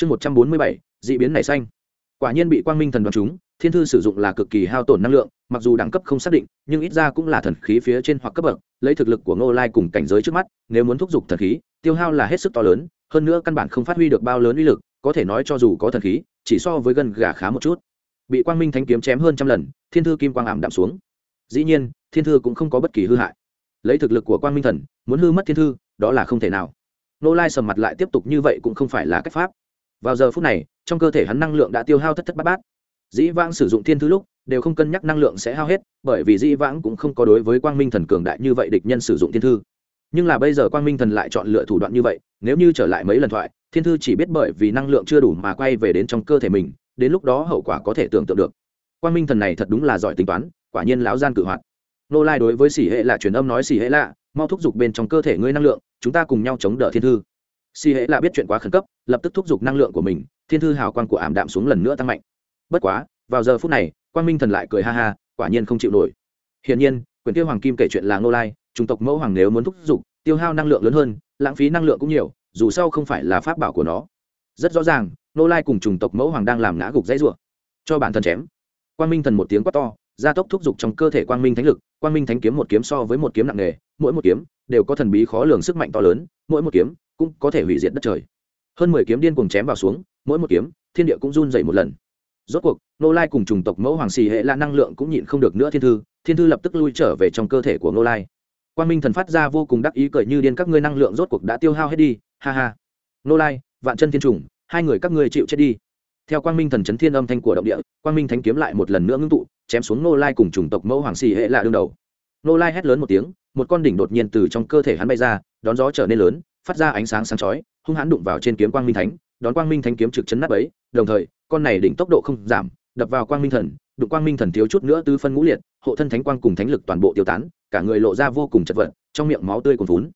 chương một trăm bốn mươi bảy d ị biến nảy xanh. Quả nhiên bị quang minh thần đoán chúng thiên thư sử dụng là cực kỳ hao tổn năng lượng, mặc dù đẳng cấp không xác định, nhưng ít ra cũng là thần khí phía trên hoặc cấp bậc, lấy thực lực của ngô lai cùng cảnh giới trước mắt, nếu muốn thúc giục thần khí, tiêu hao là hết sức to lớn, hơn nữa căn bản không phát huy được bao lớn uy lực, có thể nói cho dù có thần khí, chỉ so với gần gà khá một chút. Bị quang minh thanh kiếm chém hơn trăm lần, thiên thư kim quang ảm đạm xuống. Dĩ nhiên, thiên thư cũng không có bất kỳ hư hại. Lấy thực lực của quang minh thần, muốn hư mất thiên thư, đó là không thể nào. Nô lai sầm mặt lại tiếp tục như vậy cũng không phải là cách pháp vào giờ phút này, trong cơ thể hắn năng lượng đã tiêu hao thất thất bát bát. Dĩ vãng sử dụng thiên thư lúc, đều không cân nhắc năng lượng sẽ hao hết, bởi vì dĩ vãng cũng không có đối với quang minh thần cường đại như vậy địch nhân sử dụng thiên thư. Nhưng là bây giờ quang minh thần lại chọn lựa thủ đoạn như vậy, nếu như trở lại mấy lần thoại, thiên thư chỉ biết bởi vì năng lượng chưa đủ mà quay về đến trong cơ thể mình, đến lúc đó hậu quả có thể tưởng tượng được. Quang minh thần này thật đúng là giỏi tính toán, quả nhiên láo gian cự hoạt. Nô lai đối với xỉ hệ là truyền âm nói xỉ hệ lạ, mau thúc giục bên trong cơ thể ngươi năng lượng, chúng ta cùng nhau chống đỡ thiên thư. Si Hễ là biết chuyện quá khẩn cấp, lập tức thúc giục năng lượng của mình, thiên thư hào quang của ảm đạm xuống lần nữa tăng mạnh. Bất quá, vào giờ phút này, quang minh thần lại cười ha ha, quả nhiên không chịu nổi. Hiển nhiên quyền tiêu hoàng kim kể chuyện là nô lai, chủng tộc mẫu hoàng nếu muốn thúc giục, tiêu hao năng lượng lớn hơn, lãng phí năng lượng cũng nhiều, dù sao không phải là pháp bảo của nó. Rất rõ ràng nô lai cùng chủng tộc mẫu hoàng đang làm ngã gục dãy rủa. Cho bản thân chém. Quang minh thần một tiếng quát to, gia tốc thúc giục trong cơ thể quang minh thánh lực, quang minh thánh kiếm một kiếm so với một kiếm nặng nghề mỗi một kiếm đều có thần bí khó lường sức mạnh to lớn, mỗi một kiếm cũng có thể hủy diệt đất trời. Hơn mười kiếm điên cùng chém vào xuống, mỗi một kiếm, thiên địa cũng run dậy một lần. Rốt cuộc nô lai cùng chủng tộc mẫu hoàng xì hệ là năng lượng cũng nhịn không được nữa thiên thư thiên thư lập tức lui trở về trong cơ thể của nô lai. Quang minh thần phát ra vô cùng đắc ý cười như điên, các ngươi năng lượng rốt cuộc đã tiêu hao hết đi, ha ha. Nô lai, vạn chân thiên trùng hai người các ngươi chịu chết đi. Theo quang minh thần chấn thiên âm thanh của động địa, quang minh thánh kiếm lại một lần nữa ngưng tụ, chém xuống nô lai cùng chủng tộc mẫu hoàng xì hệ là đương đầu. Nô lai hét lớn một tiếng, một con đỉnh đột nhiên từ trong cơ thể hắn bay ra, đón gió trở nên lớn phát ra ánh sáng sáng chói, hung hãn đụng vào trên kiếm quang minh thánh, đón quang minh thánh kiếm trực chấn nát ấy đồng thời, con này đỉnh tốc độ không giảm, đập vào quang minh thần, đụng quang minh thần thiếu chút nữa tứ phân ngũ liệt, hộ thân thánh quang cùng thánh lực toàn bộ tiêu tán, cả người lộ ra vô cùng chật vật, trong miệng máu tươi còn vún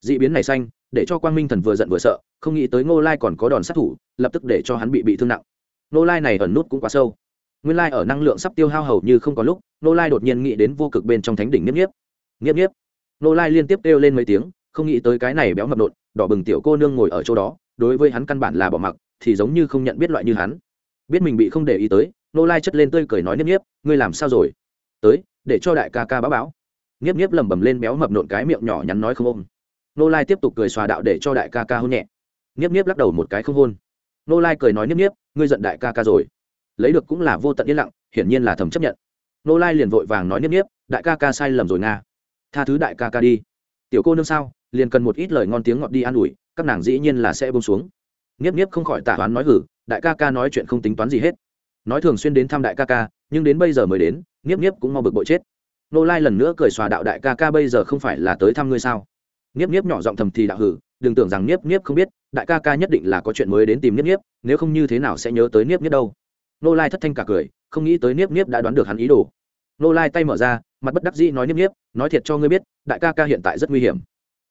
d ị biến này xanh, để cho quang minh thần vừa giận vừa sợ, không nghĩ tới ngô lai còn có đòn sát thủ, lập tức để cho hắn bị bị thương nặng. Ngô lai này ẩn nút cũng quá sâu. Nguyên lai ở năng lượng sắp tiêu hao hầu như không có lúc, ngô lai đột nhiên nghĩ đến vô cực bên trong thánh đỉnh nghiếp nghiếp nghiếp nghiếp ngô lai liên tiếp kêu lên mấy tiếng không nghĩ tới cái này béo mập nộn, đỏ bừng tiểu cô nương ngồi ở chỗ đó, đối với hắn căn bản là bỏ mặc, thì giống như không nhận biết loại như hắn. Biết mình bị không để ý tới, nô lai chất lên tươi cười nói nếp niếp, ngươi làm sao rồi? Tới, để cho đại ca ca báo báo. Niếp niếp lẩm bẩm lên béo mập nộn cái miệng nhỏ nhắn nói không ôm. Nô lai tiếp tục cười xòa đạo để cho đại ca ca hôn nhẹ. Niếp niếp lắc đầu một cái không hôn. Nô lai cười nói niếp niếp, ngươi giận đại ca ca rồi. Lấy được cũng là vô tận yên lặng, hiển nhiên là thầm chấp nhận. Nô lai liền vội vàng nói niếp niếp, đại ca ca sai lầm rồi nga. Tha thứ đại ca ca đi. Tiểu cô nương sao? Liền cần một ít lời ngon tiếng ngọt đi an ủi, các nàng dĩ nhiên là sẽ bông xuống. Nghiếp nghiếp không khỏi tả toán nói hử, đại ca ca nói chuyện không tính toán gì hết. Nói thường xuyên đến thăm đại ca ca, nhưng đến bây giờ mới đến, nghiếp nghiếp cũng mau bực bội chết. Nô lai lần nữa cười xòa đạo đại ca ca bây giờ không phải là tới thăm ngươi sao? Nghiếp nghiếp nhỏ giọng thầm thì đạo hử, đừng tưởng rằng nghiếp nghiếp không biết, đại ca ca nhất định là có chuyện mới đến tìm nghiếp nghiếp, nếu không như thế nào sẽ nhớ tới nghiếp nghiếp đâu. Nô lai thất thanh cả cười, không nghĩ tới nghiếp nghiếp đã đoán được hắn ý đồ. Nô lai tay mở ra, mặt bất đắc dĩ nói nghiếp nghiếp, nói thiệt cho ngươi biết, đại ca ca hiện tại rất nguy hiểm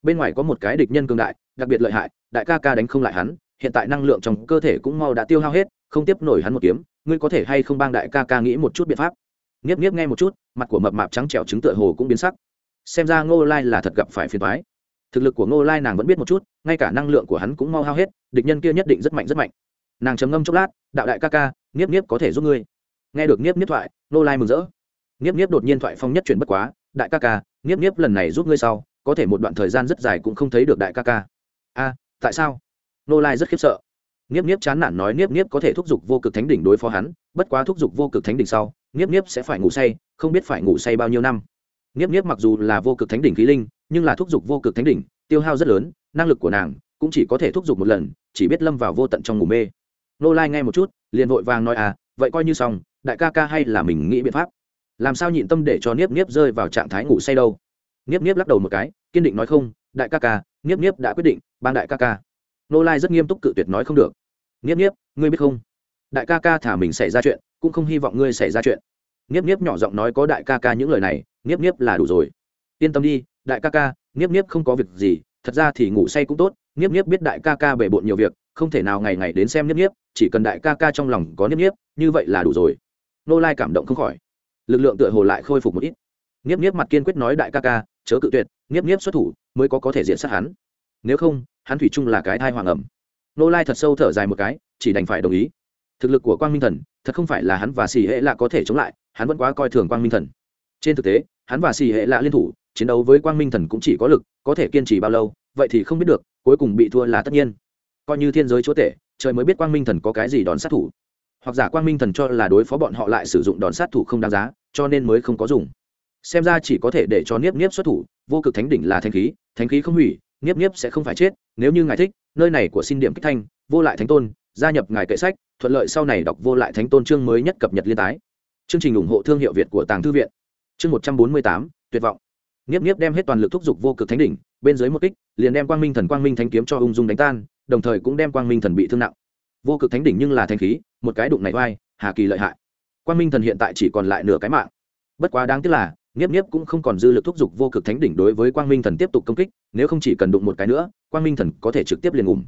bên ngoài có một cái địch nhân cường đại, đặc biệt lợi hại, đại ca ca đánh không lại hắn, hiện tại năng lượng trong cơ thể cũng mau đã tiêu hao hết, không tiếp nổi hắn một kiếm, ngươi có thể hay không bang đại ca ca nghĩ một chút biện pháp? Nghiếp nghiếp nghe một chút, mặt của mập mạp trắng trẻo trứng tựa hồ cũng biến sắc. Xem ra ngô lai là thật gặp phải phiền thoái thực lực của ngô lai nàng vẫn biết một chút, ngay cả năng lượng của hắn cũng mau hao hết, địch nhân kia nhất định rất mạnh rất mạnh. Nàng chấm ngâm chốc lát, đạo đại ca ca, nghiếp nghiếp có thể giúp ngươi. Nghe được nghiếp nghiếp thoại, ngô lai mừng rỡ. Nghiếp nghiếp đột nhiên thoại phong nhất chuyển bất quá, đại ca ca, nghiếp nghiếp lần này giúp ngươi sau có thể một đoạn thời gian rất dài cũng không thấy được đại ca ca. A à, tại sao? Nô lai rất khiếp sợ. Niếp niếp chán nản nói niếp niếp có thể thúc giục vô cực thánh đỉnh đối phó hắn, bất quá thúc giục vô cực thánh đỉnh sau, niếp niếp sẽ phải ngủ say, không biết phải ngủ say bao nhiêu năm. Niếp niếp mặc dù là vô cực thánh đỉnh khí linh, nhưng là thúc giục vô cực thánh đỉnh, tiêu hao rất lớn, năng lực của nàng cũng chỉ có thể thúc giục một lần, chỉ biết lâm vào vô tận trong ngủ mê. Nô lai nghe một chút, liền vội vàng nói à vậy coi như xong, đại ca ca hay là mình nghĩ biện pháp. Làm sao nhịn tâm để cho niếp niếp rơi vào trạng thái ngủ say đâu? Niếp niếp lắc đầu một cái, kiên định nói không, đại ca ca niếp niếp đã quyết định ban đại ca ca. Nô lai rất nghiêm túc cự tuyệt nói không được. Nghiếp nghiếp, ngươi biết không? Đại ca ca thả mình xảy ra chuyện, cũng không hy vọng ngươi xảy ra chuyện. Nghiếp nghiếp nhỏ giọng nói có đại ca ca những lời này, nghiếp nghiếp là đủ rồi. Yên tâm đi, đại ca ca, nghiếp nghiếp không có việc gì, thật ra thì ngủ say cũng tốt, nghiếp nghiếp biết đại ca ca bể bộn nhiều việc, không thể nào ngày ngày đến xem nghiếp nghiếp, chỉ cần đại ca ca trong lòng có nghiếp nghiếp, như vậy là đủ rồi. Nô lai cảm động không khỏi. Lực lượng tựa hồ lại khôi phục một ít nghiếp nghiếp mặt kiên quyết nói đại ca ca, chớ cự tuyệt, nghiếp nghiếp xuất thủ mới có có thể diện sát hắn. Nếu không, hắn thủy chung là cái thai hoàng ẩm. Nô lai thật sâu thở dài một cái, chỉ đành phải đồng ý. Thực lực của quang minh thần, thật không phải là hắn và xì hệ lạ có thể chống lại, hắn vẫn quá coi thường quang minh thần. Trên thực tế, hắn và xì hệ lạ liên thủ, chiến đấu với quang minh thần cũng chỉ có lực, có thể kiên trì bao lâu, vậy thì không biết được, cuối cùng bị thua là tất nhiên. Coi như thiên giới chúa tể, trời mới biết quang minh thần có cái gì đòn sát thủ. Hoặc giả quang minh thần cho là đối phó bọn họ lại sử dụng đòn sát thủ không đáng giá, cho nên mới không có dùng xem ra chỉ có thể để cho niếp niếp xuất thủ, vô cực thánh đỉnh là thanh khí, thánh khí không hủy, niếp niếp sẽ không phải chết, nếu như ngài thích, nơi này của xin điểm kích thanh, vô lại thánh tôn, gia nhập ngài kệ sách, thuận lợi sau này đọc vô lại thánh tôn chương mới nhất cập nhật liên tái. Chương trình ủng hộ thương hiệu việt của tàng thư viện. Chương một trăm bốn mươi tám, tuyệt vọng. Niếp niếp đem hết toàn lực thúc giục vô cực thánh đỉnh, bên dưới một kích, liền đem quang minh thần quang minh thanh kiếm cho ung dung đánh tan, đồng thời cũng đem quang minh thần bị thương nặng. Vô cực thánh đỉnh nhưng là thanh khí, một cái đụng này oai, hà kỳ lợi hại. Quang minh thần hiện tại chỉ còn lại nửa cái mạng. Bất quá đáng tiếc là nghiếp nghiếp cũng không còn dư lực thúc giục vô cực thánh đỉnh đối với quang minh thần tiếp tục công kích, nếu không chỉ cần đụng một cái nữa, quang minh thần có thể trực tiếp liền ngủm.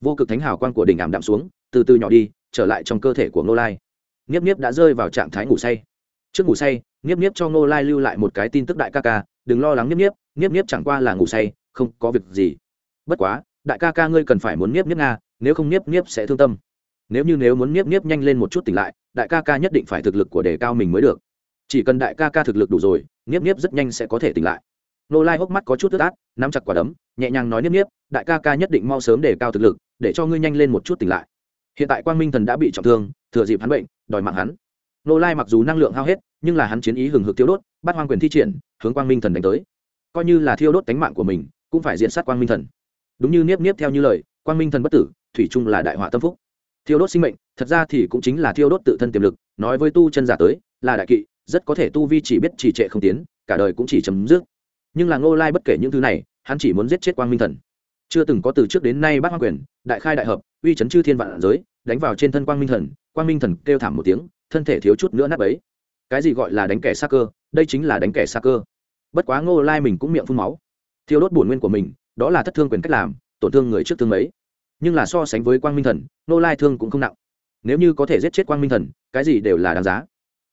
Vô cực thánh hào quang của đỉnh ảm đạm xuống, từ từ nhỏ đi, trở lại trong cơ thể của ngô lai. Nghiếp nghiếp đã rơi vào trạng thái ngủ say. Trước ngủ say, nghiếp nghiếp cho ngô lai lưu lại một cái tin tức đại ca ca, đừng lo lắng nghiếp nghiếp nghiếp nghiếp chẳng qua là ngủ say, không có việc gì. Bất quá, đại ca ca ngươi cần phải muốn nghiếp nghiếp nga, nếu không nghiếp nghiếp sẽ thương tâm. Nếu như nếu muốn nghiếp nghiếp nhanh lên một chút tỉnh lại, đại ca ca nhất định phải thực lực của đề cao mình mới được chỉ cần đại ca ca thực lực đủ rồi nghiếp nghiếp rất nhanh sẽ có thể tỉnh lại. Nô lai hốc mắt có chút tức át, nắm chặt quả đấm, nhẹ nhàng nói nghiếp nghiếp đại ca ca nhất định mau sớm để cao thực lực, để cho ngươi nhanh lên một chút tỉnh lại. Hiện tại quang minh thần đã bị trọng thương, thừa dịp hắn bệnh, đòi mạng hắn. Nô lai mặc dù năng lượng hao hết, nhưng là hắn chiến ý hừng hực tiêu đốt, bắt hoang quyền thi triển, hướng quang minh thần đánh tới. Coi như là thiêu đốt tánh mạng của mình, cũng phải diện sát quang minh thần. Đúng như niếp niếp theo như lời, quang minh thần bất tử, thủy chung là đại họa tâm phúc. Thiêu đốt sinh mệnh, thật ra thì cũng chính là thiêu đốt tự thân tiềm lực, nói với tu chân giả tới, là đại kỵ rất có thể tu vi chỉ biết trì trệ không tiến, cả đời cũng chỉ chấm dứt. Nhưng là ngô lai bất kể những thứ này, hắn chỉ muốn giết chết quang minh thần. Chưa từng có từ trước đến nay bác hoa quyền, đại khai đại hợp, uy chấn chư thiên vạn giới, đánh vào trên thân quang minh thần, quang minh thần kêu thảm một tiếng, thân thể thiếu chút nữa nát ấy cái gì gọi là đánh kẻ xa cơ, đây chính là đánh kẻ xa cơ. Bất quá ngô lai mình cũng miệng phun máu. Thiêu đốt bổn nguyên của mình, đó là thất thương quyền cách làm, tổn thương người trước thương ấy nhưng là so sánh với quang minh thần, ngô lai thương cũng không nặng. Nếu như có thể giết chết quang minh thần, cái gì đều là đáng giá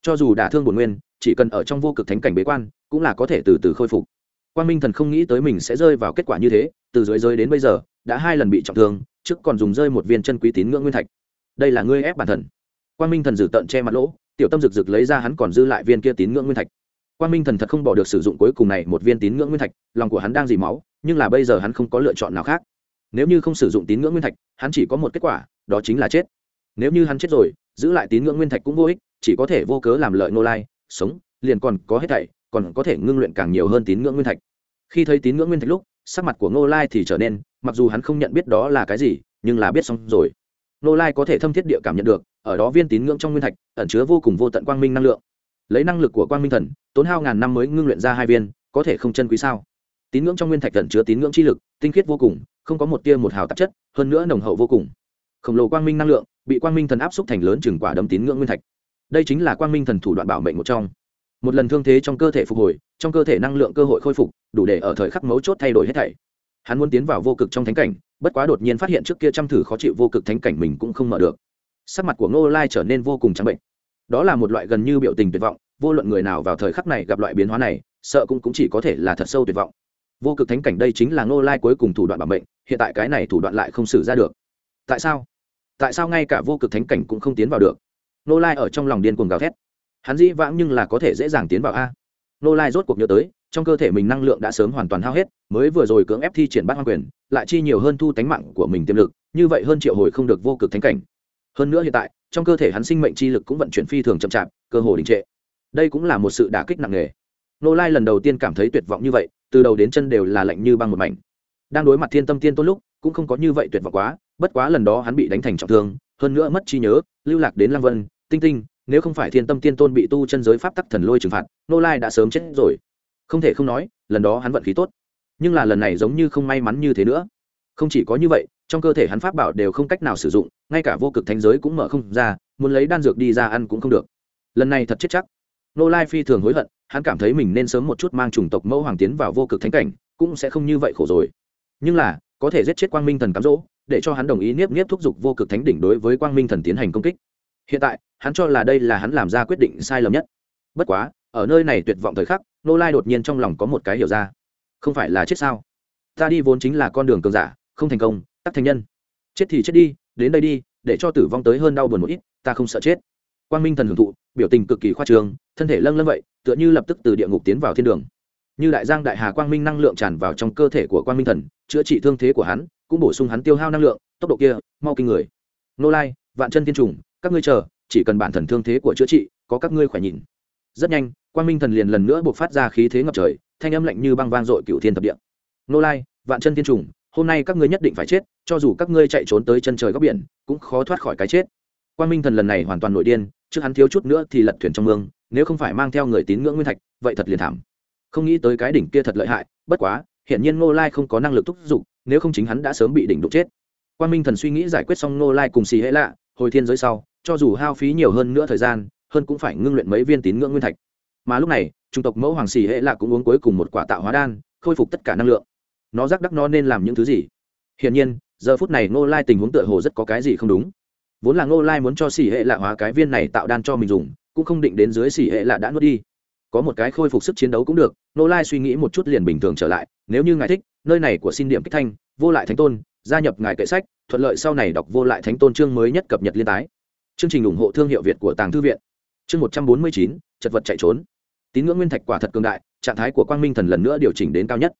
cho dù đả thương bổn nguyên, chỉ cần ở trong vô cực thánh cảnh bế quan, cũng là có thể từ từ khôi phục. Quang minh thần không nghĩ tới mình sẽ rơi vào kết quả như thế, từ dưới rơi đến bây giờ, đã hai lần bị trọng thương, trước còn dùng rơi một viên chân quý tín ngưỡng nguyên thạch. Đây là ngươi ép bản thần quang minh thần dử tận che mặt lỗ, tiểu tâm rực rực lấy ra hắn còn dư lại viên kia tín ngưỡng nguyên thạch. Quang minh thần thật không bỏ được sử dụng cuối cùng này một viên tín ngưỡng nguyên thạch, lòng của hắn đang dì máu, nhưng là bây giờ hắn không có lựa chọn nào khác. Nếu như không sử dụng tín ngưỡng nguyên thạch, hắn chỉ có một kết quả, đó chính là chết. Nếu như hắn chết rồi, giữ lại tín ngưỡng nguyên thạch cũng vô ích chỉ có thể vô cớ làm lợi nô lai, sống, liền còn có hết thảy, còn có thể ngưng luyện càng nhiều hơn tín ngưỡng nguyên thạch. Khi thấy tín ngưỡng nguyên thạch lúc, sắc mặt của ngô lai thì trở nên, mặc dù hắn không nhận biết đó là cái gì, nhưng là biết xong rồi. Ngô lai có thể thâm thiết địa cảm nhận được, ở đó viên tín ngưỡng trong nguyên thạch, ẩn chứa vô cùng vô tận quang minh năng lượng. Lấy năng lực của quang minh thần, tốn hao ngàn năm mới ngưng luyện ra hai viên, có thể không chân quý sao? Tín ngưỡng trong nguyên thạch ẩn chứa tín ngưỡng chi lực, tinh khiết vô cùng, không có một tia một hào tạp chất, hơn nữa nồng hậu vô cùng. Khổng lồ quang minh năng lượng, bị quang minh thần áp xúc thành lớn chừng quả đấm tín ngưỡng nguyên thạch đây chính là quang minh thần thủ đoạn bảo mệnh một trong. Một lần thương thế trong cơ thể phục hồi trong cơ thể năng lượng cơ hội khôi phục đủ để ở thời khắc mấu chốt thay đổi hết thảy. Hắn muốn tiến vào vô cực trong thánh cảnh bất quá đột nhiên phát hiện trước kia chăm thử khó chịu vô cực thánh cảnh mình cũng không mở được. Sắc mặt của ngô lai trở nên vô cùng trắng bệnh. Đó là một loại gần như biểu tình tuyệt vọng vô luận người nào vào thời khắc này gặp loại biến hóa này sợ cũng, cũng chỉ có thể là thật sâu tuyệt vọng. Vô cực thánh cảnh đây chính là ngô lai cuối cùng thủ đoạn bảo mệnh hiện tại cái này thủ đoạn lại không xử ra được. Tại sao? Tại sao ngay cả vô cực thánh cảnh cũng không tiến vào được? Nô lai ở trong lòng điên cuồng gào thét. Hắn dĩ vãng nhưng là có thể dễ dàng tiến vào a. Nô lai rốt cuộc nhớ tới, trong cơ thể mình năng lượng đã sớm hoàn toàn hao hết, mới vừa rồi cưỡng ép thi triển bát hoa quyền, lại chi nhiều hơn thu tánh mạng của mình tiềm lực, như vậy hơn triệu hồi không được vô cực thánh cảnh. Hơn nữa hiện tại, trong cơ thể hắn sinh mệnh chi lực cũng vận chuyển phi thường chậm chạp, cơ hồ đình trệ. Đây cũng là một sự đả kích nặng nề. Nô lai lần đầu tiên cảm thấy tuyệt vọng như vậy, từ đầu đến chân đều là lạnh như băng một mảnh. Đang đối mặt thiên tâm tiên tôn lúc, cũng không có như vậy tuyệt vọng quá, bất quá lần đó hắn bị đánh thành trọng thương, hơn nữa mất trí nhớ, lưu lạc đến Lang vân tinh tinh, nếu không phải thiên tâm tiên tôn bị tu chân giới pháp tắc thần lôi trừng phạt, nô lai đã sớm chết rồi. Không thể không nói, lần đó hắn vận khí tốt. Nhưng là lần này giống như không may mắn như thế nữa. Không chỉ có như vậy, trong cơ thể hắn pháp bảo đều không cách nào sử dụng, ngay cả vô cực thánh giới cũng mở không ra, muốn lấy đan dược đi ra ăn cũng không được. Lần này thật chết chắc. Nô lai phi thường hối hận, hắn cảm thấy mình nên sớm một chút mang chủng tộc mẫu hoàng tiến vào vô cực thánh cảnh, cũng sẽ không như vậy khổ rồi. Nhưng là, có thể giết chết quang minh thần cám dỗ, để cho hắn đồng ý niếp niếp thúc giục vô cực thánh đỉnh đối với quang minh thần tiến hành công kích. Hiện tại hắn cho là đây là hắn làm ra quyết định sai lầm nhất. Bất quá, ở nơi này tuyệt vọng thời khắc nô lai đột nhiên trong lòng có một cái hiểu ra. Không phải là chết sao? Ta đi vốn chính là con đường cường giả, không thành công, tắc thành nhân. Chết thì chết đi, đến đây đi, để cho tử vong tới hơn đau buồn một ít, ta không sợ chết. Quang minh thần hưởng thụ, biểu tình cực kỳ khoa trương, thân thể lâng lâng vậy, tựa như lập tức từ địa ngục tiến vào thiên đường. Như đại giang đại hà quang minh năng lượng tràn vào trong cơ thể của quang minh thần, chữa trị thương thế của hắn, cũng bổ sung hắn tiêu hao năng lượng, tốc độ kia, mau kinh người. Nô lai, vạn chân thiên trùng, các ngươi chờ chỉ cần bản thần thương thế của chữa trị, có các ngươi khỏe nhìn. Rất nhanh, quang minh thần liền lần nữa buộc phát ra khí thế ngập trời, thanh âm lạnh như băng vang dội cựu thiên thập địa. Nô lai, vạn chân thiên trùng, hôm nay các ngươi nhất định phải chết, cho dù các ngươi chạy trốn tới chân trời góc biển, cũng khó thoát khỏi cái chết. Quang minh thần lần này hoàn toàn nội điên, trước hắn thiếu chút nữa thì lật thuyền trong mương, nếu không phải mang theo người tín ngưỡng nguyên thạch, vậy thật liền thảm. Không nghĩ tới cái đỉnh kia thật lợi hại, bất quá, hiển nhiên nô lai không có năng lực thúc giục, nếu không chính hắn đã sớm bị đỉnh đục chết. Quang minh thần suy nghĩ giải quyết xong nô lai cùng xì hễ lạ, hồi thiên giới sau cho dù hao phí nhiều hơn nữa thời gian, hơn cũng phải ngưng luyện mấy viên tín ngưỡng nguyên thạch. Mà lúc này trung tộc mẫu hoàng xì hệ lạ cũng uống cuối cùng một quả tạo hóa đan, khôi phục tất cả năng lượng. Nó rắc đắc nó nên làm những thứ gì? Hiển nhiên, giờ phút này ngô lai tình huống tựa hồ rất có cái gì không đúng. Vốn là ngô lai muốn cho xì hệ lạ hóa cái viên này tạo đan cho mình dùng, cũng không định đến dưới xì hệ lạ đã nuốt đi. Có một cái khôi phục sức chiến đấu cũng được, ngô lai suy nghĩ một chút liền bình thường trở lại, nếu như ngài thích, nơi này của xin điểm kích thanh, vô lại thánh tôn, gia nhập ngài kệ sách, thuận lợi sau này đọc vô lại thánh tôn chương mới nhất cập nhật liên tái chương trình ủng hộ thương hiệu việt của tàng thư viện. Chương một trăm bốn mươi chín, chật vật chạy trốn. Tín ngưỡng nguyên thạch quả thật cường đại, trạng thái của quang minh thần lần nữa điều chỉnh đến cao nhất.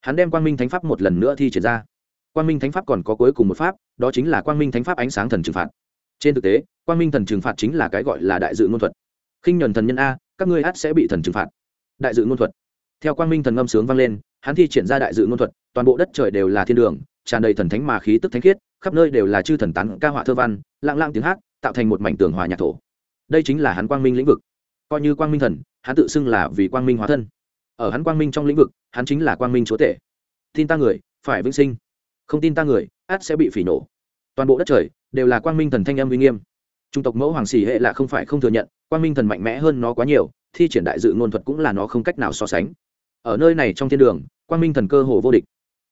Hắn đem quang minh thánh pháp một lần nữa thi triển ra. Quang minh thánh pháp còn có cuối cùng một pháp, đó chính là quang minh thánh pháp ánh sáng thần trừng phạt. Trên thực tế, quang minh thần trừng phạt chính là cái gọi là đại dự ngôn thuật. Khinh nhuần thần nhân a, các ngươi át sẽ bị thần trừng phạt. Đại dự ngôn thuật. Theo quang minh thần ngâm sướng vang lên, hắn thi triển ra đại dự ngôn thuật, toàn bộ đất trời đều là thiên đường, tràn đầy thần thánh mà khí tức thánh khiết, khắp nơi đều là chư thần tán ca họa thơ văn, lặng lặng tiếng hát tạo thành một mảnh tường hòa nhạc thổ. Đây chính là hắn quang minh lĩnh vực. Coi như quang minh thần, hắn tự xưng là vì quang minh hóa thân. Ở hắn quang minh trong lĩnh vực, hắn chính là quang minh chúa tể. Tin ta người, phải vĩnh sinh. Không tin ta người át sẽ bị phỉ nổ. Toàn bộ đất trời đều là quang minh thần thanh âm uy nghiêm. Trung tộc mẫu hoàng xỉ hệ là không phải không thừa nhận, quang minh thần mạnh mẽ hơn nó quá nhiều, thi triển đại dự ngôn thuật cũng là nó không cách nào so sánh. Ở nơi này trong thiên đường, quang minh thần cơ hồ vô địch.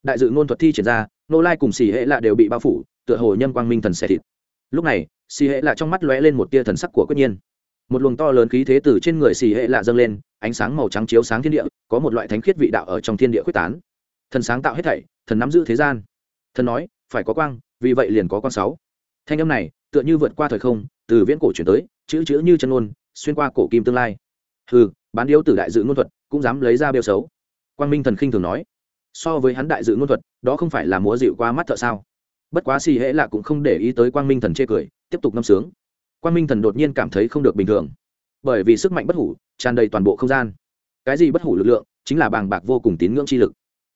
Đại dự ngôn thuật thi triển ra, nô lai cùng xỉ hệ lạ đều bị bao phủ, tựa hồ nhân quang minh thần xẻ thịt lúc này xì hệ lạ trong mắt lóe lên một tia thần sắc của quyết nhiên. Một luồng to lớn khí thế từ trên người xì hệ lạ dâng lên ánh sáng màu trắng chiếu sáng thiên địa có một loại thánh khiết vị đạo ở trong thiên địa quyết tán. Thần sáng tạo hết thảy thần nắm giữ thế gian. Thần nói phải có quang vì vậy liền có con sáu. Thanh âm này tựa như vượt qua thời không từ viễn cổ chuyển tới chữ chữ như chân ôn xuyên qua cổ kim tương lai. Hừ, bán điếu tử đại dự ngôn thuật cũng dám lấy ra bêu xấu. Quang minh thần khinh thường nói. So với hắn đại dự ngôn thuật đó không phải là múa dịu qua mắt thợ sao? Bất quá xì hễ lạ cũng không để ý tới quang minh thần chê cười, tiếp tục ngâm sướng. Quang minh thần đột nhiên cảm thấy không được bình thường. Bởi vì sức mạnh bất hủ, tràn đầy toàn bộ không gian. Cái gì bất hủ lực lượng, chính là bàng bạc vô cùng tín ngưỡng chi lực.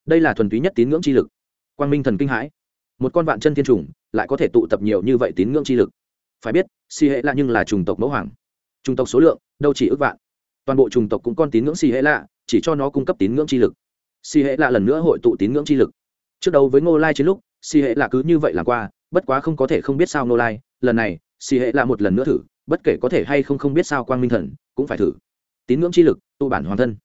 Đây là thuần túy nhất tín ngưỡng chi lực. Quang minh thần kinh hãi. Một con vạn chân thiên trùng, lại có thể tụ tập nhiều như vậy tín ngưỡng chi lực. Phải biết si hệ lạ nhưng là chủng tộc mẫu hoàng. Chủng tộc số lượng, đâu chỉ ước vạn. Toàn bộ chủng tộc cũng con tín ngưỡng si hệ lạ, chỉ cho nó cung cấp tín ngưỡng chi lực. Si hệ lạ lần nữa hội tụ tín ngưỡng chi lực. Trước đầu với ngô lai chiến lúc si hệ là cứ như vậy làm qua, bất quá không có thể không biết sao nô lai, lần này si hệ là một lần nữa thử, bất kể có thể hay không không biết sao quang minh thần cũng phải thử. Tín ngưỡng chi lực, tụ bản hoàn thân.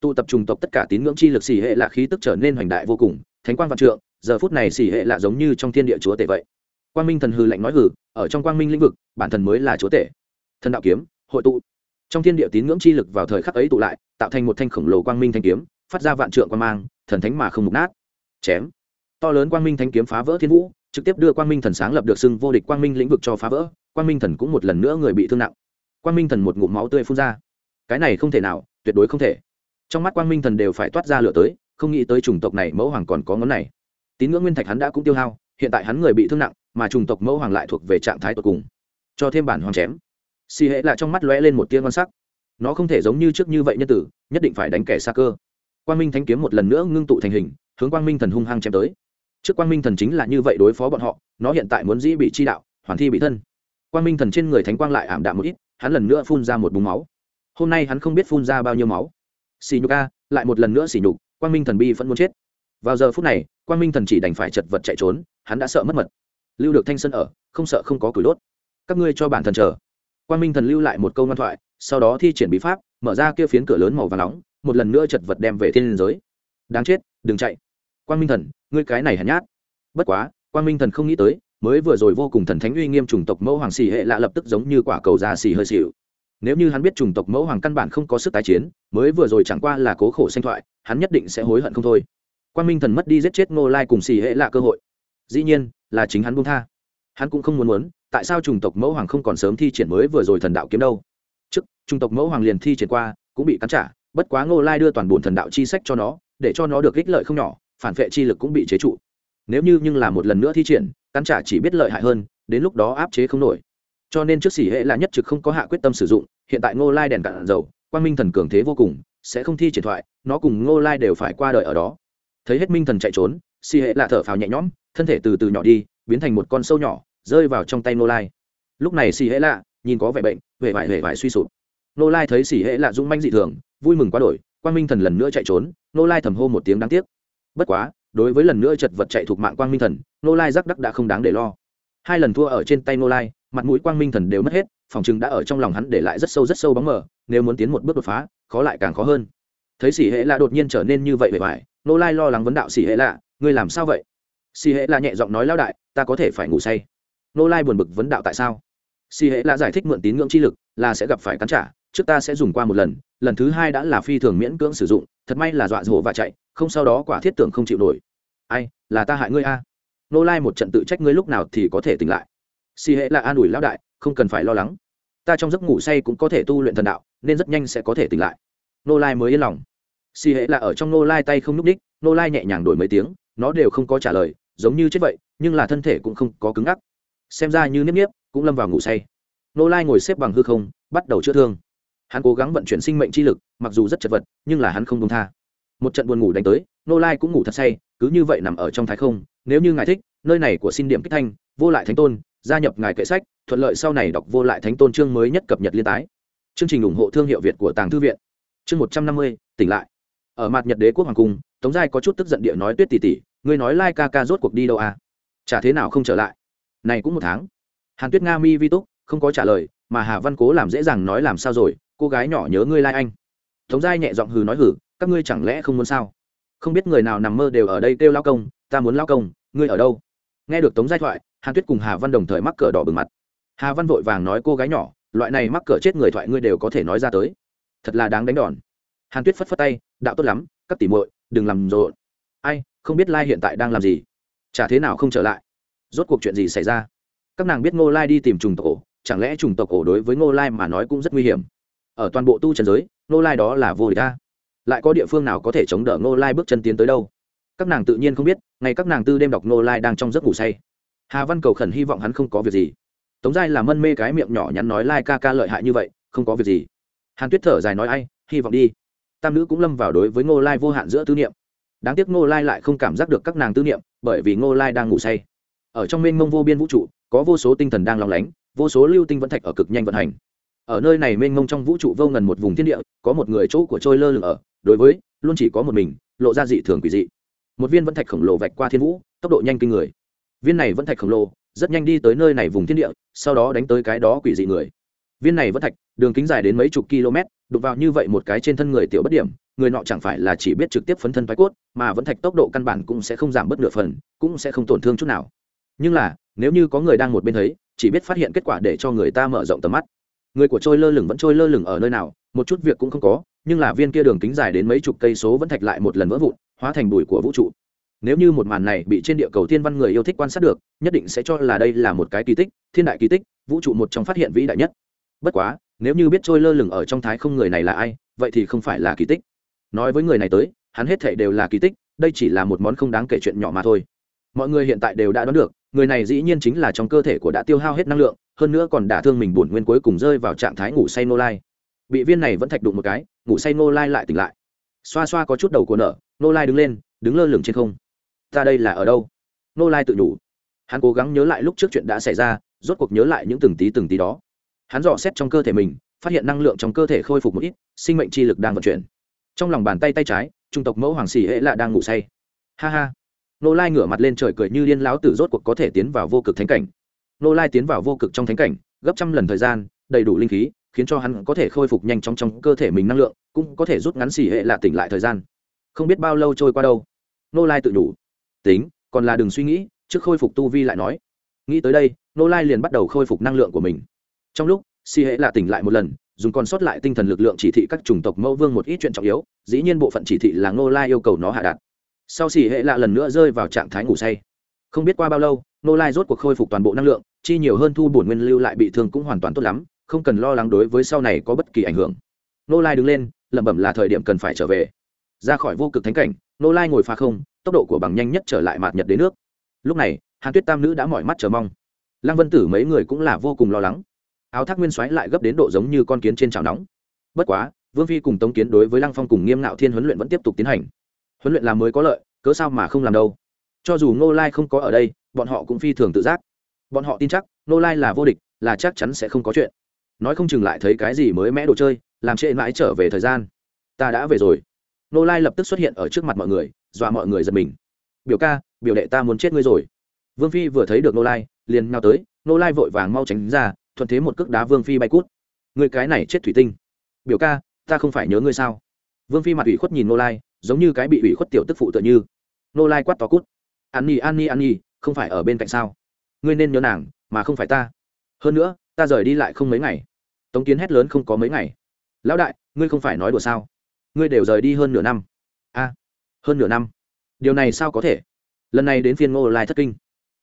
Tụ tập trùng tộc tất cả tín ngưỡng chi lực xì hệ là khí tức trở nên hoành đại vô cùng, thánh quang vạn trượng, giờ phút này xì hệ là giống như trong thiên địa chúa tể vậy. Quang minh thần hư lạnh nói hử ở trong quang minh lĩnh vực, bản thần mới là chúa tể. Thần đạo kiếm, hội tụ. Trong thiên địa tín ngưỡng chi lực vào thời khắc ấy tụ lại, tạo thành một thanh khổng lồ quang minh thanh kiếm, phát ra vạn trượng quang mang, thần thánh mà không mục nát. Chém to lớn quang minh thanh kiếm phá vỡ thiên vũ, trực tiếp đưa quang minh thần sáng lập được xưng vô địch quang minh lĩnh vực cho phá vỡ, quang minh thần cũng một lần nữa người bị thương nặng. Quang minh thần một ngụm máu tươi phun ra. Cái này không thể nào, tuyệt đối không thể. Trong mắt quang minh thần đều phải toát ra lửa tới, không nghĩ tới chủng tộc này mẫu hoàng còn có ngón này. Tín ngưỡng nguyên thạch hắn đã cũng tiêu hao, hiện tại hắn người bị thương nặng, mà chủng tộc mẫu hoàng lại thuộc về trạng thái tột cùng. Cho thêm bản hoàng chém. Xì hệ lại trong mắt lóe lên một tia ngon sắc. Nó không thể giống như trước như vậy nhân tử, nhất định phải đánh kẻ xa cơ. Quang minh thanh kiếm một lần nữa ngưng tụ thành hình, hướng quang minh thần hung hăng chém tới trước quang minh thần chính là như vậy đối phó bọn họ, nó hiện tại muốn dĩ bị chi đạo, hoàn thi bị thân. Quang minh thần trên người thánh quang lại ảm đạm một ít, hắn lần nữa phun ra một búng máu. Hôm nay hắn không biết phun ra bao nhiêu máu. Xì nhục a, lại một lần nữa xì nhục, quang minh thần bi vẫn muốn chết. Vào giờ phút này, quang minh thần chỉ đành phải chật vật chạy trốn, hắn đã sợ mất mật. Lưu được thanh sân ở, không sợ không có cửi đốt. Các ngươi cho bản thần chờ. Quang minh thần lưu lại một câu ngoan thoại, sau đó thi triển bí pháp, mở ra kia phiến cửa lớn màu và nóng, một lần nữa chật vật đem về thiên liên giới. Đáng chết, đừng chạy. Quang minh thần ngươi cái này hèn nhát. Bất quá Quan minh thần không nghĩ tới, mới vừa rồi vô cùng thần thánh uy nghiêm chủng tộc mẫu hoàng xì hệ lạ lập tức giống như quả cầu già xì hơi xịu. Nếu như hắn biết chủng tộc mẫu hoàng căn bản không có sức tái chiến, mới vừa rồi chẳng qua là cố khổ sanh thoại, hắn nhất định sẽ hối hận không thôi. Quan minh thần mất đi giết chết ngô lai cùng xì hệ lạ cơ hội. Dĩ nhiên, là chính hắn buông tha. Hắn cũng không muốn muốn, tại sao chủng tộc mẫu hoàng không còn sớm thi triển mới vừa rồi thần đạo kiếm đâu? Trước, chủng tộc mẫu hoàng liền thi triển qua, cũng bị cắn trả, bất quá ngô lai đưa toàn bộ thần đạo chi sách cho nó, để cho nó được ích lợi không nhỏ phản vệ chi lực cũng bị chế trụ. Nếu như nhưng là một lần nữa thi triển, cắn trả chỉ biết lợi hại hơn, đến lúc đó áp chế không nổi. Cho nên trước xỉ hệ là nhất trực không có hạ quyết tâm sử dụng, hiện tại ngô lai đèn cạn dầu, quang minh thần cường thế vô cùng, sẽ không thi triển thoại, nó cùng ngô lai đều phải qua đời ở đó. Thấy hết minh thần chạy trốn, xỉ hệ là thở phào nhẹ nhõm, thân thể từ từ nhỏ đi, biến thành một con sâu nhỏ, rơi vào trong tay ngô lai. Lúc này xỉ hệ lạ nhìn có vẻ bệnh huệ vải huệ vải suy sụp. Ngô lai thấy xỉ hệ lạ dũng manh dị thường, vui mừng quá đổi, quang minh thần lần nữa chạy trốn, ngô lai thầm hô một tiếng đáng tiếc bất quá đối với lần nữa chật vật chạy thuộc mạng quang minh thần nô lai giác đắc đã không đáng để lo. Hai lần thua ở trên tay nô lai mặt mũi quang minh thần đều mất hết phòng chừng đã ở trong lòng hắn để lại rất sâu rất sâu bóng mờ nếu muốn tiến một bước đột phá khó lại càng khó hơn. Thấy xỉ hệ lạ đột nhiên trở nên như vậy bề bài, nô lai lo lắng vấn đạo xỉ hệ lạ ngươi làm sao vậy? Xỉ hệ lạ nhẹ giọng nói lao đại ta có thể phải ngủ say. Nô lai buồn bực vấn đạo tại sao? Xỉ hệ lạ giải thích mượn tín ngưỡng chi lực là sẽ gặp phải cắn trả trước ta sẽ dùng qua một lần lần thứ hai đã là phi thường miễn cưỡng sử dụng thật may là dọa dỗ và chạy không sau đó quả thiết tưởng không chịu nổi. Ai, là ta hại ngươi a. Nô lai một trận tự trách ngươi lúc nào thì có thể tỉnh lại. Si hệ là an ủi lão đại, không cần phải lo lắng. Ta trong giấc ngủ say cũng có thể tu luyện thần đạo, nên rất nhanh sẽ có thể tỉnh lại. Nô lai mới yên lòng. Si hệ là ở trong nô lai tay không n ú c đích nô lai nhẹ nhàng đổi mấy tiếng, nó đều không có trả lời, giống như chết vậy, nhưng là thân thể cũng không có cứng ngắc. Xem ra như nếp nếp cũng lâm vào ngủ say. Nô lai ngồi xếp bằng hư không, bắt đầu chữa thương. Hắn cố gắng vận chuyển sinh mệnh chi lực, mặc dù rất chật vật, nhưng là hắn không công tha một trận buồn ngủ đánh tới, nô lai cũng ngủ thật say, cứ như vậy nằm ở trong thái không, nếu như ngài thích, nơi này của xin điểm kích thanh, vô lại thánh tôn, gia nhập ngài kệ sách, thuận lợi sau này đọc vô lại thánh tôn chương mới nhất cập nhật liên tái. Chương trình ủng hộ thương hiệu việt của tàng thư viện. Chương một trăm năm mươi, tỉnh lại. Ở mặt nhật đế quốc hoàng cung, tống giai có chút tức giận địa nói tuyết tỷ tỷ, ngươi nói lai ca ca rốt cuộc đi đâu à? Chả thế nào không trở lại? Này cũng một tháng. Hàn tuyết nga mi vi túc, không có trả lời, mà hà văn cố làm dễ dàng nói làm sao rồi, cô gái nhỏ nhớ ngươi lai anh. Tống giai nhẹ giọng hừ nói hử các ngươi chẳng lẽ không muốn sao? Không biết người nào nằm mơ đều ở đây kêu lao công, ta muốn lao công, ngươi ở đâu? Nghe được tống giai thoại, hàn tuyết cùng hà văn đồng thời mắc cờ đỏ bừng mặt. Hà văn vội vàng nói cô gái nhỏ, loại này mắc cờ chết người thoại ngươi đều có thể nói ra tới. Thật là đáng đánh đòn. Hàn tuyết phất phất tay, đạo tốt lắm, các tỉ muội, đừng làm rộn. Ai, không biết lai hiện tại đang làm gì? Chả thế nào không trở lại? Rốt cuộc chuyện gì xảy ra? Các nàng biết ngô lai đi tìm trùng tộc ổ, chẳng lẽ trùng tộc ổ đối với ngô lai mà nói cũng rất nguy hiểm? Ở toàn bộ tu trần giới, ngô lai đó là vô địch ta lại có địa phương nào có thể chống đỡ ngô lai bước chân tiến tới đâu? Các nàng tự nhiên không biết ngày các nàng tư đêm đọc ngô lai đang trong giấc ngủ say. Hà văn cầu khẩn hy vọng hắn không có việc gì. Tống giai là mân mê cái miệng nhỏ nhắn nói lai ca ca lợi hại như vậy, không có việc gì. Hàn tuyết thở dài nói ai, hy vọng đi. Tam nữ cũng lâm vào đối với ngô lai vô hạn giữa tư niệm. Đáng tiếc ngô lai lại không cảm giác được các nàng tư niệm, bởi vì ngô lai đang ngủ say. Ở trong mênh mông vô biên vũ trụ, có vô số tinh thần đang lòng lánh, vô số lưu tinh vẫn thạch ở cực nhanh vận hành. Ở nơi này mênh mông trong vũ trụ vô ngần một vùng thiên địa, có một người chỗ của trôi lơ lửng ở đối với, luôn chỉ có một mình, lộ ra dị thường quỷ dị. Một viên vẫn thạch khổng lồ vạch qua thiên vũ, tốc độ nhanh kinh người. Viên này vẫn thạch khổng lồ, rất nhanh đi tới nơi này vùng thiên địa, sau đó đánh tới cái đó quỷ dị người. Viên này vẫn thạch, đường kính dài đến mấy chục km đục vào như vậy một cái trên thân người tiểu bất điểm, người nọ chẳng phải là chỉ biết trực tiếp phấn thân thoái cốt, mà vẫn thạch tốc độ căn bản cũng sẽ không giảm bớt nửa phần, cũng sẽ không tổn thương chút nào. Nhưng là, nếu như có người đang một bên thấy, chỉ biết phát hiện kết quả để cho người ta mở rộng tầm mắt. Người của trôi lơ lửng vẫn trôi lơ lửng ở nơi nào, một chút việc cũng không có nhưng là viên kia đường kính dài đến mấy chục cây số vẫn thạch lại một lần vỡ vụn, hóa thành bụi của vũ trụ. Nếu như một màn này bị trên địa cầu thiên văn người yêu thích quan sát được, nhất định sẽ cho là đây là một cái kỳ tích, thiên đại kỳ tích, vũ trụ một trong phát hiện vĩ đại nhất. Bất quá, nếu như biết trôi lơ lửng ở trong thái không người này là ai, vậy thì không phải là kỳ tích. Nói với người này tới, hắn hết thể đều là kỳ tích, đây chỉ là một món không đáng kể chuyện nhỏ mà thôi. Mọi người hiện tại đều đã đoán được, người này dĩ nhiên chính là trong cơ thể của đã tiêu hao hết năng lượng, hơn nữa còn đả thương mình bổn nguyên cuối cùng rơi vào trạng thái ngủ say nô lai. Bị viên này vẫn thạch đụng một cái ngủ say nô lai lại tỉnh lại. Xoa xoa có chút đầu của nợ nô lai đứng lên, đứng lơ lửng trên không. Ta đây là ở đâu? Nô lai tự nhủ. hắn cố gắng nhớ lại lúc trước chuyện đã xảy ra, rốt cuộc nhớ lại những từng tí từng tí đó. Hắn dò xét trong cơ thể mình, phát hiện năng lượng trong cơ thể khôi phục một ít, sinh mệnh chi lực đang vận chuyển. Trong lòng bàn tay tay trái, trung tộc mẫu hoàng xì hệ lạ đang ngủ say. Ha ha. Nô lai ngửa mặt lên trời cười như liên láo tử rốt cuộc có thể tiến vào vô cực thánh cảnh. Nô lai tiến vào vô cực trong thánh cảnh, gấp trăm lần thời gian, đầy đủ linh khí khiến cho hắn có thể khôi phục nhanh chóng trong cơ thể mình năng lượng, cũng có thể rút ngắn xỉ hệ lạ tỉnh lại thời gian. Không biết bao lâu trôi qua đâu. Nô lai tự đủ tính, còn là đừng suy nghĩ, trước khôi phục tu vi lại nói. Nghĩ tới đây, nô lai liền bắt đầu khôi phục năng lượng của mình. Trong lúc xỉ hệ lạ tỉnh lại một lần, dùng còn sót lại tinh thần lực lượng chỉ thị các chủng tộc mẫu vương một ít chuyện trọng yếu, dĩ nhiên bộ phận chỉ thị là nô lai yêu cầu nó hạ đạt. Sau xì hệ lạ lần nữa rơi vào trạng thái ngủ say. Không biết qua bao lâu, nô lai rốt cuộc khôi phục toàn bộ năng lượng, chi nhiều hơn thu bổn nguyên lưu lại bị thương cũng hoàn toàn tốt lắm không cần lo lắng đối với sau này có bất kỳ ảnh hưởng. Nô lai đứng lên, lẩm bẩm là thời điểm cần phải trở về. Ra khỏi vô cực thánh cảnh nô lai ngồi pha không, tốc độ của bằng nhanh nhất trở lại mạt nhật đến nước. Lúc này, hàn tuyết tam nữ đã mỏi mắt chờ mong. Lăng vân tử mấy người cũng là vô cùng lo lắng. Áo thác nguyên xoáy lại gấp đến độ giống như con kiến trên chảo nóng. Bất quá, vương phi cùng tống kiến đối với lăng phong cùng nghiêm ngạo thiên huấn luyện vẫn tiếp tục tiến hành. Huấn luyện làm mới có lợi, cớ sao mà không làm đâu? Cho dù ngô lai không có ở đây, bọn họ cũng phi thường tự giác. Bọn họ tin chắc, ngô lai là vô địch, là chắc chắn sẽ không có chuyện nói không chừng lại thấy cái gì mới mẽ đồ chơi, làm trễ mãi trở về thời gian. Ta đã về rồi. Nô lai lập tức xuất hiện ở trước mặt mọi người, dọa mọi người giật mình. Biểu ca, biểu đệ ta muốn chết ngươi rồi. Vương phi vừa thấy được Nô lai, liền nhào tới, Nô lai vội vàng mau tránh ra, thuận thế một cước đá vương phi bay cút. Người cái này chết thủy tinh. Biểu ca, ta không phải nhớ ngươi sao? Vương phi mặt ủy khuất nhìn Nô lai, giống như cái bị ủy khuất tiểu tức phụ tựa như. Nô lai quát to cút. An nhi an nhi an nhi, không phải ở bên cạnh sao? Ngươi nên nhớ nàng, mà không phải ta. Hơn nữa, ta rời đi lại không mấy ngày tống kiến hét lớn không có mấy ngày. Lão đại, ngươi không phải nói đùa sao? Ngươi đều rời đi hơn nửa năm. A, hơn nửa năm? Điều này sao có thể? Lần này đến phiên ngô lai thất kinh.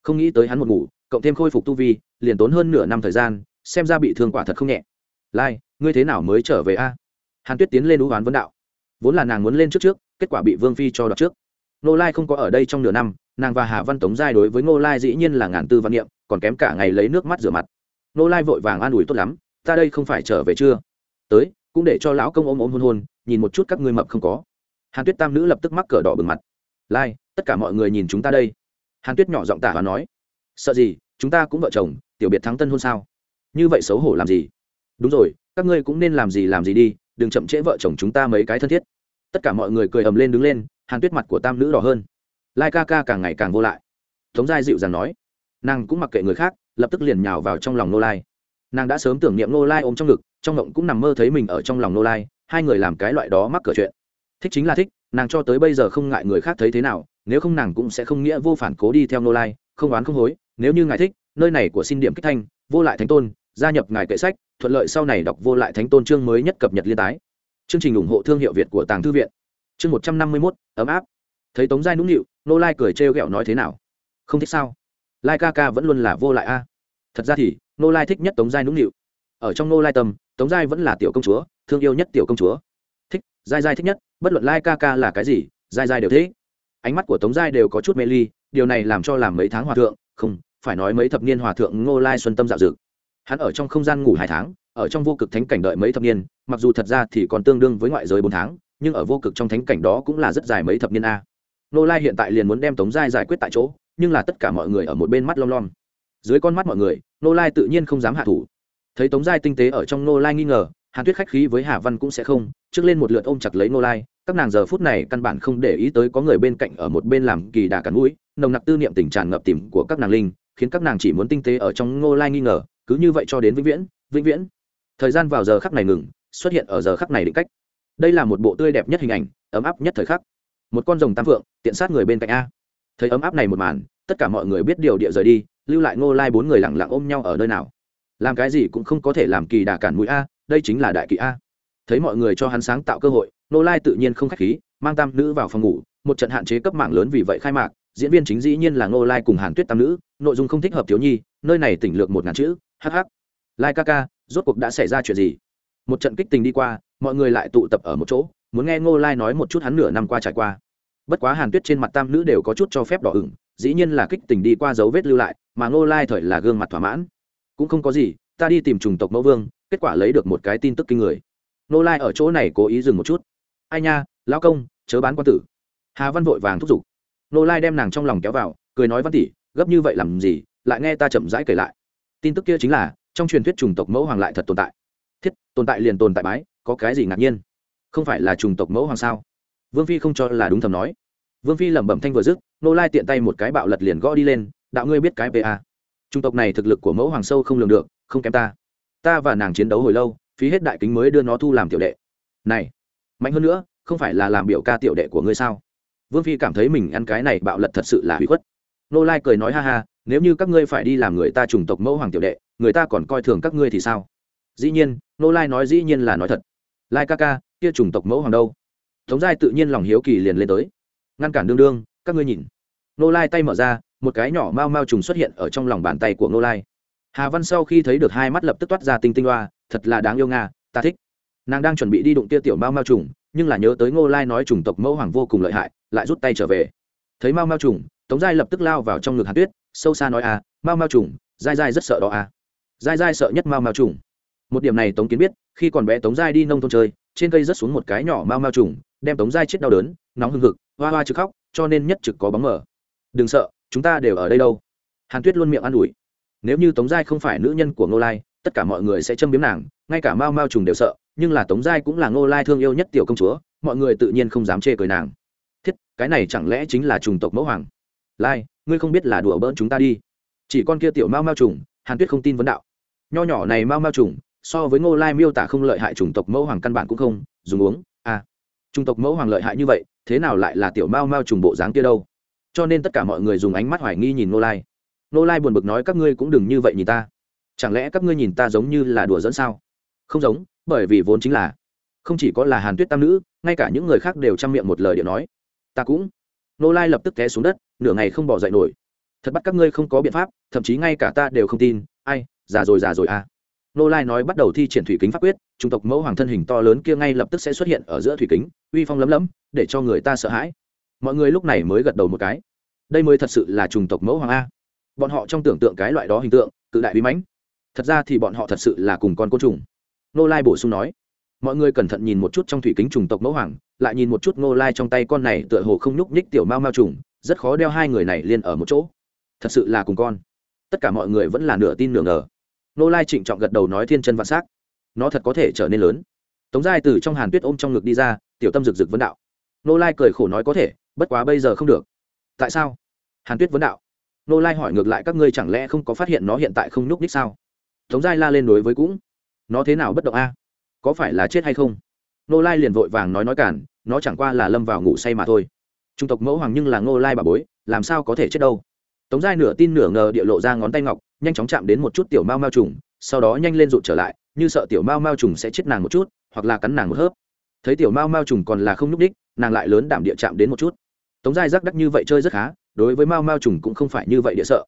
Không nghĩ tới hắn một ngủ, cộng thêm khôi phục tu vi, liền tốn hơn nửa năm thời gian, xem ra bị thương quả thật không nhẹ. Lai, ngươi thế nào mới trở về a? Hàn tuyết tiến lên đũ hoán vấn đạo. Vốn là nàng muốn lên trước trước, kết quả bị vương phi cho đọc trước. Ngô lai không có ở đây trong nửa năm, nàng và hà văn tống giai đối với ngô lai dĩ nhiên là ngàn tư văn niệm, còn kém cả ngày lấy nước mắt rửa mặt. Ngô lai vội vàng an ủi tốt lắm ta đây không phải trở về chưa? Tới, cũng để cho lão công ôm ôm hôn hôn, nhìn một chút các ngươi mập không có. Hàn tuyết tam nữ lập tức mắc cỡ đỏ bừng mặt. Lai, tất cả mọi người nhìn chúng ta đây. Hàn tuyết nhỏ giọng tả và nói. Sợ gì, chúng ta cũng vợ chồng, tiểu biệt thắng tân hôn sao? Như vậy xấu hổ làm gì? Đúng rồi, các ngươi cũng nên làm gì làm gì đi, đừng chậm trễ vợ chồng chúng ta mấy cái thân thiết. Tất cả mọi người cười ầm lên đứng lên, hàn tuyết mặt của tam nữ đỏ hơn. Lai ca ca càng ngày càng vô lại. Tống giai dịu dàng nói. Nàng cũng mặc kệ người khác, lập tức liền nhào vào trong lòng nô lai nàng đã sớm tưởng niệm nô lai ôm trong ngực, trong ngộng cũng nằm mơ thấy mình ở trong lòng nô lai, hai người làm cái loại đó mắc cửa chuyện. Thích chính là thích, nàng cho tới bây giờ không ngại người khác thấy thế nào, nếu không nàng cũng sẽ không nghĩa vô phản cố đi theo nô lai, không oán không hối, nếu như ngài thích, nơi này của xin điểm kích thanh, vô lại thánh tôn, gia nhập ngài kệ sách, thuận lợi sau này đọc vô lại thánh tôn chương mới nhất cập nhật liên tái. Chương trình ủng hộ thương hiệu việt của tàng thư viện. Chương một trăm năm mươi mốt, ấm áp. Thấy tống giai nũng nịu nô lai cười trêu ghẹo nói thế nào? Không thích sao? Lai ca ca vẫn luôn là vô lại a thật ra thì nô lai thích nhất tống giai nũng nịu. Ở trong nô lai tâm, tống giai vẫn là tiểu công chúa, thương yêu nhất tiểu công chúa. Thích, giai giai thích nhất, bất luận lai ca ca là cái gì, giai giai đều thế. ánh mắt của tống giai đều có chút mê ly, điều này làm cho làm mấy tháng hòa thượng, không, phải nói mấy thập niên hòa thượng ngô lai xuân tâm dạo dực. Hắn ở trong không gian ngủ hai tháng, ở trong vô cực thánh cảnh đợi mấy thập niên, mặc dù thật ra thì còn tương đương với ngoại giới bốn tháng, nhưng ở vô cực trong thánh cảnh đó cũng là rất dài mấy thập niên a. Nô lai hiện tại liền muốn đem tống giai giải quyết tại chỗ, nhưng là tất cả mọi người ở một bên mắt lom lom dưới con mắt mọi người nô lai tự nhiên không dám hạ thủ. Thấy tống giai tinh tế ở trong nô lai nghi ngờ, hàn tuyết khách khí với hà văn cũng sẽ không, trước lên một lượt ôm chặt lấy nô lai, các nàng giờ phút này căn bản không để ý tới có người bên cạnh ở một bên làm kỳ đà cắn mũi, nồng nặc tư niệm tình tràn ngập tìm của các nàng linh, khiến các nàng chỉ muốn tinh tế ở trong nô lai nghi ngờ, cứ như vậy cho đến vĩnh viễn vĩnh viễn. Thời gian vào giờ khắc này ngừng, xuất hiện ở giờ khắc này định cách. Đây là một bộ tươi đẹp nhất hình ảnh, ấm áp nhất thời khắc. Một con rồng tam phượng, tiện sát người bên cạnh a. Thấy ấm áp này một màn, tất cả mọi người biết điều địa rời đi lưu lại ngô lai bốn người lặng lặng ôm nhau ở nơi nào? Làm cái gì cũng không có thể làm kỳ đà cản mũi a, đây chính là đại kỵ a. Thấy mọi người cho hắn sáng tạo cơ hội, ngô lai tự nhiên không k h á c h khí, mang tam nữ vào phòng ngủ, một trận hạn chế cấp mạng lớn vì vậy khai mạc, diễn viên chính dĩ nhiên là ngô lai cùng hàn tuyết tam nữ, nội dung không thích hợp thiếu nhi, nơi này tỉnh lược một ngàn chữ hh lai ca ca, rốt cuộc đã xảy ra chuyện gì? Một trận kích tình đi qua, mọi người lại tụ tập ở một chỗ, muốn nghe ngô lai nói một chút hắn nửa năm qua trải qua. Bất quá hàn tuyết trên mặt tam nữ đều có chút cho phép đỏ ửng dĩ nhiên là kích tình đi qua dấu vết lưu lại, mà ngô lai thời là gương mặt thỏa mãn. Cũng không có gì, ta đi tìm chủng tộc mẫu vương, kết quả lấy được một cái tin tức kinh người. Ngô lai ở chỗ này cố ý dừng một chút. Ai nha, lão công, chớ bán quan tử. Hà văn vội vàng thúc giục. Ngô lai đem nàng trong lòng kéo vào, cười nói văn tỷ, gấp như vậy làm gì, lại nghe ta chậm rãi kể lại. Tin tức kia chính là, trong truyền thuyết chủng tộc mẫu hoàng lại thật tồn tại. Thiết, tồn tại liền tồn tại bái, có cái gì ngạc nhiên? Không phải là chủng tộc mẫu hoàng sao? Vương phi không cho là đúng thầm nói. Vương phi lẩm bẩm thanh vừa dứt nô lai tiện tay một cái bạo lật liền gõ đi lên, đạo ngươi biết cái pa trung tộc này thực lực của mẫu hoàng sâu không lường được, không kém ta. Ta và nàng chiến đấu hồi lâu, phí hết đại kính mới đưa nó thu làm tiểu đệ. Này, mạnh hơn nữa, không phải là làm biểu ca tiểu đệ của ngươi sao? Vương phi cảm thấy mình ăn cái này bạo lật thật sự là hủy khuất. Nô lai cười nói, ha ha, nếu như các ngươi phải đi làm người ta trùng tộc mẫu hoàng tiểu đệ, người ta còn coi thường các ngươi thì sao? Dĩ nhiên, nô lai nói dĩ nhiên là nói thật. Lai ca ca, kia trùng tộc mẫu hoàng đâu? Tống giai tự nhiên lòng hiếu kỳ liền lên tới. Ngăn cản đương đương các ngươi nhìn. Nô lai tay mở ra, một cái nhỏ mau mau trùng xuất hiện ở trong lòng bàn tay của ngô lai. Hà văn sau khi thấy được hai mắt lập tức toát ra tinh tinh loa thật là đáng yêu nga, ta thích. Nàng đang chuẩn bị đi đụng tia tiểu mau mau trùng, nhưng là nhớ tới ngô lai nói chủng tộc mẫu hoàng vô cùng lợi hại, lại rút tay trở về. Thấy mau mau trùng, tống giai lập tức lao vào trong ngực hạt tuyết, sâu xa nói à mau mau trùng dai dai rất sợ đó à. Dai dai sợ nhất mau mau trùng. Một điểm này tống kiến biết, khi còn bé tống giai đi nông thôn chơi, trên cây rớt xuống một cái nhỏ mau mau trùng, đem tống giai chết đau đớn, nóng hưng hực, hoa hoa chứ khóc cho nên nhất trực có bóng mở đừng sợ, chúng ta đều ở đây đâu. Hàn tuyết luôn miệng an ủi. Nếu như tống giai không phải nữ nhân của ngô lai, tất cả mọi người sẽ châm biếm nàng, ngay cả mao mao trùng đều sợ, nhưng là tống giai cũng là ngô lai thương yêu nhất tiểu công chúa, mọi người tự nhiên không dám chê cười nàng. Thiết, cái này chẳng lẽ chính là trùng tộc mẫu hoàng? Lai, ngươi không biết là đùa bỡn chúng ta đi. Chỉ con kia tiểu mao mao trùng, hàn tuyết không tin vấn đạo. Nho nhỏ này mao mao trùng, so với ngô lai miêu tả không lợi hại chủng tộc mẫu hoàng căn bản cũng không, dùng uống à. Chủng tộc mẫu hoàng lợi hại như vậy thế nào lại là tiểu mao mao trùng bộ dáng kia đâu? Cho nên tất cả mọi người dùng ánh mắt hoài nghi nhìn Nô lai. Nô lai buồn bực nói, các ngươi cũng đừng như vậy nhìn ta. Chẳng lẽ các ngươi nhìn ta giống như là đùa dẫn sao? Không giống, bởi vì vốn chính là, không chỉ có là hàn tuyết tam nữ, ngay cả những người khác đều chăm miệng một lời điện nói. Ta cũng. Nô lai lập tức té xuống đất, nửa ngày không bỏ dậy nổi. Thật bắt các ngươi không có biện pháp, thậm chí ngay cả ta đều không tin. Ai, già rồi già rồi à nô lai nói bắt đầu thi triển thủy kính pháp quyết, chủng tộc mẫu hoàng thân hình to lớn kia ngay lập tức sẽ xuất hiện ở giữa thủy kính, uy phong lấm lấm, để cho người ta sợ hãi. Mọi người lúc này mới gật đầu một cái. Đây mới thật sự là chủng tộc mẫu hoàng a. Bọn họ trong tưởng tượng cái loại đó hình tượng, cự đại bí mãnh. Thật ra thì bọn họ thật sự là cùng con côn trùng. Nô lai bổ sung nói. Mọi người cẩn thận nhìn một chút trong thủy kính trùng tộc mẫu hoàng, lại nhìn một chút nô lai trong tay con này tựa hồ không nhúc nhích tiểu mao mao trùng, rất khó đeo hai người này liên ở một chỗ. Thật sự là cùng con. Tất cả mọi người vẫn là nửa tin nửa ngờ nô lai trịnh trọng gật đầu nói thiên chân vạn s á c nó thật có thể trở nên lớn. Tống giai từ trong hàn tuyết ôm trong ngực đi ra, tiểu tâm rực rực vấn đạo. Nô lai cười khổ nói có thể, bất quá bây giờ không được. Tại sao? Hàn tuyết vấn đạo. Nô lai hỏi ngược lại các ngươi chẳng lẽ không có phát hiện nó hiện tại không nhúc ních sao? Tống giai la lên đối với cũng. Nó thế nào bất động a? Có phải là chết hay không? Nô lai liền vội vàng nói nói cản, nó chẳng qua là lâm vào ngủ say mà thôi. Trung tộc mẫu hoàng nhưng là ngô lai bà bối, làm sao có thể chết đâu? Tống giai nửa tin nửa ngờ địa lộ ra ngón tay ngọc, nhanh chóng chạm đến một chút tiểu mao mao trùng, sau đó nhanh lên rụt trở lại, như sợ tiểu mao mao trùng sẽ chết nàng một chút, hoặc là cắn nàng một hớp. Thấy tiểu mao mao trùng còn là không nhúc đích nàng lại lớn đảm địa chạm đến một chút. Tống giai rắc đắc như vậy chơi rất khá, đối với mao mao trùng cũng không phải như vậy địa sợ.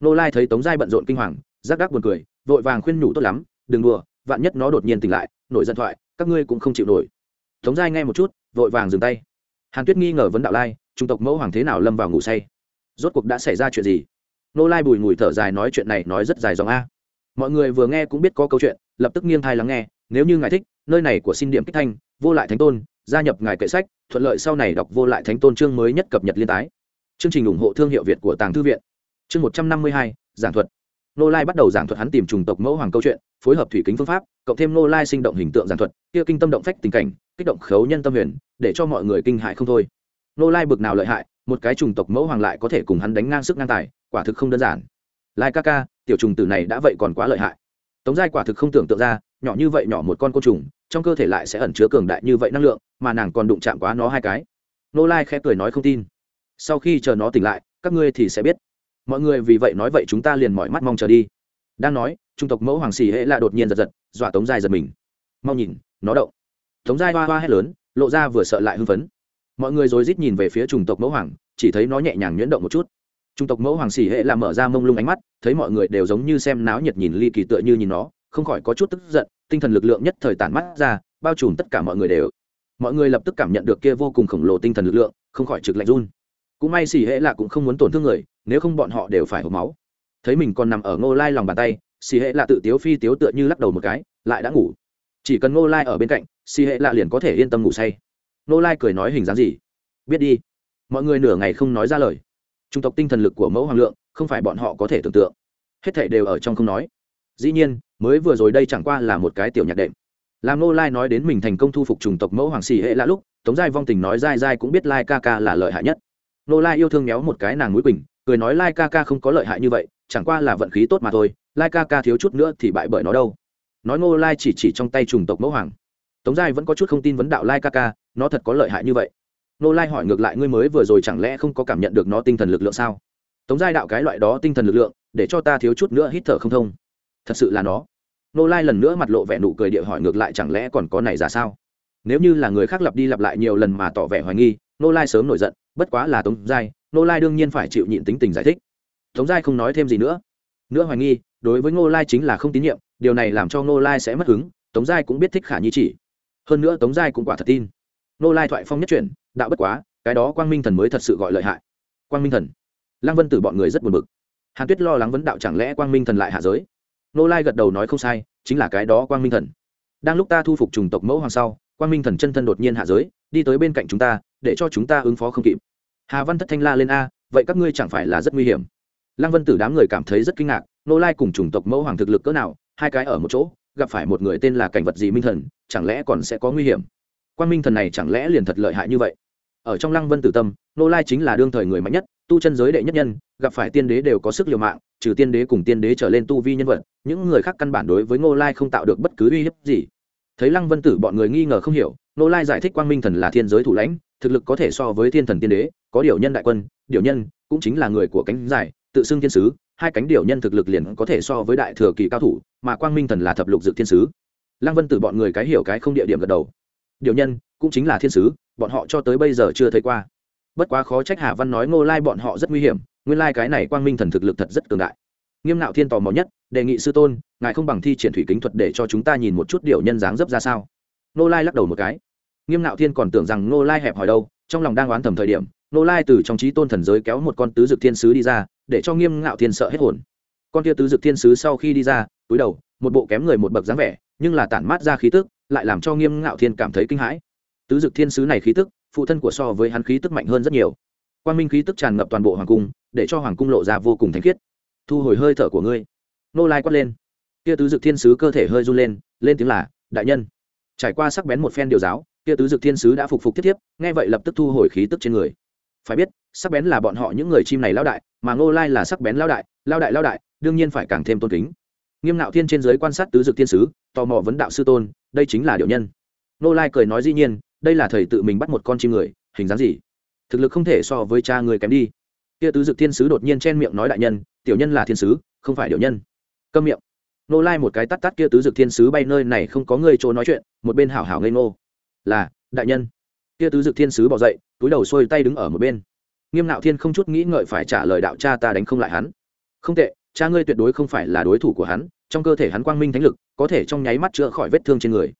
Nô lai thấy tống giai bận rộn kinh hoàng, rắc đắc buồn cười, vội vàng khuyên nhủ tốt lắm, đừng đùa, vạn nhất nó đột nhiên tỉnh lại, nổi giận thoại, các ngươi cũng không chịu nổi. Tống giai nghe một chút, vội vàng dừng tay. Hàn tuyết nghi ngờ vấn đạo lai trung tộc mẫu hoàng thế nào lâm vào ngủ say? Rốt cuộc đã xảy ra chuyện gì? Nô lai bùi ngùi thở dài nói chuyện này nói rất dài dòng a. Mọi người vừa nghe cũng biết có câu chuyện, lập tức nghiêng thai lắng nghe, nếu như ngài thích, nơi này của xin điểm kích thanh, vô lại thánh tôn, gia nhập ngài kệ sách, thuận lợi sau này đọc vô lại thánh tôn chương mới nhất cập nhật liên tái. Chương trình ủng hộ thương hiệu việt của tàng thư viện. Chương một trăm năm mươi hai, giảng thuật. Nô lai bắt đầu giảng thuật hắn tìm trùng tộc mẫu hoàng câu chuyện, phối hợp thủy kính phương pháp, cộng thêm nô lai sinh động hình tượng giảng thuật, kia kinh tâm động phách tình cảnh, kích động khấu nhân tâm huyền, để cho mọi người kinh hại không thôi nô lai bực nào lợi hại, một cái chủng tộc mẫu hoàng lại có thể cùng hắn đánh ngang sức ngang tài, quả thực không đơn giản. Lai ca ca, tiểu trùng tử này đã vậy còn quá lợi hại. Tống giai quả thực không tưởng tượng ra, nhỏ như vậy nhỏ một con côn trùng, trong cơ thể lại sẽ ẩn chứa cường đại như vậy năng lượng, mà nàng còn đụng chạm quá nó hai cái. Nô lai khẽ cười nói không tin. Sau khi chờ nó tỉnh lại, các ngươi thì sẽ biết. Mọi người vì vậy nói vậy chúng ta liền mỏi mắt mong chờ đi. Đang nói trung tộc mẫu hoàng xì hệ lại đột nhiên giật giật, dọa tống giai giật mình. Mau nhìn, nó động. Tống giai hoa hoa hét lớn, lộ ra vừa sợ lại hưng phấn mọi người rồi rít nhìn về phía trung tộc mẫu hoàng, chỉ thấy nó nhẹ nhàng nhuyễn động một chút. Trung tộc mẫu hoàng xì hệ là mở ra mông lung ánh mắt, thấy mọi người đều giống như xem náo nhiệt nhìn ly kỳ tựa như nhìn nó, không khỏi có chút tức giận, tinh thần lực lượng nhất thời tản mắt ra, bao trùm tất cả mọi người đều. Mọi người lập tức cảm nhận được kia vô cùng khổng lồ tinh thần lực lượng, không khỏi trực lạnh run. Cũng may xì hệ là cũng không muốn tổn thương người, nếu không bọn họ đều phải hộp máu. Thấy mình còn nằm ở ngô lai lòng bàn tay, xì hệ là tự tiếu phi tiếu tựa như lắc đầu một cái, lại đã ngủ. Chỉ cần ngô lai ở bên cạnh, xì hệ là liền có thể yên tâm ngủ say. Nô lai cười nói hình dáng gì? Biết đi. Mọi người nửa ngày không nói ra lời. Trung tộc tinh thần lực của mẫu hoàng lượng, không phải bọn họ có thể tưởng tượng. Hết thể đều ở trong không nói. Dĩ nhiên, mới vừa rồi đây chẳng qua là một cái tiểu nhạc đệm. Làm nô lai nói đến mình thành công thu phục chủng tộc mẫu hoàng xì hệ lạ lúc, tống giai vong tình nói dai dai cũng biết lai ca ca là lợi hại nhất. Nô lai yêu thương méo một cái nàng núi quỳnh, cười nói lai ca ca không có lợi hại như vậy, chẳng qua là vận khí tốt mà thôi, lai ca ca thiếu chút nữa thì bại bởi nó đâu. Nói Nô lai chỉ chỉ trong tay trùng tộc mẫu hoàng tống giai vẫn có chút không tin vấn đạo lai ca ca, nó thật có lợi hại như vậy. Nô lai hỏi ngược lại, ngươi mới vừa rồi chẳng lẽ không có cảm nhận được nó tinh thần lực lượng sao? Tống giai đạo cái loại đó tinh thần lực lượng, để cho ta thiếu chút nữa hít thở không thông. Thật sự là nó. Nô lai lần nữa mặt lộ vẻ nụ cười địa hỏi ngược lại, chẳng lẽ còn có này ra sao? Nếu như là người khác lặp đi lặp lại nhiều lần mà tỏ vẻ hoài nghi, nô lai sớm nổi giận, bất quá là tống giai, nô lai đương nhiên phải chịu nhịn tính tình giải thích. Tống giai không nói thêm gì nữa. Nữa hoài nghi, đối với ngô lai chính là không tín nhiệm, điều này làm cho ngô lai sẽ mất hứng, tống giai cũng biết thích khả nhi chỉ hơn nữa tống giai cũng quả thật tin. Nô lai thoại phong nhất chuyển, đạo bất quá, cái đó quang minh thần mới thật sự gọi lợi hại. Quang minh thần. Lăng vân tử bọn người rất buồn bực. Hàn tuyết lo lắng vấn đạo chẳng lẽ quang minh thần lại hạ giới? Nô lai gật đầu nói không sai, chính là cái đó quang minh thần. Đang lúc ta thu phục trùng tộc mẫu hoàng sau, quang minh thần chân thân đột nhiên hạ giới, đi tới bên cạnh chúng ta, để cho chúng ta ứng phó không kịp. Hà văn thất thanh la lên a, vậy các ngươi chẳng phải là rất nguy hiểm? Lăng vân tử đám người cảm thấy rất kinh ngạc, nô lai cùng chủng tộc mẫu hoàng thực lực cỡ nào, hai cái ở một chỗ gặp phải một người tên là cảnh vật gì minh thần, chẳng lẽ còn sẽ có nguy hiểm? Quan minh thần này chẳng lẽ liền thật lợi hại như vậy? Ở trong lăng vân tử tâm, nô lai chính là đương thời người mạnh nhất, tu chân giới đệ nhất nhân, gặp phải tiên đế đều có sức liều mạng, trừ tiên đế cùng tiên đế trở lên tu vi nhân vật, những người khác căn bản đối với ngô lai không tạo được bất cứ uy hiếp gì. Thấy lăng vân tử bọn người nghi ngờ không hiểu, nô lai giải thích quang minh thần là thiên giới thủ lãnh, thực lực có thể so với thiên thần tiên đế, có điều nhân đại quân, điều nhân cũng chính là người của cánh giải, tự xưng thiên sứ hai cánh điều nhân thực lực liền có thể so với đại thừa kỳ cao thủ, mà quang minh thần là thập lục dự thiên sứ. Lăng vân tử bọn người cái hiểu cái không địa điểm gật đầu. Điều nhân, cũng chính là thiên sứ, bọn họ cho tới bây giờ chưa thấy qua. Bất quá khó trách hà văn nói ngô lai bọn họ rất nguy hiểm, nguyên lai cái này quang minh thần thực lực thật rất cường đại. Nghiêm nạo thiên tò mò nhất, đề nghị sư tôn, ngài không bằng thi triển thủy kính thuật để cho chúng ta nhìn một chút điều nhân dáng dấp ra sao. Ngô lai lắc đầu một cái. Nghiêm nạo thiên còn tưởng rằng ngô lai hẹp hỏi đâu, trong lòng đang oán thầm thời điểm nô lai từ trong trí tôn thần giới kéo một con tứ dực thiên sứ đi ra, để cho nghiêm ngạo thiên sợ hết hồn. Con kia tứ dực thiên sứ sau khi đi ra, túi đầu, một bộ kém người một bậc dáng vẻ, nhưng là tản mát ra khí tức, lại làm cho nghiêm ngạo thiên cảm thấy kinh hãi. Tứ dực thiên sứ này khí tức, phụ thân của so với hắn khí tức mạnh hơn rất nhiều. Quan minh khí tức tràn ngập toàn bộ hoàng cung, để cho hoàng cung lộ ra vô cùng thanh khiết. Thu hồi hơi thở của ngươi. Nô lai quát lên. Kia tứ dực thiên sứ cơ thể hơi run lên lên tiếng là, đại nhân. Trải qua sắc bén một phen điều giáo, kia tứ dực thiên sứ đã phục phục tiếp tiếp nghe vậy lập tức thu hồi khí tức trên người phải biết, sắc bén là bọn họ những người chim này lao đại, mà ngô lai là sắc bén lao đại lao đại lao đại, đương nhiên phải càng thêm tôn kính. Nghiêm nạo thiên trên giới quan sát tứ dực thiên sứ, tò mò vấn đạo sư tôn, đây chính là điệu nhân. Ngô lai cười nói dĩ nhiên, đây là thầy tự mình bắt một con chim người, hình dáng gì? Thực lực không thể so với cha người kém đi. Kia tứ dực thiên sứ đột nhiên chen miệng nói đại nhân, tiểu nhân là thiên sứ, không phải điệu nhân. Câm miệng. Nô lai một cái tắt tắt kia tứ dực thiên sứ bay nơi này không có người chỗ nói chuyện, một bên hảo hảo ngây ngô. Là, đại nhân kia tứ dực thiên sứ bỏ dậy, túi đầu xuôi tay đứng ở một bên. Nghiêm nạo thiên không chút nghĩ ngợi phải trả lời đạo cha ta đánh không lại hắn. Không tệ, cha ngươi tuyệt đối không phải là đối thủ của hắn, trong cơ thể hắn quang minh thánh lực, có thể trong nháy mắt chữa khỏi vết thương trên người.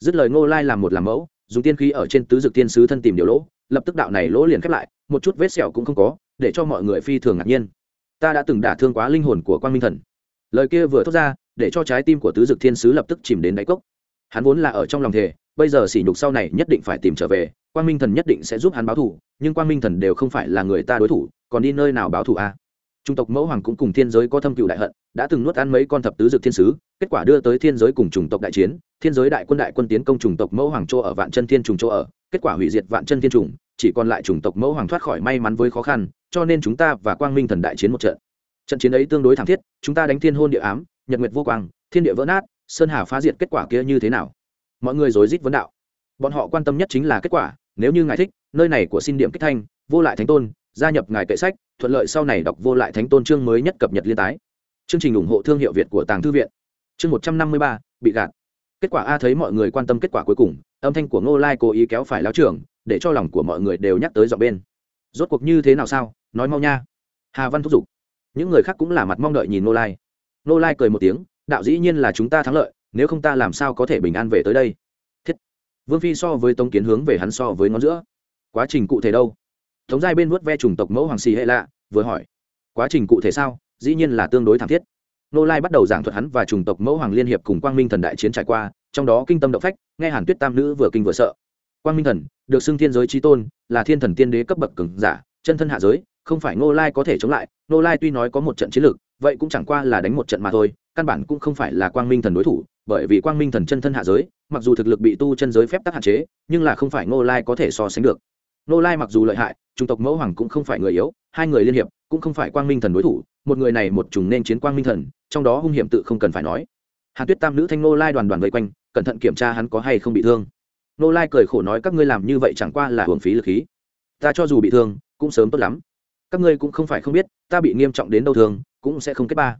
Dứt lời ngô lai làm một làm mẫu, dùng tiên khí ở trên tứ dực thiên sứ thân tìm điều lỗ, lập tức đạo này lỗ liền khép lại, một chút vết sẹo cũng không có, để cho mọi người phi thường ngạc nhiên. Ta đã từng đả thương quá linh hồn của quang minh thần. Lời kia vừa thốt ra, để cho trái tim của tứ dực thiên sứ lập tức chìm đến đáy cốc. Hắn vốn là ở trong lòng thề, bây giờ sỉ nhục sau này nhất định phải tìm trở về quang minh thần nhất định sẽ giúp hắn báo thù, nhưng quang minh thần đều không phải là người ta đối thủ, còn đi nơi nào báo thù a à? trung tộc mẫu hoàng cũng cùng thiên giới có thâm cựu đại hận, đã từng nuốt ăn mấy con thập tứ dực thiên sứ, kết quả đưa tới thiên giới cùng chủng tộc đại chiến, thiên giới đại quân đại quân tiến công chủng tộc mẫu hoàng chỗ ở, vạn chân thiên trùng chỗ ở, kết quả hủy diệt vạn chân thiên trùng, chỉ còn lại chủng tộc mẫu hoàng thoát khỏi may mắn với khó khăn, cho nên chúng ta và quang minh thần đại chiến một trận. Trận chiến ấy tương đối thảm thiết, chúng ta đánh thiên hôn địa ám, nhật nguyệt vô quang, thiên địa vỡ nát, sơn hà phá diệt kết quả kia như thế nào? Mọi người rối rít vấn đạo. Bọn họ quan tâm nhất chính là kết quả nếu như ngài thích, nơi này của xin điểm kích thanh, vô lại thánh tôn, gia nhập ngài kệ sách, thuận lợi sau này đọc vô lại thánh tôn chương mới nhất cập nhật liên tái. Chương trình ủng hộ thương hiệu việt của tàng thư viện. Chương một trăm năm mươi ba, bị gạt. Kết quả a thấy mọi người quan tâm kết quả cuối cùng, âm thanh của ngô lai cố ý kéo phải lao trưởng, để cho lòng của mọi người đều nhắc tới dọn bên. Rốt cuộc như thế nào sao? Nói mau nha. Hà văn thúc giục. Những người khác cũng là mặt mong đợi nhìn ngô lai. Ngô lai cười một tiếng, đạo dĩ nhiên là chúng ta thắng lợi, nếu không ta làm sao có thể bình an về tới đây? Vương phi so với tống kiến hướng về hắn so với ngón giữa. Quá trình cụ thể đâu? Tống giai bên vuốt ve chủng tộc mẫu hoàng xì hệ lạ, vừa hỏi. Quá trình cụ thể sao? Dĩ nhiên là tương đối thảm thiết. Nô lai bắt đầu giảng thuật hắn và chủng tộc mẫu hoàng liên hiệp cùng quang minh thần đại chiến trải qua, trong đó kinh tâm động phách, nghe hàn tuyết tam nữ vừa kinh vừa sợ. Quang minh thần, được xưng thiên giới trí tôn, là thiên thần tiên đế cấp bậc cường giả, chân thân hạ giới, không phải nô lai có thể chống lại. Nô lai tuy nói có một trận chiến lược, vậy cũng chẳng qua là đánh một trận mà thôi căn bản cũng không phải là quang minh thần đối thủ, bởi vì quang minh thần chân thân hạ giới, mặc dù thực lực bị tu chân giới phép tắc hạn chế, nhưng là không phải ngô lai có thể so sánh được. Ngô lai mặc dù lợi hại, chủng tộc mẫu hoàng cũng không phải người yếu, hai người liên hiệp cũng không phải quang minh thần đối thủ, một người này một chủng nên chiến quang minh thần, trong đó hung hiểm tự không cần phải nói. Hàn tuyết tam nữ thanh ngô lai đoàn đoàn vây quanh, cẩn thận kiểm tra hắn có hay không bị thương. Ngô lai cười khổ nói, các ngươi làm như vậy chẳng qua là hưởng phí lực khí. Ta cho dù bị thương, cũng sớm tốt lắm. Các ngươi cũng không phải không biết, ta bị nghiêm trọng đến đâu thường cũng sẽ không kết ba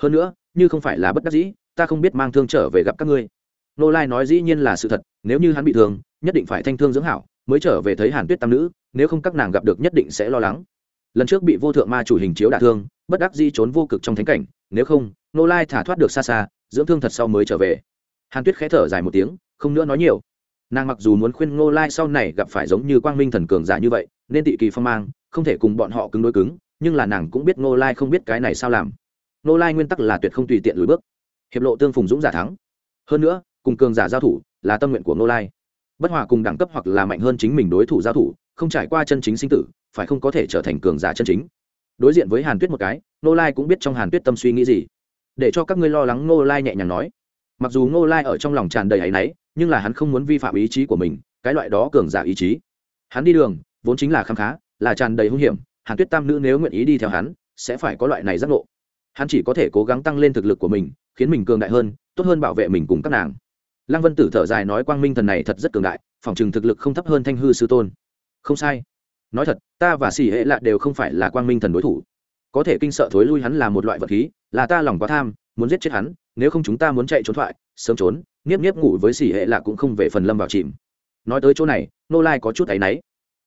hơn nữa, như không phải là bất đắc dĩ, ta không biết mang thương trở về gặp các ngươi. Nô lai nói dĩ nhiên là sự thật, nếu như hắn bị thương, nhất định phải thanh thương dưỡng hảo, mới trở về thấy hàn tuyết tam nữ, nếu không các nàng gặp được nhất định sẽ lo lắng. Lần trước bị vô thượng ma chủ hình chiếu đả thương, bất đắc dĩ trốn vô cực trong thánh cảnh, nếu không, nô lai thả thoát được xa xa, dưỡng thương thật sau mới trở về. Hàn tuyết khẽ thở dài một tiếng, không nữa nói nhiều. Nàng mặc dù muốn khuyên nô lai sau này gặp phải giống như quang minh thần cường giả như vậy, nên tị kỳ phong mang, không thể cùng bọn họ cứng đối cứng, nhưng là nàng cũng biết nô lai không biết cái này sao làm nô lai nguyên tắc là tuyệt không tùy tiện lùi bước. Hiệp lộ tương phùng dũng giả thắng. Hơn nữa, cùng cường giả giao thủ là tâm nguyện của nô lai. Bất hòa cùng đẳng cấp hoặc là mạnh hơn chính mình đối thủ giao thủ, không trải qua chân chính sinh tử, phải không có thể trở thành cường giả chân chính. Đối diện với hàn tuyết một cái, nô lai cũng biết trong hàn tuyết tâm suy nghĩ gì. Để cho các ngươi lo lắng, nô lai nhẹ nhàng nói. Mặc dù nô lai ở trong lòng tràn đầy áy náy, nhưng là hắn không muốn vi phạm ý chí của mình, cái loại đó cường giả ý chí. Hắn đi đường, vốn chính là khám khá là tràn đầy hung hiểm, hàn tuyết tam nữ nếu nguyện ý đi theo hắn, sẽ phải có loại này giác ngộ hắn chỉ có thể cố gắng tăng lên thực lực của mình, khiến mình cường đại hơn, tốt hơn bảo vệ mình cùng các nàng. Lăng vân tử thở dài nói quang minh thần này thật rất cường đại, phòng chừng thực lực không thấp hơn thanh hư sư tôn. Không sai. Nói thật, ta và xỉ hệ lạ đều không phải là quang minh thần đối thủ. Có thể kinh sợ thối lui hắn là một loại vật khí, là ta lòng quá tham, muốn giết chết hắn, nếu không chúng ta muốn chạy trốn thoại, sớm trốn, nghiếp nghiếp ngủ với xỉ hệ lạ cũng không về phần lâm vào chìm. Nói tới chỗ này, nô lai có chút áy náy.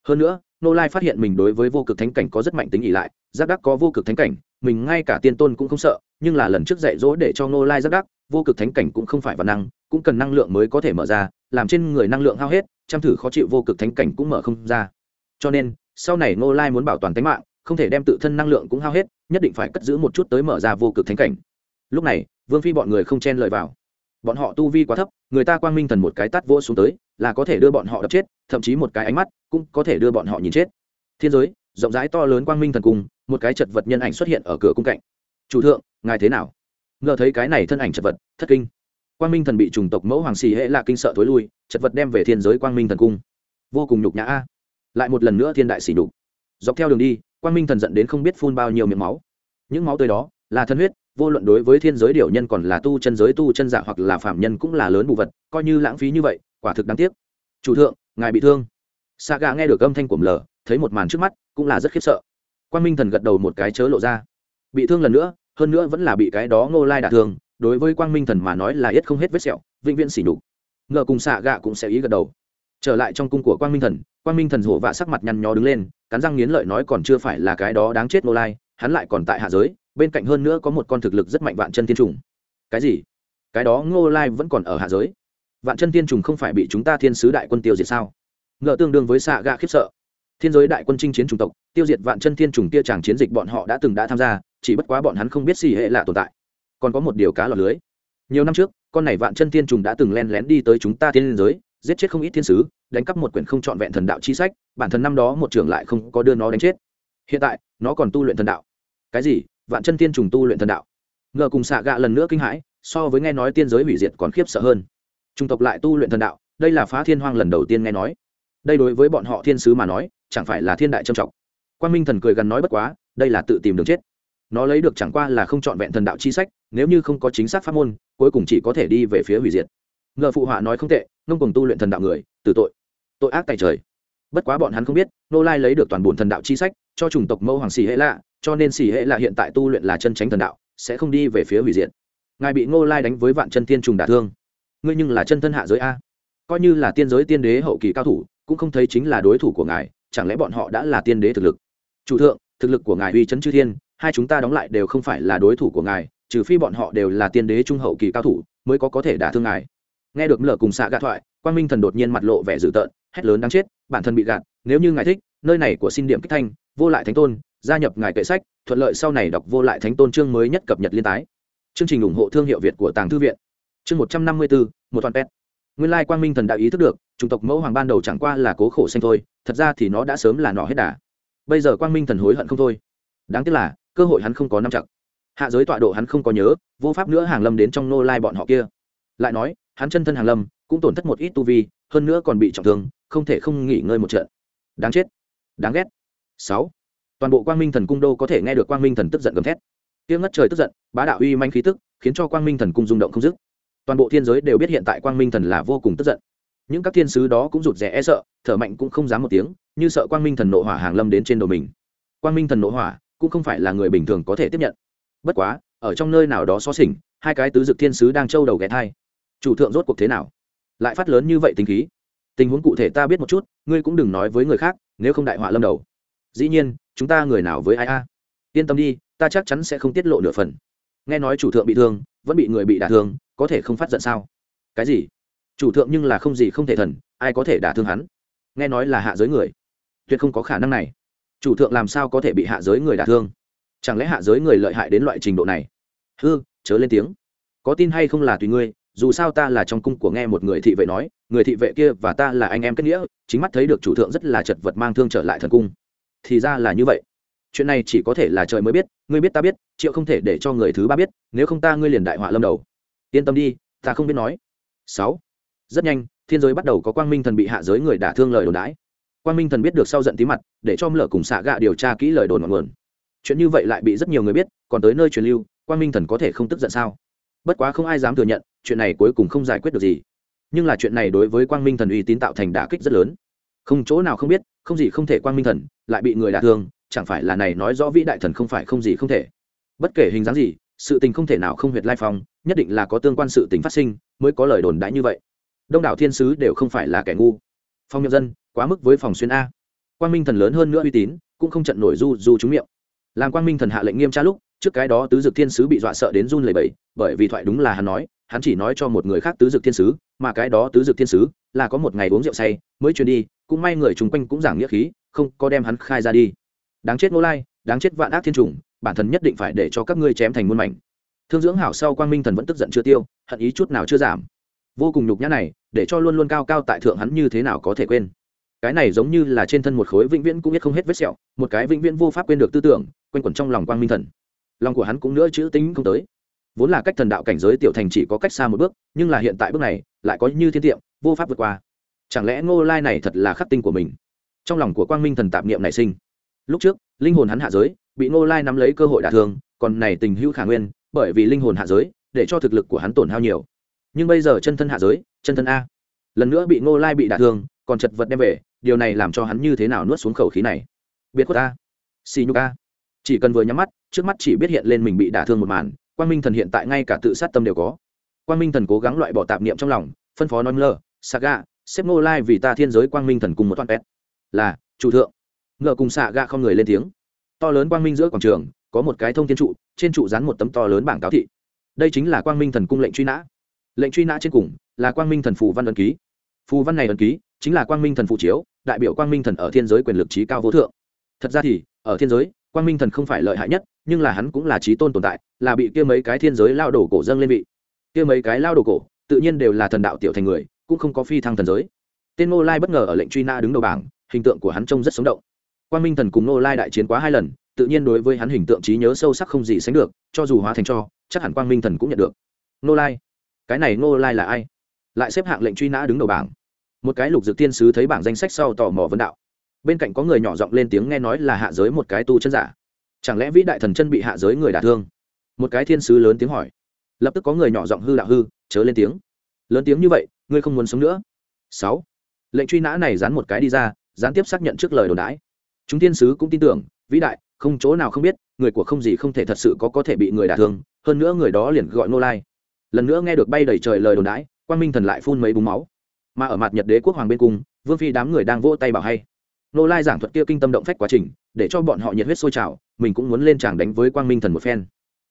Hơn nữa, nô lai phát hiện mình đối với vô cực thánh cảnh có rất mạnh tính ỉ lại, giác đắc có vô cực thánh cảnh mình ngay cả tiên tôn cũng không sợ, nhưng là lần trước dạy dỗ để cho ngô lai giác đắc, vô cực thánh cảnh cũng không phải văn năng, cũng cần năng lượng mới có thể mở ra, làm trên người năng lượng hao hết chăm thử khó chịu vô cực thánh cảnh cũng mở không ra. Cho nên, sau này ngô lai muốn bảo toàn tính mạng, không thể đem tự thân năng lượng cũng hao hết, nhất định phải cất giữ một chút tới mở ra vô cực thánh cảnh. Lúc này, vương phi bọn người không chen lợi vào. Bọn họ tu vi quá thấp, người ta quang minh thần một cái tát vỗ xuống tới, là có thể đưa bọn họ đập chết, thậm chí một cái ánh mắt cũng có thể đưa bọn họ nhìn chết. Thiên giới, rộng rãi to lớn quang minh thần cung một cái chật vật nhân ảnh xuất hiện ở cửa cung cạnh. Chủ thượng, ngài thế nào? Ngờ thấy cái này thân ảnh chật vật, thất kinh. Quang minh thần bị trùng tộc mẫu hoàng xì hệ là kinh sợ thối lui, chật vật đem về thiên giới quang minh thần cung. Vô cùng nhục nhã a. Lại một lần nữa thiên đại xỉ nhục. Dọc theo đường đi, quang minh thần dẫn đến không biết phun bao nhiêu miệng máu. Những máu tươi đó là thân huyết, vô luận đối với thiên giới điều nhân còn là tu chân giới tu chân giả hoặc là phạm nhân cũng là lớn bù vật, coi như lãng phí như vậy, quả thực đáng tiếc. Chủ thượng, ngài bị thương. Sa gà nghe được âm thanh của lờ thấy một màn trước mắt, cũng là rất khiếp sợ quan minh thần gật đầu một cái chớ lộ ra. Bị thương lần nữa, hơn nữa vẫn là bị cái đó ngô lai đả thương, đối với quang minh thần mà nói là ít không hết vết sẹo, vĩnh viễn xỉ nhục. Ngờ cùng xạ gạ cũng sẽ ý gật đầu. Trở lại trong cung của quang minh thần, quang minh thần hổ vạ sắc mặt nhăn nhó đứng lên, cắn răng nghiến lợi nói còn chưa phải là cái đó đáng chết ngô lai, hắn lại còn tại hạ giới, bên cạnh hơn nữa có một con thực lực rất mạnh vạn chân thiên trùng. Cái gì? Cái đó ngô lai vẫn còn ở hạ giới? Vạn chân thiên trùng không phải bị chúng ta thiên sứ đại quân tiêu diệt sao? Ngờ tương đương với xạ gạ khiếp sợ thiên giới đại quân chinh chiến chủng tộc, tiêu diệt vạn chân thiên trùng tia tràng chiến dịch bọn họ đã từng đã tham gia, chỉ bất quá bọn hắn không biết gì hệ là tồn tại. Còn có một điều cá lọt lưới. Nhiều năm trước, con này vạn chân thiên trùng đã từng len lén đi tới chúng ta thiên giới, giết chết không ít thiên sứ, đánh cắp một quyển không trọn vẹn thần đạo chi sách, bản thân năm đó một trưởng lại không có đưa nó đánh chết. Hiện tại, nó còn tu luyện thần đạo. Cái gì? Vạn chân thiên trùng tu luyện thần đạo. Ngờ cùng xạ gạ lần nữa kinh hãi, so với nghe nói tiên giới hủy diệt còn khiếp sợ hơn. Trung tộc lại tu luyện thần đạo, đây là phá thiên hoang lần đầu tiên nghe nói đây đối với bọn họ thiên sứ mà nói, chẳng phải là thiên đại trầm trọng. Quan minh thần cười gần nói bất quá, đây là tự tìm đường chết. Nó lấy được chẳng qua là không chọn vẹn thần đạo chi sách, nếu như không có chính xác pháp môn, cuối cùng chỉ có thể đi về phía hủy diệt. Ngờ phụ họa nói không tệ, ngông cùng tu luyện thần đạo người từ tội. Tội ác tài trời. Bất quá bọn hắn không biết, nô lai lấy được toàn bộ thần đạo chi sách, cho chủng tộc mẫu hoàng xì hệ lạ, cho nên xì hệ lạ hiện tại tu luyện là chân tránh thần đạo, sẽ không đi về phía hủy diệt. Ngài bị ngô lai đánh với vạn chân tiên trùng đả thương. Ngươi nhưng là chân thân hạ giới a. Coi như là tiên giới tiên đế hậu kỳ cao thủ cũng không thấy chính là đối thủ của ngài, chẳng lẽ bọn họ đã là tiên đế thực lực? Chủ thượng, thực lực của ngài uy chấn chư thiên, hai chúng ta đóng lại đều không phải là đối thủ của ngài, trừ phi bọn họ đều là tiên đế trung hậu kỳ cao thủ mới có có thể đả thương ngài. Nghe được lở cùng xạ gạ thoại quan minh thần đột nhiên mặt lộ vẻ dữ tợn, hét lớn đáng chết, bản thân bị gạt, nếu như ngài thích, nơi này của xin điểm kích thanh, vô lại thánh tôn, gia nhập ngài kệ sách, thuận lợi sau này đọc vô lại thánh tôn chương mới nhất cập nhật liên tái. Chương trình ủng hộ thương hiệu việt của tàng thư viện. Chương một trăm năm mươi bốn một toàn pet. Nguyên lai quang minh thần đã ý thức được chủng tộc mẫu hoàng ban đầu chẳng qua là cố khổ xanh thôi, thật ra thì nó đã sớm là nọ hết đà. Bây giờ quang minh thần hối hận không thôi. Đáng tiếc là, cơ hội hắn không có năm chặt. Hạ giới tọa độ hắn không có nhớ, vô pháp nữa hàng lâm đến trong nô lai bọn họ kia. Lại nói, hắn chân thân hàng lâm, cũng tổn thất một ít tu vi, hơn nữa còn bị trọng thương, không thể không nghỉ ngơi một trận. Đáng chết. Đáng ghét. Sáu. Toàn bộ quang minh thần cung đô có thể nghe được quang minh thần tức giận gầm thét. Tiếng ngất trời tức giận, bá đạo uy manh khí tức, khiến cho quang minh thần cung rung động không dứt. Toàn bộ thiên giới đều biết hiện tại quang minh thần là vô cùng tức giận những các thiên sứ đó cũng rụt rè e sợ, thở mạnh cũng không dám một tiếng, như sợ quang minh thần nộ hỏa hàng lâm đến trên đầu mình. Quang minh thần nộ hỏa cũng không phải là người bình thường có thể tiếp nhận. Bất quá, ở trong nơi nào đó xó xỉnh, hai cái tứ dực thiên sứ đang trâu đầu ghé thai. Chủ thượng rốt cuộc thế nào? Lại phát lớn như vậy tính khí. Tình huống cụ thể ta biết một chút, ngươi cũng đừng nói với người khác, nếu không đại họa lâm đầu. Dĩ nhiên, chúng ta người nào với ai a? Yên tâm đi, ta chắc chắn sẽ không tiết lộ nửa phần. Nghe nói chủ thượng bị thương, vẫn bị người bị đả thương, có thể không phát giận sao? Cái gì? Chủ thượng nhưng là không gì không thể thần, ai có thể đả thương hắn? Nghe nói là hạ giới người, tuyệt không có khả năng này. Chủ thượng làm sao có thể bị hạ giới người đả thương? Chẳng lẽ hạ giới người lợi hại đến loại trình độ này? Hư, chớ lên tiếng. Có tin hay không là tùy ngươi, dù sao ta là trong cung của nghe một người thị vệ nói, người thị vệ kia và ta là anh em kết nghĩa, chính mắt thấy được chủ thượng rất là chật vật mang thương trở lại thần cung. Thì ra là như vậy. Chuyện này chỉ có thể là trời mới biết, ngươi biết ta biết, triệu không thể để cho người thứ ba biết, nếu không ta ngươi liền đại họa lâm đầu. Yên tâm đi, ta không biết nói. Sáu rất nhanh, thiên giới bắt đầu có quang minh thần bị hạ giới người đả thương lời đồn đãi. Quang minh thần biết được sau giận tí mặt, để cho mlở cùng xạ gạ điều tra kỹ lời đồn ngọn nguồn. Chuyện như vậy lại bị rất nhiều người biết, còn tới nơi truyền lưu, quang minh thần có thể không tức giận sao? Bất quá không ai dám thừa nhận, chuyện này cuối cùng không giải quyết được gì. Nhưng là chuyện này đối với quang minh thần uy tín tạo thành đả kích rất lớn. Không chỗ nào không biết, không gì không thể quang minh thần, lại bị người đả thương, chẳng phải là này nói rõ vĩ đại thần không phải không gì không thể. Bất kể hình dáng gì, sự tình không thể nào không huyệt lai phong, nhất định là có tương quan sự tình phát sinh, mới có lời đồn đãi như vậy đông đảo thiên sứ đều không phải là kẻ ngu. Phong nhân dân, quá mức với phòng xuyên a. Quang minh thần lớn hơn nữa uy tín, cũng không trận nổi du du trúng miệng. Làm quang minh thần hạ lệnh nghiêm tra lúc, trước cái đó tứ dực thiên sứ bị dọa sợ đến run lẩy bẩy, bởi vì thoại đúng là hắn nói, hắn chỉ nói cho một người khác tứ dực thiên sứ, mà cái đó tứ dực thiên sứ là có một ngày uống rượu say, mới truyền đi, cũng may người chung quanh cũng giảng nghĩa khí, không có đem hắn khai ra đi. Đáng chết ngô lai, đáng chết vạn ác thiên trùng bản thân nhất định phải để cho các ngươi chém thành muôn mảnh. Thương dưỡng hảo sau quang minh thần vẫn tức giận chưa tiêu, hận ý chút nào chưa giảm vô cùng nhục nhã này, để cho luôn luôn cao cao tại thượng hắn như thế nào có thể quên. Cái này giống như là trên thân một khối vĩnh viễn cũng biết không hết vết sẹo, một cái vĩnh viễn vô pháp quên được tư tưởng quên quẩn trong lòng quang minh thần. Lòng của hắn cũng nữa chữ tính không tới. Vốn là cách thần đạo cảnh giới tiểu thành chỉ có cách xa một bước, nhưng là hiện tại bước này, lại có như thiên tiệm vô pháp vượt qua. Chẳng lẽ ngô lai này thật là khắc tinh của mình? Trong lòng của quang minh thần tạp niệm nảy sinh. Lúc trước, linh hồn hắn hạ giới, bị ngô lai nắm lấy cơ hội đả thương, còn này tình hữu khả nguyên, bởi vì linh hồn hạ giới, để cho thực lực của hắn tổn hao nhiều nhưng bây giờ chân thân hạ giới, chân thân a. Lần nữa bị ngô lai bị đả thương, còn chật vật đem về, điều này làm cho hắn như thế nào nuốt xuống khẩu khí này? Biệt khuất a. Xì nhục a. Chỉ cần vừa nhắm mắt, trước mắt chỉ biết hiện lên mình bị đả thương một màn, quang minh thần hiện tại ngay cả tự sát tâm đều có. Quang minh thần cố gắng loại bỏ tạp niệm trong lòng, phân phó nói lơ saga, xếp ngô lai vì ta thiên giới quang minh thần cùng một toan pet. Là, chủ thượng. Ngựa cùng xạ gạ không người lên tiếng. To lớn quang minh giữa quảng trường, có một cái thông thiên trụ, trên trụ dán một tấm to lớn bảng cáo thị. Đây chính là quang minh thần cung lệnh truy nã lệnh truy nã trên cùng là quang minh thần phù văn ấn ký. Phù văn này ấn ký chính là quang minh thần phụ chiếu, đại biểu quang minh thần ở thiên giới quyền lực trí cao vô thượng. Thật ra thì, ở thiên giới, quang minh thần không phải lợi hại nhất, nhưng là hắn cũng là trí tôn tồn tại, là bị kia mấy cái thiên giới lao đổ cổ dâng lên vị. Kia mấy cái lao đổ cổ, tự nhiên đều là thần đạo tiểu thành người, cũng không có phi thăng thần giới. Tên ngô lai bất ngờ ở lệnh truy nã đứng đầu bảng, hình tượng của hắn trông rất sống động. Quang minh thần cùng ngô lai đại chiến quá hai lần, tự nhiên đối với hắn hình tượng trí nhớ sâu sắc không gì sánh được, cho dù hóa thành cho, chắc hẳn quang minh thần cũng nhận được. Ngô lai cái này ngô lai là ai? Lại xếp hạng lệnh truy nã đứng đầu bảng. Một cái lục dược tiên sứ thấy bảng danh sách sau tò mò vấn đạo. Bên cạnh có người nhỏ giọng lên tiếng nghe nói là hạ giới một cái tu chân giả. Chẳng lẽ vĩ đại thần chân bị hạ giới người đả thương? Một cái thiên sứ lớn tiếng hỏi. Lập tức có người nhỏ giọng hư đạo hư, chớ lên tiếng. Lớn tiếng như vậy, ngươi không muốn sống nữa. Sáu. Lệnh truy nã này dán một cái đi ra gián tiếp xác nhận trước lời đồn đãi. Chúng thiên sứ cũng tin tưởng, vĩ đại, không chỗ nào không biết, người của không gì không thể thật sự có có thể bị người đả thương, hơn nữa người đó liền gọi nô lai lần nữa nghe được bay đầy trời lời đồn đãi, quang minh thần lại phun mấy búng máu. Mà ở mặt nhật đế quốc hoàng bên cung vương phi đám người đang vỗ tay bảo hay. Nô lai giảng thuật kia kinh tâm động phách quá trình, để cho bọn họ nhiệt huyết sôi trào, mình cũng muốn lên tràng đánh với quang minh thần một phen.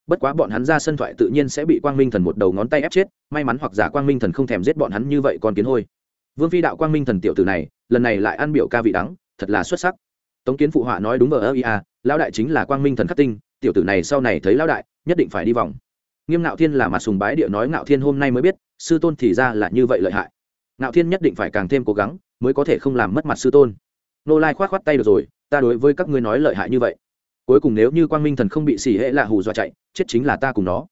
Bất quá bọn hắn ra sân thoại tự nhiên sẽ bị quang minh thần một đầu ngón tay ép chết, may mắn hoặc giả quang minh thần không thèm giết bọn hắn như vậy còn kiến hôi. Vương phi đạo quang minh thần tiểu tử này, lần này lại ăn biểu ca vị đắng, thật là xuất sắc. Tống kiến phụ họa nói đúng vờ ơ ia lão đại chính là quang minh thần khắc tinh, tiểu tử này sau này thấy lão đại, nhất định phải đi vòng nghiêm ngạo thiên là mặt sùng bái địa nói ngạo thiên hôm nay mới biết, sư tôn thì ra là như vậy lợi hại. Ngạo thiên nhất định phải càng thêm cố gắng, mới có thể không làm mất mặt sư tôn. Nô lai khoát khoát tay được rồi, ta đối với các ngươi nói lợi hại như vậy. Cuối cùng nếu như quang minh thần không bị xỉ hệ là hù dọa chạy, chết chính là ta cùng nó.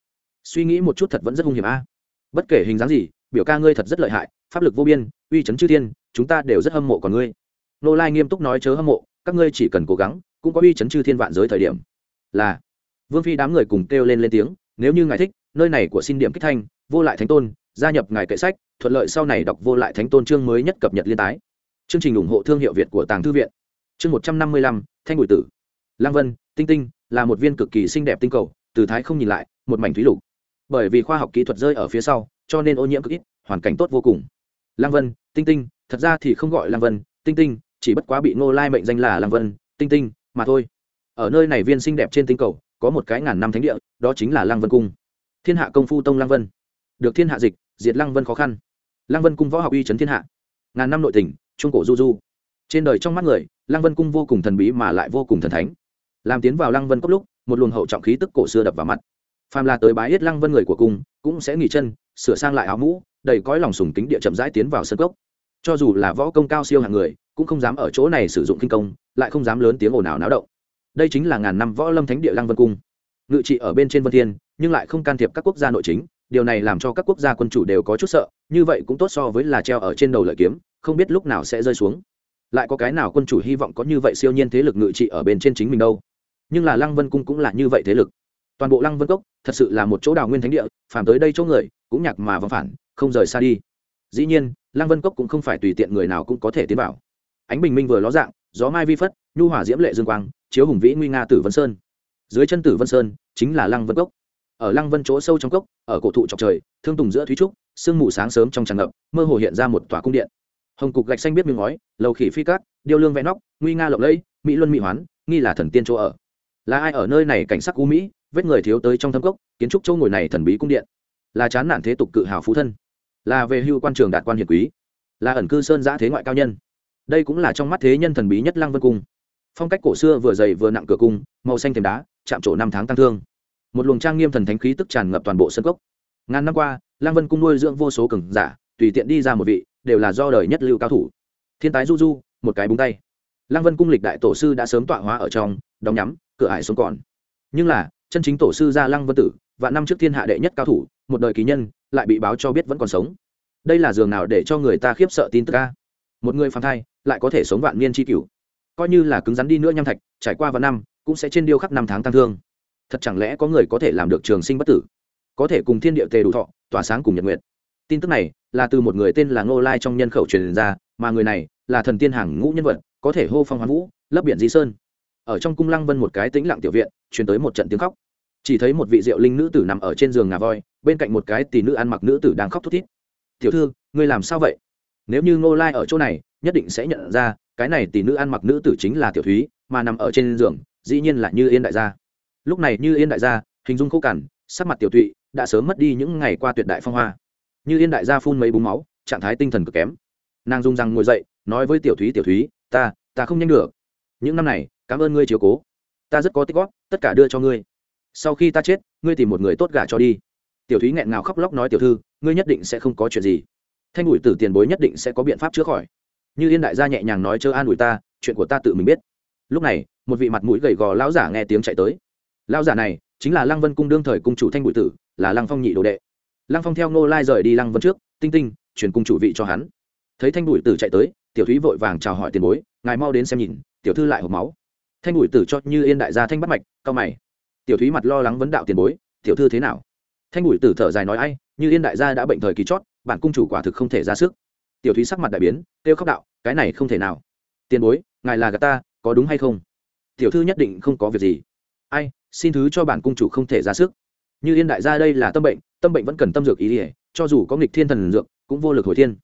Suy nghĩ một chút thật vẫn rất hung hiểm a. Bất kể hình dáng gì, biểu ca ngươi thật rất lợi hại, pháp lực vô biên, uy chấn chư thiên, chúng ta đều rất hâm mộ còn ngươi. Nô lai nghiêm túc nói chớ hâm mộ, các ngươi chỉ cần cố gắng, cũng có uy chấn chư thiên vạn giới thời điểm. Là, vương phi đám người cùng kêu lên lên tiếng nếu như ngài thích, nơi này của xin điểm kích thanh, vô lại thánh tôn, gia nhập ngài kệ sách, thuận lợi sau này đọc vô lại thánh tôn chương mới nhất cập nhật liên tái. Chương trình ủng hộ thương hiệu việt của tàng thư viện. Chương một trăm năm mươi lăm, thanh bụi tử. Lang vân, tinh tinh là một viên cực kỳ xinh đẹp tinh cầu, từ thái không nhìn lại, một mảnh thúy lục. Bởi vì khoa học kỹ thuật rơi ở phía sau, cho nên ô nhiễm cực ít, hoàn cảnh tốt vô cùng. Lang vân, tinh tinh, thật ra thì không gọi lang vân, tinh tinh, chỉ bất quá bị ngô lai mệnh danh là lang vân, tinh tinh, mà thôi. Ở nơi này viên xinh đẹp trên tinh cầu có một cái ngàn năm thánh địa, đó chính là lăng vân cung. Thiên hạ công phu tông lăng vân. Được thiên hạ dịch, diệt lăng vân khó khăn. Lăng vân cung võ học uy chấn thiên hạ. Ngàn năm nội tình trung cổ du du. Trên đời trong mắt người, lăng vân cung vô cùng thần bí mà lại vô cùng thần thánh. Làm tiến vào lăng vân cốc lúc, một luồng hậu trọng khí tức cổ xưa đập vào mặt. Phàm là tới bái yết lăng vân người của cung, cũng sẽ nghỉ chân, sửa sang lại áo mũ, đầy cõi lòng sùng kính địa chậm rãi tiến vào sân cốc. Cho dù là võ công cao siêu hàng người, cũng không dám ở chỗ này sử dụng kinh công, lại không dám lớn tiếng ồn ào náo động đây chính là ngàn năm võ lâm thánh địa lăng vân cung. Ngự trị ở bên trên vân thiên, nhưng lại không can thiệp các quốc gia nội chính, điều này làm cho các quốc gia quân chủ đều có chút sợ, như vậy cũng tốt so với là treo ở trên đầu lợi kiếm, không biết lúc nào sẽ rơi xuống. Lại có cái nào quân chủ hy vọng có như vậy siêu nhiên thế lực ngự trị ở bên trên chính mình đâu? Nhưng là lăng vân cung cũng là như vậy thế lực. Toàn bộ lăng vân cốc, thật sự là một chỗ đào nguyên thánh địa phản tới đây chỗ người, cũng nhạc mà vắng phản, không rời xa đi. Dĩ nhiên, lăng vân cốc cũng không phải tùy tiện người nào cũng có thể tiến vào. Ánh bình minh vừa ló dạng gió mai vi phất, nhu hỏa diễm lệ dương quang, chiếu hùng vĩ nguy nga tử vân sơn. Dưới chân tử vân sơn chính là lăng vân cốc. Ở lăng vân chỗ sâu trong cốc, ở cổ thụ trọc trời, thương tùng giữa thúy trúc, sương mù sáng sớm trong tràn ngập, mơ hồ hiện ra một tòa cung điện. Hồng cục gạch xanh biết miếng ngói, lầu khỉ phi cát, điêu lương vẽ nóc, nguy nga lộng lẫy, mỹ luân mỹ hoán, nghi là thần tiên chỗ ở. Là ai ở nơi này cảnh sắc u mỹ, vết người thiếu tới trong thâm cốc, kiến trúc châu ngồi này thần bí cung điện. Là chán nản thế tục cự hào phú thân. Là về hưu quan trường đạt quan hiền quý. Là ẩn cư sơn giã thế ngoại cao nhân đây cũng là trong mắt thế nhân thần bí nhất lăng vân cung. Phong cách cổ xưa vừa dày vừa nặng cửa cung, màu xanh thềm đá, chạm trổ năm tháng tăng thương. Một luồng trang nghiêm thần thánh khí tức tràn ngập toàn bộ sân cốc. Ngàn năm qua, lăng vân cung nuôi dưỡng vô số cường giả, tùy tiện đi ra một vị, đều là do đời nhất lưu cao thủ. Thiên tái du du, một cái búng tay. Lăng vân cung lịch đại tổ sư đã sớm tọa hóa ở trong, đóng nhắm, cửa ải xuống còn. Nhưng là, chân chính tổ sư gia lăng vân tử và năm trước thiên hạ đệ nhất cao thủ, một đời kỳ nhân, lại bị báo cho biết vẫn còn sống. Đây là giường nào để cho người ta khiếp sợ tin tức ca một người phàm thai lại có thể sống vạn niên tri cửu. Coi như là cứng rắn đi nữa nham thạch, trải qua vạn năm, cũng sẽ trên điêu khắc năm tháng tăng thương. Thật chẳng lẽ có người có thể làm được trường sinh bất tử? Có thể cùng thiên địa tề đủ thọ, tỏa sáng cùng nhật nguyện tin tức này là từ một người tên là ngô lai trong nhân khẩu truyền ra, mà người này là thần tiên hàng ngũ nhân vật, có thể hô phong hoán vũ, lấp biển di sơn. Ở trong cung lăng vân một cái tĩnh lặng tiểu viện, truyền tới một trận tiếng khóc. Chỉ thấy một vị diệu linh nữ tử nằm ở trên giường ngà voi, bên cạnh một cái tỷ nữ ăn mặc nữ tử đang khóc thút thít. Tiểu thư, ngươi làm sao vậy? Nếu như ngô lai ở chỗ này nhất định sẽ nhận ra, cái này tỷ nữ ăn mặc nữ tử chính là tiểu thúy, mà nằm ở trên giường, dĩ nhiên là như yên đại gia. Lúc này như yên đại gia, hình dung khô cằn, sắc mặt tiểu thụy đã sớm mất đi những ngày qua tuyệt đại phong hoa. Như yên đại gia phun mấy búng máu, trạng thái tinh thần cực kém. Nàng dung răng ngồi dậy, nói với tiểu thúy tiểu thúy, ta ta không nhanh được. Những năm này, cảm ơn ngươi chiếu cố. Ta rất có tích góp, tất cả đưa cho ngươi. Sau khi ta chết, ngươi tìm một người tốt gả cho đi. Tiểu thúy nghẹn ngào khóc lóc nói, tiểu thư, ngươi nhất định sẽ không có chuyện gì. Thanh ủi tử tiền bối nhất định sẽ có biện pháp chữa khỏi như yên đại gia nhẹ nhàng nói chớ an ủi ta, chuyện của ta tự mình biết. Lúc này, một vị mặt mũi gầy gò lão giả nghe tiếng chạy tới. Lão giả này chính là lăng vân cung đương thời cung chủ thanh bụi tử, là lăng phong nhị đồ đệ. Lăng phong theo ngô lai rời đi lăng vân trước, tinh tinh chuyển cung chủ vị cho hắn. Thấy thanh bụi tử chạy tới, tiểu thúy vội vàng chào hỏi tiền bối, ngài mau đến xem nhìn, tiểu thư lại hộp máu. Thanh bụi tử cho như yên đại gia thanh bắt mạch cao mày. Tiểu thúy mặt lo lắng vấn đạo tiền bối, tiểu thư thế nào? Thanh bụi tử thở dài nói, ai, như yên đại gia đã bệnh thời kỳ chót, bản cung chủ quả thực không thể ra sức tiểu thúy sắc mặt đại biến, kêu khóc đạo, cái này không thể nào. Tiền bối, ngài là gà ta, có đúng hay không? Tiểu thư nhất định không có việc gì. Ai, xin thứ cho bản cung chủ không thể ra sức. Như yên đại gia đây là tâm bệnh tâm bệnh vẫn cần tâm dược ý ỉa cho dù có nghịch thiên thần dược, cũng vô lực hồi thiên.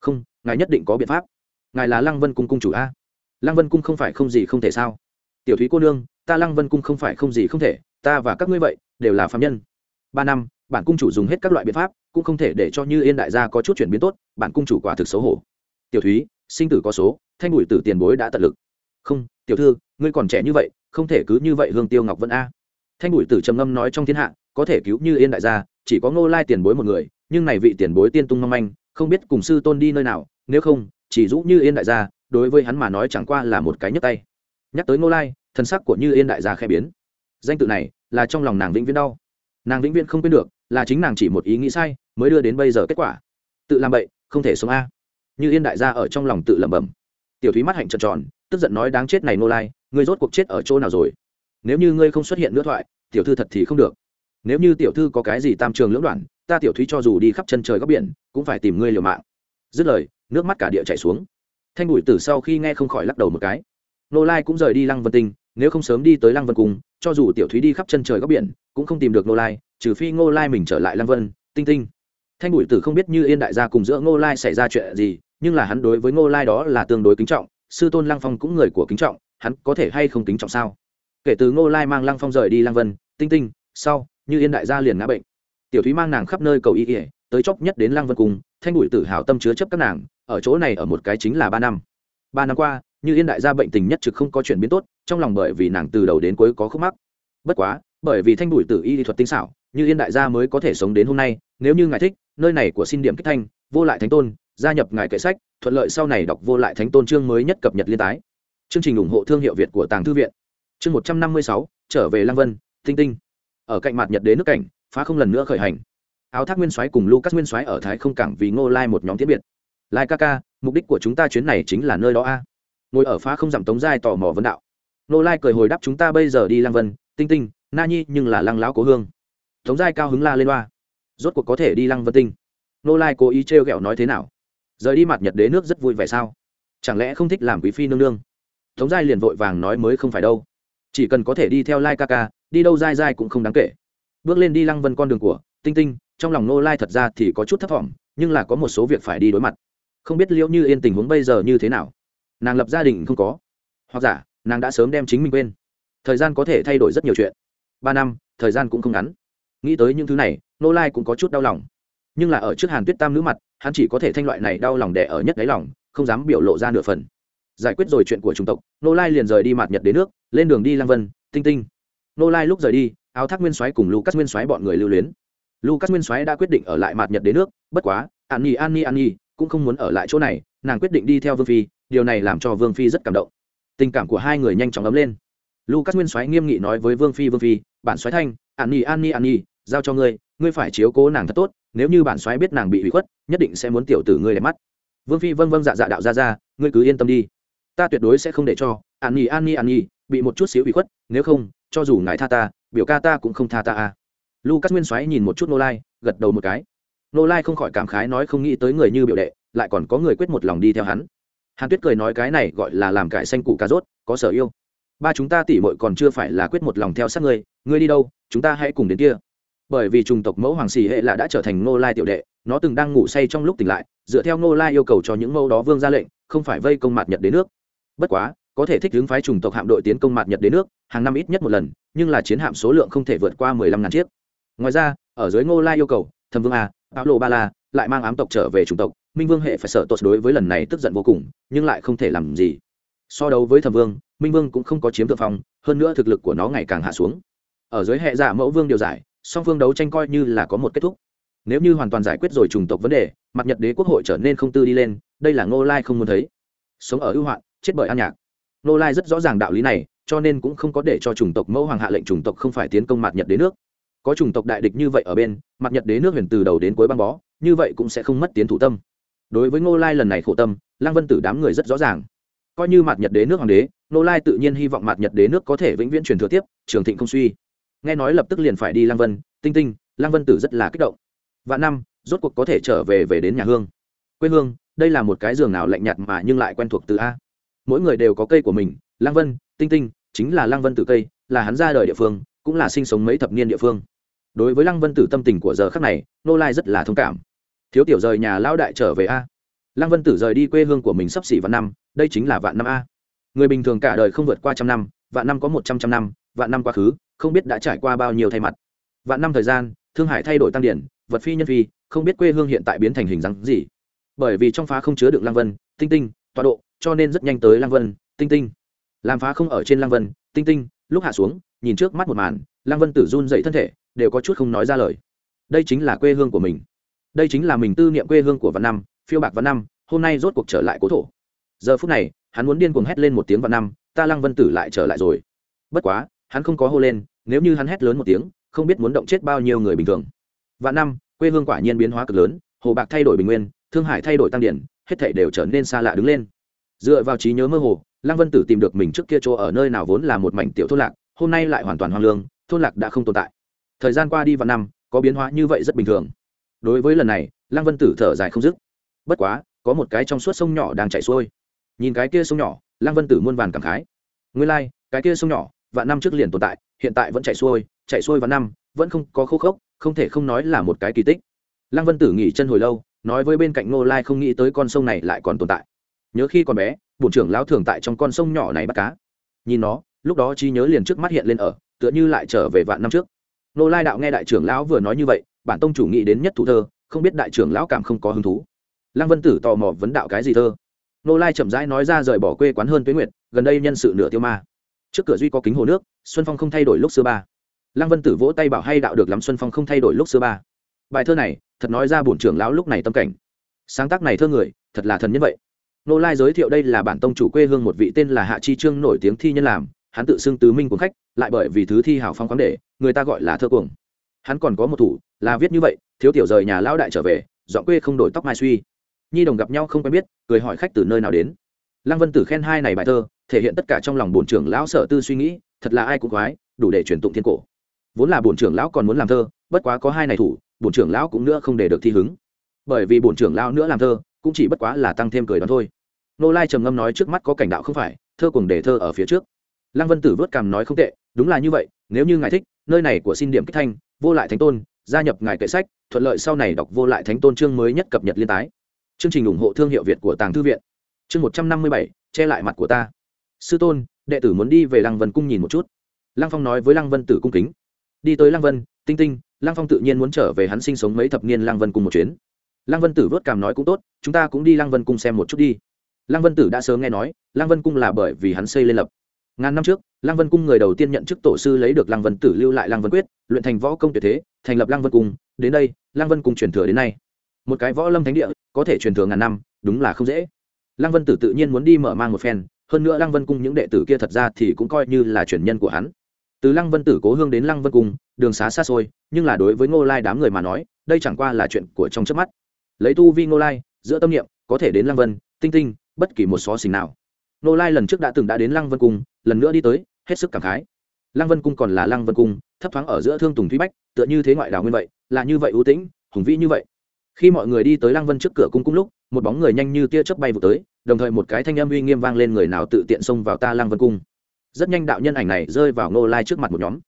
Không, ngài nhất định có biện pháp. Ngài là lăng vân cung cung chủ a. Lăng vân cung không phải không gì không thể sao? Tiểu thúy cô nương, ta lăng vân cung không phải không gì không thể, ta và các ngươi vậy, đều là phạm nhân. Ba năm, bản cung chủ dùng hết các loại biện pháp cũng không thể để cho như yên đại gia có chút chuyển biến tốt, bản cung chủ quả thực xấu hổ. Tiểu thúy, sinh tử có số, thanh bùi tử tiền bối đã tận lực. Không, tiểu thư, ngươi còn trẻ như vậy, không thể cứ như vậy hương tiêu ngọc vân a. Thanh bùi tử trầm ngâm nói trong thiên hạ, có thể cứu như yên đại gia, chỉ có ngô lai tiền bối một người, nhưng này vị tiền bối tiên tung mong manh, không biết cùng sư tôn đi nơi nào, nếu không, chỉ rũ như yên đại gia, đối với hắn mà nói chẳng qua là một cái nhấc tay. Nhắc tới ngô lai, thân sắc của như yên đại gia khẽ biến. Danh tự này là trong lòng nàng vĩnh viễn đau. Nàng vĩnh viễn không quên được là chính nàng chỉ một ý nghĩ sai, mới đưa đến bây giờ kết quả. Tự làm vậy không thể sống a. Như yên đại gia ở trong lòng tự lẩm bẩm. Tiểu thúy mắt hạnh trợn tròn, tức giận nói đáng chết này nô lai, ngươi rốt cuộc chết ở chỗ nào rồi? Nếu như ngươi không xuất hiện nữa thoại, tiểu thư thật thì không được. Nếu như tiểu thư có cái gì tam trường lưỡng đoạn, ta tiểu thúy cho dù đi khắp chân trời góc biển, cũng phải tìm ngươi liều mạng. Dứt lời, nước mắt cả địa chảy xuống. Thanh bụi tử sau khi nghe không khỏi lắc đầu một cái. Nô lai cũng rời đi lăng vân tinh, nếu không sớm đi tới lăng vân cung, cho dù tiểu thúy đi khắp chân trời góc biển, cũng không tìm được nô lai trừ phi ngô lai mình trở lại lăng vân tinh tinh. Thanh bụi tử không biết như yên đại gia cùng giữa ngô lai xảy ra chuyện gì nhưng là hắn đối với ngô lai đó là tương đối kính trọng sư tôn lăng phong cũng người của kính trọng hắn có thể hay không kính trọng sao? Kể từ ngô lai mang lăng phong rời đi lăng vân tinh tinh sau như yên đại gia liền ngã bệnh. Tiểu thúy mang nàng khắp nơi cầu y ỉa tới chốc nhất đến lăng vân cùng, thanh bụi Tử hào tâm chứa chấp các nàng ở chỗ này ở một cái chính là ba năm. Ba năm qua như yên đại gia bệnh tình nhất trực không có chuyển biến tốt trong lòng bởi vì nàng từ đầu đến cuối có khúc mắc. Bất quá bởi vì thanh bụi tử y thuật tinh xảo như yên đại gia mới có thể sống đến hôm nay, nếu như ngài thích, nơi này của xin điểm kích thanh, vô lại thánh tôn, gia nhập ngài kệ sách, thuận lợi sau này đọc vô lại thánh tôn chương mới nhất cập nhật liên tái. Chương trình ủng hộ thương hiệu việt của tàng thư viện. Chương một trăm năm mươi sáu, trở về Lang vân, tinh tinh. Ở cạnh mặt nhật đế nước cảnh, phá không lần nữa khởi hành. Áo thác nguyên soái cùng lucas nguyên soái ở thái không cảng vì ngô lai một nhóm thiết biệt. Lai ca ca, mục đích của chúng ta chuyến này chính là nơi đó a. Ngồi ở phá không giảm tống giai tò mò vấn đạo. Ngô lai cười hồi đáp chúng ta bây giờ đi Lang vân, tinh tinh, na nhi nhưng là lăng lão cố hương tống giai cao hứng la lên loa. Rốt cuộc có thể đi lăng vân tinh. Nô lai cố ý trêu ghẹo nói thế nào? Rời đi mặt nhật đế nước rất vui vẻ sao? Chẳng lẽ không thích làm quý phi nương nương? Tống giai liền vội vàng nói mới không phải đâu. Chỉ cần có thể đi theo lai ca ca, đi đâu dai dai cũng không đáng kể. Bước lên đi lăng vân con đường của tinh tinh, trong lòng nô lai thật ra thì có chút thấp t nhưng là có một số việc phải đi đối mặt. Không biết liễu như yên tình huống bây giờ như thế nào? Nàng lập gia đình không có. Hoặc giả, nàng đã sớm đem chính mình quên. Thời gian có thể thay đổi rất nhiều chuyện. Ba năm, thời gian cũng không ngắn nghĩ tới những thứ này, nô lai cũng có chút đau lòng. Nhưng là ở trước hàn tuyết tam nữ mặt, hắn chỉ có thể thanh loại này đau lòng đẻ ở nhất đáy lòng, không dám biểu lộ ra nửa phần. Giải quyết rồi chuyện của chủng tộc, nô lai liền rời đi mặt nhật đến nước, lên đường đi lang vân, tinh tinh. Nô lai lúc rời đi, áo thác nguyên soái cùng lucas nguyên soái bọn người lưu luyến. Lucas nguyên soái đã quyết định ở lại mặt nhật đến nước, bất quá an nhi an nhi an nhi cũng không muốn ở lại chỗ này, nàng quyết định đi theo vương phi, điều này làm cho vương phi rất cảm động. Tình cảm của hai người nhanh chóng ấm lên. Lucas nguyên soái nghiêm nghị nói với vương phi vương phi, bản soái thanh an nhi an nhi an nhi giao cho ngươi ngươi phải chiếu cố nàng thật tốt, nếu như bản soái biết nàng bị hủy khuất, nhất định sẽ muốn tiểu tử ngươi đẹp mắt. Vương phi vâng vâng dạ dạ đạo ra ra, ngươi cứ yên tâm đi. Ta tuyệt đối sẽ không để cho, an nhi an nhi an nhi, bị một chút xíu hủy khuất, nếu không, cho dù ngài tha ta, biểu ca ta cũng không tha ta a lucas nguyên soái nhìn một chút nô lai, gật đầu một cái. Nô lai không khỏi cảm khái nói không nghĩ tới người như biểu đệ, lại còn có người quyết một lòng đi theo hắn. Hàn tuyết cười nói cái này gọi là làm cải xanh củ cà rốt, có sở yêu. Ba chúng ta tỉ mội còn chưa phải là quyết một lòng theo sát ngươi ngươi đi đâu, chúng ta hãy cùng đến kia bởi vì chủng tộc mẫu hoàng xì hệ là đã trở thành nô lai tiểu đệ, nó từng đang ngủ say trong lúc tỉnh lại, dựa theo nô lai yêu cầu cho những mẫu đó vương ra lệnh, không phải vây công mạt nhật đến nước. Bất quá, có thể thích hướng phái chủng tộc hạm đội tiến công mạt nhật đến nước, hàng năm ít nhất một lần, nhưng là chiến hạm số lượng không thể vượt qua mười lăm ngàn chiếc. Ngoài ra, ở dưới ngô lai yêu cầu thầm vương a áo lộ ba la lại mang ám tộc trở về chủng tộc, minh vương hệ phải sợ tốt đối với lần này tức giận vô cùng, nhưng lại không thể làm gì. So đấu với thầm vương, minh vương cũng không có chiếm thượng phong, hơn nữa thực lực của nó ngày càng hạ xuống. Ở dưới hệ giả mẫu vương điều giải song phương đấu tranh coi như là có một kết thúc. Nếu như hoàn toàn giải quyết rồi trùng tộc vấn đề mặt nhật đế quốc hội trở nên không tư đi lên, đây là ngô lai không muốn thấy. Sống ở ưu hoạn, chết bởi an nhạc. Ngô lai rất rõ ràng đạo lý này, cho nên cũng không có để cho chủng tộc mẫu hoàng hạ lệnh chủng tộc không phải tiến công mặt nhật đế nước. Có chủng tộc đại địch như vậy ở bên mặt nhật đế nước huyền từ đầu đến cuối băng bó, như vậy cũng sẽ không mất tiến thủ tâm. Đối với ngô lai lần này khổ tâm, lăng vân tử đám người rất rõ ràng. Coi như mặt nhật đế nước hoàng đế, ngô lai tự nhiên hy vọng mặt nhật đế nước có thể vĩnh viễn truyền thừa tiếp, trường thịnh không suy nghe nói lập tức liền phải đi Lang vân, tinh tinh Lang vân tử rất là kích động. Vạn năm, rốt cuộc có thể trở về về đến nhà hương. Quê hương, đây là một cái giường nào lạnh nhạt mà nhưng lại quen thuộc từ a. Mỗi người đều có cây của mình Lang vân, tinh tinh, chính là Lang vân tử cây, là hắn ra đời địa phương, cũng là sinh sống mấy thập niên địa phương. Đối với lăng vân tử tâm tình của giờ khắc này, nô lai rất là thông cảm. Thiếu tiểu rời nhà lão đại trở về a. Lăng vân tử rời đi quê hương của mình sắp xỉ vạn năm, đây chính là vạn năm a. Người bình thường cả đời không vượt qua trăm năm, vạn năm có một trăm trăm năm, vạn năm quá khứ không biết đã trải qua bao nhiêu thay mặt. Vạn năm thời gian, thương hải thay đổi tăng điển, vật phi nhân phi, không biết quê hương hiện tại biến thành hình dáng gì. Bởi vì trong phá không chứa được Lang vân, tinh tinh, tọa độ, cho nên rất nhanh tới Lang vân, tinh tinh. Làm phá không ở trên Lang vân, tinh tinh, lúc hạ xuống, nhìn trước mắt một màn Lang vân tử run dậy thân thể, đều có chút không nói ra lời. Đây chính là quê hương của mình. Đây chính là mình tư niệm quê hương của văn năm, phiêu bạc văn năm, hôm nay rốt cuộc trở lại cố thổ. Giờ phút này, hắn muốn điên cuồng hét lên một tiếng văn năm, ta lăng vân tử lại trở lại rồi. Bất quá, hắn không có hô lên nếu như hắn hét lớn một tiếng không biết muốn động chết bao nhiêu người bình thường. Vạn năm quê hương quả nhiên biến hóa cực lớn hồ bạc thay đổi bình nguyên thương hải thay đổi tăng điển hết thảy đều trở nên xa lạ đứng lên. Dựa vào trí nhớ mơ hồ lăng vân tử tìm được mình trước kia chỗ ở nơi nào vốn là một mảnh tiểu thôn lạc hôm nay lại hoàn toàn hoang lương thôn lạc đã không tồn tại. Thời gian qua đi vào năm có biến hóa như vậy rất bình thường. Đối với lần này lăng vân tử thở dài không dứt. Bất quá có một cái trong suốt sông nhỏ đang chảy xuôi. Nhìn cái kia sông nhỏ lăng vân tử muôn vàn cảm khái. Nguyên lai、like, cái kia sông nhỏ vạn năm trước liền tồn tại hiện tại vẫn chạy xuôi chạy xuôi vạn năm, vẫn không có khô khốc, không thể không nói là một cái kỳ tích. Lăng vân tử nghỉ chân hồi lâu, nói với bên cạnh ngô lai không nghĩ tới con sông này lại còn tồn tại. Nhớ khi còn bé, bổn trưởng lão thường tại trong con sông nhỏ này bắt cá. Nhìn nó, lúc đó trí nhớ liền trước mắt hiện lên ở, tựa như lại trở về vạn năm trước. Nô lai đạo nghe đại trưởng lão vừa nói như vậy, bản tông chủ nghĩ đến nhất thủ thơ, không biết đại trưởng lão cảm không có hứng thú. Lăng vân tử tò mò vấn đạo cái gì thơ? Nô lai chậm rãi nói ra rời bỏ quê quán hơn tuế nguyệt, gần đây nhân sự nửa tiêu ma trước cửa duy có kính hồ nước, xuân phong không thay đổi lúc xưa ba. Lăng vân tử vỗ tay bảo hay đạo được lắm, xuân phong không thay đổi lúc xưa ba. Bài thơ này, thật nói ra bổn trưởng lão lúc này tâm cảnh. Sáng tác này thơ người, thật là thần nhân vậy. Nô lai giới thiệu đây là bản tông chủ quê hương một vị tên là hạ chi trương nổi tiếng thi nhân làm, hắn tự xưng tứ minh cuồng khách, lại bởi vì thứ thi hào phong khoáng để, người ta gọi là thơ cuồng. Hắn còn có một thủ, là viết như vậy, thiếu tiểu rời nhà lão đại trở về, dọn quê không đổi tóc mai suy. Nhi đồng gặp nhau không quen biết, cười hỏi khách từ nơi nào đến. Lăng vân tử khen hai này bài thơ thể hiện tất cả trong lòng bổn trưởng lão sở tư suy nghĩ, thật là ai cũng khoái, đủ để truyền tụng thiên cổ. Vốn là bổn trưởng lão còn muốn làm thơ, bất quá có hai này thủ, bổn trưởng lão cũng nữa không để được thi hứng. Bởi vì bổn trưởng lão nữa làm thơ, cũng chỉ bất quá là tăng thêm cười đó thôi. Nô lai trầm ngâm nói trước mắt có cảnh đạo không phải, thơ cùng để thơ ở phía trước. Lăng vân tử vớt cằm nói không tệ, đúng là như vậy, nếu như ngài thích, nơi này của xin điểm kích thanh, vô lại thánh tôn, gia nhập ngài kệ sách, thuận lợi sau này đọc vô lại thánh tôn chương mới nhất cập nhật liên tái. Chương trình ủng hộ thương hiệu việt của tàng thư viện. Chương một trăm năm mươi bảy, che lại mặt của ta sư tôn đệ tử muốn đi về lăng vân cung nhìn một chút lăng phong nói với lăng vân tử cung kính đi tới lăng vân tinh tinh lăng phong tự nhiên muốn trở về hắn sinh sống mấy thập niên lăng vân cung một chuyến lăng vân tử vớt cảm nói cũng tốt chúng ta cũng đi lăng vân cung xem một chút đi lăng vân tử đã sớm nghe nói lăng vân cung là bởi vì hắn xây lên lập ngàn năm trước lăng vân cung người đầu tiên nhận chức tổ sư lấy được lăng vân tử lưu lại lăng vân quyết luyện thành võ công tuyệt thế thành lập lăng vân cung đến đây lăng vân cung truyền thừa đến nay một cái võ lâm thánh địa có thể truyền thừa ngàn năm đúng là không dễ lăng vân tử tự nhiên muốn đi mở mang một phen hơn nữa lăng vân cung những đệ tử kia thật ra thì cũng coi như là truyền nhân của hắn. Từ lăng vân tử cố hương đến lăng vân cung, đường xá xa xôi, nhưng là đối với ngô lai đám người mà nói, đây chẳng qua là chuyện của trong trước mắt. Lấy tu vi ngô lai, giữa tâm niệm, có thể đến lăng vân, tinh tinh, bất kỳ một xó xình nào. Ngô lai lần trước đã từng đã đến lăng vân cung, lần nữa đi tới, hết sức cảm khái. Lăng vân cung còn là lăng vân cung, thấp thoáng ở giữa thương tùng thúy bách, tựa như thế ngoại đảo nguyên vậy, là như vậy ưu tĩnh, hùng vĩ như vậy. Khi mọi người đi tới lăng vân trước cửa cung cung lúc, một bóng người nhanh như tia chớp bay vụ tới đồng thời một cái thanh âm uy nghiêm vang lên người nào tự tiện xông vào ta lăng vân cung. Rất nhanh đạo nhân ảnh này rơi vào ngô lai trước mặt một nhóm.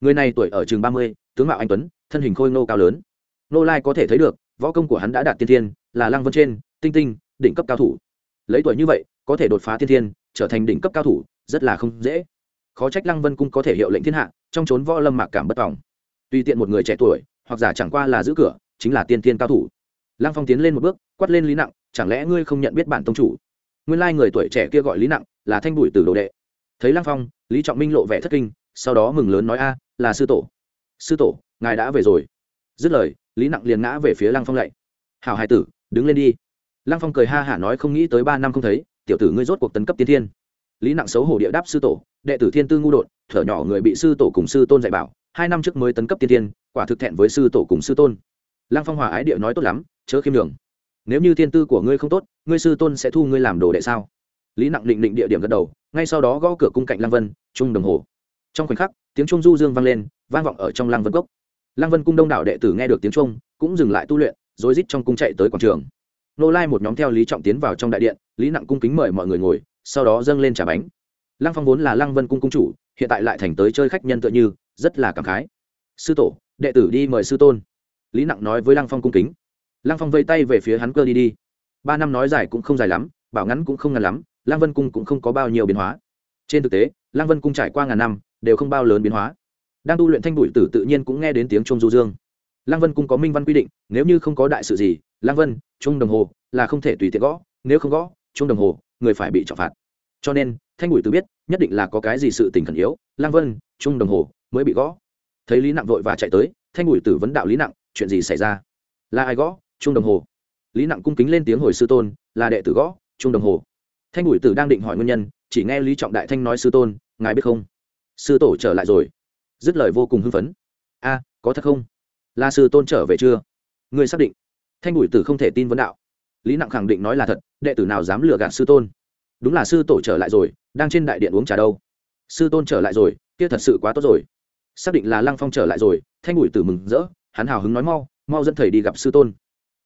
Người này tuổi ở chừng ba mươi, tướng mạo anh tuấn, thân hình khôi ngô cao lớn. Ngô lai có thể thấy được, võ công của hắn đã đạt tiên thiên, là lăng vân trên, tinh tinh, đỉnh cấp cao thủ. Lấy tuổi như vậy, có thể đột phá tiên thiên, trở thành đỉnh cấp cao thủ, rất là không dễ. Khó trách lăng vân cung có thể hiệu lệnh thiên hạ, trong trốn võ lâm mạc cảm bất vọng tùy tiện một người trẻ tuổi, hoặc giả chẳng qua là giữ cửa, chính là tiên thiên cao thủ. Lăng phong tiến lên một bước, quát lên lý nặng, chẳng lẽ ngươi không nhận biết bản tông chủ? Nguyên lai người tuổi trẻ kia gọi lý nặng là thanh bụi từ đồ đệ thấy lăng phong lý trọng minh lộ vẻ thất kinh sau đó mừng lớn nói a là sư tổ sư tổ ngài đã về rồi dứt lời lý nặng liền ngã về phía lăng phong lạy hảo hải tử đứng lên đi lăng phong cười ha hả nói không nghĩ tới ba năm không thấy tiểu tử ngươi rốt cuộc tấn cấp tiên thiên lý nặng xấu hổ địa đáp sư tổ đệ tử thiên tư ngu đột thở nhỏ người bị sư tổ cùng sư tôn dạy bảo hai năm trước mới tấn cấp tiên thiên quả thực thẹn với sư tổ cùng sư tôn lăng phong hòa ái địa nói tốt lắm chớ khiêm đường nếu như thiên tư của ngươi không tốt, ngươi sư tôn sẽ thu ngươi làm đồ đệ sao? Lý nặng định định địa điểm gật đầu, ngay sau đó gõ cửa cung cạnh lăng vân, Chung đồng hồ. Trong khoảnh khắc, tiếng trung du dương vang lên, vang vọng ở trong lăng vân cốc. Lăng vân cung đông đảo đệ tử nghe được tiếng trung cũng dừng lại tu luyện rồi rít trong cung chạy tới quảng trường. Nô lai một nhóm theo lý trọng tiến vào trong đại điện, lý nặng cung kính mời mọi người ngồi, sau đó dâng lên trả bánh. Lăng phong vốn là lăng vân cung cung chủ, hiện tại lại thành tới chơi khách nhân tựa như, rất là cảm khái. Sư tổ, đệ tử đi mời sư tôn. Lý nặng nói với lăng phong cung kính lăng phong vây tay về phía hắn cơ đi đi. Ba năm nói dài cũng không dài lắm, bảo ngắn cũng không ngắn lắm, lăng vân cung cũng không có bao nhiêu biến hóa. Trên thực tế, lăng vân cung trải qua ngàn năm, đều không bao lớn biến hóa. Đang tu luyện thanh bụi tử tự nhiên cũng nghe đến tiếng trung du dương. Lăng vân cung có minh văn quy định, nếu như không có đại sự gì, lăng vân, trung đồng hồ là không thể tùy tiện gõ, nếu không gõ, trung đồng hồ, người phải bị trọng phạt. Cho nên, thanh bụi tử biết, nhất định là có cái gì sự tình khẩn yếu, lăng vân, trung đồng hồ mới bị gõ. Thấy lý nặng vội và chạy tới, thanh bụi tử vấn đạo lý nặng, chuyện gì xảy ra? Là ai gõ? Trung đồng hồ. Lý nặng cung kính lên tiếng hồi sư tôn, là đệ tử gõ, trung đồng hồ. Thanh bùi tử đang định hỏi nguyên nhân, chỉ nghe lý trọng đại thanh nói sư tôn, ngài biết không? Sư tổ trở lại rồi. Dứt lời vô cùng hưng phấn. A, có thật không? Là sư tôn trở về chưa? Người xác định. Thanh bùi tử không thể tin vấn đạo. Lý nặng khẳng định nói là thật, đệ tử nào dám lừa gạt sư tôn? Đúng là sư tổ trở lại rồi, đang trên đại điện uống trà đâu. Sư tôn trở lại rồi, kia thật sự quá tốt rồi. Xác định là lăng phong trở lại rồi, thanh bùi tử mừng rỡ, hắn hào hứng nói mau mau dẫn thầy đi gặp sư tôn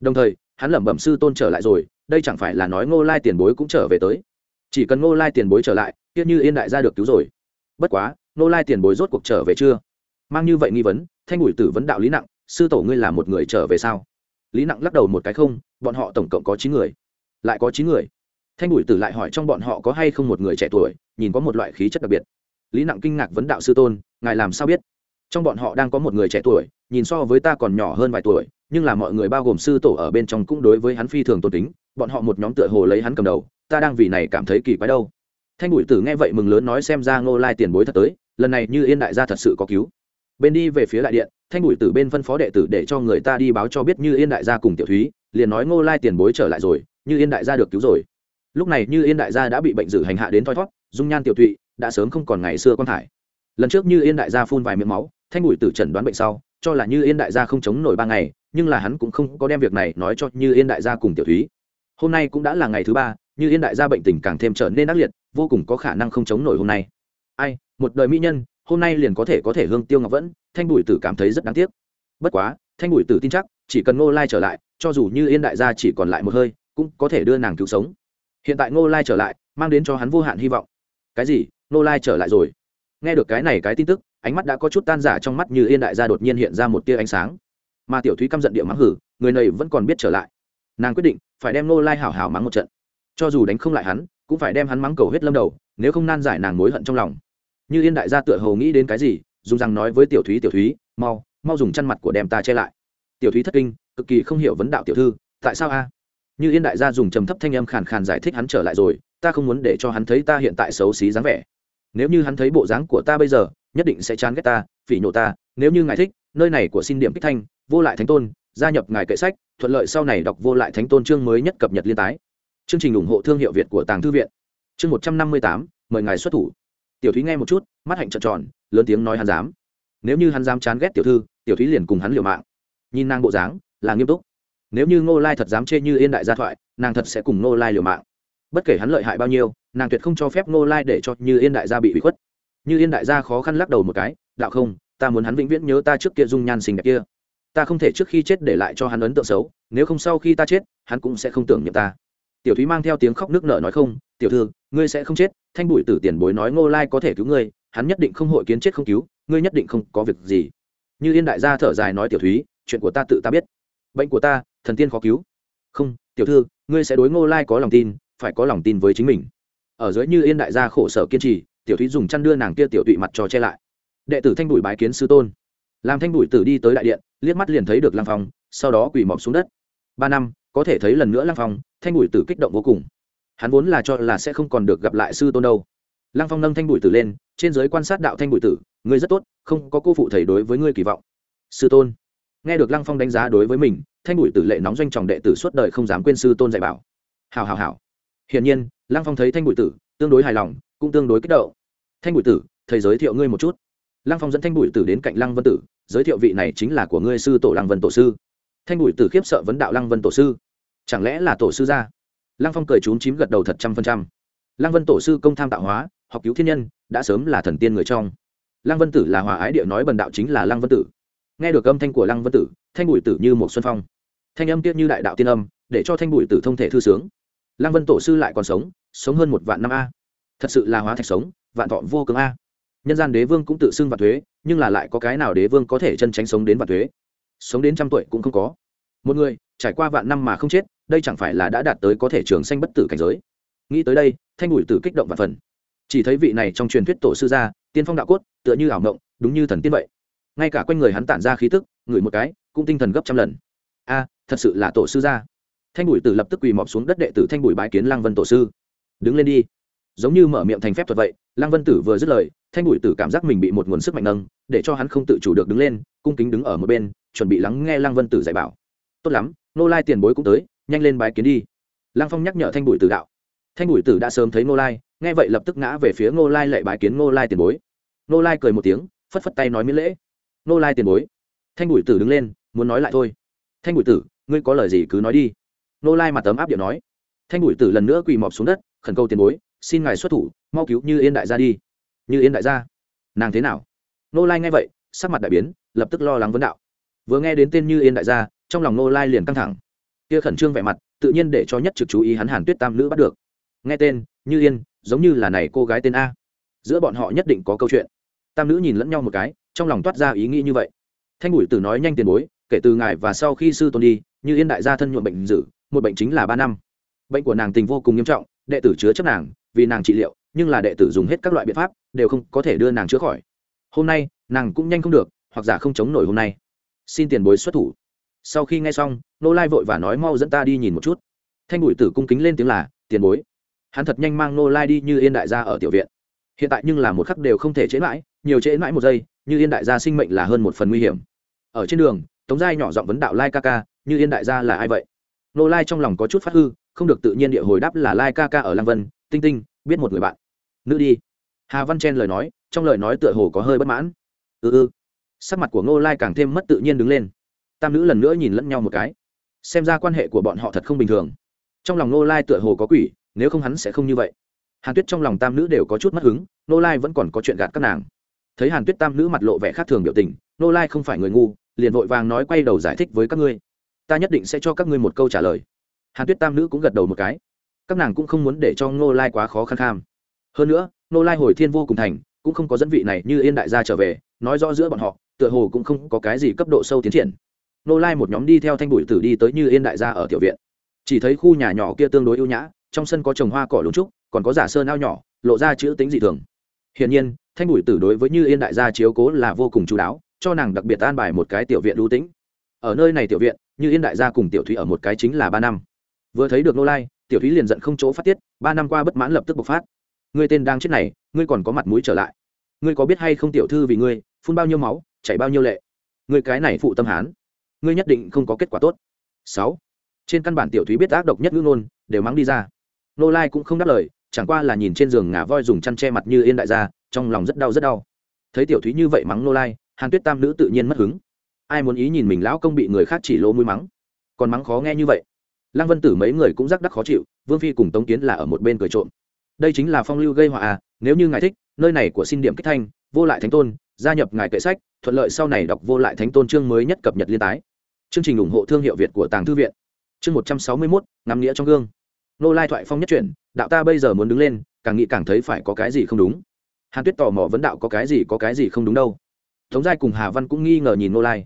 đồng thời, hắn lẩm bẩm sư tôn trở lại rồi, đây chẳng phải là nói ngô lai tiền bối cũng trở về tới. Chỉ cần ngô lai tiền bối trở lại, kia như yên đại gia được cứu rồi. Bất quá, ngô lai tiền bối rốt cuộc trở về chưa? Mang như vậy nghi vấn, thanh ủi tử vấn đạo lý nặng, sư tổ ngươi là một người trở về sao? Lý nặng lắc đầu một cái không, bọn họ tổng cộng có chín người. Lại có chín người. Thanh ủi tử lại hỏi trong bọn họ có hay không một người trẻ tuổi, nhìn có một loại khí chất đặc biệt. Lý nặng kinh ngạc vấn đạo sư tôn, ngài làm sao biết? Trong bọn họ đang có một người trẻ tuổi, nhìn so với ta còn nhỏ hơn vài tuổi nhưng là mọi người bao gồm sư tổ ở bên trong cũng đối với hắn phi thường tôn kính, bọn họ một nhóm tựa hồ lấy hắn cầm đầu, ta đang vì này cảm thấy kỳ quái đâu. Thanh bùi tử nghe vậy mừng lớn nói xem ra ngô lai tiền bối thật tới, lần này như yên đại gia thật sự có cứu. Bên đi về phía đại điện, thanh bùi tử bên phân phó đệ tử để cho người ta đi báo cho biết như yên đại gia cùng tiểu thúy, liền nói ngô lai tiền bối trở lại rồi, như yên đại gia được cứu rồi. Lúc này như yên đại gia đã bị bệnh dử hành hạ đến thoi thót, dung nhan tiểu thụy, đã sớm không còn ngày xưa quan thải. Lần trước như yên đại gia phun vài miệng máu, thanh bùi tử chẩn đoán bệnh sau, cho là như yên đại gia không chống nổi ba ngày nhưng là hắn cũng không có đem việc này nói cho như yên đại gia cùng tiểu thúy. Hôm nay cũng đã là ngày thứ ba, như yên đại gia bệnh tình càng thêm trở nên ác liệt, vô cùng có khả năng không chống nổi hôm nay. Ai, một đời mỹ nhân, hôm nay liền có thể có thể hương tiêu ngọc vẫn, thanh bùi tử cảm thấy rất đáng tiếc. Bất quá, thanh bùi tử tin chắc, chỉ cần ngô lai trở lại, cho dù như yên đại gia chỉ còn lại một hơi, cũng có thể đưa nàng cứu sống. Hiện tại ngô lai trở lại, mang đến cho hắn vô hạn hy vọng. Cái gì? Ngô lai trở lại rồi? Nghe được cái này cái tin tức, ánh mắt đã có chút tan giả trong mắt như yên đại gia đột nhiên hiện ra một tia ánh sáng mà tiểu thúy căm giận địa mắng hử, người này vẫn còn biết trở lại. Nàng quyết định, phải đem nô lai hảo hảo mắng một trận. Cho dù đánh không lại hắn, cũng phải đem hắn mắng cầu hết lâm đầu, nếu không nan giải nàng mối hận trong lòng. Như yên đại gia tựa hồ nghĩ đến cái gì, dùng rằng nói với tiểu thúy tiểu thúy, mau mau dùng chăn mặt của đem ta che lại. Tiểu thúy thất kinh, cực kỳ không hiểu vấn đạo tiểu thư, tại sao a? Như yên đại gia dùng trầm thấp thanh âm khàn khàn giải thích hắn trở lại rồi, ta không muốn để cho hắn thấy ta hiện tại xấu xí dáng vẻ. Nếu như hắn thấy bộ dáng của ta bây giờ, nhất định sẽ chán ghét ta, phỉ nhổ ta. Nếu như ngài thích, nơi này của xin điểm kích thanh vô lại thánh tôn, gia nhập ngài kệ sách, thuận lợi sau này đọc vô lại thánh tôn chương mới nhất cập nhật liên tái. Chương trình ủng hộ thương hiệu việt của tàng thư viện. Chương một trăm năm mươi tám, mời ngài xuất thủ. Tiểu thúy nghe một chút, mắt hạnh trợn tròn, lớn tiếng nói hắn dám. Nếu như hắn dám chán ghét tiểu thư, tiểu thúy liền cùng hắn liều mạng. Nhìn nàng bộ dáng, là nghiêm túc. Nếu như ngô lai thật dám chê như yên đại gia thoại, nàng thật sẽ cùng ngô lai liều mạng. Bất kể hắn lợi hại bao nhiêu, nàng tuyệt không cho phép ngô lai để cho như yên đại gia bị bị khuất. Như yên đại gia khó khăn lắc đầu một cái, đạo không, ta muốn hắn vĩnh viễn nhớ ta trước kia dung nhan xinh đẹp kia ta không thể trước khi chết để lại cho hắn ấn tượng xấu, nếu không sau khi ta chết, hắn cũng sẽ không tưởng nhầm ta. Tiểu thúy mang theo tiếng khóc nước nở nói không, tiểu thư, ngươi sẽ không chết, thanh bụi tử tiền bối nói ngô lai có thể cứu ngươi, hắn nhất định không hội kiến chết không cứu, ngươi nhất định không có việc gì. Như yên đại gia thở dài nói, tiểu thúy, chuyện của ta tự ta biết. Bệnh của ta, thần tiên khó cứu. Không, tiểu thư, ngươi sẽ đối ngô lai có lòng tin, phải có lòng tin với chính mình. Ở dưới như yên đại gia khổ sở kiên trì, tiểu thúy dùng chăn đưa nàng kia tiểu tụy mặt cho che lại. Đệ tử thanh bụi bái kiến sư tôn làm thanh bụi tử đi tới đại điện, liếc mắt liền thấy được lang phong, sau đó quỳ mọc xuống đất. Ba năm, có thể thấy lần nữa lang phong, thanh bụi tử kích động vô cùng. Hắn vốn là cho là sẽ không còn được gặp lại sư tôn đâu. Lăng phong nâng thanh bụi tử lên, trên giới quan sát đạo thanh bụi tử, ngươi rất tốt, không có cô phụ thầy đối với ngươi kỳ vọng. Sư tôn? Nghe được lăng phong đánh giá đối với mình, thanh bụi tử lệ nóng doanh tròng đệ tử suốt đời không dám quên sư tôn dạy bảo. Hào hào hào hiển nhiên, lăng phong thấy thanh bụi tử, tương đối hài lòng, cũng tương đối kích động. Thanh bụi tử, thầy giới thiệu ngươi một chút lăng phong dẫn thanh bụi tử đến cạnh lăng vân tử, giới thiệu vị này chính là của ngươi sư tổ lăng vân tổ sư. Thanh bụi tử khiếp sợ vấn đạo lăng vân tổ sư. Chẳng lẽ là tổ sư gia? Lăng phong cười trốn chím gật đầu thật trăm phần trăm. Lăng vân tổ sư công tham tạo hóa, học cứu thiên nhân, đã sớm là thần tiên người trong. Lăng vân tử là hòa ái địa nói bần đạo chính là lăng vân tử. Nghe được âm thanh của lăng vân tử, thanh bụi tử như một xuân phong. Thanh âm tiết như đại đạo tiên âm, để cho thanh bụi tử thông thể thư sướng. Lăng vân tổ sư lại còn sống sống hơn một vạn năm a. Thật sự là hóa thạch sống, vạn thọ vô cường a nhân gian đế vương cũng tự xưng vạn thuế, nhưng là lại có cái nào đế vương có thể chân tránh sống đến vạn thuế? Sống đến trăm tuổi cũng không có. Một người, trải qua vạn năm mà không chết, đây chẳng phải là đã đạt tới có thể trường sanh bất tử cảnh giới? Nghĩ tới đây, thanh bụi tử kích động và phần. Chỉ thấy vị này trong truyền thuyết tổ sư gia, tiên phong đạo cốt, tựa như ảo mộng, đúng như thần tiên vậy. Ngay cả quanh người hắn tản ra khí tức, ngửi một cái, cũng tinh thần gấp trăm lần. A à, thật sự là tổ sư gia. Thanh bụi tử lập tức quỳ mọp xuống đất đệ tử thanh bụi bái kiến lăng vân tổ sư. Đứng lên đi giống như mở miệng thành phép thuật vậy, lăng vân tử vừa dứt lời, thanh bụi tử cảm giác mình bị một nguồn sức mạnh nâng, để cho hắn không tự chủ được đứng lên, cung kính đứng ở một bên, chuẩn bị lắng nghe lăng vân tử dạy bảo. Tốt lắm, nô lai tiền bối cũng tới, nhanh lên bái kiến đi. Lăng phong nhắc nhở thanh bụi tử đạo. Thanh bụi tử đã sớm thấy nô lai, nghe vậy lập tức ngã về phía nô lai lệ bái kiến nô lai tiền bối. Nô lai cười một tiếng, phất phất tay nói miễn lễ. Nô lai tiền bối. Thanh bụi tử đứng lên, muốn nói lại thôi. Thanh bụi tử, ngươi có lời gì cứ nói đi. Nô lai mặt tấm áp điệu nói. Thanh bụi tử lần nữa quỳ mọp xuống đất, khẩn cầu tiền bối xin ngài xuất thủ, mau cứu như yên đại gia đi. Như yên đại gia? Nàng thế nào? Nô lai nghe vậy, sắc mặt đại biến, lập tức lo lắng vấn đạo. Vừa nghe đến tên như yên đại gia, trong lòng nô lai liền căng thẳng. Kia khẩn trương vẻ mặt, tự nhiên để cho nhất trực chú ý hắn hàn tuyết tam nữ bắt được. Nghe tên, như yên, giống như là này cô gái tên a. Giữa bọn họ nhất định có câu chuyện. Tam nữ nhìn lẫn nhau một cái, trong lòng toát ra ý nghĩ như vậy. Thanh bùi tử nói nhanh tiền bối, kể từ ngài và sau khi sư tôn đi, như yên đại gia thân nhuộm bệnh dữ, một bệnh chính là ba năm. Bệnh của nàng tình vô cùng nghiêm trọng, đệ tử chứa chấp nàng vì nàng trị liệu, nhưng là đệ tử dùng hết các loại biện pháp, đều không có thể đưa nàng chữa khỏi. Hôm nay, nàng cũng nhanh không được, hoặc giả không chống nổi hôm nay. Xin tiền bối xuất thủ. Sau khi nghe xong, nô lai vội và nói mau dẫn ta đi nhìn một chút. Thanh bụi tử cung kính lên tiếng là, tiền bối. Hắn thật nhanh mang nô lai đi như yên đại gia ở tiểu viện. Hiện tại nhưng là một khắc đều không thể chế mãi, nhiều chế mãi một giây, như yên đại gia sinh mệnh là hơn một phần nguy hiểm. Ở trên đường, tống giai nhỏ giọng vấn đạo lai ca ca, như yên đại gia là ai vậy? Nô lai trong lòng có chút phát hư, không được tự nhiên địa hồi đáp là lai ca ca ở lang vân tinh tinh, biết một người bạn. Nữ đi. Hà văn chen lời nói, trong lời nói tựa hồ có hơi bất mãn. Ừ ừ. Sắc mặt của ngô lai càng thêm mất tự nhiên đứng lên. Tam nữ lần nữa nhìn lẫn nhau một cái. Xem ra quan hệ của bọn họ thật không bình thường. Trong lòng ngô lai tựa hồ có quỷ, nếu không hắn sẽ không như vậy. Hàn tuyết trong lòng tam nữ đều có chút mất hứng, ngô lai vẫn còn có chuyện gạt các nàng. Thấy hàn tuyết tam nữ mặt lộ vẻ khác thường biểu tình, ngô lai không phải người ngu, liền vội vàng nói quay đầu giải thích với các ngươi. Ta nhất định sẽ cho các ngươi một câu trả lời. Hàn tuyết tam nữ cũng gật đầu một cái các nàng cũng không muốn để cho ngô lai quá khó khăn kham. Hơn nữa, ngô lai hồi thiên vô cùng thành, cũng không có dẫn vị này như yên đại gia trở về, nói rõ giữa bọn họ, tựa hồ cũng không có cái gì cấp độ sâu tiến triển. Ngô lai một nhóm đi theo thanh bụi tử đi tới như yên đại gia ở tiểu viện. Chỉ thấy khu nhà nhỏ kia tương đối ưu nhã, trong sân có trồng hoa cỏ lúng trúc, còn có giả sơn ao nhỏ, lộ ra chữ tính dị thường. Hiển nhiên, thanh bụi tử đối với như yên đại gia chiếu cố là vô cùng chú đáo, cho nàng đặc biệt an bài một cái tiểu viện lưu tĩnh. Ở nơi này tiểu viện, như yên đại gia cùng tiểu thúy ở một cái chính là ba năm. Vừa thấy được nô lai tiểu thúy liền giận không chỗ phát tiết, ba năm qua bất mãn lập tức bộc phát. Ngươi tên đang chết này, ngươi còn có mặt mũi trở lại. Ngươi có biết hay không tiểu thư vì ngươi, phun bao nhiêu máu, chảy bao nhiêu lệ? Ngươi cái này phụ tâm hán, ngươi nhất định không có kết quả tốt. Sáu. Trên căn bản tiểu thúy biết ác độc nhất ngữ ngôn, đều mắng đi ra. Nô lai cũng không đáp lời, chẳng qua là nhìn trên giường ngả voi dùng chăn che mặt như yên đại gia, trong lòng rất đau rất đau. Thấy tiểu thúy như vậy mắng nô lai, hàn tuyết tam nữ tự nhiên mất hứng. Ai muốn ý nhìn mình lão công bị người khác chỉ lỗ mũi mắng? Còn mắng khó nghe như vậy lăng vân tử mấy người cũng rắc đắc khó chịu, vương phi cùng tống kiến là ở một bên cười trộm. Đây chính là phong lưu gây họa à nếu như ngài thích, nơi này của xin điểm kích thanh, vô lại thánh tôn, gia nhập ngài kệ sách, thuận lợi sau này đọc vô lại thánh tôn chương mới nhất cập nhật liên tái. Chương trình ủng hộ thương hiệu việt của tàng thư viện. Chương một trăm sáu mươi mốt, ngắm nghĩa trong gương. Nô lai thoại phong nhất chuyển đạo ta bây giờ muốn đứng lên, càng nghĩ càng thấy phải có cái gì không đúng. Hàn tuyết tò mò vấn đạo có cái gì có cái gì không đúng đâu. Tống giai cùng hà văn cũng nghi ngờ nhìn nô lai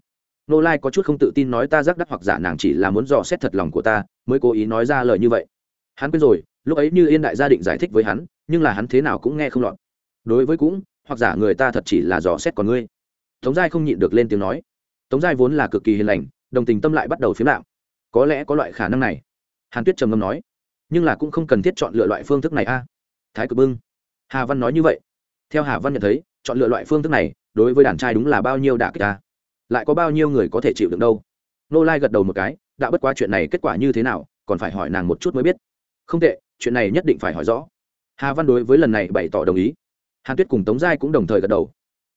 nô lai có chút không tự tin nói ta giác đắc hoặc giả nàng chỉ là muốn dò xét thật lòng của ta, mới cố ý nói ra lời như vậy. Hắn quên rồi, lúc ấy như yên đại gia định giải thích với hắn, nhưng là hắn thế nào cũng nghe không lọt. Đối với cũng, hoặc giả người ta thật chỉ là dò xét còn ngươi. Tống giai không nhịn được lên tiếng nói. Tống giai vốn là cực kỳ hiền lành, đồng tình tâm lại bắt đầu phiếm đạo có lẽ có loại khả năng này. Hàn tuyết trầm ngâm nói. Nhưng là cũng không cần thiết chọn lựa loại phương thức này a. Thái cực bưng. Hà văn nói như vậy. Theo hà văn nhận thấy, chọn lựa loại phương thức này, đối với đàn trai đúng là bao nhiêu đả kích ta lại có bao nhiêu người có thể chịu được đâu? Nô lai gật đầu một cái, đã bất quá chuyện này kết quả như thế nào, còn phải hỏi nàng một chút mới biết. Không tệ, chuyện này nhất định phải hỏi rõ. Hà văn đối với lần này bày tỏ đồng ý. Hàn tuyết cùng tống giai cũng đồng thời gật đầu.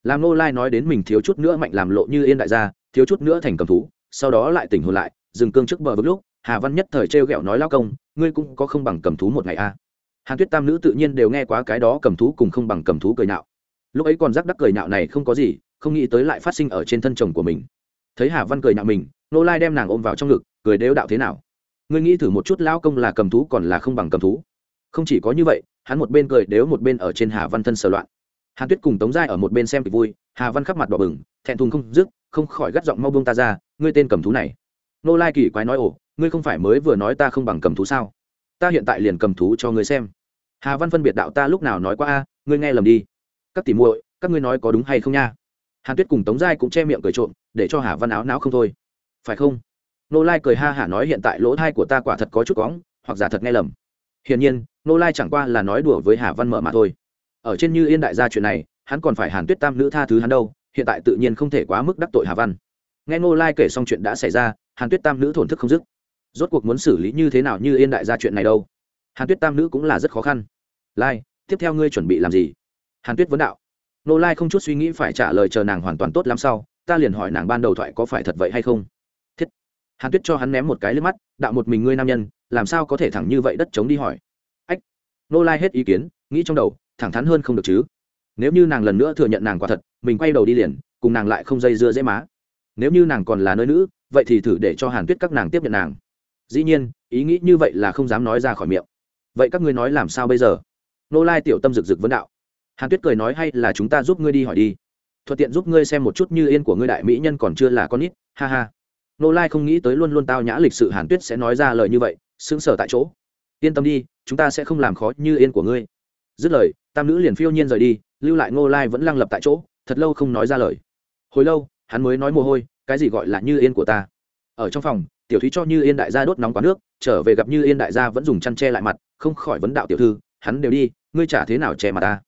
Làm nô lai nói đến mình thiếu chút nữa mạnh làm lộ như yên đại gia, thiếu chút nữa thành cầm thú, sau đó lại tỉnh hồn lại, dừng cương trước bờ vực lúc, hà văn nhất thời trêu ghẹo nói lao công, ngươi cũng có không bằng cầm thú một ngày a à. hàn tuyết tam nữ tự nhiên đều nghe quá cái đó cầm thú cùng không bằng cầm thú cười nạo. Lúc ấy còn rắc đắc cười nạo này không có gì không nghĩ tới lại phát sinh ở trên thân chồng của mình. Thấy hà văn cười nhạo mình nô lai đem nàng ôm vào trong ngực, cười đếu đạo thế nào? Ngươi nghĩ thử một chút lao công là cầm thú còn là không bằng cầm thú. Không chỉ có như vậy, hắn một bên cười đếu một bên ở trên hà văn thân sờ loạn. Hàn tuyết cùng tống giai ở một bên xem kịch vui, hà văn khắp mặt đỏ bừng, thẹn thùng không dứt, không khỏi gắt giọng mau buông ta ra, ngươi tên cầm thú này. Nô lai kỳ quái nói, ồ, ngươi không phải mới vừa nói ta không bằng cầm thú sao? Ta hiện tại liền cầm thú cho ngươi xem. Hà văn phân biệt đạo, ta lúc nào nói qua a, ngươi nghe lầm đi. Các tỉ muội, các ngươi nói có đúng hay không nha? Hàn tuyết cùng tống giai cũng che miệng cười trộm, để cho hà văn áo não không thôi. Phải không? Nô lai cười ha hả nói hiện tại lỗ thai của ta quả thật có chút cóng, hoặc giả thật nghe lầm. Hiển nhiên, nô lai chẳng qua là nói đùa với hà văn mở mà thôi. Ở trên như yên đại gia chuyện này, hắn còn phải hàn tuyết tam nữ tha thứ hắn đâu, hiện tại tự nhiên không thể quá mức đắc tội hà văn. Nghe nô lai kể xong chuyện đã xảy ra, hàn tuyết tam nữ thổn thức không dứt. Rốt cuộc muốn xử lý như thế nào như yên đại gia chuyện này đâu? Hàn tuyết tam nữ cũng là rất khó khăn. Lai, tiếp theo ngươi chuẩn bị làm gì? Hàn tuyết vấn đạo nô lai không chút suy nghĩ phải trả lời chờ nàng hoàn toàn tốt lắm sau, ta liền hỏi nàng ban đầu thoại có phải thật vậy hay không? Thiết. Hàn tuyết cho hắn ném một cái lên mắt, đạo một mình ngươi nam nhân, làm sao có thể thẳng như vậy đất chống đi hỏi? Ách. Nô lai hết ý kiến, nghĩ trong đầu, thẳng thắn hơn không được chứ. Nếu như nàng lần nữa thừa nhận nàng quả thật, mình quay đầu đi liền, cùng nàng lại không dây dưa dễ má. Nếu như nàng còn là nơi nữ, vậy thì thử để cho hàn tuyết các nàng tiếp nhận nàng. Dĩ nhiên, ý nghĩ như vậy là không dám nói ra khỏi miệng. Vậy các ngươi nói làm sao bây giờ? Nô lai tiểu tâm rực rực vấn đạo hàn tuyết cười nói hay là chúng ta giúp ngươi đi hỏi đi. Thuận tiện giúp ngươi xem một chút như yên của ngươi đại mỹ nhân còn chưa là con nít, ha ha. Nô lai không nghĩ tới luôn luôn tao nhã lịch sự hàn tuyết sẽ nói ra lời như vậy, sững sờ tại chỗ. Yên tâm đi, chúng ta sẽ không làm khó như yên của ngươi. Dứt lời, tam nữ liền phiêu nhiên rời đi, lưu lại ngô lai vẫn lăng lập tại chỗ, thật lâu không nói ra lời. Hồi lâu, hắn mới nói mồ hôi, cái gì gọi là như yên của ta? Ở trong phòng, tiểu thúy cho như yên đại gia đốt nóng quán nước, trở về gặp như yên đại gia vẫn dùng chăn che lại mặt, không khỏi vấn đạo tiểu thư, hắn đều đi, ngươi trả thế nào che mặt ta?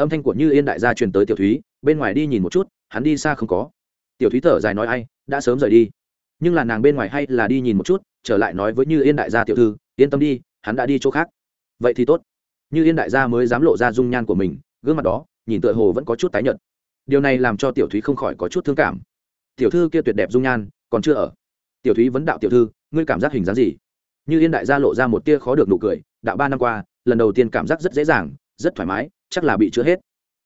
Âm thanh của như yên đại gia truyền tới tiểu thúy, bên ngoài đi nhìn một chút, hắn đi xa không có. Tiểu thúy thở dài nói ai, đã sớm rời đi. Nhưng là nàng bên ngoài hay là đi nhìn một chút, trở lại nói với như yên đại gia tiểu thư, yên tâm đi, hắn đã đi chỗ khác. Vậy thì tốt. Như yên đại gia mới dám lộ ra dung nhan của mình, gương mặt đó, nhìn tựa hồ vẫn có chút tái nhợt. Điều này làm cho tiểu thúy không khỏi có chút thương cảm. Tiểu thư kia tuyệt đẹp dung nhan, còn chưa ở. Tiểu thúy vấn đạo tiểu thư, ngươi cảm giác hình dáng gì? Như yên đại gia lộ ra một tia khó được nụ cười, đạo ba năm qua, lần đầu tiên cảm giác rất dễ dàng rất thoải mái, chắc là bị chữa hết.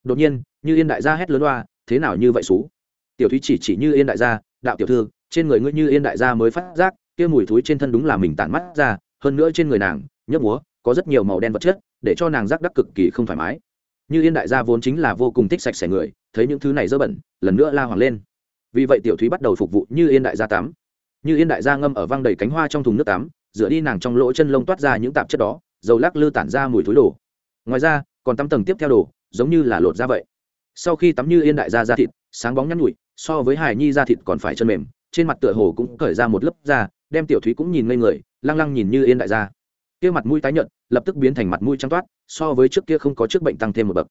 Đột nhiên, như yên đại gia hét lớn loa, thế nào như vậy xú? Tiểu thúy chỉ chỉ như yên đại gia, đạo tiểu thư, trên người ngươi như yên đại gia mới phát giác, kia mùi thúi trên thân đúng là mình tản mắt ra, hơn nữa trên người nàng, nhấp múa, có rất nhiều màu đen vật chất, để cho nàng giác đắc cực kỳ không thoải mái. Như yên đại gia vốn chính là vô cùng thích sạch sẽ người, thấy những thứ này dơ bẩn, lần nữa la hoàng lên. Vì vậy tiểu thúy bắt đầu phục vụ như yên đại gia tắm. Như yên đại gia ngâm ở văng đầy cánh hoa trong thùng nước tắm, rửa đi nàng trong lỗ chân lông toát ra những tạp chất đó, dầu lắc lư tản ra mùi thối đổ ngoài ra, còn tắm tầng tiếp theo đồ, giống như là lột ra vậy. Sau khi tắm như yên đại gia da thịt, sáng bóng nhăn nhụi so với hài nhi da thịt còn phải chân mềm, trên mặt tựa hồ cũng cởi ra một lớp da, đem tiểu thúy cũng nhìn ngây người, lăng lăng nhìn như yên đại gia. Kia mặt mũi tái nhợt, lập tức biến thành mặt mũi trắng toát, so với trước kia không có trước bệnh tăng thêm một bậc.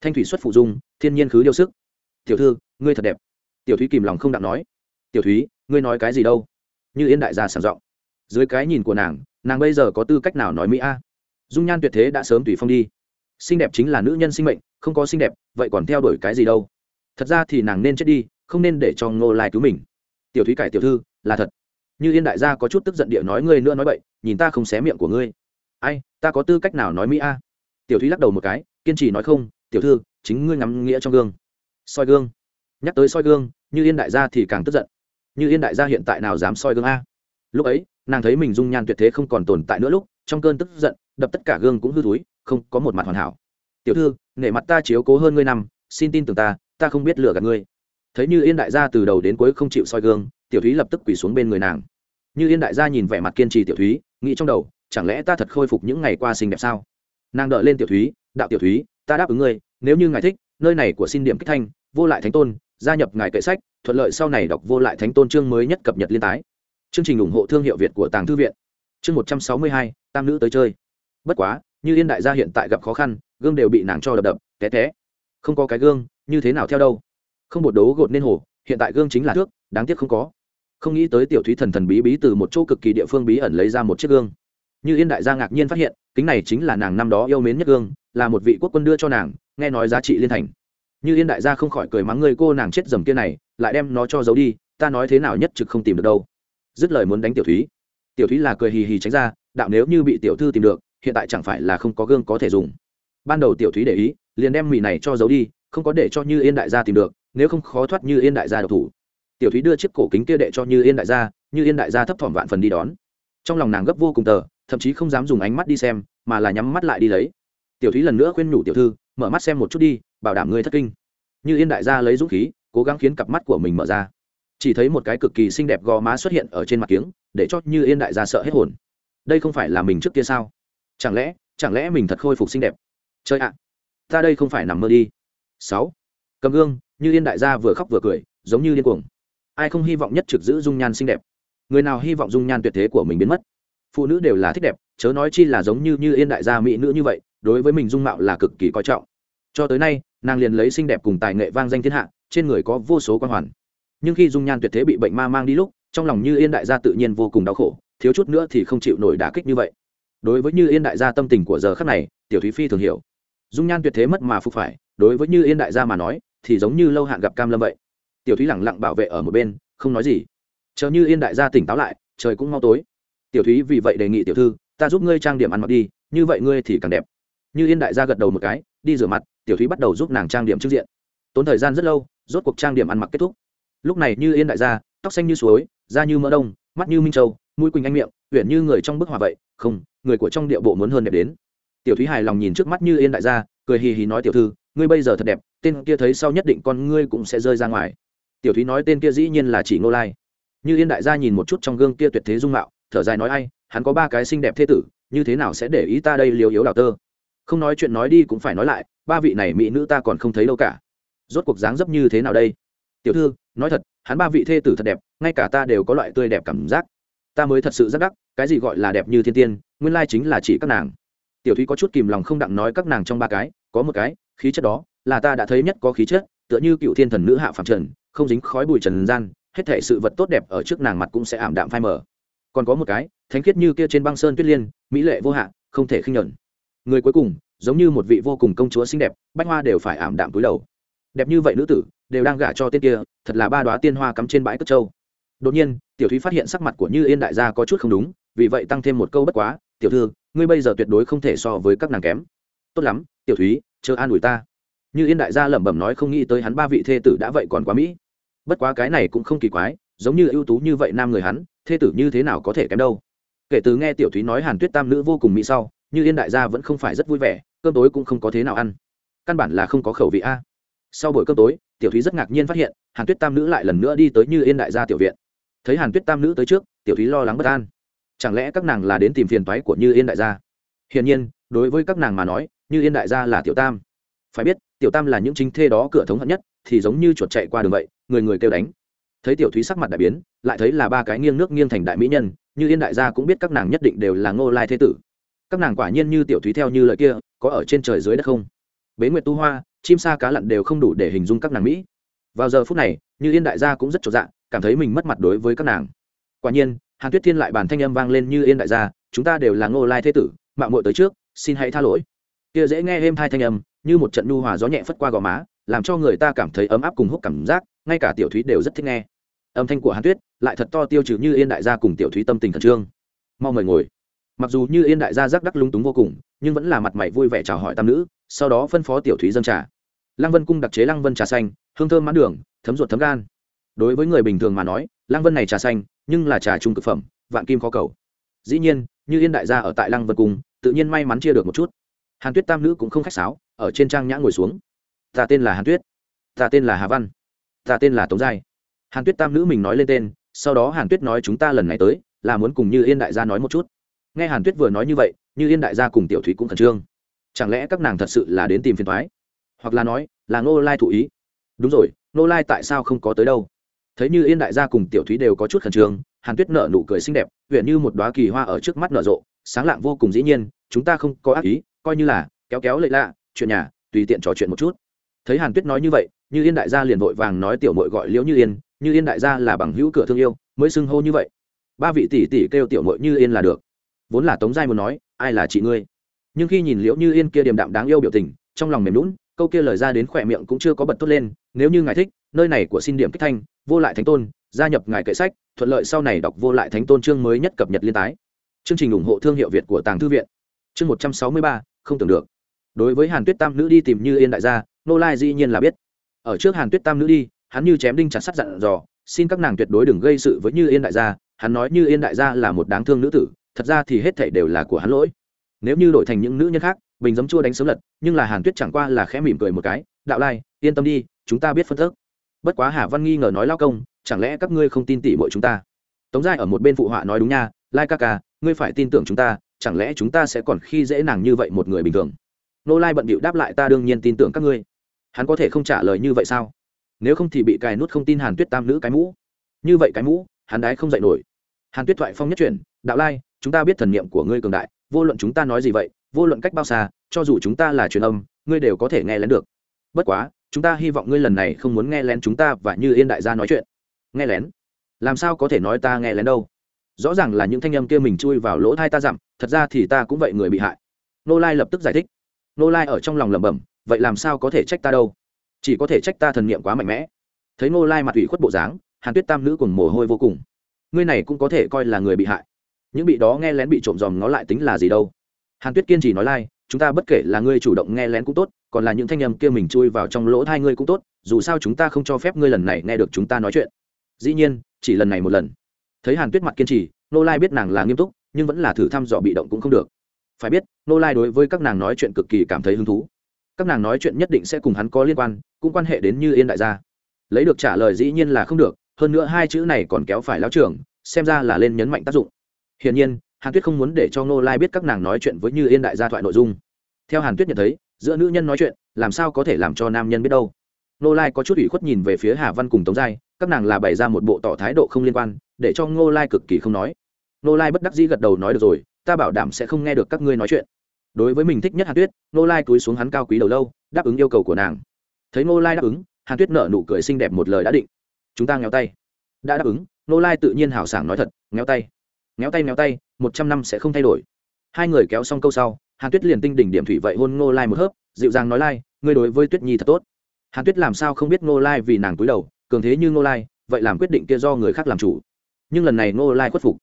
Thanh thủy xuất phụ dung, thiên nhiên khứ điêu sức. Tiểu thư, ngươi thật đẹp. Tiểu thúy kìm lòng không đặng nói. Tiểu thúy, ngươi nói cái gì đâu? Như yên đại gia sảng giọng. Dưới cái nhìn của nàng nàng bây giờ có tư cách nào nói mỹ a? Dung nhan tuyệt thế đã sớm tùy phong đi xinh đẹp chính là nữ nhân sinh mệnh, không có xinh đẹp, vậy còn theo đuổi cái gì đâu? Thật ra thì nàng nên chết đi, không nên để cho ngô lai cứu mình. Tiểu thúy cải tiểu thư, là thật. Như yên đại gia có chút tức giận địa nói ngươi nữa nói vậy nhìn ta không xé miệng của ngươi. Ai, ta có tư cách nào nói mỹ a? Tiểu thúy lắc đầu một cái, kiên trì nói không, tiểu thư, chính ngươi ngắm nghĩa trong gương. Soi gương. Nhắc tới soi gương, như yên đại gia thì càng tức giận. Như yên đại gia hiện tại nào dám soi gương a? Lúc ấy, nàng thấy mình dung nhan tuyệt thế không còn tồn tại nữa lúc, trong cơn tức giận, đập tất cả gương cũng hư thúi không có một mặt hoàn hảo. Tiểu thư, nể mặt ta chiếu cố hơn ngươi năm, xin tin tưởng ta ta không biết lừa gạt ngươi. Thấy như yên đại gia từ đầu đến cuối không chịu soi gương, tiểu thúy lập tức quỳ xuống bên người nàng. Như yên đại gia nhìn vẻ mặt kiên trì tiểu thúy, nghĩ trong đầu, chẳng lẽ ta thật khôi phục những ngày qua xinh đẹp sao? Nàng đợi lên tiểu thúy, đạo tiểu thúy, ta đáp ứng ngươi, nếu như ngài thích, nơi này của xin điểm kích thanh, vô lại thánh tôn, gia nhập ngài kệ sách, thuận lợi sau này đọc vô lại thánh tôn chương mới nhất cập nhật liên tái. Chương trình ủng hộ thương hiệu việt của tàng thư viện. Chương một trăm sáu mươi hai, tam nữ tới chơi. Bất quá như yên đại gia hiện tại gặp khó khăn, gương đều bị nàng cho đập đập, té té. Không có cái gương, như thế nào theo đâu? Không bột đấu gột nên hồ, hiện tại gương chính là thước, đáng tiếc không có. Không nghĩ tới tiểu thúy thần thần bí bí từ một chỗ cực kỳ địa phương bí ẩn lấy ra một chiếc gương. Như yên đại gia ngạc nhiên phát hiện, kính này chính là nàng năm đó yêu mến nhất gương, là một vị quốc quân đưa cho nàng, nghe nói giá trị liên thành. Như yên đại gia không khỏi cười mắng người cô nàng chết dầm kia này, lại đem nó cho giấu đi, ta nói thế nào nhất trực không tìm được đâu. Dứt lời muốn đánh tiểu thúy. Tiểu thúy là cười hì hì tránh ra, đạo nếu như bị tiểu thư tìm được hiện tại chẳng phải là không có gương có thể dùng. Ban đầu tiểu thúy để ý, liền đem mì này cho giấu đi, không có để cho như yên đại gia tìm được, nếu không khó thoát như yên đại gia độc thủ. Tiểu thúy đưa chiếc cổ kính kia đệ cho như yên đại gia, như yên đại gia thấp thỏm vạn phần đi đón. Trong lòng nàng gấp vô cùng tờ, thậm chí không dám dùng ánh mắt đi xem, mà là nhắm mắt lại đi lấy. Tiểu thúy lần nữa khuyên nhủ tiểu thư, mở mắt xem một chút đi, bảo đảm ngươi thất kinh. Như yên đại gia lấy dũng khí, cố gắng khiến cặp mắt của mình mở ra. Chỉ thấy một cái cực kỳ xinh đẹp gò má xuất hiện ở trên mặt kiếng, để cho như yên đại gia sợ hết hồn. Đây không phải là mình trước kia sao? Chẳng lẽ chẳng lẽ mình thật khôi phục xinh đẹp? Chơi ạ, ta đây không phải nằm mơ đi. Sáu, cầm gương, như yên đại gia vừa khóc vừa cười, giống như điên cuồng. Ai không hy vọng nhất trực giữ dung nhan xinh đẹp? Người nào hy vọng dung nhan tuyệt thế của mình biến mất? Phụ nữ đều là thích đẹp, chớ nói chi là giống như như yên đại gia mỹ nữ như vậy, đối với mình dung mạo là cực kỳ coi trọng. Cho tới nay, nàng liền lấy xinh đẹp cùng tài nghệ vang danh thiên hạ, trên người có vô số quan hoàn. Nhưng khi dung nhan tuyệt thế bị bệnh ma mang đi lúc, trong lòng như yên đại gia tự nhiên vô cùng đau khổ, thiếu chút nữa thì không chịu nổi đả kích như vậy đối với như yên đại gia tâm tình của giờ khắc này, tiểu thúy phi thường hiểu. Dung nhan tuyệt thế mất mà phục phải, đối với như yên đại gia mà nói, thì giống như lâu hạn gặp cam lâm vậy. Tiểu thúy lẳng lặng bảo vệ ở một bên, không nói gì. Chờ như yên đại gia tỉnh táo lại, trời cũng mau tối. Tiểu thúy vì vậy đề nghị tiểu thư, ta giúp ngươi trang điểm ăn mặc đi, như vậy ngươi thì càng đẹp. Như yên đại gia gật đầu một cái, đi rửa mặt, tiểu thúy bắt đầu giúp nàng trang điểm trước diện. Tốn thời gian rất lâu, rốt cuộc trang điểm ăn mặc kết thúc. Lúc này như yên đại gia, tóc xanh như suối, da như mỡ đông, mắt như minh châu, mũi quỳnh anh miệng huyện như người trong bức họa vậy, không người của trong địa bộ muốn hơn đẹp đến. Tiểu thúy hài lòng nhìn trước mắt như yên đại gia, cười hì hì nói, tiểu thư, ngươi bây giờ thật đẹp, tên kia thấy sau nhất định con ngươi cũng sẽ rơi ra ngoài. Tiểu thúy nói, tên kia dĩ nhiên là chỉ ngô lai. Như yên đại gia nhìn một chút trong gương kia tuyệt thế dung mạo, thở dài nói, ai, hắn có ba cái xinh đẹp thế tử, như thế nào sẽ để ý ta đây liều yếu đào tơ? Không nói chuyện nói đi cũng phải nói lại, ba vị này mỹ nữ ta còn không thấy đâu cả. Rốt cuộc dáng dấp như thế nào đây? Tiểu thư, nói thật, hắn ba vị thê tử thật đẹp, ngay cả ta đều có loại tươi đẹp cảm giác. Ta mới thật sự rất đắc, cái gì gọi là đẹp như thiên tiên nguyên lai chính là chỉ các nàng. Tiểu thúy có chút kìm lòng không đặng nói các nàng trong ba cái, có một cái, khí chất đó, là ta đã thấy nhất có khí chất, tựa như cựu thiên thần nữ hạ phạm trần, không dính khói bụi trần gian, hết thể sự vật tốt đẹp ở trước nàng mặt cũng sẽ ảm đạm phai mờ. Còn có một cái, thánh khiết như kia trên băng sơn tuyết liên, mỹ lệ vô hạn không thể khinh nhuận. Người cuối cùng, giống như một vị vô cùng công chúa xinh đẹp, bách hoa đều phải ảm đạm túi đầu. Đẹp như vậy nữ tử, đều đang gả cho tên kia, thật là ba đoá tiên hoa cắm trên bãi cất trâu. Đột nhiên, tiểu thúy phát hiện sắc mặt của như yên đại gia có chút không đúng, vì vậy tăng thêm một câu bất quá tiểu thư, ngươi bây giờ tuyệt đối không thể so với các nàng kém. Tốt lắm, tiểu thúy, chờ an ủi ta. Như yên đại gia lẩm bẩm nói không nghĩ tới hắn ba vị thê tử đã vậy còn quá mỹ. Bất quá cái này cũng không kỳ quái, giống như ưu tú như vậy nam người hắn, thê tử như thế nào có thể kém đâu. Kể từ nghe tiểu thúy nói hàn tuyết tam nữ vô cùng mỹ sau, như yên đại gia vẫn không phải rất vui vẻ, cơm tối cũng không có thế nào ăn. Căn bản là không có khẩu vị a. Sau buổi cơm tối, tiểu thúy rất ngạc nhiên phát hiện, hàn tuyết tam nữ lại lần nữa đi tới như yên đại gia tiểu viện. Thấy hàn tuyết tam nữ tới trước, tiểu thúy lo lắng bất an chẳng lẽ các nàng là đến tìm phiền toái của như yên đại gia? Hiển nhiên, đối với các nàng mà nói, như yên đại gia là tiểu tam. Phải biết, tiểu tam là những chính thê đó cửa thống hận nhất, thì giống như chuột chạy qua đường vậy, người người kêu đánh. Thấy tiểu thúy sắc mặt đại biến, lại thấy là ba cái nghiêng nước nghiêng thành đại mỹ nhân, như yên đại gia cũng biết các nàng nhất định đều là ngô lai thế tử. Các nàng quả nhiên như tiểu thúy theo như lời kia, có ở trên trời dưới đất không? Bế nguyệt tu hoa, chim sa cá lặn đều không đủ để hình dung các nàng mỹ. Vào giờ phút này, như yên đại gia cũng rất trọn dạng cảm thấy mình mất mặt đối với các nàng. Quả nhiên hàn tuyết thiên lại bản thanh âm vang lên như yên đại gia, chúng ta đều là ngô lai thế tử mạng muội tới trước, xin hãy tha lỗi. Kia dễ nghe êm hai thanh âm, như một trận nhu hòa gió nhẹ phất qua gò má, làm cho người ta cảm thấy ấm áp cùng hút cảm giác, ngay cả tiểu thúy đều rất thích nghe. Âm thanh của hàn tuyết lại thật to tiêu trừ như yên đại gia cùng tiểu thúy tâm tình khẩn trương. Mau mời ngồi. Mặc dù như yên đại gia rắc đắc lúng túng vô cùng, nhưng vẫn là mặt mày vui vẻ chào hỏi tam nữ, sau đó phân phó tiểu thúy dân trà. Lăng vân cung đặc chế lăng vân trà xanh, hương thơm mãn đường, thấm ruột thấm gan. Đối với người bình thường mà nói, lăng vân này trà xanh nhưng là trà trung cực phẩm, vạn kim khó cầu. Dĩ nhiên, như yên đại gia ở tại lăng vân cung, tự nhiên may mắn chia được một chút. Hàn tuyết tam nữ cũng không khách sáo, ở trên trang nhã ngồi xuống. Ta tên là hàn tuyết. Ta tên là hà văn. Ta tên là tống giai. Hàn tuyết tam nữ mình nói lên tên, sau đó hàn tuyết nói chúng ta lần này tới, là muốn cùng như yên đại gia nói một chút. Nghe hàn tuyết vừa nói như vậy, như yên đại gia cùng tiểu thúy cũng khẩn trương. Chẳng lẽ các nàng thật sự là đến tìm phiền thoái hoặc là nói, là ngô lai thụ ý? Đúng rồi, ngô lai tại sao không có tới đâu? Thấy như yên đại gia cùng tiểu thúy đều có chút khẩn trương, hàn tuyết nở nụ cười xinh đẹp, huyện như một đoá kỳ hoa ở trước mắt nở rộ, sáng lạng vô cùng dĩ nhiên, chúng ta không có ác ý, coi như là, kéo kéo lệ lạ, chuyện nhà, tùy tiện trò chuyện một chút. Thấy hàn tuyết nói như vậy, như yên đại gia liền vội vàng nói tiểu mội gọi liễu như yên như yên đại gia là bằng hữu cửa thương yêu, mới xưng hô như vậy. Ba vị tỷ tỷ kêu tiểu mội như yên là được. Vốn là tống giai muốn nói, ai là chị ngươi? Nhưng khi nhìn liễu như yên kia điềm đạm đáng yêu biểu tình, trong lòng mềm lún câu kia lời ra đến khỏe miệng cũng chưa có bật tốt lên, nếu như ngài thích, nơi này của xin điểm kích thanh vô lại thánh tôn, gia nhập ngài kệ sách, thuận lợi sau này đọc vô lại thánh tôn chương mới nhất cập nhật liên tái. Chương trình ủng hộ thương hiệu việt của tàng thư viện. Chương một trăm sáu mươi ba, không tưởng được. Đối với hàn tuyết tam nữ đi tìm như yên đại gia, nô lai dĩ nhiên là biết. Ở trước hàn tuyết tam nữ đi, hắn như chém đinh chặt sắt dặn dò, xin các nàng tuyệt đối đừng gây sự với như yên đại gia, hắn nói như yên đại gia là một đáng thương nữ tử, thật ra thì hết thảy đều là của hắn lỗi. Nếu như đổi thành những nữ nhân khác, bình giấm chua đánh sớm lật, nhưng là hàn tuyết chẳng qua là khẽ mỉm cười một cái, đạo lai, yên tâm đi, chúng ta biết phân thức bất quá hà văn nghi ngờ nói lao công, chẳng lẽ các ngươi không tin tỉ bội chúng ta? Tống giai ở một bên phụ họa nói đúng nha, lai ca ca, ngươi phải tin tưởng chúng ta, chẳng lẽ chúng ta sẽ còn khi dễ nàng như vậy một người bình thường? Nô lai bận bịu đáp lại ta đương nhiên tin tưởng các ngươi. Hắn có thể không trả lời như vậy sao? Nếu không thì bị cài nút không tin hàn tuyết tam nữ cái mũ. Như vậy cái mũ, hắn đái không dạy nổi. Hàn tuyết thoại phong nhất chuyển, đạo lai, chúng ta biết thần niệm của ngươi cường đại, vô luận chúng ta nói gì vậy, vô luận cách bao xa, cho dù chúng ta là truyền âm, ngươi đều có thể nghe lén được. Bất quá chúng ta hy vọng ngươi lần này không muốn nghe lén chúng ta và như yên đại gia nói chuyện. Nghe lén? Làm sao có thể nói ta nghe lén đâu? Rõ ràng là những thanh âm kia mình chui vào lỗ thai ta dặm, thật ra thì ta cũng vậy người bị hại. Nô lai lập tức giải thích. Nô lai ở trong lòng lẩm bẩm, vậy làm sao có thể trách ta đâu? Chỉ có thể trách ta thần niệm quá mạnh mẽ. Thấy nô lai mặt ủy khuất bộ dáng, hàn tuyết tam nữ cùng mồ hôi vô cùng. Ngươi này cũng có thể coi là người bị hại. Những bị đó nghe lén bị trộm dòm nó lại tính là gì đâu? Hàn tuyết kiên trì nói lai, chúng ta bất kể là ngươi chủ động nghe lén cũng tốt còn là những thanh âm kia mình chui vào trong lỗ hai ngươi cũng tốt, dù sao chúng ta không cho phép ngươi lần này nghe được chúng ta nói chuyện. Dĩ nhiên, chỉ lần này một lần. Thấy hàn tuyết mặt kiên trì, nô lai biết nàng là nghiêm túc, nhưng vẫn là thử thăm dò bị động cũng không được. Phải biết, nô lai đối với các nàng nói chuyện cực kỳ cảm thấy hứng thú. Các nàng nói chuyện nhất định sẽ cùng hắn có liên quan, cũng quan hệ đến như yên đại gia. Lấy được trả lời dĩ nhiên là không được, hơn nữa hai chữ này còn kéo phải lao trưởng, xem ra là lên nhấn mạnh tác dụng. Hiển nhiên, hàn tuyết không muốn để cho Nô lai biết các nàng nói chuyện với như yên đại gia thoại nội dung. Theo hàn tuyết nhận thấy giữa nữ nhân nói chuyện, làm sao có thể làm cho nam nhân biết đâu? Nô lai có chút ủy khuất nhìn về phía hà văn cùng tống giai, các nàng là bày ra một bộ tỏ thái độ không liên quan, để cho ngô lai cực kỳ không nói. Nô lai bất đắc dĩ gật đầu nói được rồi, ta bảo đảm sẽ không nghe được các ngươi nói chuyện. Đối với mình thích nhất hàn tuyết nô lai túi xuống hắn cao quý đầu lâu, đáp ứng yêu cầu của nàng. Thấy ngô lai đáp ứng, hàn tuyết nở nụ cười xinh đẹp một lời đã định. Chúng ta nghèo tay. Đã đáp ứng nô lai tự nhiên hào sảng nói thật nghèo tay. Nghèo tay nghèo tay, một trăm năm sẽ không thay đổi. Hai người kéo xong câu sau hàn tuyết liền tinh đỉnh điểm thủy vậy hôn ngô lai một hớp, dịu dàng nói lai, ngươi đối với tuyết nhi thật tốt. Hàn tuyết làm sao không biết ngô lai vì nàng túi đầu, cường thế như ngô lai, vậy làm quyết định kia do người khác làm chủ. Nhưng lần này ngô lai khuất phục.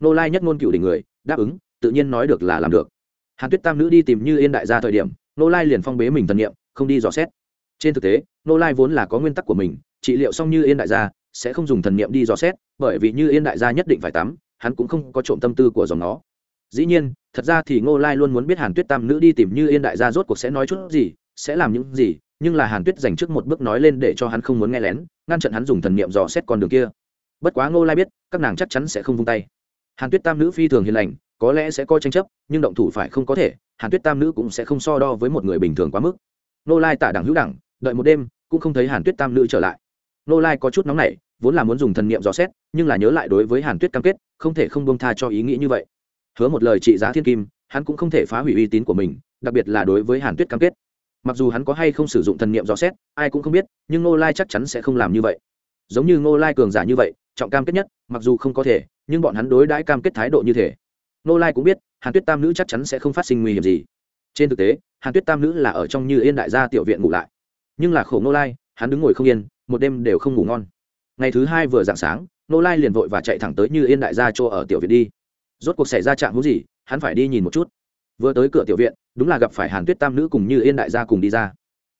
Ngô lai nhất ngôn cựu đỉnh người, đáp ứng, tự nhiên nói được là làm được. Hàn tuyết tam nữ đi tìm như yên đại gia thời điểm, ngô lai liền phong bế mình thần nghiệm không đi dò xét. Trên thực tế, ngô lai vốn là có nguyên tắc của mình, trị liệu xong như yên đại gia, sẽ không dùng thần nghiệm đi dò xét, bởi vì như yên đại gia nhất định phải tắm, hắn cũng không có trộm tâm tư của dòng nó dĩ nhiên, thật ra thì ngô lai luôn muốn biết hàn tuyết tam nữ đi tìm như yên đại gia rốt cuộc sẽ nói chút gì, sẽ làm những gì, nhưng là hàn tuyết dành trước một bước nói lên để cho hắn không muốn nghe lén, ngăn chặn hắn dùng thần niệm dò xét con đường kia. Bất quá ngô lai biết, các nàng chắc chắn sẽ không vung tay. Hàn tuyết tam nữ phi thường hiền lành, có lẽ sẽ coi tranh chấp, nhưng động thủ phải không có thể, hàn tuyết tam nữ cũng sẽ không so đo với một người bình thường quá mức. Ngô lai tả đẳng hữu đẳng, đợi một đêm, cũng không thấy hàn tuyết tam nữ trở lại. Ngô lai có chút nóng nảy, vốn là muốn dùng thần niệm dò xét, nhưng là nhớ lại đối với hàn tuyết cam kết, không thể không bông tha cho ý nghĩ như vậy hứa một lời trị giá thiên kim, hắn cũng không thể phá hủy uy tín của mình, đặc biệt là đối với hàn tuyết cam kết. Mặc dù hắn có hay không sử dụng thần niệm dò xét, ai cũng không biết, nhưng ngô lai chắc chắn sẽ không làm như vậy. Giống như ngô lai cường giả như vậy, trọng cam kết nhất, mặc dù không có thể, nhưng bọn hắn đối đãi cam kết thái độ như thế. Ngô lai cũng biết, hàn tuyết tam nữ chắc chắn sẽ không phát sinh nguy hiểm gì. Trên thực tế, hàn tuyết tam nữ là ở trong như yên đại gia tiểu viện ngủ lại. Nhưng là khổ ngô lai, hắn đứng ngồi không yên, một đêm đều không ngủ ngon. Ngày thứ hai vừa dạng sáng, ngô lai liền vội và chạy thẳng tới như yên đại gia chỗ ở tiểu viện đi rốt cuộc xảy ra trạng hữu gì, hắn phải đi nhìn một chút. Vừa tới cửa tiểu viện, đúng là gặp phải hàn tuyết tam nữ cùng như yên đại gia cùng đi ra.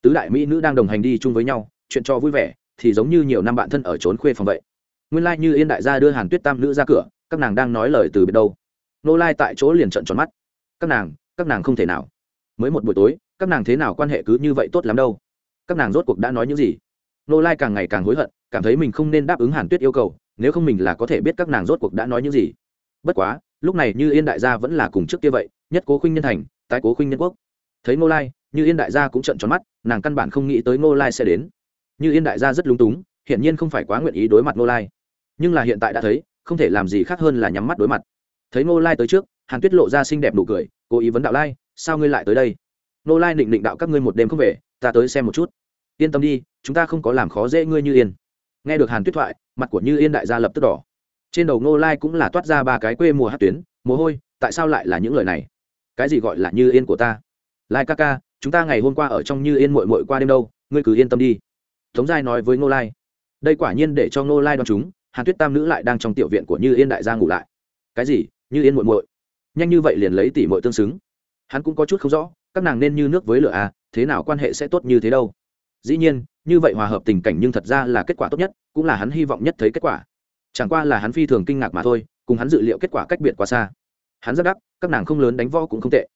Tứ đại mỹ nữ đang đồng hành đi chung với nhau, chuyện cho vui vẻ, thì giống như nhiều năm bạn thân ở trốn khuê phòng vậy. Nguyên lai、like、như yên đại gia đưa hàn tuyết tam nữ ra cửa, các nàng đang nói lời từ biệt đâu. Nô lai tại chỗ liền trận tròn mắt. Các nàng các nàng không thể nào. Mới một buổi tối, các nàng thế nào quan hệ cứ như vậy tốt lắm đâu. Các nàng rốt cuộc đã nói những gì? Nô lai càng ngày càng hối hận, cảm thấy mình không nên đáp ứng hàn tuyết yêu cầu, nếu không mình là có thể biết các nàng rốt cuộc đã nói những gì. Bất quá lúc này như yên đại gia vẫn là cùng trước kia vậy, nhất cố khuynh nhân thành, tái cố khuynh nhân quốc. Thấy ngô lai, như yên đại gia cũng trận tròn mắt, nàng căn bản không nghĩ tới ngô lai sẽ đến. Như yên đại gia rất lúng túng, hiển nhiên không phải quá nguyện ý đối mặt ngô lai. Nhưng là hiện tại đã thấy, không thể làm gì khác hơn là nhắm mắt đối mặt. Thấy ngô lai tới trước, hàn tuyết lộ ra xinh đẹp nụ cười, cố ý vấn đạo lai, sao ngươi lại tới đây? Ngô lai định định đạo các ngươi một đêm không về, ta tới xem một chút. Yên tâm đi, chúng ta không có làm khó dễ ngươi như yên. Nghe được hàn tuyết thoại, mặt của như yên đại gia lập tức đỏ trên đầu ngô lai cũng là toát ra ba cái quê mùa hát tuyến, mồ hôi, tại sao lại là những lời này? Cái gì gọi là như yên của ta? Lai ca ca, chúng ta ngày hôm qua ở trong như yên mội mội qua đêm đâu, ngươi cứ yên tâm đi. Tống giai nói với ngô lai. Đây quả nhiên để cho ngô lai đón chúng, hàn tuyết tam nữ lại đang trong tiểu viện của như yên đại gia ngủ lại. Cái gì? Như yên mội mội nhanh như vậy liền lấy tỷ mội tương xứng. Hắn cũng có chút không rõ, các nàng nên như nước với lửa à thế nào quan hệ sẽ tốt như thế đâu? Dĩ nhiên, như vậy hòa hợp tình cảnh nhưng thật ra là kết quả tốt nhất, cũng là hắn hy vọng nhất thấy kết quả chẳng qua là hắn phi thường kinh ngạc mà thôi cùng hắn dự liệu kết quả cách biệt quá xa. Hắn rất đắc các nàng không lớn đánh võ cũng không tệ.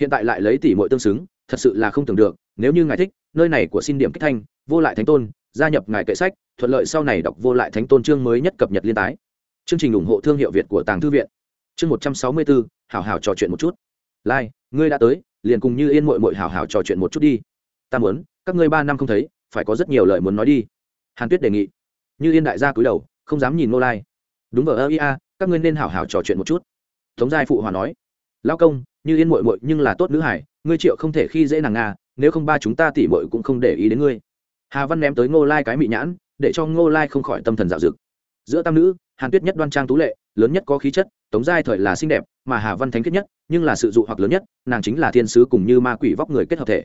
Hiện tại lại lấy tỷ muội tương xứng thật sự là không tưởng được nếu như ngài thích nơi này của xin điểm kích thanh vô lại thánh tôn gia nhập ngài kệ sách thuận lợi sau này đọc vô lại thánh tôn chương mới nhất cập nhật liên tái. Chương trình ủng hộ thương hiệu việt của tàng thư viện. Chương một trăm sáu mươi bốn hào hảo trò chuyện một chút. Lai、like, ngươi đã tới liền cùng như yên mội mội hào hảo trò chuyện một chút đi. Ta muốn các ngươi ba năm không thấy phải có rất nhiều lời muốn nói đi. Hàn tuyết đề nghị. Như yên đại gia cúi đầu không dám nhìn nô lai. Đúng vờ ơ ia các ngươi nên hảo hảo trò chuyện một chút. Tống giai phụ hòa nói. Lao công, như yên mội mội nhưng là tốt nữ hải, ngươi triệu không thể khi dễ nàng nga nếu không ba chúng ta tỉ mội cũng không để ý đến ngươi. Hà văn ném tới ngô lai cái mị nhãn, để cho ngô lai không khỏi tâm thần dạo dực. Giữa tam nữ, hàn tuyết nhất đoan trang tú lệ, lớn nhất có khí chất, tống giai thời là xinh đẹp, mà hà văn thánh kết nhất, nhưng là sự dụ hoặc lớn nhất, nàng chính là thiên sứ cùng như ma quỷ vóc người kết hợp thể.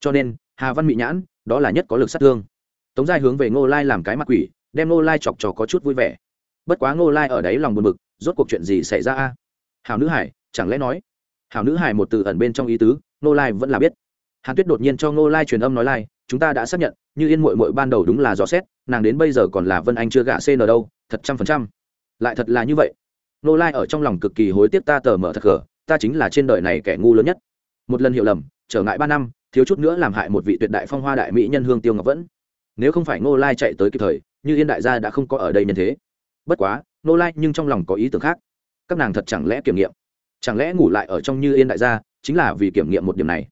Cho nên, hà văn mị nhãn, đó là nhất có lực sát thương. Tống giai hướng về ngô lai làm cái mặt quỷ đem ngô lai chọc trò có chút vui vẻ. Bất quá ngô lai ở đấy lòng buồn bực, rốt cuộc chuyện gì xảy ra a? Hào nữ hải, chẳng lẽ nói? Hào nữ hải một từ ẩn bên trong ý tứ, ngô lai vẫn là biết. Hàn tuyết đột nhiên cho ngô lai truyền âm nói lai, chúng ta đã xác nhận, như yên mội mội ban đầu đúng là rõ xét, nàng đến bây giờ còn là vân anh chưa gả cn đâu, thật trăm phần trăm. Lại thật là như vậy. Ngô lai ở trong lòng cực kỳ hối tiếc ta tờ mở thật gở ta chính là trên đời này kẻ ngu lớn nhất. Một lần hiểu lầm, trở ngại ba năm, thiếu chút nữa làm hại một vị tuyệt đại phong hoa đại mỹ nhân hương tiêu ngọc vẫn nếu không phải ngô lai chạy tới kịp thời, như yên đại gia đã không có ở đây nhân thế. Bất quá, ngô lai nhưng trong lòng có ý tưởng khác. Các nàng thật chẳng lẽ kiểm nghiệm? Chẳng lẽ ngủ lại ở trong như yên đại gia, chính là vì kiểm nghiệm một điểm này?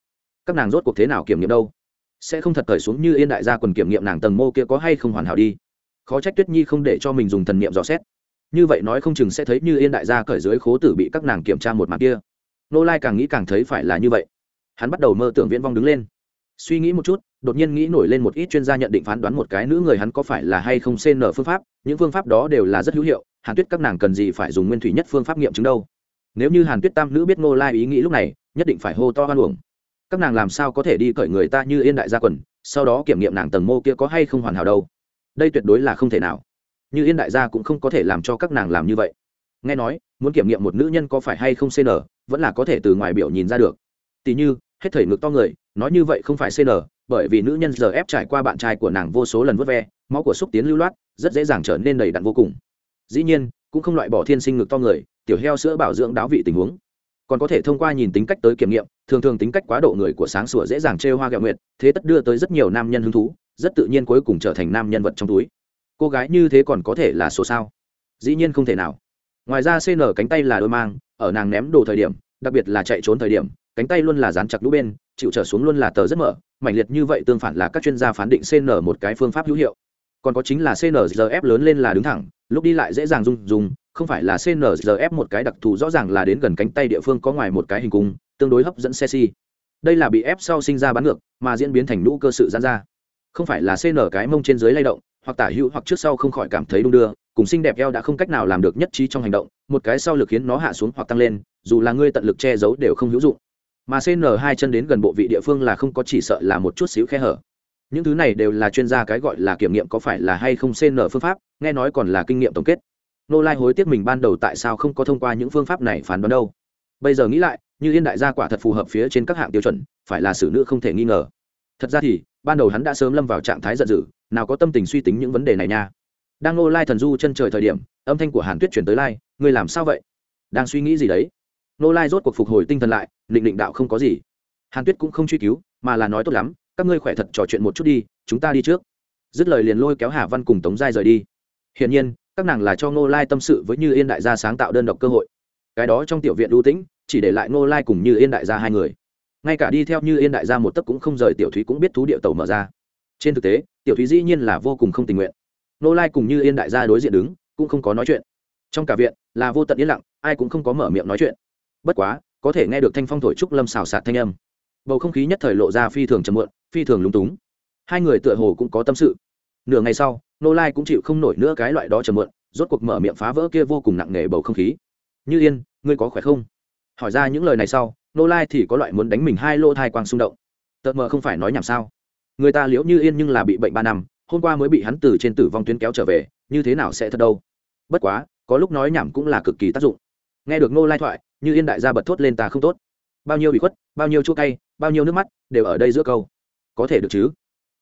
Các nàng rốt cuộc thế nào kiểm nghiệm đâu? Sẽ không thật cởi xuống như yên đại gia quần kiểm nghiệm nàng tầng mô kia có hay không hoàn hảo đi? Khó trách tuyết nhi không để cho mình dùng thần niệm dò xét. Như vậy nói không chừng sẽ thấy như yên đại gia cởi dưới khố tử bị các nàng kiểm tra một mặt kia. Nô lai càng nghĩ càng thấy phải là như vậy. Hắn bắt đầu mơ tưởng viễn vong đứng lên. Suy nghĩ một chút đột nhiên nghĩ nổi lên một ít chuyên gia nhận định phán đoán một cái nữ người hắn có phải là hay không cn phương pháp, những phương pháp đó đều là rất hữu hiệu, hàn tuyết các nàng cần gì phải dùng nguyên thủy nhất phương pháp nghiệm chứng đâu. Nếu như hàn tuyết tam nữ biết ngô lai ý nghĩ lúc này, nhất định phải hô to hoan uổng. Các nàng làm sao có thể đi cởi người ta như yên đại gia quần, sau đó kiểm nghiệm nàng tầng mô kia có hay không hoàn hảo đâu. Đây tuyệt đối là không thể nào. Như yên đại gia cũng không có thể làm cho các nàng làm như vậy. Nghe nói, muốn kiểm nghiệm một nữ nhân có phải hay không cn vẫn là có thể từ ngoài biểu nhìn ra được. Tỉ như, hết thảy ngực to người, nói như vậy không phải cn bởi vì nữ nhân giờ ép trải qua bạn trai của nàng vô số lần vớt ve, máu của xúc tiến lưu loát, rất dễ dàng trở nên đầy đặn vô cùng. Dĩ nhiên, cũng không loại bỏ thiên sinh ngực to người, tiểu heo sữa bảo dưỡng đáo vị tình huống. Còn có thể thông qua nhìn tính cách tới kiểm nghiệm, thường thường tính cách quá độ người của sáng sủa dễ dàng trêu hoa gạo nguyệt, thế tất đưa tới rất nhiều nam nhân hứng thú, rất tự nhiên cuối cùng trở thành nam nhân vật trong túi. Cô gái như thế còn có thể là số sao? Dĩ nhiên không thể nào. Ngoài ra cn cánh tay là đôi mang, ở nàng ném đồ thời điểm, đặc biệt là chạy trốn thời điểm, cánh tay luôn là dán chặt lũ bên chịu trở xuống luôn là tờ rất mở mạnh liệt như vậy tương phản là các chuyên gia phán định cn một cái phương pháp hữu hiệu. Còn có chính là cnrf lớn lên là đứng thẳng, lúc đi lại dễ dàng dùng dùng không phải là cnrf một cái đặc thù rõ ràng là đến gần cánh tay địa phương có ngoài một cái hình cung, tương đối hấp dẫn xe si. Đây là bị ép sau sinh ra bắn ngược, mà diễn biến thành lũ cơ sự giãn ra. Không phải là cn cái mông trên dưới lay động, hoặc tả hữu hoặc trước sau không khỏi cảm thấy đung đưa, cùng xinh đẹp eo đã không cách nào làm được nhất trí trong hành động, một cái sau lực khiến nó hạ xuống hoặc tăng lên, dù là ngươi tận lực che giấu đều không hữu dụng mà cn hai chân đến gần bộ vị địa phương là không có chỉ sợ là một chút xíu khe hở. Những thứ này đều là chuyên gia cái gọi là kiểm nghiệm có phải là hay không cn phương pháp, nghe nói còn là kinh nghiệm tổng kết. Nô lai hối tiếc mình ban đầu tại sao không có thông qua những phương pháp này phán đoán đâu. Bây giờ nghĩ lại, như yên đại gia quả thật phù hợp phía trên các hạng tiêu chuẩn, phải là xử nữ không thể nghi ngờ. Thật ra thì, ban đầu hắn đã sớm lâm vào trạng thái giận dữ, nào có tâm tình suy tính những vấn đề này nha. Đang nô lai thần du chân trời thời điểm, âm thanh của hàn tuyết chuyển tới lai, ngươi làm sao vậy? Đang suy nghĩ gì đấy? Nô lai rốt cuộc phục hồi tinh thần lại định định đạo không có gì. Hàn tuyết cũng không truy cứu, mà là nói tốt lắm, các ngươi khỏe thật trò chuyện một chút đi, chúng ta đi trước. Dứt lời liền lôi kéo hà văn cùng tống giai rời đi. Hiển nhiên, các nàng là cho ngô lai tâm sự với như yên đại gia sáng tạo đơn độc cơ hội. Cái đó trong tiểu viện đu tĩnh, chỉ để lại ngô lai cùng như yên đại gia hai người. Ngay cả đi theo như yên đại gia một tấc cũng không rời tiểu thúy cũng biết thú địa tàu mở ra. Trên thực tế, tiểu thúy dĩ nhiên là vô cùng không tình nguyện. Ngô lai cùng như yên đại gia đối diện đứng, cũng không có nói chuyện. Trong cả viện, là vô tận yên lặng, ai cũng không có mở miệng nói chuyện. Bất quá có thể nghe được thanh phong thổi trúc lâm xào xạc thanh âm. Bầu không khí nhất thời lộ ra phi thường trầm mượn phi thường lúng túng. Hai người tựa hồ cũng có tâm sự. Nửa ngày sau, nô lai cũng chịu không nổi nữa cái loại đó trầm mượn rốt cuộc mở miệng phá vỡ kia vô cùng nặng nề bầu không khí. Như yên, ngươi có khỏe không? Hỏi ra những lời này sau, nô lai thì có loại muốn đánh mình hai lô thai quang xung động. Tợt mờ không phải nói nhảm sao? Người ta liễu như yên nhưng là bị bệnh ba năm, hôm qua mới bị hắn từ trên tử vong tuyến kéo trở về, như thế nào sẽ thật đâu? Bất quá, có lúc nói nhảm cũng là cực kỳ tác dụng nghe được nô lai thoại, như yên đại gia bật thốt lên ta không tốt. Bao nhiêu bị khuất, bao nhiêu chua cay, bao nhiêu nước mắt đều ở đây giữa câu. Có thể được chứ?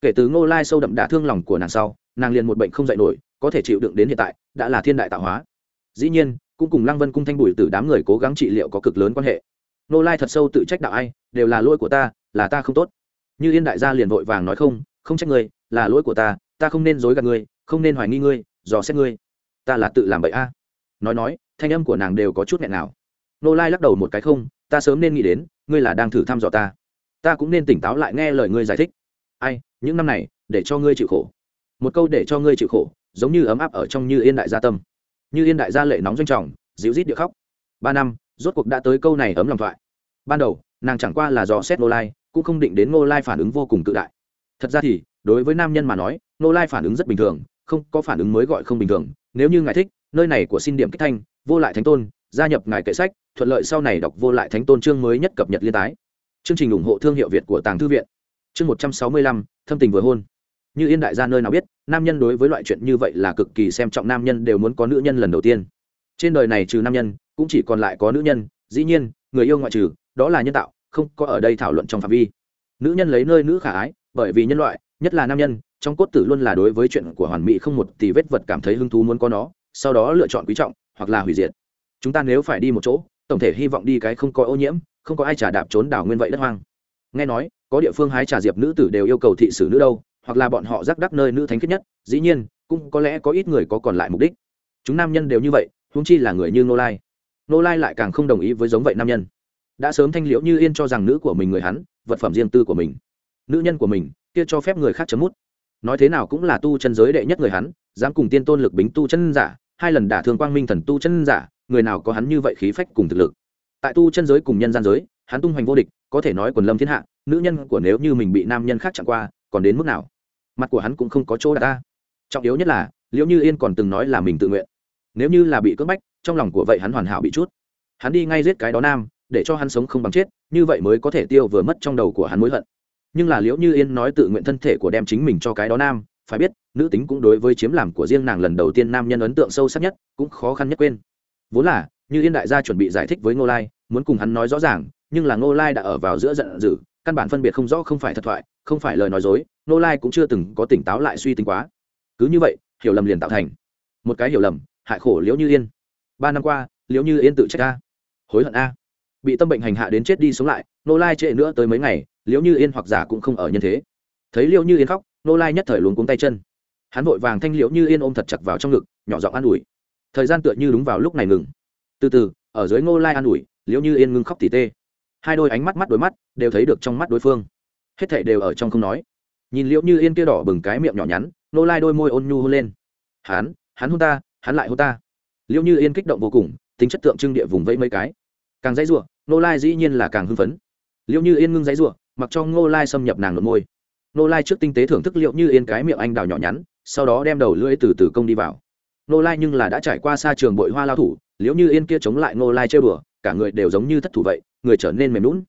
Kể từ ngô lai sâu đậm đả thương lòng của nàng sau, nàng liền một bệnh không dạy nổi, có thể chịu đựng đến hiện tại, đã là thiên đại tạo hóa. Dĩ nhiên, cũng cùng lăng vân cung thanh bùi từ đám người cố gắng trị liệu có cực lớn quan hệ. Ngô lai thật sâu tự trách đạo ai, đều là lỗi của ta, là ta không tốt. Như yên đại gia liền vội vàng nói không không trách ngươi, là lỗi của ta ta không nên dối gạt ngươi, không nên hoài nghi ngươi, dò xét ngươi. Ta là tự làm bậy a. Nói nói thanh âm của nàng đều có chút nghẹn nào. Nô lai lắc đầu một cái không, ta sớm nên nghĩ đến, ngươi là đang thử thăm dò ta. Ta cũng nên tỉnh táo lại nghe lời ngươi giải thích. Ai, những năm này, để cho ngươi chịu khổ. Một câu để cho ngươi chịu khổ, giống như ấm áp ở trong như yên đại gia tâm. Như yên đại gia lệ nóng doanh trọng, dịu rít địa khóc. Ba năm, rốt cuộc đã tới câu này ấm lòng thoại. Ban đầu, nàng chẳng qua là dò xét nô lai, cũng không định đến nô lai phản ứng vô cùng tự đại. Thật ra thì, đối với nam nhân mà nói, nô lai phản ứng rất bình thường, không có phản ứng mới gọi không bình thường, nếu như ngài thích nơi này của xin điểm kích thanh, vô lại thánh tôn, gia nhập ngài kệ sách, thuận lợi sau này đọc vô lại thánh tôn chương mới nhất cập nhật liên tái. Chương trình ủng hộ thương hiệu việt của tàng thư viện. Chương một trăm sáu mươi lăm, thâm tình vừa hôn. Như yên đại gia nơi nào biết, nam nhân đối với loại chuyện như vậy là cực kỳ xem trọng nam nhân đều muốn có nữ nhân lần đầu tiên. Trên đời này trừ nam nhân, cũng chỉ còn lại có nữ nhân, dĩ nhiên, người yêu ngoại trừ, đó là nhân tạo, không có ở đây thảo luận trong phạm vi. Nữ nhân lấy nơi nữ khả ái, bởi vì nhân loại, nhất là nam nhân, trong cốt tử luôn là đối với chuyện của hoàn mỹ không một tỷ vết vật cảm thấy hứng thú muốn có nó sau đó lựa chọn quý trọng hoặc là hủy diệt. Chúng ta nếu phải đi một chỗ, tổng thể hy vọng đi cái không có ô nhiễm, không có ai trả đạp trốn đảo nguyên vậy đất hoang. Nghe nói, có địa phương hái trà diệp nữ tử đều yêu cầu thị sử nữ đâu, hoặc là bọn họ rắc đắc nơi nữ thánh khiết nhất, dĩ nhiên, cũng có lẽ có ít người có còn lại mục đích. Chúng nam nhân đều như vậy, huống chi là người như nô lai. Nô lai lại càng không đồng ý với giống vậy nam nhân. Đã sớm thanh liễu như yên cho rằng nữ của mình người hắn, vật phẩm riêng tư của mình. Nữ nhân của mình, kia cho phép người khác chấm mút. Nói thế nào cũng là tu chân giới đệ nhất người hắn, dám cùng tiên tôn lực bính tu chân giả hai lần đả thương quang minh thần tu chân giả, người nào có hắn như vậy khí phách cùng thực lực? Tại tu chân giới cùng nhân gian giới, hắn tung hoành vô địch, có thể nói quần lâm thiên hạ, nữ nhân của nếu như mình bị nam nhân khác chặn qua, còn đến mức nào? Mặt của hắn cũng không có chỗ đặt ta trọng yếu nhất là liệu như yên còn từng nói là mình tự nguyện. Nếu như là bị cưỡng bách, trong lòng của vậy hắn hoàn hảo bị chút. Hắn đi ngay giết cái đó nam, để cho hắn sống không bằng chết, như vậy mới có thể tiêu vừa mất trong đầu của hắn mối hận. Nhưng là liễu như yên nói tự nguyện thân thể của đem chính mình cho cái đó nam phải biết, nữ tính cũng đối với chiếm làm của riêng nàng lần đầu tiên nam nhân ấn tượng sâu sắc nhất, cũng khó khăn nhất quên. Vốn là, như yên đại gia chuẩn bị giải thích với ngô lai, muốn cùng hắn nói rõ ràng, nhưng là ngô lai đã ở vào giữa giận dữ, căn bản phân biệt không rõ, không phải thật thoại, không phải lời nói dối, ngô lai cũng chưa từng có tỉnh táo lại suy tính quá. Cứ như vậy, hiểu lầm liền tạo thành. Một cái hiểu lầm, hại khổ liễu như yên. Ba năm qua, liễu như yên tự trách a. Hối hận a. Bị tâm bệnh hành hạ đến chết đi sống lại nô lai trễ nữa tới mấy ngày, liễu như yên hoặc giả cũng không ở nhân thế. Thấy liễu như yên khóc nô lai nhất thời luống cuống tay chân. Hắn vội vàng thanh liễu như yên ôm thật chặt vào trong ngực, nhỏ giọng an ủi. Thời gian tựa như đúng vào lúc này ngừng. Từ từ, ở dưới ngô lai an ủi, liễu như yên ngưng khóc tỉ tê. Hai đôi ánh mắt mắt đôi mắt, đều thấy được trong mắt đối phương. Hết thảy đều ở trong không nói. Nhìn liễu như yên kia đỏ bừng cái miệng nhỏ nhắn nô lai đôi môi ôn nhu hôn lên. Hắn hắn hôn ta, hắn lại hôn ta. Liễu như yên kích động vô cùng, tính chất tượng trưng địa vùng vẫy mấy cái. Càng dãy ruộng nô lai dĩ nhiên là càng hưng phấn. Liễu như yên ngưng dãy ruộng mặc cho ngô lai xâm nhập nàng lột môi nô lai trước tinh tế thưởng thức liệu như yên cái miệng anh đào nhỏ nhắn, sau đó đem đầu lưỡi từ từ công đi vào. Nô lai nhưng là đã trải qua xa trường bội hoa lao thủ liễu như yên kia chống lại nô lai chơi bừa, cả người đều giống như thất thủ vậy, người trở nên mềm lún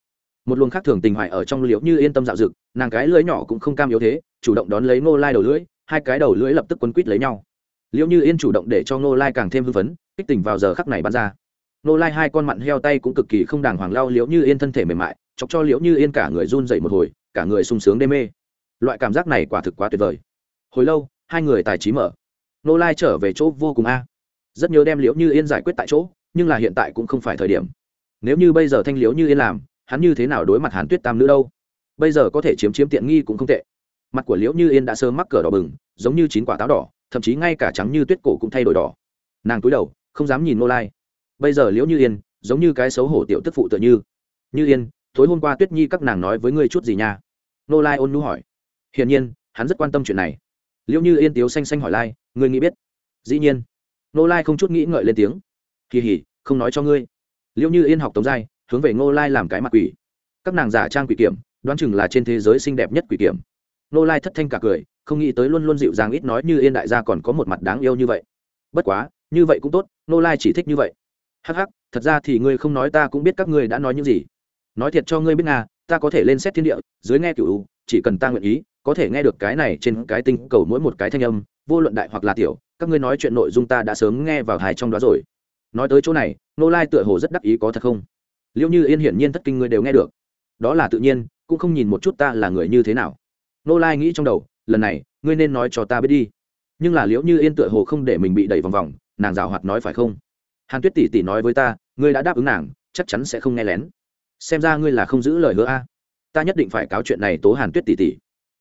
một luồng khác thường tình hoài ở trong liệu như yên tâm dạo dực, nàng cái lưỡi nhỏ cũng không cam yếu thế, chủ động đón lấy nô lai đầu lưỡi, hai cái đầu lưỡi lập tức quấn quít lấy nhau. Liễu như yên chủ động để cho nô lai càng thêm hưng phấn, kích tình vào giờ khắc này bắn ra. Nô lai hai con mặn heo tay cũng cực kỳ không đàng hoàng lao liệu như yên thân thể mềm mại, chọc cho liệu như yên cả người run dậy một hồi, cả người sung sướng đê mê loại cảm giác này quả thực quá tuyệt vời. Hồi lâu, hai người tài trí mở. Nô lai trở về chỗ vô cùng a. Rất nhớ đem liễu như yên giải quyết tại chỗ, nhưng là hiện tại cũng không phải thời điểm. Nếu như bây giờ thanh liễu như yên làm, hắn như thế nào đối mặt hàn tuyết tam nữ đâu? Bây giờ có thể chiếm chiếm tiện nghi cũng không tệ. Mặt của liễu như yên đã sớm mắc cờ đỏ bừng, giống như chín quả táo đỏ, thậm chí ngay cả trắng như tuyết cổ cũng thay đổi đỏ. Nàng cúi đầu, không dám nhìn nô lai. Bây giờ liễu như yên, giống như cái xấu hổ tiểu tức phụ tựa như. Như yên, tối hôm qua tuyết nhi các nàng nói với ngươi chút gì nha? Nô lai ôn nu hỏi hiển nhiên, hắn rất quan tâm chuyện này. Liệu như yên tiếu xanh xanh hỏi lai, ngươi nghĩ biết? Dĩ nhiên. Nô lai không chút nghĩ ngợi lên tiếng. Kỳ hỉ, không nói cho ngươi. Liệu như yên học tống giai, hướng về ngô lai làm cái mặt quỷ. Các nàng giả trang quỷ kiểm, đoán chừng là trên thế giới xinh đẹp nhất quỷ kiểm. Nô lai thất thanh cả cười, không nghĩ tới luôn luôn dịu dàng ít nói như yên đại gia còn có một mặt đáng yêu như vậy. Bất quá, như vậy cũng tốt nô lai chỉ thích như vậy. Hắc hắc, thật ra thì ngươi không nói ta cũng biết các ngươi đã nói những gì. Nói thiệt cho ngươi biết nga, ta có thể lên xét thiên địa, dưới nghe cựu chỉ cần ta nguyện ý có thể nghe được cái này trên cái tinh cầu mỗi một cái thanh âm, vô luận đại hoặc là tiểu, các ngươi nói chuyện nội dung ta đã sớm nghe vào hài trong đó rồi. Nói tới chỗ này nô lai tựa hồ rất đắc ý có thật không? Liệu như yên hiển nhiên tất kinh ngươi đều nghe được. Đó là tự nhiên, cũng không nhìn một chút ta là người như thế nào. Nô lai nghĩ trong đầu, lần này, ngươi nên nói cho ta biết đi. Nhưng là liễu như yên tựa hồ không để mình bị đẩy vòng vòng, nàng rào hoạt nói phải không? Hàn tuyết tỷ tỷ nói với ta, ngươi đã đáp ứng nàng, chắc chắn sẽ không nghe lén. Xem ra ngươi là không giữ lời hứa a. Ta nhất định phải cáo chuyện này tố hàn tuyết tỷ tỷ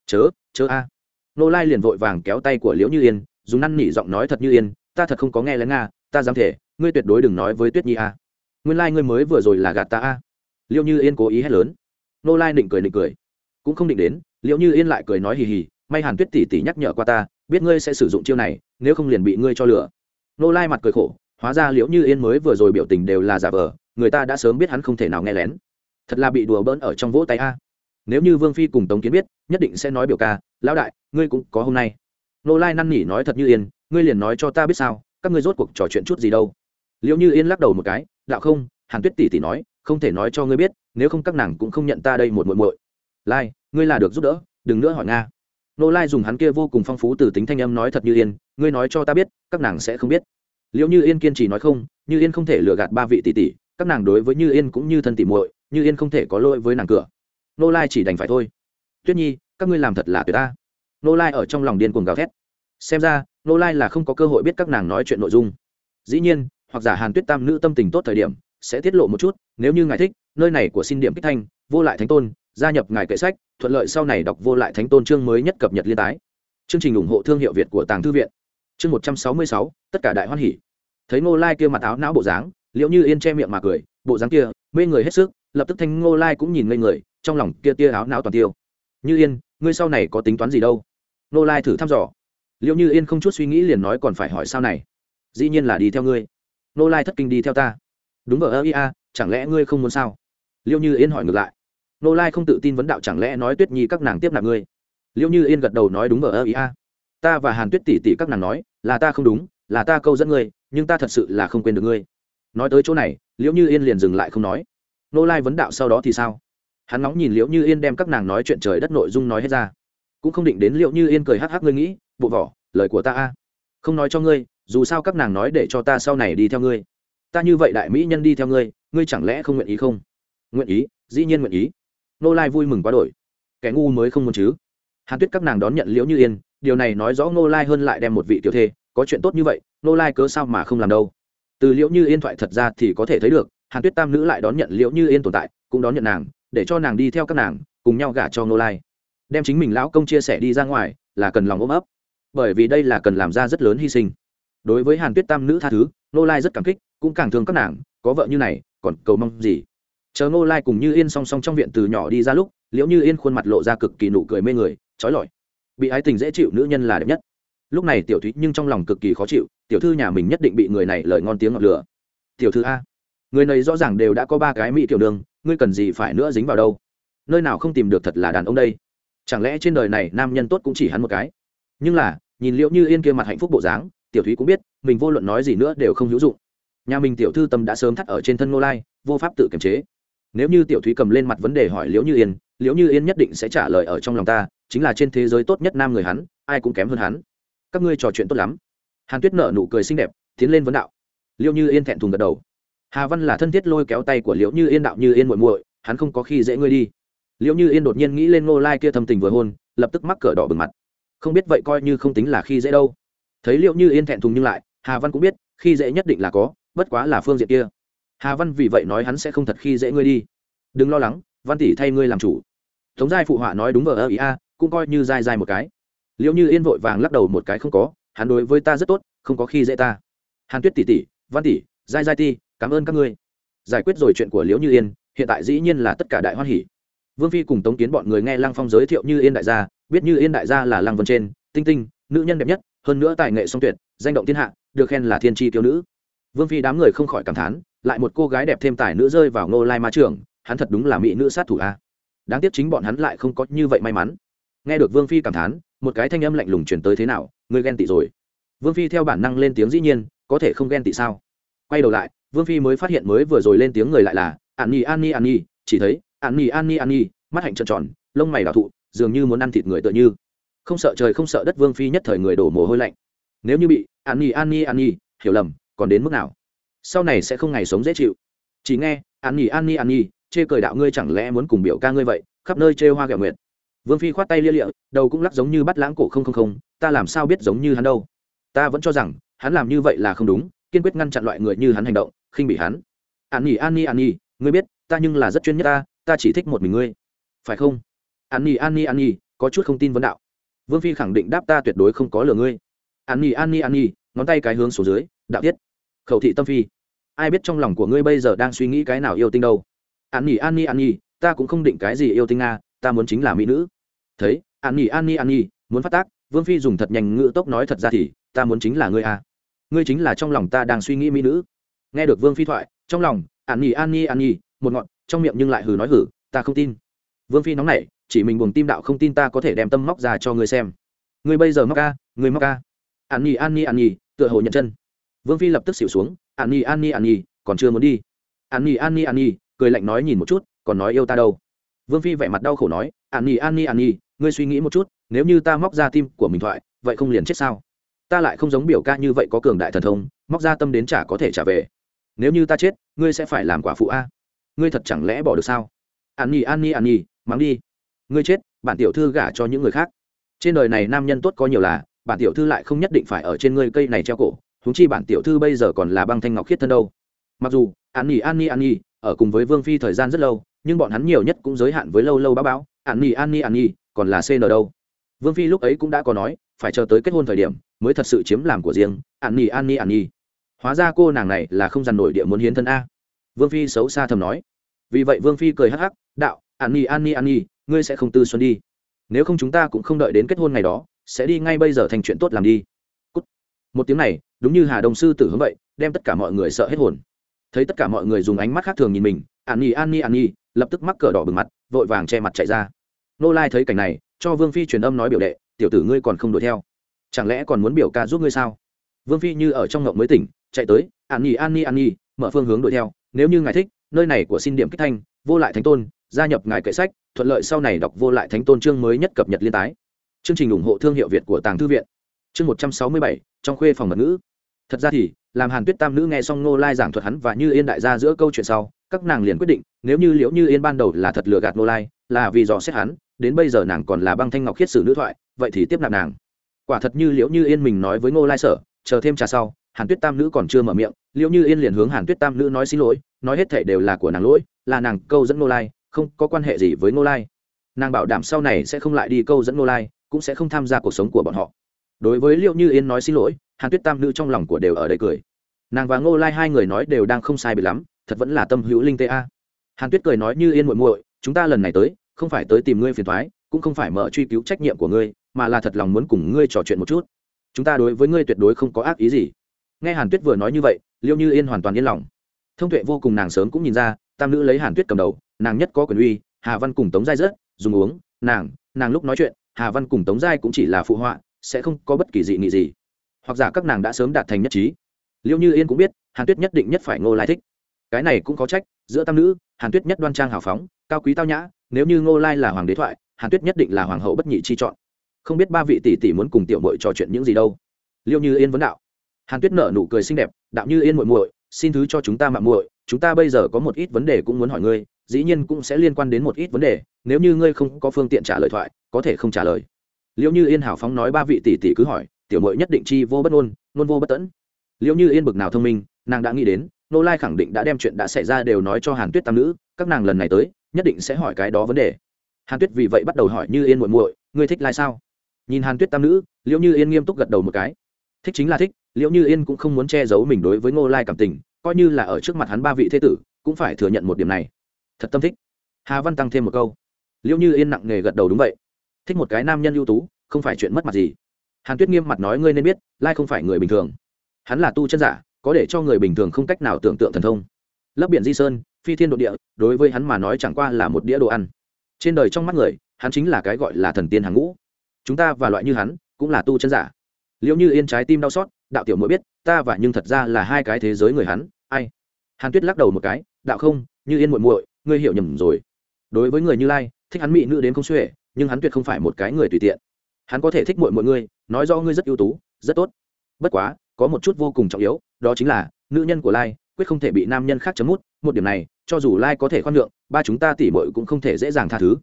chớ chớ a. Nô lai liền vội vàng kéo tay của liễu như yên, dùng năn nỉ giọng nói thật như yên, ta thật không có nghe lén nga, ta dám thể ngươi tuyệt đối đừng nói với tuyết nhi a. Nguyên lai、like、ngươi mới vừa rồi là gạt ta a. Liễu như yên cố ý hét lớn. Nô lai định cười định cười. Cũng không định đến, liễu như yên lại cười nói hì hì, may hàn tuyết tỷ tỷ nhắc nhở qua ta, biết ngươi sẽ sử dụng chiêu này, nếu không liền bị ngươi cho lửa nô lai mặt cười khổ, hóa ra liễu như yên mới vừa rồi biểu tình đều là giả vờ, người ta đã sớm biết hắn không thể nào nghe lén. Thật là bị đùa bỡn ở trong vỗ tay a nếu như vương phi cùng tống kiến biết, nhất định sẽ nói biểu ca, lão đại, ngươi cũng có hôm nay. Nô lai năn nỉ nói thật như yên, ngươi liền nói cho ta biết sao, các ngươi rốt cuộc trò chuyện chút gì đâu. Liệu như yên lắc đầu một cái, đạo không, hàn tuyết tỷ tỷ nói, không thể nói cho ngươi biết, nếu không các nàng cũng không nhận ta đây một muội muội. Lai, ngươi là được giúp đỡ, đừng nữa hỏi nga. Nô lai dùng hắn kia vô cùng phong phú từ tính thanh âm nói thật như yên, ngươi nói cho ta biết, các nàng sẽ không biết. Liệu như yên kiên trì nói không, như yên không thể lừa gạt ba vị tỷ tỷ, các nàng đối với như yên cũng như thân tỷ muội, như yên không thể có lỗi với nàng cửa nô lai chỉ đành phải thôi. Tuyết nhi, các ngươi làm thật là tuyệt ta. Nô lai ở trong lòng điên cuồng gào thét. Xem ra, nô lai là không có cơ hội biết các nàng nói chuyện nội dung. Dĩ nhiên, hoặc giả hàn tuyết tam nữ tâm tình tốt thời điểm, sẽ tiết lộ một chút, nếu như ngài thích, nơi này của xin điểm kích thanh, vô lại thánh tôn, gia nhập ngài kệ sách, thuận lợi sau này đọc vô lại thánh tôn chương mới nhất cập nhật liên tái. Chương trình ủng hộ thương hiệu việt của tàng thư viện. Chương một trăm sáu mươi sáu, tất cả đại hoan hỉ. thấy nô lai kia mặt áo não bộ dáng liệu như yên che miệng mà cười, bộ dáng kia, mê người hết sức, lập tức thanh ngô lai cũng nhìn ngây người trong lòng kia tia áo não toàn tiêu. Như yên, ngươi sau này có tính toán gì đâu? Nô lai thử thăm dò. Liệu như yên không chút suy nghĩ liền nói còn phải hỏi sao này. Dĩ nhiên là đi theo ngươi. Nô lai thất kinh đi theo ta. Đúng vờ ơ, ia, chẳng lẽ ngươi không muốn sao? Liệu như yên hỏi ngược lại. Nô lai không tự tin vấn đạo chẳng lẽ nói tuyết nhi các nàng tiếp nạp ngươi? Liệu như yên gật đầu nói đúng vờ ơ, ia. Ta và hàn tuyết tỷ tỷ các nàng nói, là ta không đúng, là ta câu dẫn ngươi, nhưng ta thật sự là không quên được ngươi. Nói tới chỗ này, liệu như yên liền dừng lại không nói. Nô lai vấn đạo sau đó thì sao? Hắn nóng nhìn liễu như yên đem các nàng nói chuyện trời đất nội dung nói hết ra. Cũng không định đến liễu như yên cười hắc hắc ngươi nghĩ, bộ vỏ, lời của ta a. Không nói cho ngươi, dù sao các nàng nói để cho ta sau này đi theo ngươi. Ta như vậy đại mỹ nhân đi theo ngươi ngươi chẳng lẽ không nguyện ý không? Nguyện ý, dĩ nhiên nguyện ý. Nô lai vui mừng quá đổi. Kẻ ngu mới không muốn chứ. Hàn tuyết các nàng đón nhận liễu như yên, điều này nói rõ nô lai hơn lại đem một vị tiểu thê, có chuyện tốt như vậy, nô lai cớ sao mà không làm đâu. Từ liễu như yên thoại thật ra thì có thể thấy được, hàn tuyết tam nữ lại đón nhận liễu như yên tồn tại, cũng đón nhận nàng để cho nàng đi theo các nàng, cùng nhau gả cho nô lai. Đem chính mình lão công chia sẻ đi ra ngoài, là cần lòng ôm ấp. Bởi vì đây là cần làm ra rất lớn hy sinh. Đối với hàn tuyết tam nữ tha thứ nô lai rất cảm kích, cũng càng thương các nàng, có vợ như này, còn cầu mong gì? Chờ nô lai cùng như yên song song trong viện từ nhỏ đi ra lúc, liễu như yên khuôn mặt lộ ra cực kỳ nụ cười mê người, trói lọi. Bị ái tình dễ chịu nữ nhân là đẹp nhất. Lúc này tiểu thúy nhưng trong lòng cực kỳ khó chịu, tiểu thư nhà mình nhất định bị người này lời ngon tiếng ngọt lửa. Tiểu thư a. Người này rõ ràng đều đã có ba cái mỹ tiểu đường ngươi cần gì phải nữa dính vào đâu? Nơi nào không tìm được thật là đàn ông đây? Chẳng lẽ trên đời này nam nhân tốt cũng chỉ hắn một cái? Nhưng là, nhìn liệu như yên kia mặt hạnh phúc bộ dáng, tiểu thúy cũng biết, mình vô luận nói gì nữa đều không hữu dụng. Nhà mình tiểu thư tâm đã sớm thắt ở trên thân nô lai, vô pháp tự kiềm chế. Nếu như tiểu thúy cầm lên mặt vấn đề hỏi liễu như yên, liễu như yên nhất định sẽ trả lời ở trong lòng ta, chính là trên thế giới tốt nhất nam người hắn, ai cũng kém hơn hắn. Các ngươi trò chuyện tốt lắm. Hàn tuyết nở nụ cười xinh đẹp, tiến lên vấn đạo. Liễu như yên thẹn thùng gật đầu hà văn là thân thiết lôi kéo tay của liễu như yên đạo như yên muội muội, hắn không có khi dễ ngươi đi. Liễu như yên đột nhiên nghĩ lên ngô lai kia thâm tình vừa hôn, lập tức mắc cỡ đỏ bừng mặt. Không biết vậy coi như không tính là khi dễ đâu. Thấy liễu như yên thẹn thùng nhưng lại, hà văn cũng biết, khi dễ nhất định là có, bất quá là phương diện kia. Hà văn vì vậy nói hắn sẽ không thật khi dễ ngươi đi. Đừng lo lắng, văn tỷ thay ngươi làm chủ. Tống giai phụ họa nói đúng vờ ơ ý a, cũng coi như dai dai một cái. Liệu như yên vội vàng lắc đầu một cái không có, hắn đối với ta rất tốt, không có khi dễ ta. Hàn tuyết tỷ tỷ, văn tỷ, dai dai ti cảm ơn các ngươi. Giải quyết rồi chuyện của liễu như yên, hiện tại dĩ nhiên là tất cả đại hoan hỉ. Vương phi cùng tống kiến bọn người nghe lăng phong giới thiệu như yên đại gia, biết như yên đại gia là lăng vân trên, tinh tinh, nữ nhân đẹp nhất, hơn nữa tài nghệ song tuyệt, danh động thiên hạ, được khen là thiên tri tiêu nữ. Vương phi đám người không khỏi cảm thán, lại một cô gái đẹp thêm tài nữ rơi vào ngô lai ma trường, hắn thật đúng là mỹ nữ sát thủ a. Đáng tiếc chính bọn hắn lại không có như vậy may mắn. Nghe được vương phi cảm thán, một cái thanh âm lạnh lùng chuyển tới thế nào ngươi ghen tị rồi. Vương phi theo bản năng lên tiếng dĩ nhiên, có thể không ghen tị sao? Quay đầu lại vương phi mới phát hiện mới vừa rồi lên tiếng người lại là, an nhi an nhi an nhi. Chỉ thấy, an nhi an nhi an nhi. Mắt hạnh trợn tròn, lông mày đào thụ, dường như muốn ăn thịt người tựa như. Không sợ trời, không sợ đất, vương phi nhất thời người đổ mồ hôi lạnh. Nếu như bị, an nhi an nhi an nhi, hiểu lầm, còn đến mức nào? Sau này sẽ không ngày sống dễ chịu. Chỉ nghe, an nhi an nhi an nhi, chê cười đạo ngươi chẳng lẽ muốn cùng biểu ca ngươi vậy, khắp nơi chê hoa gạo nguyệt. Vương phi khoát tay lia lịa, đầu cũng lắc giống như bắt lãng cổ không không không, ta làm sao biết giống như hắn đâu? Ta vẫn cho rằng, hắn làm như vậy là không đúng, kiên quyết ngăn chặn loại người như hắn hành động khinh bị hắn an nhi an nhi an nhi ngươi biết ta nhưng là rất chuyên nhất ta ta chỉ thích một mình ngươi phải không an nhi an nhi an nhi có chút không tin vấn đạo vương phi khẳng định đáp ta tuyệt đối không có lừa ngươi an nhi an nhi an nhi ngón tay cái hướng xuống dưới đạo tiết khẩu thị tâm phi ai biết trong lòng của ngươi bây giờ đang suy nghĩ cái nào yêu tinh đâu an nhi an nhi an nhi ta cũng không định cái gì yêu tinh nga ta muốn chính là mỹ nữ thấy an nhi an nhi an nhi muốn phát tác vương phi dùng thật nhanh ngữ tốc nói thật ra thì ta muốn chính là ngươi a ngươi chính là trong lòng ta đang suy nghĩ mỹ nữ nghe được vương phi thoại trong lòng an nhì an nhi an nhì một ngọn trong miệng nhưng lại hừ nói hử ta không tin vương phi nóng nảy chỉ mình buồng tim đạo không tin ta có thể đem tâm móc ra cho ngươi xem ngươi bây giờ móc ca ngươi móc ca an nhì an nhì an nhì tựa hồ nhận chân vương phi lập tức xỉu xuống an nhì an nhì an nhì còn chưa muốn đi an nhì an nhì an nhì cười lạnh nói nhìn một chút còn nói yêu ta đâu vương phi vẻ mặt đau khổ nói an nhì an nhì an nhì ngươi suy nghĩ một chút nếu như ta móc ra tim của mình thoại vậy không liền chết sao ta lại không giống biểu ca như vậy có cường đại thần thông móc ra tâm đến trả có thể trả về nếu như ta chết ngươi sẽ phải làm quả phụ a ngươi thật chẳng lẽ bỏ được sao an nhi an nhi an nhi mắng đi ngươi chết bản tiểu thư gả cho những người khác trên đời này nam nhân tốt có nhiều là bản tiểu thư lại không nhất định phải ở trên ngươi cây này treo cổ húng chi bản tiểu thư bây giờ còn là băng thanh ngọc khiết thân đâu mặc dù an nhi an nhi an nhi ở cùng với vương phi thời gian rất lâu nhưng bọn hắn nhiều nhất cũng giới hạn với lâu lâu báo báo an nhi an nhi an nhi còn là cn đâu vương phi lúc ấy cũng đã có nói phải chờ tới kết hôn thời điểm mới thật sự chiếm làm của riêng an nhi an nhi an nhi hóa ra cô nàng này là không dằn nổi địa muốn hiến thân a. Vương phi xấu xa thầm nói. Vì vậy vương phi cười hắc hắc, đạo, an nhi an nhi an nhi ngươi sẽ không tư xuân đi. Nếu không chúng ta cũng không đợi đến kết hôn ngày đó, sẽ đi ngay bây giờ thành chuyện tốt làm đi. Cút. một tiếng này, đúng như hà đông sư tử hướng vậy, đem tất cả mọi người sợ hết hồn. Thấy tất cả mọi người dùng ánh mắt khác thường nhìn mình, an nhi an nhi an nhi lập tức mắc cờ đỏ bừng mặt, vội vàng che mặt chạy ra. Nô lai thấy cảnh này, cho vương phi truyền âm nói biểu đệ, tiểu tử ngươi còn không đuổi theo. Chẳng lẽ còn muốn biểu ca giúp ngươi sao? Vương phi như ở trong ngộng mới tỉnh chạy tới, an nhi an nhi an nhi, mở phương hướng đuổi theo. Nếu như ngài thích, nơi này của xin điểm kích thanh, vô lại thánh tôn, gia nhập ngài kệ sách, thuận lợi sau này đọc vô lại thánh tôn chương mới nhất cập nhật liên tái. Chương trình ủng hộ thương hiệu việt của tàng thư viện. Chương một trăm sáu mươi bảy, trong khuê phòng mật ngữ. Thật ra thì, làm hàn tuyết tam nữ nghe xong ngô lai giảng thuật hắn và như yên đại gia giữa câu chuyện sau, các nàng liền quyết định, nếu như liễu như yên ban đầu là thật lừa gạt ngô lai, là vì dò xét hắn, đến bây giờ nàng còn là băng thanh ngọc khiết sử nữ thoại, vậy thì tiếp nạp nàng. Quả thật như liễu như yên mình nói với ngô lai sở, chờ thêm trà sau hàn tuyết tam nữ còn chưa mở miệng, liễu như yên liền hướng hàn tuyết tam nữ nói xin lỗi, nói hết thể đều là của nàng lỗi, là nàng câu dẫn ngô lai, không có quan hệ gì với ngô lai. Nàng bảo đảm sau này sẽ không lại đi câu dẫn ngô lai, cũng sẽ không tham gia cuộc sống của bọn họ. Đối với liệu như yên nói xin lỗi, hàn tuyết tam nữ trong lòng của đều ở đây cười. Nàng và ngô lai hai người nói đều đang không sai bị lắm, thật vẫn là tâm hữu linh tê a. Hàn tuyết cười nói như yên muội muội, chúng ta lần này tới, không phải tới tìm ngươi phiền thoái cũng không phải mở truy cứu trách nhiệm của ngươi, mà là thật lòng muốn cùng ngươi trò chuyện một chút. Chúng ta đối với ngươi tuyệt đối không có ác ý gì nghe hàn tuyết vừa nói như vậy, liêu như yên hoàn toàn yên lòng. Thông tuệ vô cùng nàng sớm cũng nhìn ra, tam nữ lấy hàn tuyết cầm đầu, nàng nhất có quyền uy, hà văn cùng tống giai rất, dùng uống, nàng nàng lúc nói chuyện, hà văn cùng tống giai cũng chỉ là phụ họa, sẽ không có bất kỳ dị nghị gì. Hoặc giả các nàng đã sớm đạt thành nhất trí. Liệu như yên cũng biết, hàn tuyết nhất định nhất phải ngô lai thích. Cái này cũng có trách, giữa tam nữ, hàn tuyết nhất đoan trang hào phóng, cao quý tao nhã, nếu như ngô lai là hoàng đế thoại, hàn tuyết nhất định là hoàng hậu bất nhị chi chọn. Không biết ba vị tỷ tỷ muốn cùng tiểu mội trò chuyện những gì đâu. Liệu như yên vấn đạo hàn tuyết nở nụ cười xinh đẹp, đạo như yên muội muội, xin thứ cho chúng ta mạng muội, chúng ta bây giờ có một ít vấn đề cũng muốn hỏi ngươi, dĩ nhiên cũng sẽ liên quan đến một ít vấn đề, nếu như ngươi không có phương tiện trả lời thoại, có thể không trả lời. Liệu như yên hào phóng nói ba vị tỷ tỷ cứ hỏi, tiểu mội nhất định chi vô bất ngôn ngôn vô bất tẫn. Liệu như yên bực nào thông minh, nàng đã nghĩ đến, nô lai khẳng định đã đem chuyện đã xảy ra đều nói cho hàn tuyết tam nữ, các nàng lần này tới, nhất định sẽ hỏi cái đó vấn đề. Hàn tuyết vì vậy bắt đầu hỏi như yên muội muội, ngươi thích lai sao? Nhìn hàn tuyết tam nữ liệu như yên nghiêm túc gật đầu một cái. Thích chính là thích liệu như yên cũng không muốn che giấu mình đối với ngô lai cảm tình, coi như là ở trước mặt hắn ba vị thế tử, cũng phải thừa nhận một điểm này. Thật tâm thích. Hà văn tăng thêm một câu. Liệu như yên nặng nề gật đầu đúng vậy. Thích một cái nam nhân ưu tú, không phải chuyện mất mặt gì. Hàn tuyết nghiêm mặt nói ngươi nên biết, lai không phải người bình thường. Hắn là tu chân giả, có để cho người bình thường không cách nào tưởng tượng thần thông. Lấp biển di sơn, phi thiên đ ộ địa, đối với hắn mà nói chẳng qua là một đĩa đồ ăn. Trên đời trong mắt người, hắn chính là cái gọi là thần tiên hàng ngũ. Chúng ta và loại như hắn, cũng là tu chân giả. Liệu như yên trái tim đau xót đạo tiểu mỗi biết ta và nhưng thật ra là hai cái thế giới người hắn. Ai? Hàn tuyết lắc đầu một cái đạo không như yên muội muội ngươi hiểu nhầm rồi. Đối với người như lai thích hắn mỹ nữ đến không xuể nhưng hắn tuyệt không phải một cái người tùy tiện. Hắn có thể thích muội muội ngươi, nói do ngươi rất ưu tú rất tốt. Bất quá có một chút vô cùng trọng yếu đó chính là nữ nhân của lai quyết không thể bị nam nhân khác chấm mút. Một điểm này cho dù lai có thể khoan nhượng ba chúng ta tỉ mội cũng không thể dễ dàng tha thứ.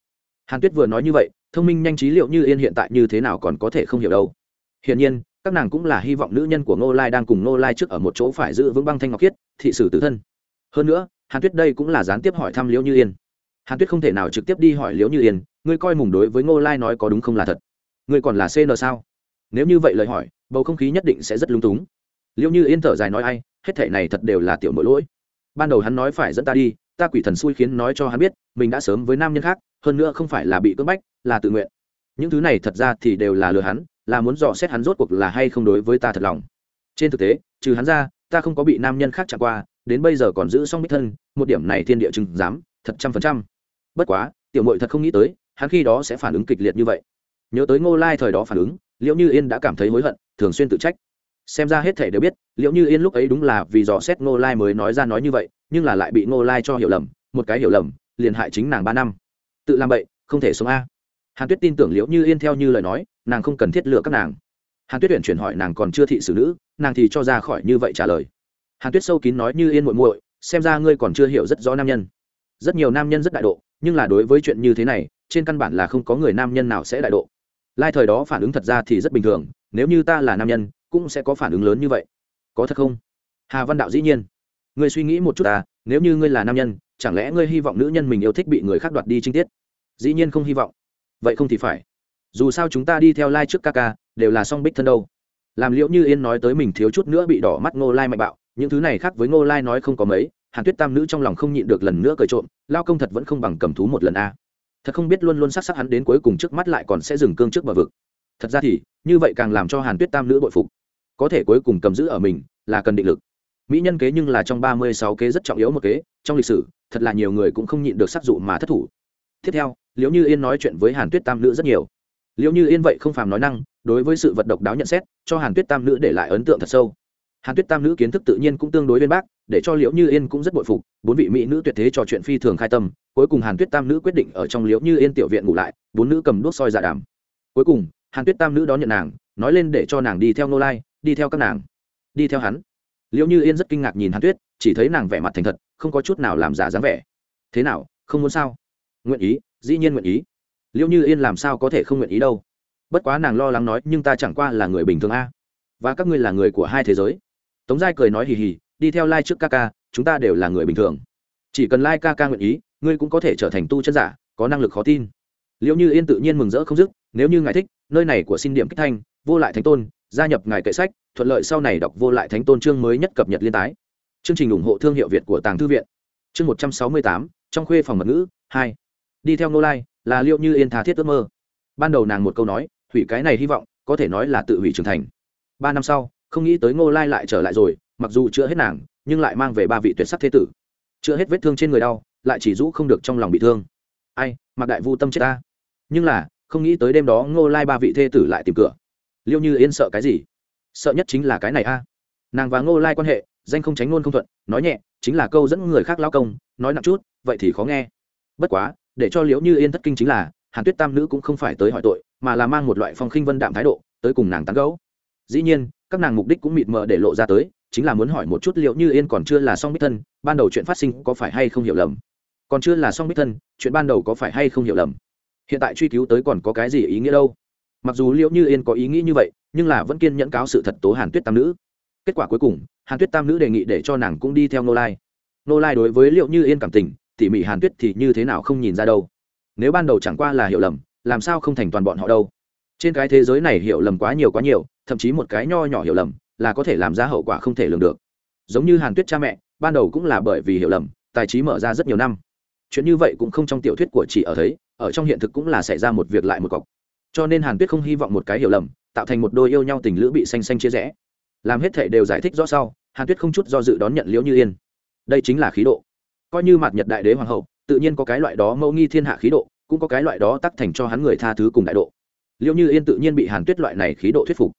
Hàn tuyết vừa nói như vậy thông minh nhanh trí liệu như yên hiện tại như thế nào còn có thể không hiểu đâu. Hiển nhiên các nàng cũng là hy vọng nữ nhân của ngô lai đang cùng ngô lai trước ở một chỗ phải giữ vững băng thanh ngọc khiết, thị sử tử thân. Hơn nữa, hàn tuyết đây cũng là gián tiếp hỏi thăm liễu như yên. Hàn tuyết không thể nào trực tiếp đi hỏi liễu như yên, ngươi coi mùng đối với ngô lai nói có đúng không là thật? Ngươi còn là cn sao? Nếu như vậy lời hỏi, bầu không khí nhất định sẽ rất lung túng. Liễu như yên thở dài nói ai, hết thể này thật đều là tiểu mỗi lỗi. Ban đầu hắn nói phải dẫn ta đi, ta quỷ thần xui khiến nói cho hắn biết, mình đã sớm với nam nhân khác, hơn nữa không phải là bị cưỡng bách, là tự nguyện. Những thứ này thật ra thì đều là lừa hắn là muốn dò xét hắn rốt cuộc là hay không đối với ta thật lòng. Trên thực tế, trừ hắn ra, ta không có bị nam nhân khác chạm qua, đến bây giờ còn giữ xong bích thân, một điểm này thiên địa chừng dám thật trăm phần trăm. Bất quá, tiểu mội thật không nghĩ tới, hắn khi đó sẽ phản ứng kịch liệt như vậy. Nhớ tới ngô lai thời đó phản ứng liệu như yên đã cảm thấy hối hận, thường xuyên tự trách. Xem ra hết thể đều biết liệu như yên lúc ấy đúng là vì dò xét ngô lai mới nói ra nói như vậy, nhưng là lại bị ngô lai cho hiểu lầm, một cái hiểu lầm, liền hại chính nàng ba năm. Tự làm vậy không thể sống a hàn tuyết tin tưởng liễu như yên theo như lời nói, nàng không cần thiết lựa các nàng. Hàn tuyết tuyển chuyển hỏi nàng còn chưa thị xử nữ, nàng thì cho ra khỏi như vậy trả lời. Hàn tuyết sâu kín nói như yên muội muội, xem ra ngươi còn chưa hiểu rất rõ nam nhân. Rất nhiều nam nhân rất đại độ, nhưng là đối với chuyện như thế này, trên căn bản là không có người nam nhân nào sẽ đại độ. Lai thời đó phản ứng thật ra thì rất bình thường, nếu như ta là nam nhân, cũng sẽ có phản ứng lớn như vậy. Có thật không? Hà văn đạo dĩ nhiên. Ngươi suy nghĩ một chút ta nếu như ngươi là nam nhân, chẳng lẽ ngươi hy vọng nữ nhân mình yêu thích bị người khác đoạt đi trinh tiết? Dĩ nhiên không hy vọng vậy không thì phải. Dù sao chúng ta đi theo lai、like、trước trước ca ca, đều là song bích thân đâu. Làm liệu như yên nói tới mình thiếu chút nữa bị đỏ mắt ngô lai mạnh bạo, những thứ này khác với ngô lai nói không có mấy, hàn tuyết tam nữ trong lòng không nhịn được lần nữa cười trộm, lao công thật vẫn không bằng cầm thú một lần a. Thật không biết luôn luôn sắc sắc hắn đến cuối cùng trước mắt lại còn sẽ dừng cương trước bờ vực. Thật ra thì, như vậy càng làm cho hàn tuyết tam nữ bội phục. Có thể cuối cùng cầm giữ ở mình, là cần định lực. Mỹ nhân kế nhưng là trong ba mươi sáu kế rất trọng yếu một kế, trong lịch sử, thật là nhiều người cũng không nhịn được sắc dụ mà thất thủ tiếp theo, liễu như yên nói chuyện với hàn tuyết tam nữ rất nhiều. Liễu như yên vậy không phàm nói năng, đối với sự vật độc đáo nhận xét, cho hàn tuyết tam nữ để lại ấn tượng thật sâu. Hàn tuyết tam nữ kiến thức tự nhiên cũng tương đối bên bác, để cho liễu như yên cũng rất bội phục, bốn vị mỹ nữ tuyệt thế trò chuyện phi thường khai tâm, cuối cùng hàn tuyết tam nữ quyết định ở trong liễu như yên tiểu viện ngủ lại, bốn nữ cầm đuốc soi dạ đàm. Cuối cùng, hàn tuyết tam nữ đón nhận nàng, nói lên để cho nàng đi theo nô lai, đi theo các nàng. Đi theo hắn. Liễu như yên rất kinh ngạc nhìn hàn tuyết, chỉ thấy nàng vẻ mặt thành thật, không có chút nào làm giả dáng vẻ. Thế nào, không muốn sao? Nguyện ý, dĩ nhiên nguyện ý. Liệu như yên làm sao có thể không nguyện ý đâu? Bất quá nàng lo lắng nói, nhưng ta chẳng qua là người bình thường a. Và các ngươi là người của hai thế giới. Tống giai cười nói hì hì, đi theo lai trước ca ca, chúng ta đều là người bình thường. Chỉ cần lai ca ca nguyện ý, ngươi cũng có thể trở thành tu chân giả, có năng lực khó tin. Liệu như yên tự nhiên mừng rỡ không dứt, nếu như ngài thích, nơi này của xin điểm kích thanh, vô lại thánh tôn, gia nhập ngài kệ sách, thuận lợi sau này đọc vô lại thánh tôn chương mới nhất cập nhật liên tái. Chương trình ủng hộ thương hiệu việt của tàng thư viện. Chương một trăm sáu mươi tám, trong khuê phòng mật ngữ, hai đi theo nô lai, là liệu như yên tha thiết ước mơ. Ban đầu nàng một câu nói, hủy cái này hy vọng, có thể nói là tự hủy trưởng thành. Ba năm sau, không nghĩ tới ngô lai lại trở lại rồi, mặc dù chữa hết nàng, nhưng lại mang về ba vị tuyệt sắc thế tử. Chữa hết vết thương trên người đau, lại chỉ rũ không được trong lòng bị thương. Ai, mặc đại vu tâm chết ta. Nhưng là, không nghĩ tới đêm đó ngô lai ba vị thê tử lại tìm cửa. Liêu như yên sợ cái gì? Sợ nhất chính là cái này a. Nàng và ngô lai quan hệ, danh không tránh luôn không thuận, nói nhẹ, chính là câu dẫn người khác lao công, nói nặng chút, vậy thì khó nghe. Bất quá để cho liễu như yên thất kinh chính là, hàn tuyết tam nữ cũng không phải tới hỏi tội, mà là mang một loại phong khinh vân đạm thái độ, tới cùng nàng tán gấu dĩ nhiên, các nàng mục đích cũng mịt mờ để lộ ra tới, chính là muốn hỏi một chút liệu như yên còn chưa là song bích thân, ban đầu chuyện phát sinh có phải hay không hiểu lầm? Còn chưa là song bích thân, chuyện ban đầu có phải hay không hiểu lầm? Hiện tại truy cứu tới còn có cái gì ý nghĩa đâu? Mặc dù liệu như yên có ý nghĩ như vậy, nhưng là vẫn kiên nhẫn cáo sự thật tố hàn tuyết tam nữ. Kết quả cuối cùng, hàn tuyết tam nữ đề nghị để cho nàng cũng đi theo nô lai. Nô lai đối với liệu như yên cảm tình tỉ mỉ hàn tuyết thì như thế nào không nhìn ra đâu. Nếu ban đầu chẳng qua là hiểu lầm, làm sao không thành toàn bọn họ đâu? Trên cái thế giới này hiểu lầm quá nhiều quá nhiều, thậm chí một cái nho nhỏ hiểu lầm là có thể làm ra hậu quả không thể lường được. Giống như hàn tuyết cha mẹ, ban đầu cũng là bởi vì hiểu lầm, tài trí mở ra rất nhiều năm. Chuyện như vậy cũng không trong tiểu thuyết của chị ở thấy, ở trong hiện thực cũng là xảy ra một việc lại một cọc. Cho nên hàn tuyết không hy vọng một cái hiểu lầm tạo thành một đôi yêu nhau tình lữ bị xanh xanh chia rẽ. Làm hết thể đều giải thích rõ sau, hàn tuyết không chút do dự đón nhận liễu như yên. Đây chính là khí độ coi như mặt nhật đại đế hoàng hậu, tự nhiên có cái loại đó mẫu nghi thiên hạ khí độ, cũng có cái loại đó tắc thành cho hắn người tha thứ cùng đại độ. Liệu như yên tự nhiên bị hàn tuyết loại này khí độ thuyết phục.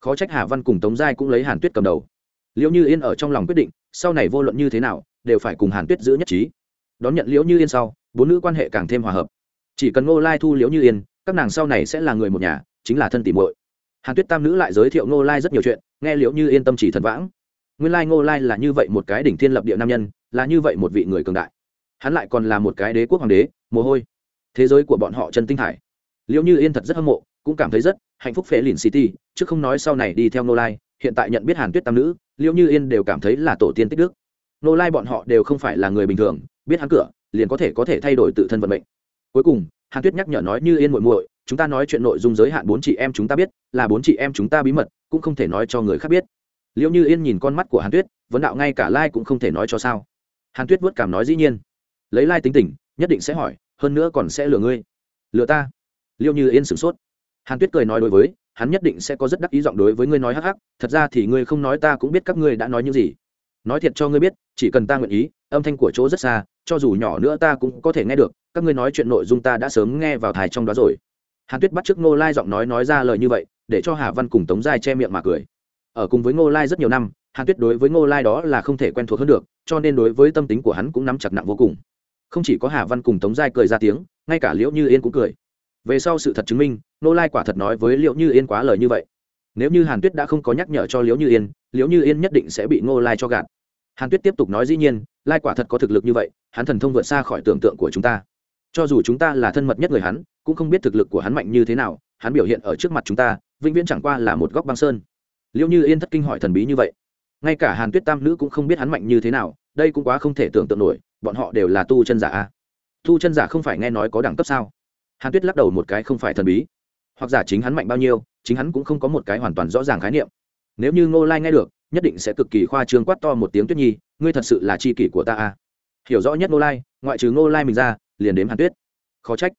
Khó trách hà văn cùng tống giai cũng lấy hàn tuyết cầm đầu. Liệu như yên ở trong lòng quyết định, sau này vô luận như thế nào, đều phải cùng hàn tuyết giữ nhất trí. Đón nhận liễu như yên sau, bốn nữ quan hệ càng thêm hòa hợp. Chỉ cần ngô lai thu liễu như yên, các nàng sau này sẽ là người một nhà, chính là thân tỉ muội. Hàn tuyết tam nữ lại giới thiệu ngô lai rất nhiều chuyện, nghe liễu như yên tâm chỉ thần vãng nguyên lai ngô lai là như vậy một cái đỉnh thiên lập địa nam nhân, là như vậy một vị người cường đại. Hắn lại còn là một cái đế quốc hoàng đế, mồ hôi. Thế giới của bọn họ chân tinh thải. Liệu như yên thật rất hâm mộ, cũng cảm thấy rất hạnh phúc phế lìn city chứ không nói sau này đi theo Ngô lai, hiện tại nhận biết hàn tuyết tam nữ liệu như yên đều cảm thấy là tổ tiên tích đức. Ngô lai bọn họ đều không phải là người bình thường, biết hắn cửa, liền có thể có thể thay đổi tự thân vận mệnh. Cuối cùng, hàn tuyết nhắc nhở nói như yên muội muội, chúng ta nói chuyện nội dung giới hạn bốn chị em chúng ta biết, là bốn chị em chúng ta bí mật, cũng không thể nói cho người khác biết liệu như yên nhìn con mắt của hàn tuyết, vấn đạo ngay cả lai cũng không thể nói cho sao. Hàn tuyết vớt cảm nói dĩ nhiên. Lấy lai tính tình, nhất định sẽ hỏi, hơn nữa còn sẽ lừa ngươi. Lừa ta? Liệu như yên sửng sốt. Hàn tuyết cười nói đối với, hắn nhất định sẽ có rất đắc ý giọng đối với ngươi nói hắc hắc, thật ra thì ngươi không nói ta cũng biết các ngươi đã nói những gì. Nói thiệt cho ngươi biết, chỉ cần ta nguyện ý, âm thanh của chỗ rất xa, cho dù nhỏ nữa ta cũng có thể nghe được, các ngươi nói chuyện nội dung ta đã sớm nghe vào thai trong đó rồi. Hàn tuyết bắt t r ư ớ c ngô lai giọng nói nói ra lời như vậy, để cho hà văn cùng tống giai che miệng mà cười ở cùng với ngô lai rất nhiều năm, hàn tuyết đối với ngô lai đó là không thể quen thuộc hơn được, cho nên đối với tâm tính của hắn cũng nắm chặt nặng vô cùng. Không chỉ có hà văn cùng tống giai cười ra tiếng, ngay cả liễu như yên cũng cười. Về sau sự thật chứng minh, Ngô lai quả thật nói với liễu như yên quá lời như vậy. Nếu như hàn tuyết đã không có nhắc nhở cho liễu như yên, liễu như yên nhất định sẽ bị ngô lai cho gạt. Hàn tuyết tiếp tục nói dĩ nhiên, lai quả thật có thực lực như vậy, hắn thần thông vượt xa khỏi tưởng tượng của chúng ta. Cho dù chúng ta là thân mật nhất người hắn, cũng không biết thực lực của hắn mạnh như thế nào, hắn biểu hiện ở trước mặt chúng ta, vĩnh viễn chẳng qua là một góc băng sơn liệu như yên thất kinh hỏi thần bí như vậy. Ngay cả hàn tuyết tam nữ cũng không biết hắn mạnh như thế nào, đây cũng quá không thể tưởng tượng nổi, bọn họ đều là tu chân giả a. Tu chân giả không phải nghe nói có đẳng cấp sao? Hàn tuyết lắc đầu một cái không phải thần bí. Hoặc giả chính hắn mạnh bao nhiêu, chính hắn cũng không có một cái hoàn toàn rõ ràng khái niệm. Nếu như ngô lai nghe được, nhất định sẽ cực kỳ khoa trương quát to một tiếng tuyết nhi, ngươi thật sự là c h i kỷ của ta à hiểu rõ nhất ngô lai, ngoại trừ ngô lai mình ra, liền đếm hàn tuyết. Khó trách.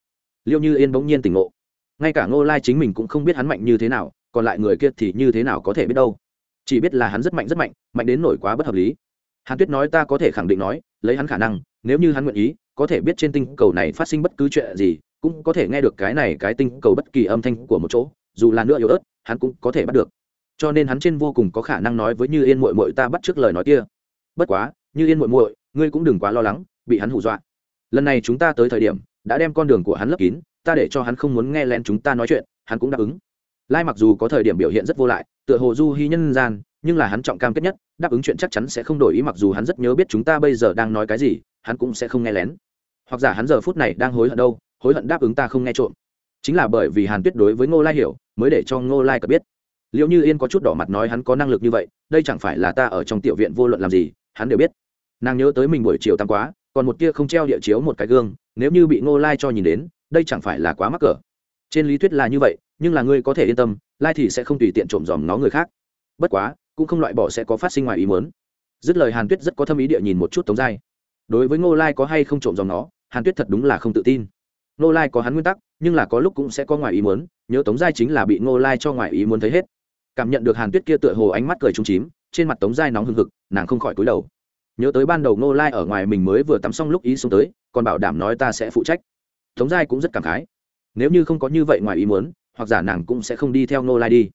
Liêu như yên bỗng nhiên tỉnh ngộ. Ngay cả ngô lai chính mình cũng không biết hắn mạnh như thế nào còn lại người kia thì như thế nào có thể biết đâu? Chỉ biết là hắn rất mạnh rất mạnh mạnh đến nổi quá bất hợp lý. Hàn tuyết nói ta có thể khẳng định nói, lấy hắn khả năng, nếu như hắn nguyện ý, có thể biết trên tinh cầu này phát sinh bất cứ chuyện gì, cũng có thể nghe được cái này cái tinh cầu bất kỳ âm thanh của một chỗ, dù là nữa yếu ớt, hắn cũng có thể bắt được. Cho nên hắn trên vô cùng có khả năng nói với như yên mội mội ta bắt trước lời nói kia. Bất quá, như yên mội mội ngươi cũng đừng quá lo lắng, bị hắn hù dọa. Lần này chúng ta tới thời điểm, đã đem con đường của hắn lấp kín, ta để cho hắn không muốn nghe lén chúng ta nói chuyện, hắn cũng đáp ứng lai mặc dù có thời điểm biểu hiện rất vô lại, tựa hồ du hy nhân gian, nhưng là hắn trọng cam kết nhất, đáp ứng chuyện chắc chắn sẽ không đổi ý mặc dù hắn rất nhớ biết chúng ta bây giờ đang nói cái gì, hắn cũng sẽ không nghe lén. Hoặc giả hắn giờ phút này đang hối hận đâu, hối hận đáp ứng ta không nghe trộm. Chính là bởi vì hàn tuyết đối với ngô lai hiểu, mới để cho ngô lai cập biết. Liệu như yên có chút đỏ mặt nói hắn có năng lực như vậy, đây chẳng phải là ta ở trong tiểu viện vô luận làm gì, hắn đều biết. Nàng nhớ tới mình buổi chiều tăng quá, còn một kia không treo địa chiếu một cái gương, nếu như bị ngô lai cho nhìn đến, đây chẳng phải là quá mắc cỡ trên lý thuyết là như vậy, nhưng là ngươi có thể yên tâm, lai thì sẽ không tùy tiện trộm dòm nó người khác. Bất quá, cũng không loại bỏ sẽ có phát sinh ngoài ý muốn. Dứt lời hàn tuyết rất có thâm ý địa nhìn một chút tống giai. Đối với ngô lai có hay không trộm dòng nó, hàn tuyết thật đúng là không tự tin. Ngô lai có hắn nguyên tắc, nhưng là có lúc cũng sẽ có ngoài ý muốn, nhớ tống giai chính là bị ngô lai cho ngoài ý muốn thấy hết. Cảm nhận được hàn tuyết kia tựa hồ ánh mắt cười trúng chím, trên mặt tống giai nóng hừng hực, nàng không khỏi cúi đầu. Nhớ tới ban đầu ngô lai ở ngoài mình mới vừa tắm xong lúc ý xuống tới, còn bảo đảm nói ta sẽ phụ trách. Tống giai cũng rất cảm khái nếu như không có như vậy ngoài ý muốn, hoặc giả nàng cũng sẽ không đi theo Nô lai đi.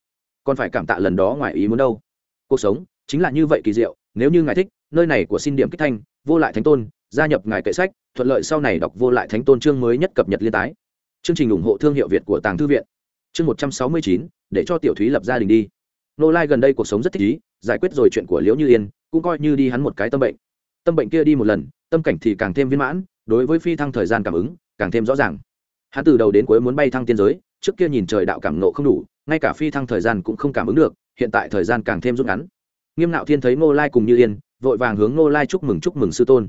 Còn phải cảm tạ lần đó ngoài ý muốn đâu. Cuộc sống chính là như vậy kỳ diệu, nếu như ngài thích, nơi này của xin điểm kích thanh, vô lại thánh tôn, gia nhập ngài kệ sách, thuận lợi sau này đọc vô lại thánh tôn chương mới nhất cập nhật liên tái. Chương trình ủng hộ thương hiệu việt của tàng thư viện. Chương một trăm sáu mươi chín, để cho tiểu thúy lập gia đình đi. Nô lai gần đây cuộc sống rất thích ý, giải quyết rồi chuyện của liễu như yên, cũng coi như đi hắn một cái tâm bệnh. Tâm bệnh kia đi một lần, tâm cảnh thì càng thêm viên mãn, đối với phi thăng thời gian cảm ứng, càng thêm rõ ràng hắn từ đầu đến cuối muốn bay thăng tiên giới, trước kia nhìn trời đạo cảm nộ không đủ, ngay cả phi thăng thời gian cũng không cảm ứng được, hiện tại thời gian càng thêm rút ngắn. Nghiêm nạo thiên thấy ngô lai cùng như yên, vội vàng hướng ngô lai chúc mừng chúc mừng sư tôn.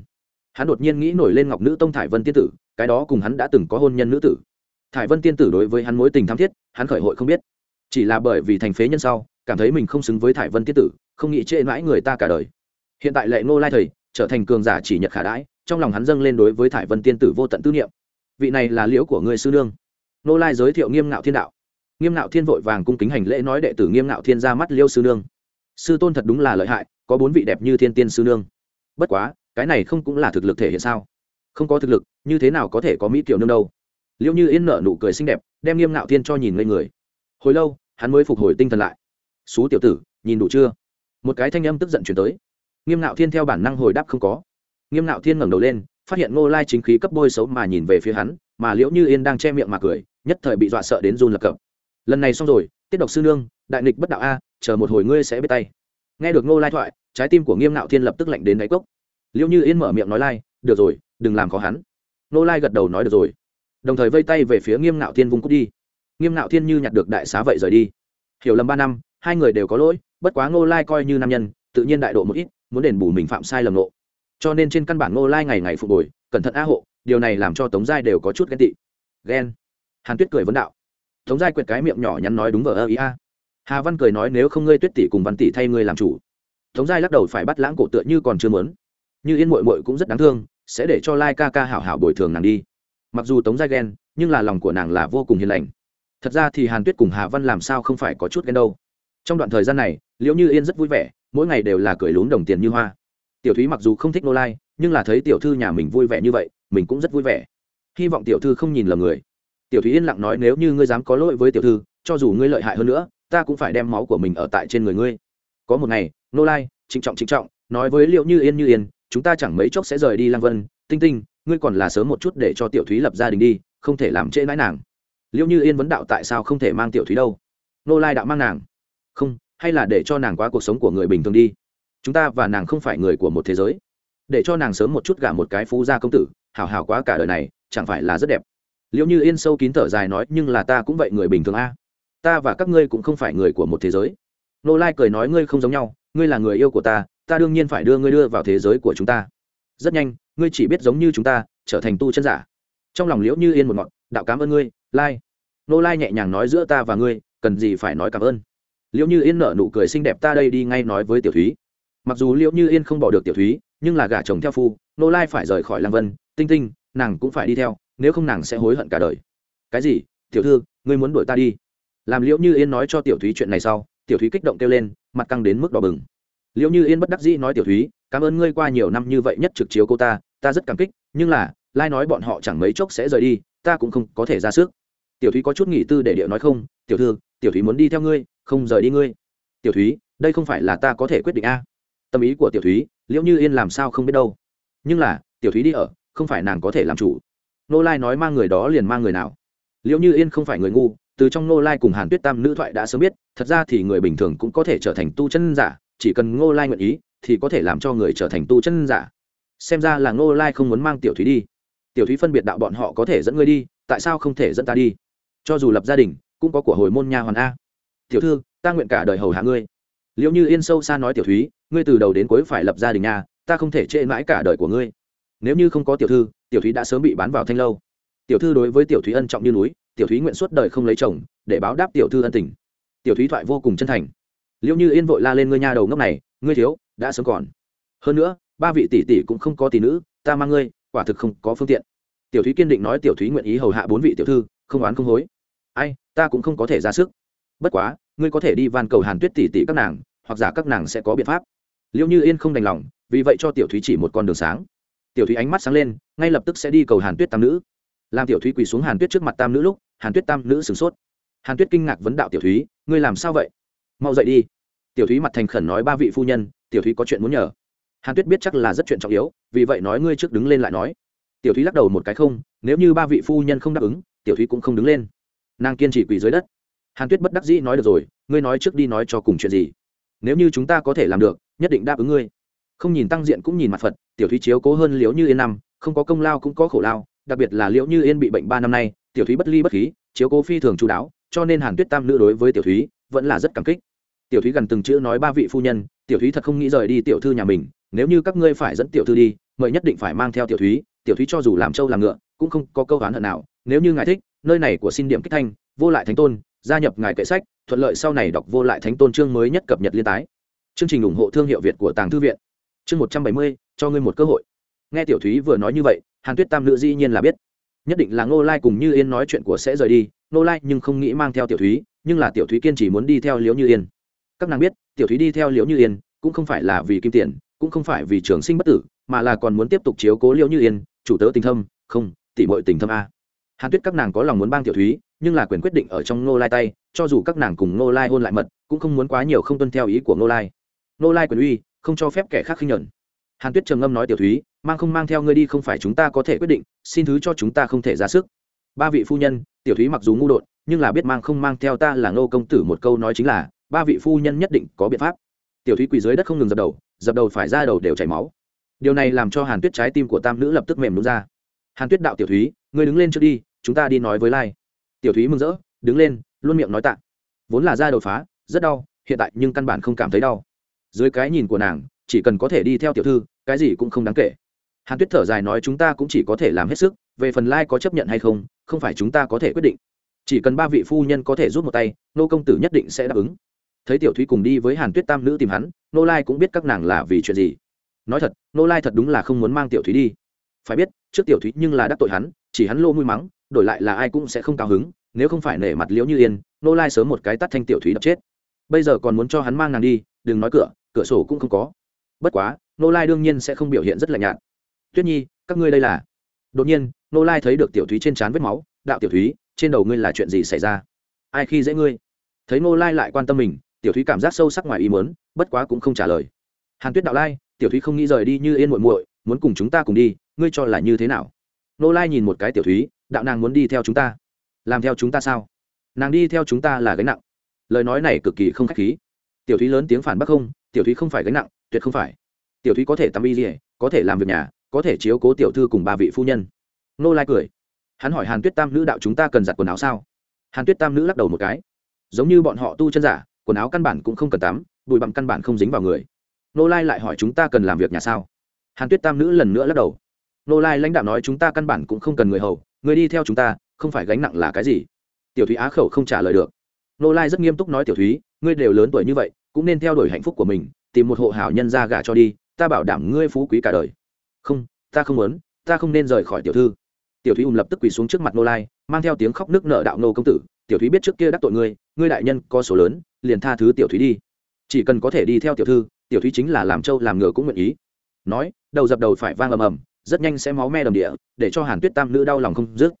Hắn đột nhiên nghĩ nổi lên ngọc nữ tông thải vân tiên tử, cái đó cùng hắn đã từng có hôn nhân nữ tử. Thải vân tiên tử đối với hắn mối tình tham thiết, hắn khởi hội không biết. Chỉ là bởi vì thành phế nhân sau, cảm thấy mình không xứng với thải vân tiên tử, không nghĩ trễ mãi người ta cả đời. Hiện tại lệ ngô lai thầy, trở thành cường giả chỉ nhật khả đãi, trong lòng hắn dâng lên đối với thải vân tiên tử vô tận tư niệm vị này là liễu của người sư nương. Nô lai giới thiệu nghiêm ngạo thiên đạo. Nghiêm ngạo thiên vội vàng cung kính hành lễ nói đệ tử nghiêm ngạo thiên ra mắt liêu sư nương. Sư tôn thật đúng là lợi hại, có bốn vị đẹp như thiên tiên sư nương. Bất quá, cái này không cũng là thực lực thể hiện sao? Không có thực lực, như thế nào có thể có mỹ kiểu nương đâu? Liệu như yên nở nụ cười xinh đẹp, đem nghiêm ngạo thiên cho nhìn lên người. Hồi lâu, hắn mới phục hồi tinh thần lại. Xú tiểu tử, nhìn đủ chưa? Một cái thanh âm tức giận chuyển tới. Nghiêm ngạo thiên theo bản năng hồi đáp không có. Nghiêm ngạo thiên ngẩng đầu lên phát hiện ngô lai chính khí cấp bôi xấu mà nhìn về phía hắn, mà liễu như yên đang che miệng mà cười, nhất thời bị dọa sợ đến run lập cập. Lần này xong rồi, tiết độc sư nương, đại nghịch bất đạo a, chờ một hồi ngươi sẽ biết tay. Nghe được ngô lai thoại, trái tim của nghiêm nạo thiên lập tức lạnh đến đáy cốc. Liễu như yên mở miệng nói lai, được rồi, đừng làm khó hắn. Ngô lai gật đầu nói được rồi. Đồng thời vây tay về phía nghiêm nạo thiên vung cút đi. Nghiêm nạo thiên như nhặt được đại xá vậy rời đi. Hiểu lầm ba năm, hai người đều có lỗi, bất quá ngô lai coi như nam nhân, tự nhiên đại độ một ít, muốn đền bù mình phạm sai lầm nộ cho nên trên căn bản ngô lai ngày ngày phục bồi, cẩn thận a hộ điều này làm cho tống giai đều có chút ghen tị. Ghen. Hàn tuyết cười vấn đạo. Tống giai quyệt cái miệng nhỏ nhắn nói đúng vờ ơ ý a. Hà văn cười nói nếu không ngươi tuyết tỷ cùng văn tỷ thay ngươi làm chủ. Tống giai lắc đầu phải bắt lãng cổ tựa như còn chưa mớn như yên mội mội cũng rất đáng thương sẽ để cho lai ca ca hảo hảo bồi thường nàng đi. Mặc dù tống giai ghen nhưng là lòng của nàng là vô cùng hiền lành. Thật ra thì hàn tuyết cùng hà văn làm sao không phải có chút ghen đâu. Trong đoạn thời gian này liễu như yên rất vui vẻ mỗi ngày đều là cười lún đồng tiền như hoa tiểu thúy mặc dù không thích nô lai nhưng là thấy tiểu thư nhà mình vui vẻ như vậy, mình cũng rất vui vẻ. Hy vọng tiểu thư không nhìn lầm người. Tiểu thúy yên lặng nói, nếu như ngươi dám có lỗi với tiểu thư, cho dù ngươi lợi hại hơn nữa, ta cũng phải đem máu của mình ở tại trên người ngươi. Có một ngày nô lai trịnh trọng trịnh trọng, nói với liệu như yên như yên, chúng ta chẳng mấy chốc sẽ rời đi lang vân, tinh tinh, ngươi còn là sớm một chút để cho tiểu thúy lập gia đình đi, không thể làm trễ nãi nàng. Liệu như yên vấn đạo, tại sao không thể mang tiểu thúy đâu? Nô lai đạo, mang nàng. Không, hay là để cho nàng qua cuộc sống của người bình thường đi chúng ta và nàng không phải người của một thế giới. Để cho nàng sớm một chút gả một cái phú gia công tử, hảo hảo quá cả đời này, chẳng phải là rất đẹp. Liệu như yên sâu kín thở dài nói, nhưng là ta cũng vậy người bình thường a. Ta và các ngươi cũng không phải người của một thế giới. Nô lai cười nói, ngươi không giống nhau, ngươi là người yêu của ta ta đương nhiên phải đưa ngươi đưa vào thế giới của chúng ta. Rất nhanh, ngươi chỉ biết giống như chúng ta, trở thành tu chân giả. Trong lòng liễu như yên một ngọn, đạo cảm ơn ngươi, lai. Nô lai nhẹ nhàng nói giữa ta và ngươi, cần gì phải nói cảm ơn. Liễu như yên nở nụ cười xinh đẹp, ta đây đi ngay nói với tiểu thúy mặc dù liệu như yên không bỏ được tiểu thúy, nhưng là gả chồng theo phu, nô lai phải rời khỏi lăng vân, tinh tinh, nàng cũng phải đi theo, nếu không nàng sẽ hối hận cả đời. Cái gì? Tiểu thư, ngươi muốn đuổi ta đi. Làm liễu như yên nói cho tiểu thúy chuyện này sau, tiểu thúy kích động kêu lên, mặt căng đến mức đỏ bừng. Liễu như yên bất đắc dĩ nói tiểu thúy, cảm ơn ngươi qua nhiều năm như vậy nhất trực chiếu cô ta ta rất cảm kích, nhưng là, lai nói bọn họ chẳng mấy chốc sẽ rời đi, ta cũng không có thể ra sức. Tiểu thúy có chút nghỉ tư để điệu nói không, tiểu thư, tiểu thúy muốn đi theo ngươi, không rời đi ngươi. Tiểu thúy, đây không phải là ta có thể quyết định a? Tâm ý của tiểu thúy, liễu như yên làm sao không biết đâu. Nhưng là, tiểu thúy đi ở, không phải nàng có thể làm chủ. Nô lai nói mang người đó liền mang người nào. Liễu như yên không phải người ngu, từ trong nô lai cùng hàn tuyết tam nữ thoại đã sớm biết, thật ra thì người bình thường cũng có thể trở thành tu chân giả, chỉ cần ngô lai nguyện ý, thì có thể làm cho người trở thành tu chân giả. Xem ra là ngô lai không muốn mang tiểu thúy đi. Tiểu thúy phân biệt đạo bọn họ có thể dẫn ngươi đi, tại sao không thể dẫn ta đi? Cho dù lập gia đình, cũng có của hồi môn nha hoàn a. Tiểu thư, ta nguyện cả đời hầu hạ ngươi liệu như yên sâu xa nói tiểu thúy, ngươi từ đầu đến cuối phải lập gia đình nha ta không thể trễ mãi cả đời của ngươi. Nếu như không có tiểu thư, tiểu thúy đã sớm bị bán vào thanh lâu. Tiểu thư đối với tiểu thúy ân trọng như núi, tiểu thúy nguyện suốt đời không lấy chồng, để báo đáp tiểu thư ân tình. Tiểu thúy thoại vô cùng chân thành. Liệu như yên vội la lên ngươi nha đầu ngốc này, ngươi thiếu, đã sớm còn. Hơn nữa, ba vị tỷ tỷ cũng không có tỷ nữ, ta mang ngươi, quả thực không có phương tiện. Tiểu thúy kiên định nói tiểu thúy nguyện ý hầu hạ bốn vị tiểu thư, không oán không hối. Ai, ta cũng không có thể ra sức. Bất quá ngươi có thể đi van cầu hàn tuyết tỷ tỷ các nàng, hoặc giả các nàng sẽ có biện pháp. Liệu như yên không đành lòng, vì vậy cho tiểu thúy chỉ một con đường sáng. Tiểu thúy ánh mắt sáng lên, ngay lập tức sẽ đi cầu hàn tuyết tam nữ. Làm tiểu thúy quỳ xuống hàn tuyết trước mặt tam nữ lúc, hàn tuyết tam nữ sửng sốt. Hàn tuyết kinh ngạc vấn đạo tiểu thúy, ngươi làm sao vậy? Mau dậy đi. Tiểu thúy mặt thành khẩn nói ba vị phu nhân, tiểu thúy có chuyện muốn nhờ. Hàn tuyết biết chắc là rất chuyện trọng yếu, vì vậy nói ngươi trước đứng lên lại nói. Tiểu thúy lắc đầu một cái không, nếu như ba vị phu nhân không đáp ứng, tiểu thúy cũng không đứng lên. Nàng kiên trì quỳ dưới đất hàn tuyết bất đắc dĩ nói được rồi, ngươi nói trước đi nói cho cùng chuyện gì? Nếu như chúng ta có thể làm được, nhất định đáp ứng ngươi. Không nhìn tăng diện cũng nhìn mặt phật, tiểu thúy chiếu cố hơn liễu như yên năm, không có công lao cũng có khổ lao, đặc biệt là liễu như yên bị bệnh ba năm nay, tiểu thúy bất ly bất khí, chiếu cố phi thường chú đáo, cho nên hàn tuyết tam nữ đối với tiểu thúy vẫn là rất cảm kích. Tiểu thúy gần từng chữ nói ba vị phu nhân, tiểu thúy thật không nghĩ rời đi tiểu thư nhà mình, nếu như các ngươi phải dẫn tiểu thư đi, mời nhất định phải mang theo tiểu thúy tiểu thúy cho dù làm trâu làm ngựa, cũng không có câu hán hận nào, nếu như ngài thích, nơi này của xin điểm kích thanh, vô lại thánh tôn gia nhập ngài kệ sách, thuận lợi sau này đọc vô lại thánh tôn chương mới nhất cập nhật liên tái. Chương trình ủng hộ thương hiệu việt của tàng thư viện. Chương một trăm bảy mươi, cho ngươi một cơ hội. Nghe tiểu thúy vừa nói như vậy, hàn tuyết tam nữ dĩ nhiên là biết. Nhất định là ngô lai cùng như yên nói chuyện của sẽ rời đi, ngô lai nhưng không nghĩ mang theo tiểu thúy, nhưng là tiểu thúy kiên chỉ muốn đi theo liễu như yên. Các nàng biết, tiểu thúy đi theo liễu như yên cũng không phải là vì kim tiền, cũng không phải vì trường sinh bất tử, mà là còn muốn tiếp tục chiếu cố liễu như yên. Chủ tớ tình thâm, không, tỉ mọi tình thâm a. Hàn tuyết các nàng có lòng muốn bang tiểu thúy nhưng là quyền quyết định ở trong ngô lai tay, cho dù các nàng cùng ngô lai hôn lại mật, cũng không muốn quá nhiều không tuân theo ý của ngô lai. Ngô lai quyền uy, không cho phép kẻ khác khinh nhẫn. hàn tuyết trầm ngâm nói, tiểu thúy, mang không mang theo ngươi đi không phải chúng ta có thể quyết định, xin thứ cho chúng ta không thể ra sức. Ba vị phu nhân, tiểu thúy mặc dù ngu đột, nhưng là biết mang không mang theo ta là ngô công tử một câu nói chính là, ba vị phu nhân nhất định có biện pháp. Tiểu thúy quỳ dưới đất không ngừng dập đầu dập đầu phải ra đầu đều chảy máu. Điều này làm cho hàn tuyết trái tim của tam nữ lập tức mềm đúng ra. Hàn tuyết đạo tiểu thúy, ngươi đứng lên trước đi, chúng ta đi nói với lai tiểu thúy mừng rỡ, đứng lên, luôn miệng nói tạ. Vốn là da đột phá, rất đau, hiện tại nhưng căn bản không cảm thấy đau. Dưới cái nhìn của nàng, chỉ cần có thể đi theo tiểu thư, cái gì cũng không đáng kể. Hàn tuyết thở dài nói chúng ta cũng chỉ có thể làm hết sức, về phần lai có chấp nhận hay không không phải chúng ta có thể quyết định. Chỉ cần ba vị phu nhân có thể rút một tay, nô công tử nhất định sẽ đáp ứng. Thấy tiểu thúy cùng đi với hàn tuyết tam nữ tìm hắn, nô lai cũng biết các nàng là vì chuyện gì. Nói thật, nô lai thật đúng là không muốn mang tiểu thúy đi. Phải biết, trước tiểu thúy nhưng là đắc tội hắn, chỉ hắn lô mũi mắng đổi lại là ai cũng sẽ không cao hứng, nếu không phải nể mặt liễu như yên, nô lai sớm một cái tắt thanh tiểu thúy đập chết. Bây giờ còn muốn cho hắn mang nàng đi, đừng nói cửa cửa sổ cũng không có. Bất quá, nô lai đương nhiên sẽ không biểu hiện rất lạnh nhạt. Tuyết nhi, các ngươi đây là? Đột nhiên, nô lai thấy được tiểu thúy trên trán vết máu, đạo tiểu thúy, trên đầu ngươi là chuyện gì xảy ra? Ai khi dễ ngươi? Thấy nô lai lại quan tâm mình, tiểu thúy cảm giác sâu sắc ngoài ý mớn bất quá cũng không trả lời. Hàn tuyết đạo lai, tiểu thúy không nghĩ rời đi như yên muội muội, muốn cùng chúng ta cùng đi, ngươi cho là như thế nào? Nô lai nhìn một cái tiểu thúy đạo nàng muốn đi theo chúng ta. Làm theo chúng ta sao? Nàng đi theo chúng ta là gánh nặng. Lời nói này cực kỳ không k h á c h khí. Tiểu thúy lớn tiếng phản bác không, tiểu thúy không phải gánh nặng, tuyệt không phải. Tiểu thúy có thể tắm y dỉa có thể làm việc nhà, có thể chiếu cố tiểu thư cùng ba vị phu nhân. Nô lai cười. Hắn hỏi hàn tuyết tam nữ đạo chúng ta cần giặt quần áo sao? Hàn tuyết tam nữ lắc đầu một cái. Giống như bọn họ tu chân giả, quần áo căn bản cũng không cần tắm, bụi bặm căn bản không dính vào người. Nô lai lại hỏi chúng ta cần làm việc nhà sao? Hàn tuyết tam nữ lần nữa lắc đầu nô lai lãnh đạo nói chúng ta căn bản cũng không cần người hầu, người đi theo chúng ta, không phải gánh nặng là cái gì? Tiểu thúy á khẩu không trả lời được. Nô lai rất nghiêm túc nói, tiểu thúy, ngươi đều lớn tuổi như vậy, cũng nên theo đuổi hạnh phúc của mình, tìm một hộ hảo nhân ra gả cho đi, ta bảo đảm ngươi phú quý cả đời. Không, ta không muốn, ta không nên rời khỏi tiểu thư. Tiểu thúy ùm lập tức quỳ xuống trước mặt nô lai, mang theo tiếng khóc nước nợ đạo nô công tử, tiểu thúy biết trước kia đắc tội ngươi ngươi đại nhân có số lớn, liền tha thứ tiểu thúy đi. Chỉ cần có thể đi theo tiểu thư, tiểu thúy chính là làm trâu làm ngựa cũng nguyện ý. Nói, đầu dập đầu phải vang ầm ầm rất nhanh sẽ máu me đầm địa, để cho hàn tuyết tam nữ đau lòng không dứt.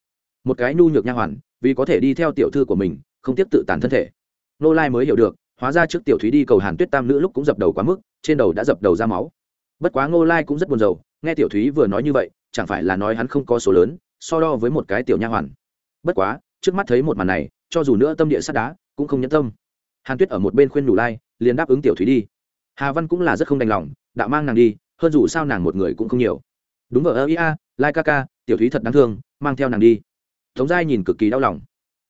Một cái nhu nhược nha hoàn, vì có thể đi theo tiểu thư của mình, không tiếp tự tàn thân thể. Nô lai mới hiểu được, hóa ra trước tiểu thúy đi cầu hàn tuyết tam nữ lúc cũng dập đầu quá mức, trên đầu đã dập đầu ra máu. Bất quá ngô lai cũng rất buồn rầu, nghe tiểu thúy vừa nói như vậy, chẳng phải là nói hắn không có số lớn, so đo với một cái tiểu nha hoàn. Bất quá, trước mắt thấy một màn này, cho dù nữa tâm địa sắt đá, cũng không nhẫn tâm. Hàn tuyết ở một bên khuyên đủ lai, liền đáp ứng tiểu thúy đi. Hà văn cũng là rất không đành lòng, đạo mang nàng đi, hơn dù sao nàng một người cũng không nhiều đúng vợ ơ ia lai ca ca, tiểu thúy thật đáng thương, mang theo nàng đi. Tống giai nhìn cực kỳ đau lòng.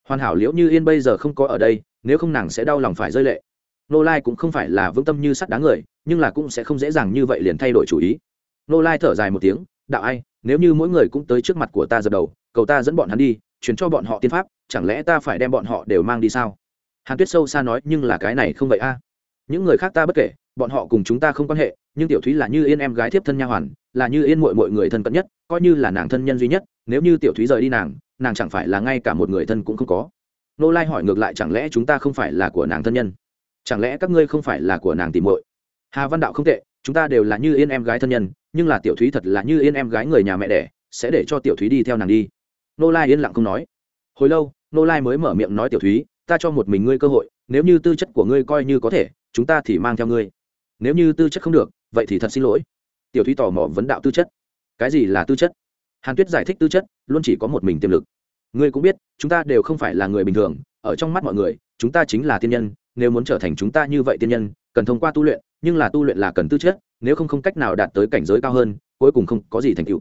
Hoàn hảo liễu như yên bây giờ không có ở đây, nếu không nàng sẽ đau lòng phải rơi lệ. Nô lai cũng không phải là vững tâm như sắt đá người, nhưng là cũng sẽ không dễ dàng như vậy liền thay đổi chủ ý. Nô lai thở dài một tiếng, đạo ai, nếu như mỗi người cũng tới trước mặt của ta dập đầu, cầu ta dẫn bọn hắn đi chuyển cho bọn họ tiên pháp, chẳng lẽ ta phải đem bọn họ đều mang đi sao? Hàn tuyết sâu xa nói, nhưng là cái này không vậy a? Những người khác ta bất kể, bọn họ cùng chúng ta không quan hệ, nhưng tiểu thúy là như yên em gái thiếp thân nha hoàn là như yên mội mọi người thân cận nhất, coi như là nàng thân nhân duy nhất, nếu như tiểu thúy rời đi nàng nàng chẳng phải là ngay cả một người thân cũng không có. Nô lai hỏi ngược lại, chẳng lẽ chúng ta không phải là của nàng thân nhân? Chẳng lẽ các ngươi không phải là của nàng tìm muội? Hà văn đạo không tệ, chúng ta đều là như yên em gái thân nhân, nhưng là tiểu thúy thật là như yên em gái người nhà mẹ đẻ, sẽ để cho tiểu thúy đi theo nàng đi. Nô lai yên lặng không nói. Hồi lâu, nô lai mới mở miệng nói, tiểu thúy, ta cho một mình ngươi cơ hội, nếu như tư chất của ngươi coi như có thể, chúng ta thì mang theo ngươi. Nếu như tư chất không được, vậy thì thật xin lỗi tiểu thúy tò mò vấn đạo tư chất. Cái gì là tư chất? Hàn tuyết giải thích tư chất, luôn chỉ có một mình tiềm lực. Ngươi cũng biết, chúng ta đều không phải là người bình thường, ở trong mắt mọi người, chúng ta chính là tiên nhân, nếu muốn trở thành chúng ta như vậy tiên nhân, cần thông qua tu luyện, nhưng là tu luyện là cần tư chất, nếu không không cách nào đạt tới cảnh giới cao hơn, cuối cùng không có gì thành tựu.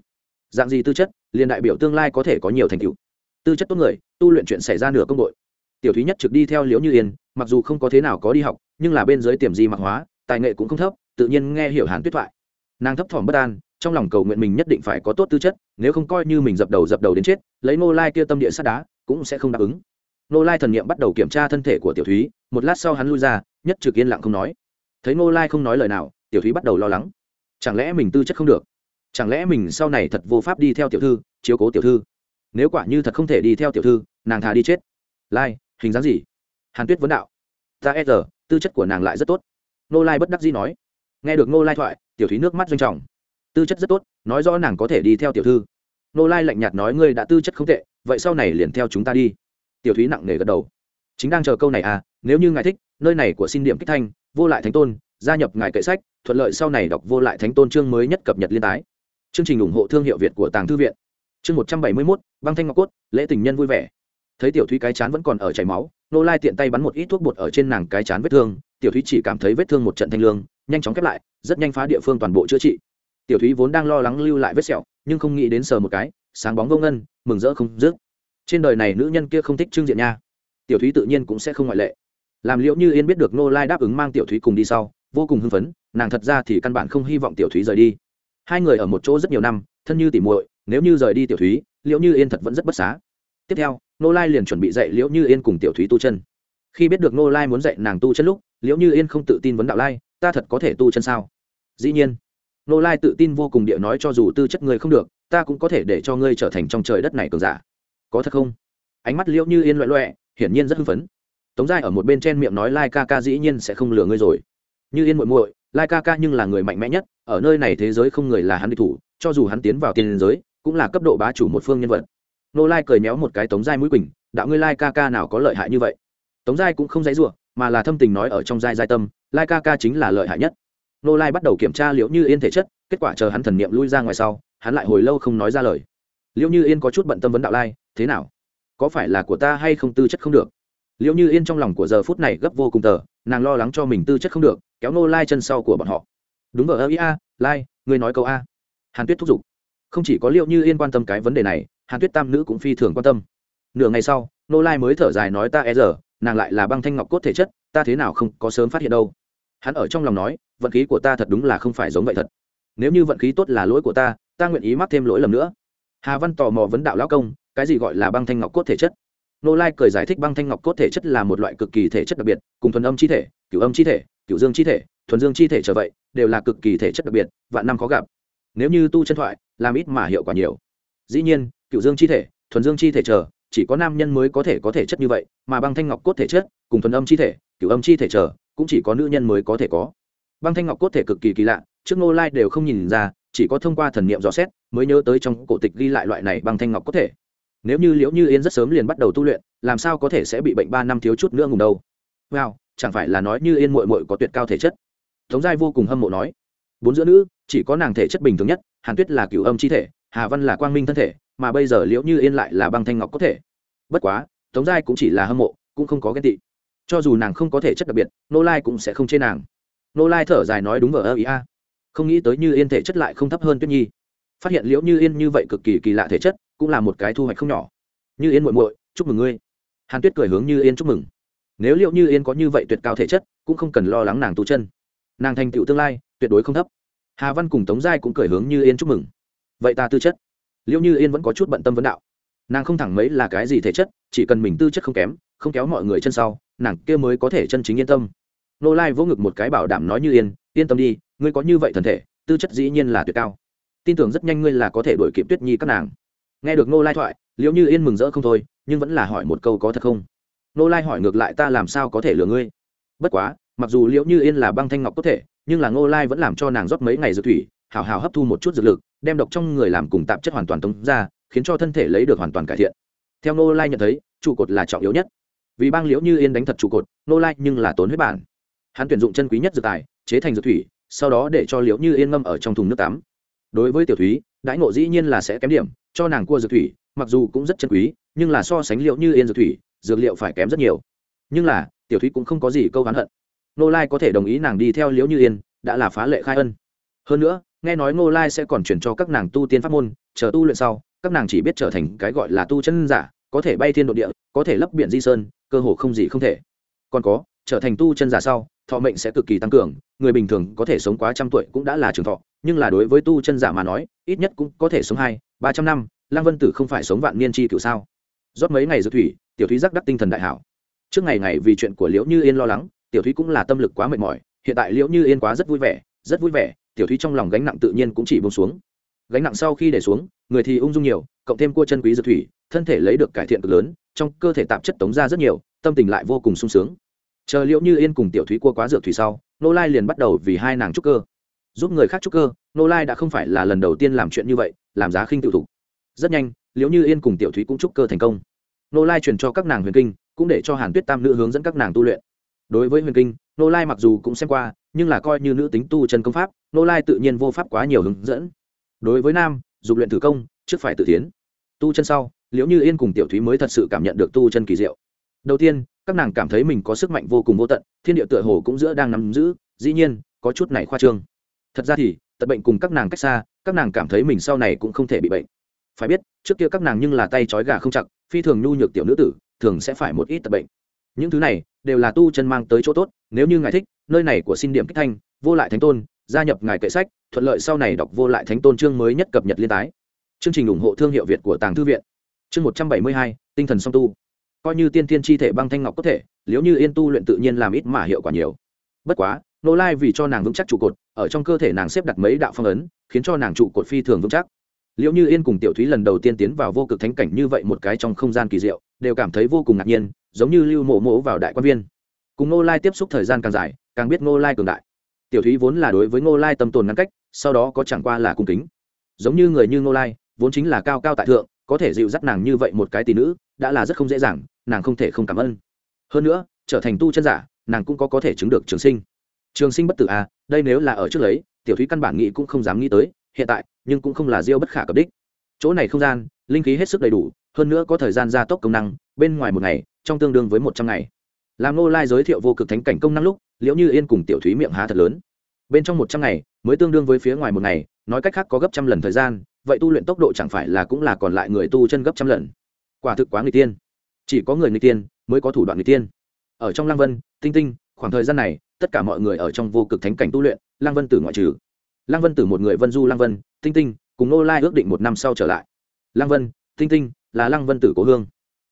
Dạng gì tư chất, liền đại biểu tương lai có thể có nhiều thành tựu. Tư chất tốt người, tu luyện chuyện xảy ra nửa công đội. Tiểu thúy nhất trực đi theo liễu như yên, mặc dù không có thế nào có đi học, nhưng là bên dưới tiềm di mặc hóa, tài nghệ cũng không thấp, tự nhiên nghe hiểu hàn tuyết thoại nàng thấp thỏm bất an, trong lòng cầu nguyện mình nhất định phải có tốt tư chất, nếu không coi như mình dập đầu dập đầu đến chết, lấy nô lai kia tâm địa sắt đá, cũng sẽ không đáp ứng. Nô lai thần nghiệm bắt đầu kiểm tra thân thể của tiểu thúy, một lát sau hắn lui ra, nhất trực yên lặng không nói. Thấy nô lai không nói lời nào, tiểu thúy bắt đầu lo lắng. Chẳng lẽ mình tư chất không được? Chẳng lẽ mình sau này thật vô pháp đi theo tiểu thư, chiếu cố tiểu thư? Nếu quả như thật không thể đi theo tiểu thư, nàng thà đi chết. Lai, hình dáng gì? Hàn tuyết vấn đạo. Ta e giờ tư chất của nàng lại rất tốt. Nô lai bất đắc dĩ nói nghe được nô lai thoại, tiểu thúy nước mắt doanh trọng. Tư chất rất tốt, nói rõ nàng có thể đi theo tiểu thư. Nô lai lạnh nhạt nói, ngươi đã tư chất không tệ, vậy sau này liền theo chúng ta đi. Tiểu thúy nặng nề gật đầu. Chính đang chờ câu này à nếu như ngài thích, nơi này của xin điểm kích thanh, vô lại thánh tôn, gia nhập ngài kệ sách, thuận lợi sau này đọc vô lại thánh tôn chương mới nhất cập nhật liên tái. Chương trình ủng hộ thương hiệu việt của tàng thư viện. Chương một trăm bảy mươi mốt, băng thanh ngọc cốt, lễ tình nhân vui vẻ. Thấy tiểu thúy cái chán vẫn còn ở chảy máu nô lai tiện tay bắn một ít thuốc bột ở trên nàng cái chán vết thương, tiểu thúy chỉ cảm thấy vết thương một trận thanh lương nhanh chóng khép lại, rất nhanh phá địa phương toàn bộ chữa trị. Tiểu thúy vốn đang lo lắng lưu lại vết sẹo, nhưng không nghĩ đến sờ một cái, sáng bóng vô ngân, mừng rỡ không dứt. Trên đời này nữ nhân kia không thích trương diện nha. Tiểu thúy tự nhiên cũng sẽ không ngoại lệ. Làm liệu như yên biết được nô lai đáp ứng mang tiểu thúy cùng đi sau, vô cùng hưng phấn, nàng thật ra thì căn bản không hy vọng tiểu thúy rời đi. Hai người ở một chỗ rất nhiều năm, thân như tỉ muội, nếu như rời đi tiểu thúy liệu như yên thật vẫn rất bất xá. Tiếp theo nô lai liền chuẩn bị dạy liễu như yên cùng tiểu thúy tu chân. Khi biết được nô lai muốn dạy nàng tu chân lúc, liễu như yên không tự tin vấn đạo lai ta thật có thể tu chân sao? Dĩ nhiên. Nô lai tự tin vô cùng địa nói cho dù tư chất ngươi không được, ta cũng có thể để cho ngươi trở thành trong trời đất này cường giả. Có thật không? Ánh mắt liễu như yên loẹ loẹ, hiển nhiên rất hưng phấn. Tống giai ở một bên chen miệng nói lai ca ca dĩ nhiên sẽ không lừa ngươi rồi. Như yên muội muội, lai ca ca nhưng là người mạnh mẽ nhất, ở nơi này thế giới không người là hắn địch thủ, cho dù hắn tiến vào tiền giới, cũng là cấp độ bá chủ một phương nhân vật. Nô lai cười méo một cái tống giai mũi quỳnh, đạo ngươi lai ca ca nào có lợi hại như vậy? Tống giai cũng không dãy ruộng mà là thâm tình nói ở trong giai giai tâm, lai ca ca chính là lợi hại nhất. Nô lai bắt đầu kiểm tra liệu như yên thể chất, kết quả chờ hắn thần niệm lui ra ngoài sau, hắn lại hồi lâu không nói ra lời. Liệu như yên có chút bận tâm vấn đạo lai, thế nào? Có phải là của ta hay không tư chất không được? Liệu như yên trong lòng của giờ phút này gấp vô cùng tờ, nàng lo lắng cho mình tư chất không được, kéo nô lai chân sau của bọn họ. Đúng vợ ơ ý a lai, ngươi nói câu a. Hàn tuyết thúc giục. Không chỉ có liệu như yên quan tâm cái vấn đề này, hàn tuyết tam nữ cũng phi thường quan tâm. Nửa ngày sau, nô lai mới thở dài nói ta e giờ nàng lại là băng thanh ngọc cốt thể chất, ta thế nào không có sớm phát hiện đâu. Hắn ở trong lòng nói, vận khí của ta thật đúng là không phải giống vậy thật. Nếu như vận khí tốt là lỗi của ta ta nguyện ý mắc thêm lỗi lầm nữa. Hà văn tò mò vấn đạo lão công, cái gì gọi là băng thanh ngọc cốt thể chất? Nô lai cười giải thích băng thanh ngọc cốt thể chất là một loại cực kỳ thể chất đặc biệt, cùng thuần âm chi thể, cửu âm chi thể, cửu dương chi thể, thuần dương chi thể trở vậy, đều là cực kỳ thể chất đặc biệt, vạn năm khó gặp. Nếu như tu chân thoại, làm ít mà hiệu quả nhiều. Dĩ nhiên, cửu dương chi thể, thuần dương chi thể trở chỉ có nam nhân mới có thể có thể chất như vậy, mà băng thanh ngọc cốt thể chất, cùng thuần âm chi thể, cửu âm chi thể chờ cũng chỉ có nữ nhân mới có thể có. Băng thanh ngọc cốt thể cực kỳ kỳ lạ, trước ngô lai đều không nhìn ra, chỉ có thông qua thần niệm dò xét mới nhớ tới trong cổ tịch ghi lại loại này băng thanh ngọc cốt thể. Nếu như liễu như yên rất sớm liền bắt đầu tu luyện, làm sao có thể sẽ bị bệnh ba năm thiếu chút nữa ngùng đâu? Wow, chẳng phải là nói như yên mội mội có tuyệt cao thể chất? Tống giai vô cùng hâm mộ nói. Bốn giữa nữ, chỉ có nàng thể chất bình thường nhất, hàn tuyết là cửu âm chi thể, hà văn là quang minh thân thể mà bây giờ liễu như yên lại là băng thanh ngọc có thể. Bất quá, tống giai cũng chỉ là hâm mộ, cũng không có ghen tị. Cho dù nàng không có thể chất đặc biệt, nô lai cũng sẽ không chê nàng. Nô lai thở dài nói đúng vờ ơ ý a. Không nghĩ tới như yên thể chất lại không thấp hơn tuyết nhi. Phát hiện liễu như yên như vậy cực kỳ kỳ lạ thể chất, cũng là một cái thu hoạch không nhỏ. Như yên muội muội, chúc mừng ngươi. Hàn tuyết cười hướng như yên chúc mừng. Nếu liệu như yên có như vậy tuyệt cao thể chất, cũng không cần lo lắng nàng tu chân. Nàng thành tựu tương lai, tuyệt đối không thấp. Hà văn cùng tống giai cũng cười hướng như yên chúc mừng. Vậy ta tư chất? Liệu như yên vẫn có chút bận tâm vấn đạo. Nàng không thẳng mấy là cái gì thể chất, chỉ cần mình tư chất không kém, không kéo mọi người chân sau, nàng kia mới có thể chân chính yên tâm. Nô lai vỗ ngực một cái bảo đảm nói như yên yên tâm đi, ngươi có như vậy thần thể, tư chất dĩ nhiên là tuyệt cao. Tin tưởng rất nhanh ngươi là có thể đổi kịp tuyết nhi các nàng. Nghe được nô lai thoại liệu như yên mừng rỡ không thôi, nhưng vẫn là hỏi một câu có thật không? Nô lai hỏi ngược lại, ta làm sao có thể lừa ngươi? Bất quá, mặc dù liệu như yên là băng thanh ngọc có thể, nhưng là Ngô lai vẫn làm cho nàng rót mấy ngày dược thủy hào hào hấp thu một chút dược lực, đem độc trong người làm cùng tạp chất hoàn toàn tống ra, khiến cho thân thể lấy được hoàn toàn cải thiện. Theo nô lai nhận thấy, trụ cột là trọng yếu nhất. Vì băng liễu như yên đánh thật trụ cột nô lai nhưng là tốn huyết bản. Hắn tuyển dụng chân quý nhất dược tài, chế thành dược thủy, sau đó để cho liễu như yên ngâm ở trong thùng nước tắm. Đối với tiểu thúy, đãi ngộ dĩ nhiên là sẽ kém điểm, cho nàng cua dược thủy, mặc dù cũng rất chân quý, nhưng là so sánh liệu như yên dược thủy, dược liệu phải kém rất nhiều. Nhưng là, tiểu thúy cũng không có gì câu hắn hận. Nô lai có thể đồng ý nàng đi theo liễu như yên, đã là phá lệ khai ân. Hơn nữa nghe nói Ngô lai sẽ còn chuyển cho các nàng tu tiên pháp môn, chờ tu luyện sau, các nàng chỉ biết trở thành cái gọi là tu chân giả, có thể bay thiên đ ộ địa, có thể lấp biển di sơn, cơ hồ không gì không thể. Còn có, trở thành tu chân giả sau, thọ mệnh sẽ cực kỳ tăng cường, người bình thường có thể sống quá trăm tuổi cũng đã là trường thọ, nhưng là đối với tu chân giả mà nói, ít nhất cũng có thể sống hai, ba trăm năm, lăng vân tử không phải sống vạn niên chi cựu sao? Rót mấy ngày dự thủy, tiểu thúy giác đắc tinh thần đại hảo. Trước ngày ngày vì chuyện của liễu như yên lo lắng, tiểu thúy cũng là tâm lực quá mệt mỏi, hiện tại liễu như yên quá rất vui vẻ, rất vui vẻ tiểu thúy trong lòng gánh nặng tự nhiên cũng chỉ bông xuống. Gánh nặng sau khi để xuống, người thì ung dung nhiều, cộng thêm cua chân quý dược thủy, thân thể lấy được cải thiện cực lớn, trong cơ thể tạp chất tống ra rất nhiều, tâm tình lại vô cùng sung sướng. Chờ liệu như yên cùng tiểu thúy cua quá dược thủy sau, nô lai liền bắt đầu vì hai nàng trúc cơ. Giúp người khác trúc cơ, nô lai đã không phải là lần đầu tiên làm chuyện như vậy, làm giá khinh tự thủ. rất nhanh, liệu như yên cùng tiểu thúy cũng trúc cơ thành công. Nô lai truyền cho các nàng huyền kinh, cũng để cho hàn tuyết tam nữ hướng dẫn các nàng tu luyện. Đối với huyền kinh, nô lai mặc dù cũng xem qua nhưng là coi như nữ tính tu chân công pháp, nô lai tự nhiên vô pháp quá nhiều hướng dẫn. Đối với nam, dục luyện tử công, trước phải tự tiến tu chân sau, liễu như yên cùng tiểu thúy mới thật sự cảm nhận được tu chân kỳ diệu. Đầu tiên, các nàng cảm thấy mình có sức mạnh vô cùng vô tận, thiên địa tựa hồ cũng giữa đang nắm giữ, dĩ nhiên, có chút này khoa trương. Thật ra thì tật bệnh cùng các nàng cách xa, các nàng cảm thấy mình sau này cũng không thể bị bệnh. Phải biết, trước kia các nàng nhưng là tay trói gà không chặt, phi thường nhu nhược tiểu nữ tử, thường sẽ phải một ít tật bệnh. Những thứ này đều là tu chân mang tới chỗ tốt, nếu như ngài thích, nơi này của xin điểm kích thanh, vô lại thánh tôn, gia nhập ngài kệ sách, thuận lợi sau này đọc vô lại thánh tôn chương mới nhất cập nhật liên tái. Chương trình ủng hộ thương hiệu việt của tàng thư viện. Chương một trăm bảy mươi hai, tinh thần song tu. Coi như tiên tiên chi thể băng thanh ngọc có thể nếu như yên tu luyện tự nhiên làm ít mà hiệu quả nhiều. Bất quá, nô lai vì cho nàng vững chắc trụ cột, ở trong cơ thể nàng xếp đặt mấy đạo phong ấn, khiến cho nàng trụ cột phi thường vững chắc liệu như yên cùng tiểu thúy lần đầu tiên tiến vào vô cực thánh cảnh như vậy một cái trong không gian kỳ diệu, đều cảm thấy vô cùng ngạc nhiên, giống như lưu mộ mộ vào đại quan viên. Cùng ngô lai tiếp xúc thời gian càng dài, càng biết ngô lai cường đại. Tiểu thúy vốn là đối với ngô lai tâm tồn ngăn cách, sau đó có chẳng qua là cung kính. Giống như người như ngô lai, vốn chính là cao cao tại thượng, có thể dịu dắt nàng như vậy một cái tỷ nữ, đã là rất không dễ dàng, nàng không thể không cảm ơn. Hơn nữa, trở thành tu chân giả, nàng cũng có có thể chứng được trường sinh. Trường sinh bất tử à đây nếu là ở trước lấy, tiểu thúy căn bản nghĩ cũng không dám nghĩ tới hiện tại, nhưng cũng không là diêu bất khả cập đích. Chỗ này không gian, linh khí hết sức đầy đủ, hơn nữa có thời gian gia tốc công năng, bên ngoài một ngày, trong tương đương với một trăm ngày. Làm nô lai giới thiệu vô cực thánh cảnh công năng lúc, liễu như yên cùng tiểu thúy miệng há thật lớn. Bên trong một trăm ngày, mới tương đương với phía ngoài một ngày, nói cách khác có gấp trăm lần thời gian, vậy tu luyện tốc độ chẳng phải là cũng là còn lại người tu chân gấp trăm lần. Quả thực quá người tiên. Chỉ có người người tiên mới có thủ đoạn người tiên. Ở trong lang vân, tinh tinh, khoảng thời gian này, tất cả mọi người ở trong vô cực thánh cảnh tu luyện lang vân tử ngoại trừ lăng vân tử một người vân du lăng vân, tinh tinh, cùng nô lai ước định một năm sau trở lại. Lăng vân, tinh tinh, là lăng vân tử cố hương.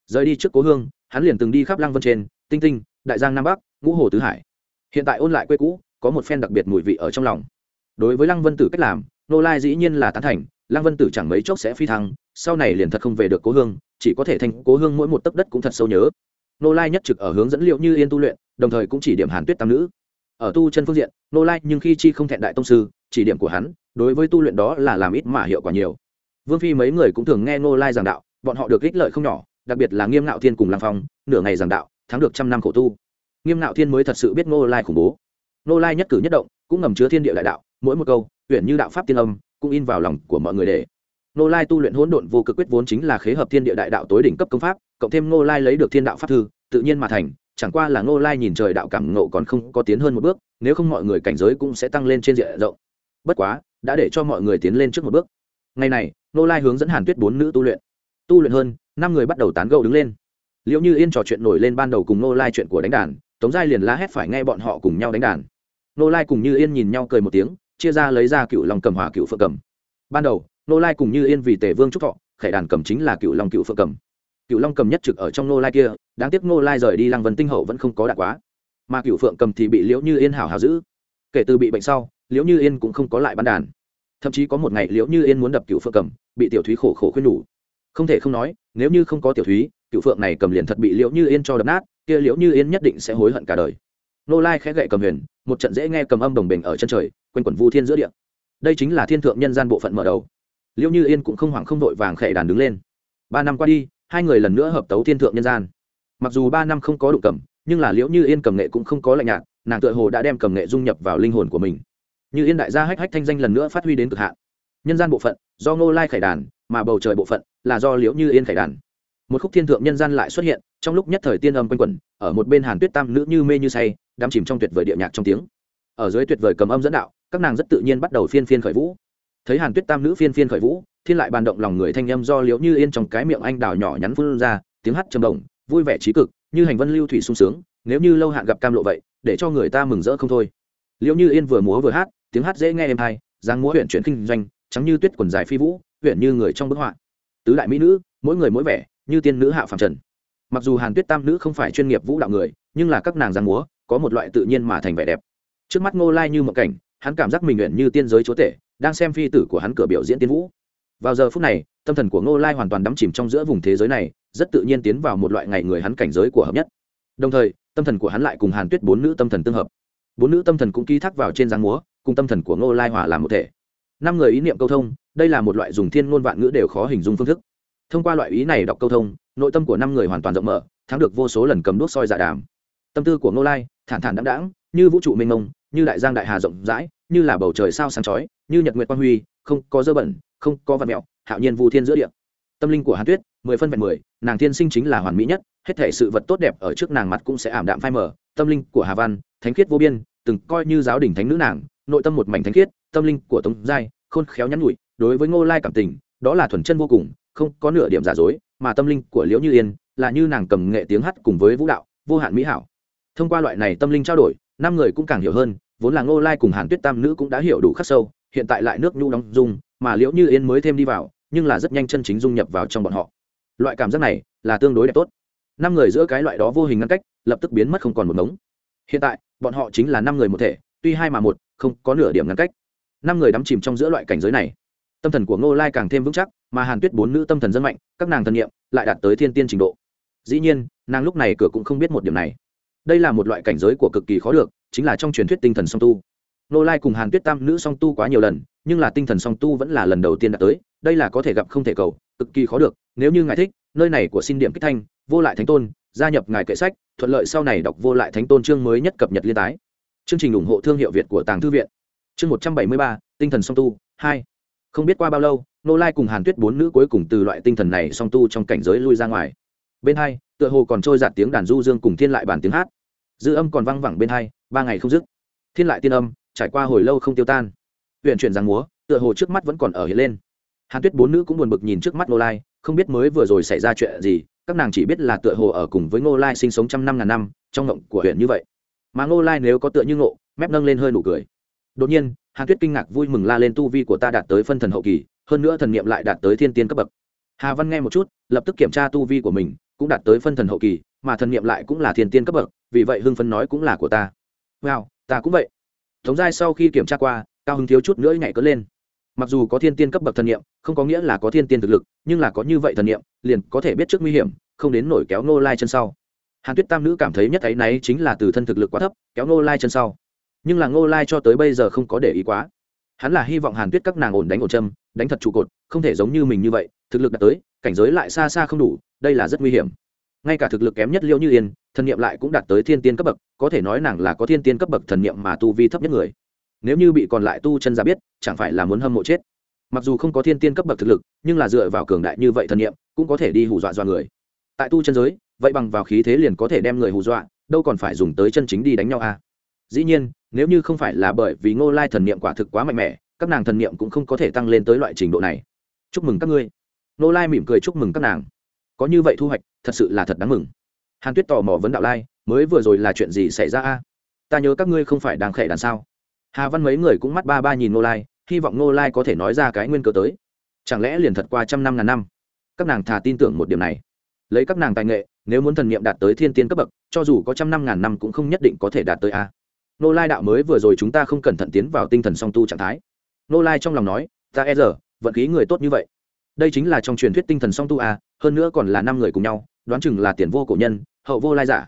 Rời đi trước cố hương, hắn liền từng đi khắp lăng vân trên, tinh tinh, đại giang nam bắc, ngũ hồ tứ hải. Hiện tại ôn lại quê cũ, có một phen đặc biệt mùi vị ở trong lòng. Đối với lăng vân tử cách làm, nô lai dĩ nhiên là tán thành, lăng vân tử chẳng mấy chốc sẽ phi thăng, sau này liền thật không về được cố hương, chỉ có thể thành cố hương mỗi một tấc đất cũng thật sâu nhớ. Nô lai nhất trực ở hướng dẫn liệu như yên tu luyện, đồng thời cũng chỉ điểm hàn tuyết tam nữ. Ở tu chân phương diện, nô lai nhưng khi chi không thẹn đại tông sư chỉ điểm của hắn, đối với tu luyện đó là làm ít mà hiệu quả nhiều. Vương phi mấy người cũng thường nghe Ngô lai giảng đạo, bọn họ được ích lợi không nhỏ, đặc biệt là nghiêm ngạo thiên cùng làm phong, nửa ngày giảng đạo, thắng được trăm năm khổ tu. Nghiêm ngạo thiên mới thật sự biết Ngô lai khủng bố. Ngô lai nhất cử nhất động, cũng ngầm chứa thiên địa đại đạo, mỗi một câu, tuyển như đạo pháp tiên âm, cũng in vào lòng của mọi người để. Ngô lai tu luyện hỗn độn vô cực quyết vốn chính là khế hợp thiên địa đại đạo tối đỉnh cấp công pháp, cộng thêm Ngô lai lấy được thiên đạo pháp thư, tự nhiên mà thành, chẳng qua là Ngô lai nhìn trời đạo cảm ngộ còn không có tiến hơn một bước, nếu không mọi người cảnh giới cũng sẽ tăng lên trên diện rộng bất quá, đã để cho mọi người tiến lên trước một bước. Ngày này nô lai hướng dẫn hàn tuyết bốn nữ tu luyện. Tu luyện hơn, năm người bắt đầu tán gẫu đứng lên. Liệu như yên trò chuyện nổi lên ban đầu cùng nô lai chuyện của đánh đàn, tống giai liền la hét phải nghe bọn họ cùng nhau đánh đàn. Nô lai cùng như yên nhìn nhau cười một tiếng, chia ra lấy ra cựu lòng cầm hòa cựu phượng cầm. Ban đầu nô lai cùng như yên vì tề vương trúc thọ, khải đàn cầm chính là cựu long cựu phượng cầm. Cựu long cầm nhất trực ở trong nô lai kia, đáng tiếc nô lai rời đi lăng vân tinh hậu vẫn không có đạt quá. Mà cựu phượng cầm thì bị liễu như yên hảo hảo giữ. Kể từ bị bệnh sau liễu như yên cũng không có lại bán đàn. Thậm chí có một ngày liễu như yên muốn đập cựu phượng cầm, bị tiểu thúy khổ khổ khuyên nhủ. Không thể không nói, nếu như không có tiểu thúy cựu phượng này cầm liền thật bị liễu như yên cho đập nát, kia liễu như yên nhất định sẽ hối hận cả đời. Nô lai khẽ gậy cầm huyền, một trận dễ nghe cầm âm đồng bình ở chân trời, quanh quẩn vu thiên giữa địa. Đây chính là thiên thượng nhân gian bộ phận mở đầu. Liễu như yên cũng không hoảng không vội vàng khệ đàn đứng lên. Ba năm qua đi, hai người lần nữa hợp tấu thiên thượng nhân gian. Mặc dù ba năm không có đụng cầm, nhưng là liễu như yên cầm nghệ cũng không có lạnh nhạt, nàng tựa hồ đã đem cầm nghệ dung nhập vào linh hồn của mình như yên đại gia hách hách thanh danh lần nữa phát huy đến cực hạn. Nhân gian bộ phận, do ngô lai khải đàn, mà bầu trời bộ phận, là do liễu như yên khải đàn. Một khúc thiên thượng nhân gian lại xuất hiện, trong lúc nhất thời tiên âm quanh quẩn, ở một bên hàn tuyết tam nữ như mê như say, đắm chìm trong tuyệt vời địa nhạc trong tiếng. Ở dưới tuyệt vời cầm âm dẫn đạo, các nàng rất tự nhiên bắt đầu phiên phiên khởi vũ. Thấy hàn tuyết tam nữ phiên phiên khởi vũ, thiên lại bàn động lòng người thanh âm do liễu như yên trong cái miệng anh đào nhỏ nhắn phun ra, tiếng hát trầm đồng vui vẻ trí cực, như hành vân lưu thủy sung sướng, nếu như lâu hạn gặp cam lộ vậy, để cho người ta mừng rỡ không thôi. Liễu như yên vừa múa vừa hát tiếng hát dễ nghe êm hay dáng múa huyện chuyển kinh doanh, trắng như tuyết quần dài phi vũ huyện như người trong bức họa. Tứ đại mỹ nữ, mỗi người mỗi vẻ, như tiên nữ hạ phàm trần. Mặc dù hàn tuyết tam nữ không phải chuyên nghiệp vũ đạo người, nhưng là các nàng giang múa, có một loại tự nhiên mà thành vẻ đẹp. Trước mắt ngô lai như một cảnh, hắn cảm giác mình nguyện như tiên giới chúa tể, đang xem phi tử của hắn cửa biểu diễn tiên vũ. Vào giờ phút này, tâm thần của ngô lai hoàn toàn đắm chìm trong giữa vùng thế giới này, rất tự nhiên tiến vào một loại ngày người hắn cảnh giới của hợp nhất. Đồng thời, tâm thần của hắn lại cùng hàn tuyết bốn nữ tâm thần tương hợp. Bốn nữ tâm thần cũng ký thác vào trên giang múa cùng tâm thần của ngô lai hòa làm một thể. Năm người ý niệm câu thông, đây là một loại dùng thiên ngôn vạn ngữ đều khó hình dung phương thức. Thông qua loại ý này đọc câu thông, nội tâm của năm người hoàn toàn rộng mở, thắng được vô số lần cầm đuốc soi dạ đàm. Tâm tư của ngô lai, thản thản đãng đãng, như vũ trụ mênh mông, như đại giang đại hà rộng rãi, như là bầu trời sao sáng chói, như nhật nguyệt quang huy, không có dơ bẩn, không có vật mẹo hạo nhiên vu thiên giữa địa. Tâm linh của hàn tuyết, mười phân vẹn mười, nàng thiên sinh chính là hoàn mỹ nhất, hết thể sự vật tốt đẹp ở trước nàng mặt cũng sẽ ảm đạm phai mờ. Tâm linh của hà văn, thánh khiết vô biên, từng coi như giáo đình thánh nữ nàng nội tâm một mảnh thánh khiết, tâm linh của tống giai, khôn khéo nhắn nhụi đối với ngô lai cảm tình, đó là thuần chân vô cùng, không có nửa điểm giả dối, mà tâm linh của liễu như yên là như nàng cầm nghệ tiếng hát cùng với vũ đạo, vô hạn mỹ hảo. Thông qua loại này tâm linh trao đổi, năm người cũng càng hiểu hơn, vốn là ngô lai cùng hàn tuyết tam nữ cũng đã hiểu đủ khắc sâu, hiện tại lại nước nhu đóng dung, mà liễu như yên mới thêm đi vào, nhưng là rất nhanh chân chính dung nhập vào trong bọn họ. Loại cảm giác này là tương đối đẹp tốt. Năm người giữa cái loại đó vô hình ngăn cách, lập tức biến mất không còn một mống hiện tại, bọn họ chính là năm người một thể, tuy hai mà một không có nửa điểm ngăn cách. Năm người đắm chìm trong giữa loại cảnh giới này. Tâm thần của ngô lai càng thêm vững chắc, mà hàn tuyết bốn nữ tâm thần dân mạnh, các nàng thần nhiệm lại đạt tới thiên tiên trình độ. Dĩ nhiên, nàng lúc này cửa cũng không biết một điểm này. Đây là một loại cảnh giới của cực kỳ khó được, chính là trong truyền thuyết tinh thần song tu. Nô lai cùng hàn tuyết tam nữ song tu quá nhiều lần, nhưng là tinh thần song tu vẫn là lần đầu tiên đạt tới, đây là có thể gặp không thể cầu, cực kỳ khó được, nếu như ngài thích, nơi này của xin điểm kích thanh, vô lại thánh tôn, gia nhập ngài kệ sách, thuận lợi sau này đọc vô lại thánh tôn chương mới nhất cập nhật liên tái chương trình ủng hộ thương hiệu việt của tàng thư viện. Chương một trăm bảy mươi ba, tinh thần song tu, hai. Không biết qua bao lâu nô lai cùng hàn tuyết bốn nữ cuối cùng từ loại tinh thần này song tu trong cảnh giới lui ra ngoài. Bên hai, tựa hồ còn trôi giạt tiếng đàn du dương cùng thiên lại bản tiếng hát. Dư âm còn văng vẳng bên hai, ba ngày không dứt. Thiên lại tiên âm, trải qua hồi lâu không tiêu tan. Huyện chuyển giang múa, tựa hồ trước mắt vẫn còn ở hiện lên. Hàn tuyết bốn nữ cũng buồn bực nhìn trước mắt nô lai, không biết mới vừa rồi xảy ra chuyện gì, các nàng chỉ biết là tựa hồ ở cùng với ngô lai sinh sống trăm năm ngàn năm, trong ngộng của huyện như vậy mà ngô lai nếu có tựa như ngộ, mép nâng lên hơi nụ cười. Đột nhiên, hàn tuyết kinh ngạc vui mừng la lên tu vi của ta đạt tới phân thần hậu kỳ, hơn nữa thần niệm lại đạt tới thiên tiên cấp bậc. Hà văn nghe một chút, lập tức kiểm tra tu vi của mình, cũng đạt tới phân thần hậu kỳ, mà thần niệm lại cũng là thiên tiên cấp bậc, vì vậy hưng phấn nói cũng là của ta. Wow, ta cũng vậy. Tống giai sau khi kiểm tra qua, cao hứng thiếu chút nữa nhảy cất lên. Mặc dù có thiên tiên cấp bậc thần niệm, không có nghĩa là có thiên tiên thực lực, nhưng là có như vậy thần niệm, liền có thể biết trước nguy hiểm, không đến nổi kéo nô lai chân sau hàn tuyết tam nữ cảm thấy nhất ấy náy chính là từ thân thực lực quá thấp, kéo Ngô lai chân sau. Nhưng là ngô lai cho tới bây giờ không có để ý quá. Hắn là hy vọng hàn tuyết các nàng ổn đánh ổn châm, đánh thật trụ cột, không thể giống như mình như vậy, thực lực đạt tới, cảnh giới lại xa xa không đủ, đây là rất nguy hiểm. Ngay cả thực lực kém nhất liễu như yên, thần niệm lại cũng đạt tới thiên tiên cấp bậc, có thể nói nàng là có thiên tiên cấp bậc thần niệm mà tu vi thấp nhất người. Nếu như bị còn lại tu chân giả biết, chẳng phải là muốn hâm mộ chết. Mặc dù không có thiên tiên cấp bậc thực lực, nhưng là dựa vào cường đại như vậy thần niệm, cũng có thể đi hù dọa dọa người. Tại tu chân giới vậy bằng vào khí thế liền có thể đem người hù dọa, đâu còn phải dùng tới chân chính đi đánh nhau à? Dĩ nhiên, nếu như không phải là bởi vì ngô lai thần niệm quả thực quá mạnh mẽ, các nàng thần niệm cũng không có thể tăng lên tới loại trình độ này. Chúc mừng các ngươi. Ngô lai mỉm cười chúc mừng các nàng. Có như vậy thu hoạch, thật sự là thật đáng mừng. Hàn tuyết tò mò vấn đạo lai, mới vừa rồi là chuyện gì xảy ra a? Ta nhớ các ngươi không phải đang khẽ đàn sao? Hà văn mấy người cũng mắt ba ba nhìn ngô lai, hy vọng ngô lai có thể nói ra cái nguyên cơ tới. Chẳng lẽ liền thật qua trăm năm ngàn năm? Các nàng thà tin tưởng một điểm này lấy các nàng tài nghệ, nếu muốn thần niệm đạt tới thiên tiên cấp bậc, cho dù có trăm năm ngàn năm cũng không nhất định có thể đạt tới a. Nô lai đạo mới vừa rồi chúng ta không cẩn thận tiến vào tinh thần song tu trạng thái. Nô lai trong lòng nói, ta e giờ, vận khí người tốt như vậy. Đây chính là trong truyền thuyết tinh thần song tu a, hơn nữa còn là năm người cùng nhau, đoán chừng là tiền vô cổ nhân, hậu vô lai giả.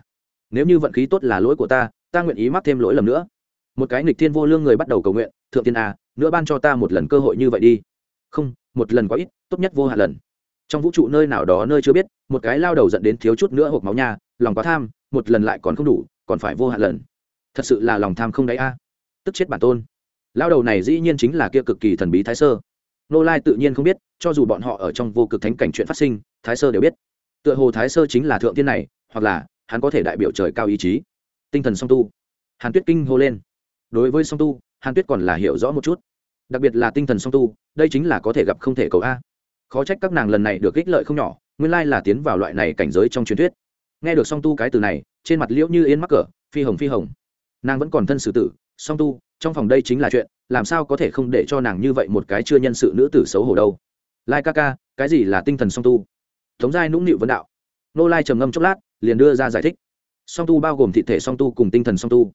Nếu như vận khí tốt là lỗi của ta ta nguyện ý mắc thêm lỗi lầm nữa. Một cái nghịch thiên vô lương người bắt đầu cầu nguyện, thượng tiên a, nữa ban cho ta một lần cơ hội như vậy đi. Không, một lần quá ít, tốt nhất vô hạ lần trong vũ trụ nơi nào đó nơi chưa biết, một cái lao đầu dẫn đến thiếu chút nữa hộp máu nha, lòng quá tham, một lần lại còn không đủ, còn phải vô hạn lần. Thật sự là lòng tham không đáy a. À. Tức chết bản tôn. Lao đầu này dĩ nhiên chính là kia cực kỳ thần bí thái sơ. Nô lai tự nhiên không biết, cho dù bọn họ ở trong vô cực thánh cảnh chuyện phát sinh, thái sơ đều biết. Tựa hồ thái sơ chính là thượng tiên này, hoặc là hắn có thể đại biểu trời cao ý chí. Tinh thần song tu. Hàn tuyết kinh hô lên. Đối với song tu, hàn tuyết còn là hiểu rõ một chút. Đặc biệt là tinh thần song tu, đây chính là có thể gặp không thể cầu a khó trách các nàng lần này được ích lợi không nhỏ, nguyên lai là tiến vào loại này cảnh giới trong truyền thuyết. Nghe được song tu cái từ này, trên mặt liễu như yên mắc cỡ, phi hồng phi hồng. Nàng vẫn còn thân xử tử, song tu, trong phòng đây chính là chuyện, làm sao có thể không để cho nàng như vậy một cái chưa nhân sự nữ tử xấu hổ đâu? Lai ca ca, cái gì là tinh thần song tu? Tống giai nũng nịu vấn đạo. Nô lai trầm ngâm chốc lát, liền đưa ra giải thích. Song tu bao gồm thị thể song tu cùng tinh thần song tu.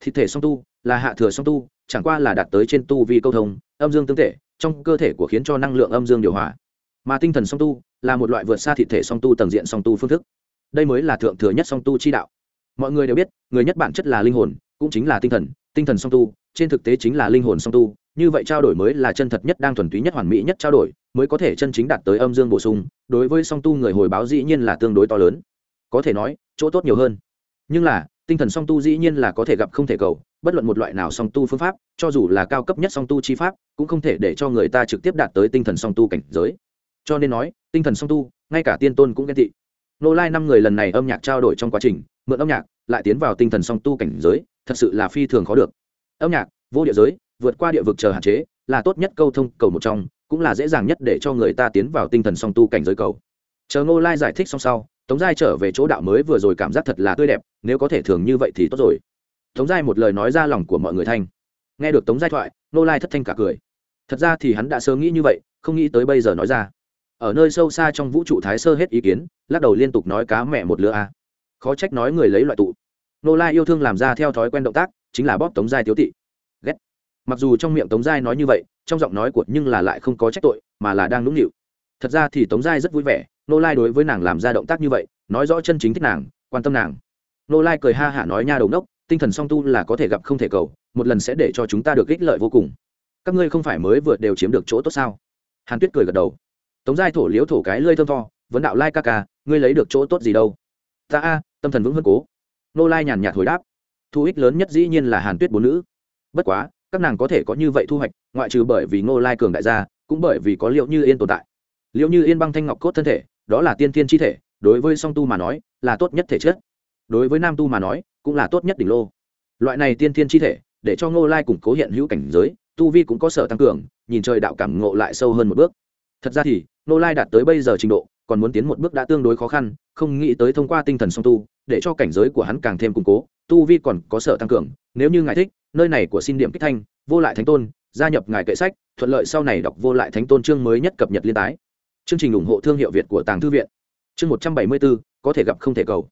Thị thể song tu là hạ thừa song tu, chẳng qua là đạt tới trên tu vi câu thông, âm dương tương thể trong cơ thể của khiến cho năng lượng âm dương điều hòa mà tinh thần song tu là một loại vượt xa thị thể song tu tầng diện song tu phương thức. Đây mới là thượng thừa nhất song tu chi đạo. Mọi người đều biết, người nhất bản chất là linh hồn, cũng chính là tinh thần tinh thần song tu, trên thực tế chính là linh hồn song tu. Như vậy trao đổi mới là chân thật nhất, đang thuần túy nhất, hoàn mỹ nhất trao đổi, mới có thể chân chính đạt tới âm dương bổ sung, đối với song tu người hồi báo dĩ nhiên là tương đối to lớn. Có thể nói, chỗ tốt nhiều hơn. Nhưng là, tinh thần song tu dĩ nhiên là có thể gặp không thể cầu, bất luận một loại nào song tu phương pháp, cho dù là cao cấp nhất song tu chi pháp, cũng không thể để cho người ta trực tiếp đạt tới tinh thần song tu cảnh giới cho nên nói, tinh thần song tu, ngay cả tiên tôn cũng ghen tị. Nô lai năm người lần này âm nhạc trao đổi trong quá trình, mượn âm nhạc, lại tiến vào tinh thần song tu cảnh giới, thật sự là phi thường khó được. Âm nhạc, vô địa giới, vượt qua địa vực chờ hạn chế, là tốt nhất câu thông cầu một trong, cũng là dễ dàng nhất để cho người ta tiến vào tinh thần song tu cảnh giới cầu. Chờ Nô lai giải thích xong sau, tống giai trở về chỗ đạo mới vừa rồi cảm giác thật là tươi đẹp, nếu có thể thường như vậy thì tốt rồi. Tống giai một lời nói ra lòng của mọi người thanh. Nghe được tống giai thoại Nô lai thất thanh cả cười. Thật ra thì hắn đã sớm nghĩ như vậy, không nghĩ tới bây giờ nói ra ở nơi sâu xa trong vũ trụ thái sơ hết ý kiến, lắc đầu liên tục nói cá mẹ một lứa a. Khó trách nói người lấy loại tụ. Nô lai yêu thương làm ra theo thói quen động tác, chính là bóp tống giai tiếu tị. Ghét. Mặc dù trong miệng tống giai nói như vậy, trong giọng nói của nhưng là lại không có trách tội, mà là đang nũng nịu. Thật ra thì tống giai rất vui vẻ, nô lai đối với nàng làm ra động tác như vậy, nói rõ chân chính thích nàng, quan tâm nàng. Nô lai cười ha hả nói nha đầu đốc tinh thần song tu là có thể gặp không thể cầu, một lần sẽ để cho chúng ta được ích lợi vô cùng. Các ngươi không phải mới vượt đều chiếm được chỗ tốt sao? Hàn tuyết cười gật đầu tống giai thổ liếu thổ cái lơi thơm to vấn đạo lai ca ca, ngươi lấy được chỗ tốt gì đâu? Ta a, tâm thần vững hơn cố. Nô lai nhàn nhạt hồi đáp. Thu ích lớn nhất dĩ nhiên là hàn tuyết bốn nữ. Bất quá, các nàng có thể có như vậy thu hoạch, ngoại trừ bởi vì nô lai cường đại gia, cũng bởi vì có liệu như yên tồn tại. Liệu như yên băng thanh ngọc cốt thân thể, đó là tiên thiên chi thể, đối với song tu mà nói, là tốt nhất thể chất. Đối với nam tu mà nói, cũng là tốt nhất đỉnh lô. Loại này tiên thiên chi thể, để cho ngô lai củng cố hiện hữu cảnh giới, tu vi cũng có sở tăng cường, nhìn trời đạo cảm ngộ lại sâu hơn một bước. Thật ra thì Nô lai đạt tới bây giờ trình độ, còn muốn tiến một bước đã tương đối khó khăn, không nghĩ tới thông qua tinh thần song tu, để cho cảnh giới của hắn càng thêm củng cố, tu vi còn có sở tăng cường. Nếu như ngài thích, nơi này của xin điểm kích thanh, vô lại thánh tôn, gia nhập ngài kệ sách, thuận lợi sau này đọc vô lại thánh tôn chương mới nhất cập nhật liên tái. Chương trình ủng hộ thương hiệu việt của tàng thư viện. Chương một trăm bảy mươi bốn, có thể gặp không thể cầu.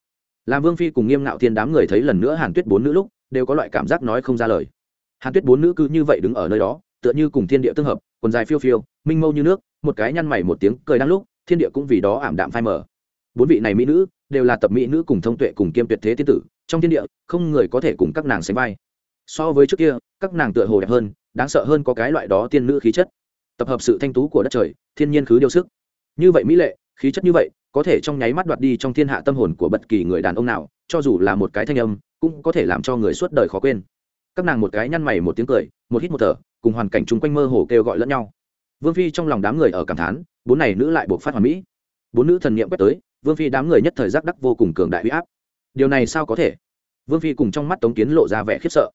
Làm vương phi cùng nghiêm ngạo thiên đám người thấy lần nữa hàn tuyết bốn nữ lúc, đều có loại cảm giác nói không ra lời. Hàn tuyết bốn nữ cứ như vậy đứng ở nơi đó, tựa như cùng thiên địa tương hợp, quần dài phiêu phiêu, minh mâu như nước một cái nhăn mày một tiếng cười đang lúc, thiên địa cũng vì đó ảm đạm phai mờ. Bốn vị này mỹ nữ đều là tập mỹ nữ cùng thông tuệ cùng kiêm tuyệt thế tiên tử, trong thiên địa không người có thể cùng các nàng sánh vai. So với trước kia, các nàng tựa hồ đẹp hơn, đáng sợ hơn có cái loại đó tiên nữ khí chất. Tập hợp sự thanh tú của đất trời, thiên nhiên khứ điều sức. Như vậy mỹ lệ, khí chất như vậy, có thể trong nháy mắt đoạt đi trong thiên hạ tâm hồn của bất kỳ người đàn ông nào, cho dù là một cái thanh âm, cũng có thể làm cho người suốt đời khó quên. Các nàng một cái nhăn mày một tiếng cười, một hít một thở, cùng hoàn cảnh chung quanh mơ hồ kêu gọi lẫn nhau vương phi trong lòng đám người ở cảm thán, bốn này nữ lại buộc phát hoàn mỹ. Bốn nữ thần niệm quét tới, vương phi đám người nhất thời giác đắc vô cùng cường đại huy áp. Điều này sao có thể? Vương phi cùng trong mắt tống kiến lộ ra vẻ khiếp sợ.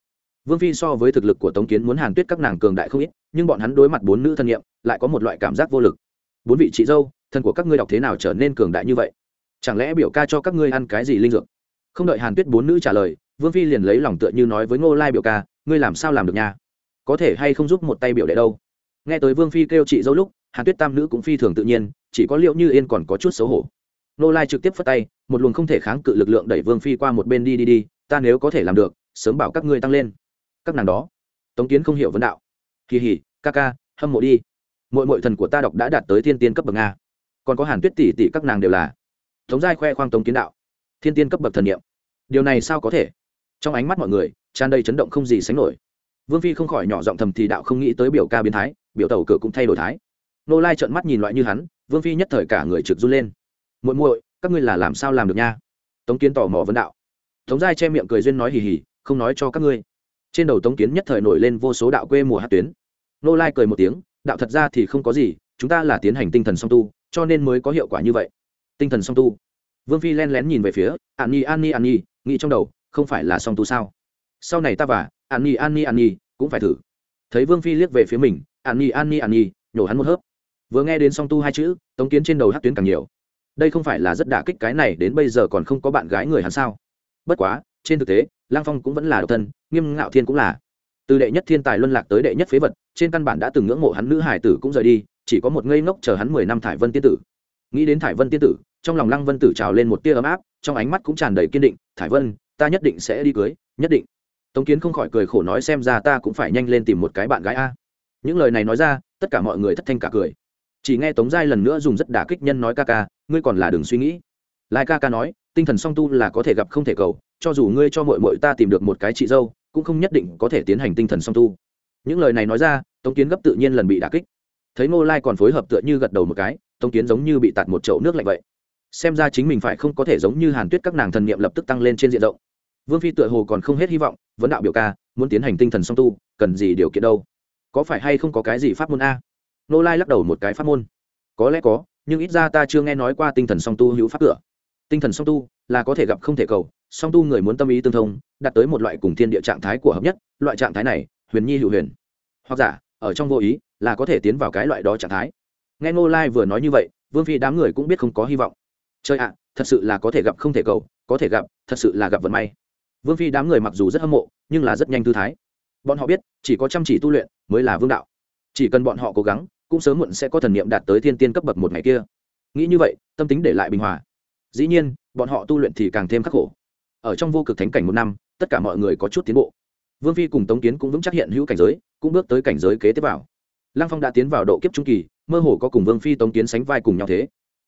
Vương phi so với thực lực của tống kiến muốn hàn tuyết các nàng cường đại không ít, nhưng bọn hắn đối mặt bốn nữ thân nhiệm lại có một loại cảm giác vô lực. Bốn vị chị dâu, thân của các ngươi đọc thế nào trở nên cường đại như vậy? Chẳng lẽ biểu ca cho các ngươi ăn cái gì linh dược? Không đợi hàn tuyết bốn nữ trả lời, vương phi liền lấy lòng tựa như nói với ngô lai biểu ca, ngươi làm sao làm được nha? Có thể hay không giúp một tay biểu đệ đâu? Nghe tới vương phi kêu chị dâu lúc, hàn tuyết tam nữ cũng phi thường tự nhiên, chỉ có liệu như yên còn có chút xấu hổ. Nô lai trực tiếp phất tay, một luồng không thể kháng cự lực lượng đẩy vương phi qua một bên đi đi đi, ta nếu có thể làm được, sớm bảo các ngươi tăng lên. Các nàng đó, tống kiến không hiểu vấn đạo. Kỳ hỉ ca ca, hâm mộ đi. Mỗi mỗi thần của ta đọc đã đạt tới thiên tiên cấp bậc nga còn có hàn tuyết tỷ tỷ các nàng đều là. Tống giai khoe khoang tống kiến đạo, thiên tiên cấp bậc thần niệm. Điều này sao có thể? Trong ánh mắt mọi người, tràn đầy chấn động không gì sánh nổi. Vương phi không khỏi nhỏ giọng thầm thì đạo không nghĩ tới biểu ca biến thái biểu tàu cửa cũng thay đổi thái. Nô lai trợn mắt nhìn loại như hắn, vương phi nhất thời cả người trực run lên. Muội muội, các ngươi là làm sao làm được nha? Tống kiến tò mò vấn đạo. Tống giai che miệng cười duyên nói hì hì, không nói cho các ngươi. Trên đầu tống kiến nhất thời nổi lên vô số đạo quê mùa hát tuyến. Nô lai cười một tiếng, đạo thật ra thì không có gì, chúng ta là tiến hành tinh thần song tu, cho nên mới có hiệu quả như vậy. Tinh thần song tu. Vương phi len lén nhìn về phía, an nhi an nhi an nhi, nghĩ trong đầu, không phải là song tu sao? Sau này ta và, an nhi an nhi an nhi, cũng phải thử. Thấy vương phi liếc về phía mình an nhi an nhi an nhi, nhổ hắn một hớp. Vừa nghe đến song tu hai chữ, tống kiến trên đầu hát tuyến càng nhiều. Đây không phải là rất đả kích cái này, đến bây giờ còn không có bạn gái người hắn sao? Bất quá, trên thực tế lang phong cũng vẫn là độc thân, nghiêm ngạo thiên cũng là. Từ đệ nhất thiên tài luân lạc tới đệ nhất phế vật, trên căn bản đã từng ngưỡng mộ hắn nữ hải tử cũng rời đi, chỉ có một ngây ngốc chờ hắn mười năm thải vân tiên tử. Nghĩ đến thải vân tiên tử, trong lòng lăng vân tử trào lên một tia ấm áp, trong ánh mắt cũng tràn đầy kiên định, thải vân, ta nhất định sẽ đi cưới, nhất định. Tống kiến không khỏi cười khổ nói, xem ra ta cũng phải nhanh lên tìm một cái bạn gái a những lời này nói ra, tất cả mọi người thất thanh cả cười. Chỉ nghe tống giai lần nữa dùng rất đả kích nhân nói ca ca, ngươi còn là đừng suy nghĩ. Lai ca ca nói, tinh thần song tu là có thể gặp không thể cầu, cho dù ngươi cho mội mội ta tìm được một cái chị dâu, cũng không nhất định có thể tiến hành tinh thần song tu. Những lời này nói ra, tống kiến gấp tự nhiên lần bị đả kích. Thấy ngô lai còn phối hợp tựa như gật đầu một cái, tống kiến giống như bị tạt một chậu nước lạnh vậy. Xem ra chính mình phải không có thể giống như hàn tuyết các nàng thần niệm lập tức tăng lên trên diện rộng. Vương phi tựa hồ còn không hết hy vọng, vấn đạo biểu ca, muốn tiến hành tinh thần song tu, cần gì điều kiện đâu? Có phải hay không có cái gì pháp môn a? Nô lai lắc đầu một cái pháp môn. Có lẽ có, nhưng ít ra ta chưa nghe nói qua tinh thần song tu hữu pháp cửa. Tinh thần song tu là có thể gặp không thể cầu, song tu người muốn tâm ý tương thông, đạt tới một loại cùng thiên địa trạng thái của hợp nhất, loại trạng thái này, huyền nhi hữu huyền. Hoặc giả, ở trong vô ý là có thể tiến vào cái loại đó trạng thái. Nghe ngô lai vừa nói như vậy, vương phi đám người cũng biết không có hy vọng. Chơi ạ, thật sự là có thể gặp không thể cầu, có thể gặp, thật sự là gặp vận may. Vương phi đám người mặc dù rất hâm mộ, nhưng là rất nhanh thư thái bọn họ biết, chỉ có chăm chỉ tu luyện mới là vương đạo. Chỉ cần bọn họ cố gắng, cũng sớm muộn sẽ có thần niệm đạt tới thiên tiên cấp bậc một ngày kia. Nghĩ như vậy, tâm tính để lại bình hòa. Dĩ nhiên, bọn họ tu luyện thì càng thêm khắc khổ. Ở trong vô cực thánh cảnh một năm, tất cả mọi người có chút tiến bộ. Vương phi cùng tống kiến cũng vững chắc hiện hữu cảnh giới, cũng bước tới cảnh giới kế tiếp vào. Lăng phong đã tiến vào độ kiếp trung kỳ, mơ hồ có cùng vương phi tống kiến sánh vai cùng nhau thế.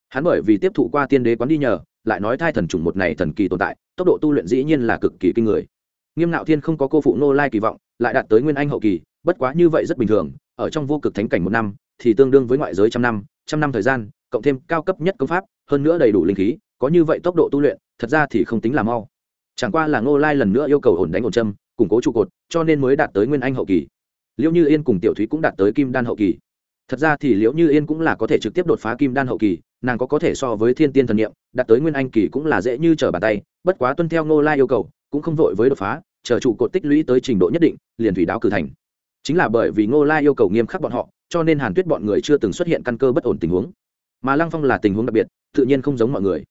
Hắn bởi vì tiếp thụ qua tiên đế quán đi nhờ, lại nói thai thần trùng một này thần kỳ tồn tại, tốc độ tu luyện dĩ nhiên là cực kỳ kinh người. Nghiêm nạo thiên không có cô phụ nô lai kỳ vọng lại đạt tới nguyên anh hậu kỳ, bất quá như vậy rất bình thường, ở trong vô cực thánh cảnh một năm, thì tương đương với ngoại giới trăm năm trăm năm thời gian, cộng thêm cao cấp nhất công pháp, hơn nữa đầy đủ linh khí, có như vậy tốc độ tu luyện, thật ra thì không tính là mau. Chẳng qua là ngô lai lần nữa yêu cầu ổn đánh ổn châm, củng cố trụ cột, cho nên mới đạt tới nguyên anh hậu kỳ. Liễu như yên cùng tiểu thúy cũng đạt tới kim đan hậu kỳ. Thật ra thì liễu như yên cũng là có thể trực tiếp đột phá kim đan hậu kỳ, nàng có có thể so với thiên tiên thần niệm, đạt tới nguyên anh kỳ cũng là dễ như trở bàn tay, bất quá tuân theo ngô lai yêu cầu, cũng không vội với đột phá chờ trụ cột tích lũy tới trình độ nhất định, liền thủy đáo cử thành. Chính là bởi vì ngô lai yêu cầu nghiêm khắc bọn họ, cho nên hàn tuyết bọn người chưa từng xuất hiện căn cơ bất ổn tình huống. Mà lăng phong là tình huống đặc biệt, tự nhiên không giống mọi người.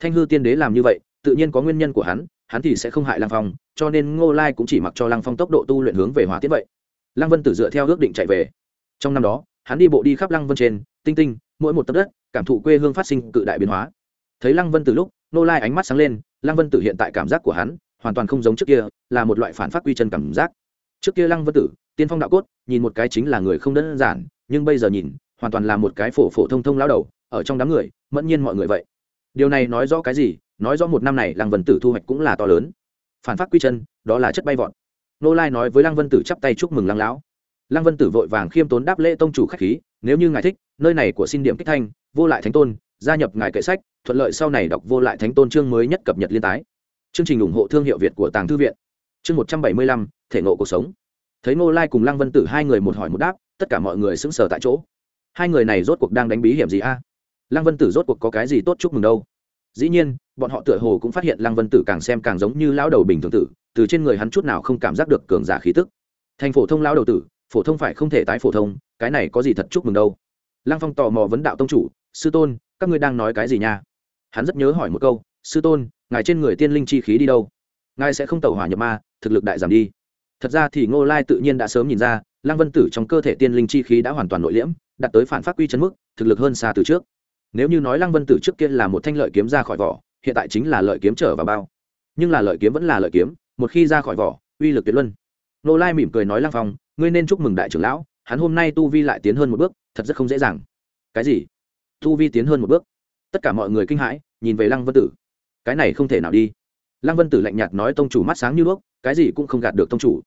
Thanh hư tiên đế làm như vậy, tự nhiên có nguyên nhân của hắn hắn thì sẽ không hại lăng phong, cho nên ngô lai cũng chỉ mặc cho lăng phong tốc độ tu luyện hướng về hỏa tiết vậy. Lăng vân tử dựa theo ước định chạy về. Trong năm đó, hắn đi bộ đi khắp lăng vân trên, tinh tinh, mỗi một tấc đất, cảm thụ quê hương phát sinh cự đại biến hóa. Thấy lăng vân từ lúc, Ngô lai ánh mắt sáng lên, lăng vân tử hiện tại cảm giác của hắn hoàn toàn không giống trước kia, là một loại phản phát quy chân cảm giác. Trước kia lăng vân tử, tiên phong đạo cốt, nhìn một cái chính là người không đơn giản, nhưng bây giờ nhìn, hoàn toàn là một cái phổ phổ thông thông lao đầu, ở trong đám người, mẫn nhiên mọi người vậy. Điều này nói rõ cái gì? Nói rõ một năm này lăng vân tử thu hoạch cũng là to lớn. Phản phát quy chân, đó là chất bay vọt. Nô lai nói với lăng vân tử chắp tay chúc mừng lăng lão. Lăng vân tử vội vàng khiêm tốn đáp lễ tông chủ khách khí, nếu như ngài thích, nơi này của xin điểm kích thanh, vô lại thánh tôn, gia nhập ngài kệ sách, thuận lợi sau này đọc vô lại thánh tôn chương mới nhất cập nhật liên tái chương trình ủng hộ thương hiệu việt của tàng thư viện. Chương một trăm bảy mươi lăm, thể nộ cuộc sống. Thấy ngô lai cùng lăng vân tử hai người một hỏi một đáp, tất cả mọi người sững sờ tại chỗ. Hai người này rốt cuộc đang đánh bí hiểm gì a? Lăng vân tử rốt cuộc có cái gì tốt chúc mừng đâu? Dĩ nhiên, bọn họ tựa hồ cũng phát hiện lăng vân tử càng xem càng giống như lão đầu bình thường tử, từ trên người hắn chút nào không cảm giác được cường giả khí tức. Thành phổ thông lão đầu tử, phổ thông phải không thể tái phổ thông, cái này có gì thật chúc mừng đâu? Lăng phong tò mò vấn đạo tông chủ, sư tôn, các ngươi đang nói cái gì nha? Hắn rất nhớ hỏi một câu, sư tôn ngài trên người tiên linh chi khí đi đâu? Ngài sẽ không tẩu hỏa nhập ma, thực lực đại giảm đi. Thật ra thì ngô lai tự nhiên đã sớm nhìn ra, lăng vân tử trong cơ thể tiên linh chi khí đã hoàn toàn nội liễm, đạt tới phản phát quy chân mức, thực lực hơn xa từ trước. Nếu như nói lăng vân tử trước kia là một thanh lợi kiếm ra khỏi vỏ, hiện tại chính là lợi kiếm trở vào bao. Nhưng là lợi kiếm vẫn là lợi kiếm, một khi ra khỏi vỏ, uy lực tuyệt luân. Nô lai mỉm cười nói lăng phong, ngươi nên chúc mừng đại trưởng lão, hắn hôm nay tu vi lại tiến hơn một bước, thật rất không dễ dàng. Cái gì? Tu vi tiến hơn một bước? Tất cả mọi người kinh hãi, nhìn về lăng vân tử cái này không thể nào đi. Lăng vân tử lạnh nhạt nói, tông chủ mắt sáng như đuốc, cái gì cũng không gạt được tông chủ.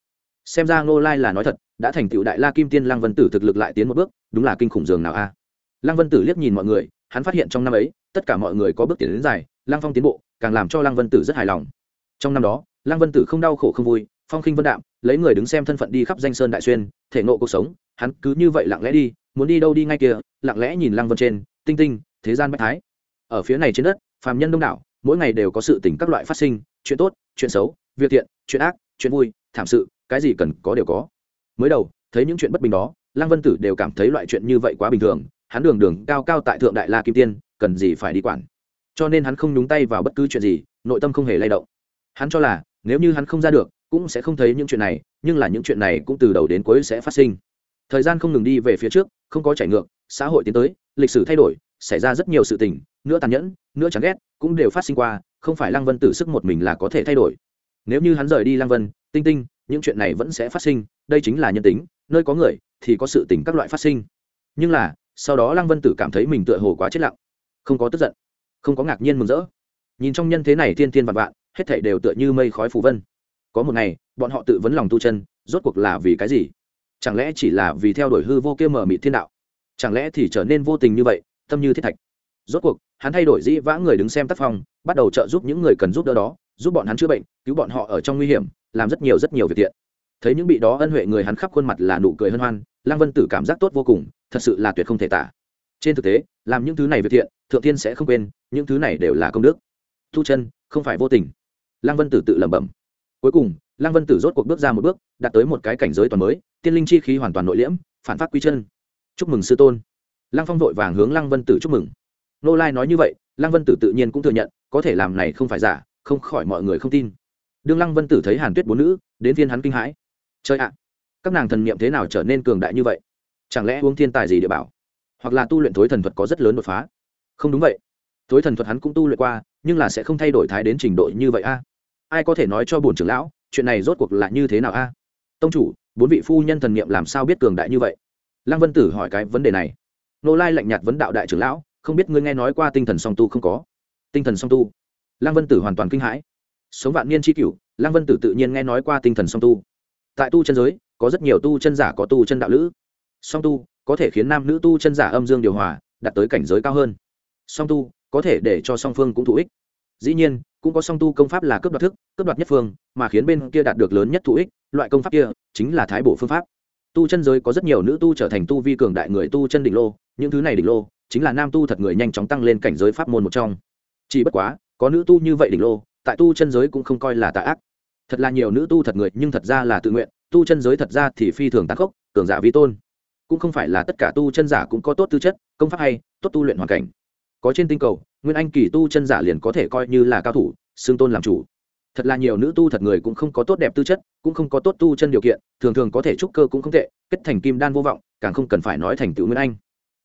Xem ra ngô lai là nói thật, đã thành tựu đại la kim tiên, lăng vân tử thực lực lại tiến một bước, đúng là kinh khủng dường nào a. Lăng vân tử liếc nhìn mọi người, hắn phát hiện trong năm ấy, tất cả mọi người có bước tiến đến dài, lăng phong tiến bộ, càng làm cho lăng vân tử rất hài lòng. Trong năm đó, lăng vân tử không đau khổ không vui, phong khinh vân đạm, lấy người đứng xem thân phận đi khắp danh sơn đại xuyên, thể nộ cuộc sống, hắn cứ như vậy lặng lẽ đi, muốn đi đâu đi ngay kia, lặng lẽ nhìn lăng vân trên, tinh tinh, thế gian bách thái. Ở phía này trên đất, phàm nhân đông đảo mỗi ngày đều có sự tình các loại phát sinh, chuyện tốt, chuyện xấu, việc thiện, chuyện ác, chuyện vui, thảm sự, cái gì cần có đều có. Mới đầu, thấy những chuyện bất bình đó, lăng vân tử đều cảm thấy loại chuyện như vậy quá bình thường, hắn đường đường cao cao tại thượng đại la kim tiên, cần gì phải đi quản. Cho nên hắn không nhúng tay vào bất cứ chuyện gì, nội tâm không hề lay động. Hắn cho là, nếu như hắn không ra được, cũng sẽ không thấy những chuyện này, nhưng là những chuyện này cũng từ đầu đến cuối sẽ phát sinh. Thời gian không ngừng đi về phía trước, không có chảy ngược, xã hội tiến tới, lịch sử thay đổi, xảy ra rất nhiều sự tình, nữa tàn nhẫn, nữa chán ghét cũng đều phát sinh qua, không phải lăng vân tử sức một mình là có thể thay đổi. Nếu như hắn rời đi lăng vân, tinh tinh, những chuyện này vẫn sẽ phát sinh, đây chính là nhân tính, nơi có người thì có sự tình các loại phát sinh. Nhưng là, sau đó lăng vân tử cảm thấy mình tựa hồ quá chết lặng, không có tức giận, không có ngạc nhiên mừng rỡ. Nhìn trong nhân thế này thiên thiên vạn vạn, hết thảy đều tựa như mây khói phù vân. Có một ngày, bọn họ tự vấn lòng tu chân, rốt cuộc là vì cái gì? Chẳng lẽ chỉ là vì theo đuổi hư vô kia mở mị thiên đạo? Chẳng lẽ thì trở nên vô tình như vậy, tâm như thiết thạch? Rốt cuộc, hắn thay đổi dĩ vã người đứng xem tác phong, bắt đầu trợ giúp những người cần giúp đỡ đó, giúp bọn hắn chữa bệnh, cứu bọn họ ở trong nguy hiểm, làm rất nhiều rất nhiều việc thiện thấy những bị đó ân huệ người hắn khắp khuôn mặt là nụ cười hân hoan, lăng vân tử cảm giác tốt vô cùng, thật sự là tuyệt không thể tả. Trên thực tế, làm những thứ này việc thiện, thượng thiên sẽ không quên, những thứ này đều là công đức. Thu chân, không phải vô tình. Lăng vân tử tự lẩm bẩm. Cuối cùng, lăng vân tử rốt cuộc bước ra một bước, đạt tới một cái cảnh giới toàn mới, tiên linh chi khí hoàn toàn nội liễm, phản phát quy chân. Chúc mừng sư tôn. Lăng phong vội vàng hướng lăng vân tử chúc mừng nô lai nói như vậy, lăng vân tử tự nhiên cũng thừa nhận, có thể làm này không phải giả, không khỏi mọi người không tin. Đương lăng vân tử thấy hàn tuyết bốn nữ, đến viên hắn kinh hãi. Chơi ạ, các nàng thần niệm thế nào trở nên cường đại như vậy? Chẳng lẽ uống thiên tài gì địa bảo? Hoặc là tu luyện thối thần thuật có rất lớn đột phá? Không đúng vậy. Thối thần thuật hắn cũng tu luyện qua, nhưng là sẽ không thay đổi thái đến trình độ như vậy a. Ai có thể nói cho bổn trưởng lão, chuyện này rốt cuộc là như thế nào a? Tông chủ, bốn vị phu nhân thần niệm làm sao biết cường đại như vậy? Lăng vân tử hỏi cái vấn đề này. Nô lai lạnh nhạt vấn đạo đại trưởng lão không biết ngươi nghe nói qua tinh thần song tu không có? Tinh thần song tu? Lăng vân tử hoàn toàn kinh hãi. Sống vạn niên tri cửu, lăng vân tử tự nhiên nghe nói qua tinh thần song tu. Tại tu chân giới, có rất nhiều tu chân giả có tu chân đạo lữ. Song tu, có thể khiến nam nữ tu chân giả âm dương điều hòa, đạt tới cảnh giới cao hơn. Song tu, có thể để cho song phương cũng thụ ích. Dĩ nhiên, cũng có song tu công pháp là cướp đoạt thức, cướp đoạt nhất phương, mà khiến bên kia đạt được lớn nhất thụ ích, loại công pháp kia, chính là thái bổ phương pháp. Tu chân giới có rất nhiều nữ tu trở thành tu vi cường đại người tu chân đỉnh lô, những thứ này đỉnh lô chính là nam tu thật người nhanh chóng tăng lên cảnh giới pháp môn một trong. Chỉ bất quá, có nữ tu như vậy đỉnh lô, tại tu chân giới cũng không coi là tà ác. Thật là nhiều nữ tu thật người, nhưng thật ra là tự nguyện, tu chân giới thật ra thì phi thường tàn khốc, cường giả vi tôn. Cũng không phải là tất cả tu chân giả cũng có tốt tư chất, công pháp hay, tốt tu luyện hoàn cảnh. Có trên tinh cầu, nguyên anh kỳ tu chân giả liền có thể coi như là cao thủ xương tôn làm chủ. Thật là nhiều nữ tu thật người cũng không có tốt đẹp tư chất, cũng không có tốt tu chân điều kiện, thường thường có thể trúc cơ cũng không tệ, kết thành kim đan vô vọng, càng không cần phải nói thành tựu nguyên anh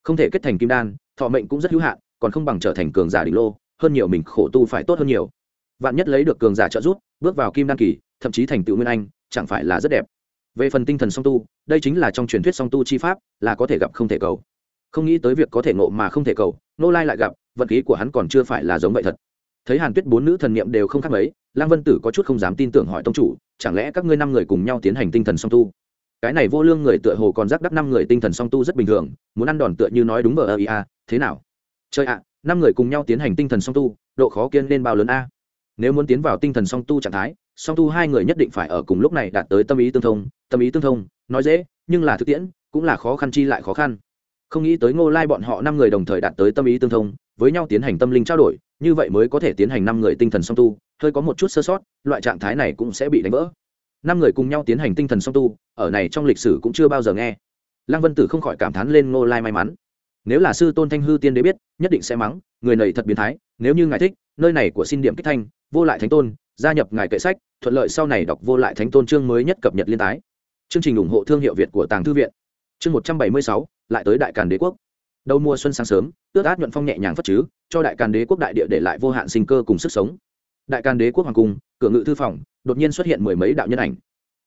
không thể kết thành kim đan, thọ mệnh cũng rất hữu hạn, còn không bằng trở thành cường giả đỉnh lô, hơn nhiều mình khổ tu phải tốt hơn nhiều. Vạn nhất lấy được cường giả trợ giúp, bước vào kim đan kỳ, thậm chí thành tựu nguyên anh, chẳng phải là rất đẹp. Về phần tinh thần song tu, đây chính là trong truyền thuyết song tu chi pháp, là có thể gặp không thể cầu. Không nghĩ tới việc có thể ngộ mà không thể cầu, nô lai lại gặp, vận khí của hắn còn chưa phải là giống vậy thật. Thấy hàn tuyết bốn nữ thần niệm đều không khác mấy, lăng vân tử có chút không dám tin tưởng hỏi tông chủ, chẳng lẽ các ngươi năm người cùng nhau tiến hành tinh thần song tu? Cái này vô lương người tựa hồ còn rắc đắc năm người tinh thần song tu rất bình thường, muốn ăn đòn tựa như nói đúng vờ ơ a à, thế nào? Chơi ạ, năm người cùng nhau tiến hành tinh thần song tu, độ khó kiên lên bao lớn a? Nếu muốn tiến vào tinh thần song tu trạng thái, song tu hai người nhất định phải ở cùng lúc này đạt tới tâm ý tương thông, tâm ý tương thông, nói dễ, nhưng là thực tiễn, cũng là khó khăn chi lại khó khăn. Không nghĩ tới ngô lai bọn họ năm người đồng thời đạt tới tâm ý tương thông, với nhau tiến hành tâm linh trao đổi, như vậy mới có thể tiến hành năm người tinh thần song tu, hơi có một chút sơ sót, loại trạng thái này cũng sẽ bị đánh vỡ. Năm người cùng nhau tiến hành tinh thần song tu ở này trong lịch sử cũng chưa bao giờ nghe. Lăng vân tử không khỏi cảm thán lên ngô lai may mắn. Nếu là sư tôn thanh hư tiên đế biết, nhất định sẽ mắng, người này thật biến thái, nếu như ngài thích, nơi này của xin điểm kích thanh, vô lại thánh tôn, gia nhập ngài kệ sách, thuận lợi sau này đọc vô lại thánh tôn chương mới nhất cập nhật liên tái. Chương trình ủng hộ thương hiệu việt của tàng thư viện. Chương một trăm bảy mươi sáu, lại tới đại càn đế quốc. Đầu mùa xuân sáng sớm ước át nhuận phong nhẹ nhàng phất chứ, cho đại càn đế quốc đại địa để lại vô hạn sinh cơ cùng sức sống. Đại càn đế quốc hoàng cung, cửa ngự thư phòng, đột nhiên xuất hiện mười mấy đạo nhân ảnh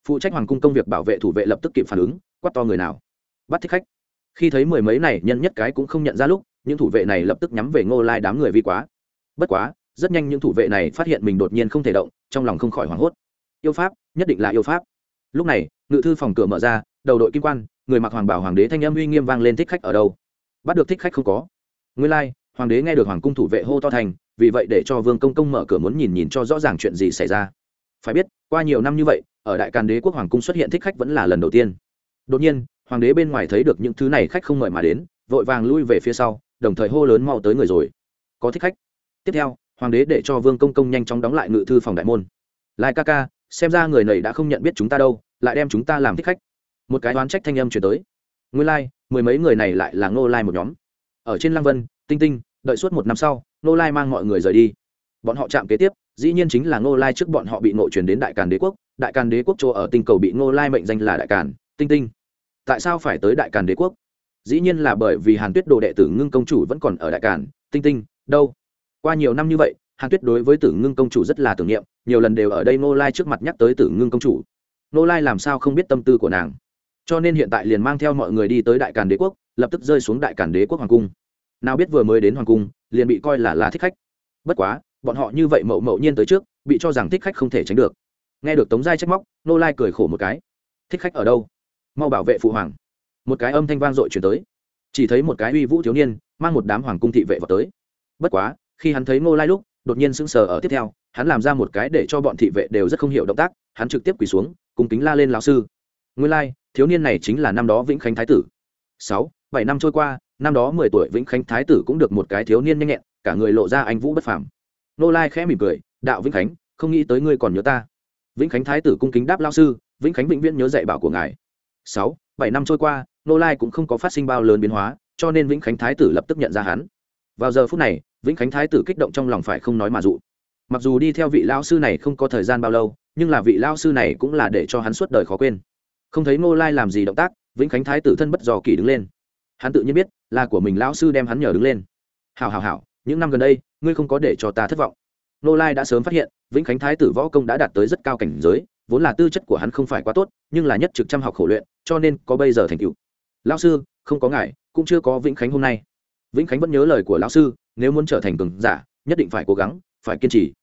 phụ trách hoàng cung công việc bảo vệ thủ vệ lập tức kịp phản ứng, quát to người nào. Bắt thích khách. Khi thấy mười mấy này, nhân nhất cái cũng không nhận ra lúc, những thủ vệ này lập tức nhắm về ngô lai đám người vi quá. Bất quá, rất nhanh những thủ vệ này phát hiện mình đột nhiên không thể động, trong lòng không khỏi hoảng hốt. Yêu pháp, nhất định là yêu pháp. Lúc này, ngự thư phòng cửa mở ra, đầu đội kim quan, người mặc hoàng bảo hoàng đế thanh âm uy nghiêm vang lên thích khách ở đâu? Bắt được thích khách không có. Nguyên lai, hoàng đế nghe được hoàng cung thủ vệ hô to thành, vì vậy để cho vương công công mở cửa muốn nhìn nhìn cho rõ ràng chuyện gì xảy ra. Phải biết, qua nhiều năm như vậy ở đại càn đế quốc hoàng cung xuất hiện thích khách vẫn là lần đầu tiên. Đột nhiên, hoàng đế bên ngoài thấy được những thứ này khách không mời mà đến, vội vàng lui về phía sau, đồng thời hô lớn mau tới người rồi. Có thích khách. Tiếp theo, hoàng đế để cho vương công công nhanh chóng đóng lại ngự thư phòng đại môn. Lai ca ca, xem ra người này đã không nhận biết chúng ta đâu, lại đem chúng ta làm thích khách. Một cái đoán trách thanh âm chuyển tới. Nguyên lai, mười mấy người này lại là ngô lai một nhóm. Ở trên lăng vân, tinh tinh, đợi suốt một năm sau, ngô lai mang mọi người rời đi. Bọn họ chạm kế tiếp, dĩ nhiên chính là ngô lai trước bọn họ bị ngộ chuyển đến đại càn đế quốc đại càn đế quốc chỗ ở tinh cầu bị ngô lai mệnh danh là đại càn, tinh tinh. Tại sao phải tới đại càn đế quốc? Dĩ nhiên là bởi vì hàn tuyết đồ đệ tử ngưng công chủ vẫn còn ở đại càn, tinh tinh, đâu? Qua nhiều năm như vậy, hàn tuyết đối với tử ngưng công chủ rất là tưởng niệm, nhiều lần đều ở đây ngô lai trước mặt nhắc tới tử ngưng công chủ. Ngô lai làm sao không biết tâm tư của nàng? Cho nên hiện tại liền mang theo mọi người đi tới đại càn đế quốc, lập tức rơi xuống đại càn đế quốc hoàng cung. Nào biết vừa mới đến hoàng cung, liền bị coi là là thích khách. Bất quá, bọn họ như vậy mậu mậu nhiên tới trước, bị cho rằng thích khách không thể tránh được nghe được tống giai trách móc, nô lai cười khổ một cái. Thích khách ở đâu? Mau bảo vệ phụ hoàng. Một cái âm thanh vang dội chuyển tới. Chỉ thấy một cái uy vũ thiếu niên mang một đám hoàng cung thị vệ vào tới. Bất quá, khi hắn thấy ngô lai lúc, đột nhiên sững sờ ở tiếp theo, hắn làm ra một cái để cho bọn thị vệ đều rất không hiểu động tác, hắn trực tiếp quỳ xuống cùng kính la lên lão sư. Nguyên lai, thiếu niên này chính là năm đó vĩnh khánh thái tử. Sáu, bảy năm trôi qua, năm đó mười tuổi vĩnh khánh thái tử cũng được một cái thiếu niên nhanh nhẹn, cả người lộ ra anh vũ bất phàm. Nô lai khẽ mỉm cười, đạo vĩnh khánh, không nghĩ tới ngươi còn nhớ ta vĩnh khánh thái tử cung kính đáp lao sư, vĩnh khánh vĩnh viễn nhớ dạy bảo của ngài. Sáu, bảy năm trôi qua, nô lai cũng không có phát sinh bao lớn biến hóa, cho nên vĩnh khánh thái tử lập tức nhận ra hắn. Vào giờ phút này, vĩnh khánh thái tử kích động trong lòng phải không nói mà dụ. Mặc dù đi theo vị lao sư này không có thời gian bao lâu, nhưng là vị lao sư này cũng là để cho hắn suốt đời khó quên. Không thấy ngô lai làm gì động tác, vĩnh khánh thái tử thân bất dò kỳ đứng lên. Hắn tự nhiên biết là của mình lão sư đem hắn nhờ đứng lên. Hào hào hào những năm gần đây, ngươi không có để cho ta thất vọng. Ngô lai đã sớm phát hiện vĩnh khánh thái tử võ công đã đạt tới rất cao cảnh giới, vốn là tư chất của hắn không phải quá tốt, nhưng là nhất trực chăm học khổ luyện, cho nên có bây giờ thành tựu. Lão sư, không có ngài cũng chưa có vĩnh khánh hôm nay. Vĩnh khánh vẫn nhớ lời của lão sư, nếu muốn trở thành cường giả, nhất định phải cố gắng, phải kiên trì.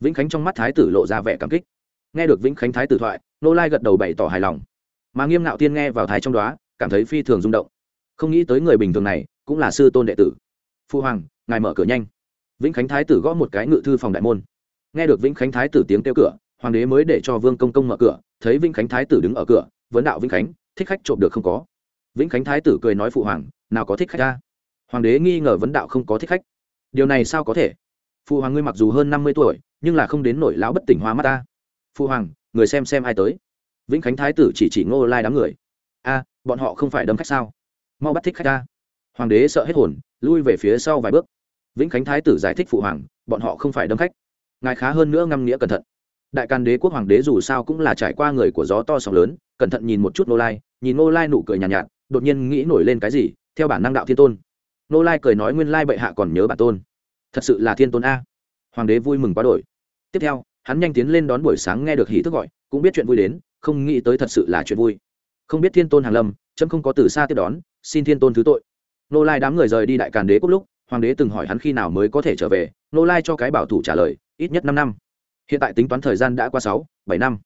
Vĩnh khánh trong mắt thái tử lộ ra vẻ cảm kích. Nghe được vĩnh khánh thái tử thoại, nô lai gật đầu bày tỏ hài lòng. Mà nghiêm ngạo tiên nghe vào thái trong đó cảm thấy phi thường rung động. Không nghĩ tới người bình thường này, cũng là sư tôn đệ tử. Phu hoàng, ngài mở cửa nhanh. Vĩnh khánh thái tử gõ một cái ngự thư phòng đại môn nghe được vĩnh khánh thái tử tiếng kêu cửa, hoàng đế mới để cho vương công công mở cửa, thấy vĩnh khánh thái tử đứng ở cửa, vấn đạo vĩnh khánh, thích khách trộm được không có? Vĩnh khánh thái tử cười nói phụ hoàng, nào có thích khách ra hoàng đế nghi ngờ vấn đạo không có thích khách. Điều này sao có thể? Phụ hoàng ngươi mặc dù hơn năm mươi tuổi, nhưng là không đến nổi lão bất tỉnh hoa mắt ta. Phụ hoàng, người xem xem ai tới. Vĩnh khánh thái tử chỉ chỉ ngô lai đám người. A, bọn họ không phải đâm khách sao? Mau bắt thích khách ta. Hoàng đế sợ hết hồn, lui về phía sau vài bước. Vĩnh khánh thái tử giải thích phụ hoàng, bọn họ không phải đâm khách ngài khá hơn nữa ngâm nghĩa cẩn thận. Đại càn đế quốc hoàng đế dù sao cũng là trải qua người của gió to sóng lớn cẩn thận nhìn một chút nô lai nhìn nô lai nụ cười nhàn nhạt, nhạt đột nhiên nghĩ nổi lên cái gì theo bản năng đạo thiên tôn. Nô lai cười nói nguyên lai bệ hạ còn nhớ bản tôn. Thật sự là thiên tôn a. Hoàng đế vui mừng quá đổi. Tiếp theo hắn nhanh tiến lên đón buổi sáng nghe được hỉ thức gọi cũng biết chuyện vui đến không nghĩ tới thật sự là chuyện vui. Không biết thiên tôn hàng lâm chấm không có từ xa tiếp đón xin thiên tôn thứ tội. Nô lai đám người rời đi đại càn đế quốc lúc hoàng đế từng hỏi hắn khi nào mới có thể trở về nô lai cho cái bảo thủ trả lời, ít nhất năm năm. Hiện tại tính toán thời gian đã qua sáu, bảy năm.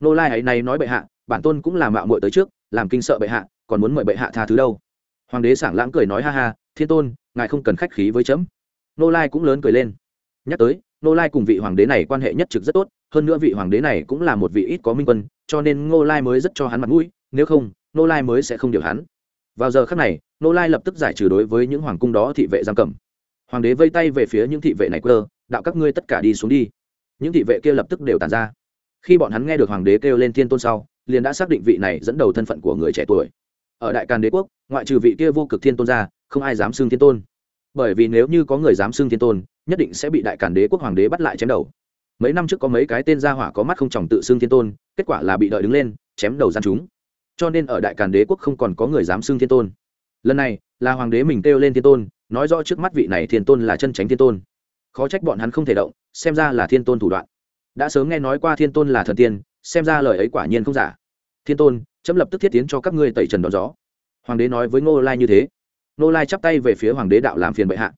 Nô lai ấy này nói bệ hạ, bản tôn cũng làm mạo muội tới trước, làm kinh sợ bệ hạ, còn muốn mời bệ hạ tha thứ đâu. Hoàng đế sảng lãng cười nói ha ha, thiên tôn, ngài không cần khách khí với chấm. Nô lai cũng lớn cười lên. Nhắc tới nô lai cùng vị hoàng đế này quan hệ nhất trực rất tốt, hơn nữa vị hoàng đế này cũng là một vị ít có minh quân, cho nên ngô lai mới rất cho hắn mặt mũi, nếu không nô lai mới sẽ không điều hắn. Vào giờ khắc này nô lai lập tức giải trừ đối với những hoàng cung đó thị vệ giam cầm. Hoàng đế vây tay về phía những thị vệ này quơ, đạo các ngươi tất cả đi xuống đi. Những thị vệ kia lập tức đều tàn ra. Khi bọn hắn nghe được hoàng đế kêu lên thiên tôn sau, liền đã xác định vị này dẫn đầu thân phận của người trẻ tuổi. Ở đại càn đế quốc, ngoại trừ vị kia vô cực thiên tôn ra, không ai dám xưng thiên tôn. Bởi vì nếu như có người dám xưng thiên tôn, nhất định sẽ bị đại càn đế quốc hoàng đế bắt lại chém đầu. Mấy năm trước có mấy cái tên gia hỏa có mắt không chồng tự xưng thiên tôn, kết quả là bị đợi đứng lên, chém đầu gian chúng. Cho nên ở đại càn đế quốc không còn có người dám xưng thiên tôn lần này, là hoàng đế mình kêu lên thiên tôn, nói rõ trước mắt vị này thiên tôn là chân tránh thiên tôn. Khó trách bọn hắn không thể động, xem ra là thiên tôn thủ đoạn. Đã sớm nghe nói qua thiên tôn là thần tiên, xem ra lời ấy quả nhiên không giả. Thiên tôn, chấm lập tức thiết tiến cho các ngươi tẩy trần đón gió. Hoàng đế nói với ngô lai như thế. Ngô lai chắp tay về phía hoàng đế đạo làm phiền bệ hạ.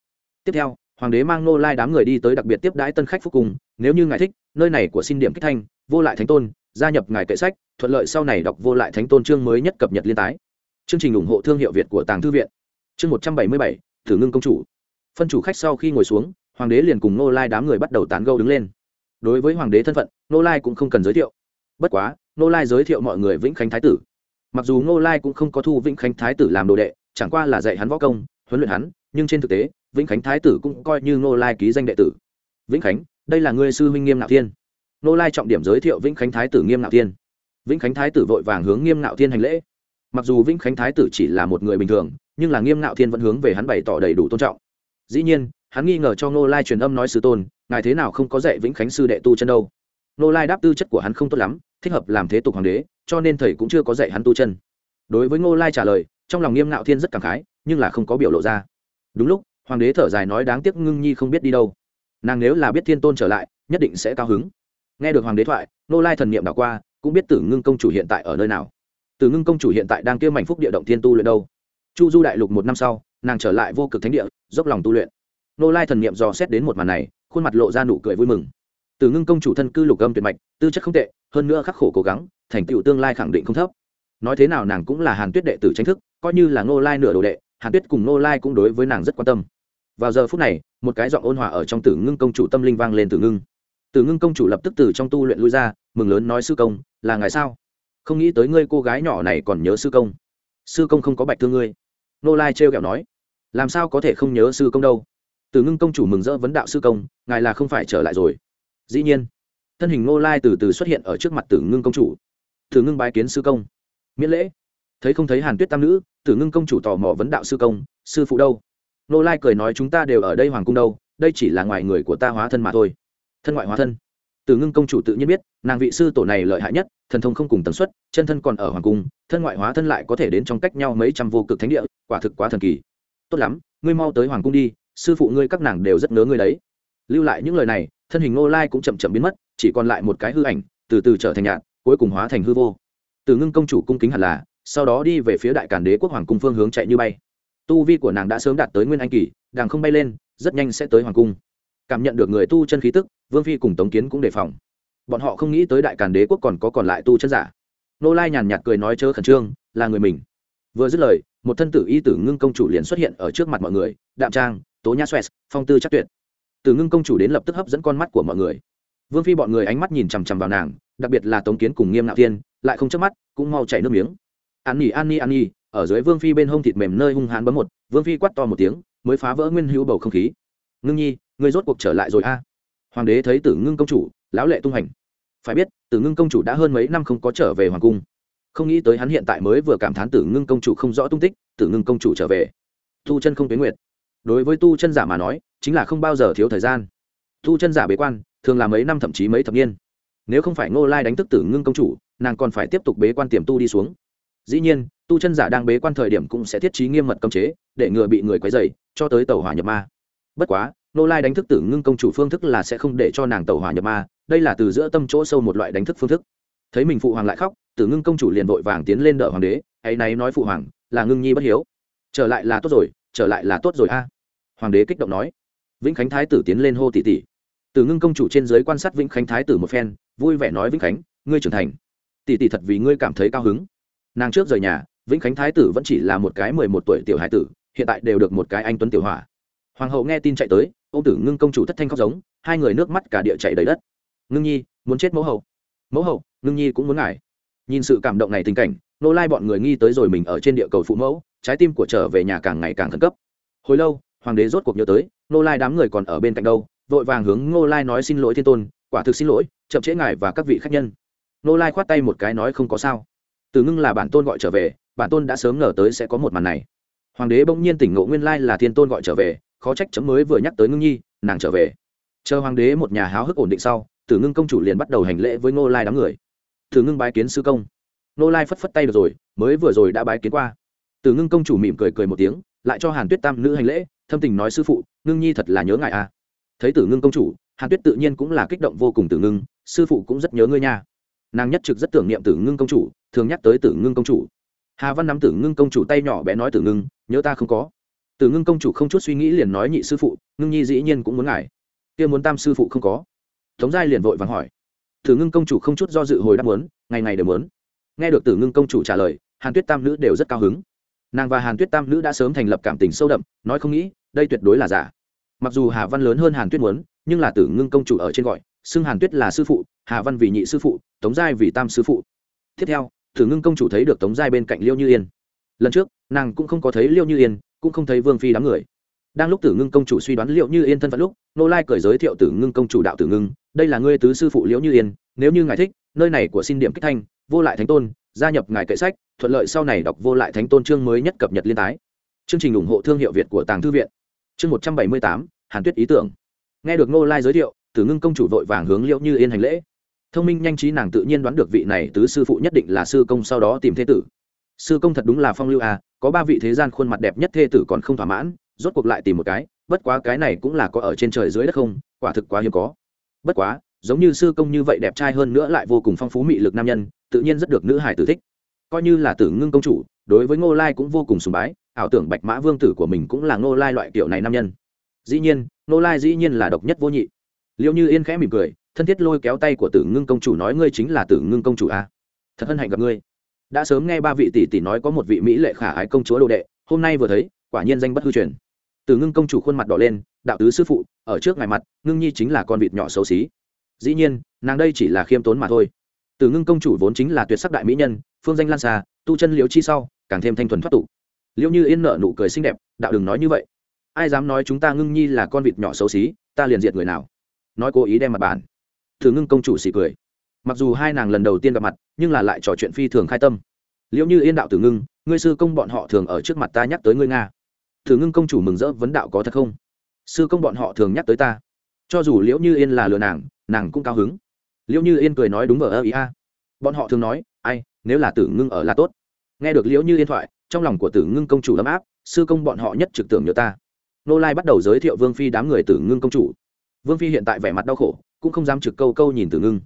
Tiếp theo, hoàng đế mang ngô lai đám người đi tới đặc biệt tiếp đãi tân khách phúc cùng, nếu như ngài thích, nơi này của xin điểm kích thanh, vô lại thánh tôn, gia nhập ngài kệ sách, thuận lợi sau này đọc vô lại thánh tôn chương mới nhất cập nhật liên tái chương trình ủng hộ thương hiệu việt của tàng thư viện. Chương một trăm bảy mươi bảy, thử ngưng công chủ. Phân chủ khách sau khi ngồi xuống, hoàng đế liền cùng nô lai đám người bắt đầu tán gâu đứng lên. Đối với hoàng đế thân phận nô lai cũng không cần giới thiệu. Bất quá nô lai giới thiệu mọi người vĩnh khánh thái tử. Mặc dù nô lai cũng không có thu vĩnh khánh thái tử làm đồ đệ, chẳng qua là dạy hắn võ công, huấn luyện hắn, nhưng trên thực tế, vĩnh khánh thái tử cũng coi như nô lai ký danh đệ tử. Vĩnh khánh, đây là ngươi sư huynh nghiêm nạo thiên. Nô lai trọng điểm giới thiệu vĩnh khánh thái tử nghiêm nạo thiên. Vĩnh khánh thái tử vội vàng hướng nghiêm nạo thiên hành lễ mặc dù vĩnh khánh thái tử chỉ là một người bình thường, nhưng là nghiêm nạo thiên vẫn hướng về hắn bày tỏ đầy đủ tôn trọng. Dĩ nhiên, hắn nghi ngờ cho nô lai truyền âm nói sư tôn, ngài thế nào không có dạy vĩnh khánh sư đệ tu chân đâu? Nô lai đáp tư chất của hắn không tốt lắm, thích hợp làm thế tục hoàng đế, cho nên thầy cũng chưa có dạy hắn tu chân. Đối với ngô lai trả lời, trong lòng nghiêm nạo thiên rất cảm khái, nhưng là không có biểu lộ ra. Đúng lúc, hoàng đế thở dài nói đáng tiếc ngưng nhi không biết đi đâu. Nàng nếu là biết thiên tôn trở lại, nhất định sẽ cao hứng. Nghe được hoàng đế thoại nô lai thần niệm đảo qua, cũng biết tử ngưng công chủ hiện tại ở nơi nào tử ngưng công chủ hiện tại đang kêu mảnh phúc địa động thiên tu luyện đâu? Chu du đại lục một năm sau, nàng trở lại vô cực thánh địa, dốc lòng tu luyện. Nô lai thần niệm dò xét đến một màn này, khuôn mặt lộ ra nụ cười vui mừng. Tử ngưng công chủ thân cư lục âm tuyệt mạch, tư chất không tệ, hơn nữa khắc khổ cố gắng, thành tựu tương lai khẳng định không thấp. Nói thế nào nàng cũng là hàn tuyết đệ tử tranh thức, coi như là nô lai nửa đồ đệ, hàn tuyết cùng nô lai cũng đối với nàng rất quan tâm. Vào giờ phút này, một cái giọng ôn hòa ở trong tử ngưng công chủ tâm linh vang lên tử ngưng. Tử ngưng công chủ lập tức từ trong tu luyện lui ra, mừng lớn nói sư công, là ngài sao? Không nghĩ tới ngươi cô gái nhỏ này còn nhớ sư công. Sư công không có bạch thương ngươi. Nô lai trêu kẹo nói. Làm sao có thể không nhớ sư công đâu? Tử ngưng công chủ mừng rỡ vấn đạo sư công, ngài là không phải trở lại rồi. Dĩ nhiên, thân hình nô lai từ từ xuất hiện ở trước mặt tử ngưng công chủ. Tử ngưng bái kiến sư công. Miễn lễ. Thấy không thấy hàn tuyết tam nữ tử ngưng công chủ tò mò vấn đạo sư công, sư phụ đâu? Nô lai cười nói chúng ta đều ở đây hoàng cung đâu, đây chỉ là ngoài người của ta hóa thân mà thôi. Thân ngoại hóa thân. Tử ngưng công chủ tự nhiên biết nàng vị sư tổ này lợi hại nhất thần thông không cùng tần suất chân thân còn ở hoàng cung thân ngoại hóa thân lại có thể đến trong cách nhau mấy trăm vô cực thánh địa quả thực quá thần kỳ. Tốt lắm ngươi mau tới hoàng cung đi sư phụ ngươi các nàng đều rất ngớ ngươi đấy. Lưu lại những lời này thân hình nô lai cũng chậm chậm biến mất chỉ còn lại một cái hư ảnh từ từ trở thành nhạt, cuối cùng hóa thành hư vô. Từ ngưng công chủ cung kính hẳn là sau đó đi về phía đại cản đế quốc hoàng cung phương hướng chạy như bay. Tu vi của nàng đã sớm đạt tới nguyên anh kỳ đàng không bay lên rất nhanh sẽ tới hoàng cung. Cảm nhận được người tu chân khí tức vương phi cùng tống kiến cũng đề phòng bọn họ không nghĩ tới đại càn đế quốc còn có còn lại tu chân giả. Nô lai nhàn nhạt cười nói chớ khẩn trương, là người mình. Vừa dứt lời, một thân tử y tử ngưng công chủ liền xuất hiện ở trước mặt mọi người, đạm trang, tố nhã xoẹt, phong tư chắc tuyệt. Tử ngưng công chủ đến lập tức hấp dẫn con mắt của mọi người. Vương phi bọn người ánh mắt nhìn chằm chằm vào nàng, đặc biệt là tống kiến cùng nghiêm nạo thiên, lại không chớp mắt, cũng mau chảy nước miếng. An nỉ an nhi an nhi, ở dưới vương phi bên hông thịt mềm nơi hung hãn bấm một, vương phi quát to một tiếng, mới phá vỡ nguyên hữu bầu không khí. Ngưng nhi, ngươi rốt cuộc trở lại rồi a. Hoàng đế thấy tử ngưng công chủ lão lệ tung hành phải biết, tử ngưng công chủ đã hơn mấy năm không có trở về hoàng cung. Không nghĩ tới hắn hiện tại mới vừa cảm thán tử ngưng công chủ không rõ tung tích, tử ngưng công chủ trở về. Tu chân không tuyến nguyệt. Đối với tu chân giả mà nói, chính là không bao giờ thiếu thời gian. Tu chân giả bế quan, thường là mấy năm thậm chí mấy thập niên. Nếu không phải ngô lai đánh thức tử ngưng công chủ, nàng còn phải tiếp tục bế quan tiềm tu đi xuống. Dĩ nhiên, tu chân giả đang bế quan thời điểm cũng sẽ thiết trí nghiêm mật cấm chế, để ngừa bị người quấy dày cho tới tàu hỏa nhập ma. Bất quá nô lai đánh thức tử ngưng công chủ phương thức là sẽ không để cho nàng tẩu hỏa nhập ma đây là từ giữa tâm chỗ sâu một loại đánh thức phương thức. Thấy mình phụ hoàng lại khóc, tử ngưng công chủ liền vội vàng tiến lên đỡ hoàng đế, ấy náy nói phụ hoàng, là ngưng nhi bất hiếu. Trở lại là tốt rồi, trở lại là tốt rồi a. Hoàng đế kích động nói. Vĩnh khánh thái tử tiến lên hô tỷ tỷ tử ngưng công chủ trên giới quan sát vĩnh khánh thái tử một phen, vui vẻ nói, vĩnh khánh, ngươi trưởng thành. Tỷ tỷ thật vì ngươi cảm thấy cao hứng. Nàng trước rời nhà, vĩnh khánh thái tử vẫn chỉ là một cái mười một tuổi tiểu hải tử, hiện tại đều được một cái anh tuấn tiểu hỏa. Hoàng hậu nghe tin chạy tới ô tử ngưng công chủ thất thanh khóc giống, hai người nước mắt cả địa chạy đầy đất ngưng nhi, muốn chết mẫu hậu. Mẫu hậu, ngưng nhi cũng muốn ngại nhìn sự cảm động này tình cảnh, nô lai bọn người nghi tới rồi mình ở trên địa cầu phụ mẫu, trái tim của trở về nhà càng ngày càng khẩn cấp. Hồi lâu, hoàng đế rốt cuộc nhớ tới, nô lai đám người còn ở bên cạnh đâu, vội vàng hướng nô lai nói xin lỗi thiên tôn, quả thực xin lỗi, chậm trễ ngài và các vị khách nhân. Nô lai khoát tay một cái nói không có sao. Từ ngưng là bản tôn gọi trở về, bản tôn đã sớm ngờ tới sẽ có một màn này. Hoàng đế bỗng nhiên tỉnh ngộ nguyên lai là thiên tôn gọi trở về, khó trách chấm mới vừa nhắc tới ngưng nhi, nàng trở về. Chờ hoàng đế một nhà háo hức ổn định sau tử ngưng công chủ liền bắt đầu hành lễ với ngô lai đám người. Tử ngưng bái kiến sư công. Ngô lai phất phất tay được rồi, mới vừa rồi đã bái kiến qua. Tử ngưng công chủ mỉm cười cười một tiếng, lại cho hàn tuyết tam nữ hành lễ, thâm tình nói sư phụ, ngưng nhi thật là nhớ ngài à. Thấy tử ngưng công chủ, hàn tuyết tự nhiên cũng là kích động vô cùng tử ngưng, sư phụ cũng rất nhớ ngươi nha. Nàng nhất trực rất tưởng niệm tử ngưng công chủ, thường nhắc tới tử ngưng công chủ. Hà văn nắm tử ngưng công chủ tay nhỏ bé nói tử ngưng, nhớ ta không có. Tử ngưng công chủ không chút suy nghĩ liền nói nhị sư phụ, ngưng nhi dĩ nhiên cũng muốn ngài. Kia muốn tam sư phụ không có tống giai liền vội vàng hỏi. Tử ngưng công chủ không chút do dự hồi đáp muốn, ngày ngày đều muốn. Nghe được tử ngưng công chủ trả lời, hàn tuyết tam nữ đều rất cao hứng. Nàng và hàn tuyết tam nữ đã sớm thành lập cảm tình sâu đậm, nói không nghĩ, đây tuyệt đối là giả. Mặc dù hà văn lớn hơn hàn tuyết muốn, nhưng là tử ngưng công chủ ở trên gọi, xưng hàn tuyết là sư phụ, hà văn vì nhị sư phụ, tống giai vì tam sư phụ. Tiếp theo, tử ngưng công chủ thấy được tống giai bên cạnh liêu như yên. Lần trước, nàng cũng không có thấy liêu như yên, cũng không thấy vương phi đám người đang lúc tử ngưng công chủ suy đoán liệu như yên thân phận lúc, nô lai cởi giới thiệu tử ngưng công chủ đạo tử ngưng, đây là ngươi tứ sư phụ liễu như yên, nếu như ngài thích, nơi này của xin điểm kích thanh, vô lại thánh tôn, gia nhập ngài kệ sách, thuận lợi sau này đọc vô lại thánh tôn chương mới nhất cập nhật liên tái. Chương trình ủng hộ thương hiệu việt của tàng thư viện. Chương một trăm bảy mươi tám, hàn tuyết ý tưởng. Nghe được nô lai giới thiệu, tử ngưng công chủ vội vàng hướng liễu như yên hành lễ. Thông minh nhanh trí nàng tự nhiên đoán được vị này tứ sư phụ nhất định là sư công sau đó tìm thế tử. Sư công thật đúng là phong lưu à có ba vị thế gian khuôn mặt đẹp nhất thê tử còn không thỏa mãn rốt cuộc lại tìm một cái, bất quá cái này cũng là có ở trên trời dưới đất không, quả thực quá hiếm có. Bất quá, giống như sư công như vậy đẹp trai hơn nữa lại vô cùng phong phú mị lực nam nhân, tự nhiên rất được nữ hải tử thích. Coi như là tử ngưng công chủ, đối với ngô lai cũng vô cùng sùng bái, ảo tưởng bạch mã vương tử của mình cũng là ngô lai loại kiểu này nam nhân. Dĩ nhiên, ngô lai dĩ nhiên là độc nhất vô nhị. Liệu như yên khẽ mỉm cười, thân thiết lôi kéo tay của tử ngưng công chủ nói ngươi chính là tử ngưng công chủ à? thật hân hạnh gặp ngươi. Đã sớm nghe ba vị tỷ tỷ nói có một vị mỹ lệ khả ái công chúa đồ đệ, hôm nay vừa thấy, quả nhiên danh bất hư truyền từ ngưng công chủ khuôn mặt đỏ lên, đạo tứ sư phụ, ở trước ngài mặt, ngưng nhi chính là con vịt nhỏ xấu xí. Dĩ nhiên, nàng đây chỉ là khiêm tốn mà thôi. Từ ngưng công chủ vốn chính là tuyệt sắc đại mỹ nhân, phương danh lan xa, tu chân liễu chi sau, càng thêm thanh thuần thoát tục. Liễu như yên nợ nụ cười xinh đẹp, đạo đừng nói như vậy. Ai dám nói chúng ta ngưng nhi là con vịt nhỏ xấu xí, ta liền diệt người nào? Nói cố ý đem mặt bản từ ngưng công chủ xì cười. Mặc dù hai nàng lần đầu tiên gặp mặt, nhưng là lại trò chuyện phi thường khai tâm. Liệu như yên đạo tử ngưng, ngươi sư công bọn họ thường ở trước mặt ta nhắc tới ngươi nga thử ngưng công chủ mừng rỡ vấn đạo có thật không? Sư công bọn họ thường nhắc tới ta. Cho dù liễu như yên là lừa nàng nàng cũng cao hứng. Liễu như yên cười nói đúng vờ ơ ý a. Bọn họ thường nói, ai, nếu là tử ngưng ở là tốt. Nghe được liễu như yên thoại, trong lòng của tử ngưng công chủ ấm áp, sư công bọn họ nhất trực tưởng nhớ ta. Nô lai bắt đầu giới thiệu vương phi đám người tử ngưng công chủ. Vương phi hiện tại vẻ mặt đau khổ, cũng không dám trực câu câu nhìn tử ngưng.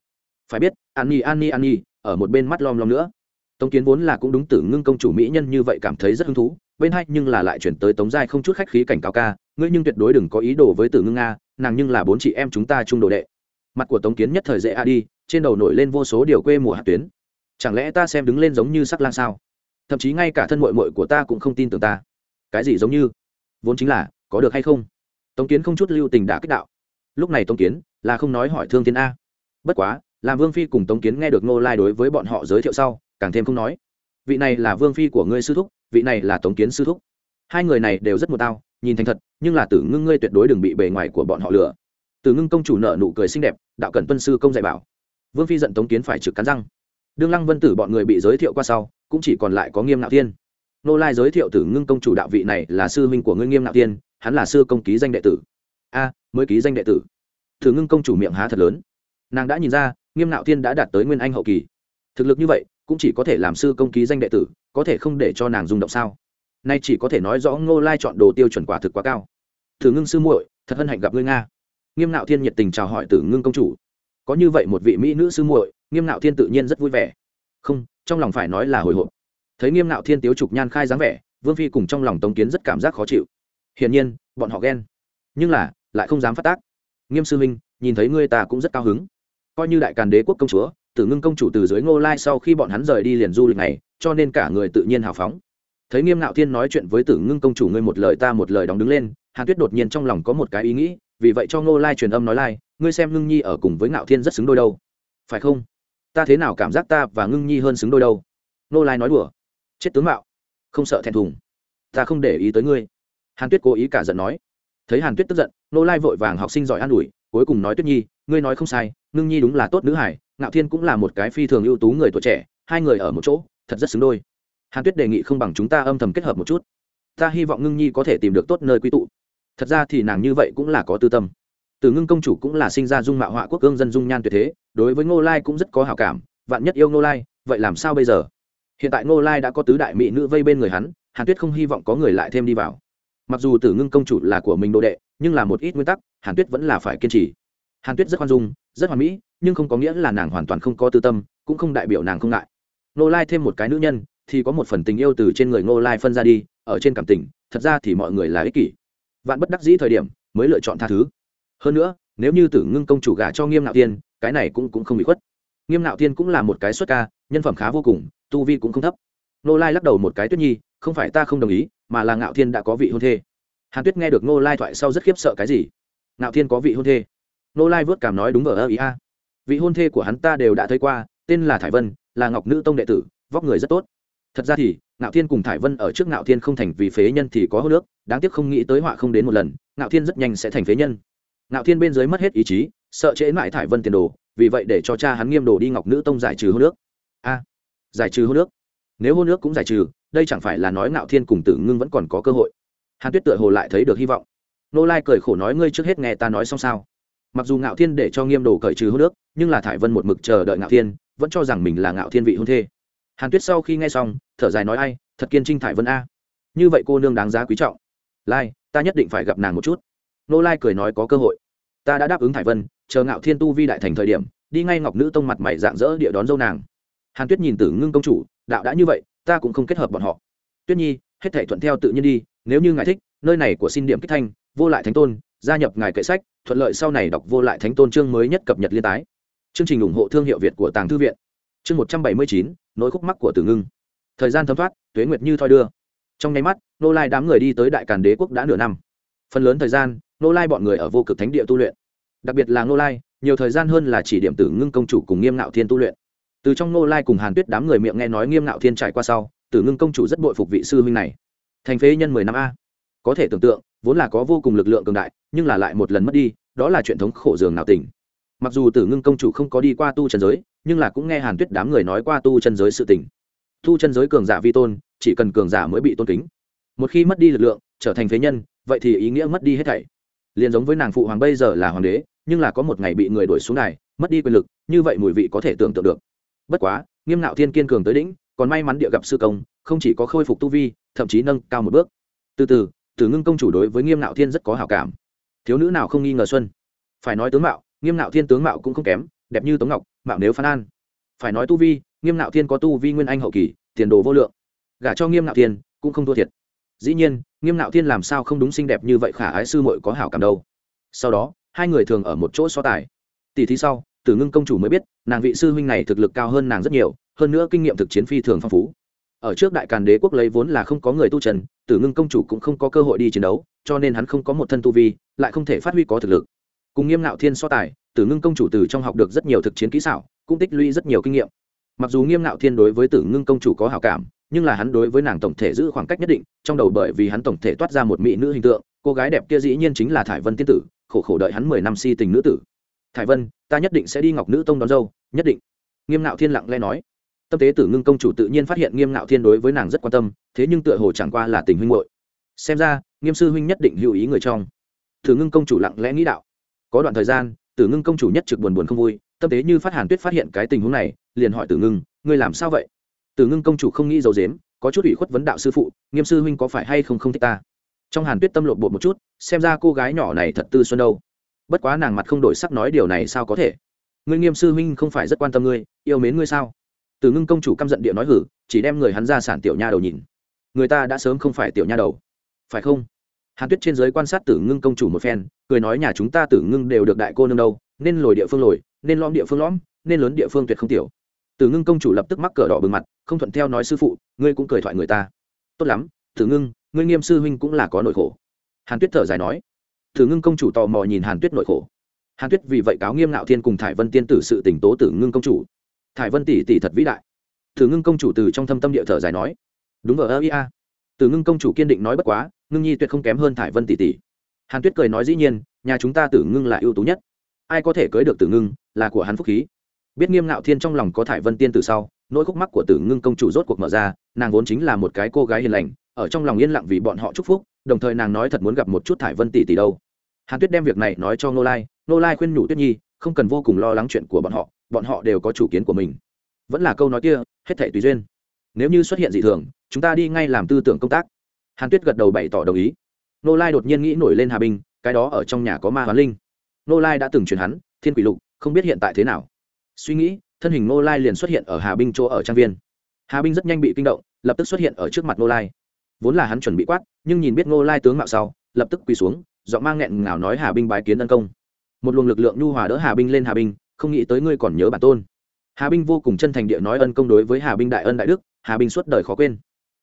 Phải biết, an nhi an nhi an nhi, ở một bên mắt lom lom nữa. Tống kiến vốn là cũng đúng tử ngưng công chủ mỹ nhân như vậy cảm thấy rất hứng thú bên hai nhưng là lại chuyển tới tống giai không chút khách khí cảnh cáo ca, ngươi nhưng tuyệt đối đừng có ý đồ với tử ngưng nga, nàng nhưng là bốn chị em chúng ta chung đồ đệ. Mặt của tống kiến nhất thời dễ a đi, trên đầu nổi lên vô số điều quê mùa hạt tuyến. Chẳng lẽ ta xem đứng lên giống như sắc lang sao? Thậm chí ngay cả thân mội mội của ta cũng không tin tưởng ta. Cái gì giống như? Vốn chính là, có được hay không? Tống kiến không chút lưu tình đã kích đạo. Lúc này tống kiến là không nói hỏi thương thiên a. Bất quá, làm vương phi cùng tống kiến nghe được ngô lai đối với bọn họ giới thiệu sau, càng thêm không nói vị này là vương phi của ngươi sư thúc, vị này là tống kiến sư thúc. Hai người này đều rất một tao, nhìn thành thật, nhưng là tử ngưng ngươi tuyệt đối đừng bị bề ngoài của bọn họ lừa. Tử ngưng công chủ nợ nụ cười xinh đẹp, đạo cần tuân sư công dạy bảo. Vương phi giận tống kiến phải trực cắn răng. Đương lăng vân tử bọn người bị giới thiệu qua sau, cũng chỉ còn lại có nghiêm nạo thiên. Nô lai giới thiệu tử ngưng công chủ đạo vị này là sư huynh của ngươi nghiêm nạo thiên, hắn là sư công ký danh đệ tử. A, mới ký danh đệ tử. Tử ngưng công chủ miệng há thật lớn. Nàng đã nhìn ra, nghiêm nạo thiên đã đạt tới nguyên anh hậu kỳ. Thực lực như vậy cũng chỉ có thể làm sư công ký danh đệ tử, có thể không để cho nàng rung động sao? Nay chỉ có thể nói rõ ngô lai chọn đồ tiêu chuẩn quả thực quá cao. Thử ngưng sư muội, thật hân hạnh gặp ngươi nga. Nghiêm nạo thiên nhiệt tình chào hỏi tử ngưng công chủ. Có như vậy một vị mỹ nữ sư muội, nghiêm nạo thiên tự nhiên rất vui vẻ. Không, trong lòng phải nói là hồi hộp. Thấy nghiêm nạo thiên tiếu trục nhan khai dáng vẻ, vương phi cùng trong lòng tống kiến rất cảm giác khó chịu. Hiển nhiên, bọn họ ghen. Nhưng là, lại không dám phát tác. Nghiêm sư minh, nhìn thấy ngươi ta cũng rất cao hứng. Coi như đại càn đế quốc công chúa tử ngưng công chủ từ dưới ngô lai sau khi bọn hắn rời đi liền du lịch này, cho nên cả người tự nhiên hào phóng. Thấy nghiêm ngạo thiên nói chuyện với tử ngưng công chủ, ngươi một lời ta một lời đóng đứng lên, hàn tuyết đột nhiên trong lòng có một cái ý nghĩ, vì vậy cho ngô lai truyền âm nói lai, ngươi xem ngưng nhi ở cùng với ngạo thiên rất xứng đôi đâu. Phải không? Ta thế nào cảm giác ta và ngưng nhi hơn xứng đôi đâu? Ngô lai nói đùa. Chết tướng mạo. Không sợ thẹn thùng. Ta không để ý tới ngươi. Hàn tuyết cố ý cả giận nói. Thấy hàn tuyết tức giận, ngô lai vội vàng học sinh giỏi an ủi, cuối cùng nói tuyết nhi, ngươi nói không sai, ngưng nhi đúng là tốt nữ hải ngạo thiên cũng là một cái phi thường ưu tú người tuổi trẻ, hai người ở một chỗ, thật rất xứng đôi. Hàn tuyết đề nghị không bằng chúng ta âm thầm kết hợp một chút. Ta hy vọng ngưng nhi có thể tìm được tốt nơi quy tụ. Thật ra thì nàng như vậy cũng là có tư tâm. Từ ngưng công chủ cũng là sinh ra dung mạo họa quốc cương dân dung nhan tuyệt thế, đối với ngô lai cũng rất có hảo cảm, vạn nhất yêu ngô lai, vậy làm sao bây giờ? Hiện tại ngô lai đã có tứ đại mỹ nữ vây bên người hắn, hàn tuyết không hy vọng có người lại thêm đi vào. Mặc dù tử ngưng công chủ là của mình đồ đệ, nhưng là một ít nguyên tắc, hàn tuyết vẫn là phải kiên trì. Hàn tuyết rất khoan dung, rất hoàn mỹ nhưng không có nghĩa là nàng hoàn toàn không có tư tâm, cũng không đại biểu nàng không ngại. Ngô lai thêm một cái nữ nhân, thì có một phần tình yêu từ trên người ngô lai phân ra đi, ở trên cảm tình, thật ra thì mọi người là ích kỷ. Vạn bất đắc dĩ thời điểm, mới lựa chọn tha thứ. Hơn nữa, nếu như tử ngưng công chủ gả cho nghiêm nạo tiên cái này cũng cũng không bị khuất. Nghiêm nạo tiên cũng là một cái xuất ca, nhân phẩm khá vô cùng, tu vi cũng không thấp. Nô lai lắc đầu một cái tuyết nhi, không phải ta không đồng ý, mà là ngạo thiên đã có vị hôn thê. Hàn tuyết nghe được nô lai thoại sau rất khiếp sợ cái gì? Ngạo thiên có vị hôn thê. Nô lai vớt cảm nói đúng vờ ơ ý a vị hôn thê của hắn ta đều đã thấy qua, tên là thải vân, là ngọc nữ tông đệ tử, vóc người rất tốt. Thật ra thì, ngạo thiên cùng thải vân ở trước ngạo thiên không thành vì phế nhân thì có hô nước đáng tiếc không nghĩ tới họa không đến một lần, ngạo thiên rất nhanh sẽ thành phế nhân. Ngạo thiên bên dưới mất hết ý chí, sợ trễ mãi thải vân tiền đồ, vì vậy để cho cha hắn nghiêm đồ đi ngọc nữ tông giải trừ hô nước a, giải trừ hô nước nếu hô nước cũng giải trừ, đây chẳng phải là nói ngạo thiên cùng tử ngưng vẫn còn có cơ hội. Hàn tuyết tựa hồ lại thấy được hy vọng. Nô lai cười khổ nói, ngươi trước hết nghe ta nói xong sao? Mặc dù ngạo thiên để cho nghiêm đồ cởi trừ hô nước nhưng là thải vân một mực chờ đợi ngạo thiên, vẫn cho rằng mình là ngạo thiên vị hôn thê. Hàn tuyết sau khi nghe xong, thở dài nói ai, thật kiên trinh thải vân a. Như vậy cô nương đáng giá quý trọng. Lai, ta nhất định phải gặp nàng một chút. Nô lai cười nói có cơ hội. Ta đã đáp ứng thải vân, chờ ngạo thiên tu vi đại thành thời điểm, đi ngay ngọc nữ tông mặt mày dạng dỡ địa đón dâu nàng. Hàn tuyết nhìn tử ngưng công chủ, đạo đã như vậy, ta cũng không kết hợp bọn họ. Tuyết nhi, hết thể thuận theo tự nhiên đi, nếu như ngài thích, nơi này của xin điểm kích thanh, vô lại thánh tôn gia nhập ngài kệ sách, thuận lợi sau này đọc vô lại thánh tôn chương mới nhất cập nhật liên tái. Chương trình ủng hộ thương hiệu việt của tàng thư viện. Chương một trăm bảy mươi chín, nỗi khúc mắc của tử ngưng. Thời gian thấm thoát, tuế nguyệt như thoi đưa. Trong nháy mắt, nô lai đám người đi tới đại càn đế quốc đã nửa năm. Phần lớn thời gian, nô lai bọn người ở vô cực thánh địa tu luyện. Đặc biệt là nô lai, nhiều thời gian hơn là chỉ điểm tử ngưng công chủ cùng nghiêm ngạo thiên tu luyện. Từ trong nô lai cùng hàn tuyết đám người miệng nghe nói nghiêm ngạo thiên trải qua sau, tử ngưng công chủ rất bội phục vị sư huynh này. Thành phế nhân mười năm a có thể tưởng tượng, vốn là có vô cùng lực lượng cường đại, nhưng là lại một lần mất đi, đó là chuyện thống khổ dường nào tỉnh mặc dù tử ngưng công chủ không có đi qua tu chân giới, nhưng là cũng nghe hàn tuyết đám người nói qua tu chân giới sự tỉnh tu chân giới cường giả vi tôn, chỉ cần cường giả mới bị tôn kính. Một khi mất đi lực lượng, trở thành phế nhân, vậy thì ý nghĩa mất đi hết thảy. Liền giống với nàng phụ hoàng bây giờ là hoàng đế, nhưng là có một ngày bị người đuổi xuống này, mất đi quyền lực, như vậy mùi vị có thể tưởng tượng được. Bất quá, nghiêm nạo thiên kiên cường tới đỉnh, còn may mắn địa gặp sư công, không chỉ có khôi phục tu vi, thậm chí nâng cao một bước. Từ từ tử ngưng công chủ đối với nghiêm nạo thiên rất có hảo cảm. Thiếu nữ nào không nghi ngờ xuân? Phải nói tướng mạo, nghiêm nạo thiên tướng mạo cũng không kém, đẹp như tống ngọc, mạo nếu phán an. Phải nói tu vi, nghiêm nạo thiên có tu vi nguyên anh hậu kỳ, tiền đồ vô lượng. Gả cho nghiêm nạo thiên cũng không thua thiệt. Dĩ nhiên, nghiêm nạo thiên làm sao không đúng xinh đẹp như vậy khả ái sư muội có hảo cảm đâu. Sau đó, hai người thường ở một chỗ so tài. Tỷ thí sau tử ngưng công chủ mới biết, nàng vị sư huynh này thực lực cao hơn nàng rất nhiều, hơn nữa kinh nghiệm thực chiến phi thường phong phú ở trước đại càn đế quốc lấy vốn là không có người tu trần, tử ngưng công chủ cũng không có cơ hội đi chiến đấu, cho nên hắn không có một thân tu vi, lại không thể phát huy có thực lực. Cùng nghiêm ngạo thiên so tài, tử ngưng công chủ từ trong học được rất nhiều thực chiến kỹ xảo, cũng tích lũy rất nhiều kinh nghiệm. Mặc dù nghiêm ngạo thiên đối với tử ngưng công chủ có hảo cảm, nhưng là hắn đối với nàng tổng thể giữ khoảng cách nhất định, trong đầu bởi vì hắn tổng thể toát ra một mỹ nữ hình tượng, cô gái đẹp kia dĩ nhiên chính là thải vân tiên tử, khổ khổ đợi hắn mười năm si tình nữ tử. Thải vân, ta nhất định sẽ đi ngọc nữ tông đón dâu, nhất định. Nghiêm ngạo thiên lặng lẽ nói tâm tế tử ngưng công chủ tự nhiên phát hiện nghiêm ngạo thiên đối với nàng rất quan tâm, thế nhưng tựa hồ chẳng qua là tình huynh hội xem ra, nghiêm sư huynh nhất định hữu ý người trong. Tử ngưng công chủ lặng lẽ nghĩ đạo. Có đoạn thời gian, tử ngưng công chủ nhất trực buồn buồn không vui, tâm tế như phát hàn tuyết phát hiện cái tình huống này, liền hỏi tử ngưng, ngươi làm sao vậy? Tử ngưng công chủ không nghĩ dầu dếm có chút ủy khuất vấn đạo sư phụ, nghiêm sư huynh có phải hay không không thích ta? Trong hàn tuyết tâm lộn bột một chút, xem ra cô gái nhỏ này thật tư xuân đâu. Bất quá nàng mặt không đổi sắc nói điều này sao có thể? Ngươi nghiêm sư huynh không phải rất quan tâm ngươi, yêu mến ngươi sao? Từ ngưng công chủ căm giận địa nói hử, chỉ đem người hắn ra sản tiểu nha đầu nhìn. Người ta đã sớm không phải tiểu nha đầu. Phải không? Hàn tuyết trên giới quan sát tử ngưng công chủ một phen, cười nói nhà chúng ta tử ngưng đều được đại cô nương đâu, nên lồi địa phương lồi, nên lõm địa phương lõm, nên lớn địa phương tuyệt không tiểu. Tử ngưng công chủ lập tức mắc cờ đỏ bừng mặt, không thuận theo nói sư phụ, ngươi cũng cười thoại người ta. Tốt lắm, tử ngưng, ngươi nghiêm sư huynh cũng là có nỗi khổ. Hàn tuyết thở dài nói. Tử ngưng công chủ tò mò nhìn hàn tuyết nỗi khổ. Hàn tuyết vì vậy cáo nghiêm ngạo thiên cùng thải vân tiên tử sự tỉnh tố tử ngưng công chủ thải vân tỷ tỷ thật vĩ đại. Tử ngưng công chủ từ trong thâm tâm địa thở dài nói. Đúng ở ơ ia tử ngưng công chủ kiên định nói bất quá, ngưng nhi tuyệt không kém hơn thải vân tỷ tỷ. Hàn tuyết cười nói dĩ nhiên, nhà chúng ta tử ngưng là ưu tú nhất. Ai có thể cưới được tử ngưng là của hắn phúc khí. Biết nghiêm ngạo thiên trong lòng có thải vân tiên từ sau, nỗi khúc mắc của tử ngưng công chủ rốt cuộc mở ra, nàng vốn chính là một cái cô gái hiền lành, ở trong lòng yên lặng vì bọn họ chúc phúc, đồng thời nàng nói thật muốn gặp một chút thải vân tỷ tỷ đâu. Hàn tuyết đem việc này nói cho nô lai nô lai khuyên nhủ tuyết nhi không cần vô cùng lo lắng chuyện của bọn họ bọn họ đều có chủ kiến của mình. Vẫn là câu nói kia hết thể tùy duyên. Nếu như xuất hiện dị thường chúng ta đi ngay làm tư tưởng công tác. Hàn tuyết gật đầu bày tỏ đồng ý. Nô lai đột nhiên nghĩ nổi lên hà Bình, cái đó ở trong nhà có ma hoán linh. Nô lai đã từng truyền hắn thiên quỷ lục không biết hiện tại thế nào. Suy nghĩ thân hình nô lai liền xuất hiện ở hà binh chỗ ở trang viên. Hà binh rất nhanh bị kinh động lập tức xuất hiện ở trước mặt nô lai. Vốn là hắn chuẩn bị quát nhưng nhìn biết nô lai tướng mạo sau lập tức quỳ xuống giọng mang nghẹn ngào nói hà binh bái kiến ân công một luồng lực lượng nhu hòa đỡ hà binh lên hà binh, không nghĩ tới ngươi còn nhớ bản tôn. Hà binh vô cùng chân thành địa nói ân công đối với hà binh đại ân đại đức, hà binh suốt đời khó quên.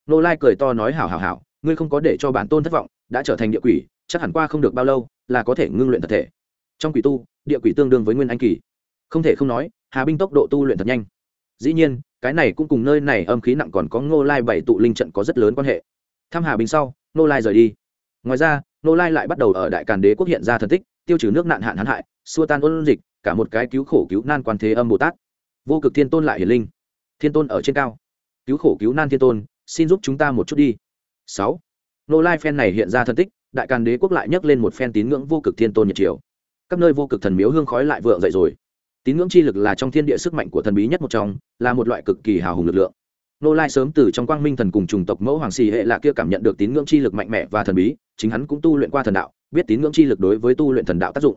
Nô lai cười to nói hảo hảo hảo, ngươi không có để cho bản tôn thất vọng, đã trở thành địa quỷ, chắc hẳn qua không được bao lâu, là có thể ngưng luyện thật thể. Trong quỷ tu, địa quỷ tương đương với nguyên anh kỳ. Không thể không nói, hà binh tốc độ tu luyện thật nhanh. Dĩ nhiên, cái này cũng cùng nơi này âm khí nặng còn có ngô lai bảy tụ linh trận có rất lớn quan hệ. Thăm hà binh sau, ngô lai rời đi. Ngoài ra, ngô lai lại bắt đầu ở đại càn đế quốc hiện ra thần tích tiêu trừ nước nạn hạn hán hại, xua tan ôn dịch, cả một cái cứu khổ cứu nan quan thế âm bồ tát. Vô cực thiên tôn lại hiển linh. Thiên tôn ở trên cao. Cứu khổ cứu nan thiên tôn, xin giúp chúng ta một chút đi. Sáu. Nô lai phen này hiện ra thân tích, đại càn đế quốc lại nhấc lên một phen tín ngưỡng vô cực thiên tôn nhật triều các nơi vô cực thần miếu hương khói lại vượng dậy rồi. Tín ngưỡng chi lực là trong thiên địa sức mạnh của thần bí nhất một trong, là một loại cực kỳ hào hùng lực lượng nô lai sớm từ trong quang minh thần cùng chủng tộc mẫu hoàng xì hệ lạ kia cảm nhận được tín ngưỡng chi lực mạnh mẽ và thần bí, chính hắn cũng tu luyện qua thần đạo, biết tín ngưỡng chi lực đối với tu luyện thần đạo tác dụng.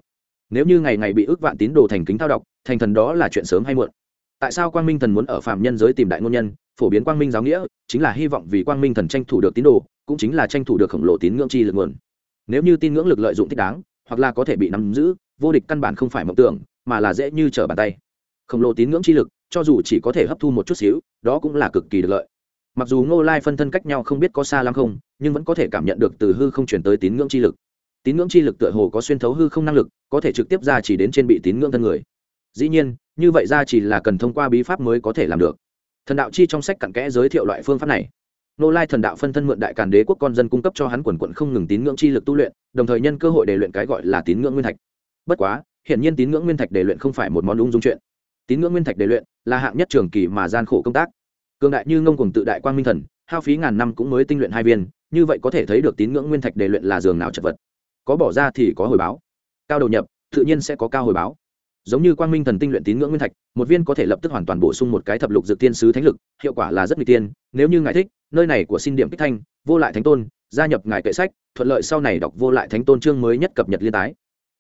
Nếu như ngày ngày bị ước vạn tín đồ thành kính thao đọc, thành thần đó là chuyện sớm hay muộn. Tại sao quang minh thần muốn ở phạm nhân giới tìm đại ngôn nhân, phổ biến quang minh giáo nghĩa, chính là hy vọng vì quang minh thần tranh thủ được tín đồ, cũng chính là tranh thủ được khổng lồ tín ngưỡng chi lực nguồn. Nếu như tín ngưỡng lực lợi dụng thích đáng, hoặc là có thể bị nắm giữ, vô địch căn bản không phải mộng tưởng, mà là dễ như trở bàn tay. Khổng lồ tín ngưỡng chi lực cho dù chỉ có thể hấp thu một chút xíu, đó cũng là cực kỳ được lợi. Mặc dù ngô lai phân thân cách nhau không biết có xa lắm không, nhưng vẫn có thể cảm nhận được từ hư không chuyển tới tín ngưỡng chi lực. Tín ngưỡng chi lực tựa hồ có xuyên thấu hư không năng lực, có thể trực tiếp ra chỉ đến trên bị tín ngưỡng thân người. Dĩ nhiên, như vậy ra chỉ là cần thông qua bí pháp mới có thể làm được. Thần đạo chi trong sách cặn kẽ giới thiệu loại phương pháp này. Nô lai thần đạo phân thân mượn đại càn đế quốc con dân cung cấp cho hắn quần quận không ngừng tín ngưỡng chi lực tu luyện, đồng thời nhân cơ hội để luyện cái gọi là tín ngưỡng nguyên thạch. Bất quá, hiển nhiên tín ngưỡng nguyên thạch để luyện không phải một món ung dung chuyện tín ngưỡng nguyên thạch để luyện, là hạng nhất trường kỳ mà gian khổ công tác. Cường đại như ngông cùng tự đại quang minh thần, hao phí ngàn năm cũng mới tinh luyện hai viên, như vậy có thể thấy được tín ngưỡng nguyên thạch để luyện là giường nào chật vật. Có bỏ ra thì có hồi báo. Cao đầu nhập, tự nhiên sẽ có cao hồi báo. Giống như quang minh thần tinh luyện tín ngưỡng nguyên thạch, một viên có thể lập tức hoàn toàn bổ sung một cái thập lục dược tiên sứ thánh lực, hiệu quả là rất n tiên, nếu như ngài thích, nơi này của xin điểm kích thanh, vô lại thánh tôn, gia nhập ngài kệ sách, thuận lợi sau này đọc vô lại thánh tôn chương mới nhất cập nhật liên tái.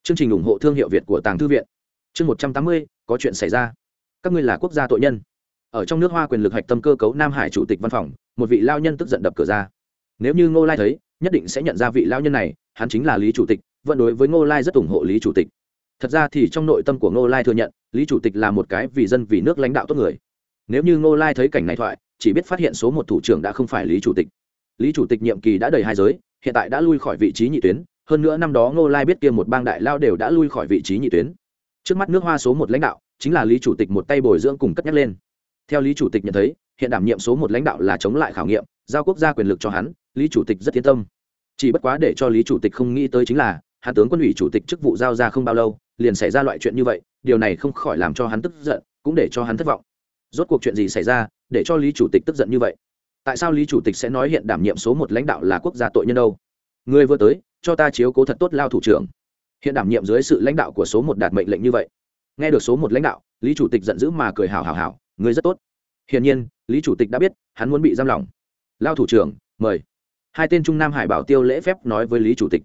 Chương trình ủng hộ thương hiệu việt của tàng thư viện. Chương một trăm tám mươi, có chuyện xảy ra các ngươi là quốc gia tội nhân. Ở trong nước hoa quyền lực hạch tâm cơ cấu nam hải chủ tịch văn phòng, một vị lao nhân tức giận đập cửa ra. Nếu như ngô lai thấy, nhất định sẽ nhận ra vị lao nhân này, hắn chính là lý chủ tịch, vẫn đối với ngô lai rất ủng hộ lý chủ tịch. Thật ra thì trong nội tâm của ngô lai thừa nhận, lý chủ tịch là một cái vì dân vì nước lãnh đạo tốt người. Nếu như ngô lai thấy cảnh này thoại, chỉ biết phát hiện số một thủ trưởng đã không phải lý chủ tịch. Lý chủ tịch nhiệm kỳ đã đầy hai giới, hiện tại đã lui khỏi vị trí nhị tuyến, hơn nữa năm đó ngô lai biết kia một bang đại lao đều đã lui khỏi vị trí nhị tuyến. Trước mắt nước hoa số một lãnh đạo chính là lý chủ tịch một tay bồi dưỡng cùng cất nhắc lên. Theo lý chủ tịch nhận thấy, hiện đảm nhiệm số một lãnh đạo là chống lại khảo nghiệm, giao quốc gia quyền lực cho hắn, lý chủ tịch rất yên tâm. Chỉ bất quá để cho lý chủ tịch không nghĩ tới chính là hạ tướng quân ủy chủ tịch chức vụ giao ra không bao lâu, liền xảy ra loại chuyện như vậy, điều này không khỏi làm cho hắn tức giận, cũng để cho hắn thất vọng. Rốt cuộc chuyện gì xảy ra, để cho lý chủ tịch tức giận như vậy? Tại sao lý chủ tịch sẽ nói hiện đảm nhiệm số một lãnh đạo là quốc gia tội nhân đâu? Người vừa tới, cho ta chiếu cố thật tốt lao thủ trưởng. Hiện đảm nhiệm dưới sự lãnh đạo của số một đạt mệnh lệnh như vậy nghe được số một lãnh đạo, lý chủ tịch giận dữ mà cười hào hào hào người rất tốt. Hiển nhiên, lý chủ tịch đã biết, hắn muốn bị giam lỏng. Lao thủ trưởng, mời. Hai tên trung nam hải bảo tiêu lễ phép nói với lý chủ tịch.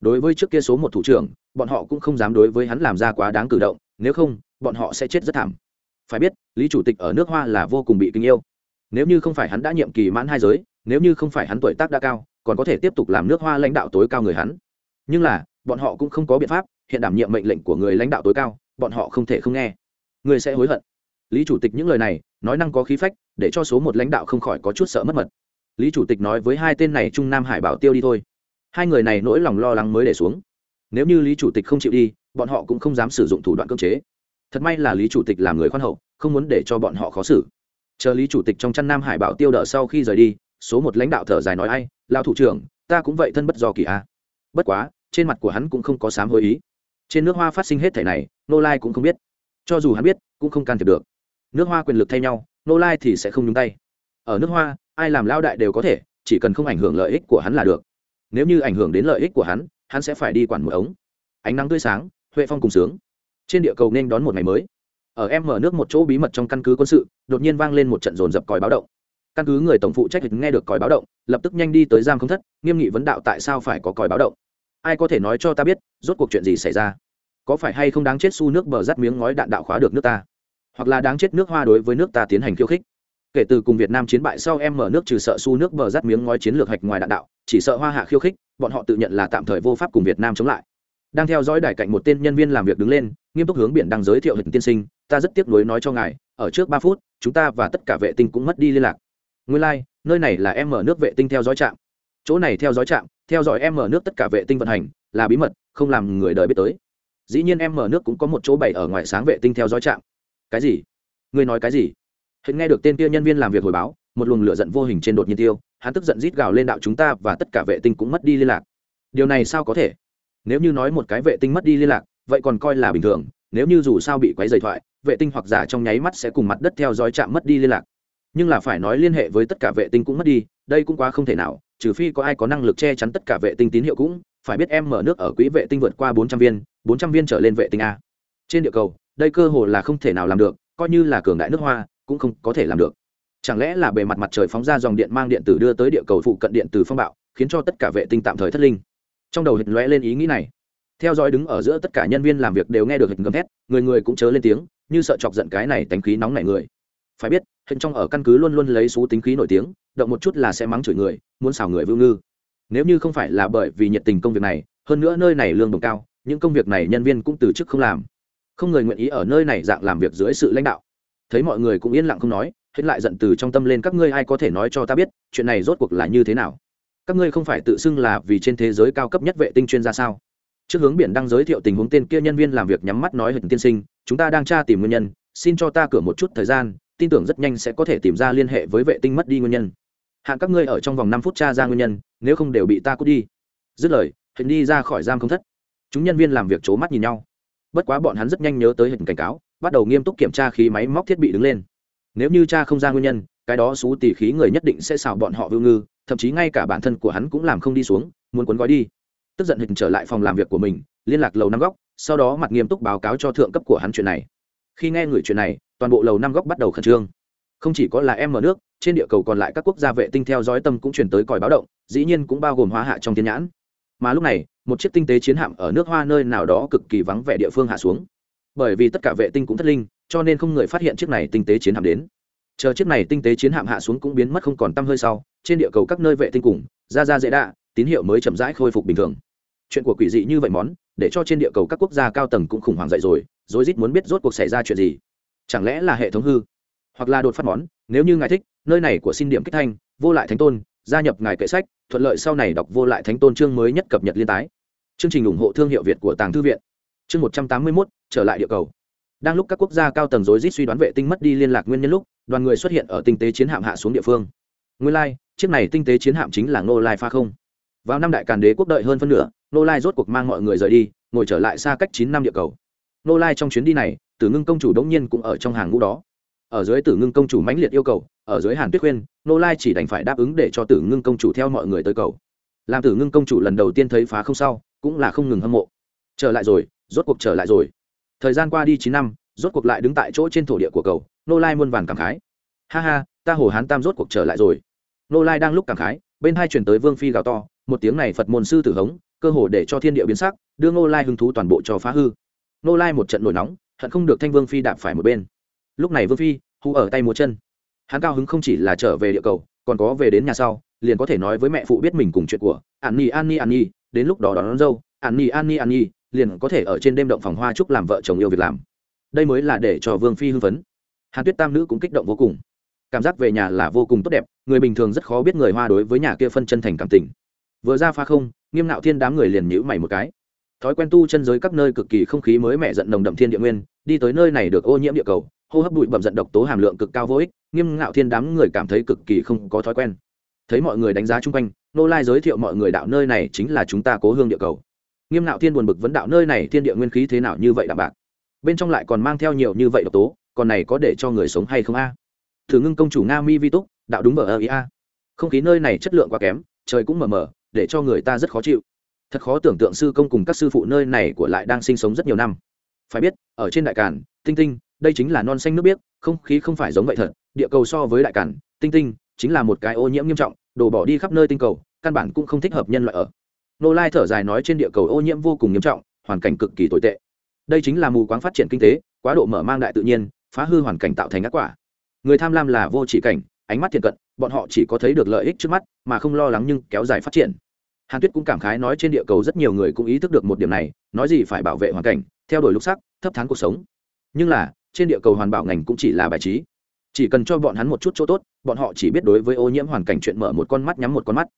Đối với trước kia số một thủ trưởng, bọn họ cũng không dám đối với hắn làm ra quá đáng cử động, nếu không, bọn họ sẽ chết rất thảm. Phải biết, lý chủ tịch ở nước hoa là vô cùng bị kinh yêu. Nếu như không phải hắn đã nhiệm kỳ mãn hai giới, nếu như không phải hắn tuổi tác đã cao, còn có thể tiếp tục làm nước hoa lãnh đạo tối cao người hắn. Nhưng là, bọn họ cũng không có biện pháp, hiện đảm nhiệm mệnh lệnh của người lãnh đạo tối cao bọn họ không thể không nghe. Người sẽ hối hận. Lý chủ tịch những lời này, nói năng có khí phách, để cho số một lãnh đạo không khỏi có chút sợ mất mật. Lý chủ tịch nói với hai tên này trung nam hải bảo tiêu đi thôi. Hai người này nỗi lòng lo lắng mới để xuống. Nếu như lý chủ tịch không chịu đi, bọn họ cũng không dám sử dụng thủ đoạn cưỡng chế. Thật may là lý chủ tịch làm người khoan hậu, không muốn để cho bọn họ khó xử. Chờ lý chủ tịch trong chăn nam hải bảo tiêu đỡ sau khi rời đi, số một lãnh đạo thở dài nói ai lao thủ trưởng, ta cũng vậy thân bất do kỳ a. Bất quá, trên mặt của hắn cũng không có sám hối ý. Trên nước hoa phát sinh hết thể này nô lai cũng không biết. Cho dù hắn biết, cũng không can thiệp được. Nước hoa quyền lực thay nhau nô lai thì sẽ không nhúng tay. Ở nước hoa, ai làm lao đại đều có thể, chỉ cần không ảnh hưởng lợi ích của hắn là được. Nếu như ảnh hưởng đến lợi ích của hắn hắn sẽ phải đi quản một ống. Ánh nắng tươi sáng, huệ phong cùng sướng. Trên địa cầu nên đón một ngày mới. Ở em mở nước một chỗ bí mật trong căn cứ quân sự, đột nhiên vang lên một trận dồn dập còi báo động. Căn cứ người tổng phụ trách nghe được còi báo động, lập tức nhanh đi tới giam không thất, nghiêm nghị vấn đạo tại sao phải có còi báo động. Ai có thể nói cho ta biết, rốt cuộc chuyện gì xảy ra? Có phải hay không đáng chết su nước bờ rắt miếng ngói đạn đạo khóa được nước ta? Hoặc là đáng chết nước hoa đối với nước ta tiến hành khiêu khích? Kể từ cùng việt nam chiến bại sau em mở nước trừ sợ su nước bờ rắt miếng ngói chiến lược hạch ngoài đạn đạo chỉ sợ hoa hạ khiêu khích bọn họ tự nhận là tạm thời vô pháp cùng việt nam chống lại. Đang theo dõi đài cạnh một tên nhân viên làm việc đứng lên nghiêm túc hướng biển đang giới thiệu hình tiên sinh ta rất tiếc nuối nói cho ngài ở trước ba phút chúng ta và tất cả vệ tinh cũng mất đi liên lạc. Nguyên lai、like, nơi này là em mở nước vệ tinh theo dõi trạm. Chỗ này theo dõi trạm theo dõi em mở nước tất cả vệ tinh vận hành là bí mật không làm người đời biết tới dĩ nhiên em mở nước cũng có một chỗ bày ở ngoài sáng vệ tinh theo dõi trạm. Cái gì? Ngươi nói cái gì? Hiện nghe được tên kia nhân viên làm việc hồi báo, một luồng lửa giận vô hình trên đột nhiên tiêu, hắn tức giận rít gào lên đạo chúng ta và tất cả vệ tinh cũng mất đi liên lạc. Điều này sao có thể? Nếu như nói một cái vệ tinh mất đi liên lạc, vậy còn coi là bình thường, nếu như dù sao bị quấy dày thoại, vệ tinh hoặc giả trong nháy mắt sẽ cùng mặt đất theo dõi chạm mất đi liên lạc. Nhưng là phải nói liên hệ với tất cả vệ tinh cũng mất đi, đây cũng quá không thể nào, trừ phi có ai có năng lực che chắn tất cả vệ tinh tín hiệu cũng phải biết em mở nước ở quỹ vệ tinh vượt qua bốn trăm viên, bốn trăm viên trở lên vệ tinh a. Trên địa cầu, đây cơ hồ là không thể nào làm được, coi như là cường đại nước hoa, cũng không có thể làm được. Chẳng lẽ là bề mặt mặt trời phóng ra dòng điện mang điện tử đưa tới địa cầu phụ cận điện từ phong bạo, khiến cho tất cả vệ tinh tạm thời thất linh? Trong đầu hình lóe lên ý nghĩ này. Theo dõi đứng ở giữa tất cả nhân viên làm việc đều nghe được hình gầm thét, người người cũng chớ lên tiếng, như sợ chọc giận cái này tánh khí nóng nảy người. Phải biết hình trong ở căn cứ luôn luôn lấy số tính khí nổi tiếng, động một chút là sẽ mắng chửi người, muốn xào người vưu ngư nếu như không phải là bởi vì nhiệt tình công việc này, hơn nữa nơi này lương đồng cao, những công việc này nhân viên cũng từ chức không làm. Không người nguyện ý ở nơi này dạng làm việc dưới sự lãnh đạo. Thấy mọi người cũng yên lặng không nói, hết lại giận từ trong tâm lên, các ngươi ai có thể nói cho ta biết, chuyện này rốt cuộc là như thế nào? Các ngươi không phải tự xưng là vì trên thế giới cao cấp nhất vệ tinh chuyên gia sao? Trước hướng biển đang giới thiệu tình huống tên kia nhân viên làm việc nhắm mắt nói hình tiên sinh, chúng ta đang tra tìm nguyên nhân, xin cho ta cửa một chút thời gian, tin tưởng rất nhanh sẽ có thể tìm ra liên hệ với vệ tinh mất đi nguyên nhân hạn các ngươi ở trong vòng năm phút tra ra nguyên nhân, nếu không đều bị ta cút đi. Dứt lời hình đi ra khỏi giam không thất. Chúng nhân viên làm việc c h ố mắt nhìn nhau. Bất quá bọn hắn rất nhanh nhớ tới hình cảnh cáo, bắt đầu nghiêm túc kiểm tra khí máy móc thiết bị đứng lên. Nếu như cha không ra nguyên nhân, cái đó xú tỉ khí người nhất định sẽ xào bọn họ vưu ngư, thậm chí ngay cả bản thân của hắn cũng làm không đi xuống, muốn cuốn gói đi. Tức giận hình trở lại phòng làm việc của mình, liên lạc lầu năm góc, sau đó mặt nghiêm túc báo cáo cho thượng cấp của hắn chuyện này. Khi nghe người chuyện này, toàn bộ lầu năm góc bắt đầu khẩn trương. Không chỉ có là em mở nước trên địa cầu còn lại các quốc gia vệ tinh theo dõi tâm cũng chuyển tới còi báo động, dĩ nhiên cũng bao gồm hóa hạ trong thiên nhãn. Mà lúc này, một chiếc tinh tế chiến hạm ở nước hoa nơi nào đó cực kỳ vắng vẻ địa phương hạ xuống. Bởi vì tất cả vệ tinh cũng thất linh, cho nên không người phát hiện chiếc này tinh tế chiến hạm đến. Chờ chiếc này tinh tế chiến hạm hạ xuống cũng biến mất không còn t hơi sau, trên địa cầu các nơi vệ tinh cùng, ra ra dễ đạ, tín hiệu mới chậm rãi khôi phục bình thường. Chuyện của quỷ dị như vậy món, để cho trên địa cầu các quốc gia cao tầng cũng khủng hoảng dậy rồi, rối rít muốn biết rốt cuộc xảy ra chuyện gì. Chẳng lẽ là hệ thống hư? Hoặc là đột phát món, nếu như ngài thích nơi này của xin điểm kích thanh vô lại thánh tôn gia nhập ngài kệ sách thuận lợi sau này đọc vô lại thánh tôn chương mới nhất cập nhật liên tái. Chương trình ủng hộ thương hiệu việt của tàng thư viện. Chương một trăm tám mươi mốt trở lại địa cầu. Đang lúc các quốc gia cao tầng rối rít suy đoán vệ tinh mất đi liên lạc nguyên nhân lúc đoàn người xuất hiện ở tinh tế chiến hạm hạ xuống địa phương. Nguyên lai、like, chiếc này tinh tế chiến hạm chính là ngô lai pha không. Vào năm đại càn đế quốc đợi hơn phân nửa ngô lai rốt cuộc mang mọi người rời đi ngồi trở lại xa cách chín năm địa cầu. Ngô lai trong chuyến đi này tử ngưng công chủ đống nhiên cũng ở trong hàng ngũ đó. Ở dưới tử ngưng công chủ mãnh liệt yêu cầu ở dưới hàn tuyết khuyên, nô lai chỉ đành phải đáp ứng để cho tử ngưng công chủ theo mọi người tới cầu. Làm tử ngưng công chủ lần đầu tiên thấy phá không sau, cũng là không ngừng hâm mộ. Trở lại rồi, rốt cuộc trở lại rồi. Thời gian qua đi chín năm, rốt cuộc lại đứng tại chỗ trên thổ địa của cầu, nô lai muôn vàn cảm khái. Ha ha, ta hồ hán tam rốt cuộc trở lại rồi. Nô lai đang lúc cảm khái, bên hai chuyển tới vương phi gào to, một tiếng này phật môn sư tử hống, cơ hồ để cho thiên địa biến sắc, đưa Nô lai hứng thú toàn bộ cho phá hư. Nô lai một trận nổi nóng, hận không được thanh vương phi đạp phải một bên. Lúc này vương phi, hù ở tay một chân hắn cao hứng không chỉ là trở về địa cầu còn có về đến nhà sau liền có thể nói với mẹ phụ biết mình cùng chuyện của an nhi an nhi an nhi đến lúc đó đón, đón dâu an nhi an nhi an nhi liền có thể ở trên đêm động phòng hoa chúc làm vợ chồng yêu việc làm. Đây mới là để cho vương phi hưng phấn. Hàn tuyết tam nữ cũng kích động vô cùng. Cảm giác về nhà là vô cùng tốt đẹp người bình thường rất khó biết người hoa đối với nhà kia phân chân thành cảm tình. Vừa ra pha không nghiêm nạo thiên đám người liền nhữ mày một cái. Thói quen tu chân giới các nơi cực kỳ không khí mới mẻ giận nồng đậm thiên địa nguyên đi tới nơi này được ô nhiễm địa cầu hô hấp bụi bẩm giận độc tố hàm lượng cực cao vô ích, nghiêm ngạo thiên đám người cảm thấy cực kỳ không có thói quen. Thấy mọi người đánh giá chung quanh, nô lai giới thiệu mọi người đạo nơi này chính là chúng ta cố hương địa cầu. Nghiêm ngạo thiên buồn bực vấn đạo nơi này thiên địa nguyên khí thế nào như vậy đạm bạc. Bên trong lại còn mang theo nhiều như vậy độc tố, còn này có để cho người sống hay không a? Thử ngưng công chủ nga mi vi túc, đạo đúng mở ơ ý a. Không khí nơi này chất lượng quá kém, trời cũng mờ mờ, để cho người ta rất khó chịu. Thật khó tưởng tượng sư công cùng các sư phụ nơi này của lại đang sinh sống rất nhiều năm. Phải biết, ở trên đại cản tinh tinh đây chính là non xanh nước biếc, không khí không phải giống vậy thật, địa cầu so với đại cản, tinh tinh, chính là một cái ô nhiễm nghiêm trọng, đổ bỏ đi khắp nơi tinh cầu, căn bản cũng không thích hợp nhân loại ở. Nô lai thở dài nói trên địa cầu ô nhiễm vô cùng nghiêm trọng, hoàn cảnh cực kỳ tồi tệ. Đây chính là mù quáng phát triển kinh tế, quá độ mở mang đại tự nhiên, phá hư hoàn cảnh tạo thành ác quả. Người tham lam là vô chỉ cảnh, ánh mắt thiện cận, bọn họ chỉ có thấy được lợi ích trước mắt, mà không lo lắng nhưng kéo dài phát triển. Hàn tuyết cũng cảm khái nói trên địa cầu rất nhiều người cũng ý thức được một điểm này, nói gì phải bảo vệ hoàn cảnh, theo đuổi lục sắc, thấp thán cuộc sống. Nhưng là trên địa cầu hoàn bảo ngành cũng chỉ là bài trí. Chỉ cần cho bọn hắn một chút chỗ tốt, bọn họ chỉ biết đối với ô nhiễm hoàn cảnh chuyện mở một con mắt nhắm một con mắt.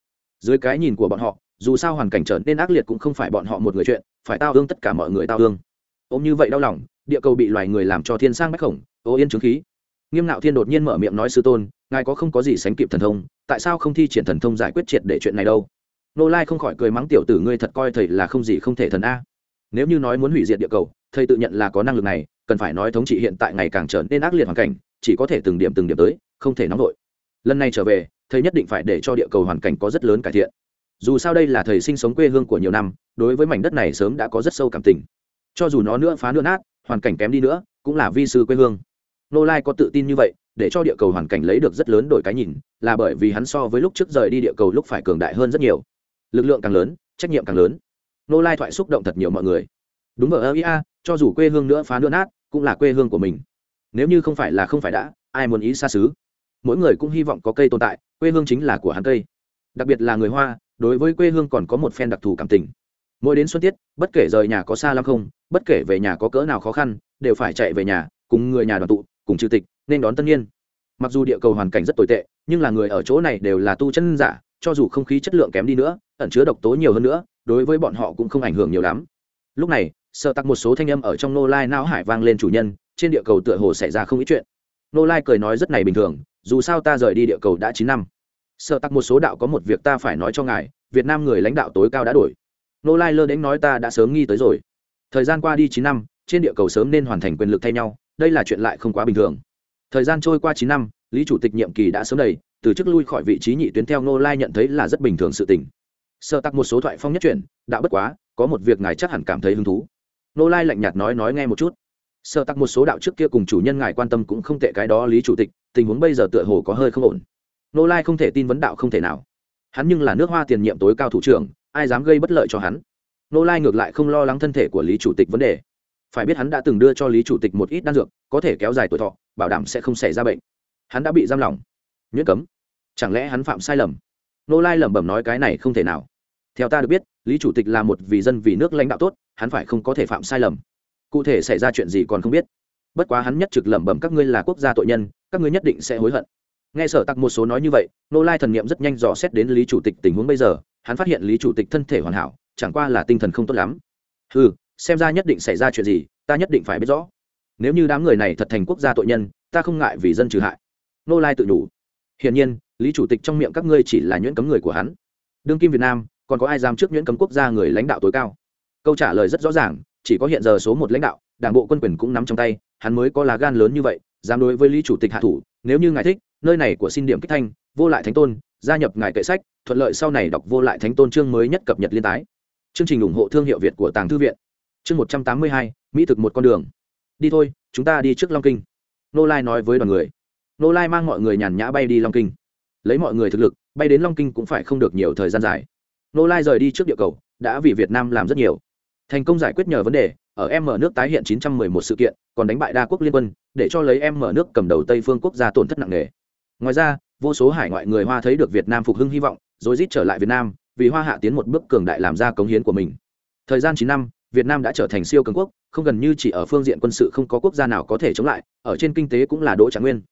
Dưới cái nhìn của bọn họ, dù sao hoàn cảnh trở nên ác liệt cũng không phải bọn họ một người chuyện, phải tao hương tất cả mọi người tao hương. Ôm như vậy đau lòng, địa cầu bị loài người làm cho thiên sang bách khổng, ô yên trướng khí. Nghiêm nạo thiên đột nhiên mở miệng nói sư tôn, ngài có không có gì sánh kịp thần thông, tại sao không thi triển thần thông giải quyết triệt để chuyện này đâu? Nô lai không khỏi cười mắng tiểu tử ngươi thật coi thầy là không gì không thể thần a. Nếu như nói muốn hủy diệt địa cầu thầy tự nhận là có năng lực này, cần phải nói thống trị hiện tại ngày càng trở nên ác liệt hoàn cảnh, chỉ có thể từng điểm từng điểm tới, không thể nóng vội lần này trở về, thầy nhất định phải để cho địa cầu hoàn cảnh có rất lớn cải thiện. Dù sao đây là thầy sinh sống quê hương của nhiều năm, đối với mảnh đất này sớm đã có rất sâu cảm tình. Cho dù nó nữa phá nữa nát, hoàn cảnh kém đi nữa, cũng là vi sư quê hương. Nô lai có tự tin như vậy, để cho địa cầu hoàn cảnh lấy được rất lớn đổi cái nhìn, là bởi vì hắn so với lúc trước rời đi địa cầu lúc phải cường đại hơn rất nhiều. Lực lượng càng lớn, trách nhiệm càng lớn. Nô lai thoại xúc động thật nhiều mọi người. Đúng ở ơ ia cho dù quê hương nữa phá nữa nát, cũng là quê hương của mình. Nếu như không phải là không phải đã, ai muốn ý xa xứ? Mỗi người cũng hy vọng có cây tồn tại, quê hương chính là của hắn cây. Đặc biệt là người hoa, đối với quê hương còn có một phen đặc thù cảm tình. Mỗi đến xuân tiết, bất kể rời nhà có xa lắm không, bất kể về nhà có cỡ nào khó khăn, đều phải chạy về nhà, cùng người nhà đoàn tụ, cùng chủ tịch, nên đón tân niên. Mặc dù địa cầu hoàn cảnh rất tồi tệ, nhưng là người ở chỗ này đều là tu chân giả, cho dù không khí chất lượng kém đi nữa, ẩn chứa độc tố nhiều hơn nữa, đối với bọn họ cũng không ảnh hưởng nhiều lắm. Lúc này sợ tặc một số thanh âm ở trong nô lai não hải vang lên chủ nhân, trên địa cầu tựa hồ xảy ra không ít chuyện. Nô lai cười nói rất này bình thường, dù sao ta rời đi địa cầu đã chín năm. Sợ tặc một số đạo có một việc ta phải nói cho ngài, việt nam người lãnh đạo tối cao đã đổi. Nô lai lơ đến nói ta đã sớm nghi tới rồi. Thời gian qua đi chín năm, trên địa cầu sớm nên hoàn thành quyền lực thay nhau, đây là chuyện lại không quá bình thường. Thời gian trôi qua chín năm, lý chủ tịch nhiệm kỳ đã sớm đầy, từ chức lui khỏi vị trí nhị tuyến theo nô lai nhận thấy là rất bình thường sự tình. Sợ tặc một số thoại phong nhất chuyển đã bất quá, có một việc ngài chắc hẳn cảm thấy hứng thú nô lai lạnh nhạt nói nói nghe một chút. Sợ tặc một số đạo trước kia cùng chủ nhân ngài quan tâm cũng không tệ cái đó lý chủ tịch, tình huống bây giờ tựa hồ có hơi không ổn. Nô lai không thể tin vấn đạo không thể nào. Hắn nhưng là nước hoa tiền nhiệm tối cao thủ trưởng, ai dám gây bất lợi cho hắn? Nô lai ngược lại không lo lắng thân thể của lý chủ tịch vấn đề. Phải biết hắn đã từng đưa cho lý chủ tịch một ít đan dược, có thể kéo dài tuổi thọ, bảo đảm sẽ không xảy ra bệnh. Hắn đã bị giam lỏng. Nhuyễn cấm. Chẳng lẽ hắn phạm sai lầm? Nô lai lẩm bẩm nói cái này không thể nào. Theo ta được biết, lý chủ tịch là một vì dân vì nước lãnh đạo tốt hắn phải không có thể phạm sai lầm. Cụ thể xảy ra chuyện gì còn không biết. Bất quá hắn nhất trực lẩm bẩm các ngươi là quốc gia tội nhân các ngươi nhất định sẽ hối hận. Nghe sở tặc một số nói như vậy nô lai thần nghiệm rất nhanh dò xét đến lý chủ tịch tình huống bây giờ hắn phát hiện lý chủ tịch thân thể hoàn hảo chẳng qua là tinh thần không tốt lắm. Ừ xem ra nhất định xảy ra chuyện gì ta nhất định phải biết rõ. Nếu như đám người này thật thành quốc gia tội nhân ta không ngại vì dân trừ hại. Nô lai tự nhủ, hiển nhiên lý chủ tịch trong miệng các ngươi chỉ là nhuyễn cấm người của hắn. Đương kim việt nam còn có ai dám trước nhuyễn cấm quốc gia người lãnh đạo tối cao? Câu trả lời rất rõ ràng, chỉ có hiện giờ số một lãnh đạo, đảng bộ quân quyền cũng nắm trong tay, hắn mới có lá gan lớn như vậy, dám đối với lý chủ tịch hạ thủ, nếu như ngài thích, nơi này của xin điểm kích thanh, vô lại thánh tôn, gia nhập ngài kệ sách, thuận lợi sau này đọc vô lại thánh tôn chương mới nhất cập nhật liên tái. Chương trình ủng hộ thương hiệu việt của tàng thư viện. Chương một trăm tám mươi hai, mỹ thực một con đường. Đi thôi, chúng ta đi trước long kinh. Nô lai nói với đoàn người. Nô lai mang mọi người nhàn nhã bay đi long kinh. Lấy mọi người thực lực, bay đến long kinh cũng phải không được nhiều thời gian dài. Nô lai rời đi trước địa cầu, đã vì việt nam làm rất nhiều thành công giải quyết nhờ vấn đề, ở em mở nước tái hiện 911 sự kiện, còn đánh bại đa quốc liên quân, để cho lấy em mở nước cầm đầu tây phương quốc gia tổn thất nặng nề. Ngoài ra, vô số hải ngoại người hoa thấy được việt nam phục hưng hy vọng, rồi rít trở lại việt nam, vì hoa hạ tiến một bước cường đại làm ra cống hiến của mình. Thời gian chín năm, việt nam đã trở thành siêu cường quốc, không gần như chỉ ở phương diện quân sự không có quốc gia nào có thể chống lại, ở trên kinh tế cũng là đỗ trạng nguyên.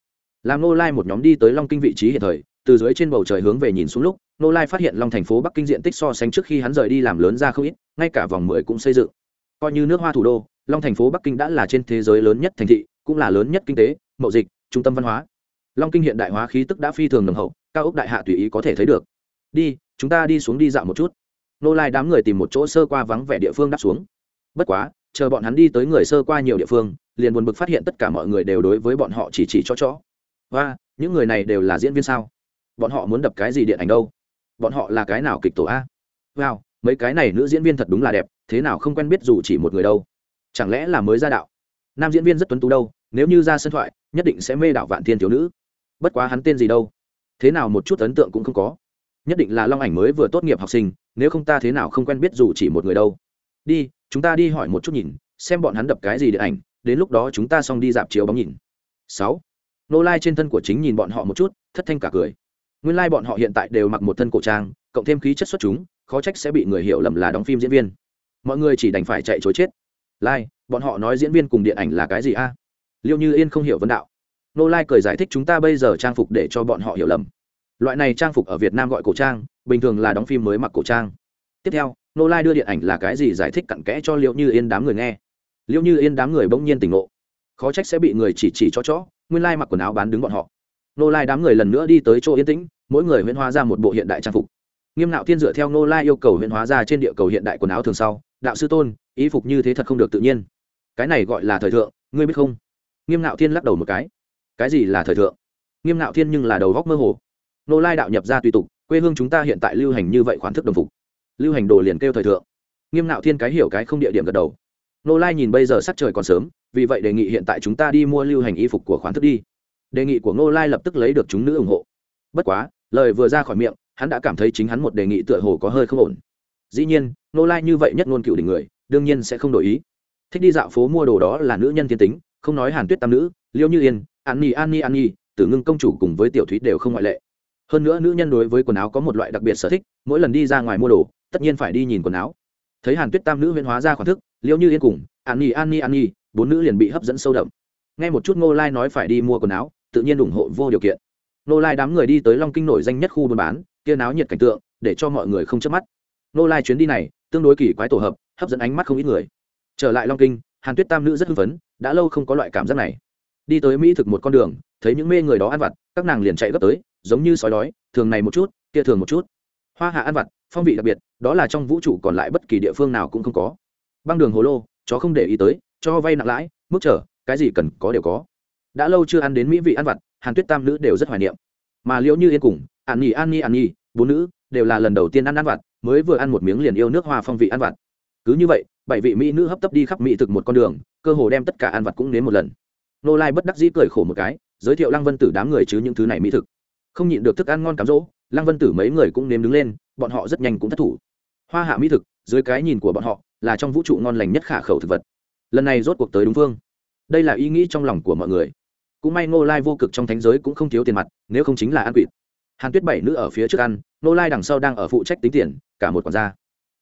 Làm nô lai một nhóm đi tới long kinh vị trí hiện thời từ dưới trên bầu trời hướng về nhìn xuống lúc nô lai phát hiện long thành phố bắc kinh diện tích so sánh trước khi hắn rời đi làm lớn ra không ít, ngay cả vòng mười cũng xây dựng. Coi như nước hoa thủ đô, long thành phố bắc kinh đã là trên thế giới lớn nhất thành thị, cũng là lớn nhất kinh tế, mậu dịch, trung tâm văn hóa. Long kinh hiện đại hóa khí tức đã phi thường nồng hậu, cao ốc đại hạ tùy ý có thể thấy được. Đi, chúng ta đi xuống đi dạo một chút. Nô lai đám người tìm một chỗ sơ qua vắng vẻ địa phương đáp xuống. Bất quá, chờ bọn hắn đi tới người sơ qua nhiều địa phương, liền buồn bực phát hiện tất cả mọi người đều đối với bọn họ chỉ chỉ cho chó. Và, những người này đều là diễn viên sao? Bọn họ muốn đập cái gì điện ảnh đâu? Bọn họ là cái nào kịch tổ a? Wow, mấy cái này nữ diễn viên thật đúng là đẹp, thế nào không quen biết dù chỉ một người đâu? Chẳng lẽ là mới ra đạo? Nam diễn viên rất tuấn tú đâu, nếu như ra sân thoại, nhất định sẽ mê đạo vạn thiên thiếu nữ. Bất quá hắn tên gì đâu? Thế nào một chút ấn tượng cũng không có. Nhất định là long ảnh mới vừa tốt nghiệp học sinh, nếu không ta thế nào không quen biết dù chỉ một người đâu? Đi, chúng ta đi hỏi một chút nhìn, xem bọn hắn đập cái gì điện ảnh, đến lúc đó chúng ta xong đi dạp chiếu bóng nhìn. Sáu. Nô lai trên thân của chính nhìn bọn họ một chút, thất thanh cả cười nguyên lai bọn họ hiện tại đều mặc một thân cổ trang, cộng thêm khí chất xuất chúng, khó trách sẽ bị người hiểu lầm là đóng phim diễn viên. Mọi người chỉ đành phải chạy chối chết. Lai, bọn họ nói diễn viên cùng điện ảnh là cái gì a? Liêu như yên không hiểu vấn đạo. Nô lai cười giải thích chúng ta bây giờ trang phục để cho bọn họ hiểu lầm. Loại này trang phục ở việt nam gọi cổ trang, bình thường là đóng phim mới mặc cổ trang. Tiếp theo, nô lai đưa điện ảnh là cái gì giải thích cặn kẽ cho liệu như yên đám người nghe. Liệu như yên đám người bỗng nhiên tỉnh ngộ. Khó trách sẽ bị người chỉ chỉ cho chó, nguyên lai mặc quần áo bán đứng bọn họ nô lai đám người lần nữa đi tới chỗ yên tĩnh, mỗi người huyễn hóa ra một bộ hiện đại trang phục. Nghiêm nạo thiên dựa theo nô lai yêu cầu huyễn hóa ra trên địa cầu hiện đại quần áo thường sau, đạo sư tôn ý phục như thế thật không được tự nhiên. Cái này gọi là thời thượng, ngươi biết không? Nghiêm nạo thiên lắc đầu một cái. Cái gì là thời thượng? Nghiêm nạo thiên nhưng là đầu góc mơ hồ. Nô lai đạo nhập ra tùy tục, quê hương chúng ta hiện tại lưu hành như vậy khoản thức đồng phục. Lưu hành đồ liền kêu thời thượng. Nghiêm nạo thiên cái hiểu cái không địa điểm gật đầu. Nô lai nhìn bây giờ sắc trời còn sớm, vì vậy đề nghị hiện tại chúng ta đi mua lưu hành y phục của khoản thức đi đề nghị của Ngô lai lập tức lấy được chúng nữ ủng hộ. Bất quá, lời vừa ra khỏi miệng, hắn đã cảm thấy chính hắn một đề nghị tựa hồ có hơi không ổn. Dĩ nhiên, Ngô lai như vậy nhất ngôn cựu đỉnh người, đương nhiên sẽ không đổi ý. Thích đi dạo phố mua đồ đó là nữ nhân thiên tính, không nói hàn tuyết tam nữ, liêu như yên, an nhi an nhi an nhi, tử ngưng công chủ cùng với tiểu thúy đều không ngoại lệ. Hơn nữa nữ nhân đối với quần áo có một loại đặc biệt sở thích, mỗi lần đi ra ngoài mua đồ, tất nhiên phải đi nhìn quần áo. Thấy hàn tuyết tam nữ huyên hóa ra khoản thức liêu như yên cùng, an nhi an nhi an nhi, bốn nữ liền bị hấp dẫn sâu đậm. Nghe một chút ngô lai nói phải đi mua quần áo tự nhiên ủng hộ vô điều kiện. Nô lai đám người đi tới long kinh nổi danh nhất khu buôn bán, kia áo nhiệt cảnh tượng, để cho mọi người không chớp mắt. Nô lai chuyến đi này, tương đối kỳ quái tổ hợp, hấp dẫn ánh mắt không ít người. Trở lại long kinh, hàn tuyết tam nữ rất hưng phấn, đã lâu không có loại cảm giác này. Đi tới mỹ thực một con đường, thấy những mê người đó ăn vặt, các nàng liền chạy gấp tới, giống như sói đói, thường này một chút, kia thường một chút. Hoa hạ ăn vặt, phong vị đặc biệt, đó là trong vũ trụ còn lại bất kỳ địa phương nào cũng không có. Băng đường hồ lô, chó không để ý tới, cho vay nặng lãi, mức trở cái gì cần có đều có đã lâu chưa ăn đến mỹ vị ăn vặt, hàn tuyết tam nữ đều rất hoài niệm. Mà liễu như yên cùng, an nhi an nhi an nhi, bốn nữ, đều là lần đầu tiên ăn ăn vặt, mới vừa ăn một miếng liền yêu nước hoa phong vị ăn vặt. Cứ như vậy, bảy vị mỹ nữ hấp tấp đi khắp mỹ thực một con đường, cơ hồ đem tất cả ăn vặt cũng đến một lần. Nô lai bất đắc dĩ cười khổ một cái, giới thiệu lăng vân tử đám người chứ những thứ này mỹ thực. Không nhịn được thức ăn ngon cám dỗ, lăng vân tử mấy người cũng nếm đứng lên, bọn họ rất nhanh cũng thất thủ. Hoa hạ mỹ thực, dưới cái nhìn của bọn họ, là trong vũ trụ ngon lành nhất khả khẩu thực vật. Lần này rốt cuộc tới đúng phương. Đây là ý nghĩ trong lòng của mọi người cũng may ngô lai vô cực trong thánh giới cũng không thiếu tiền mặt, nếu không chính là ăn quỵt. Hàn tuyết bảy nữ ở phía trước ăn, ngô lai đằng sau đang ở phụ trách tính tiền, cả một quản gia.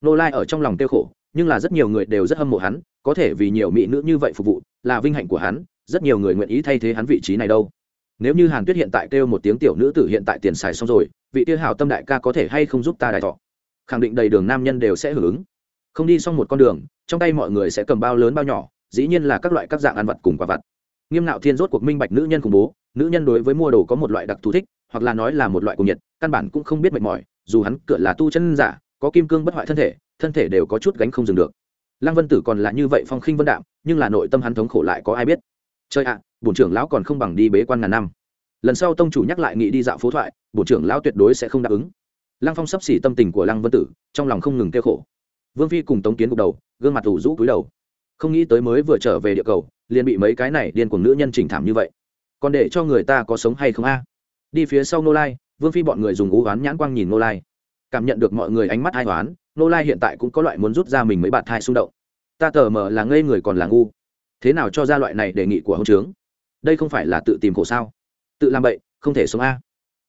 Ngô lai ở trong lòng tiêu khổ, nhưng là rất nhiều người đều rất hâm mộ hắn, có thể vì nhiều mỹ nữ như vậy phục vụ, là vinh hạnh của hắn, rất nhiều người nguyện ý thay thế hắn vị trí này đâu. Nếu như hàn tuyết hiện tại kêu một tiếng tiểu nữ tử hiện tại tiền xài xong rồi, vị tiêu hảo tâm đại ca có thể hay không giúp ta đại thọ? Khẳng định đầy đường nam nhân đều sẽ hưởng ứng. Không đi xong một con đường, trong tay mọi người sẽ cầm bao lớn bao nhỏ, dĩ nhiên là các loại các dạng ăn vật cùng quả vật nghiêm nạo thiên rốt cuộc minh bạch nữ nhân khủng bố nữ nhân đối với mua đồ có một loại đặc thù thích hoặc là nói là một loại cùng nhiệt căn bản cũng không biết mệt mỏi dù hắn cửa là tu chân giả có kim cương bất hoại thân thể thân thể đều có chút gánh không dừng được. Lăng vân tử còn là như vậy phong khinh vân đạm nhưng là nội tâm hắn thống khổ lại có ai biết. Chơi ạ à, bổn trưởng lão còn không bằng đi bế quan ngàn năm. Lần sau tông chủ nhắc lại nghị đi dạo phố thoại bổn trưởng lão tuyệt đối sẽ không đáp ứng. Lăng phong sắp xỉ tâm tình của lăng vân tử trong lòng không ngừng kêu khổ. Vương phi cùng tống kiến gục đầu gương mặt ủ rũ cúi đầu. Không nghĩ tới mới vừa trở về địa cầu liền bị mấy cái này điên cuồng nữ nhân chỉnh thảm như vậy. Còn để cho người ta có sống hay không a? Đi phía sau nô lai, vương phi bọn người dùng ú oán nhãn quang nhìn nô lai. Cảm nhận được mọi người ánh mắt ai oán nô lai hiện tại cũng có loại muốn rút ra mình mấy bạt thai xung động. Ta tờ mờ là ngây người còn là ngu. Thế nào cho ra loại này đề nghị của hậu trướng? Đây không phải là tự tìm khổ sao? Tự làm bậy, không thể sống a.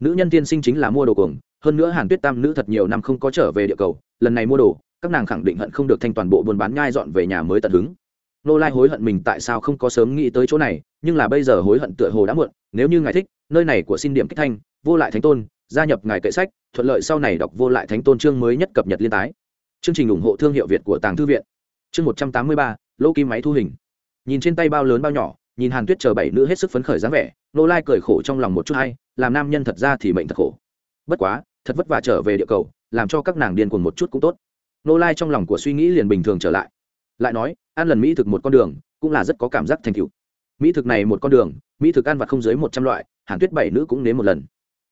Nữ nhân tiên sinh chính là mua đồ cuồng, hơn nữa hàn tuyết tam nữ thật nhiều năm không có trở về địa cầu, lần này mua đồ, các nàng khẳng định hận không được thanh toàn bộ buôn bán nhai dọn về nhà mới tận hứng nô lai hối hận mình tại sao không có sớm nghĩ tới chỗ này, nhưng là bây giờ hối hận tựa hồ đã muộn, nếu như ngài thích, nơi này của xin điểm kích thanh, vô lại thánh tôn, gia nhập ngài kệ sách, thuận lợi sau này đọc vô lại thánh tôn chương mới nhất cập nhật liên tái. Chương trình ủng hộ thương hiệu việt của tàng thư viện. Chương một trăm tám mươi ba, lỗ kim máy thu hình. Nhìn trên tay bao lớn bao nhỏ, nhìn hàn tuyết chờ bảy nữ hết sức phấn khởi dáng vẻ, nô lai cười khổ trong lòng một chút hay, làm nam nhân thật ra thì mệnh thật khổ. Bất quá, thật vất vả trở về địa cầu, làm cho các nàng điên cuồng một chút cũng tốt. Nô lai trong lòng của suy nghĩ liền bình thường trở lại lại nói, ăn lần mỹ thực một con đường, cũng là rất có cảm giác thành tựu. Mỹ thực này một con đường, mỹ thực ăn vặt không dưới một trăm loại, hàn tuyết bảy nữ cũng nếm một lần.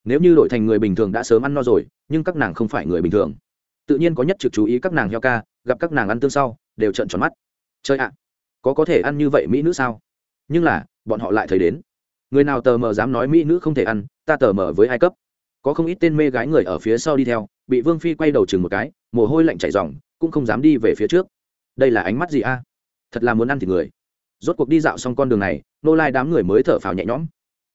Nếu như đổi thành người bình thường đã sớm ăn no rồi, nhưng các nàng không phải người bình thường. Tự nhiên có nhất trực chú ý các nàng heo ca, gặp các nàng ăn tương sau, đều trợn tròn mắt. Chơi ạ, có có thể ăn như vậy mỹ nữ sao? Nhưng là, bọn họ lại thấy đến. Người nào tờ mờ dám nói mỹ nữ không thể ăn, ta tờ mờ với ai cấp? Có không ít tên mê gái người ở phía sau đi theo, bị vương phi quay đầu chừng một cái, mồ hôi lạnh chảy dòng cũng không dám đi về phía trước đây là ánh mắt gì a? Thật là muốn ăn thì người. Rốt cuộc đi dạo xong con đường này, nô lai đám người mới thở phào nhẹ nhõm.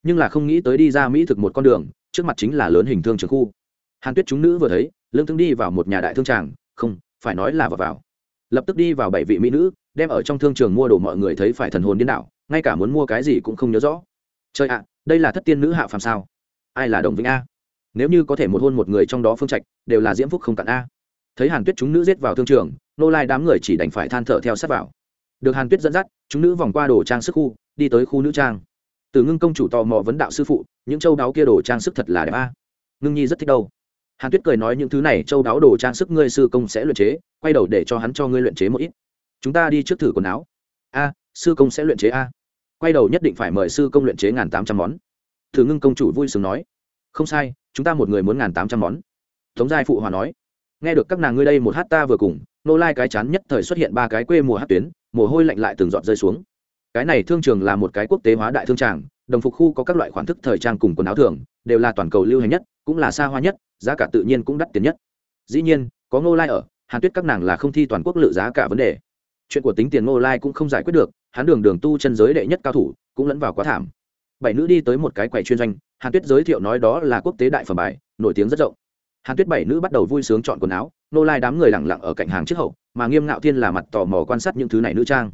Nhưng là không nghĩ tới đi ra mỹ thực một con đường, trước mặt chính là lớn hình thương trường khu. Hàn tuyết chúng nữ vừa thấy lương thương đi vào một nhà đại thương tràng, không, phải nói là vào vào. Lập tức đi vào bảy vị mỹ nữ, đem ở trong thương trường mua đồ mọi người thấy phải thần hồn điên đảo, ngay cả muốn mua cái gì cũng không nhớ rõ. Trời ạ, đây là thất tiên nữ hạ phàm sao? Ai là đồng vĩnh a? Nếu như có thể một hôn một người trong đó phương trạch, đều là diễm phúc không cạn a. Thấy hàn tuyết chúng nữ giết vào thương trường nô lai đám người chỉ đành phải than thở theo sát vào. Được hàn tuyết dẫn dắt, chúng nữ vòng qua đồ trang sức khu, đi tới khu nữ trang. Từ ngưng công chủ tò mò vấn đạo sư phụ, những châu đáo kia đồ trang sức thật là đẹp a. Ngưng nhi rất thích đâu? Hàn tuyết cười nói những thứ này châu đáo đồ trang sức ngươi sư công sẽ luyện chế, quay đầu để cho hắn cho ngươi luyện chế một ít. Chúng ta đi trước thử quần áo. A, sư công sẽ luyện chế a. Quay đầu nhất định phải mời sư công luyện chế ngàn tám trăm món. Thử ngưng công chủ vui sướng nói. Không sai, chúng ta một người muốn ngàn tám trăm món. Tống giai phụ hòa nói nghe được các nàng ngươi đây một hát ta vừa cùng, nô lai cái chán nhất thời xuất hiện ba cái quê mùa hát tuyến, mồ hôi lạnh lại từng giọt rơi xuống. Cái này thương trường là một cái quốc tế hóa đại thương tràng, đồng phục khu có các loại khoản thức thời trang cùng quần áo thường, đều là toàn cầu lưu hành nhất, cũng là xa hoa nhất, giá cả tự nhiên cũng đắt tiền nhất. Dĩ nhiên, có ngô lai ở, hàn tuyết các nàng là không thi toàn quốc lự giá cả vấn đề. Chuyện của tính tiền ngô lai cũng không giải quyết được, hắn đường đường tu chân giới đệ nhất cao thủ, cũng lẫn vào quá thảm. Bảy nữ đi tới một cái quầy chuyên doanh, hàn tuyết giới thiệu nói đó là quốc tế đại phẩm bài, nổi tiếng rất rộng hàn tuyết bảy nữ bắt đầu vui sướng chọn quần áo, nô lai đám người lẳng lặng ở cạnh hàng trước hậu, mà nghiêm ngạo thiên là mặt tò mò quan sát những thứ này nữ trang.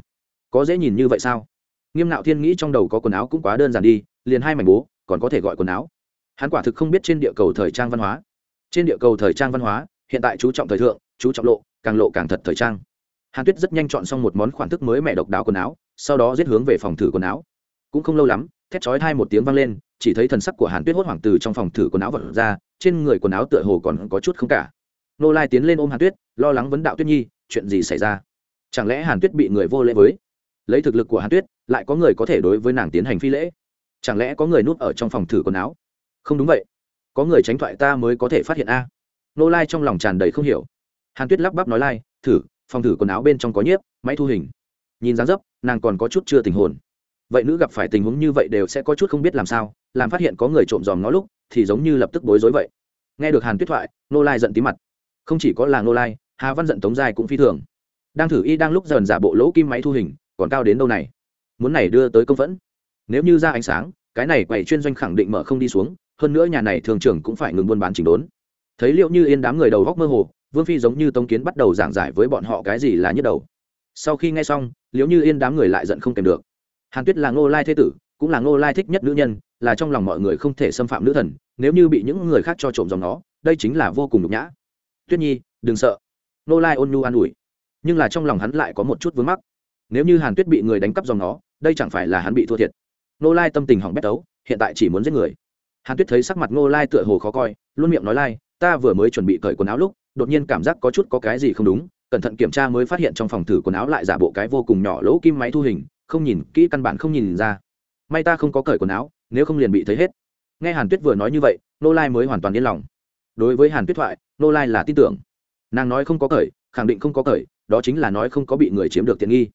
Có dễ nhìn như vậy sao? Nghiêm ngạo thiên nghĩ trong đầu có quần áo cũng quá đơn giản đi, liền hai mảnh bố, còn có thể gọi quần áo. Hắn quả thực không biết trên địa cầu thời trang văn hóa. Trên địa cầu thời trang văn hóa, hiện tại chú trọng thời thượng, chú trọng lộ, càng lộ càng thật thời trang. Hàn tuyết rất nhanh chọn xong một món khoản thức mới mẹ độc đáo quần áo, sau đó giết hướng về phòng thử quần áo. Cũng không lâu lắm, thét chói hai một tiếng vang lên chỉ thấy thần sắc của hàn tuyết hốt hoảng từ trong phòng thử quần áo vật ra, trên người quần áo tựa hồ còn có chút không cả. Nô lai tiến lên ôm hàn tuyết, lo lắng vấn đạo tuyết nhi, chuyện gì xảy ra? Chẳng lẽ hàn tuyết bị người vô lễ với? Lấy thực lực của hàn tuyết, lại có người có thể đối với nàng tiến hành phi lễ? Chẳng lẽ có người núp ở trong phòng thử quần áo? Không đúng vậy. Có người tránh thoại ta mới có thể phát hiện a. Nô lai trong lòng tràn đầy không hiểu. Hàn tuyết lắp bắp nói lai, thử, phòng thử quần áo bên trong có nhiếp, máy thu hình. Nhìn dáng dấp, nàng còn có chút chưa tình hồn vậy nữ gặp phải tình huống như vậy đều sẽ có chút không biết làm sao, làm phát hiện có người trộm dòm nó lúc, thì giống như lập tức bối rối vậy. Nghe được hàn tuyết thoại nô lai giận tí mặt. Không chỉ có là nô lai, hà văn giận tống dài cũng phi thường. Đang thử y đang lúc dần giả bộ lỗ kim máy thu hình, còn cao đến đâu này? Muốn này đưa tới công vẫn nếu như ra ánh sáng, cái này quầy chuyên doanh khẳng định mở không đi xuống, hơn nữa nhà này thường trưởng cũng phải ngừng buôn bán chỉnh đốn. Thấy liệu như yên đám người đầu góc mơ hồ, vương phi giống như tống kiến bắt đầu giảng giải với bọn họ cái gì là nhức đầu. Sau khi nghe xong, liệu như yên đám người lại giận không kèm được hàn tuyết là ngô lai thế tử, cũng là ngô lai thích nhất nữ nhân, là trong lòng mọi người không thể xâm phạm nữ thần, nếu như bị những người khác cho trộm dòng nó, đây chính là vô cùng nhục nhã. Tuyết nhi, đừng sợ. Ngô lai ôn nhu an ủi. Nhưng là trong lòng hắn lại có một chút vướng mắc. Nếu như hàn tuyết bị người đánh cắp dòng nó, đây chẳng phải là hắn bị thua thiệt. Ngô lai tâm tình hỏng bét tấu, hiện tại chỉ muốn giết người. Hàn tuyết thấy sắc mặt ngô lai tựa hồ khó coi, luôn miệng nói lai, ta vừa mới chuẩn bị cởi quần áo lúc, đột nhiên cảm giác có chút có cái gì không đúng, cẩn thận kiểm tra mới phát hiện trong phòng thử quần áo lại giả bộ cái vô cùng nhỏ lỗ kim máy thu hình không nhìn kỹ căn bản không nhìn ra. May ta không có cởi quần áo, nếu không liền bị thấy hết. Nghe hàn tuyết vừa nói như vậy, nô lai mới hoàn toàn yên lòng. Đối với hàn tuyết thoại, nô lai là tin tưởng. Nàng nói không có cởi, khẳng định không có cởi, đó chính là nói không có bị người chiếm được tiện nghi.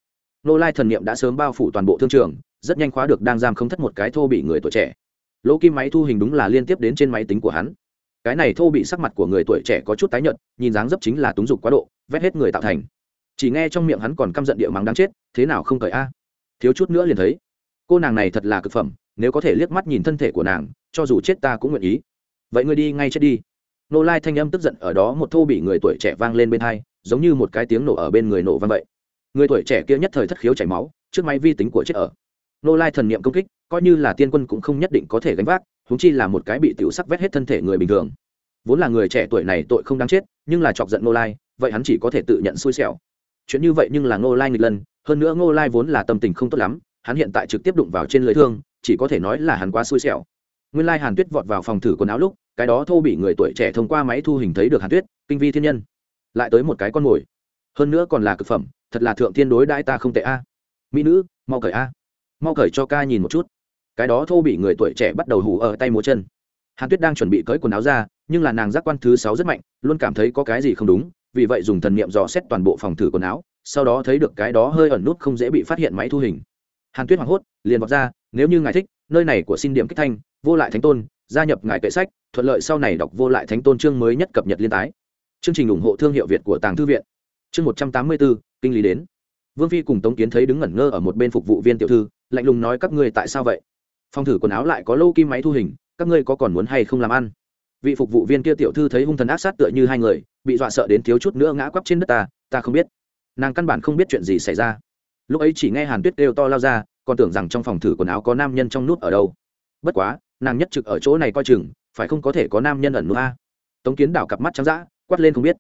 Nô lai thần niệm đã sớm bao phủ toàn bộ thương trường, rất nhanh khóa được đang giam không thất một cái thô bị người tuổi trẻ. Lỗ kim máy thu hình đúng là liên tiếp đến trên máy tính của hắn. Cái này thô bị sắc mặt của người tuổi trẻ có chút tái nhợt, nhìn dáng dấp chính là túng dục quá độ, vét hết người tạo thành. Chỉ nghe trong miệng hắn còn căm giận địa mắng đáng chết, thế nào không cởi a? Thiếu chút nữa liền thấy. Cô nàng này thật là cực phẩm, nếu có thể liếc mắt nhìn thân thể của nàng, cho dù chết ta cũng nguyện ý. Vậy ngươi đi ngay chết đi. Nô lai thanh âm tức giận ở đó một thô bị người tuổi trẻ vang lên bên hai, giống như một cái tiếng nổ ở bên người nổ vang vậy. Người tuổi trẻ kia nhất thời thất khiếu chảy máu, trước máy vi tính của chết ở. Nô lai thần niệm công kích, coi như là tiên quân cũng không nhất định có thể gánh vác húng chi là một cái bị tiểu sắc vét hết thân thể người bình thường. Vốn là người trẻ tuổi này tội không đáng chết, nhưng là chọc giận nô lai, vậy hắn chỉ có thể tự nhận xui xẻo. Chuyện như vậy nhưng là nô lai nghịch lần hơn nữa Ngô lai vốn là tâm tình không tốt lắm, hắn hiện tại trực tiếp đụng vào trên lưới thương, chỉ có thể nói là hắn quá xui xẻo. Nguyên lai hàn tuyết vọt vào phòng thử quần áo lúc, cái đó thô bị người tuổi trẻ thông qua máy thu hình thấy được hàn tuyết, kinh vi thiên nhân. Lại tới một cái con mồi. Hơn nữa còn là cực phẩm, thật là thượng thiên đối đãi ta không tệ a. Mỹ nữ, mau cởi a. Mau cởi cho ca nhìn một chút. Cái đó thô bị người tuổi trẻ bắt đầu hủ ở tay múa chân. Hàn tuyết đang chuẩn bị cởi quần áo ra, nhưng là nàng giác quan thứ sáu rất mạnh, luôn cảm thấy có cái gì không đúng, vì vậy dùng thần niệm dò xét toàn bộ phòng thử quần áo sau đó thấy được cái đó hơi ẩn nút không dễ bị phát hiện máy thu hình. Hàn tuyết hoảng hốt, liền vọt ra, nếu như ngài thích, nơi này của xin điểm kích thanh, vô lại thánh tôn, gia nhập ngài kệ sách, thuận lợi sau này đọc vô lại thánh tôn chương mới nhất cập nhật liên tái. Chương trình ủng hộ thương hiệu việt của tàng thư viện. Chương một trăm tám mươi bốn, kinh lý đến. Vương phi cùng tống kiến thấy đứng ngẩn ngơ ở một bên phục vụ viên tiểu thư, lạnh lùng nói, các ngươi tại sao vậy? Phong thử quần áo lại có lô kim máy thu hình, các ngươi có còn muốn hay không làm ăn? Vị phục vụ viên kia tiểu thư thấy hung thần ác sát tựa như hai người, bị dọa sợ đến thiếu chút nữa ngã quắp trên đất ta ta không biết nàng căn bản không biết chuyện gì xảy ra. Lúc ấy chỉ nghe hàn tuyết kêu to lao ra, còn tưởng rằng trong phòng thử quần áo có nam nhân trong nút ở đâu. Bất quá, nàng nhất trực ở chỗ này coi chừng, phải không có thể có nam nhân ẩn nút a? Tống kiến đảo cặp mắt trắng d quát lên không biết.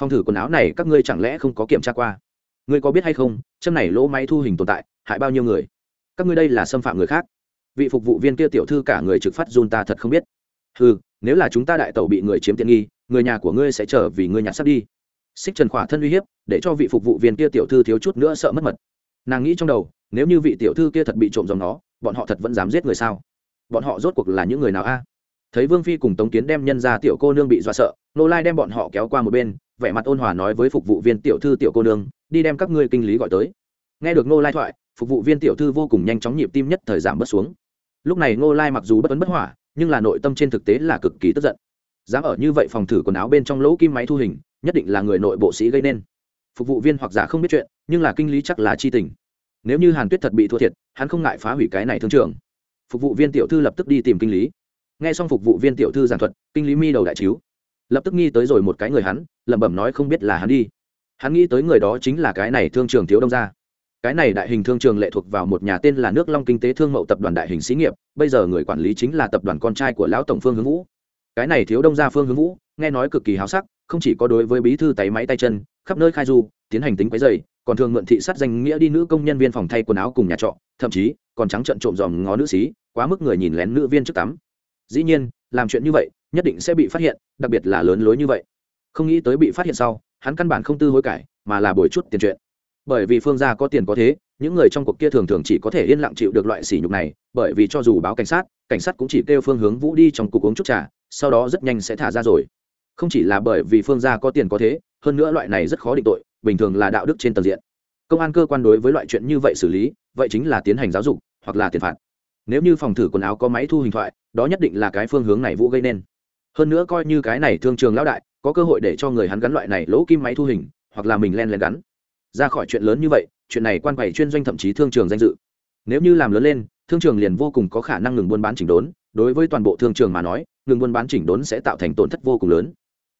Phòng thử quần áo này các ngươi chẳng lẽ không có kiểm tra qua? Ngươi có biết hay không, châm này lỗ máy thu hình tồn tại, hại bao nhiêu người? Các ngươi đây là xâm phạm người khác. Vị phục vụ viên kia tiểu thư cả người trực phát run ta thật không biết. Ừ nếu là chúng ta đại tẩu bị người chiếm tiện nghi, người nhà của ngươi sẽ trở vì ngươi nhặt sắp đi xích trần khỏa thân uy hiếp, để cho vị phục vụ viên kia tiểu thư thiếu chút nữa sợ mất mật. Nàng nghĩ trong đầu, nếu như vị tiểu thư kia thật bị trộm dòng nó, bọn họ thật vẫn dám giết người sao? Bọn họ rốt cuộc là những người nào a? Thấy vương phi cùng tống kiến đem nhân ra tiểu cô nương bị dọa sợ, nô lai đem bọn họ kéo qua một bên, vẻ mặt ôn hòa nói với phục vụ viên tiểu thư tiểu cô nương, đi đem các ngươi kinh lý gọi tới. Nghe được nô lai thoại, phục vụ viên tiểu thư vô cùng nhanh chóng nhịp tim nhất thời giảm bớt xuống. Lúc này nô lai mặc dù bất ấn bất hỏa, nhưng là nội tâm trên thực tế là cực kỳ tức giận. Dám ở như vậy phòng thử quần áo bên trong lỗ kim máy thu hình nhất định là người nội bộ sĩ gây nên. Phục vụ viên hoặc giả không biết chuyện, nhưng là kinh lý chắc là chi tình. Nếu như hàn tuyết thật bị thua thiệt, hắn không ngại phá hủy cái này thương trường. Phục vụ viên tiểu thư lập tức đi tìm kinh lý. Nghe xong phục vụ viên tiểu thư giảng thuật, kinh lý mi đầu đại chiếu. Lập tức nghi tới rồi một cái người hắn, lẩm bẩm nói không biết là hắn đi. Hắn nghĩ tới người đó chính là cái này thương trường thiếu đông gia. Cái này đại hình thương trường lệ thuộc vào một nhà tên là nước long kinh tế thương mậu tập đoàn đại hình xí nghiệp, bây giờ người quản lý chính là tập đoàn con trai của lão tổng phương hướng vũ. Cái này thiếu đông gia phương hướng vũ, nghe nói cực kỳ háo sắc không chỉ có đối với bí thư tay máy tay chân, khắp nơi khai du, tiến hành tính quấy dày còn thường mượn thị sát danh nghĩa đi nữ công nhân viên phòng thay quần áo cùng nhà trọ, thậm chí còn trắng trận trộm dòm ngó nữ xí quá mức người nhìn lén nữ viên trước tắm. Dĩ nhiên, làm chuyện như vậy, nhất định sẽ bị phát hiện, đặc biệt là lớn lối như vậy. Không nghĩ tới bị phát hiện sau, hắn căn bản không tư hối cải, mà là bồi chút tiền chuyện. Bởi vì phương gia có tiền có thế, những người trong cuộc kia thường thường chỉ có thể yên lặng chịu được loại sỉ nhục này, bởi vì cho dù báo cảnh sát cảnh sát cũng chỉ kêu phương hướng vũ đi trong cuộc uống chút trà, sau đó rất nhanh sẽ thả ra rồi không chỉ là bởi vì phương gia có tiền có thế, hơn nữa loại này rất khó định tội, bình thường là đạo đức trên tầng diện. Công an cơ quan đối với loại chuyện như vậy xử lý, vậy chính là tiến hành giáo dục, hoặc là tiền phạt. Nếu như phòng thử quần áo có máy thu hình thoại, đó nhất định là cái phương hướng này vũ gây nên. Hơn nữa coi như cái này thương trường lão đại, có cơ hội để cho người hắn gắn loại này lỗ kim máy thu hình, hoặc là mình len len gắn. Ra khỏi chuyện lớn như vậy, chuyện này quan quầy chuyên doanh thậm chí thương trường danh dự. Nếu như làm lớn lên, thương trường liền vô cùng có khả năng ngừng buôn bán chỉnh đốn, đối với toàn bộ thương trường mà nói, ngừng buôn bán chỉnh đốn sẽ tạo thành tổn thất vô cùng lớn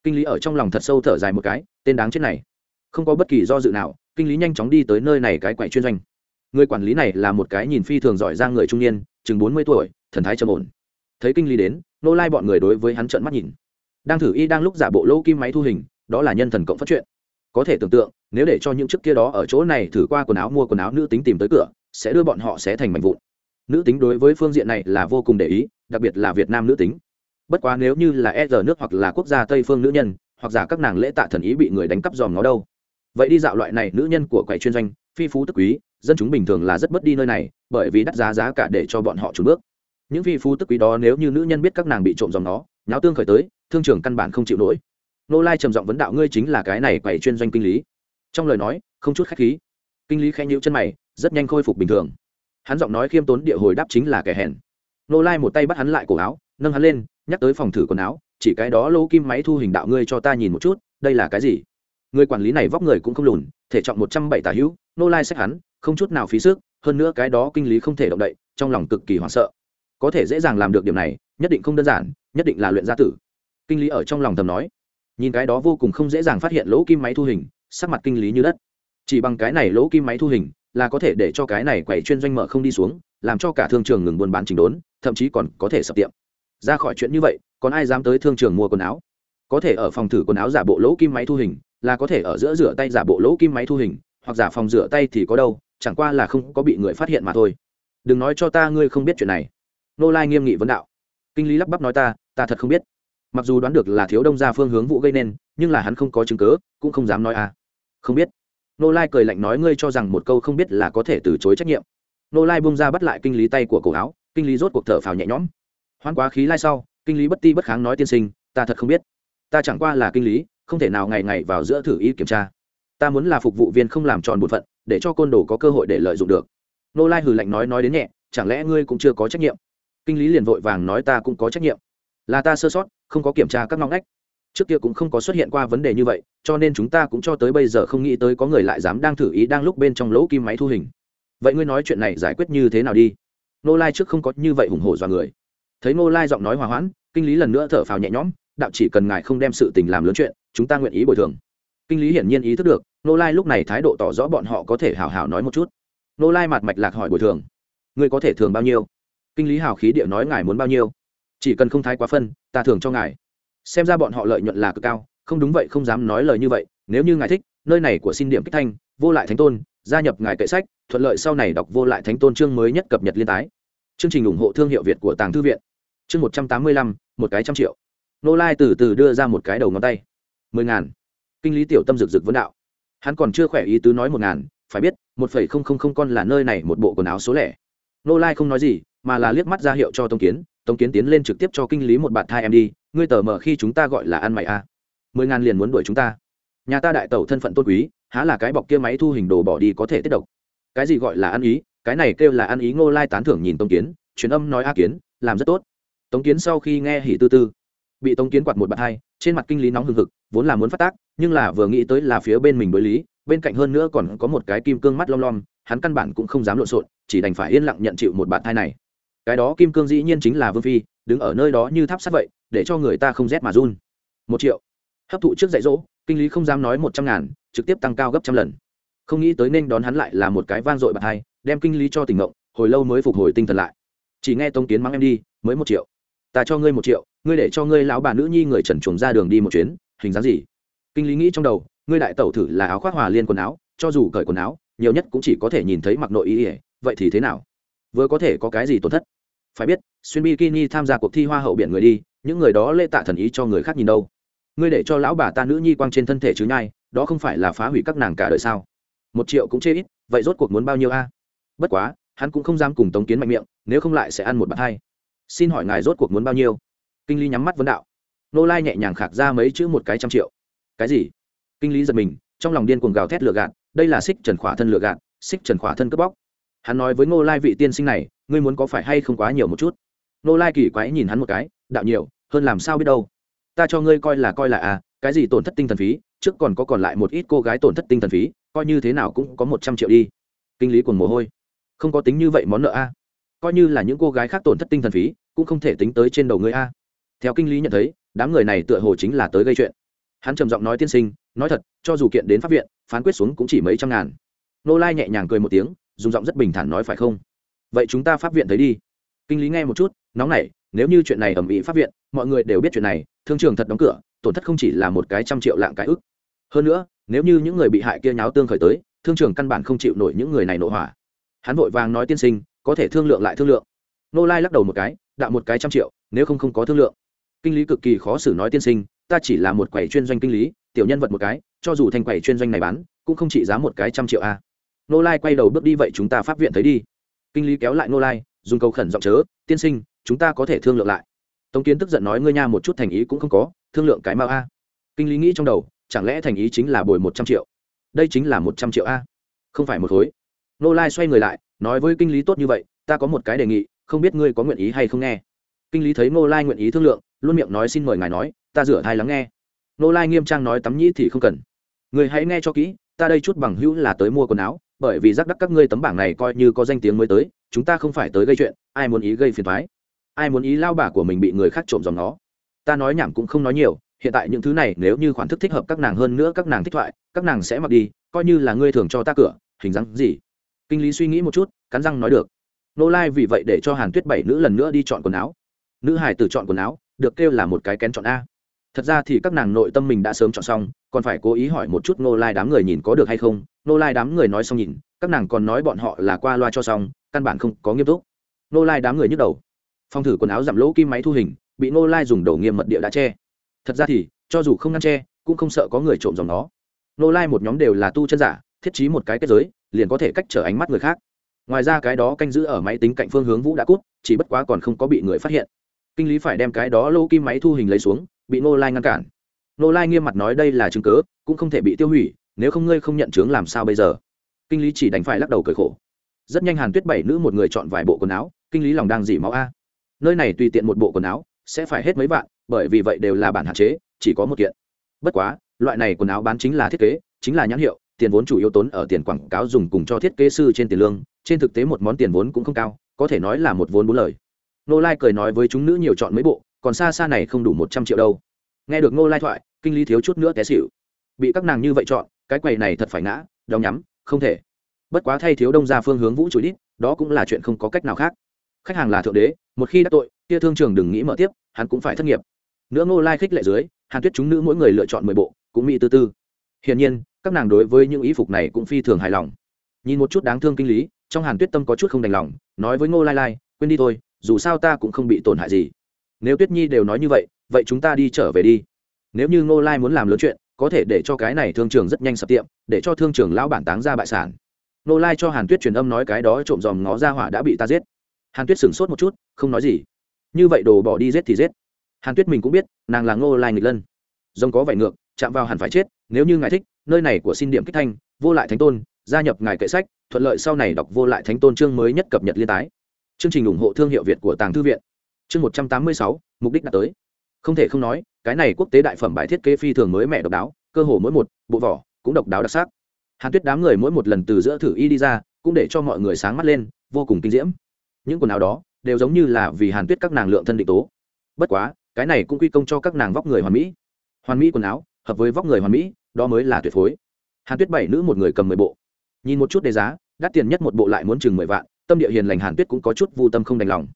kinh lý ở trong lòng thật sâu thở dài một cái, tên đáng chết này. Không có bất kỳ do dự nào, kinh lý nhanh chóng đi tới nơi này cái quậy chuyên doanh. Người quản lý này là một cái nhìn phi thường giỏi ra người trung niên, chừng bốn mươi tuổi, thần thái trầm ổn. Thấy kinh lý đến nô lai bọn người đối với hắn trợn mắt nhìn. Đang thử y đang lúc giả bộ lỗ kim máy thu hình, đó là nhân thần cộng phát chuyện. Có thể tưởng tượng, nếu để cho những chiếc kia đó ở chỗ này thử qua quần áo mua quần áo nữ tính tìm tới cửa, sẽ đưa bọn họ sẽ thành mảnh vụn. Nữ tính đối với phương diện này là vô cùng để ý, đặc biệt là việt nam nữ tính bất quá nếu như là e rờ nước hoặc là quốc gia tây phương nữ nhân, hoặc giả các nàng lễ tạ thần ý bị người đánh cắp dòm nó đâu. Vậy đi dạo loại này nữ nhân của quầy chuyên doanh, phi phú tức quý, dân chúng bình thường là rất bất đi nơi này, bởi vì đắt giá giá cả để cho bọn họ trùn bước. Những phi phú tức quý đó nếu như nữ nhân biết các nàng bị trộm dòng nó nháo tương khởi tới, thương trường căn bản không chịu nổi. Nô lai trầm giọng vấn đạo ngươi chính là cái này quầy chuyên doanh kinh lý. Trong lời nói, không chút khách khí. Kinh lý khen nhữ chân mày, rất nhanh khôi phục bình thường. Hắn giọng nói khiêm tốn địa hồi đáp chính là kẻ hèn. Nô lai một tay bắt hắn lại cổ áo nâng hắn lên, nhắc tới phòng thử quần áo, chỉ cái đó lỗ kim máy thu hình đạo ngươi cho ta nhìn một chút, đây là cái gì? Người quản lý này vóc người cũng không lùn, thể trọng một trăm bảy tả hữu, nô lai xách hắn, không chút nào phí sức, hơn nữa cái đó kinh lý không thể động đậy, trong lòng cực kỳ hoảng sợ. Có thể dễ dàng làm được điểm này, nhất định không đơn giản, nhất định là luyện gia tử. Kinh lý ở trong lòng thầm nói. Nhìn cái đó vô cùng không dễ dàng phát hiện lỗ kim máy thu hình, sắc mặt kinh lý như đất. Chỉ bằng cái này lỗ kim máy thu hình, là có thể để cho cái này quầy chuyên doanh mở không đi xuống, làm cho cả thương trường ngừng buôn bán trình đốn, thậm chí còn có thể sập tiệm ra khỏi chuyện như vậy, còn ai dám tới thương trường mua quần áo? Có thể ở phòng thử quần áo giả bộ lỗ kim máy thu hình, là có thể ở giữa rửa tay giả bộ lỗ kim máy thu hình, hoặc giả phòng rửa tay thì có đâu, chẳng qua là không có bị người phát hiện mà thôi. Đừng nói cho ta ngươi không biết chuyện này. Nô lai nghiêm nghị vấn đạo. Kinh lý lắp bắp nói ta ta thật không biết. Mặc dù đoán được là thiếu đông ra phương hướng vụ gây nên, nhưng là hắn không có chứng cớ cũng không dám nói à. Không biết. Nô lai cười lạnh nói ngươi cho rằng một câu không biết là có thể từ chối trách nhiệm. Nô lai bung ra bắt lại kinh lý tay của cổ áo, kinh lý rốt cuộc thở phào nhẹ nhõm hoan quá khí lai sau, kinh lý bất ti bất kháng nói tiên sinh, ta thật không biết. Ta chẳng qua là kinh lý, không thể nào ngày ngày vào giữa thử ý kiểm tra. Ta muốn là phục vụ viên không làm tròn bổn phận, để cho côn đồ có cơ hội để lợi dụng được. Nô lai hừ lạnh nói nói đến nhẹ, chẳng lẽ ngươi cũng chưa có trách nhiệm? Kinh lý liền vội vàng nói ta cũng có trách nhiệm. Là ta sơ sót, không có kiểm tra các ngóng ngách. Trước kia cũng không có xuất hiện qua vấn đề như vậy, cho nên chúng ta cũng cho tới bây giờ không nghĩ tới có người lại dám đang thử ý đang lúc bên trong lỗ kim máy thu hình. Vậy ngươi nói chuyện này giải quyết như thế nào đi? Nô lai trước không có như vậy hùng hổ dọa người thấy Ngô lai giọng nói hòa hoãn, kinh lý lần nữa thở phào nhẹ nhõm, đạo chỉ cần ngài không đem sự tình làm lớn chuyện, chúng ta nguyện ý bồi thường. Kinh lý hiển nhiên ý thức được, Ngô lai lúc này thái độ tỏ rõ bọn họ có thể hào hào nói một chút. Ngô lai mặt mạch lạc hỏi bồi thường. Ngươi có thể thường bao nhiêu? Kinh lý hào khí địa nói, ngài muốn bao nhiêu? Chỉ cần không thái quá phân, ta thường cho ngài. Xem ra bọn họ lợi nhuận là cực cao, không đúng vậy, không dám nói lời như vậy, nếu như ngài thích, nơi này của xin điểm kích thanh, vô lại thánh tôn, gia nhập ngài kệ sách, thuận lợi sau này đọc vô lại thánh tôn chương mới nhất cập nhật liên tái. Chương trình ủng hộ thương hiệu việt của tàng thư viện chương một trăm tám mươi lăm, một cái trăm triệu. Nô lai từ từ đưa ra một cái đầu ngón tay. Mười ngàn. Kinh lý tiểu tâm rực rực vấn đạo. Hắn còn chưa khỏe ý tứ nói một ngàn, phải biết, một phẩy không không không con là nơi này một bộ quần áo số lẻ. Nô lai không nói gì, mà là liếc mắt ra hiệu cho tông kiến. Tông kiến tiến lên trực tiếp cho kinh lý một bạn thai em đi, ngươi tờ mở khi chúng ta gọi là ăn mày a mười ngàn liền muốn đuổi chúng ta. Nhà ta đại tẩu thân phận tôn quý, há là cái bọc kia máy thu hình đồ bỏ đi có thể tiết độc. Cái gì gọi là ăn ý? Cái này kêu là ăn ý, ngô lai tán thưởng nhìn tông kiến, truyền âm nói a kiến, làm rất tốt tống kiến sau khi nghe hỉ tư tư, bị tống kiến quạt một bạt hai, trên mặt kinh lý nóng hừng hực, vốn là muốn phát tác, nhưng là vừa nghĩ tới là phía bên mình đối lý, bên cạnh hơn nữa còn có một cái kim cương mắt lom lom, hắn căn bản cũng không dám lộn xộn, chỉ đành phải yên lặng nhận chịu một bạt thai này. Cái đó kim cương dĩ nhiên chính là vương phi, đứng ở nơi đó như tháp sắt vậy, để cho người ta không rét mà run. Một triệu. Hấp thụ trước dạy dỗ, kinh lý không dám nói một trăm ngàn, trực tiếp tăng cao gấp trăm lần. Không nghĩ tới nên đón hắn lại là một cái vang dội bạt hai, đem kinh lý cho tỉnh ngộng, hồi lâu mới phục hồi tinh thần lại. Chỉ nghe Tống kiến mắng em đi, mới một triệu ta cho ngươi một triệu, ngươi để cho ngươi lão bà nữ nhi người trần chuồng ra đường đi một chuyến, hình dáng gì? Kinh lý nghĩ trong đầu, ngươi đại tẩu thử là áo khoác hòa liên quần áo, cho dù cởi quần áo, nhiều nhất cũng chỉ có thể nhìn thấy mặc nội ý ỉa vậy thì thế nào? Vừa có thể có cái gì tổn thất? Phải biết, xuyên bikini tham gia cuộc thi hoa hậu biển người đi, những người đó lê tạ thần ý cho người khác nhìn đâu. Ngươi để cho lão bà ta nữ nhi quang trên thân thể chứ nhai, đó không phải là phá hủy các nàng cả đời sao? Một triệu cũng chê ít, vậy rốt cuộc muốn bao nhiêu a? Bất quá, hắn cũng không dám cùng tống kiến mạnh miệng, nếu không lại sẽ ăn một bát hai xin hỏi ngài rốt cuộc muốn bao nhiêu? Kinh lý nhắm mắt vấn đạo. Nô lai nhẹ nhàng khạc ra mấy chữ một cái trăm triệu. Cái gì? Kinh lý giật mình, trong lòng điên cuồng gào thét lừa gạt, đây là xích trần khỏa thân lừa gạt, xích trần khỏa thân cướp bóc. Hắn nói với ngô lai vị tiên sinh này, ngươi muốn có phải hay không quá nhiều một chút? Nô lai kỳ quái nhìn hắn một cái, đạo nhiều, hơn làm sao biết đâu? Ta cho ngươi coi là coi là à cái gì tổn thất tinh thần phí, trước còn có còn lại một ít cô gái tổn thất tinh thần phí, coi như thế nào cũng có một trăm triệu đi. Kinh lý quần mồ hôi. Không có tính như vậy món nợ a coi như là những cô gái khác tổn thất tinh thần phí, cũng không thể tính tới trên đầu ngươi a. Theo kinh lý nhận thấy, đám người này tựa hồ chính là tới gây chuyện. Hắn trầm giọng nói tiên sinh, nói thật, cho dù kiện đến pháp viện, phán quyết xuống cũng chỉ mấy trăm ngàn. Nô lai nhẹ nhàng cười một tiếng, dùng giọng rất bình thản nói phải không? Vậy chúng ta pháp viện thấy đi. Kinh lý nghe một chút, nóng nảy, nếu như chuyện này ẩm ĩ pháp viện, mọi người đều biết chuyện này, thương trường thật đóng cửa, tổn thất không chỉ là một cái trăm triệu lạng cái ức. Hơn nữa, nếu như những người bị hại kia nháo tương khởi tới, thương trường căn bản không chịu nổi những người này nội hỏa hắn vội vàng nói tiên sinh, có thể thương lượng lại thương lượng. Nô lai lắc đầu một cái, đạo một cái trăm triệu, nếu không không có thương lượng. Kinh lý cực kỳ khó xử nói tiên sinh, ta chỉ là một quầy chuyên doanh kinh lý, tiểu nhân vật một cái, cho dù thành quầy chuyên doanh này bán, cũng không trị giá một cái trăm triệu a. Nô lai quay đầu bước đi vậy chúng ta pháp viện thấy đi. Kinh lý kéo lại nô lai, dùng cầu khẩn giọng chớ, tiên sinh, chúng ta có thể thương lượng lại. Tống kiến tức giận nói ngươi nha một chút thành ý cũng không có, thương lượng cái mao a. Kinh lý nghĩ trong đầu, chẳng lẽ thành ý chính là bồi một trăm triệu? Đây chính là một trăm triệu a. Không phải một khối nô lai xoay người lại, nói với kinh lý tốt như vậy, ta có một cái đề nghị, không biết ngươi có nguyện ý hay không nghe. Kinh lý thấy Nô lai nguyện ý thương lượng, luôn miệng nói xin mời ngài nói, ta rửa thai lắng nghe. Nô lai nghiêm trang nói tắm nhĩ thì không cần. Người hãy nghe cho kỹ, ta đây chút bằng hữu là tới mua quần áo, bởi vì giác đắc các ngươi tấm bảng này coi như có danh tiếng mới tới, chúng ta không phải tới gây chuyện, ai muốn ý gây phiền thoái ai muốn ý lao bả của mình bị người khác trộm dòng nó? Ta nói nhảm cũng không nói nhiều, hiện tại những thứ này nếu như khoản thức thích hợp các nàng hơn nữa các nàng thích thoại, các nàng sẽ mặc đi, coi như là ngươi thường cho ta cửa, hình dáng gì? Kinh lý suy nghĩ một chút, cắn răng nói được. Nô lai vì vậy để cho hàn tuyết bảy nữ lần nữa đi chọn quần áo. Nữ hải tử chọn quần áo, được kêu là một cái kén chọn a. Thật ra thì các nàng nội tâm mình đã sớm chọn xong, còn phải cố ý hỏi một chút nô lai đám người nhìn có được hay không. Nô lai đám người nói xong nhìn, các nàng còn nói bọn họ là qua loa cho xong, căn bản không có nghiêm túc. Nô lai đám người nhức đầu. Phong thử quần áo giảm lỗ kim máy thu hình, bị nô lai dùng đầu nghiêm mật địa đã che. Thật ra thì, cho dù không ngăn che, cũng không sợ có người trộm dòng nó. Nô lai một nhóm đều là tu chân giả thiết trí một cái kết giới, liền có thể cách trở ánh mắt người khác. Ngoài ra cái đó canh giữ ở máy tính cạnh phương hướng vũ đã cút, chỉ bất quá còn không có bị người phát hiện. Kinh lý phải đem cái đó lô kim máy thu hình lấy xuống, bị nô lai ngăn cản. Nô lai nghiêm mặt nói đây là chứng cớ cũng không thể bị tiêu hủy, nếu không ngươi không nhận chứng làm sao bây giờ? Kinh lý chỉ đành phải lắc đầu cởi khổ. Rất nhanh hàn tuyết bảy nữ một người chọn vài bộ quần áo, kinh lý lòng đang dỉ máu a. Nơi này tùy tiện một bộ quần áo, sẽ phải hết mấy vạn, bởi vì vậy đều là bản hạn chế, chỉ có một kiện. Bất quá, loại này quần áo bán chính là thiết kế, chính là nhãn hiệu tiền vốn chủ yếu tốn ở tiền quảng cáo dùng cùng cho thiết kế sư trên tiền lương, trên thực tế một món tiền vốn cũng không cao, có thể nói là một vốn bốn lời. Nô lai cười nói với chúng nữ nhiều chọn mấy bộ, còn xa xa này không đủ một trăm triệu đâu. Nghe được nô lai thoại, kinh lý thiếu chút nữa té xịu bị các nàng như vậy chọn, cái quầy này thật phải ngã đóng nhắm, không thể. Bất quá thay thiếu đông ra phương hướng vũ chủ đít, đó cũng là chuyện không có cách nào khác. Khách hàng là thượng đế, một khi đã tội, kia thương trường đừng nghĩ mở tiếp, hắn cũng phải thất nghiệp. Nữa ngô lai khích lệ dưới, hàn tuyết chúng nữ mỗi người lựa chọn mười bộ, cũng mỹ tư tư. Hiển nhiên các nàng đối với những ý phục này cũng phi thường hài lòng. Nhìn một chút đáng thương kinh lý, trong hàn tuyết tâm có chút không đành lòng, nói với ngô lai lai, quên đi thôi, dù sao ta cũng không bị tổn hại gì. Nếu tuyết nhi đều nói như vậy vậy chúng ta đi trở về đi. Nếu như ngô lai muốn làm lớn chuyện, có thể để cho cái này thương trường rất nhanh sập tiệm, để cho thương trường lão bản táng ra bại sản. Ngô lai cho hàn tuyết truyền âm nói cái đó trộm dòm ngó ra hỏa đã bị ta giết. Hàn tuyết sửng sốt một chút, không nói gì. Như vậy đồ bỏ đi giết thì giết. Hàn tuyết mình cũng biết, nàng là ngô lai nghịch lân. Rồng có vải ngược, chạm vào hẳn phải chết, nếu như ngài thích nơi này của xin điểm kích thanh, vô lại thánh tôn, gia nhập ngài kệ sách, thuận lợi sau này đọc vô lại thánh tôn chương mới nhất cập nhật liên tái. Chương trình ủng hộ thương hiệu việt của tàng thư viện. Chương một trăm tám mươi sáu, mục đích đã tới. Không thể không nói, cái này quốc tế đại phẩm bài thiết kế phi thường mới mẹ độc đáo, cơ hồ mỗi một bộ vỏ cũng độc đáo đặc sắc. Hàn tuyết đám người mỗi một lần từ giữa thử y đi ra, cũng để cho mọi người sáng mắt lên, vô cùng kinh diễm. Những quần áo đó đều giống như là vì hàn tuyết các nàng lượng thân định tố. Bất quá, cái này cũng quy công cho các nàng vóc người hoàn mỹ. Hoàn mỹ quần áo, hợp với vóc người hoàn mỹ đó mới là tuyệt phối. Hàn tuyết bảy nữ một người cầm mười bộ. Nhìn một chút đề giá, đắt tiền nhất một bộ lại muốn chừng mười vạn, tâm địa hiền lành hàn tuyết cũng có chút vô tâm không đành lòng.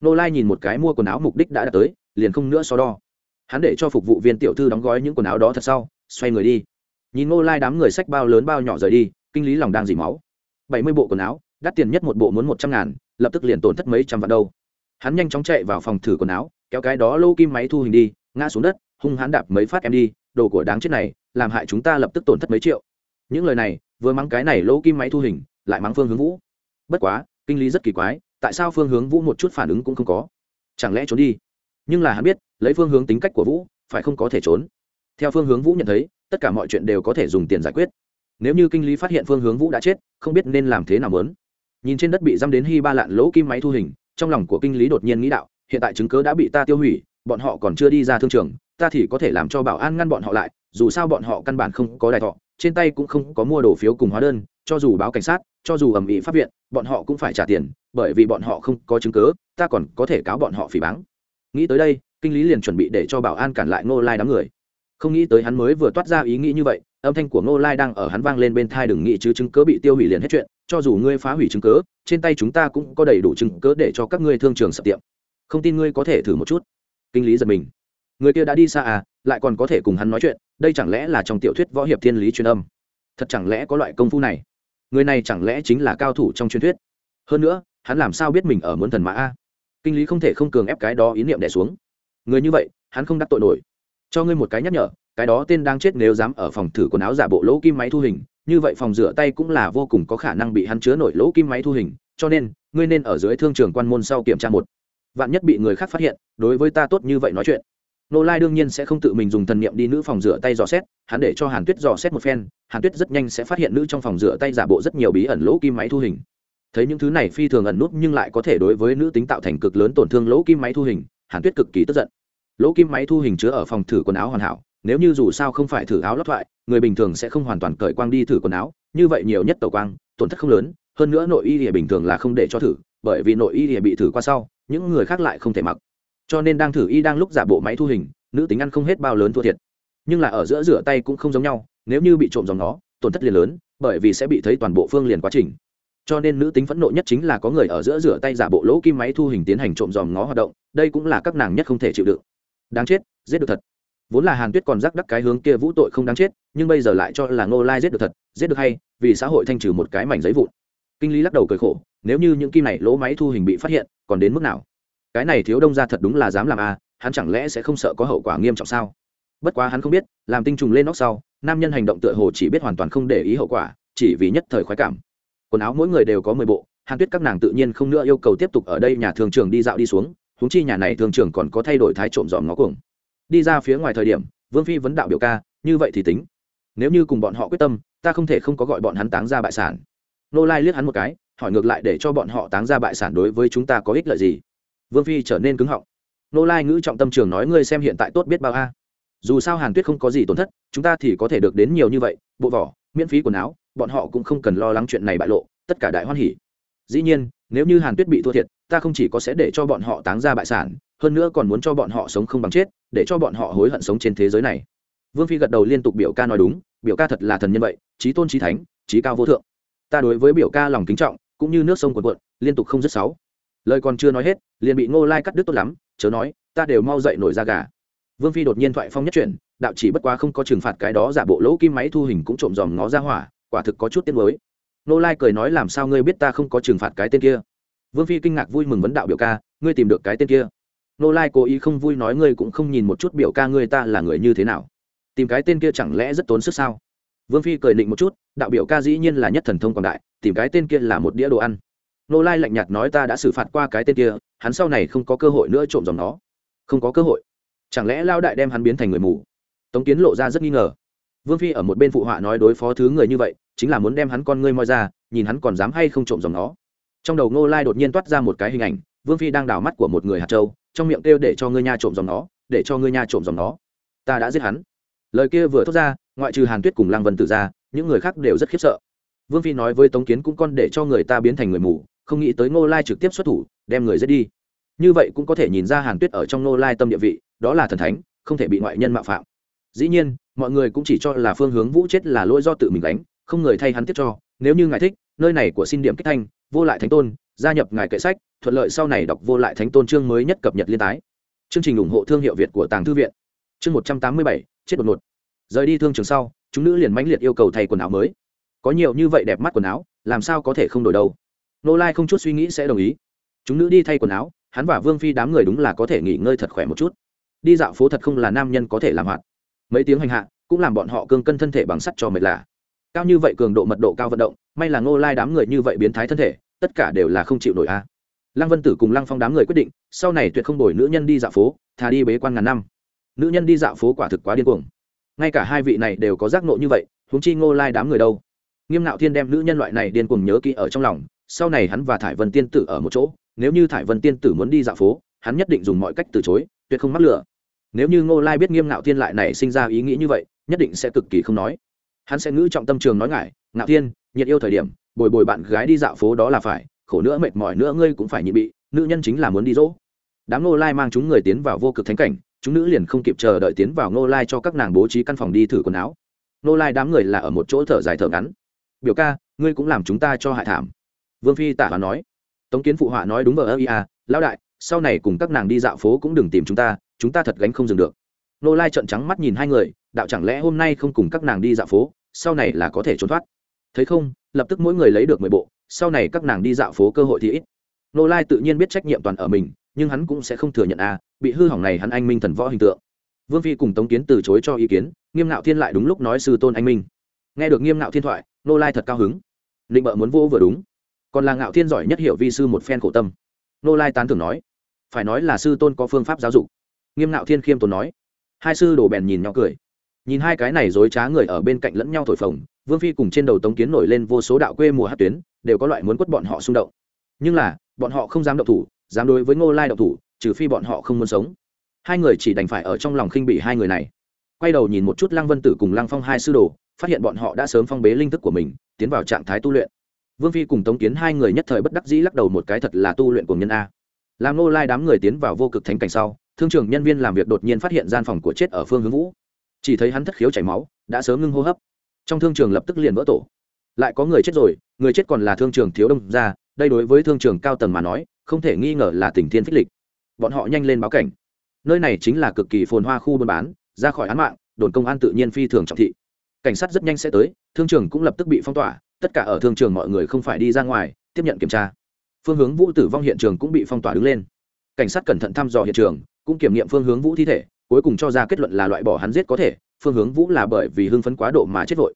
Nô lai nhìn một cái mua quần áo mục đích đã đạt tới, liền không nữa so đo. Hắn để cho phục vụ viên tiểu thư đóng gói những quần áo đó thật sau, xoay người đi. Nhìn nô lai đám người sách bao lớn bao nhỏ rời đi, kinh lý lòng đang dỉ máu. Bảy mươi bộ quần áo, đắt tiền nhất một bộ muốn một trăm ngàn, lập tức liền tổn thất mấy trăm vạn đâu. Hắn nhanh chóng chạy vào phòng thử quần áo, kéo cái đó lô kim máy thu hình đi, ngã xuống đất, hung hắn đạp mấy phát em đi, đồ của đáng chết này làm hại chúng ta lập tức tổn thất mấy triệu. Những lời này, vừa mắng cái này lỗ kim máy thu hình, lại mắng phương hướng vũ. Bất quá, kinh lý rất kỳ quái, tại sao phương hướng vũ một chút phản ứng cũng không có? Chẳng lẽ trốn đi? Nhưng là hắn biết, lấy phương hướng tính cách của vũ, phải không có thể trốn. Theo phương hướng vũ nhận thấy, tất cả mọi chuyện đều có thể dùng tiền giải quyết. Nếu như kinh lý phát hiện phương hướng vũ đã chết, không biết nên làm thế nào lớn nhìn trên đất bị dăm đến hy ba lạn lỗ kim máy thu hình, trong lòng của kinh lý đột nhiên nghĩ đạo, hiện tại chứng cớ đã bị ta tiêu hủy, bọn họ còn chưa đi ra thương trường, ta thì có thể làm cho bảo an ngăn bọn họ lại dù sao bọn họ căn bản không có đài thọ, trên tay cũng không có mua đồ phiếu cùng hóa đơn, cho dù báo cảnh sát, cho dù ầm ĩ pháp viện, bọn họ cũng phải trả tiền, bởi vì bọn họ không có chứng cớ ta còn có thể cáo bọn họ phỉ báng. Nghĩ tới đây, kinh lý liền chuẩn bị để cho bảo an cản lại ngô lai đám người. Không nghĩ tới hắn mới vừa toát ra ý nghĩ như vậy, âm thanh của ngô lai đang ở hắn vang lên bên thai đừng nghĩ chứ chứng cớ bị tiêu hủy liền hết chuyện, cho dù ngươi phá hủy chứng cớ trên tay chúng ta cũng có đầy đủ chứng cớ để cho các ngươi thương trường sập tiệm. Không tin ngươi có thể thử một chút. Kinh lý giật mình. Người kia đã đi xa à lại còn có thể cùng hắn nói chuyện, đây chẳng lẽ là trong tiểu thuyết võ hiệp thiên lý truyền âm? Thật chẳng lẽ có loại công phu này? Người này chẳng lẽ chính là cao thủ trong truyền thuyết? Hơn nữa, hắn làm sao biết mình ở muốn thần mã a? Kinh lý không thể không cường ép cái đó ý niệm đẻ xuống. Người như vậy, hắn không đắc tội nổi. Cho ngươi một cái nhắc nhở, cái đó tên đang chết nếu dám ở phòng thử quần áo giả bộ lỗ kim máy thu hình, như vậy phòng rửa tay cũng là vô cùng có khả năng bị hắn chứa nổi lỗ kim máy thu hình, cho nên, ngươi nên ở dưới thương trường quan môn sau kiểm tra một. Vạn nhất bị người khác phát hiện, đối với ta tốt như vậy nói chuyện nô lai đương nhiên sẽ không tự mình dùng thần niệm đi nữ phòng rửa tay dò xét, hắn để cho hàn tuyết dò xét một phen, hàn tuyết rất nhanh sẽ phát hiện nữ trong phòng rửa tay giả bộ rất nhiều bí ẩn lỗ kim máy thu hình. Thấy những thứ này phi thường ẩn nút nhưng lại có thể đối với nữ tính tạo thành cực lớn tổn thương lỗ kim máy thu hình, hàn tuyết cực kỳ tức giận. Lỗ kim máy thu hình chứa ở phòng thử quần áo hoàn hảo, nếu như dù sao không phải thử áo lót thoại, người bình thường sẽ không hoàn toàn cởi quang đi thử quần áo, như vậy nhiều nhất tàu quang, tổn thất không lớn, hơn nữa nội y thì bình thường là không để cho thử, bởi vì nội y thì bị thử qua sau, những người khác lại không thể mặc cho nên đang thử y đang lúc giả bộ máy thu hình, nữ tính ăn không hết bao lớn thua thiệt. Nhưng là ở giữa rửa tay cũng không giống nhau, nếu như bị trộm dòng nó, tổn thất liền lớn, bởi vì sẽ bị thấy toàn bộ phương liền quá trình. Cho nên nữ tính phẫn nộ nhất chính là có người ở giữa rửa tay giả bộ lỗ kim máy thu hình tiến hành trộm dòm ngó hoạt động, đây cũng là các nàng nhất không thể chịu đựng. Đáng chết, giết được thật. Vốn là hàn tuyết còn rắc đắc cái hướng kia vũ tội không đáng chết, nhưng bây giờ lại cho là ngô lai giết được thật, giết được hay, vì xã hội thanh trừ một cái mảnh giấy vụn. Kinh lý lắc đầu cười khổ, nếu như những kim này lỗ máy thu hình bị phát hiện, còn đến mức nào? Cái này thiếu đông ra thật đúng là dám làm a à, hắn chẳng lẽ sẽ không sợ có hậu quả nghiêm trọng sao? Bất quá hắn không biết làm tinh trùng lên nóc sau nam nhân hành động tựa hồ chỉ biết hoàn toàn không để ý hậu quả chỉ vì nhất thời khoái cảm. Quần áo mỗi người đều có mười bộ hàn tuyết các nàng tự nhiên không nữa yêu cầu tiếp tục ở đây nhà thường trường đi dạo đi xuống húng chi nhà này thường trường còn có thay đổi thái trộm dòm ngó cuồng. Đi ra phía ngoài thời điểm vương phi vấn đạo biểu ca như vậy thì tính. Nếu như cùng bọn họ quyết tâm ta không thể không có gọi bọn hắn táng ra bại sản. Nô lai liếc hắn một cái hỏi ngược lại để cho bọn họ táng ra bại sản đối với chúng ta có ích lợi gì? Vương phi trở nên cứng họng. Nô lai ngữ trọng tâm trường nói, ngươi xem hiện tại tốt biết bao a. Dù sao hàn tuyết không có gì tổn thất, chúng ta thì có thể được đến nhiều như vậy, bộ vỏ, miễn phí quần áo, bọn họ cũng không cần lo lắng chuyện này bại lộ, tất cả đại hoan hỉ. Dĩ nhiên, nếu như hàn tuyết bị thua thiệt, ta không chỉ có sẽ để cho bọn họ táng ra bại sản, hơn nữa còn muốn cho bọn họ sống không bằng chết, để cho bọn họ hối hận sống trên thế giới này. Vương phi gật đầu liên tục biểu ca nói, đúng, biểu ca thật là thần nhân vậy trí tôn trí thánh trí cao vô thượng. Ta đối với biểu ca lòng kính trọng, cũng như nước sông quần quận liên tục không dứt sáu lời còn chưa nói hết, liền bị ngô lai cắt đứt tốt lắm, chớ nói, ta đều mau dậy nổi ra gà. Vương phi đột nhiên thoại phong nhất chuyển, đạo chỉ bất quá không có trừng phạt cái đó, giả bộ lỗ kim máy thu hình cũng trộm dòm ngó ra hỏa, quả thực có chút tiết mới nô lai cười nói, làm sao ngươi biết ta không có trừng phạt cái tên kia? Vương phi kinh ngạc vui mừng vấn đạo biểu ca, ngươi tìm được cái tên kia? Nô lai cố ý không vui nói, ngươi cũng không nhìn một chút biểu ca ngươi ta là người như thế nào? Tìm cái tên kia chẳng lẽ rất tốn sức sao? Vương phi cười định một chút, đạo biểu ca dĩ nhiên là nhất thần thông quảng đại, tìm cái tên kia là một đĩa đồ ăn nô lai lạnh nhạt nói ta đã xử phạt qua cái tên kia, hắn sau này không có cơ hội nữa trộm dòng nó. Không có cơ hội. Chẳng lẽ lao đại đem hắn biến thành người mù? Tống kiến lộ ra rất nghi ngờ. Vương phi ở một bên phụ họa nói đối phó thứ người như vậy, chính là muốn đem hắn con ngươi moi ra, nhìn hắn còn dám hay không trộm dòng nó. Trong đầu ngô lai đột nhiên toát ra một cái hình ảnh, vương phi đang đào mắt của một người hạt châu, trong miệng kêu để cho ngươi nha trộm dòng nó, để cho ngươi nha trộm dòng nó. Ta đã giết hắn. Lời kia vừa thốt ra, ngoại trừ hàn tuyết cùng lăng vân tử ra, những người khác đều rất khiếp sợ. Vương phi nói với tống kiến cũng con để cho người ta biến thành người mù không nghĩ tới ngô lai trực tiếp xuất thủ, đem người giết đi. Như vậy cũng có thể nhìn ra hàn tuyết ở trong ngô lai tâm địa vị, đó là thần thánh, không thể bị ngoại nhân mạo phạm. Dĩ nhiên, mọi người cũng chỉ cho là phương hướng vũ chết là lỗi do tự mình đánh không người thay hắn tiếp cho. Nếu như ngài thích, nơi này của xin điểm kích thanh, vô lại thánh tôn, gia nhập ngài kệ sách, thuận lợi sau này đọc vô lại thánh tôn chương mới nhất cập nhật liên tái. Chương trình ủng hộ thương hiệu việt của tàng thư viện. Chương một trăm tám mươi bảy, chết đột ngột. Rời đi thương trường sau, chúng nữ liền mãnh liệt yêu cầu thay quần áo mới. Có nhiều như vậy đẹp mắt quần áo, làm sao có thể không đổi đâu? Nô lai không chút suy nghĩ sẽ đồng ý. Chúng nữ đi thay quần áo, hắn và vương phi đám người đúng là có thể nghỉ ngơi thật khỏe một chút. Đi dạo phố thật không là nam nhân có thể làm hoạt. Mấy tiếng hành hạ, cũng làm bọn họ cương cân thân thể bằng sắt cho mệt lạ. Cao như vậy cường độ mật độ cao vận động, may là ngô lai đám người như vậy biến thái thân thể, tất cả đều là không chịu nổi a. Lăng vân tử cùng lăng phong đám người quyết định, sau này tuyệt không đổi nữ nhân đi dạo phố, thà đi bế quan ngàn năm. Nữ nhân đi dạo phố quả thực quá điên cuồng. Ngay cả hai vị này đều có giác nộ như vậy, huống chi ngô lai đám người đâu. Nghiêm nạo thiên đem nữ nhân loại này điên cuồng nhớ kỹ ở trong lòng sau này hắn và thải vân tiên tử ở một chỗ, nếu như thải vân tiên tử muốn đi dạo phố, hắn nhất định dùng mọi cách từ chối, tuyệt không mắc lửa nếu như ngô lai biết nghiêm ngạo thiên lại này sinh ra ý nghĩ như vậy, nhất định sẽ cực kỳ không nói. Hắn sẽ ngữ trọng tâm trường nói ngại ngạo thiên, nhiệt yêu thời điểm, bồi bồi bạn gái đi dạo phố đó là phải, khổ nữa mệt mỏi nữa ngươi cũng phải nhị bị, nữ nhân chính là muốn đi dỗ. Đám ngô lai mang chúng người tiến vào vô cực thánh cảnh, chúng nữ liền không kịp chờ đợi tiến vào ngô lai cho các nàng bố trí căn phòng đi thử quần áo. Ngô lai đám người là ở một chỗ thở dài thở ngắn. Biểu ca, ngươi cũng làm chúng ta cho hại thảm vương phi tả hòa nói. Tống kiến phụ họa nói đúng vờ ơ ia à, lão đại sau này cùng các nàng đi dạo phố cũng đừng tìm chúng ta chúng ta thật gánh không dừng được. Nô lai trợn trắng mắt nhìn hai người đạo chẳng lẽ hôm nay không cùng các nàng đi dạo phố sau này là có thể trốn thoát? Thấy không lập tức mỗi người lấy được mười bộ sau này các nàng đi dạo phố cơ hội thì ít. Nô lai tự nhiên biết trách nhiệm toàn ở mình nhưng hắn cũng sẽ không thừa nhận a à, bị hư hỏng này hắn anh minh thần võ hình tượng. Vương phi cùng tống kiến từ chối cho ý kiến nghiêm ngạo thiên lại đúng lúc nói sư tôn anh minh. Nghe được nghiêm ngạo thiên thoại nô lai thật cao hứng. Định bợ muốn vô vừa đúng còn là ngạo thiên giỏi nhất hiểu vi sư một phen khổ tâm. Nô lai tán thưởng nói, phải nói là sư tôn có phương pháp giáo dục. Nghiêm ngạo thiên khiêm tốn nói. Hai sư đồ bèn nhìn nhỏ cười. Nhìn hai cái này dối trá người ở bên cạnh lẫn nhau thổi phồng, vương phi cùng trên đầu tống kiến nổi lên vô số đạo quê mùa hát tuyến, đều có loại muốn quất bọn họ xung động. Nhưng là, bọn họ không dám động thủ, dám đối với ngô lai động thủ, trừ phi bọn họ không muốn sống. Hai người chỉ đành phải ở trong lòng khinh bị hai người này. Quay đầu nhìn một chút lăng vân tử cùng lăng phong hai sư đồ, phát hiện bọn họ đã sớm phong bế linh thức của mình, tiến vào trạng thái tu luyện vương phi cùng tống kiến hai người nhất thời bất đắc dĩ lắc đầu một cái thật là tu luyện của nhân a. Làm nô lai đám người tiến vào vô cực thánh cảnh sau, thương trường nhân viên làm việc đột nhiên phát hiện gian phòng của chết ở phương hướng vũ. Chỉ thấy hắn thất khiếu chảy máu, đã sớm ngưng hô hấp. Trong thương trường lập tức liền vỡ tổ. Lại có người chết rồi, người chết còn là thương trường thiếu đông ra đây đối với thương trường cao tầng mà nói, không thể nghi ngờ là tình thiên phích lịch. Bọn họ nhanh lên báo cảnh. Nơi này chính là cực kỳ phồn hoa khu buôn bán, ra khỏi án mạng, đồn công an tự nhiên phi thường trọng thị. Cảnh sát rất nhanh sẽ tới, thương trường cũng lập tức bị phong tỏa tất cả ở thương trường mọi người không phải đi ra ngoài, tiếp nhận kiểm tra. Phương hướng vũ tử vong hiện trường cũng bị phong tỏa đứng lên. Cảnh sát cẩn thận thăm dò hiện trường, cũng kiểm nghiệm phương hướng vũ thi thể, cuối cùng cho ra kết luận là loại bỏ hắn giết có thể, phương hướng vũ là bởi vì hưng phấn quá độ mà chết vội.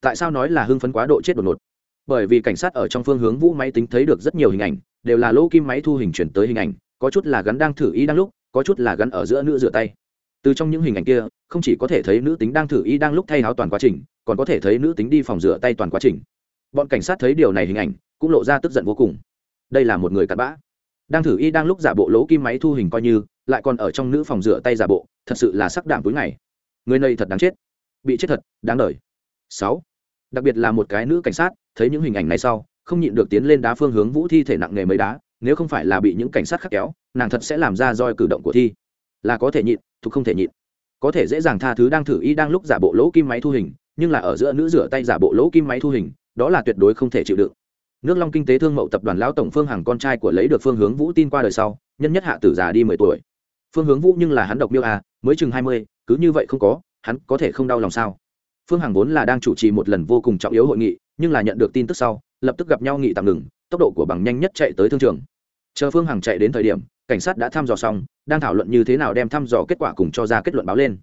Tại sao nói là hưng phấn quá độ chết đột ngột? Bởi vì cảnh sát ở trong phương hướng vũ máy tính thấy được rất nhiều hình ảnh, đều là lỗ kim máy thu hình chuyển tới hình ảnh, có chút là gắn đang thử y đang lúc, có chút là gắn ở giữa nữ rửa tay. Từ trong những hình ảnh kia, không chỉ có thể thấy nữ tính đang thử y đang lúc thay áo toàn quá trình, còn có thể thấy nữ tính đi phòng rửa tay toàn quá trình bọn cảnh sát thấy điều này hình ảnh, cũng lộ ra tức giận vô cùng. Đây là một người cặn bã. Đang thử y đang lúc giả bộ lỗ kim máy thu hình coi như, lại còn ở trong nữ phòng rửa tay giả bộ, thật sự là sắc đảm túi ngày. Người này thật đáng chết. Bị chết thật, đáng đời. Sáu. Đặc biệt là một cái nữ cảnh sát, thấy những hình ảnh này sau, không nhịn được tiến lên đá phương hướng vũ thi thể nặng nề mấy đá, nếu không phải là bị những cảnh sát khắc kéo, nàng thật sẽ làm ra roi cử động của thi. Là có thể nhịn thuộc không thể nhịn. Có thể dễ dàng tha thứ đang thử y đang lúc giả bộ lỗ kim máy thu hình, nhưng là ở giữa nữ rửa tay giả bộ lỗ kim máy thu hình đó là tuyệt đối không thể chịu đựng. Nước long kinh tế thương mậu tập đoàn lão tổng phương hàng con trai của lấy được phương hướng vũ tin qua đời sau, nhân nhất hạ tử già đi mười tuổi. Phương hướng vũ nhưng là hắn độc miêu à mới chừng hai mươi, cứ như vậy không có, hắn có thể không đau lòng sao? Phương hàng vốn là đang chủ trì một lần vô cùng trọng yếu hội nghị, nhưng là nhận được tin tức sau, lập tức gặp nhau nghị tạm ngừng, tốc độ của bằng nhanh nhất chạy tới thương trường. Chờ phương hằng chạy đến thời điểm, cảnh sát đã thăm dò xong, đang thảo luận như thế nào đem thăm dò kết quả cùng cho ra kết luận báo lên.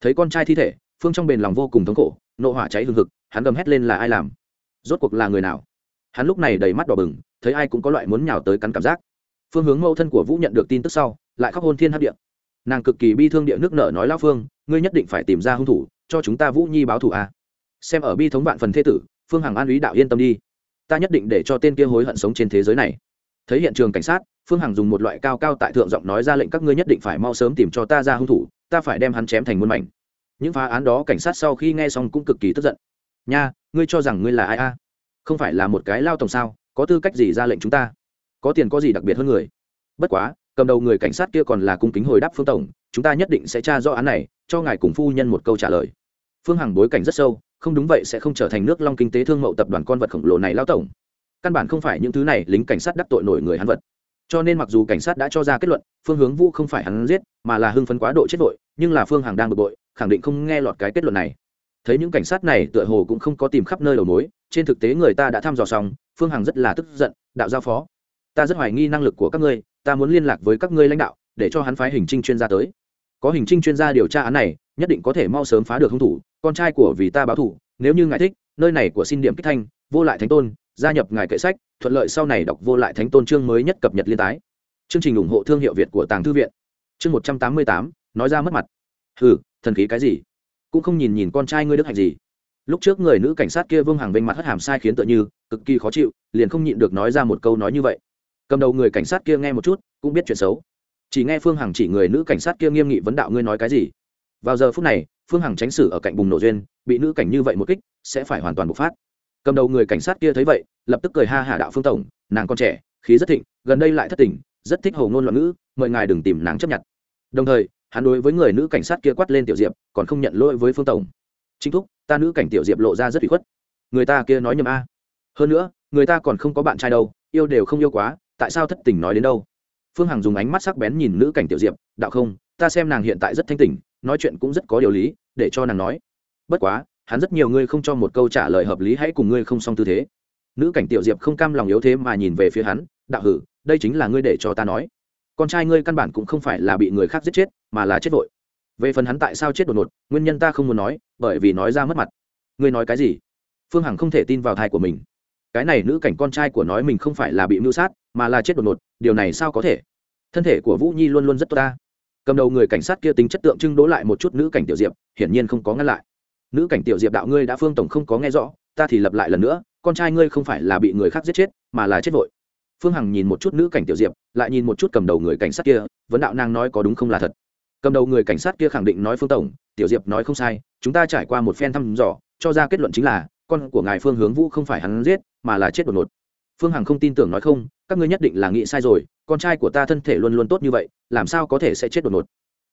Thấy con trai thi thể, phương trong bền lòng vô cùng thống khổ, nộ hỏa cháy hừng hực, hắn gầm hét lên là ai làm? Rốt cuộc là người nào? Hắn lúc này đầy mắt đỏ bừng, thấy ai cũng có loại muốn nhào tới cắn cảm giác. Phương hướng mẫu thân của vũ nhận được tin tức sau, lại khóc hôn thiên hấp điện nàng cực kỳ bi thương địa nước nở nói lao phương, ngươi nhất định phải tìm ra hung thủ, cho chúng ta vũ nhi báo thù a. Xem ở bi thống vạn phần thế tử, phương hằng an ý đạo yên tâm đi. Ta nhất định để cho tên kia hối hận sống trên thế giới này. Thấy hiện trường cảnh sát, phương hằng dùng một loại cao cao tại thượng giọng nói ra lệnh các ngươi nhất định phải mau sớm tìm cho ta ra hung thủ, ta phải đem hắn chém thành muôn mảnh. Những phá án đó cảnh sát sau khi nghe xong cũng cực kỳ tức giận nha, ngươi cho rằng ngươi là ai a? Không phải là một cái lao tổng sao, có tư cách gì ra lệnh chúng ta? Có tiền có gì đặc biệt hơn người? Bất quá, cầm đầu người cảnh sát kia còn là cung kính hồi đáp phương tổng, chúng ta nhất định sẽ tra rõ án này, cho ngài cùng phu nhân một câu trả lời. Phương hằng bối cảnh rất sâu, không đúng vậy sẽ không trở thành nước long kinh tế thương mậu tập đoàn con vật khổng lồ này lao tổng. Căn bản không phải những thứ này lính cảnh sát đắc tội nổi người hắn vật. Cho nên mặc dù cảnh sát đã cho ra kết luận, phương hướng vũ không phải hắn giết, mà là hưng phấn quá độ chết vội, nhưng là phương hằng đang bực bội, khẳng định không nghe lọt cái kết luận này thấy những cảnh sát này tựa hồ cũng không có tìm khắp nơi đầu mối, trên thực tế người ta đã thăm dò xong, phương hằng rất là tức giận, đạo giao phó, ta rất hoài nghi năng lực của các ngươi, ta muốn liên lạc với các ngươi lãnh đạo, để cho hắn phái hình trinh chuyên gia tới. Có hình trinh chuyên gia điều tra án này, nhất định có thể mau sớm phá được hung thủ, con trai của vì ta báo thủ nếu như ngài thích, nơi này của xin điểm kích thanh, vô lại thánh tôn, gia nhập ngài kệ sách, thuận lợi sau này đọc vô lại thánh tôn chương mới nhất cập nhật liên tái. Chương trình ủng hộ thương hiệu việt của tàng thư viện. Chương một trăm tám mươi tám, nói ra mất mặt. Hừ, thần khí cái gì? Cũng không nhìn nhìn con trai ngươi đức hạnh gì. Lúc trước người nữ cảnh sát kia vương hàng vênh mặt hất hàm sai khiến tựa như, cực kỳ khó chịu, liền không nhịn được nói ra một câu nói như vậy. Cầm đầu người cảnh sát kia nghe một chút, cũng biết chuyện xấu. Chỉ nghe phương hằng chỉ người nữ cảnh sát kia nghiêm nghị vấn đạo ngươi nói cái gì. Vào giờ phút này, phương hằng tránh xử ở cạnh bùng nổ duyên, bị nữ cảnh như vậy một kích, sẽ phải hoàn toàn bộc phát. Cầm đầu người cảnh sát kia thấy vậy, lập tức cười ha hả đạo phương tổng, nàng con trẻ, khí rất thịnh, gần đây lại thất tình, rất thích hầu ngôn loạn ngữ, mời ngài đừng tìm nàng chấp nhận. Đồng thời hắn đối với người nữ cảnh sát kia quát lên tiểu diệp, còn không nhận lỗi với phương tổng. Chính thúc, ta nữ cảnh tiểu diệp lộ ra rất bị khuất. Người ta kia nói nhầm a. Hơn nữa, người ta còn không có bạn trai đâu, yêu đều không yêu quá, tại sao thất tình nói đến đâu? Phương hằng dùng ánh mắt sắc bén nhìn nữ cảnh tiểu diệp, đạo không, ta xem nàng hiện tại rất thanh tỉnh, nói chuyện cũng rất có điều lý, để cho nàng nói. Bất quá, hắn rất nhiều ngươi không cho một câu trả lời hợp lý hãy cùng ngươi không xong tư thế. Nữ cảnh tiểu diệp không cam lòng yếu thế mà nhìn về phía hắn, đạo hử, đây chính là ngươi để cho ta nói con trai ngươi căn bản cũng không phải là bị người khác giết chết, mà là chết vội. Về phần hắn tại sao chết đột ngột, nguyên nhân ta không muốn nói, bởi vì nói ra mất mặt. Ngươi nói cái gì? Phương hằng không thể tin vào thai của mình. Cái này nữ cảnh con trai của nói mình không phải là bị mưu sát, mà là chết đột ngột, điều này sao có thể? Thân thể của vũ nhi luôn luôn rất tốt ta. Cầm đầu người cảnh sát kia tính chất tượng trưng đố lại một chút nữ cảnh tiểu diệp, hiển nhiên không có ngăn lại. Nữ cảnh tiểu diệp đạo ngươi đã phương tổng không có nghe rõ, ta thì lập lại lần nữa, con trai ngươi không phải là bị người khác giết chết, mà là chết vội phương hằng nhìn một chút nữ cảnh tiểu diệp, lại nhìn một chút cầm đầu người cảnh sát kia, vấn đạo nàng nói có đúng không là thật. Cầm đầu người cảnh sát kia khẳng định nói phương tổng, tiểu diệp nói không sai, chúng ta trải qua một phen thăm dò, cho ra kết luận chính là, con của ngài phương hướng vũ không phải hắn giết, mà là chết đột ngột. Phương hằng không tin tưởng nói không, các ngươi nhất định là nghĩ sai rồi, con trai của ta thân thể luôn luôn tốt như vậy, làm sao có thể sẽ chết đột ngột?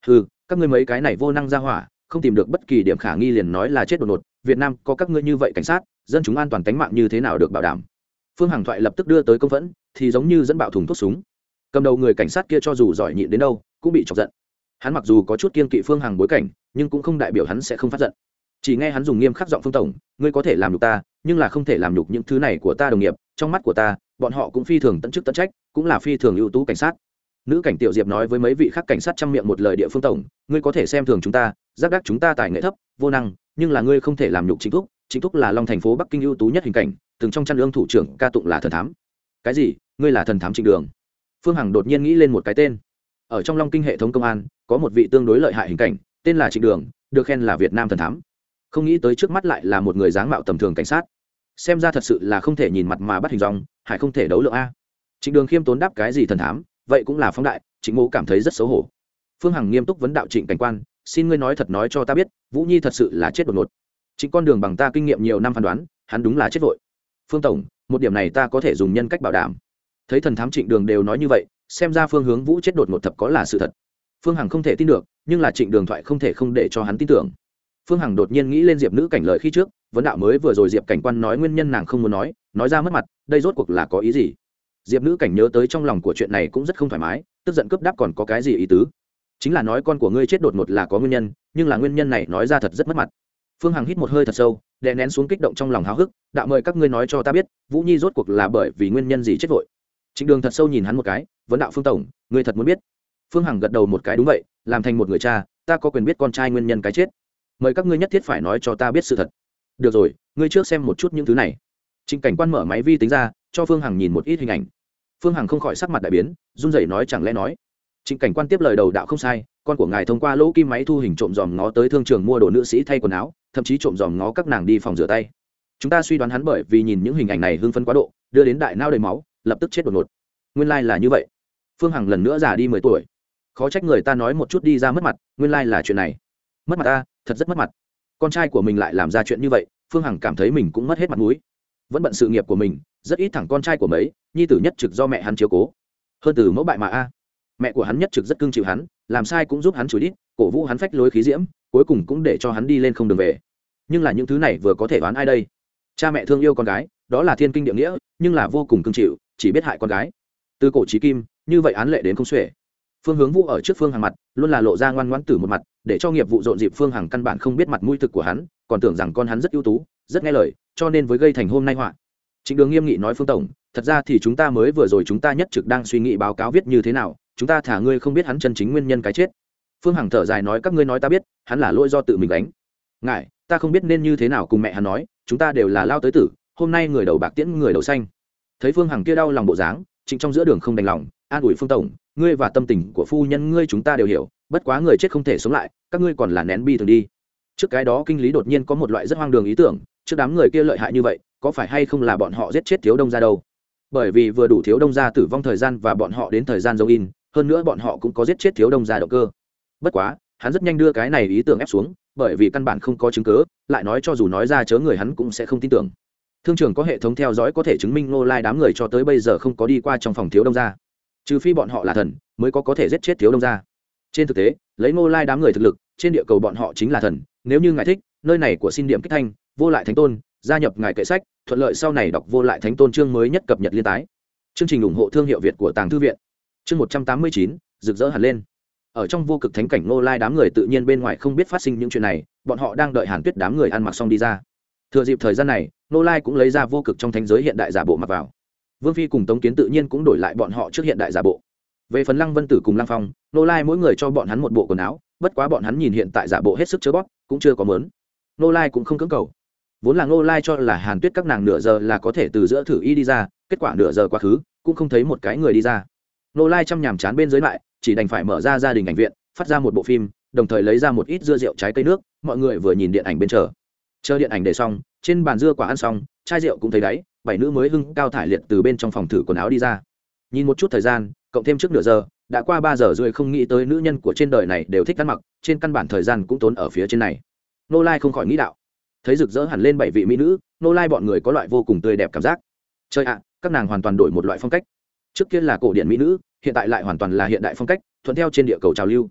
Ừ các ngươi mấy cái này vô năng ra hỏa, không tìm được bất kỳ điểm khả nghi liền nói là chết đột ngột, việt nam có các ngươi như vậy cảnh sát, dân chúng an toàn tính mạng như thế nào được bảo đảm? Phương hằng thoại lập tức đưa tới công phẫn thì giống như dẫn bạo thùng thuốc súng. Cầm đầu người cảnh sát kia cho dù giỏi nhịn đến đâu, cũng bị chọc giận. Hắn mặc dù có chút kiên kỵ phương hằng bối cảnh, nhưng cũng không đại biểu hắn sẽ không phát giận. Chỉ nghe hắn dùng nghiêm khắc giọng phương tổng, ngươi có thể làm nhục ta, nhưng là không thể làm nhục những thứ này của ta đồng nghiệp, trong mắt của ta, bọn họ cũng phi thường tận chức tận trách, cũng là phi thường ưu tú cảnh sát. Nữ cảnh tiểu diệp nói với mấy vị khác cảnh sát trong miệng một lời địa phương tổng, ngươi có thể xem thường chúng ta, giác đắc chúng ta tài nghệ thấp, vô năng, nhưng là ngươi không thể làm nhục chính thúc chính thúc là long thành phố bắc kinh ưu tú nhất hình cảnh, từng trong chăn lương thủ trưởng ca tụng là thần thám cái gì? Ngươi là thần thám trịnh đường. Phương hằng đột nhiên nghĩ lên một cái tên. Ở trong long kinh hệ thống công an, có một vị tương đối lợi hại hình cảnh, tên là trịnh đường, được khen là việt nam thần thám. Không nghĩ tới trước mắt lại là một người dáng mạo tầm thường cảnh sát. Xem ra thật sự là không thể nhìn mặt mà bắt hình dòng hải không thể đấu lượng a. Trịnh đường khiêm tốn đáp cái gì thần thám, vậy cũng là phóng đại, trịnh mô cảm thấy rất xấu hổ. Phương hằng nghiêm túc vấn đạo trịnh cảnh quan, xin ngươi nói thật nói cho ta biết, vũ nhi thật sự là chết đột ngột. Chính con đường bằng ta kinh nghiệm nhiều năm phán đoán, hắn đúng là chết vội. Phương tổng một điểm này ta có thể dùng nhân cách bảo đảm. Thấy thần thám trịnh đường đều nói như vậy, xem ra phương hướng vũ chết đột ngột thập có là sự thật. Phương hằng không thể tin được, nhưng là trịnh đường thoại không thể không để cho hắn tin tưởng. Phương hằng đột nhiên nghĩ lên diệp nữ cảnh lời khi trước, vấn đạo mới vừa rồi diệp cảnh quan nói nguyên nhân nàng không muốn nói nói ra mất mặt, đây rốt cuộc là có ý gì? Diệp nữ cảnh nhớ tới trong lòng của chuyện này cũng rất không thoải mái, tức giận cướp đáp còn có cái gì ý tứ? Chính là nói con của ngươi chết đột ngột là có nguyên nhân, nhưng là nguyên nhân này nói ra thật rất mất mặt phương hằng hít một hơi thật sâu, đè nén xuống kích động trong lòng háo hức, đạo mời các ngươi nói cho ta biết, vũ nhi rốt cuộc là bởi vì nguyên nhân gì chết vội? Trịnh đường thật sâu nhìn hắn một cái, vấn đạo phương tổng, ngươi thật muốn biết? Phương hằng gật đầu một cái, đúng vậy, làm thành một người cha, ta có quyền biết con trai nguyên nhân cái chết. Mời các ngươi nhất thiết phải nói cho ta biết sự thật. Được rồi, ngươi trước xem một chút những thứ này. Trịnh cảnh quan mở máy vi tính ra, cho phương hằng nhìn một ít hình ảnh. Phương hằng không khỏi sắc mặt đại biến, run rẩy nói chẳng lẽ nói. Trịnh cảnh quan tiếp lời đầu đạo không sai, con của ngài thông qua lỗ kim máy thu hình trộm dòm ngó tới thương trường mua đồ nữ sĩ thay quần áo thậm chí trộm dòm ngó các nàng đi phòng rửa tay. Chúng ta suy đoán hắn bởi vì nhìn những hình ảnh này hưng phấn quá độ, đưa đến đại nao đầy máu, lập tức chết đột ngột. Nguyên lai、like、là như vậy. Phương hằng lần nữa già đi mười tuổi. Khó trách người ta nói một chút đi ra mất mặt, nguyên lai、like、là chuyện này. Mất mặt ta, thật rất mất mặt. Con trai của mình lại làm ra chuyện như vậy, phương hằng cảm thấy mình cũng mất hết mặt mũi. Vẫn bận sự nghiệp của mình, rất ít thẳng con trai của mấy, nhi tử nhất trực do mẹ hắn chiếu cố. Hơn từ mẫu bại mà a. Mẹ của hắn nhất trực rất cưng chịu hắn, làm sai cũng giúp hắn chửi đít, cổ vũ hắn phách lối khí diễm cuối cùng cũng để cho hắn đi lên không đường về. Nhưng là những thứ này vừa có thể đoán ai đây? Cha mẹ thương yêu con gái, đó là thiên kinh địa nghĩa, nhưng là vô cùng cương chịu, chỉ biết hại con gái. Từ cổ trí kim, như vậy án lệ đến không xuể. Phương hướng vũ ở trước phương hàng mặt, luôn là lộ ra ngoan ngoãn tử một mặt, để cho nghiệp vụ rộn dịp phương hàng căn bản không biết mặt mũi thực của hắn, còn tưởng rằng con hắn rất ưu tú, rất nghe lời, cho nên với gây thành hôm nay họa. Chính đường nghiêm nghị nói phương tổng, thật ra thì chúng ta mới vừa rồi chúng ta nhất trực đang suy nghĩ báo cáo viết như thế nào, chúng ta thả ngươi không biết hắn chân chính nguyên nhân cái chết phương hằng thở dài nói, các ngươi nói ta biết, hắn là lỗi do tự mình đánh ngại ta không biết nên như thế nào cùng mẹ hắn nói, chúng ta đều là lao tới tử, hôm nay người đầu bạc tiễn, người đầu xanh. Thấy phương hằng kia đau lòng bộ dáng, trịnh trong giữa đường không đành lòng, an ủi phương tổng, ngươi và tâm tình của phu nhân ngươi chúng ta đều hiểu, bất quá người chết không thể sống lại, các ngươi còn là nén bi thường đi. Trước cái đó kinh lý đột nhiên có một loại rất hoang đường ý tưởng, trước đám người kia lợi hại như vậy, có phải hay không là bọn họ giết chết thiếu đông ra đâu? Bởi vì vừa đủ thiếu đông ra tử vong thời gian và bọn họ đến thời gian dâu in, hơn nữa bọn họ cũng có giết chết thiếu đông ra động cơ bất quá, hắn rất nhanh đưa cái này ý tưởng ép xuống, bởi vì căn bản không có chứng cứ, lại nói cho dù nói ra chớ người hắn cũng sẽ không tin tưởng. Thương trường có hệ thống theo dõi có thể chứng minh ngô lai đám người cho tới bây giờ không có đi qua trong phòng thiếu đông gia. Trừ phi bọn họ là thần, mới có có thể giết chết thiếu đông gia. Trên thực tế, lấy ngô lai đám người thực lực, trên địa cầu bọn họ chính là thần, nếu như ngài thích, nơi này của xin điểm kích thanh, vô lại thánh tôn, gia nhập ngài kệ sách, thuận lợi sau này đọc vô lại thánh tôn chương mới nhất cập nhật liên tái. Chương trình ủng hộ thương hiệu việt của tàng thư viện. Chương một trăm tám mươi chín, rực rỡ hẳn lên ở trong vô cực thánh cảnh nô lai đám người tự nhiên bên ngoài không biết phát sinh những chuyện này, bọn họ đang đợi hàn tuyết đám người ăn mặc xong đi ra. Thừa dịp thời gian này nô lai cũng lấy ra vô cực trong thánh giới hiện đại giả bộ mặc vào. Vương phi cùng tống kiến tự nhiên cũng đổi lại bọn họ trước hiện đại giả bộ. Về phần lăng vân tử cùng lăng phong nô lai mỗi người cho bọn hắn một bộ quần áo, bất quá bọn hắn nhìn hiện tại giả bộ hết sức chớ bóp, cũng chưa có mớn. Nô lai cũng không cưỡng cầu. Vốn là nô lai cho là hàn tuyết các nàng nửa giờ là có thể từ giữa thử y đi ra, kết quả nửa giờ quá khứ, cũng không thấy một cái người đi ra. Nô lai chăm nhàm chán bên dưới lại chỉ đành phải mở ra gia đình ảnh viện, phát ra một bộ phim, đồng thời lấy ra một ít dưa rượu trái cây nước, mọi người vừa nhìn điện ảnh bên chờ. Chờ điện ảnh để xong, trên bàn dưa quả ăn xong, chai rượu cũng thấy đáy, bảy nữ mới hưng cao thải liệt từ bên trong phòng thử quần áo đi ra. Nhìn một chút thời gian, cộng thêm trước nửa giờ, đã qua ba giờ rồi không nghĩ tới nữ nhân của trên đời này đều thích ăn mặc, trên căn bản thời gian cũng tốn ở phía trên này. Nô lai không khỏi nghĩ đạo. Thấy rực rỡ hẳn lên bảy vị mỹ nữ, nô lai bọn người có loại vô cùng tươi đẹp cảm giác. Chơi ạ, các nàng hoàn toàn đổi một loại phong cách trước kia là cổ điển mỹ nữ, hiện tại lại hoàn toàn là hiện đại phong cách, thuận theo trên địa cầu trào lưu.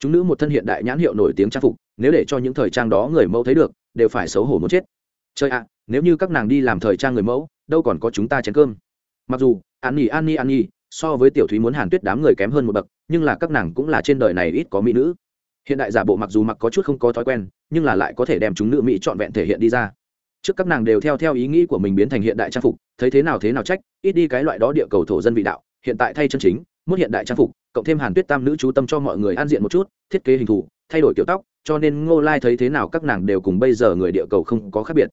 Chúng nữ một thân hiện đại nhãn hiệu nổi tiếng trang phục, nếu để cho những thời trang đó người mẫu thấy được, đều phải xấu hổ muốn chết. Chơi ạ, nếu như các nàng đi làm thời trang người mẫu, đâu còn có chúng ta chén cơm. Mặc dù, an nhi an nhi an nhi, so với tiểu thúy muốn hàn tuyết đám người kém hơn một bậc, nhưng là các nàng cũng là trên đời này ít có mỹ nữ. Hiện đại giả bộ mặc dù mặc có chút không có thói quen, nhưng là lại có thể đem chúng nữ mỹ trọn vẹn thể hiện đi ra trước các nàng đều theo theo ý nghĩ của mình biến thành hiện đại trang phục, thấy thế nào thế nào trách, ít đi cái loại đó địa cầu thổ dân vị đạo, hiện tại thay chân chính mất hiện đại trang phục, cộng thêm hàn tuyết tam nữ chú tâm cho mọi người an diện một chút, thiết kế hình thù, thay đổi kiểu tóc, cho nên ngô lai thấy thế nào các nàng đều cùng bây giờ người địa cầu không có khác biệt.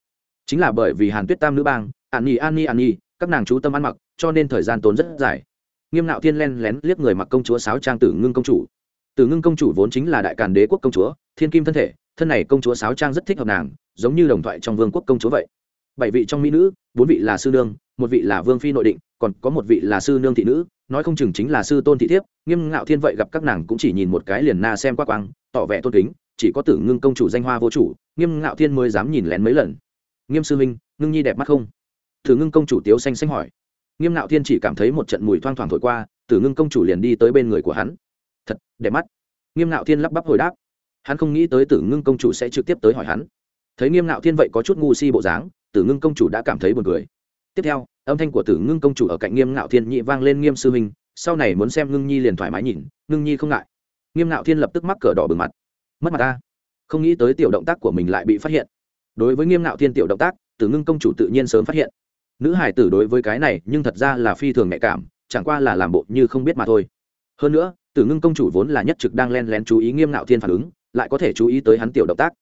Chính là bởi vì hàn tuyết tam nữ bang, an nhi an nhi an nhi các nàng chú tâm ăn mặc, cho nên thời gian tốn rất dài. Nghiêm nạo thiên len lén liếc người mặc công chúa sáo trang tử ngưng công chủ tử ngưng công chủ vốn chính là đại càn đế quốc công chúa, thiên kim thân thể, thân này công chúa sáo trang rất thích hợp nàng, giống như đồng thoại trong vương quốc công chúa vậy. Bảy vị trong mỹ nữ, bốn vị là sư nương, một vị là vương phi nội định, còn có một vị là sư nương thị nữ, nói không chừng chính là sư tôn thị thiếp, nghiêm ngạo thiên vậy gặp các nàng cũng chỉ nhìn một cái liền na xem qua quang, tỏ vẻ tôn kính, chỉ có tử ngưng công chủ danh hoa vô chủ, nghiêm ngạo thiên mới dám nhìn lén mấy lần. Nghiêm sư minh ngưng nhi đẹp mắt không? Tử ngưng công chủ tiếu xanh xanh hỏi. Nghiêm ngạo thiên chỉ cảm thấy một trận mùi thoang thoảng thổi qua, tử ngưng công chủ liền đi tới bên người của hắn thật, đẹp mắt. Nghiêm ngạo thiên lắp bắp hồi đáp. Hắn không nghĩ tới tử ngưng công chủ sẽ trực tiếp tới hỏi hắn. Thấy nghiêm ngạo thiên vậy có chút ngu si bộ dáng, tử ngưng công chủ đã cảm thấy buồn cười. Tiếp theo, âm thanh của tử ngưng công chủ ở cạnh nghiêm ngạo thiên nhị vang lên nghiêm sư huynh sau này muốn xem ngưng nhi liền thoải mái nhìn, ngưng nhi không ngại. Nghiêm ngạo thiên lập tức mắc cờ đỏ bừng mặt. Mất mặt ta. Không nghĩ tới tiểu động tác của mình lại bị phát hiện. Đối với nghiêm ngạo thiên tiểu động tác, tử ngưng công chủ tự nhiên sớm phát hiện. Nữ hải tử đối với cái này nhưng thật ra là phi thường nhạy cảm, chẳng qua là làm bộ như không biết mà thôi. Hơn nữa tử ngưng công chủ vốn là nhất trực đang len lén chú ý nghiêm ngạo thiên phản ứng lại có thể chú ý tới hắn tiểu động tác.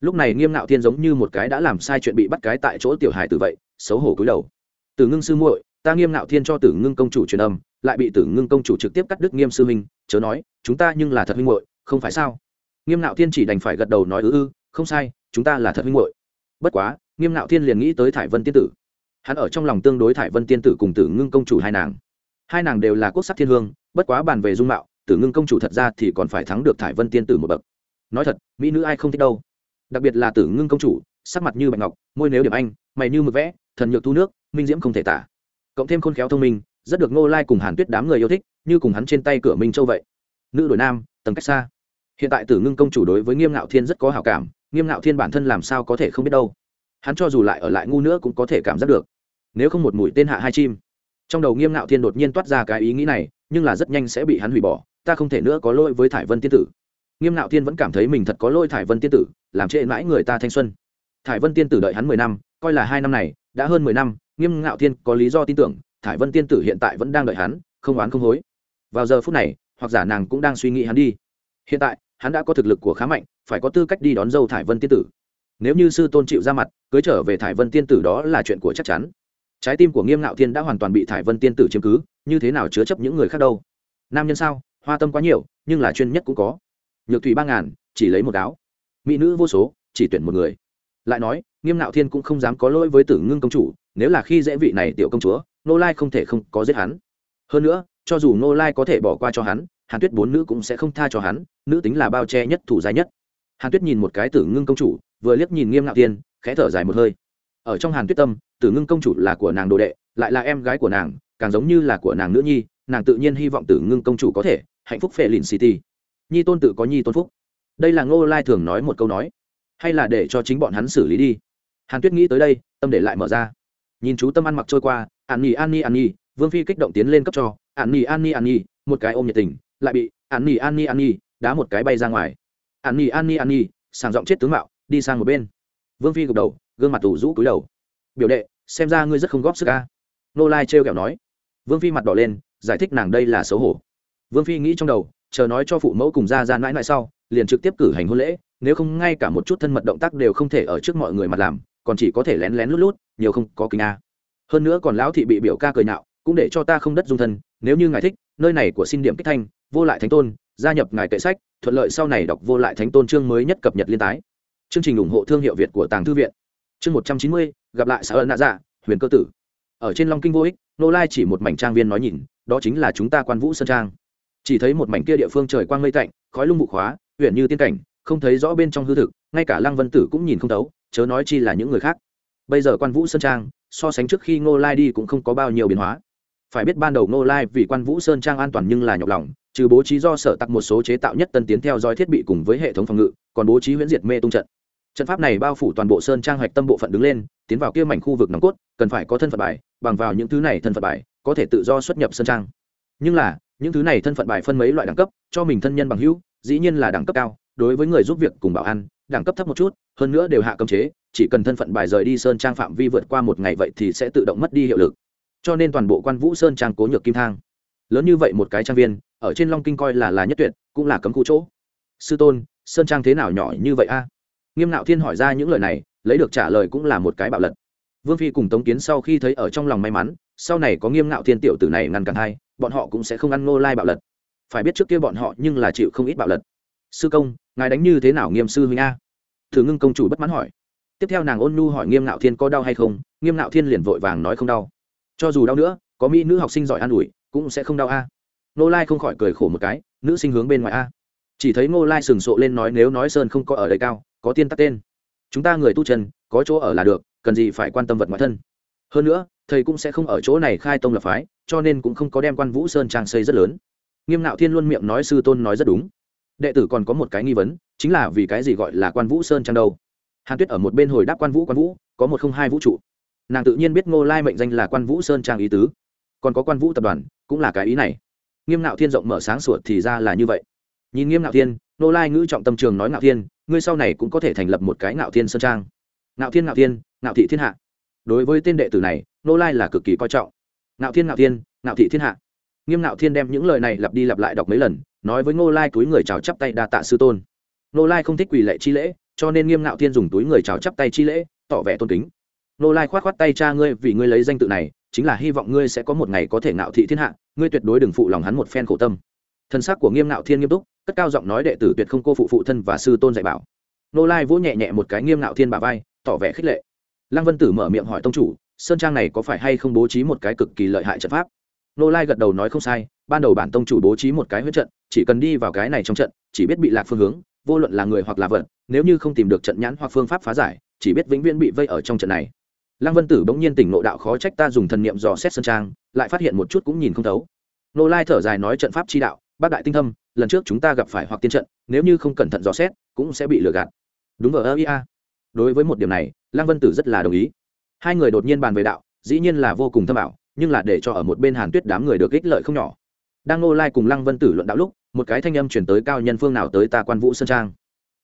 Lúc này nghiêm ngạo thiên giống như một cái đã làm sai chuyện bị bắt cái tại chỗ tiểu hài tử vậy xấu hổ cúi đầu. Tử ngưng sư muội ta nghiêm ngạo thiên cho tử ngưng công chủ truyền âm lại bị tử ngưng công chủ trực tiếp cắt đứt nghiêm sư huynh, chớ nói chúng ta nhưng là thật huynh muội không phải sao? Nghiêm ngạo thiên chỉ đành phải gật đầu nói ư ư không sai chúng ta là thật huynh muội. Bất quá nghiêm ngạo thiên liền nghĩ tới thải vân tiên tử. Hắn ở trong lòng tương đối thải vân tiên tử cùng tử ngưng công chủ hai nàng. Hai nàng đều là quốc sắc thiên hương bất quá bàn về dung mạo tử ngưng công chủ thật ra thì còn phải thắng được thải vân tiên tử một bậc. Nói thật, mỹ nữ ai không thích đâu. Đặc biệt là tử ngưng công chủ, sắc mặt như bạch ngọc, môi nếu điểm anh, mày như mực vẽ, thần nhược thu nước, minh diễm không thể tả. Cộng thêm khôn khéo thông minh, rất được ngô lai cùng hàn tuyết đám người yêu thích, như cùng hắn trên tay cửa minh châu vậy. Nữ đổi nam, tầng cách xa. Hiện tại tử ngưng công chủ đối với nghiêm ngạo thiên rất có hào cảm, nghiêm ngạo thiên bản thân làm sao có thể không biết đâu. Hắn cho dù lại ở lại ngu nữa cũng có thể cảm giác được. Nếu không một mũi tên hạ hai chim. Trong đầu nghiêm ngạo thiên đột nhiên toát ra cái ý nghĩ này, nhưng là rất nhanh sẽ bị hắn hủy bỏ ta không thể nữa có lỗi với thải vân tiên tử. Nghiêm Nạo thiên vẫn cảm thấy mình thật có lỗi thải vân tiên tử, làm trễ mãi người ta thanh xuân. Thải vân tiên tử đợi hắn mười năm, coi là hai năm này, đã hơn mười năm, nghiêm ngạo thiên có lý do tin tưởng, thải vân tiên tử hiện tại vẫn đang đợi hắn, không oán không hối. Vào giờ phút này, hoặc giả nàng cũng đang suy nghĩ hắn đi. Hiện tại, hắn đã có thực lực của khá mạnh, phải có tư cách đi đón dâu thải vân tiên tử. Nếu như sư tôn chịu ra mặt, cưới trở về thải vân tiên tử đó là chuyện của chắc chắn. Trái tim của nghiêm ngạo thiên đã hoàn toàn bị thải vân tiên tử chiếm cứ, như thế nào chứa chấp những người khác đâu? Nam nhân sao? Hoa tâm quá nhiều, nhưng là chuyên nhất cũng có. Nhược thủy ba ngàn, chỉ lấy một áo. Mỹ nữ vô số, chỉ tuyển một người. Lại nói, nghiêm ngạo thiên cũng không dám có lỗi với tử ngưng công chủ, nếu là khi dễ vị này tiểu công chúa nô lai không thể không có giết hắn. Hơn nữa, cho dù nô lai có thể bỏ qua cho hắn, hàn tuyết bốn nữ cũng sẽ không tha cho hắn, nữ tính là bao che nhất, thủ dài nhất. Hàn tuyết nhìn một cái tử ngưng công chủ, vừa liếc nhìn nghiêm ngạo thiên, khẽ thở dài một hơi. Ở trong hàn tuyết tâm, tử ngưng công chủ là của nàng đồ đệ, lại là em gái của nàng, càng giống như là của nàng nữ nhi, nàng tự nhiên hy vọng tử ngưng công chủ có thể hạnh phúc phệ lìn city nhi tôn tự có nhi tôn phúc đây là ngô lai thường nói một câu nói hay là để cho chính bọn hắn xử lý đi hàn tuyết nghĩ tới đây tâm để lại mở ra nhìn chú tâm ăn mặc trôi qua an nhi an nhi an nhi vương phi kích động tiến lên cấp cho an nhi an nhi an nhi một cái ôm nhiệt tình lại bị an nhi an nhi an nhi đá một cái bay ra ngoài an nhi an nhi an nhi sàng giọng chết tướng mạo đi sang một bên vương phi gục đầu gương mặt tủ rũ cúi đầu biểu đệ xem ra ngươi rất không góp sức ca nô lai trêu kẹo nói vương phi mặt đỏ lên giải thích nàng đây là xấu hổ vương phi nghĩ trong đầu, chờ nói cho phụ mẫu cùng ra ra mãi mãi sau, liền trực tiếp cử hành hôn lễ, nếu không ngay cả một chút thân mật động tác đều không thể ở trước mọi người mặt làm, còn chỉ có thể lén lén lút lút, nhiều không có kính a. Hơn nữa còn lão thị bị biểu ca cười nhạo, cũng để cho ta không đất dung thân, nếu như ngài thích, nơi này của xin điểm kích thanh, vô lại thánh tôn, gia nhập ngài kệ sách, thuận lợi sau này đọc vô lại thánh tôn chương mới nhất cập nhật liên tái. Chương trình ủng hộ thương hiệu việt của tàng thư viện. Chương một trăm chín mươi, gặp lại xã ân nạ dạ huyền cơ tử. Ở trên long kinh vô ích, nô lai chỉ một mảnh trang viên nói nhìn, đó chính là chúng ta quan vũ sơn trang chỉ thấy một mảnh kia địa phương trời quang mây tạnh, khói lung vụ khóa huyện như tiên cảnh, không thấy rõ bên trong hư thực, ngay cả lăng vân tử cũng nhìn không thấu, chớ nói chi là những người khác. Bây giờ quan vũ sơn trang, so sánh trước khi ngô lai đi cũng không có bao nhiêu biến hóa. Phải biết ban đầu ngô lai vì quan vũ sơn trang an toàn nhưng là nhọc lòng, trừ bố trí do sở tặc một số chế tạo nhất tân tiến theo dõi thiết bị cùng với hệ thống phòng ngự, còn bố trí huyễn diệt mê tung trận. Trận pháp này bao phủ toàn bộ sơn trang hoạch tâm bộ phận đứng lên, tiến vào kia mảnh khu vực nòng cốt, cần phải có thân phận bài, bằng vào những thứ này thân phận bài, có thể tự do xuất nhập sơn trang nhưng là, những thứ này thân phận bài phân mấy loại đẳng cấp, cho mình thân nhân bằng hữu, dĩ nhiên là đẳng cấp cao, đối với người giúp việc cùng bảo ăn đẳng cấp thấp một chút, hơn nữa đều hạ cấm chế, chỉ cần thân phận bài rời đi sơn trang phạm vi vượt qua một ngày vậy thì sẽ tự động mất đi hiệu lực. Cho nên toàn bộ quan vũ sơn trang cố nhược kim thang. Lớn như vậy một cái trang viên, ở trên long kinh coi là là nhất tuyệt, cũng là cấm khu chỗ. Sư tôn, sơn trang thế nào nhỏ như vậy a? Nghiêm nạo thiên hỏi ra những lời này, lấy được trả lời cũng là một cái bạo lật. Vương phi cùng tống kiến sau khi thấy ở trong lòng may mắn sau này có nghiêm ngạo thiên tiểu tử này ngăn cản hai, bọn họ cũng sẽ không ăn nô lai bạo lật. Phải biết trước kia bọn họ nhưng là chịu không ít bạo lật. Sư công, ngài đánh như thế nào nghiêm sư huynh a? Thử ngưng công chủ bất mãn hỏi. Tiếp theo nàng ôn nhu hỏi nghiêm ngạo thiên có đau hay không, nghiêm ngạo thiên liền vội vàng nói không đau. Cho dù đau nữa, có mỹ nữ học sinh giỏi an ủi, cũng sẽ không đau a. Nô lai không khỏi cười khổ một cái, nữ sinh hướng bên ngoài a. Chỉ thấy nô lai sừng sộ lên nói nếu nói sơn không có ở đây cao, có tiên tắc tên. Chúng ta người tu chân, có chỗ ở là được, cần gì phải quan tâm vật ngoại thân. Hơn nữa thầy cũng sẽ không ở chỗ này khai tông lập phái, cho nên cũng không có đem quan vũ sơn trang xây rất lớn. Nghiêm nạo thiên luôn miệng nói sư tôn nói rất đúng. Đệ tử còn có một cái nghi vấn, chính là vì cái gì gọi là quan vũ sơn trang đâu? Hàn tuyết ở một bên hồi đáp quan vũ quan vũ, có một không hai vũ trụ. Nàng tự nhiên biết ngô lai mệnh danh là quan vũ sơn trang ý tứ. Còn có quan vũ tập đoàn, cũng là cái ý này. Nghiêm nạo thiên rộng mở sáng sủa thì ra là như vậy. Nhìn nghiêm nạo thiên, ngô lai ngữ trọng tâm trường nói nạo thiên, ngươi sau này cũng có thể thành lập một cái nạo thiên sơn trang. Nạo thiên nạo thiên nạo thị thiên hạ. Đối với tên đệ tử này Nô lai là cực kỳ coi trọng. Ngạo thiên Ngạo thiên, Ngạo thị thiên hạ. Nghiêm Ngạo thiên đem những lời này lặp đi lặp lại đọc mấy lần, nói với ngô lai túi người chào chắp tay đa tạ sư tôn. Nô lai không thích quỳ lệ chi lễ, cho nên nghiêm Ngạo thiên dùng túi người chào chắp tay chi lễ, tỏ vẻ tôn kính. Nô lai khoát khoát tay cha ngươi vì ngươi lấy danh tự này, chính là hy vọng ngươi sẽ có một ngày có thể Ngạo thị thiên hạ, ngươi tuyệt đối đừng phụ lòng hắn một phen khổ tâm. Thân xác của nghiêm Ngạo thiên nghiêm túc, cất cao giọng nói đệ tử tuyệt không cô phụ phụ thân và sư tôn dạy bảo. Nô lai vỗ nhẹ nhẹ một cái nghiêm Ngạo thiên bà vai, tỏ vẻ khích lệ. Lăng vân tử mở miệng hỏi tông chủ sơn trang này có phải hay không bố trí một cái cực kỳ lợi hại trận pháp? Nô lai gật đầu nói không sai, ban đầu bản tông chủ bố trí một cái huyết trận, chỉ cần đi vào cái này trong trận, chỉ biết bị lạc phương hướng, vô luận là người hoặc là vật, nếu như không tìm được trận nhãn hoặc phương pháp phá giải, chỉ biết vĩnh viễn bị vây ở trong trận này. Lăng vân tử bỗng nhiên tỉnh nộ đạo khó trách ta dùng thần niệm dò xét sơn trang, lại phát hiện một chút cũng nhìn không thấu. Nô lai thở dài nói trận pháp chi đạo, bác đại tinh thâm, lần trước chúng ta gặp phải hoặc tiên trận, nếu như không cẩn thận dò xét, cũng sẽ bị lừa gạt. Đúng vào ơ ia đối với một điểm này, lăng vân tử rất là đồng ý hai người đột nhiên bàn về đạo dĩ nhiên là vô cùng thâm ảo nhưng là để cho ở một bên hàn tuyết đám người được ích lợi không nhỏ. Đang Ngô lai cùng lăng vân tử luận đạo lúc một cái thanh âm chuyển tới cao nhân phương nào tới ta quan vũ sơn trang.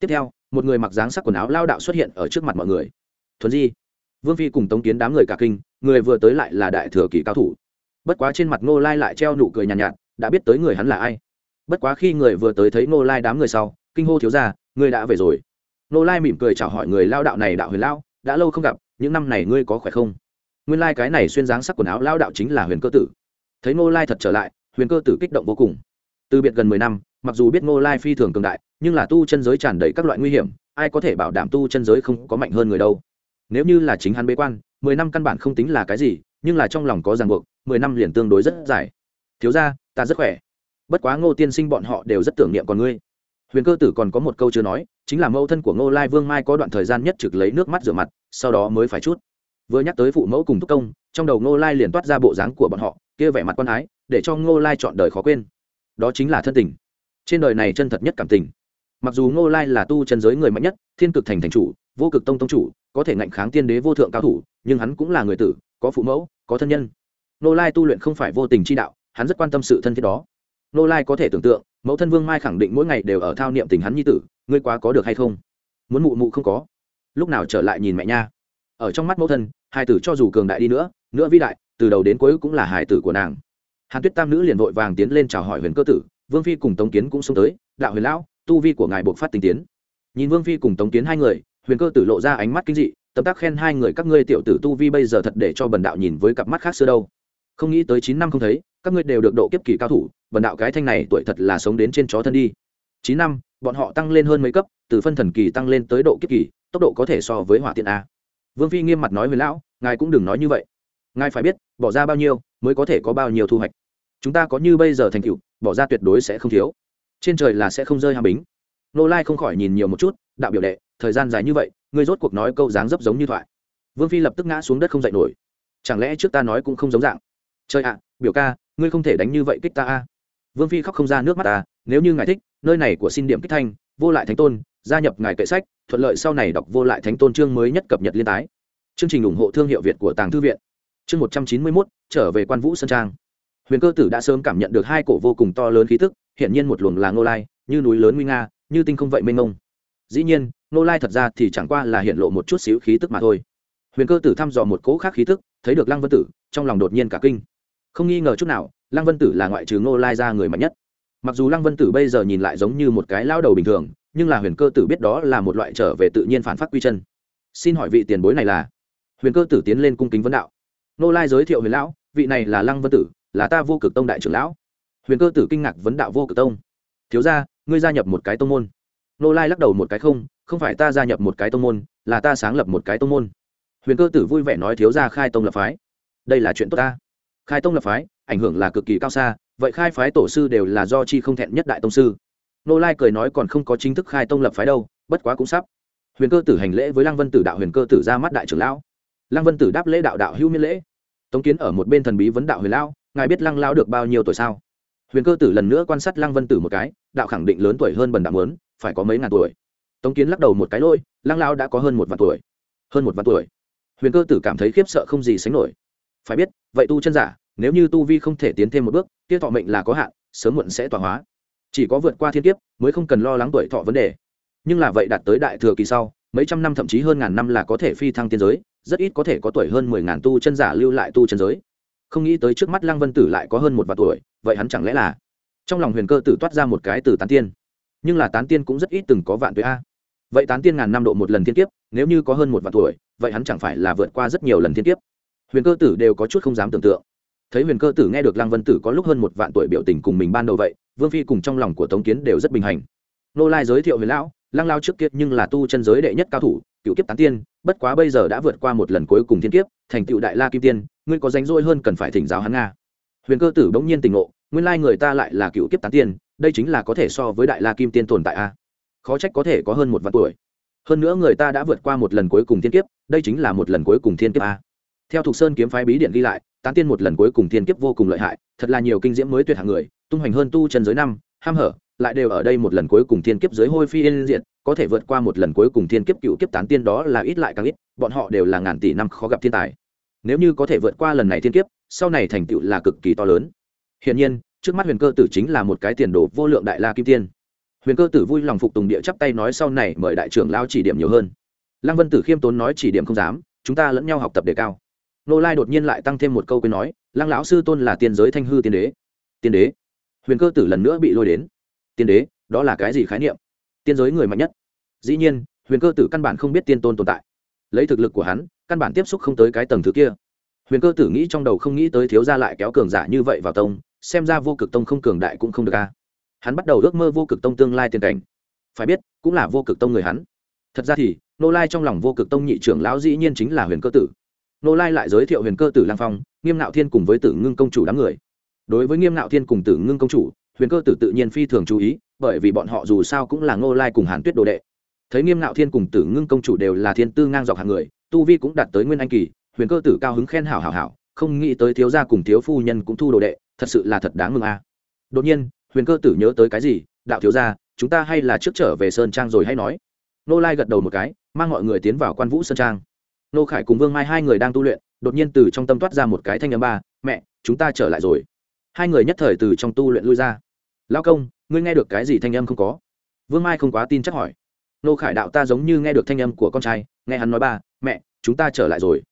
Tiếp theo một người mặc dáng sắc quần áo lao đạo xuất hiện ở trước mặt mọi người. Thuần di vương phi cùng tống kiến đám người cả kinh người vừa tới lại là đại thừa kỳ cao thủ. Bất quá trên mặt ngô lai lại treo nụ cười nhàn nhạt, nhạt đã biết tới người hắn là ai. Bất quá khi người vừa tới thấy ngô lai đám người sau kinh hô thiếu ra người đã về rồi. Ngô lai mỉm cười chào hỏi người lao đạo này đạo huyền lao đã lâu không gặp, những năm này ngươi có khỏe không? Nguyên lai cái này xuyên dáng sắc quần áo lao đạo chính là huyền cơ tử. Thấy ngô lai thật trở lại, huyền cơ tử kích động vô cùng. Từ biệt gần mười năm, mặc dù biết ngô lai phi thường cường đại, nhưng là tu chân giới tràn đầy các loại nguy hiểm, ai có thể bảo đảm tu chân giới không có mạnh hơn người đâu? Nếu như là chính hắn bế quan, mười năm căn bản không tính là cái gì, nhưng là trong lòng có ràng buộc, mười năm liền tương đối rất dài. Thiếu ra ta rất khỏe. Bất quá ngô tiên sinh bọn họ đều rất tưởng niệm còn ngươi huyền cơ tử còn có một câu chưa nói, chính là mẫu thân của ngô lai vương mai có đoạn thời gian nhất trực lấy nước mắt rửa mặt, sau đó mới phải chút. Vừa nhắc tới phụ mẫu cùng thúc công, trong đầu ngô lai liền toát ra bộ dáng của bọn họ, kia vẻ mặt quan ái, để cho ngô lai chọn đời khó quên. Đó chính là thân tình. Trên đời này chân thật nhất cảm tình. Mặc dù ngô lai là tu chân giới người mạnh nhất, thiên cực thành thành chủ, vô cực tông tông chủ, có thể ngạnh kháng tiên đế vô thượng cao thủ, nhưng hắn cũng là người tử, có phụ mẫu, có thân nhân. Ngô lai tu luyện không phải vô tình chi đạo, hắn rất quan tâm sự thân thiết đó. Ngô lai có thể tưởng tượng mẫu thân vương mai khẳng định mỗi ngày đều ở thao niệm tình hắn nhi tử, ngươi quá có được hay không? Muốn mụ mụ không có. Lúc nào trở lại nhìn mẹ nha. Ở trong mắt mẫu thân, hai tử cho dù cường đại đi nữa nữa vĩ đại, từ đầu đến cuối cũng là hải tử của nàng. Hàn tuyết tam nữ liền vội vàng tiến lên chào hỏi huyền cơ tử, vương phi cùng tống kiến cũng xông tới, đạo huyền lão, tu vi của ngài buộc phát tinh tiến. Nhìn vương phi cùng tống kiến hai người, huyền cơ tử lộ ra ánh mắt kinh dị tấm tắc khen hai người các ngươi tiểu tử tu vi bây giờ thật để cho bần đạo nhìn với cặp mắt khác xưa đâu. Không nghĩ tới chín năm không thấy, các ngươi đều được độ kiếp kỳ cao thủ bần đạo cái thanh này tuổi thật là sống đến trên chó thân đi. Chín năm, bọn họ tăng lên hơn mấy cấp, từ phân thần kỳ tăng lên tới độ kiếp kỳ, tốc độ có thể so với hỏa tiện a. Vương phi nghiêm mặt nói với lão, ngài cũng đừng nói như vậy. Ngài phải biết, bỏ ra bao nhiêu, mới có thể có bao nhiêu thu hoạch. Chúng ta có như bây giờ thành tựu, bỏ ra tuyệt đối sẽ không thiếu. Trên trời là sẽ không rơi hàm bính. Nô lai không khỏi nhìn nhiều một chút, đạo biểu đệ, thời gian dài như vậy, ngươi rốt cuộc nói câu dáng dấp giống như thoại. Vương phi lập tức ngã xuống đất không dậy nổi. Chẳng lẽ trước ta nói cũng không giống dạng? Trời ạ, biểu ca, ngươi không thể đánh như vậy kích ta a vương phi khóc không ra nước mắt ta, nếu như ngài thích, nơi này của xin điểm kích thanh, vô lại thánh tôn, gia nhập ngài kệ sách, thuận lợi sau này đọc vô lại thánh tôn chương mới nhất cập nhật liên tái. Chương trình ủng hộ thương hiệu việt của tàng thư viện. Chương một trăm chín mươi mốt, trở về quan vũ sơn trang. Huyền cơ tử đã sớm cảm nhận được hai cổ vô cùng to lớn khí tức hiện nhiên một luồng là ngô lai, như núi lớn nguy nga, như tinh không vậy mênh mông. Dĩ nhiên, ngô lai thật ra thì chẳng qua là hiện lộ một chút xíu khí tức mà thôi. Huyền cơ tử thăm dò một cỗ khác khí tức, thấy được lăng vân tử, trong lòng đột nhiên cả kinh. Không nghi ngờ chút nào lăng vân tử là ngoại trừ ngô lai ra người mạnh nhất. Mặc dù lăng vân tử bây giờ nhìn lại giống như một cái lao đầu bình thường, nhưng là huyền cơ tử biết đó là một loại trở về tự nhiên phản phát quy chân. Xin hỏi vị tiền bối này là? Huyền cơ tử tiến lên cung kính vấn đạo. Nô lai giới thiệu huyền lão, vị này là lăng vân tử, là ta vô cực tông đại trưởng lão. Huyền cơ tử kinh ngạc vấn đạo vô cực tông. Thiếu ra ngươi gia nhập một cái tông môn. Nô lai lắc đầu một cái không không phải ta gia nhập một cái tông môn, là ta sáng lập một cái tông môn. Huyền cơ tử vui vẻ nói thiếu ra khai tông lập phái. Đây là chuyện tốt ta. Khai tông lập phái ảnh hưởng là cực kỳ cao xa, vậy khai phái tổ sư đều là do chi không thẹn nhất đại tông sư. Nô lai cười nói còn không có chính thức khai tông lập phái đâu, bất quá cũng sắp. Huyền cơ tử hành lễ với lăng vân tử đạo huyền cơ tử ra mắt đại trưởng lão. Lăng vân tử đáp lễ đạo đạo hữu miên lễ. Tống kiến ở một bên thần bí vấn đạo huyền lão, ngài biết lăng lão được bao nhiêu tuổi sao? Huyền cơ tử lần nữa quan sát lăng vân tử một cái, đạo khẳng định lớn tuổi hơn bần đạo lớn phải có mấy ngàn tuổi. Tống kiến lắc đầu một cái lôi, lăng lão đã có hơn một vạn tuổi. Hơn một vạn tuổi. Huyền cơ tử cảm thấy khiếp sợ không gì sánh nổi. Phải biết, vậy tu chân giả nếu như tu vi không thể tiến thêm một bước, kia thọ mệnh là có hạn, sớm muộn sẽ tọa hóa. Chỉ có vượt qua thiên kiếp mới không cần lo lắng tuổi thọ vấn đề. Nhưng là vậy đạt tới đại thừa kỳ sau, mấy trăm năm thậm chí hơn ngàn năm là có thể phi thăng tiên giới, rất ít có thể có tuổi hơn mười ngàn tu chân giả lưu lại tu chân giới. Không nghĩ tới trước mắt lăng vân tử lại có hơn một vạn tuổi, vậy hắn chẳng lẽ là trong lòng huyền cơ tử toát ra một cái từ tán tiên? Nhưng là tán tiên cũng rất ít từng có vạn tuổi a. Vậy tán tiên ngàn năm độ một lần thiên kiếp, nếu như có hơn một vạn tuổi, vậy hắn chẳng phải là vượt qua rất nhiều lần thiên kiếp? Huyền cơ tử đều có chút không dám tưởng tượng thấy huyền cơ tử nghe được lăng vân tử có lúc hơn một vạn tuổi biểu tình cùng mình ban đầu vậy, vương phi cùng trong lòng của tống kiến đều rất bình hành. Nô lai giới thiệu huyền lão, lăng lao trước kiếp nhưng là tu chân giới đệ nhất cao thủ, cựu kiếp tán tiên, bất quá bây giờ đã vượt qua một lần cuối cùng thiên kiếp, thành tựu đại la kim tiên, ngươi có rảnh rỗi hơn cần phải thỉnh giáo hắn nga. Huyền cơ tử bỗng nhiên tình ngộ, nguyên lai người ta lại là cựu kiếp tán tiên, đây chính là có thể so với đại la kim tiên tồn tại a. Khó trách có thể có hơn một vạn tuổi. Hơn nữa người ta đã vượt qua một lần cuối cùng thiên kiếp, đây chính là một lần cuối cùng thiên kiếp a. Theo thục sơn kiếm phái bí điện ghi lại tán tiên một lần cuối cùng thiên kiếp vô cùng lợi hại, thật là nhiều kinh diễm mới tuyệt hạng người, tung hoành hơn tu chân giới năm, ham hở, lại đều ở đây một lần cuối cùng thiên kiếp giới hôi phi yên diện có thể vượt qua một lần cuối cùng thiên kiếp cựu kiếp tán tiên đó là ít lại càng ít, bọn họ đều là ngàn tỷ năm khó gặp thiên tài. Nếu như có thể vượt qua lần này thiên kiếp, sau này thành tựu là cực kỳ to lớn. Hiển nhiên, trước mắt huyền cơ tử chính là một cái tiền đồ vô lượng đại la kim tiên. Huyền cơ tử vui lòng phục tùng địa chắp tay nói sau này mời đại trưởng lao chỉ điểm nhiều hơn. Lăng vân tử khiêm tốn nói chỉ điểm không dám, chúng ta lẫn nhau học tập đề cao nô lai đột nhiên lại tăng thêm một câu quên nói, lăng lão sư tôn là tiên giới thanh hư tiên đế. Tiên đế? Huyền cơ tử lần nữa bị lôi đến. Tiên đế, đó là cái gì khái niệm? Tiên giới người mạnh nhất? Dĩ nhiên, huyền cơ tử căn bản không biết tiên tôn tồn tại. Lấy thực lực của hắn, căn bản tiếp xúc không tới cái tầng thứ kia. Huyền cơ tử nghĩ trong đầu không nghĩ tới thiếu gia lại kéo cường giả như vậy vào tông, xem ra vô cực tông không cường đại cũng không được a. Hắn bắt đầu ước mơ vô cực tông tương lai tiền cảnh. Phải biết, cũng là vô cực tông người hắn. Thật ra thì, nô lai trong lòng vô cực tông nhị trưởng lão dĩ nhiên chính là huyền cơ tử nô lai lại giới thiệu huyền cơ tử lang phong, nghiêm nạo thiên cùng với tử ngưng công chủ đám người. Đối với nghiêm nạo thiên cùng tử ngưng công chủ, huyền cơ tử tự nhiên phi thường chú ý, bởi vì bọn họ dù sao cũng là ngô lai cùng hàn tuyết đồ đệ. Thấy nghiêm nạo thiên cùng tử ngưng công chủ đều là thiên tư ngang dọc hàng người, tu vi cũng đạt tới nguyên anh kỳ, huyền cơ tử cao hứng khen hảo hảo hảo, không nghĩ tới thiếu gia cùng thiếu phu nhân cũng thu đồ đệ, thật sự là thật đáng mừng a. À. Đột nhiên, huyền cơ tử nhớ tới cái gì? Đạo thiếu gia, chúng ta hay là trước trở về sơn trang rồi hay nói? Nô lai gật đầu một cái, mang mọi người tiến vào quan vũ sơn trang nô khải cùng vương mai hai người đang tu luyện, đột nhiên từ trong tâm toát ra một cái thanh âm ba, mẹ, chúng ta trở lại rồi. Hai người nhất thời từ trong tu luyện lui ra. Lao công, ngươi nghe được cái gì thanh âm không có? Vương mai không quá tin chắc hỏi. Nô khải đạo, ta giống như nghe được thanh âm của con trai, nghe hắn nói ba, mẹ, chúng ta trở lại rồi.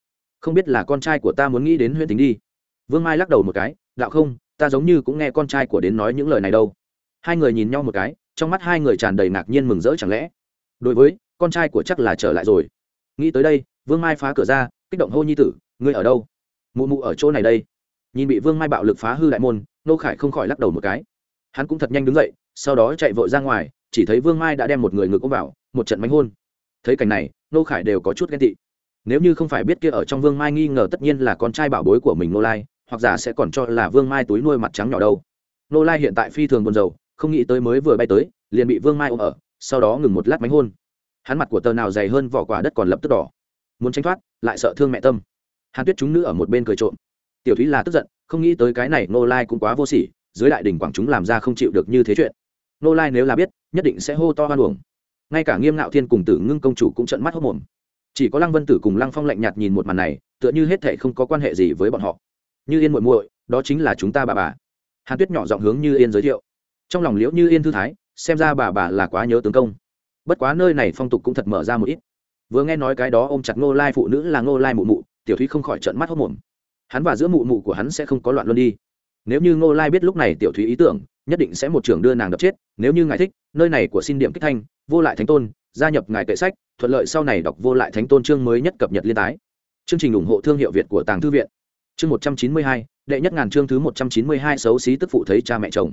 Không biết là con trai của ta muốn nghĩ đến huyện tính đi. Vương mai lắc đầu một cái, đạo không, ta giống như cũng nghe con trai của đến nói những lời này đâu. Hai người nhìn nhau một cái, trong mắt hai người tràn đầy ngạc nhiên mừng rỡ chẳng lẽ. Đối với, con trai của chắc là trở lại rồi. Nghĩ tới đây vương mai phá cửa ra, kích động hô nhi tử, ngươi ở đâu? Mụ mụ ở chỗ này đây. Nhìn bị vương mai bạo lực phá hư đại môn, nô khải không khỏi lắc đầu một cái. Hắn cũng thật nhanh đứng dậy, sau đó chạy vội ra ngoài, chỉ thấy vương mai đã đem một người ngực ôm vào, một trận mánh hôn. Thấy cảnh này, nô khải đều có chút ghen tị. Nếu như không phải biết kia ở trong vương mai nghi ngờ tất nhiên là con trai bảo bối của mình nô lai, hoặc giả sẽ còn cho là vương mai túi nuôi mặt trắng nhỏ đâu. Nô lai hiện tại phi thường buồn rầu, không nghĩ tới mới vừa bay tới, liền bị vương mai ôm ở, sau đó ngừng một lát mánh hôn. Hắn mặt của tờ nào dày hơn vỏ quả đất còn lập tức đỏ muốn tránh thoát, lại sợ thương mẹ tâm. Hàn tuyết chúng nữ ở một bên cười trộm. Tiểu thúy là tức giận, không nghĩ tới cái này nô lai cũng quá vô sỉ, dưới đại đình quảng chúng làm ra không chịu được như thế chuyện. Nô lai nếu là biết, nhất định sẽ hô to hoan uổng. Ngay cả nghiêm ngạo thiên cùng tử ngưng công chủ cũng trận mắt hốc mồm chỉ có lăng vân tử cùng lăng phong lạnh nhạt nhìn một màn này, tựa như hết thệ không có quan hệ gì với bọn họ. Như yên muội muội, đó chính là chúng ta bà bà. Hàn tuyết nhỏ giọng hướng như yên giới thiệu. Trong lòng liễu như yên thư thái, xem ra bà bà là quá nhớ tướng công. Bất quá nơi này phong tục cũng thật mở ra một ít vừa nghe nói cái đó ôm chặt ngô lai phụ nữ là ngô lai mụ mụ, tiểu thúy không khỏi trận mắt hốc mồm hắn và giữa mụ mụ của hắn sẽ không có loạn luôn đi. Nếu như ngô lai biết lúc này tiểu thúy ý tưởng, nhất định sẽ một trường đưa nàng đập chết. Nếu như ngài thích, nơi này của xin điểm kích thanh, vô lại thánh tôn, gia nhập ngài kệ sách, thuận lợi sau này đọc vô lại thánh tôn chương mới nhất cập nhật liên tái. Chương trình ủng hộ thương hiệu việt của tàng thư viện. Chương một trăm chín mươi hai, đệ nhất ngàn chương thứ một trăm chín mươi hai xấu xí tức phụ thấy cha mẹ chồng.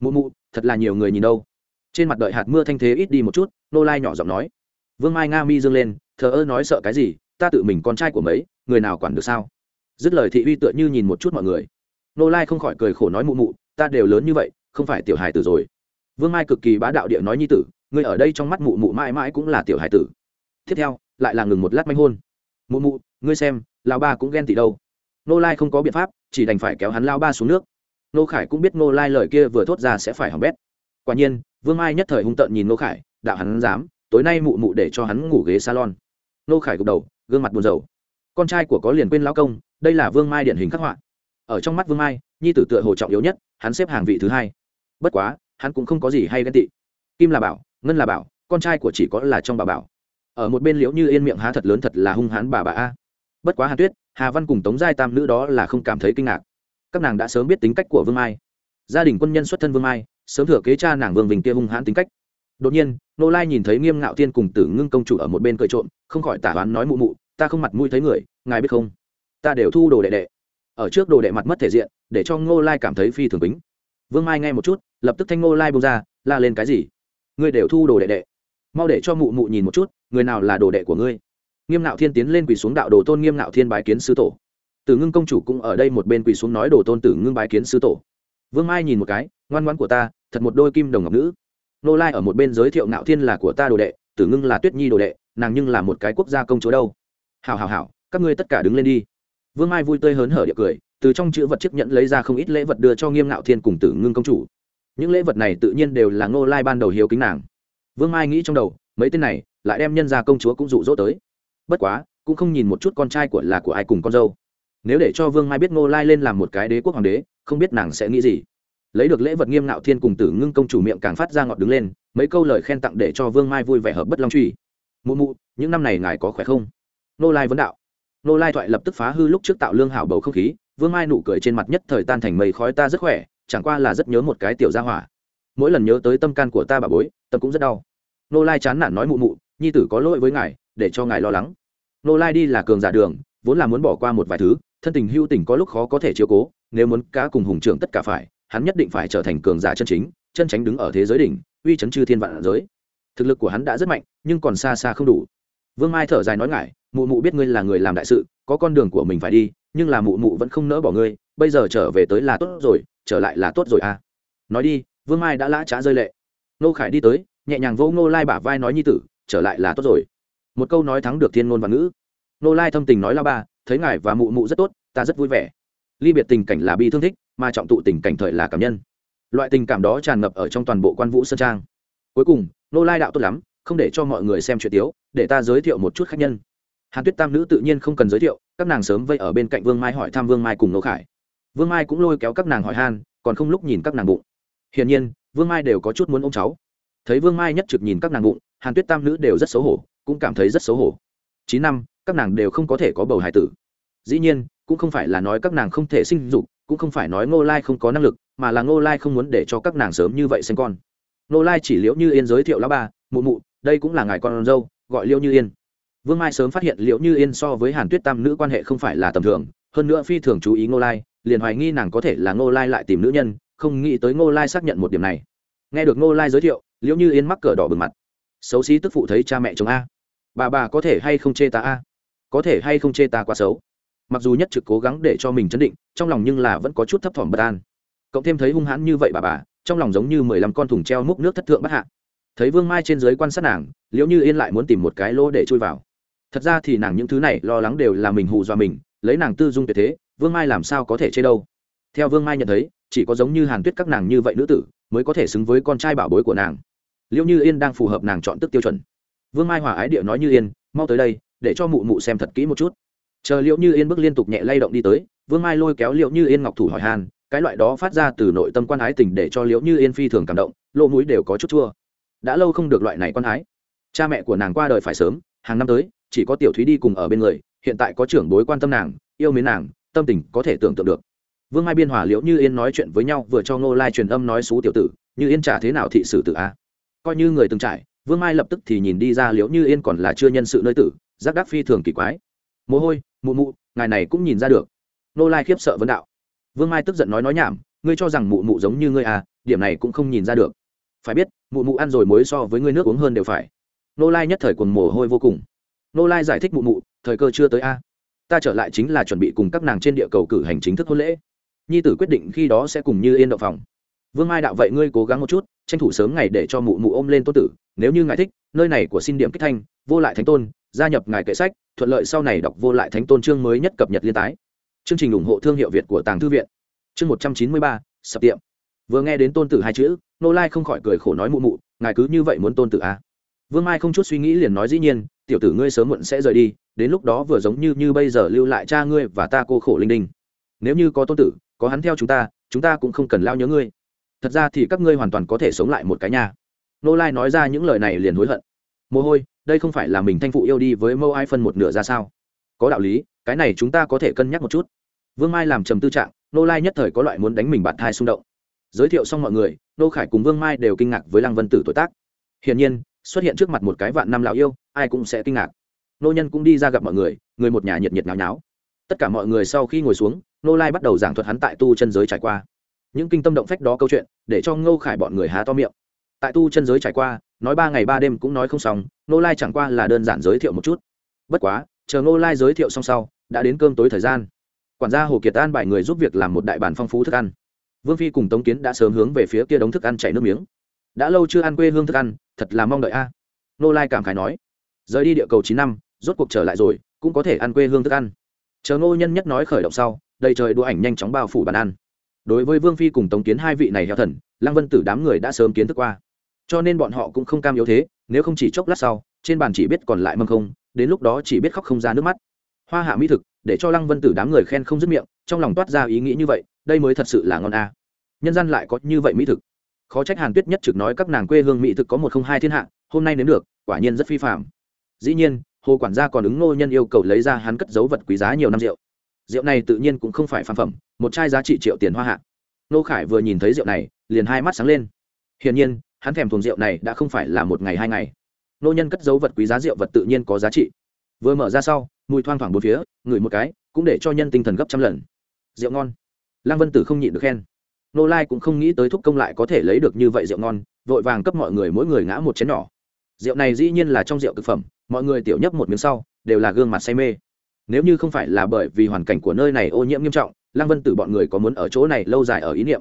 Mụ mụ, thật là nhiều người nhìn đâu. Trên mặt đợi hạt mưa thanh thế ít đi một chút nô lai nhỏ giọng nói vương mai nga mi dương lên, thờ ơ nói sợ cái gì? Ta tự mình con trai của mấy, người nào quản được sao? Dứt lời thị uy tựa như nhìn một chút mọi người. Nô lai không khỏi cười khổ nói mụ mụ, ta đều lớn như vậy, không phải tiểu hài tử rồi. Vương mai cực kỳ bá đạo địa nói nhi tử người ở đây trong mắt mụ mụ mãi mãi cũng là tiểu hài tử. Tiếp theo, lại là ngừng một lát manh hôn. Mụ mụ, ngươi xem lao ba cũng ghen tị đâu. Nô lai không có biện pháp, chỉ đành phải kéo hắn lao ba xuống nước. Nô khải cũng biết nô lai lời kia vừa thốt ra sẽ phải hỏng bét. Quả nhiên, vương mai nhất thời hung tợn nhìn nô khải, đạo hắn dám tối nay mụ mụ để cho hắn ngủ ghế salon. Nô khải gục đầu, gương mặt buồn rầu. Con trai của có liền quên lao công, đây là vương mai điển hình khắc họa. Ở trong mắt vương mai, nhi tử tựa hồ trọng yếu nhất, hắn xếp hàng vị thứ hai. Bất quá, hắn cũng không có gì hay ghen tị. Kim là bảo, ngân là bảo, con trai của chỉ có là trong bà bảo. Ở một bên liễu như yên miệng há thật lớn thật là hung hãn bà bà a. Bất quá hà tuyết, hà văn cùng tống giai tam nữ đó là không cảm thấy kinh ngạc. Các nàng đã sớm biết tính cách của vương mai. Gia đình quân nhân xuất thân vương mai, sớm thừa kế cha nàng vương vinh kia hung hãn tính cách. Đột nhiên nô lai nhìn thấy nghiêm ngạo thiên cùng tử ngưng công chủ ở một bên cởi trộm, không khỏi tả đoán nói mụ mụ, ta không mặt mũi thấy người, ngài biết không? Ta đều thu đồ đệ đệ. Ở trước đồ đệ mặt mất thể diện, để cho ngô lai cảm thấy phi thường bính vương mai nghe một chút, lập tức thanh ngô lai bông ra, la lên cái gì? Ngươi đều thu đồ đệ đệ. Mau để cho mụ mụ nhìn một chút, người nào là đồ đệ của ngươi. Nghiêm ngạo thiên tiến lên quỳ xuống đạo đồ tôn nghiêm ngạo thiên bái kiến sư tổ. Tử ngưng công chủ cũng ở đây một bên quỳ xuống nói đồ tôn tử ngưng bái kiến sư tổ. Vương mai nhìn một cái, ngoan ngoan của ta, thật một đôi kim đồng ngọc nữ nô lai ở một bên giới thiệu ngạo thiên là của ta đồ đệ, tử ngưng là tuyết nhi đồ đệ, nàng nhưng là một cái quốc gia công chúa đâu. Hào hào hào các ngươi tất cả đứng lên đi. Vương mai vui tươi hớn hở địa cười, từ trong chữ vật chiếc nhẫn lấy ra không ít lễ vật đưa cho nghiêm ngạo thiên cùng tử ngưng công chủ. Những lễ vật này tự nhiên đều là ngô lai ban đầu hiếu kính nàng. Vương mai nghĩ trong đầu, mấy tên này lại đem nhân ra công chúa cũng rụ rỗ tới. Bất quá, cũng không nhìn một chút con trai của là của ai cùng con dâu. Nếu để cho vương mai biết ngô lai lên làm một cái đế quốc hoàng đế, không biết nàng sẽ nghĩ gì lấy được lễ vật nghiêm ngạo thiên cùng tử ngưng công chủ miệng càng phát ra ngọt đứng lên, mấy câu lời khen tặng để cho vương mai vui vẻ hợp bất long truy. Mụ mụ, những năm này ngài có khỏe không? Nô lai vấn đạo. Nô lai thoại lập tức phá hư lúc trước tạo lương hảo bầu không khí, vương mai nụ cười trên mặt nhất thời tan thành mây khói ta rất khỏe, chẳng qua là rất nhớ một cái tiểu gia hỏa. Mỗi lần nhớ tới tâm can của ta bà bối, tâm cũng rất đau. Nô lai chán nản nói mụ mụ, nhi tử có lỗi với ngài, để cho ngài lo lắng. Nô lai đi là cường giả đường, vốn là muốn bỏ qua một vài thứ, thân tình hưu tình có lúc khó có thể chiếu cố, nếu muốn cá cùng hùng trưởng tất cả phải hắn nhất định phải trở thành cường giả chân chính, chân tránh đứng ở thế giới đỉnh, uy chấn chư thiên vạn giới. Thực lực của hắn đã rất mạnh, nhưng còn xa xa không đủ. Vương mai thở dài nói ngại, mụ mụ biết ngươi là người làm đại sự, có con đường của mình phải đi, nhưng là mụ mụ vẫn không nỡ bỏ ngươi, bây giờ trở về tới là tốt rồi, trở lại là tốt rồi à. Nói đi, vương mai đã lã trá rơi lệ. Nô khải đi tới, nhẹ nhàng vô ngô lai bả vai nói nhi tử, trở lại là tốt rồi. Một câu nói thắng được thiên ngôn và ngữ. Nô lai thâm tình nói la ba, thấy ngài và mụ mụ rất tốt, ta rất vui vẻ. Ly biệt tình cảnh là bi thương thích mà trọng tụ tình cảnh thời là cảm nhân. Loại tình cảm đó tràn ngập ở trong toàn bộ quan vũ sơn trang. Cuối cùng, nô lai đạo tốt lắm, không để cho mọi người xem chuyện tiếu, để ta giới thiệu một chút khách nhân. Hàn tuyết tam nữ tự nhiên không cần giới thiệu, các nàng sớm vây ở bên cạnh vương mai hỏi thăm vương mai cùng nô khải. Vương mai cũng lôi kéo các nàng hỏi han, còn không lúc nhìn các nàng bụng. Hiển nhiên, vương mai đều có chút muốn ôm cháu. Thấy vương mai nhất trực nhìn các nàng bụng, hàn tuyết tam nữ đều rất xấu hổ, cũng cảm thấy rất xấu hổ. Chín năm, các nàng đều không có thể có bầu hài tử. Dĩ nhiên, cũng không phải là nói các nàng không thể sinh dục cũng không phải nói ngô lai không có năng lực, mà là ngô lai không muốn để cho các nàng sớm như vậy sinh con. Ngô lai chỉ liễu như yên giới thiệu lão ba, mụ mụ, đây cũng là ngài con dâu, gọi liễu như yên. Vương mai sớm phát hiện liễu như yên so với hàn tuyết tam nữ quan hệ không phải là tầm thường, hơn nữa phi thường chú ý ngô lai, liền hoài nghi nàng có thể là ngô lai lại tìm nữ nhân, không nghĩ tới ngô lai xác nhận một điểm này. Nghe được ngô lai giới thiệu, liễu như yên mắc cờ đỏ bừng mặt. Xấu xí tức phụ thấy cha mẹ chồng a. Bà bà có thể hay không chê ta a? Có thể hay không chê ta quá xấu? Mặc dù nhất trực cố gắng để cho mình chấn định, trong lòng nhưng là vẫn có chút thấp thỏm bất an. Cộng thêm thấy hung hãn như vậy bà bà, trong lòng giống như mười lăm con thùng treo múc nước thất thượng bất hạ. Thấy vương mai trên dưới quan sát nàng, liễu như yên lại muốn tìm một cái lỗ để chui vào. Thật ra thì nàng những thứ này lo lắng đều là mình hù dọa mình, lấy nàng tư dung tuyệt thế, vương mai làm sao có thể chê đâu? Theo vương mai nhận thấy, chỉ có giống như hàn tuyết các nàng như vậy nữ tử, mới có thể xứng với con trai bảo bối của nàng. Liễu như yên đang phù hợp nàng chọn tức tiêu chuẩn. Vương mai hòa ái địa nói như yên, mau tới đây, để cho mụ mụ xem thật kỹ một chút chờ liễu như yên bước liên tục nhẹ lay động đi tới, vương mai lôi kéo liễu như yên ngọc thủ hỏi hàn cái loại đó phát ra từ nội tâm quan ái tình để cho liễu như yên phi thường cảm động, lỗ mũi đều có chút chua. Đã lâu không được loại này quan ái. Cha mẹ của nàng qua đời phải sớm, hàng năm tới, chỉ có tiểu thúy đi cùng ở bên người, hiện tại có trưởng bối quan tâm nàng, yêu mến nàng, tâm tình có thể tưởng tượng được. Vương mai biên hòa liễu như yên nói chuyện với nhau, vừa cho ngô lai truyền âm nói xú tiểu tử, như yên trả thế nào thị sử tử a. Coi như người từng trải, vương mai lập tức thì nhìn đi ra liễu như yên còn là chưa nhân sự nơi tử, giác đắc phi thường kỳ quái. Mồ hôi mụ mụ, ngài này cũng nhìn ra được. Nô lai khiếp sợ vấn đạo. Vương mai tức giận nói nói nhảm, ngươi cho rằng mụ mụ giống như ngươi à điểm này cũng không nhìn ra được. Phải biết, mụ mụ ăn rồi mới so với ngươi nước uống hơn đều phải. Nô lai nhất thời quần mồ hôi vô cùng. Nô lai giải thích mụ mụ, thời cơ chưa tới a. Ta trở lại chính là chuẩn bị cùng các nàng trên địa cầu cử hành chính thức hôn lễ. Nhi tử quyết định khi đó sẽ cùng như yên đậu phòng. Vương mai đạo vậy ngươi cố gắng một chút, tranh thủ sớm ngày để cho mụ mụ ôm lên tôn tử, nếu như ngài thích, nơi này của xin điểm kích thanh, vô lại thánh tôn gia nhập ngài kệ sách, thuận lợi sau này đọc vô lại thánh tôn chương mới nhất cập nhật liên tái. Chương trình ủng hộ thương hiệu việt của tàng thư viện. Chương một trăm chín mươi ba, sập tiệm. Vừa nghe đến tôn tử hai chữ, nô lai không khỏi cười khổ nói mụ mụ, ngài cứ như vậy muốn tôn tử à. vương mai không chút suy nghĩ liền nói dĩ nhiên, tiểu tử ngươi sớm muộn sẽ rời đi, đến lúc đó vừa giống như như bây giờ lưu lại cha ngươi và ta cô khổ linh đinh. Nếu như có tôn tử, có hắn theo chúng ta chúng ta cũng không cần lao nhớ ngươi. Thật ra thì các ngươi hoàn toàn có thể sống lại một cái nhà nô lai nói ra những lời này liền hối hận. Mồ hôi đây không phải là mình thanh phụ yêu đi với mâu ai phân một nửa ra sao? Có đạo lý, cái này chúng ta có thể cân nhắc một chút. Vương mai làm trầm tư trạng, nô lai nhất thời có loại muốn đánh mình bạn thai xung động. Giới thiệu xong mọi người, nô khải cùng vương mai đều kinh ngạc với lăng vân tử tuổi tác. Hiển nhiên, xuất hiện trước mặt một cái vạn năm lão yêu, ai cũng sẽ kinh ngạc. Nô nhân cũng đi ra gặp mọi người người một nhà nhiệt nhiệt nháo nháo. Tất cả mọi người sau khi ngồi xuống, nô lai bắt đầu giảng thuật hắn tại tu chân giới trải qua. Những kinh tâm động phách đó câu chuyện, để cho ngô khải bọn người há to miệng tại tu chân giới trải qua, nói ba ngày ba đêm cũng nói không xong nô lai chẳng qua là đơn giản giới thiệu một chút. Bất quá, chờ nô lai giới thiệu xong sau, đã đến cơm tối thời gian. Quản gia hồ kiệt an bài người giúp việc làm một đại bản phong phú thức ăn. Vương phi cùng tống kiến đã sớm hướng về phía kia đống thức ăn chảy nước miếng. Đã lâu chưa ăn quê hương thức ăn, thật là mong đợi a. Nô lai cảm khái nói, rời đi địa cầu chín năm, rốt cuộc trở lại rồi, cũng có thể ăn quê hương thức ăn. Chờ ngô nhân nhất nói khởi động sau, đầy trời đũa ảnh nhanh chóng bao phủ bàn ăn. Đối với vương phi cùng tống kiến hai vị này heo thần, lăng vân tử đám người đã sớm kiến thức qua cho nên bọn họ cũng không cam yếu thế, nếu không chỉ chốc lát sau, trên bàn chỉ biết còn lại mâm không, đến lúc đó chỉ biết khóc không ra nước mắt. Hoa hạ mỹ thực, để cho lăng vân tử đám người khen không dứt miệng, trong lòng toát ra ý nghĩ như vậy, đây mới thật sự là ngon a. Nhân dân lại có như vậy mỹ thực. Khó trách hàn tuyết nhất trực nói các nàng quê hương mỹ thực có một không hai thiên hạ, hôm nay nếm được, quả nhiên rất phi phạm dĩ nhiên, hồ quản gia còn ứng ngô nhân yêu cầu lấy ra hắn cất dấu vật quý giá nhiều năm rượu. Rượu này tự nhiên cũng không phải phàm phẩm, một chai giá trị triệu tiền hoa hạ. Nô khải vừa nhìn thấy rượu này, liền hai mắt sáng lên. Hiển nhiên hắn thèm thuồng rượu này đã không phải là một ngày hai ngày. Nô nhân cất dấu vật quý giá rượu vật tự nhiên có giá trị. Vừa mở ra sau, mùi thoang thoảng bốn phía, ngửi một cái, cũng để cho nhân tinh thần gấp trăm lần. Rượu ngon. Lăng vân tử không nhịn được khen. Nô lai cũng không nghĩ tới thúc công lại có thể lấy được như vậy rượu ngon, vội vàng cấp mọi người mỗi người ngã một chén nhỏ. Rượu này dĩ nhiên là trong rượu thực phẩm, mọi người tiểu nhấp một miếng sau, đều là gương mặt say mê. Nếu như không phải là bởi vì hoàn cảnh của nơi này ô nhiễm nghiêm trọng, lăng vân tử bọn người có muốn ở chỗ này lâu dài ở ý niệm.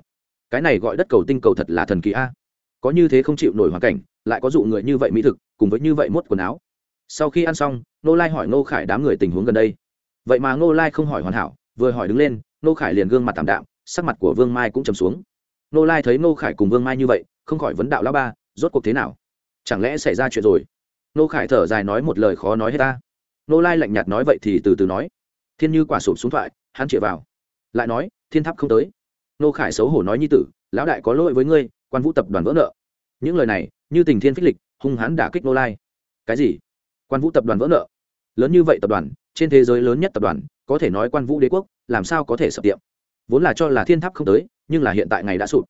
Cái này gọi đất cầu tinh cầu thật là thần kỳ a có như thế không chịu nổi hoàn cảnh, lại có dụ người như vậy mỹ thực, cùng với như vậy mốt quần áo. Sau khi ăn xong nô lai hỏi nô khải đám người tình huống gần đây. Vậy mà nô lai không hỏi hoàn hảo, vừa hỏi đứng lên nô khải liền gương mặt tảm đạm, sắc mặt của vương mai cũng trầm xuống. Nô lai thấy nô khải cùng vương mai như vậy, không khỏi vấn đạo lao ba, rốt cuộc thế nào? Chẳng lẽ xảy ra chuyện rồi? Nô khải thở dài nói một lời khó nói hết ta. Nô lai lạnh nhạt nói vậy thì từ từ nói. Thiên như quả sụp xuống thoại, hắn chĩa vào. Lại nói, thiên tháp không tới. Nô khải xấu hổ nói như tử, lão đại có lỗi với ngươi quan vũ tập đoàn vỡ nợ. Những lời này, như tình thiên phích lịch, hung hãn đả kích nô lai. Cái gì? Quan vũ tập đoàn vỡ nợ? Lớn như vậy tập đoàn, trên thế giới lớn nhất tập đoàn, có thể nói quan vũ đế quốc, làm sao có thể sập tiệm? Vốn là cho là thiên tháp không tới, nhưng là hiện tại ngày đã sụp.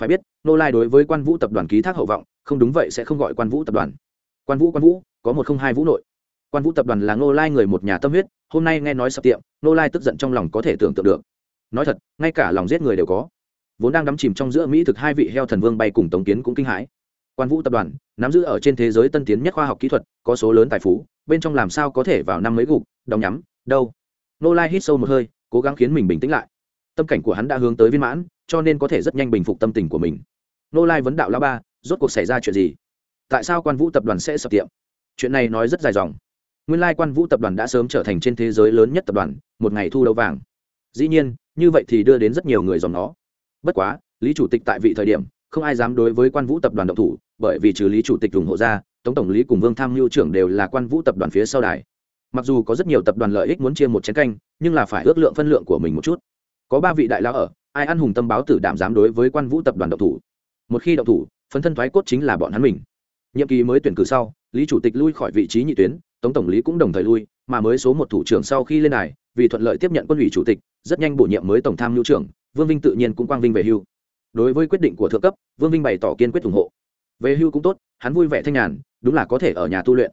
Phải biết nô lai đối với quan vũ tập đoàn ký thác hậu vọng, không đúng vậy sẽ không gọi quan vũ tập đoàn. Quan vũ quan vũ, có một không hai vũ nội. Quan vũ tập đoàn là nô lai người một nhà tâm huyết, hôm nay nghe nói sập tiệm nô lai tức giận trong lòng có thể tưởng tượng được. Nói thật, ngay cả lòng giết người đều có vốn đang đắm chìm trong giữa mỹ thực hai vị heo thần vương bay cùng tống kiến cũng kinh hãi. Quan vũ tập đoàn, nắm giữ ở trên thế giới tân tiến nhất khoa học kỹ thuật, có số lớn tài phú, bên trong làm sao có thể vào năm mấy gục đóng nhắm đâu nô lai hít sâu một hơi, cố gắng khiến mình bình tĩnh lại. Tâm cảnh của hắn đã hướng tới viên mãn, cho nên có thể rất nhanh bình phục tâm tình của mình. Nô lai vấn đạo la ba, rốt cuộc xảy ra chuyện gì? Tại sao quan vũ tập đoàn sẽ sập tiệm? Chuyện này nói rất dài dòng. Nguyên lai quan vũ tập đoàn đã sớm trở thành trên thế giới lớn nhất tập đoàn, một ngày thu đấu vàng. Dĩ nhiên, như vậy thì đưa đến rất nhiều người dòng nó bất quá, lý chủ tịch tại vị thời điểm, không ai dám đối với quan vũ tập đoàn động thủ, bởi vì trừ lý chủ tịch ủng hộ ra tổng tổng lý cùng vương tham mưu trưởng đều là quan vũ tập đoàn phía sau đài. Mặc dù có rất nhiều tập đoàn lợi ích muốn chia một chén canh, nhưng là phải ước lượng phân lượng của mình một chút. Có ba vị đại lão ở, ai ăn hùng tâm báo tử đảm dám đối với quan vũ tập đoàn động thủ? Một khi động thủ phấn thân thoái cốt chính là bọn hắn mình. Nhiệm kỳ mới tuyển cử sau, lý chủ tịch lui khỏi vị trí nhị tuyến Tổng tổng lý cũng đồng thời lui, mà mới số một thủ trưởng sau khi lên đài, vì thuận lợi tiếp nhận quân ủy chủ tịch, rất nhanh bổ nhiệm mới tổng tham mưu trưởng vương vinh tự nhiên cũng quang vinh về hưu. Đối với quyết định của thượng cấp, vương vinh bày tỏ kiên quyết ủng hộ. Về hưu cũng tốt, hắn vui vẻ thanh nhàn, đúng là có thể ở nhà tu luyện.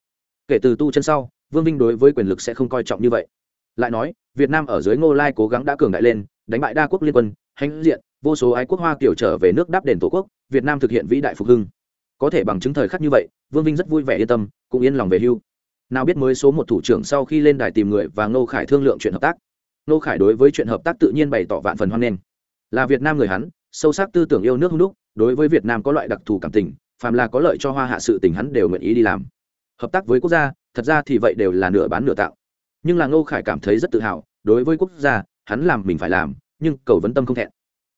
Kể từ tu chân sau, vương vinh đối với quyền lực sẽ không coi trọng như vậy. Lại nói, việt nam ở dưới ngô lai cố gắng đã cường đại lên, đánh bại đa quốc liên quân, hãnh diện, vô số ái quốc hoa kiểu trở về nước đáp đền tổ quốc, việt nam thực hiện vĩ đại phục hưng. Có thể bằng chứng thời khắc như vậy, vương vinh rất vui vẻ yên tâm, cũng yên lòng về hưu. Nào biết mới số một thủ trưởng sau khi lên đài tìm người và ngô khải thương lượng chuyện hợp tác. Ngô khải đối với chuyện hợp tác tự nhiên bày tỏ vạn phần hoan nghênh là việt nam người hắn, sâu sắc tư tưởng yêu nước hung đúc, đối với việt nam có loại đặc thù cảm tình, phàm là có lợi cho hoa hạ sự tình hắn đều nguyện ý đi làm. Hợp tác với quốc gia, thật ra thì vậy đều là nửa bán nửa tạo. Nhưng là ngô khải cảm thấy rất tự hào, đối với quốc gia, hắn làm mình phải làm, nhưng cầu vấn tâm không thẹn.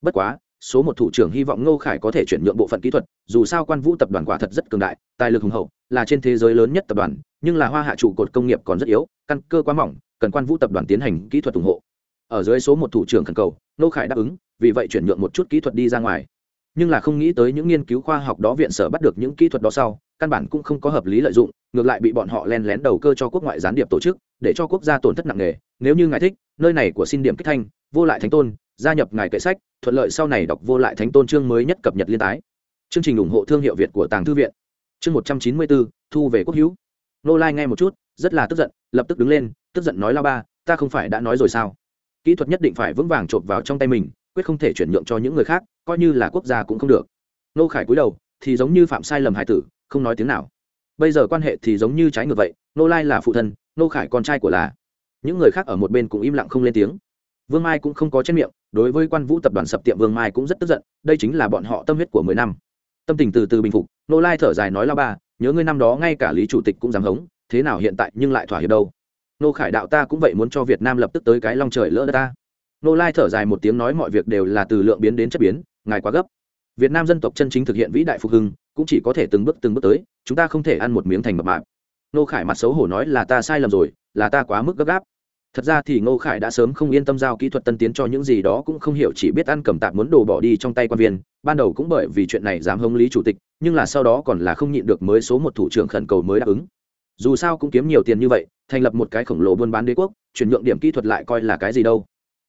Bất quá, số một thủ trưởng hy vọng ngô khải có thể chuyển nhượng bộ phận kỹ thuật, dù sao quan vũ tập đoàn quả thật rất cường đại, tài lực hùng hậu, là trên thế giới lớn nhất tập đoàn, nhưng là hoa hạ trụ cột công nghiệp còn rất yếu, căn cơ quá mỏng, cần quan vũ tập đoàn tiến hành kỹ thuật ủng hộ ở dưới số một thủ trưởng khẩn cầu, nô khải đáp ứng, vì vậy chuyển nhượng một chút kỹ thuật đi ra ngoài. Nhưng là không nghĩ tới những nghiên cứu khoa học đó viện sở bắt được những kỹ thuật đó sau, căn bản cũng không có hợp lý lợi dụng, ngược lại bị bọn họ len lén đầu cơ cho quốc ngoại gián điệp tổ chức, để cho quốc gia tổn thất nặng nề. Nếu như ngài thích, nơi này của xin điểm kích thanh, vô lại thánh tôn, gia nhập ngài kệ sách, thuận lợi sau này đọc vô lại thánh tôn chương mới nhất cập nhật liên tái. Chương trình ủng hộ thương hiệu việt của tàng thư viện. Chương một trăm chín mươi bốn, thu về quốc hữu. Nô lai nghe một chút, rất là tức giận, lập tức đứng lên, tức giận nói lao ba, ta không phải đã nói rồi sao? Kỹ thuật nhất định phải vững vàng chộp vào trong tay mình, quyết không thể chuyển nhượng cho những người khác, coi như là quốc gia cũng không được. Nô khải cúi đầu, thì giống như phạm sai lầm hải tử, không nói tiếng nào. Bây giờ quan hệ thì giống như trái ngược vậy, nô lai là phụ thân, nô khải con trai của là. Những người khác ở một bên cũng im lặng không lên tiếng. Vương mai cũng không có chết miệng, đối với quan vũ tập đoàn sập tiệm vương mai cũng rất tức giận, đây chính là bọn họ tâm huyết của mười năm. Tâm tình từ từ bình phục, nô lai thở dài nói lao ba, nhớ ngươi năm đó ngay cả lý chủ tịch cũng dám hống, thế nào hiện tại nhưng lại thỏa hiệp đâu? Nô khải đạo ta cũng vậy muốn cho việt nam lập tức tới cái long trời lỡ đất ta. Nô lai thở dài một tiếng nói mọi việc đều là từ lượng biến đến chất biến, ngài quá gấp. Việt nam dân tộc chân chính thực hiện vĩ đại phục hưng, cũng chỉ có thể từng bước từng bước tới, chúng ta không thể ăn một miếng thành mập mạp nô khải mặt xấu hổ nói là ta sai lầm rồi, là ta quá mức gấp gáp. Thật ra thì ngô khải đã sớm không yên tâm giao kỹ thuật tân tiến cho những gì đó cũng không hiểu, chỉ biết ăn cầm tạm muốn đồ bỏ đi trong tay quan viên, ban đầu cũng bởi vì chuyện này dám hống lý chủ tịch, nhưng là sau đó còn là không nhịn được mới số một thủ trưởng khẩn cầu mới đáp ứng dù sao cũng kiếm nhiều tiền như vậy, thành lập một cái khổng lồ buôn bán đế quốc, chuyển nhượng điểm kỹ thuật lại coi là cái gì đâu.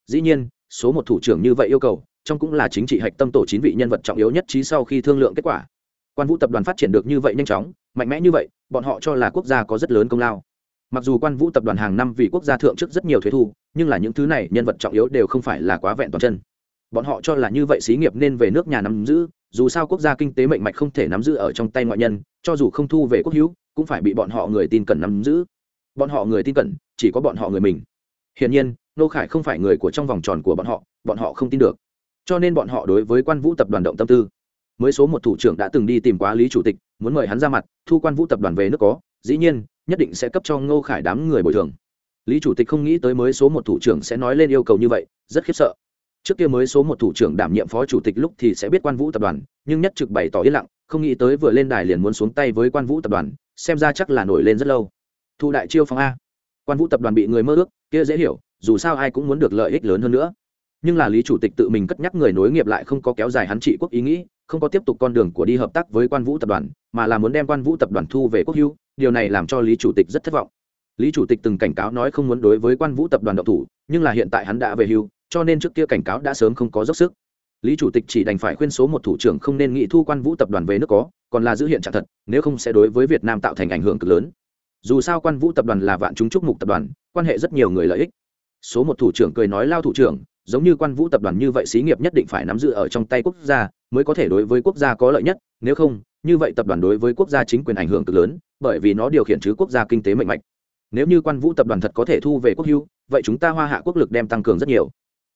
Dĩ nhiên, số một thủ trưởng như vậy yêu cầu, trong cũng là chính trị hạch tâm tổ chín vị nhân vật trọng yếu nhất trí sau khi thương lượng kết quả. Quan vũ tập đoàn phát triển được như vậy nhanh chóng, mạnh mẽ như vậy, bọn họ cho là quốc gia có rất lớn công lao. Mặc dù quan vũ tập đoàn hàng năm vì quốc gia thượng chức rất nhiều thuế thu, nhưng là những thứ này nhân vật trọng yếu đều không phải là quá vẹn toàn chân bọn họ cho là như vậy xí nghiệp nên về nước nhà nắm giữ, dù sao quốc gia kinh tế mạnh mạch không thể nắm giữ ở trong tay ngoại nhân, cho dù không thu về quốc hữu, cũng phải bị bọn họ người tin cẩn nắm giữ. Bọn họ người tin cẩn, chỉ có bọn họ người mình. Hiển nhiên nô khải không phải người của trong vòng tròn của bọn họ bọn họ không tin được. Cho nên bọn họ đối với quan vũ tập đoàn động tâm tư. Mới số một thủ trưởng đã từng đi tìm quá lý chủ tịch, muốn mời hắn ra mặt, thu quan vũ tập đoàn về nước có, dĩ nhiên, nhất định sẽ cấp cho ngô khải đám người bồi thường. Lý chủ tịch không nghĩ tới mới số một thủ trưởng sẽ nói lên yêu cầu như vậy, rất khiếp sợ trước kia mới số một thủ trưởng đảm nhiệm phó chủ tịch lúc thì sẽ biết quan vũ tập đoàn, nhưng nhất trực bày tỏ yên lặng, không nghĩ tới vừa lên đài liền muốn xuống tay với quan vũ tập đoàn, xem ra chắc là nổi lên rất lâu. Thu đại chiêu phong a. Quan vũ tập đoàn bị người mơ ước, kia dễ hiểu, dù sao ai cũng muốn được lợi ích lớn hơn nữa. Nhưng là lý chủ tịch tự mình cất nhắc người nối nghiệp lại không có kéo dài hắn trị quốc ý nghĩ, không có tiếp tục con đường của đi hợp tác với quan vũ tập đoàn, mà là muốn đem quan vũ tập đoàn thu về quốc hưu điều này làm cho lý chủ tịch rất thất vọng. Lý chủ tịch từng cảnh cáo nói không muốn đối với quan vũ tập đoàn độc thủ, nhưng là hiện tại hắn đã về hưu cho nên trước kia cảnh cáo đã sớm không có dốc sức. Lý chủ tịch chỉ đành phải khuyên số một thủ trưởng không nên nghị thu quan vũ tập đoàn về nước có, còn là giữ hiện trạng thật, nếu không sẽ đối với việt nam tạo thành ảnh hưởng cực lớn. Dù sao quan vũ tập đoàn là vạn chúng trúc mục tập đoàn, quan hệ rất nhiều người lợi ích. Số một thủ trưởng cười nói lao thủ trưởng, giống như quan vũ tập đoàn như vậy xí nghiệp nhất định phải nắm giữ ở trong tay quốc gia, mới có thể đối với quốc gia có lợi nhất, nếu không, như vậy tập đoàn đối với quốc gia chính quyền ảnh hưởng cực lớn, bởi vì nó điều khiển chứ quốc gia kinh tế mạnh mạnh. Nếu như quan vũ tập đoàn thật có thể thu về quốc hưu vậy chúng ta hoa hạ quốc lực đem tăng cường rất nhiều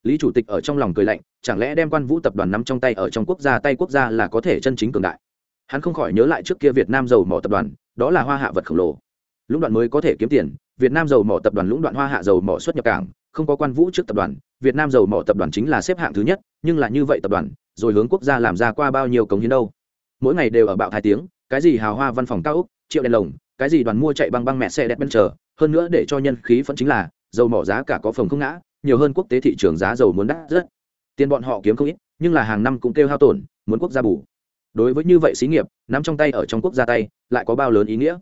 lý chủ tịch ở trong lòng cười lạnh, chẳng lẽ đem quan vũ tập đoàn nắm trong tay ở trong quốc gia tay quốc gia là có thể chân chính cường đại? Hắn không khỏi nhớ lại trước kia việt nam dầu mỏ tập đoàn, đó là hoa hạ vật khổng lồ. Lũng đoạn mới có thể kiếm tiền, việt nam dầu mỏ tập đoàn lũng đoạn hoa hạ dầu mỏ xuất nhập cảng, không có quan vũ trước tập đoàn, việt nam dầu mỏ tập đoàn chính là xếp hạng thứ nhất, nhưng là như vậy tập đoàn, rồi hướng quốc gia làm ra qua bao nhiêu cống hiến đâu? Mỗi ngày đều ở bạo hai tiếng, cái gì hào hoa văn phòng cao úc, triệu đèn lồng, cái gì đoàn mua chạy băng băng mẹ xe đẹp bên chờ, hơn nữa để cho nhân khí vẫn chính là, dầu mỏ giá cả có phòng không ngã nhiều hơn quốc tế thị trường giá dầu muốn đắt rất. Tiền bọn họ kiếm không ít, nhưng là hàng năm cũng kêu hao tổn, muốn quốc gia bù. Đối với như vậy xí nghiệp, nắm trong tay ở trong quốc gia tay, lại có bao lớn ý nghĩa?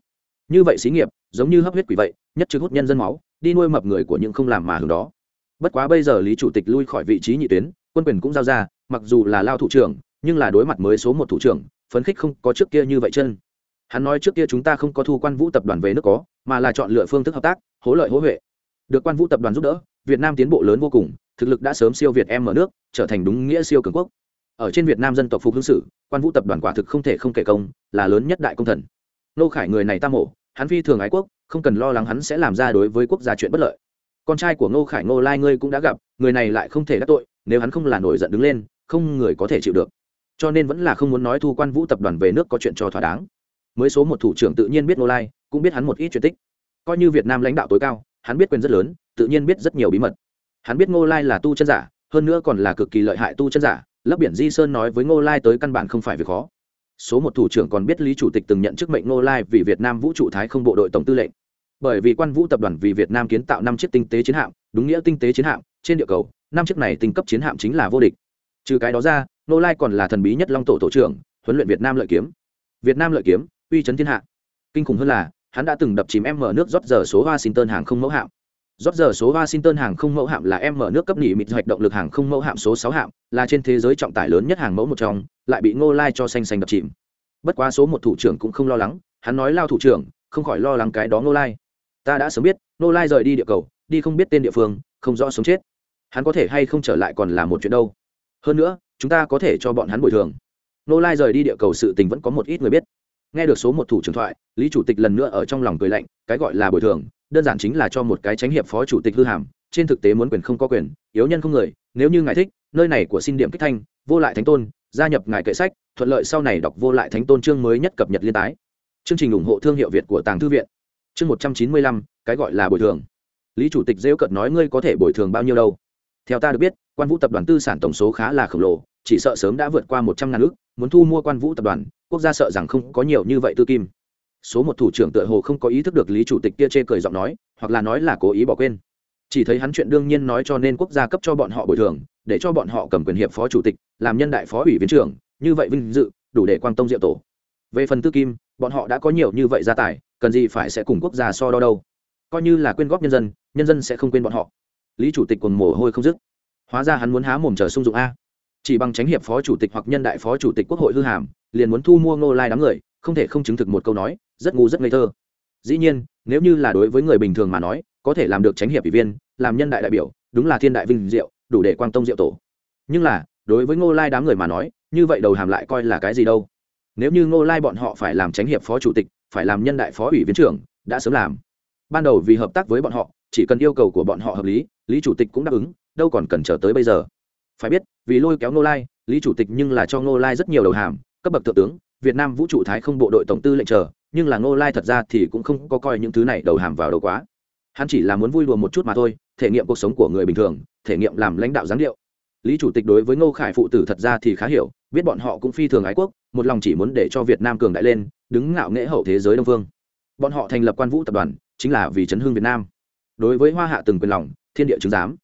Như vậy xí nghiệp, giống như hấp huyết quỷ vậy, nhất trực hút nhân dân máu, đi nuôi mập người của những không làm mà hưởng đó. Bất quá bây giờ lý chủ tịch lui khỏi vị trí nhị tuyến, quân quyền cũng giao ra, mặc dù là lao thủ trưởng, nhưng là đối mặt mới số một thủ trưởng, phấn khích không có trước kia như vậy chân. Hắn nói trước kia chúng ta không có thu quan vũ tập đoàn về nước có, mà là chọn lựa phương thức hợp tác, hỗ lợi hỗ huệ. Được quan vũ tập đoàn giúp đỡ việt nam tiến bộ lớn vô cùng, thực lực đã sớm siêu việt em ở nước, trở thành đúng nghĩa siêu cường quốc. Ở trên việt nam dân tộc phục hưng sử quan vũ tập đoàn quả thực không thể không kể công, là lớn nhất đại công thần. Nô khải người này ta mổ, hắn phi thường ái quốc, không cần lo lắng hắn sẽ làm ra đối với quốc gia chuyện bất lợi. Con trai của ngô khải ngô lai ngươi cũng đã gặp, người này lại không thể đắc tội, nếu hắn không là nổi giận đứng lên, không người có thể chịu được. Cho nên vẫn là không muốn nói thu quan vũ tập đoàn về nước có chuyện cho thỏa đáng. Mới số một thủ trưởng tự nhiên biết ngô lai, cũng biết hắn một ít chuyện tích. Coi như việt nam lãnh đạo tối cao, hắn biết quyền rất lớn tự nhiên biết rất nhiều bí mật. Hắn biết ngô lai là tu chân giả, hơn nữa còn là cực kỳ lợi hại tu chân giả, lấp biển di sơn nói với ngô lai tới căn bản không phải việc khó. Số một thủ trưởng còn biết lý chủ tịch từng nhận chức mệnh ngô lai vì việt nam vũ trụ thái không bộ đội tổng tư lệnh. Bởi vì quan vũ tập đoàn vì việt nam kiến tạo năm chiếc tinh tế chiến hạm, đúng nghĩa tinh tế chiến hạm, trên địa cầu, năm chiếc này tinh cấp chiến hạm chính là vô địch. Trừ cái đó ra, ngô lai còn là thần bí nhất long tổ tổ trưởng, huấn luyện việt nam lợi kiếm. Việt nam lợi kiếm, uy chấn thiên hạ. Kinh khủng hơn là, hắn đã từng đập chìm em mở nước rót giờ số washington hàng không mẫu hạm rót giờ số washington hàng không mẫu hạm là em mở nước cấp nỉ mịt hoạch động lực hàng không mẫu hạm số sáu hạm, là trên thế giới trọng tải lớn nhất hàng mẫu một trong, lại bị ngô lai cho xanh xanh đập chìm. Bất quá số một thủ trưởng cũng không lo lắng, hắn nói lao thủ trưởng, không khỏi lo lắng cái đó ngô lai. Ta đã sớm biết, ngô lai rời đi địa cầu, đi không biết tên địa phương, không rõ sống chết. Hắn có thể hay không trở lại còn là một chuyện đâu. Hơn nữa, chúng ta có thể cho bọn hắn bồi thường. Ngô lai rời đi địa cầu sự tình vẫn có một ít người biết. Nghe được số một thủ trưởng thoại, lý chủ tịch lần nữa ở trong lòng cười lạnh, cái gọi là bồi thường đơn giản chính là cho một cái tránh hiệp phó chủ tịch hư hàm, trên thực tế muốn quyền không có quyền, yếu nhân không người, nếu như ngài thích, nơi này của xin điểm kích thanh, vô lại thánh tôn, gia nhập ngài kệ sách, thuận lợi sau này đọc vô lại thánh tôn chương mới nhất cập nhật liên tái. Chương trình ủng hộ thương hiệu việt của tàng thư viện. Chương một trăm chín mươi lăm, cái gọi là bồi thường. Lý chủ tịch rêu cợt nói ngươi có thể bồi thường bao nhiêu đâu. Theo ta được biết, quan vũ tập đoàn tư sản tổng số khá là khổng lồ, chỉ sợ sớm đã vượt qua một trăm ngàn ước muốn thu mua quan vũ tập đoàn, quốc gia sợ rằng không có nhiều như vậy tư kim số một thủ trưởng tựa hồ không có ý thức được lý chủ tịch kia chê cười giọng nói, hoặc là nói là cố ý bỏ quên. Chỉ thấy hắn chuyện đương nhiên nói cho nên quốc gia cấp cho bọn họ bồi thường, để cho bọn họ cầm quyền hiệp phó chủ tịch, làm nhân đại phó ủy viên trưởng, như vậy vinh dự, đủ để quang tông diệu tổ. Về phần tư kim, bọn họ đã có nhiều như vậy gia tài, cần gì phải sẽ cùng quốc gia so đo đâu? Coi như là quyên góp nhân dân nhân dân sẽ không quên bọn họ. Lý chủ tịch còn mồ hôi không dứt. Hóa ra hắn muốn há mồm chờ sung dụng a. Chỉ bằng tránh hiệp phó chủ tịch hoặc nhân đại phó chủ tịch quốc hội hư hàm, liền muốn thu mua ngô lai đám người, không thể không chứng thực một câu nói rất ngu rất ngây thơ. Dĩ nhiên, nếu như là đối với người bình thường mà nói, có thể làm được tránh hiệp ủy viên, làm nhân đại đại biểu, đúng là thiên đại vinh diệu, đủ để quan tông diệu tổ. Nhưng là, đối với ngô lai đám người mà nói, như vậy đầu hàm lại coi là cái gì đâu? Nếu như ngô lai bọn họ phải làm tránh hiệp phó chủ tịch, phải làm nhân đại phó ủy viên trưởng, đã sớm làm. Ban đầu vì hợp tác với bọn họ, chỉ cần yêu cầu của bọn họ hợp lý lý chủ tịch cũng đáp ứng, đâu còn cần chờ tới bây giờ. Phải biết, vì lôi kéo ngô lai, lý chủ tịch nhưng là cho ngô lai rất nhiều đầu hàm, cấp bậc thượng tướng, việt nam vũ trụ thái không bộ đội tổng tư lệnh chờ nhưng là ngô lai thật ra thì cũng không có coi những thứ này đầu hàm vào đầu quá. Hắn chỉ là muốn vui đùa một chút mà thôi, thể nghiệm cuộc sống của người bình thường, thể nghiệm làm lãnh đạo giáng điệu. Lý chủ tịch đối với ngô khải phụ tử thật ra thì khá hiểu, biết bọn họ cũng phi thường ái quốc, một lòng chỉ muốn để cho việt nam cường đại lên, đứng ngạo nghễ hậu thế giới đông phương bọn họ thành lập quan vũ tập đoàn, chính là vì chấn hương việt nam. Đối với hoa hạ từng quyền lòng, thiên địa chứng giám.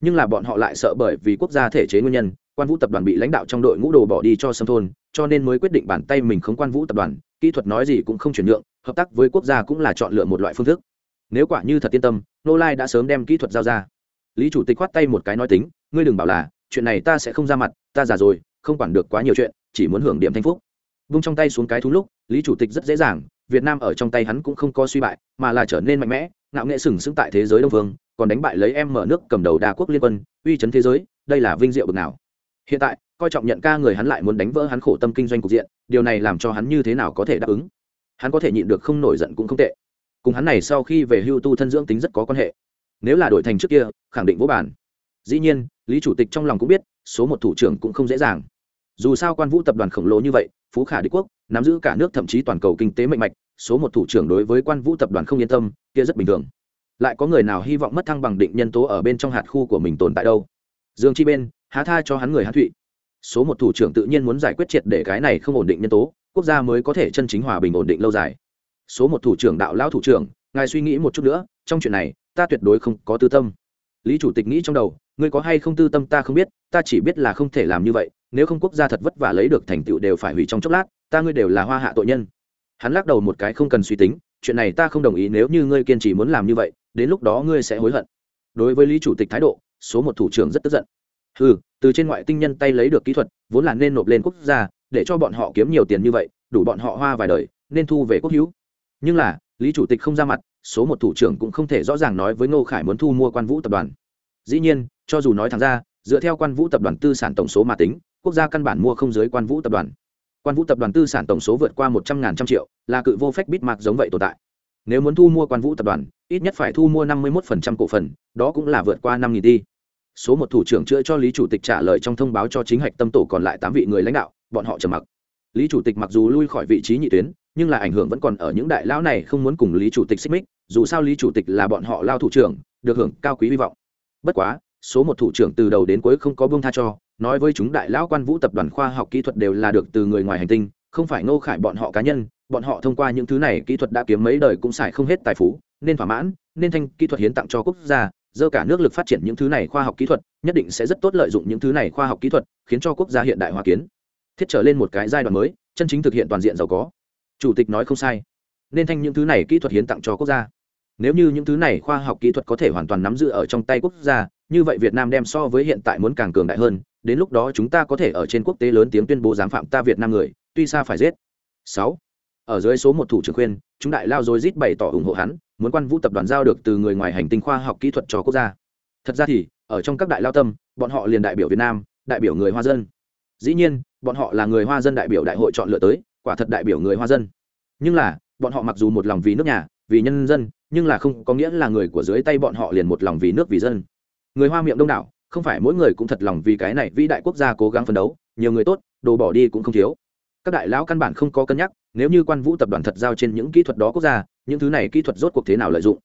Nhưng là bọn họ lại sợ bởi vì quốc gia thể chế nguyên nhân quan vũ tập đoàn bị lãnh đạo trong đội ngũ đồ bỏ đi cho sâm thôn, cho nên mới quyết định bàn tay mình không quan vũ tập đoàn, kỹ thuật nói gì cũng không chuyển nhượng, hợp tác với quốc gia cũng là chọn lựa một loại phương thức. Nếu quả như thật yên tâm, nô lai đã sớm đem kỹ thuật giao ra. Lý chủ tịch khoát tay một cái nói tính, ngươi đừng bảo là, chuyện này ta sẽ không ra mặt, ta già rồi, không quản được quá nhiều chuyện, chỉ muốn hưởng điểm thanh phúc. Vung trong tay xuống cái thú lúc, lý chủ tịch rất dễ dàng, việt nam ở trong tay hắn cũng không có suy bại, mà là trở nên mạnh mẽ, ngạo nghệ sừng sững tại thế giới đông phương còn đánh bại lấy em mở nước cầm đầu đa quốc liên quân, uy chấn thế giới, đây là vinh diệu bực nào hiện tại, coi trọng nhận ca người hắn lại muốn đánh vỡ hắn khổ tâm kinh doanh cục diện, điều này làm cho hắn như thế nào có thể đáp ứng? Hắn có thể nhịn được không nổi giận cũng không tệ. Cùng hắn này sau khi về hưu tu thân dưỡng tính rất có quan hệ. Nếu là đổi thành trước kia, khẳng định vô bản dĩ nhiên, lý chủ tịch trong lòng cũng biết, số một thủ trưởng cũng không dễ dàng. Dù sao quan vũ tập đoàn khổng lồ như vậy, phú khả đế quốc, nắm giữ cả nước thậm chí toàn cầu kinh tế mạnh mạch, số một thủ trưởng đối với quan vũ tập đoàn không yên tâm, kia rất bình thường. Lại có người nào hy vọng mất thăng bằng định nhân tố ở bên trong hạt khu của mình tồn tại đâu? Dương chi bên há tha cho hắn người hán thụy. Số một thủ trưởng tự nhiên muốn giải quyết triệt để cái này không ổn định nhân tố, quốc gia mới có thể chân chính hòa bình ổn định lâu dài. Số một thủ trưởng đạo lão thủ trưởng, ngài suy nghĩ một chút nữa, trong chuyện này, ta tuyệt đối không có tư tâm. Lý chủ tịch nghĩ trong đầu, ngươi có hay không tư tâm ta không biết, ta chỉ biết là không thể làm như vậy, nếu không quốc gia thật vất vả lấy được thành tựu đều phải hủy trong chốc lát, ta ngươi đều là hoa hạ tội nhân. Hắn lắc đầu một cái không cần suy tính, chuyện này ta không đồng ý nếu như ngươi kiên trì muốn làm như vậy, đến lúc đó ngươi sẽ hối hận. Đối với lý chủ tịch thái độ, số một thủ trưởng rất tức giận ừ từ trên ngoại tinh nhân tay lấy được kỹ thuật, vốn là nên nộp lên quốc gia, để cho bọn họ kiếm nhiều tiền như vậy, đủ bọn họ hoa vài đời, nên thu về quốc hữu. Nhưng là, lý chủ tịch không ra mặt, số một thủ trưởng cũng không thể rõ ràng nói với ngô khải muốn thu mua quan vũ tập đoàn. Dĩ nhiên, cho dù nói thẳng ra, dựa theo quan vũ tập đoàn tư sản tổng số mà tính, quốc gia căn bản mua không dưới quan vũ tập đoàn. Quan vũ tập đoàn tư sản tổng số vượt qua một trăm ngàn trăm triệu, là cự vô phép bít mạc giống vậy tồn tại. Nếu muốn thu mua quan vũ tập đoàn, ít nhất phải thu mua năm mươi một cổ phần, đó cũng là vượt qua năm nghìn tỷ số một thủ trưởng chữa cho lý chủ tịch trả lời trong thông báo cho chính hạch tâm tổ còn lại tám vị người lãnh đạo, bọn họ trầm mặc. Lý chủ tịch mặc dù lui khỏi vị trí nhị tuyến, nhưng là ảnh hưởng vẫn còn ở những đại lão này không muốn cùng lý chủ tịch xích mích, dù sao lý chủ tịch là bọn họ lao thủ trưởng, được hưởng cao quý hy vọng. Bất quá, số một thủ trưởng từ đầu đến cuối không có buông tha cho, nói với chúng đại lão quan vũ tập đoàn khoa học kỹ thuật đều là được từ người ngoài hành tinh, không phải ngô khải bọn họ cá nhân, bọn họ thông qua những thứ này kỹ thuật đã kiếm mấy đời cũng xài không hết tài phú, nên thỏa mãn, nên thanh kỹ thuật hiến tặng cho quốc gia dơ cả nước lực phát triển những thứ này khoa học kỹ thuật, nhất định sẽ rất tốt lợi dụng những thứ này khoa học kỹ thuật, khiến cho quốc gia hiện đại hóa kiến. Thiết trở lên một cái giai đoạn mới, chân chính thực hiện toàn diện giàu có. Chủ tịch nói không sai. Nên thanh những thứ này kỹ thuật hiến tặng cho quốc gia. Nếu như những thứ này khoa học kỹ thuật có thể hoàn toàn nắm giữ ở trong tay quốc gia, như vậy việt nam đem so với hiện tại muốn càng cường đại hơn, đến lúc đó chúng ta có thể ở trên quốc tế lớn tiếng tuyên bố giám phạm ta việt nam người, tuy xa phải giết. Sáu. Ở dưới số một thủ trưởng khuyên, chúng đại lao dối rít bày tỏ ủng hộ hắn muốn quan vũ tập đoàn giao được từ người ngoài hành tinh khoa học kỹ thuật cho quốc gia. Thật ra thì, ở trong các đại lao tâm, bọn họ liền đại biểu việt nam, đại biểu người hoa dân. Dĩ nhiên, bọn họ là người hoa dân đại biểu đại hội chọn lựa tới, quả thật đại biểu người hoa dân. Nhưng là, bọn họ mặc dù một lòng vì nước nhà, vì nhân dân, nhưng là không có nghĩa là người của dưới tay bọn họ liền một lòng vì nước vì dân. Người hoa miệng đông đảo, không phải mỗi người cũng thật lòng vì cái này vĩ đại quốc gia cố gắng phấn đấu, nhiều người tốt, đồ bỏ đi cũng không thiếu các đại lão căn bản không có cân nhắc, nếu như quan vũ tập đoàn thật giao trên những kỹ thuật đó quốc gia, những thứ này kỹ thuật rốt cuộc thế nào lợi dụng?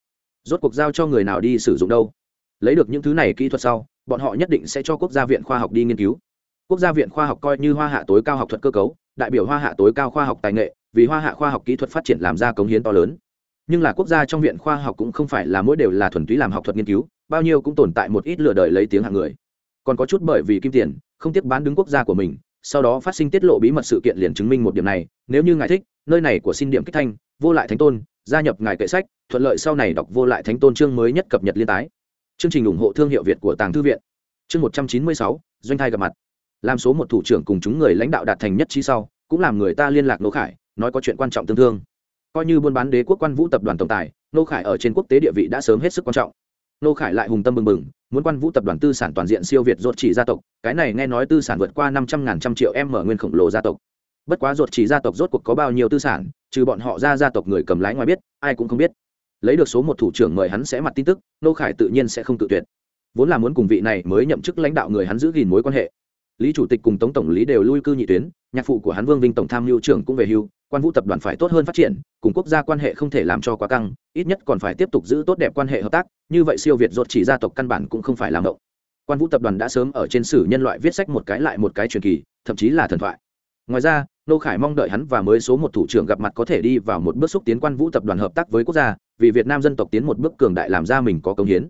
Rốt cuộc giao cho người nào đi sử dụng đâu? Lấy được những thứ này kỹ thuật sau, bọn họ nhất định sẽ cho quốc gia viện khoa học đi nghiên cứu. Quốc gia viện khoa học coi như hoa hạ tối cao học thuật cơ cấu, đại biểu hoa hạ tối cao khoa học tài nghệ, vì hoa hạ khoa học kỹ thuật phát triển làm ra cống hiến to lớn. Nhưng là quốc gia trong viện khoa học cũng không phải là mỗi đều là thuần túy làm học thuật nghiên cứu, bao nhiêu cũng tồn tại một ít lừa đời lấy tiếng hạng người. Còn có chút bởi vì kim tiền, không tiếc bán đứng quốc gia của mình sau đó phát sinh tiết lộ bí mật sự kiện liền chứng minh một điểm này, nếu như ngài thích, nơi này của xin điểm kích thanh, vô lại thánh tôn, gia nhập ngài kệ sách, thuận lợi sau này đọc vô lại thánh tôn chương mới nhất cập nhật liên tái. Chương trình ủng hộ thương hiệu việt của tàng thư viện. Chương một trăm chín mươi sáu, doanh thai gặp mặt. Làm số một thủ trưởng cùng chúng người lãnh đạo đạt thành nhất trí sau, cũng làm người ta liên lạc nô khải, nói có chuyện quan trọng tương thương coi như buôn bán đế quốc quan vũ tập đoàn tổng tài, nô khải ở trên quốc tế địa vị đã sớm hết sức quan trọng nô khải lại hùng tâm bừng bừng, muốn quan vũ tập đoàn tư sản toàn diện siêu việt ruột chỉ gia tộc, cái này nghe nói tư sản vượt qua năm trăm ngàn trăm triệu em mở nguyên khổng lồ gia tộc. Bất quá ruột chỉ gia tộc rốt cuộc có bao nhiêu tư sản, trừ bọn họ ra gia tộc người cầm lái ngoài biết, ai cũng không biết. Lấy được số một thủ trưởng mời hắn sẽ mặt tin tức, nô khải tự nhiên sẽ không tự tuyệt. Vốn là muốn cùng vị này mới nhậm chức lãnh đạo người hắn giữ gìn mối quan hệ lý chủ tịch cùng tống tổng lý đều lui cư nhị tuyến, nhạc phụ của hắn vương vinh tổng tham mưu trưởng cũng về hưu, quan vũ tập đoàn phải tốt hơn phát triển, cùng quốc gia quan hệ không thể làm cho quá căng, ít nhất còn phải tiếp tục giữ tốt đẹp quan hệ hợp tác, như vậy siêu việt dột chỉ gia tộc căn bản cũng không phải làm động. Quan vũ tập đoàn đã sớm ở trên sử nhân loại viết sách một cái lại một cái truyền kỳ, thậm chí là thần thoại. Ngoài ra, nô khải mong đợi hắn và mới số một thủ trưởng gặp mặt có thể đi vào một bước xúc tiến quan vũ tập đoàn hợp tác với quốc gia, vì việt nam dân tộc tiến một bước cường đại làm ra mình có công hiến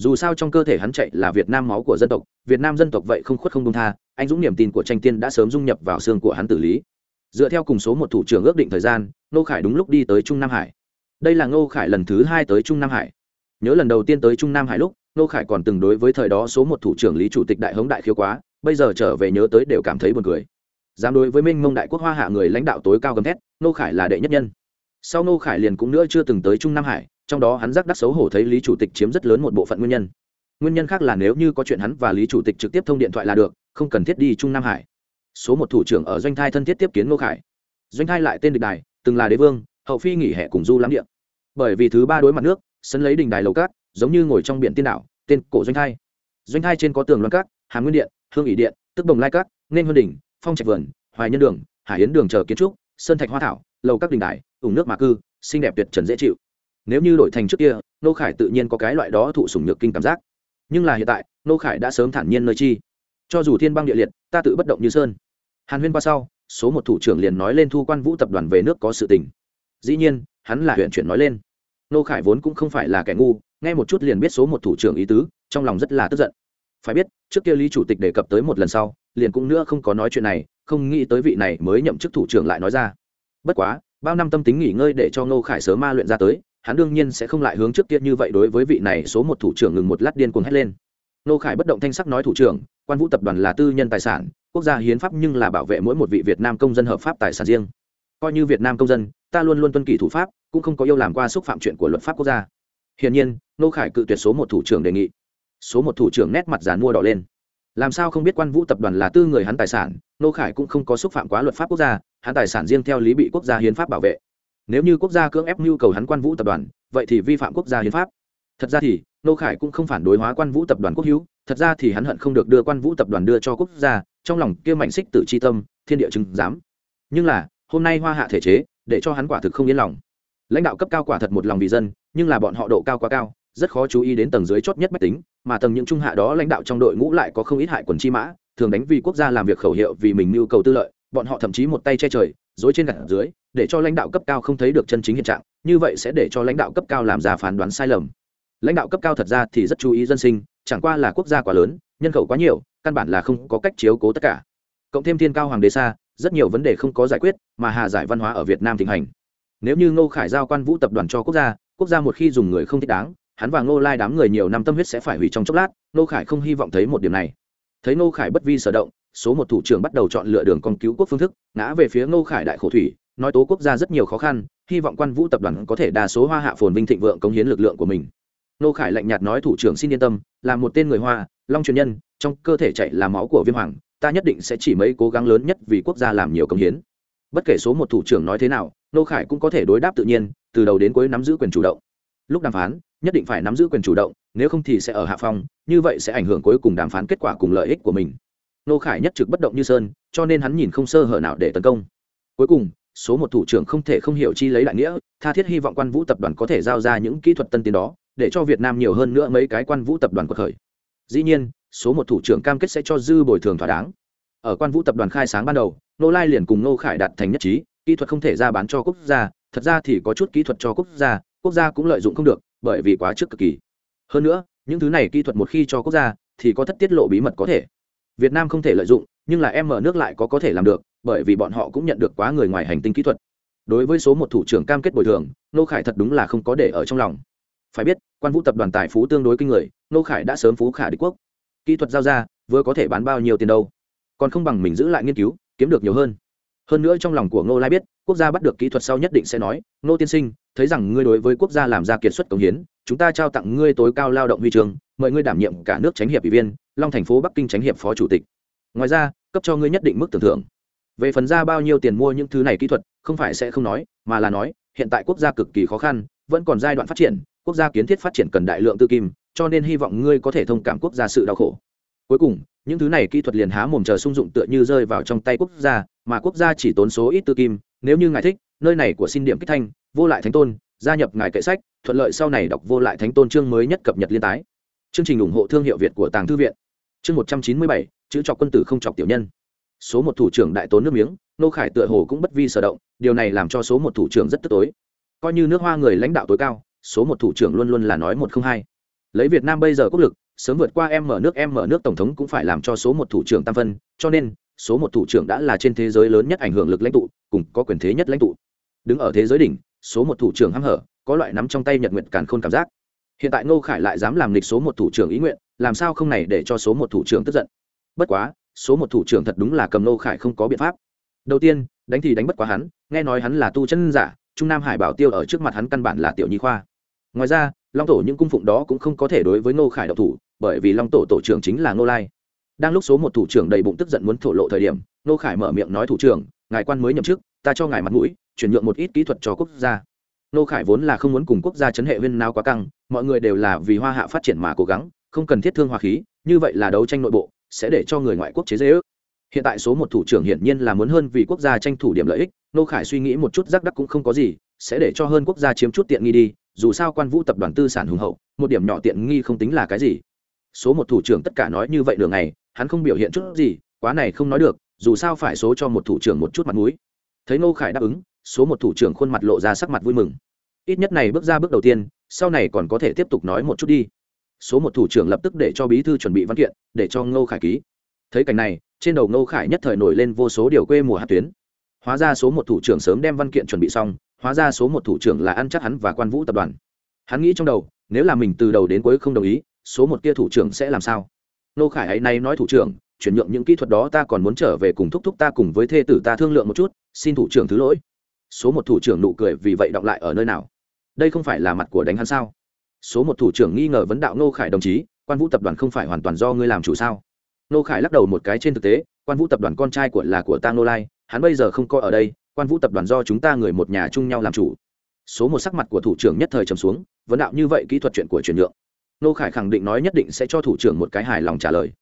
dù sao trong cơ thể hắn chạy là việt nam máu của dân tộc, việt nam dân tộc vậy không khuất không công tha, anh dũng niềm tin của tranh tiên đã sớm dung nhập vào xương của hắn tử lý. Dựa theo cùng số một thủ trưởng ước định thời gian nô khải đúng lúc đi tới trung nam hải. Đây là ngô khải lần thứ hai tới trung nam hải. Nhớ lần đầu tiên tới trung nam hải lúc nô khải còn từng đối với thời đó số một thủ trưởng lý chủ tịch đại hống đại khiếu quá, bây giờ trở về nhớ tới đều cảm thấy buồn cười. Dám đối với minh mông đại quốc hoa hạ người lãnh đạo tối cao gầm thét nô khải là đệ nhất nhân. Sau nô khải liền cũng nữa chưa từng tới trung nam hải trong đó hắn giác đắc xấu hổ thấy lý chủ tịch chiếm rất lớn một bộ phận nguyên nhân. Nguyên nhân khác là nếu như có chuyện hắn và lý chủ tịch trực tiếp thông điện thoại là được, không cần thiết đi trung nam hải. Số một thủ trưởng ở doanh thai thân thiết tiếp kiến ngô khải. Doanh thai lại tên địch đài, từng là đế vương, hậu phi nghỉ hè cùng du lắm điện bởi vì thứ ba đối mặt nước, sân lấy đình đài lầu cát, giống như ngồi trong biển tiên đảo, tên cổ doanh thai. Doanh thai trên có tường loan cát, hàm nguyên điện, hương ỷ điện, tức đồng lai cát, nên huân đỉnh, phong trạch vườn, hoài nhân đường, hải yến đường chờ kiến trúc, sơn thạch hoa thảo, lầu các đình đài, ủng nước mà cư, xinh đẹp tuyệt trần dễ chịu nếu như đổi thành trước kia, nô khải tự nhiên có cái loại đó thụ sủng nhược kinh cảm giác. Nhưng là hiện tại, nô khải đã sớm thản nhiên nơi chi. Cho dù thiên băng địa liệt, ta tự bất động như sơn. Hàn huyên qua sau, số một thủ trưởng liền nói lên thu quan vũ tập đoàn về nước có sự tình. Dĩ nhiên, hắn là huyện chuyển nói lên. Nô khải vốn cũng không phải là kẻ ngu, nghe một chút liền biết số một thủ trưởng ý tứ, trong lòng rất là tức giận. Phải biết, trước kia lý chủ tịch đề cập tới một lần sau, liền cũng nữa không có nói chuyện này, không nghĩ tới vị này mới nhậm chức thủ trưởng lại nói ra. Bất quá, bao năm tâm tính nghỉ ngơi để cho ngô khải sớm ma luyện ra tới hắn đương nhiên sẽ không lại hướng trước kia như vậy đối với vị này số một thủ trưởng ngừng một lát điên cuồng hét lên. Nô khải bất động thanh sắc nói thủ trưởng, quan vũ tập đoàn là tư nhân tài sản, quốc gia hiến pháp nhưng là bảo vệ mỗi một vị việt nam công dân hợp pháp tài sản riêng. Coi như việt nam công dân, ta luôn luôn tuân kỷ thủ pháp, cũng không có yêu làm qua xúc phạm chuyện của luật pháp quốc gia. Hiển nhiên, Nô khải cự tuyệt số một thủ trưởng đề nghị. Số một thủ trưởng nét mặt giàn mua đỏ lên. Làm sao không biết quan vũ tập đoàn là tư người hắn tài sản, nô khải cũng không có xúc phạm quá luật pháp quốc gia, hắn tài sản riêng theo lý bị quốc gia hiến pháp bảo vệ nếu như quốc gia cưỡng ép nhu cầu hắn quan vũ tập đoàn, vậy thì vi phạm quốc gia hiến pháp. Thật ra thì, nô khải cũng không phản đối hóa quan vũ tập đoàn quốc hữu, thật ra thì hắn hận không được đưa quan vũ tập đoàn đưa cho quốc gia, trong lòng kia mạnh xích tự chi tâm, thiên địa chứng giám. Nhưng là, hôm nay hoa hạ thể chế, để cho hắn quả thực không yên lòng. Lãnh đạo cấp cao quả thật một lòng vì dân, nhưng là bọn họ độ cao quá cao, rất khó chú ý đến tầng dưới chót nhất mách tính, mà tầng những trung hạ đó lãnh đạo trong đội ngũ lại có không ít hại quần chi mã, thường đánh vì quốc gia làm việc khẩu hiệu vì mình nhu cầu tư lợi, bọn họ thậm chí một tay che trời dối trên gặt dưới, để cho lãnh đạo cấp cao không thấy được chân chính hiện trạng, như vậy sẽ để cho lãnh đạo cấp cao làm ra phán đoán sai lầm. Lãnh đạo cấp cao thật ra thì rất chú ý dân sinh, chẳng qua là quốc gia quá lớn, nhân khẩu quá nhiều, căn bản là không có cách chiếu cố tất cả. Cộng thêm thiên cao hoàng đế xa, rất nhiều vấn đề không có giải quyết, mà hạ giải văn hóa ở việt nam thịnh hành. Nếu như ngô khải giao quan vũ tập đoàn cho quốc gia quốc gia một khi dùng người không thích đáng, hắn và ngô lai đám người nhiều năm tâm huyết sẽ phải hủy trong chốc lát, ngô khải không hy vọng thấy một điểm này. Thấy ngô khải bất vi sở động số một thủ trưởng bắt đầu chọn lựa đường con cứu quốc phương thức, ngã về phía ngô khải đại khổ thủy, nói tố quốc gia rất nhiều khó khăn, hy vọng quan vũ tập đoàn có thể đa số hoa hạ phồn vinh thịnh vượng cống hiến lực lượng của mình. Ngô khải lạnh nhạt nói thủ trưởng xin yên tâm, là một tên người hoa, long truyền nhân, trong cơ thể chạy là máu của viêm hoàng, ta nhất định sẽ chỉ mấy cố gắng lớn nhất vì quốc gia làm nhiều cống hiến. Bất kể số một thủ trưởng nói thế nào, ngô khải cũng có thể đối đáp tự nhiên, từ đầu đến cuối nắm giữ quyền chủ động. Lúc đàm phán, nhất định phải nắm giữ quyền chủ động, nếu không thì sẽ ở hạ phong, như vậy sẽ ảnh hưởng cuối cùng đàm phán kết quả cùng lợi ích của mình nô khải nhất trực bất động như sơn, cho nên hắn nhìn không sơ hở nào để tấn công. Cuối cùng, số một thủ trưởng không thể không hiểu chi lấy đại nghĩa, tha thiết hy vọng quan vũ tập đoàn có thể giao ra những kỹ thuật tân tiến đó, để cho việt nam nhiều hơn nữa mấy cái quan vũ tập đoàn cuộc khởi. Dĩ nhiên, số một thủ trưởng cam kết sẽ cho dư bồi thường thỏa đáng. Ở quan vũ tập đoàn khai sáng ban đầu, nô lai liền cùng nô khải đạt thành nhất trí, kỹ thuật không thể ra bán cho quốc gia, thật ra thì có chút kỹ thuật cho quốc gia quốc gia cũng lợi dụng không được, bởi vì quá trước cực kỳ. Hơn nữa, những thứ này kỹ thuật một khi cho quốc gia, thì có thất tiết lộ bí mật có thể việt nam không thể lợi dụng, nhưng là em mở nước lại có có thể làm được, bởi vì bọn họ cũng nhận được quá người ngoài hành tinh kỹ thuật. Đối với số một thủ trưởng cam kết bồi thường nô khải thật đúng là không có để ở trong lòng. Phải biết, quan vũ tập đoàn tài phú tương đối kinh người nô khải đã sớm phú khả địch quốc. Kỹ thuật giao ra, vừa có thể bán bao nhiêu tiền đâu. Còn không bằng mình giữ lại nghiên cứu, kiếm được nhiều hơn. Hơn nữa trong lòng của ngô lai biết, quốc gia bắt được kỹ thuật sau nhất định sẽ nói, ngô tiên sinh, thấy rằng ngươi đối với quốc gia làm ra kiệt xuất công hiến, chúng ta trao tặng ngươi tối cao lao động huy trường mời ngươi đảm nhiệm cả nước tránh hiệp ủy viên long thành phố bắc kinh tránh hiệp phó chủ tịch. Ngoài ra, cấp cho ngươi nhất định mức tưởng thưởng. Về phần ra bao nhiêu tiền mua những thứ này kỹ thuật, không phải sẽ không nói, mà là nói, hiện tại quốc gia cực kỳ khó khăn, vẫn còn giai đoạn phát triển, quốc gia kiến thiết phát triển cần đại lượng tư kim, cho nên hy vọng ngươi có thể thông cảm quốc gia sự đau khổ. Cuối cùng, những thứ này kỹ thuật liền há mồm chờ sung dụng tựa như rơi vào trong tay quốc gia, mà quốc gia chỉ tốn số ít tư kim, nếu như ngài thích, nơi này của xin điểm kích thanh, vô lại thánh tôn, gia nhập ngài kệ sách, thuận lợi sau này đọc vô lại thánh tôn chương mới nhất cập nhật liên tái. Chương trình ủng hộ thương hiệu việt của tàng thư viện chương một trăm chín mươi bảy, chữ chọc quân tử không chọc tiểu nhân. Số một thủ trưởng đại tốn nước miếng, nô khải tựa hồ cũng bất vi sở động, điều này làm cho số một thủ trưởng rất tức tối. Coi như nước hoa người lãnh đạo tối cao, số một thủ trưởng luôn luôn là nói một không hai. Lấy việt nam bây giờ quốc lực, sớm vượt qua em mở nước, em mở nước tổng thống cũng phải làm cho số một thủ trưởng tam phân, cho nên, số một thủ trưởng đã là trên thế giới lớn nhất ảnh hưởng lực lãnh tụ, cùng có quyền thế nhất lãnh tụ. Đứng ở thế giới đỉnh, số một thủ trưởng hăm hở, có loại nắm trong tay nhật nguyện càn khôn cảm giác. Hiện tại ngô khải lại dám làm lịch số một thủ trưởng ý nguyện làm sao không này để cho số một thủ trưởng tức giận? Bất quá, số một thủ trưởng thật đúng là cầm ngô khải không có biện pháp. Đầu tiên, đánh thì đánh bất quá hắn, nghe nói hắn là tu chân giả, trung nam hải bảo tiêu ở trước mặt hắn căn bản là tiểu nhi khoa. Ngoài ra, long tổ những cung phụng đó cũng không có thể đối với ngô khải độc thủ, bởi vì long tổ tổ trưởng chính là ngô lai. Đang lúc số một thủ trưởng đầy bụng tức giận muốn thổ lộ thời điểm nô khải mở miệng nói thủ trưởng, ngài quan mới nhậm chức, ta cho ngài mặt mũi, chuyển nhượng một ít kỹ thuật cho quốc gia. Nô khải vốn là không muốn cùng quốc gia chấn hệ viên nào quá căng, mọi người đều là vì hoa hạ phát triển mà cố gắng không cần thiết thương hòa khí, như vậy là đấu tranh nội bộ, sẽ để cho người ngoại quốc chế dễ ước. Hiện tại số một thủ trưởng hiển nhiên là muốn hơn vì quốc gia tranh thủ điểm lợi ích, nô khải suy nghĩ một chút rắc đắc cũng không có gì, sẽ để cho hơn quốc gia chiếm chút tiện nghi đi, dù sao quan vũ tập đoàn tư sản hùng hậu, một điểm nhỏ tiện nghi không tính là cái gì. Số một thủ trưởng tất cả nói như vậy đường này hắn không biểu hiện chút gì, quá này không nói được, dù sao phải số cho một thủ trưởng một chút mặt mũi. Thấy nô khải đáp ứng, số một thủ trưởng khuôn mặt lộ ra sắc mặt vui mừng. Ít nhất này bước ra bước đầu tiên, sau này còn có thể tiếp tục nói một chút đi số một thủ trưởng lập tức để cho bí thư chuẩn bị văn kiện, để cho ngô khải ký. Thấy cảnh này, trên đầu ngô khải nhất thời nổi lên vô số điều quê mùa hát tuyến. Hóa ra số một thủ trưởng sớm đem văn kiện chuẩn bị xong, hóa ra số một thủ trưởng là ăn chắc hắn và quan vũ tập đoàn. Hắn nghĩ trong đầu, nếu là mình từ đầu đến cuối không đồng ý, số một kia thủ trưởng sẽ làm sao? Ngô khải ấy nay nói thủ trưởng, chuyển nhượng những kỹ thuật đó ta còn muốn trở về cùng thúc thúc ta cùng với thê tử ta thương lượng một chút, xin thủ trưởng thứ lỗi. Số một thủ trưởng nụ cười vì vậy đọng lại ở nơi nào? Đây không phải là mặt của đánh hắn sao? Số một thủ trưởng nghi ngờ vấn đạo nô khải đồng chí, quan vũ tập đoàn không phải hoàn toàn do ngươi làm chủ sao? Nô khải lắc đầu một cái trên thực tế, quan vũ tập đoàn con trai của là của ta nô lai, hắn bây giờ không coi ở đây, quan vũ tập đoàn do chúng ta người một nhà chung nhau làm chủ. Số một sắc mặt của thủ trưởng nhất thời trầm xuống, vấn đạo như vậy kỹ thuật chuyện của chuyển nhượng. Nô khải khẳng định nói nhất định sẽ cho thủ trưởng một cái hài lòng trả lời.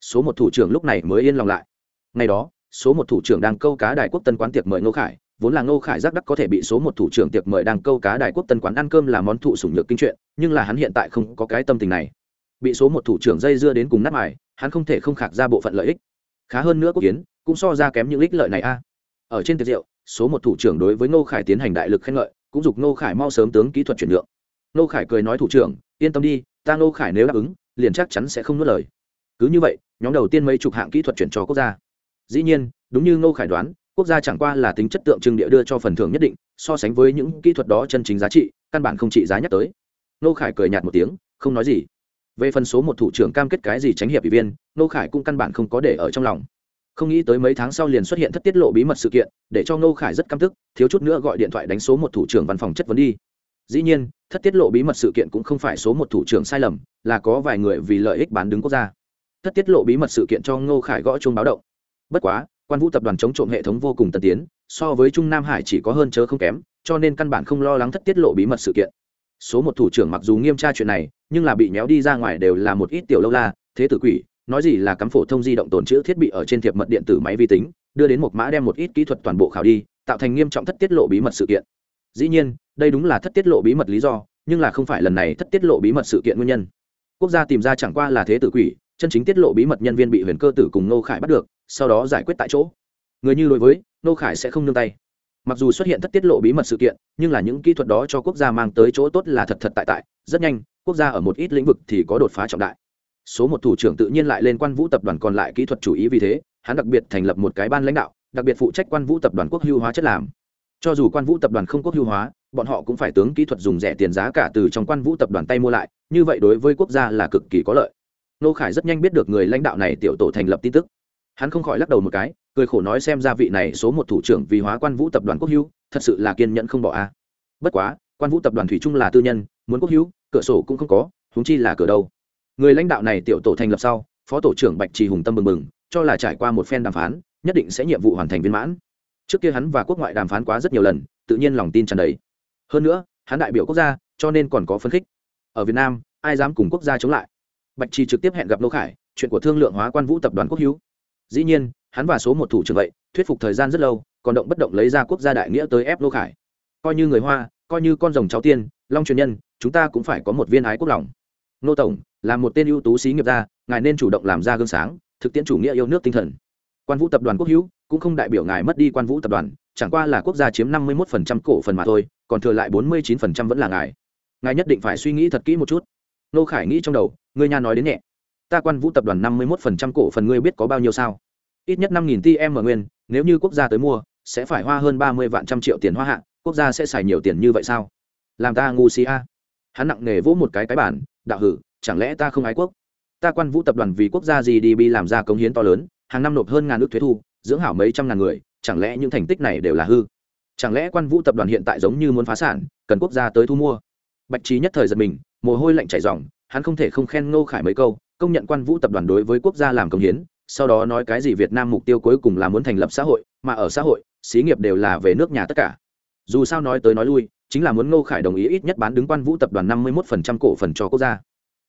Số một thủ trưởng lúc này mới yên lòng lại. Ngày đó, số một thủ trưởng đang câu cá đại quốc tân quán tiệc mời nô khải vốn là ngô khải giác đắc có thể bị số một thủ trưởng tiệc mời đang câu cá đại quốc tân quán ăn cơm là món thụ sủng nhược kinh chuyện, nhưng là hắn hiện tại không có cái tâm tình này. Bị số một thủ trưởng dây dưa đến cùng nát mài, hắn không thể không khạc ra bộ phận lợi ích. Khá hơn nữa quốc kiến cũng so ra kém những ích lợi này a. Ở trên tiệc rượu, số một thủ trưởng đối với ngô khải tiến hành đại lực khen ngợi, cũng giục ngô khải mau sớm tướng kỹ thuật chuyển nhượng. Ngô khải cười nói thủ trưởng, yên tâm đi, ta ngô khải nếu đáp ứng, liền chắc chắn sẽ không nuốt lời. Cứ như vậy, nhóm đầu tiên mấy chục hạng kỹ thuật chuyển cho quốc gia. Dĩ nhiên, đúng như ngô khải đoán quốc gia chẳng qua là tính chất tượng trưng địa đưa cho phần thưởng nhất định, so sánh với những kỹ thuật đó chân chính giá trị, căn bản không trị giá nhắc tới. Nô khải cười nhạt một tiếng, không nói gì. Về phần số một thủ trưởng cam kết cái gì tránh hiệp ủy viên nô khải cũng căn bản không có để ở trong lòng. Không nghĩ tới mấy tháng sau liền xuất hiện thất tiết lộ bí mật sự kiện, để cho nô khải rất căm tức, thiếu chút nữa gọi điện thoại đánh số một thủ trưởng văn phòng chất vấn đi. Dĩ nhiên, thất tiết lộ bí mật sự kiện cũng không phải số một thủ trưởng sai lầm, là có vài người vì lợi ích bán đứng quốc gia. Thất tiết lộ bí mật sự kiện cho ngô khải gõ chung báo động. Bất quá quan vũ tập đoàn chống trộm hệ thống vô cùng tân tiến, so với trung nam hải chỉ có hơn chớ không kém, cho nên căn bản không lo lắng thất tiết lộ bí mật sự kiện. Số một thủ trưởng mặc dù nghiêm tra chuyện này, nhưng là bị méo đi ra ngoài đều là một ít tiểu lâu la, thế tử quỷ, nói gì là cắm phổ thông di động tồn chữ thiết bị ở trên thiệp mật điện tử máy vi tính, đưa đến một mã đem một ít kỹ thuật toàn bộ khảo đi, tạo thành nghiêm trọng thất tiết lộ bí mật sự kiện. Dĩ nhiên, đây đúng là thất tiết lộ bí mật lý do, nhưng là không phải lần này thất tiết lộ bí mật sự kiện nguyên nhân. Quốc gia tìm ra chẳng qua là thế tử quỷ chân chính tiết lộ bí mật nhân viên bị huyền cơ tử cùng nô khải bắt được, sau đó giải quyết tại chỗ. Người như đối với nô khải sẽ không nương tay. Mặc dù xuất hiện thất tiết lộ bí mật sự kiện, nhưng là những kỹ thuật đó cho quốc gia mang tới chỗ tốt là thật thật tại tại, rất nhanh, quốc gia ở một ít lĩnh vực thì có đột phá trọng đại. Số một thủ trưởng tự nhiên lại lên quan vũ tập đoàn còn lại kỹ thuật chủ ý vì thế, hắn đặc biệt thành lập một cái ban lãnh đạo, đặc biệt phụ trách quan vũ tập đoàn quốc hưu hóa chất làm. Cho dù quan vũ tập đoàn không quốc hưu hóa, bọn họ cũng phải tướng kỹ thuật dùng rẻ tiền giá cả từ trong quan vũ tập đoàn tay mua lại, như vậy đối với quốc gia là cực kỳ có lợi nô khải rất nhanh biết được người lãnh đạo này tiểu tổ thành lập tin tức. Hắn không khỏi lắc đầu một cái, cười khổ nói xem ra vị này số một thủ trưởng vì hóa quan vũ tập đoàn quốc hữu, thật sự là kiên nhẫn không bỏ a. Bất quá, quan vũ tập đoàn thủy chung là tư nhân, muốn quốc hữu, cửa sổ cũng không có húng chi là cửa đâu. Người lãnh đạo này tiểu tổ thành lập sau, phó tổ trưởng bạch trì hùng tâm mừng mừng, cho là trải qua một phen đàm phán, nhất định sẽ nhiệm vụ hoàn thành viên mãn. Trước kia hắn và quốc ngoại đàm phán quá rất nhiều lần, tự nhiên lòng tin tràn đầy. Hơn nữa, hắn đại biểu quốc gia, cho nên còn có phấn khích. Ở việt nam, ai dám cùng quốc gia chống lại? Bạch trì trực tiếp hẹn gặp nô khải, chuyện của thương lượng hóa quan vũ tập đoàn quốc hữu. Dĩ nhiên, hắn và số một thủ trưởng vậy, thuyết phục thời gian rất lâu, còn động bất động lấy ra quốc gia đại nghĩa tới ép nô khải. Coi như người hoa, coi như con rồng cháu tiên, long truyền nhân, chúng ta cũng phải có một viên ái quốc lòng. Nô tổng, là một tên ưu tú sĩ nghiệp gia, ngài nên chủ động làm ra gương sáng, thực tiễn chủ nghĩa yêu nước tinh thần. Quan vũ tập đoàn quốc hữu, cũng không đại biểu ngài mất đi quan vũ tập đoàn, chẳng qua là quốc gia chiếm năm mươi một cổ phần mà thôi, còn thừa lại bốn mươi chín vẫn là ngài. Ngài nhất định phải suy nghĩ thật kỹ một chút nô khải nghĩ trong đầu, ngươi nha nói đến nhẹ. Ta quan vũ tập đoàn năm mươi một cổ phần ngươi biết có bao nhiêu sao? Ít nhất năm nghìn tỷ em mở nguyên, nếu như quốc gia tới mua, sẽ phải hoa hơn ba mươi vạn trăm triệu tiền hoa hạ, quốc gia sẽ xài nhiều tiền như vậy sao? Làm ta ngu si a. Hắn nặng nề vỗ một cái cái bản, đạo hử, chẳng lẽ ta không ái quốc? Ta quan vũ tập đoàn vì quốc gia gì đi làm ra cống hiến to lớn, hàng năm nộp hơn ngàn ước thuế thu, dưỡng hảo mấy trăm ngàn người, chẳng lẽ những thành tích này đều là hư? Chẳng lẽ quan vũ tập đoàn hiện tại giống như muốn phá sản, cần quốc gia tới thu mua? Bạch trí nhất thời giật mình mồ hôi lạnh chảy ròng, hắn không thể không khen ngô khải mấy câu, công nhận quan vũ tập đoàn đối với quốc gia làm công hiến, sau đó nói cái gì việt nam mục tiêu cuối cùng là muốn thành lập xã hội, mà ở xã hội, xí nghiệp đều là về nước nhà tất cả. Dù sao nói tới nói lui, chính là muốn ngô khải đồng ý ít nhất bán đứng quan vũ tập đoàn năm mươi một phần trăm cổ phần cho quốc gia.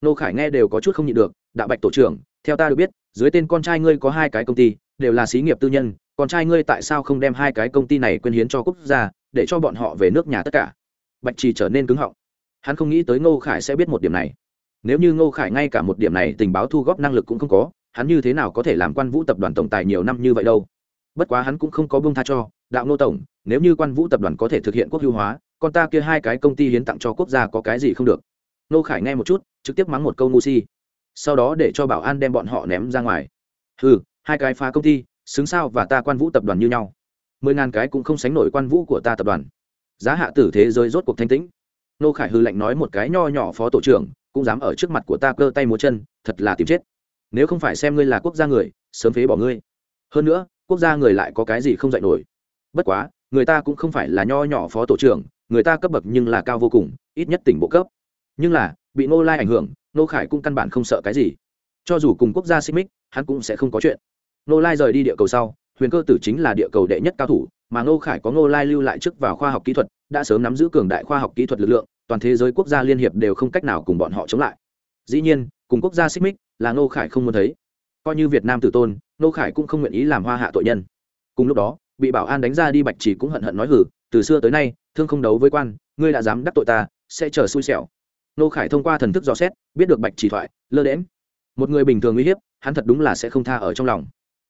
Ngô khải nghe đều có chút không nhịn được, đạo bạch tổ trưởng, theo ta được biết, dưới tên con trai ngươi có hai cái công ty, đều là xí nghiệp tư nhân, con trai ngươi tại sao không đem hai cái công ty này quyên hiến cho quốc gia, để cho bọn họ về nước nhà tất cả? Bạch trì trở nên cứng họng hắn không nghĩ tới ngô khải sẽ biết một điểm này. Nếu như ngô khải ngay cả một điểm này tình báo thu góp năng lực cũng không có, hắn như thế nào có thể làm quan vũ tập đoàn tổng tài nhiều năm như vậy đâu? Bất quá hắn cũng không có bông tha cho, đạo ngô tổng, nếu như quan vũ tập đoàn có thể thực hiện quốc hữu hóa, con ta kia hai cái công ty hiến tặng cho quốc gia có cái gì không được? Ngô khải nghe một chút, trực tiếp mắng một câu ngu si. Sau đó để cho bảo an đem bọn họ ném ra ngoài. Ừ hai cái phá công ty, xứng sao và ta quan vũ tập đoàn như nhau. Mười ngàn cái cũng không sánh nổi quan vũ của ta tập đoàn. Giá hạ tử thế giới rốt cuộc thanh tĩnh nô khải hư lạnh nói một cái nho nhỏ phó tổ trưởng, cũng dám ở trước mặt của ta cơ tay múa chân, thật là tìm chết. Nếu không phải xem ngươi là quốc gia người, sớm phế bỏ ngươi. Hơn nữa, quốc gia người lại có cái gì không dạy nổi. Bất quá, người ta cũng không phải là nho nhỏ phó tổ trưởng, người ta cấp bậc nhưng là cao vô cùng, ít nhất tỉnh bộ cấp. Nhưng là, bị nô lai ảnh hưởng, nô khải cũng căn bản không sợ cái gì. Cho dù cùng quốc gia xích mích, hắn cũng sẽ không có chuyện. Nô lai rời đi địa cầu sau huyền cơ tử chính là địa cầu đệ nhất cao thủ, mà Ngô khải có Ngô lai lưu lại trước vào khoa học kỹ thuật, đã sớm nắm giữ cường đại khoa học kỹ thuật lực lượng, toàn thế giới quốc gia liên hiệp đều không cách nào cùng bọn họ chống lại. Dĩ nhiên, cùng quốc gia xích mích là Ngô khải không muốn thấy. Coi như việt nam tử tôn, Ngô khải cũng không nguyện ý làm hoa hạ tội nhân. Cùng lúc đó, bị bảo an đánh ra đi bạch chỉ cũng hận hận nói hử từ xưa tới nay, thương không đấu với quan, ngươi đã dám đắc tội ta, sẽ chờ xui xẻo. Nô khải thông qua thần thức dò xét, biết được bạch chỉ thoại, lơ đễm một người bình thường uy hiếp, hắn thật đúng là sẽ không tha ở trong lòng.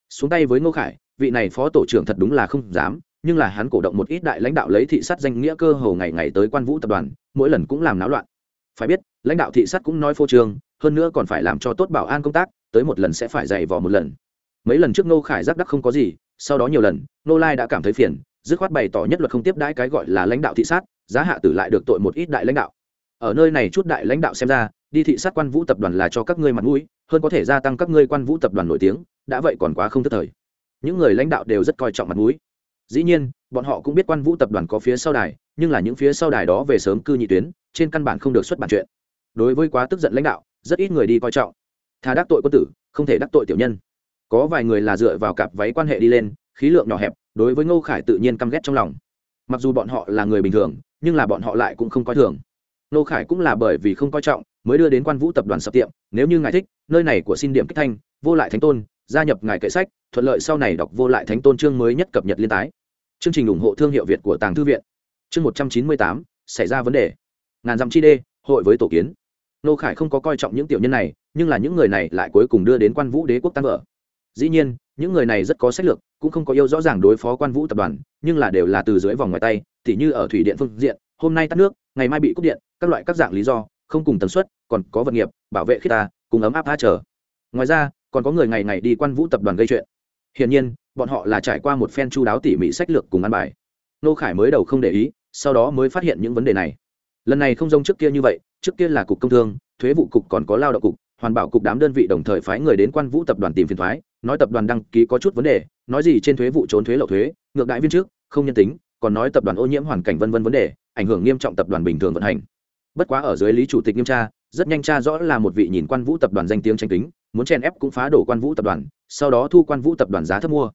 Xuống tay với ngô khải vị này phó tổ trưởng thật đúng là không dám, nhưng là hắn cổ động một ít đại lãnh đạo lấy thị sát danh nghĩa cơ hồ ngày ngày tới quan vũ tập đoàn, mỗi lần cũng làm náo loạn. Phải biết, lãnh đạo thị sát cũng nói phô trương, hơn nữa còn phải làm cho tốt bảo an công tác, tới một lần sẽ phải dày vò một lần. Mấy lần trước nô khải giáp đắc không có gì, sau đó nhiều lần nô lai đã cảm thấy phiền, dứt khoát bày tỏ nhất luật không tiếp đãi cái gọi là lãnh đạo thị sát, giá hạ tử lại được tội một ít đại lãnh đạo. Ở nơi này chút đại lãnh đạo xem ra, đi thị sát quan vũ tập đoàn là cho các ngươi mặt mũi, hơn có thể gia tăng các ngươi quan vũ tập đoàn nổi tiếng, đã vậy còn quá không thất thời những người lãnh đạo đều rất coi trọng mặt mũi. Dĩ nhiên, bọn họ cũng biết quan vũ tập đoàn có phía sau đài, nhưng là những phía sau đài đó về sớm cư nhị tuyến, trên căn bản không được xuất bản chuyện. Đối với quá tức giận lãnh đạo, rất ít người đi coi trọng. Thà đắc tội quân tử, không thể đắc tội tiểu nhân. Có vài người là dựa vào cặp váy quan hệ đi lên, khí lượng nhỏ hẹp, đối với ngô khải tự nhiên căm ghét trong lòng. Mặc dù bọn họ là người bình thường, nhưng là bọn họ lại cũng không coi thường. Ngô khải cũng là bởi vì không coi trọng, mới đưa đến quan vũ tập đoàn sập tiệm, nếu như ngài thích, nơi này của xin điểm kích thanh, vô lại thánh tôn gia nhập ngài kệ sách, thuận lợi sau này đọc vô lại thánh tôn chương mới nhất cập nhật liên tái. Chương trình ủng hộ thương hiệu việt của tàng thư viện. Chương một trăm chín mươi tám, xảy ra vấn đề. Ngàn dặm chi đê, hội với tổ kiến. Nô khải không có coi trọng những tiểu nhân này, nhưng là những người này lại cuối cùng đưa đến quan vũ đế quốc tan vỡ. Dĩ nhiên, những người này rất có sách lược, cũng không có yêu rõ ràng đối phó quan vũ tập đoàn, nhưng là đều là từ dưới vòng ngoài tay, tỉ như ở thủy điện phương diện, hôm nay tắt nước, ngày mai bị cúp điện, các loại các dạng lý do, không cùng tần suất, còn có vật nghiệp, bảo vệ khi ta, cùng ấm áp tha trở ngoài ra còn có người ngày ngày đi quan vũ tập đoàn gây chuyện. Hiển nhiên, bọn họ là trải qua một phen chu đáo tỉ mỉ sách lược cùng ăn bài. Nô khải mới đầu không để ý, sau đó mới phát hiện những vấn đề này. Lần này không giống trước kia như vậy, trước kia là cục công thương, thuế vụ cục còn có lao động cục, hoàn bảo cục đám đơn vị đồng thời phái người đến quan vũ tập đoàn tìm phiền thoái, nói tập đoàn đăng ký có chút vấn đề, nói gì trên thuế vụ trốn thuế lậu thuế, ngược đại viên trước, không nhân tính, còn nói tập đoàn ô nhiễm hoàn cảnh vân vân vấn đề, ảnh hưởng nghiêm trọng tập đoàn bình thường vận hành. Bất quá ở dưới lý chủ tịch nghiêm tra, rất nhanh tra rõ là một vị nhìn quan vũ tập đoàn danh tiếng tranh tính muốn chen ép cũng phá đổ quan vũ tập đoàn, sau đó thu quan vũ tập đoàn giá thấp mua.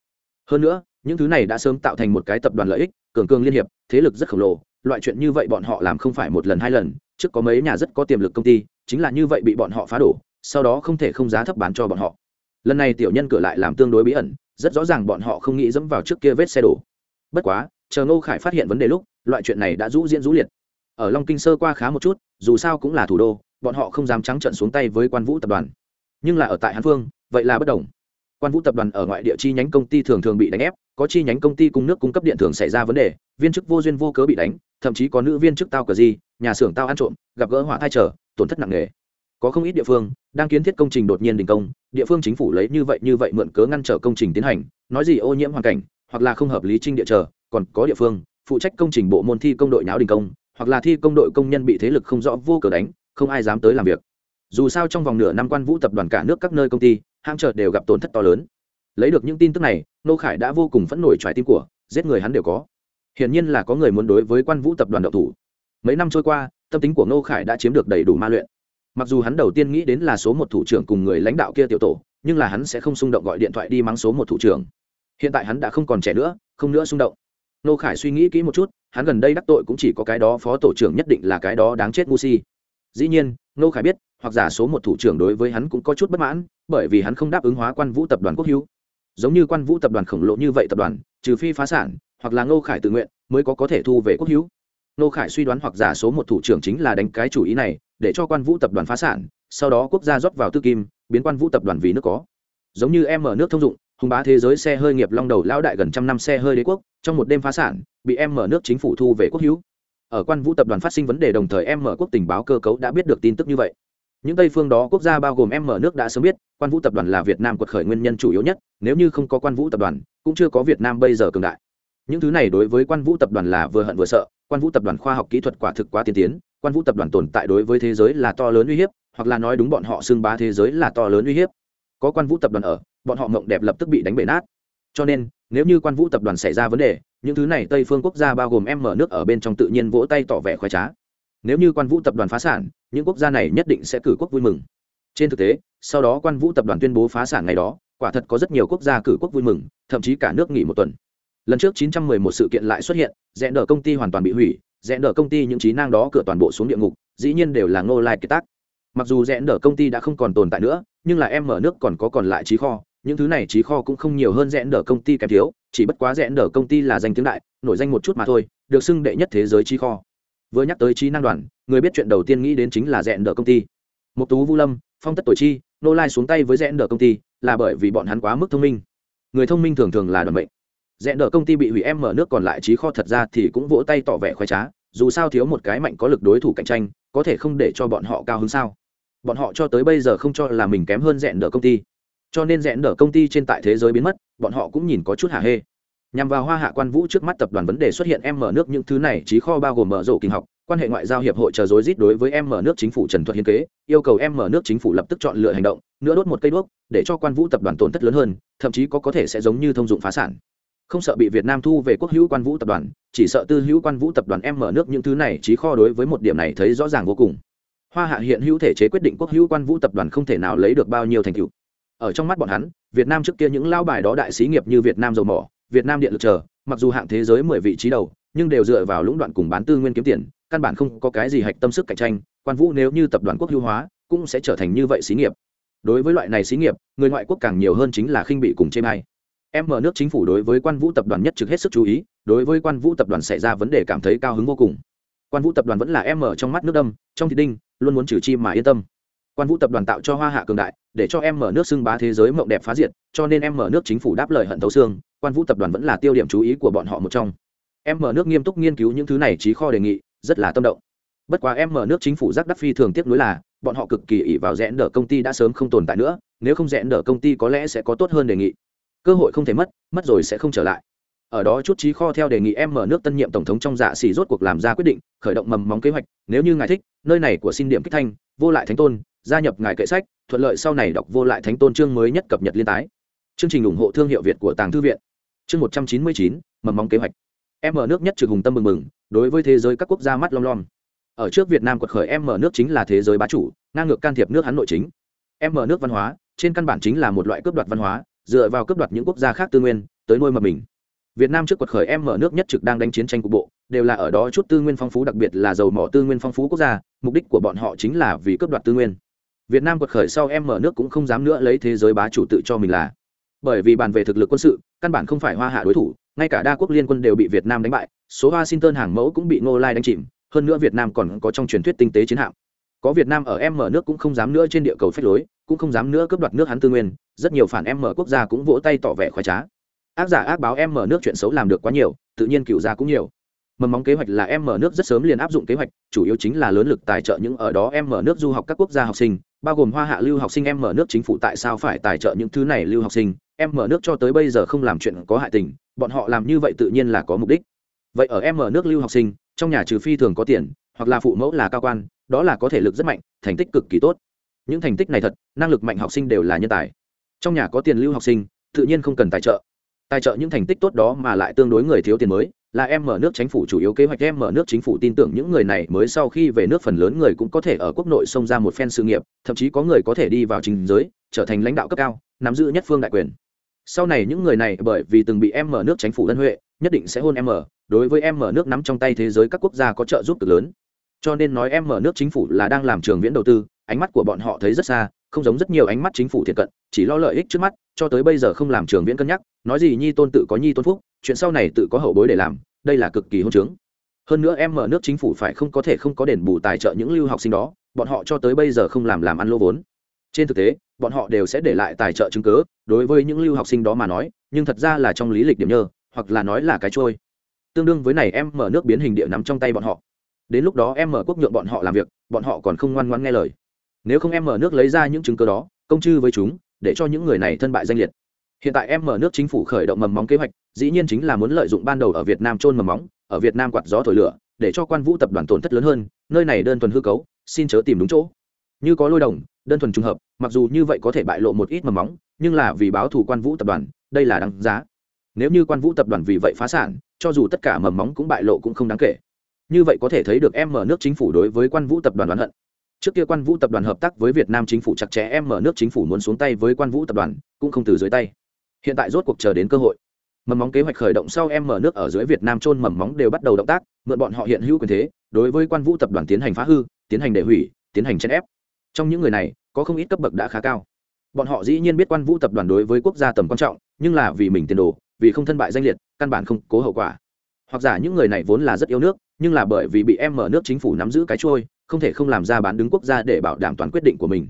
Hơn nữa, những thứ này đã sớm tạo thành một cái tập đoàn lợi ích, cường cường liên hiệp, thế lực rất khổng lồ, loại chuyện như vậy bọn họ làm không phải một lần hai lần, trước có mấy nhà rất có tiềm lực công ty, chính là như vậy bị bọn họ phá đổ, sau đó không thể không giá thấp bán cho bọn họ. Lần này tiểu nhân cửa lại làm tương đối bí ẩn, rất rõ ràng bọn họ không nghĩ dẫm vào trước kia vết xe đổ. Bất quá, chờ ngô khải phát hiện vấn đề lúc, loại chuyện này đã rũ diễn rũ liệt. Ở long kinh sơ qua khá một chút, dù sao cũng là thủ đô, bọn họ không dám trắng trận xuống tay với quan vũ tập đoàn nhưng là ở tại hán phương, vậy là bất đồng. Quan vũ tập đoàn ở ngoại địa chi nhánh công ty thường thường bị đánh ép, có chi nhánh công ty cung nước cung cấp điện thường xảy ra vấn đề, viên chức vô duyên vô cớ bị đánh, thậm chí có nữ viên chức tao cờ gì, nhà xưởng tao ăn trộm, gặp gỡ hỏa thai trở, tổn thất nặng nề. Có không ít địa phương, đang kiến thiết công trình đột nhiên đình công, địa phương chính phủ lấy như vậy như vậy mượn cớ ngăn trở công trình tiến hành, nói gì ô nhiễm hoàn cảnh, hoặc là không hợp lý trinh địa chờ, còn có địa phương, phụ trách công trình bộ môn thi công đội nháo đình công, hoặc là thi công đội công nhân bị thế lực không rõ vô cờ đánh, không ai dám tới làm việc dù sao trong vòng nửa năm quan vũ tập đoàn cả nước các nơi công ty, hãng chợ đều gặp tổn thất to lớn. Lấy được những tin tức này, nô khải đã vô cùng phẫn nổi trái tim của, giết người hắn đều có. Hiển nhiên là có người muốn đối với quan vũ tập đoàn độc thủ. Mấy năm trôi qua, tâm tính của nô khải đã chiếm được đầy đủ ma luyện. Mặc dù hắn đầu tiên nghĩ đến là số một thủ trưởng cùng người lãnh đạo kia tiểu tổ, nhưng là hắn sẽ không xung động gọi điện thoại đi mắng số một thủ trưởng. Hiện tại hắn đã không còn trẻ nữa, không nữa xung động. Nô khải suy nghĩ kỹ một chút, hắn gần đây đắc tội cũng chỉ có cái đó phó tổ trưởng nhất định là cái đó đáng chết ngu si dĩ nhiên nô khải biết, hoặc giả số một thủ trưởng đối với hắn cũng có chút bất mãn, bởi vì hắn không đáp ứng hóa quan vũ tập đoàn quốc hữu. Giống như quan vũ tập đoàn khổng lồ như vậy tập đoàn, trừ phi phá sản, hoặc là nô khải tự nguyện, mới có có thể thu về quốc hữu. Nô khải suy đoán hoặc giả số một thủ trưởng chính là đánh cái chủ ý này, để cho quan vũ tập đoàn phá sản, sau đó quốc gia rót vào tư kim, biến quan vũ tập đoàn vì nước có. Giống như em ở nước thông dụng, hùng bá thế giới xe hơi nghiệp long đầu lao đại gần trăm năm xe hơi đế quốc, trong một đêm phá sản, bị em mở nước chính phủ thu về quốc hữu ở quan vũ tập đoàn phát sinh vấn đề đồng thời em mở quốc tình báo cơ cấu đã biết được tin tức như vậy. Những tây phương đó quốc gia bao gồm em mở nước đã sớm biết, quan vũ tập đoàn là việt nam quật khởi nguyên nhân chủ yếu nhất, nếu như không có quan vũ tập đoàn, cũng chưa có việt nam bây giờ cường đại. Những thứ này đối với quan vũ tập đoàn là vừa hận vừa sợ, quan vũ tập đoàn khoa học kỹ thuật quả thực quá tiên tiến, quan vũ tập đoàn tồn tại đối với thế giới là to lớn uy hiếp, hoặc là nói đúng bọn họ xưng bá thế giới là to lớn uy hiếp. Có quan vũ tập đoàn ở, bọn họ mộng đẹp lập tức bị đánh bể nát. Cho nên nếu như quan vũ tập đoàn xảy ra vấn đề, những thứ này tây phương quốc gia bao gồm em mở nước ở bên trong tự nhiên vỗ tay tỏ vẻ khoái trá. Nếu như quan vũ tập đoàn phá sản, những quốc gia này nhất định sẽ cử quốc vui mừng. Trên thực tế, sau đó quan vũ tập đoàn tuyên bố phá sản ngày đó, quả thật có rất nhiều quốc gia cử quốc vui mừng, thậm chí cả nước nghỉ một tuần. Lần trước 911 sự kiện lại xuất hiện, rẽ nở công ty hoàn toàn bị hủy, rẽ nở công ty những trí năng đó cửa toàn bộ xuống địa ngục, dĩ nhiên đều là ngô lai kiệt tác. Mặc dù rẽ nở công ty đã không còn tồn tại nữa, nhưng là em mở nước còn có còn lại trí kho những thứ này trí kho cũng không nhiều hơn rẽ nở công ty kém thiếu, chỉ bất quá rẽ nở công ty là danh tiếng đại, nổi danh một chút mà thôi, được xưng đệ nhất thế giới trí kho. Vừa nhắc tới trí năng đoàn, người biết chuyện đầu tiên nghĩ đến chính là rẽ nở công ty. Một tú vu lâm, phong tất tuổi chi, nô lai xuống tay với rẽ nở công ty, là bởi vì bọn hắn quá mức thông minh. Người thông minh thường thường là đoàn mệnh. Rẽ nở công ty bị hủy em mở nước còn lại trí kho thật ra thì cũng vỗ tay tỏ vẻ khoái trá, dù sao thiếu một cái mạnh có lực đối thủ cạnh tranh, có thể không để cho bọn họ cao hơn sao? Bọn họ cho tới bây giờ không cho là mình kém hơn rẽn đỡ công ty cho nên rẽn đỡ công ty trên tại thế giới biến mất, bọn họ cũng nhìn có chút hả hê. Nhằm vào hoa hạ quan vũ trước mắt tập đoàn vấn đề xuất hiện em mở nước những thứ này, trí kho bao gồm mở rộ kinh học, quan hệ ngoại giao hiệp hội chờ rối rít đối với em mở nước chính phủ trần thuật hiến kế, yêu cầu em mở nước chính phủ lập tức chọn lựa hành động, nữa đốt một cây đuốc, để cho quan vũ tập đoàn tổn thất lớn hơn, thậm chí có có thể sẽ giống như thông dụng phá sản. Không sợ bị việt nam thu về quốc hữu quan vũ tập đoàn, chỉ sợ tư hữu quan vũ tập đoàn em mở nước những thứ này trí kho đối với một điểm này thấy rõ ràng vô cùng. Hoa hạ hiện hữu thể chế quyết định quốc hữu quan vũ tập đoàn không thể nào lấy được bao nhiêu thành tựu ở trong mắt bọn hắn, việt nam trước kia những lao bài đó đại xí nghiệp như việt nam dầu mỏ, việt nam điện lực chờ, mặc dù hạng thế giới mười vị trí đầu, nhưng đều dựa vào lũng đoạn cùng bán tư nguyên kiếm tiền, căn bản không có cái gì hạch tâm sức cạnh tranh, quan vũ nếu như tập đoàn quốc hữu hóa, cũng sẽ trở thành như vậy xí nghiệp. Đối với loại này xí nghiệp, người ngoại quốc càng nhiều hơn chính là khinh bị cùng chê may em mở nước chính phủ đối với quan vũ tập đoàn nhất trực hết sức chú ý, đối với quan vũ tập đoàn xảy ra vấn đề cảm thấy cao hứng vô cùng. Quan vũ tập đoàn vẫn là em mở trong mắt nước đâm, trong thị đinh, luôn muốn trừ chi mà yên tâm quan vũ tập đoàn tạo cho hoa hạ cường đại để cho em mở nước xưng bá thế giới mộng đẹp phá diệt cho nên em mở nước chính phủ đáp lời hận thấu xương quan vũ tập đoàn vẫn là tiêu điểm chú ý của bọn họ một trong em mở nước nghiêm túc nghiên cứu những thứ này trí kho đề nghị rất là tâm động bất quá em mở nước chính phủ giác đắc phi thường tiếc nuối là bọn họ cực kỳ ỉ vào rẽ nở công ty đã sớm không tồn tại nữa nếu không rẽ nở công ty có lẽ sẽ có tốt hơn đề nghị cơ hội không thể mất mất rồi sẽ không trở lại ở đó chút trí kho theo đề nghị em mở nước tân nhiệm tổng thống trong dạ xỉ rốt cuộc làm ra quyết định khởi động mầm móng kế hoạch nếu như ngài thích nơi này của xin điểm kích thanh vô lại thánh tôn gia nhập ngài kệ sách, thuận lợi sau này đọc vô lại thánh tôn chương mới nhất cập nhật liên tái. Chương trình ủng hộ thương hiệu việt của tàng thư viện. Chương một trăm chín mươi chín, mầm móng kế hoạch. Em mở nước nhất trực hùng tâm mừng mừng, đối với thế giới các quốc gia mắt lom lom. Ở trước việt nam quật khởi em mở nước chính là thế giới bá chủ, ngang ngược can thiệp nước hắn nội chính. Em mở nước văn hóa, trên căn bản chính là một loại cướp đoạt văn hóa, dựa vào cướp đoạt những quốc gia khác tư nguyên, tới nuôi mầm mình. Việt nam trước quật khởi em mở nước nhất trực đang đánh chiến tranh cục bộ, đều là ở đó chút tư nguyên phong phú, đặc biệt là dầu mỏ tư nguyên phong phú quốc gia, mục đích của bọn họ chính là vì cướp đoạt tư nguyên việt nam quật khởi sau em mở nước cũng không dám nữa lấy thế giới bá chủ tự cho mình là. Bởi vì bàn về thực lực quân sự, căn bản không phải hoa hạ đối thủ, ngay cả đa quốc liên quân đều bị việt nam đánh bại, số washington hàng mẫu cũng bị ngô lai đánh chìm, hơn nữa việt nam còn có trong truyền thuyết tinh tế chiến hạm. Có việt nam ở em mở nước cũng không dám nữa trên địa cầu phép lối, cũng không dám nữa cướp đoạt nước hắn tư nguyên, rất nhiều phản em mở quốc gia cũng vỗ tay tỏ vẻ khoái trá. Ác giả ác báo em mở nước chuyện xấu làm được quá nhiều, tự nhiên cựu gia cũng nhiều. Mầm móng kế hoạch là em mở nước rất sớm liền áp dụng kế hoạch, chủ yếu chính là lớn lực tài trợ những ở đó em mở nước du học các quốc gia học sinh bao gồm hoa hạ lưu học sinh em mở nước chính phủ tại sao phải tài trợ những thứ này lưu học sinh, em mở nước cho tới bây giờ không làm chuyện có hại tình, bọn họ làm như vậy tự nhiên là có mục đích. Vậy ở em mở nước lưu học sinh, trong nhà trừ phi thường có tiền, hoặc là phụ mẫu là cao quan, đó là có thể lực rất mạnh, thành tích cực kỳ tốt. Những thành tích này thật, năng lực mạnh học sinh đều là nhân tài. Trong nhà có tiền lưu học sinh, tự nhiên không cần tài trợ. Tài trợ những thành tích tốt đó mà lại tương đối người thiếu tiền mới là em mở nước chính phủ chủ yếu kế hoạch em mở nước chính phủ tin tưởng những người này mới sau khi về nước phần lớn người cũng có thể ở quốc nội xông ra một phen sự nghiệp, thậm chí có người có thể đi vào trình giới, trở thành lãnh đạo cấp cao, nắm giữ nhất phương đại quyền. Sau này những người này bởi vì từng bị em mở nước chính phủ ân huệ, nhất định sẽ hôn em mở, đối với em mở nước nắm trong tay thế giới các quốc gia có trợ giúp cực lớn. Cho nên nói em mở nước chính phủ là đang làm trường viễn đầu tư, ánh mắt của bọn họ thấy rất xa, không giống rất nhiều ánh mắt chính phủ thiệt cận, chỉ lo lợi ích trước mắt, cho tới bây giờ không làm trường viễn cân nhắc, nói gì nhi tôn tự có nhi tôn phúc chuyện sau này tự có hậu bối để làm, đây là cực kỳ hôn chứng hơn nữa em mở nước chính phủ phải không có thể không có đền bù tài trợ những lưu học sinh đó, bọn họ cho tới bây giờ không làm làm ăn lô vốn. Trên thực tế, bọn họ đều sẽ để lại tài trợ chứng cớ đối với những lưu học sinh đó mà nói, nhưng thật ra là trong lý lịch điểm nhơ, hoặc là nói là cái trôi. Tương đương với này em mở nước biến hình địa nắm trong tay bọn họ. Đến lúc đó em mở quốc nhượng bọn họ làm việc, bọn họ còn không ngoan ngoãn nghe lời. Nếu không em mở nước lấy ra những chứng cứ đó, công chư với chúng, để cho những người này thân bại danh liệt hiện tại em mở nước chính phủ khởi động mầm móng kế hoạch, dĩ nhiên chính là muốn lợi dụng ban đầu ở việt nam trôn mầm móng, ở việt nam quạt gió thổi lửa, để cho quan vũ tập đoàn tổn thất lớn hơn, nơi này đơn thuần hư cấu, xin chớ tìm đúng chỗ. Như có lôi đồng, đơn thuần trùng hợp, mặc dù như vậy có thể bại lộ một ít mầm móng, nhưng là vì báo thù quan vũ tập đoàn, đây là đáng giá. Nếu như quan vũ tập đoàn vì vậy phá sản, cho dù tất cả mầm móng cũng bại lộ cũng không đáng kể. Như vậy có thể thấy được em mở nước chính phủ đối với quan vũ tập đoàn đoán hận. Trước kia quan vũ tập đoàn hợp tác với việt nam chính phủ chặt chẽ, em mở nước chính phủ muốn xuống tay với quan vũ tập đoàn, cũng không từ dưới tay hiện tại rốt cuộc chờ đến cơ hội. Mầm móng kế hoạch khởi động sau em mở nước ở dưới việt nam trôn mầm móng đều bắt đầu động tác, mượn bọn họ hiện hữu quyền thế, đối với quan vũ tập đoàn tiến hành phá hư, tiến hành để hủy, tiến hành chèn ép. Trong những người này, có không ít cấp bậc đã khá cao. Bọn họ dĩ nhiên biết quan vũ tập đoàn đối với quốc gia tầm quan trọng, nhưng là vì mình tiền đồ, vì không thân bại danh liệt, căn bản không cố hậu quả. Hoặc giả những người này vốn là rất yêu nước, nhưng là bởi vì bị em mở nước chính phủ nắm giữ cái trôi không thể không làm ra bán đứng quốc gia để bảo đảm toàn quyết định của mình.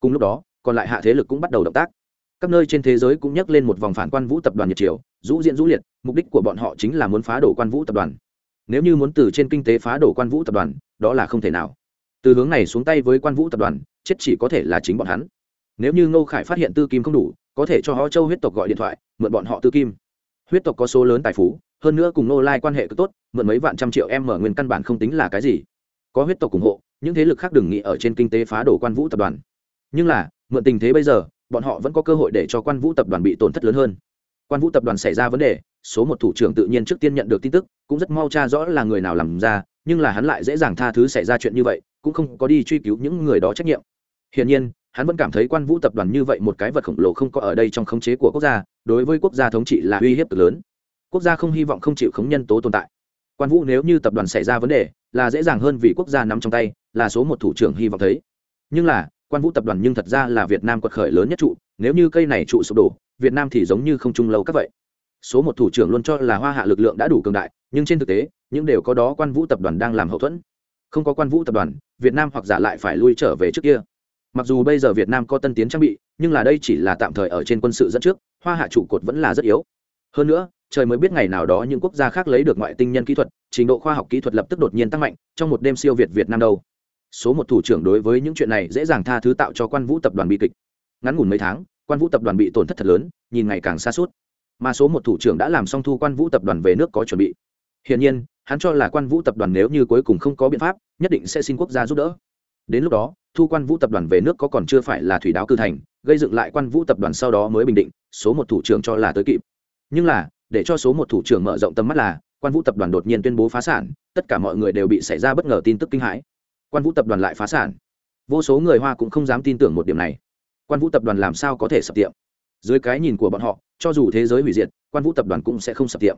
Cùng lúc đó, còn lại hạ thế lực cũng bắt đầu động tác các nơi trên thế giới cũng nhắc lên một vòng phản quan vũ tập đoàn nhật triều, rũ diện rũ liệt, mục đích của bọn họ chính là muốn phá đổ quan vũ tập đoàn. Nếu như muốn từ trên kinh tế phá đổ quan vũ tập đoàn, đó là không thể nào. Từ hướng này xuống tay với quan vũ tập đoàn, chết chỉ có thể là chính bọn hắn. Nếu như ngô khải phát hiện tư kim không đủ, có thể cho họ châu huyết tộc gọi điện thoại, mượn bọn họ tư kim. Huyết tộc có số lớn tài phú, hơn nữa cùng nô lai quan hệ cực tốt, mượn mấy vạn trăm triệu em mở nguyên căn bản không tính là cái gì. Có huyết tộc ủng hộ, những thế lực khác đừng nghĩ ở trên kinh tế phá đổ quan vũ tập đoàn. Nhưng là, mượn tình thế bây giờ bọn họ vẫn có cơ hội để cho quan vũ tập đoàn bị tổn thất lớn hơn. Quan vũ tập đoàn xảy ra vấn đề, số một thủ trưởng tự nhiên trước tiên nhận được tin tức, cũng rất mau tra rõ là người nào làm ra, nhưng là hắn lại dễ dàng tha thứ xảy ra chuyện như vậy, cũng không có đi truy cứu những người đó trách nhiệm. Hiển nhiên, hắn vẫn cảm thấy quan vũ tập đoàn như vậy một cái vật khổng lồ không có ở đây trong khống chế của quốc gia, đối với quốc gia thống trị là uy hiếp cực lớn. Quốc gia không hy vọng không chịu khống nhân tố tồn tại. Quan vũ nếu như tập đoàn xảy ra vấn đề, là dễ dàng hơn vì quốc gia nắm trong tay, là số một thủ trưởng hy vọng thấy. Nhưng là quan vũ tập đoàn nhưng thật ra là việt nam quật khởi lớn nhất trụ nếu như cây này trụ sụp đổ việt nam thì giống như không chung lâu các vậy số một thủ trưởng luôn cho là hoa hạ lực lượng đã đủ cường đại nhưng trên thực tế những đều có đó quan vũ tập đoàn đang làm hậu thuẫn không có quan vũ tập đoàn việt nam hoặc giả lại phải lui trở về trước kia mặc dù bây giờ việt nam có tân tiến trang bị nhưng là đây chỉ là tạm thời ở trên quân sự dẫn trước hoa hạ trụ cột vẫn là rất yếu hơn nữa trời mới biết ngày nào đó những quốc gia khác lấy được ngoại tinh nhân kỹ thuật trình độ khoa học kỹ thuật lập tức đột nhiên tăng mạnh trong một đêm siêu việt việt nam đâu số một thủ trưởng đối với những chuyện này dễ dàng tha thứ tạo cho quan vũ tập đoàn bi kịch. Ngắn ngủn mấy tháng, quan vũ tập đoàn bị tổn thất thật lớn, nhìn ngày càng xa suốt. Mà số một thủ trưởng đã làm xong thu quan vũ tập đoàn về nước có chuẩn bị. Hiển nhiên, hắn cho là quan vũ tập đoàn nếu như cuối cùng không có biện pháp, nhất định sẽ xin quốc gia giúp đỡ. Đến lúc đó, thu quan vũ tập đoàn về nước có còn chưa phải là thủy đáo cư thành, gây dựng lại quan vũ tập đoàn sau đó mới bình định, số một thủ trưởng cho là tới kịp. Nhưng là, để cho số một thủ trưởng mở rộng tầm mắt là, quan vũ tập đoàn đột nhiên tuyên bố phá sản, tất cả mọi người đều bị xảy ra bất ngờ tin tức kinh hãi quan vũ tập đoàn lại phá sản. Vô số người hoa cũng không dám tin tưởng một điểm này. Quan vũ tập đoàn làm sao có thể sập tiệm? Dưới cái nhìn của bọn họ, cho dù thế giới hủy diệt, quan vũ tập đoàn cũng sẽ không sập tiệm.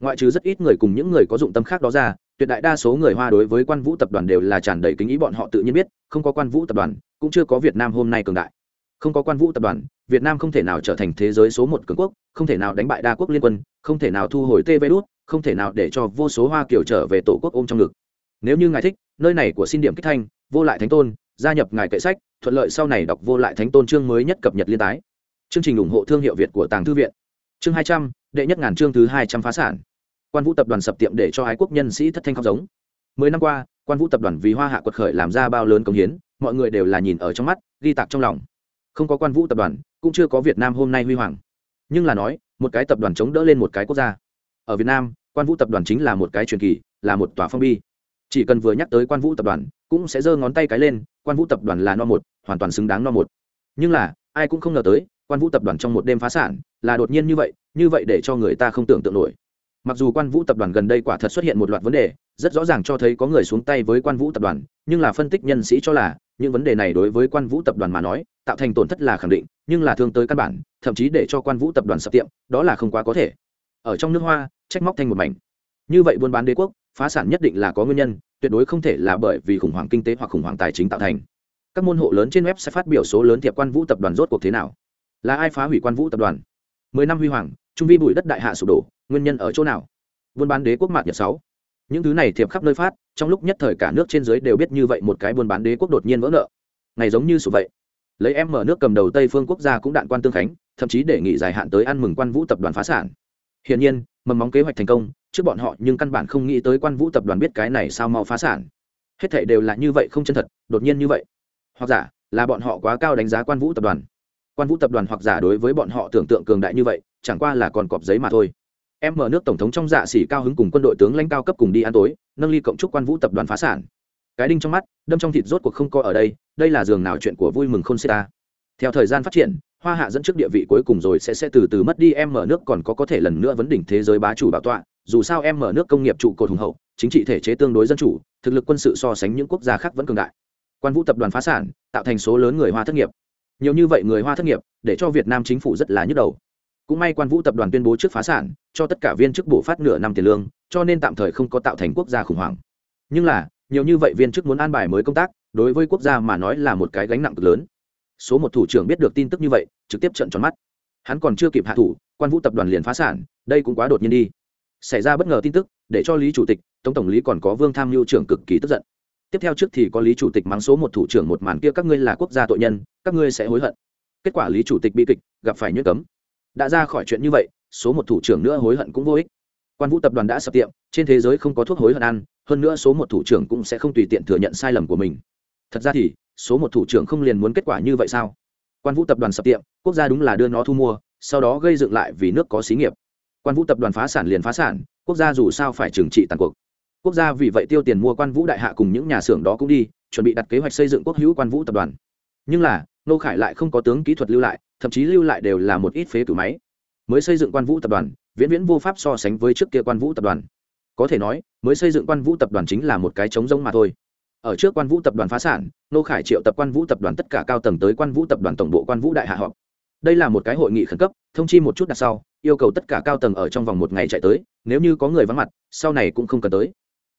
Ngoại trừ rất ít người cùng những người có dụng tâm khác đó ra, tuyệt đại đa số người hoa đối với quan vũ tập đoàn đều là tràn đầy kính ý bọn họ tự nhiên biết, không có quan vũ tập đoàn, cũng chưa có việt nam hôm nay cường đại. Không có quan vũ tập đoàn, việt nam không thể nào trở thành thế giới số một cường quốc, không thể nào đánh bại đa quốc liên quân, không thể nào thu hồi tê vê đốt không thể nào để cho vô số hoa kiểu trở về tổ quốc ôm trong ngực. Nếu như ngài thích nơi này của xin điểm kích thanh, vô lại thánh tôn, gia nhập ngài kệ sách, thuận lợi sau này đọc vô lại thánh tôn chương mới nhất cập nhật liên tái. Chương trình ủng hộ thương hiệu việt của tàng thư viện. Chương hai trăm, đệ nhất ngàn chương thứ hai trăm phá sản. Quan vũ tập đoàn sập tiệm để cho ái quốc nhân sĩ thất thanh khóc giống. Mười năm qua, quan vũ tập đoàn vì hoa hạ quật khởi làm ra bao lớn công hiến, mọi người đều là nhìn ở trong mắt, ghi tạc trong lòng. Không có quan vũ tập đoàn, cũng chưa có việt nam hôm nay huy hoàng. Nhưng là nói, một cái tập đoàn chống đỡ lên một cái quốc gia. Ở việt nam, quan vũ tập đoàn chính là một cái truyền kỳ, là một tòa phong bi chỉ cần vừa nhắc tới quan vũ tập đoàn, cũng sẽ giơ ngón tay cái lên, quan vũ tập đoàn là no một, hoàn toàn xứng đáng no một. Nhưng là, ai cũng không ngờ tới, quan vũ tập đoàn trong một đêm phá sản, là đột nhiên như vậy như vậy để cho người ta không tưởng tượng nổi. Mặc dù quan vũ tập đoàn gần đây quả thật xuất hiện một loạt vấn đề, rất rõ ràng cho thấy có người xuống tay với quan vũ tập đoàn, nhưng là phân tích nhân sĩ cho là, những vấn đề này đối với quan vũ tập đoàn mà nói, tạo thành tổn thất là khẳng định, nhưng là thương tới căn bản, thậm chí để cho quan vũ tập đoàn sập tiệm, đó là không quá có thể. Ở trong nước hoa, trách móc thành một mảnh. Như vậy buôn bán đế quốc phá sản nhất định là có nguyên nhân, tuyệt đối không thể là bởi vì khủng hoảng kinh tế hoặc khủng hoảng tài chính tạo thành. Các môn hộ lớn trên web sẽ phát biểu số lớn thiệp quan vũ tập đoàn rốt cuộc thế nào? Là ai phá hủy quan vũ tập đoàn? Mười năm huy hoàng, trung vi bụi đất đại hạ sụp đổ, nguyên nhân ở chỗ nào? Buôn bán đế quốc mạt nhật sáu. Những thứ này thiệp khắp nơi phát, trong lúc nhất thời cả nước trên dưới đều biết như vậy một cái buôn bán đế quốc đột nhiên vỡ nợ. Ngày giống như sụp vậy. Lấy em mở nước cầm đầu tây phương quốc gia cũng đạn quan tương khánh, thậm chí đề nghị dài hạn tới ăn mừng quan vũ tập đoàn phá sản. Hiển nhiên, mầm móng kế hoạch thành công trước bọn họ nhưng căn bản không nghĩ tới quan vũ tập đoàn biết cái này sao mau phá sản. Hết thảy đều là như vậy không chân thật, đột nhiên như vậy. Hoặc giả là bọn họ quá cao đánh giá quan vũ tập đoàn. Quan vũ tập đoàn hoặc giả đối với bọn họ tưởng tượng cường đại như vậy, chẳng qua là còn cọp giấy mà thôi. Em mở nước tổng thống trong dạ xỉ cao hứng cùng quân đội tướng lãnh cao cấp cùng đi ăn tối, nâng ly cộng chúc quan vũ tập đoàn phá sản. Cái đinh trong mắt, đâm trong thịt rốt cuộc không co ở đây đây là giường nào chuyện của vui mừng không xê ta. Theo thời gian phát triển, hoa hạ dẫn trước địa vị cuối cùng rồi sẽ sẽ từ từ mất đi, em mở nước còn có có thể lần nữa vấn đỉnh thế giới bá chủ bảo tọa dù sao em mở nước công nghiệp trụ cột hùng hậu, chính trị thể chế tương đối dân chủ, thực lực quân sự so sánh những quốc gia khác vẫn cường đại. Quan vũ tập đoàn phá sản, tạo thành số lớn người hoa thất nghiệp. Nhiều như vậy người hoa thất nghiệp, để cho việt nam chính phủ rất là nhức đầu. Cũng may quan vũ tập đoàn tuyên bố trước phá sản, cho tất cả viên chức bổ phát nửa năm tiền lương, cho nên tạm thời không có tạo thành quốc gia khủng hoảng. Nhưng là, nhiều như vậy viên chức muốn an bài mới công tác, đối với quốc gia mà nói là một cái gánh nặng cực lớn. Số một thủ trưởng biết được tin tức như vậy, trực tiếp trận tròn mắt. Hắn còn chưa kịp hạ thủ, quan vũ tập đoàn liền phá sản, đây cũng quá đột nhiên đi xảy ra bất ngờ tin tức, để cho lý chủ tịch, tổng tổng lý còn có vương tham mưu trưởng cực kỳ tức giận. Tiếp theo trước thì có lý chủ tịch mắng số một thủ trưởng một màn kia, các ngươi là quốc gia tội nhân, các ngươi sẽ hối hận. Kết quả lý chủ tịch bị kịch, gặp phải nhuyễn cấm. Đã ra khỏi chuyện như vậy, số một thủ trưởng nữa hối hận cũng vô ích. Quan vũ tập đoàn đã sập tiệm, trên thế giới không có thuốc hối hận ăn, hơn nữa số một thủ trưởng cũng sẽ không tùy tiện thừa nhận sai lầm của mình. Thật ra thì, số một thủ trưởng không liền muốn kết quả như vậy sao? Quan vũ tập đoàn sập tiệm, quốc gia đúng là đưa nó thu mua, sau đó gây dựng lại vì nước có xí nghiệp quan vũ tập đoàn phá sản liền phá sản quốc gia dù sao phải trừng trị tàn cuộc quốc gia vì vậy tiêu tiền mua quan vũ đại hạ cùng những nhà xưởng đó cũng đi chuẩn bị đặt kế hoạch xây dựng quốc hữu quan vũ tập đoàn nhưng là nô khải lại không có tướng kỹ thuật lưu lại thậm chí lưu lại đều là một ít phế cử máy mới xây dựng quan vũ tập đoàn viễn viễn vô pháp so sánh với trước kia quan vũ tập đoàn có thể nói mới xây dựng quan vũ tập đoàn chính là một cái trống rông mà thôi ở trước quan vũ tập đoàn phá sản nô khải triệu tập quan vũ tập đoàn tất cả cao tầng tới quan vũ tập đoàn tổng bộ quan vũ đại hạ họp đây là một cái hội nghị khẩn cấp thông chi một chút đặt sau yêu cầu tất cả cao tầng ở trong vòng một ngày chạy tới, nếu như có người vắng mặt, sau này cũng không cần tới.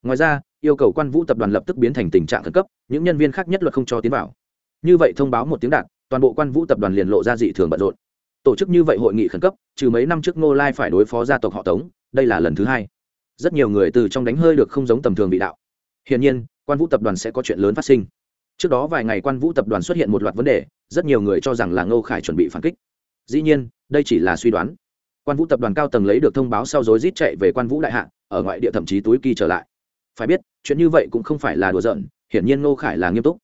Ngoài ra, yêu cầu quan vũ tập đoàn lập tức biến thành tình trạng khẩn cấp, những nhân viên khác nhất luật không cho tiến vào. Như vậy thông báo một tiếng đạt toàn bộ quan vũ tập đoàn liền lộ ra dị thường bận rộn. Tổ chức như vậy hội nghị khẩn cấp, trừ mấy năm trước ngô lai phải đối phó gia tộc họ tống, đây là lần thứ hai. Rất nhiều người từ trong đánh hơi được không giống tầm thường bị đạo. Hiển nhiên, quan vũ tập đoàn sẽ có chuyện lớn phát sinh. Trước đó vài ngày quan vũ tập đoàn xuất hiện một loạt vấn đề, rất nhiều người cho rằng là ngô khải chuẩn bị phản kích. Dĩ nhiên, đây chỉ là suy đoán quan vũ tập đoàn cao tầng lấy được thông báo sau rối rít chạy về quan vũ đại hạ, ở ngoại địa thậm chí túi kỳ trở lại. Phải biết, chuyện như vậy cũng không phải là đùa giỡn, hiển nhiên ngô khải là nghiêm túc.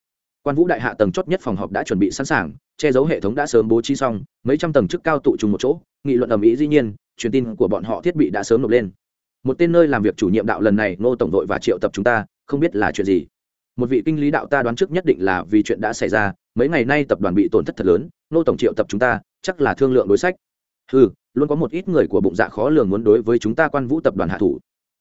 Quan vũ đại hạ tầng chót nhất phòng họp đã chuẩn bị sẵn sàng, che giấu hệ thống đã sớm bố trí xong, mấy trăm tầng chức cao tụ trùng một chỗ, nghị luận ầm ĩ dĩ nhiên, truyền tin của bọn họ thiết bị đã sớm nộp lên. Một tên nơi làm việc chủ nhiệm đạo lần này, ngô tổng đội và triệu tập chúng ta, không biết là chuyện gì. Một vị kinh lý đạo ta đoán trước nhất định là vì chuyện đã xảy ra, mấy ngày nay tập đoàn bị tổn thất thật lớn, ngô tổng triệu tập chúng ta, chắc là thương lượng đối sách. Ừ luôn có một ít người của bụng dạ khó lường muốn đối với chúng ta quan vũ tập đoàn hạ thủ.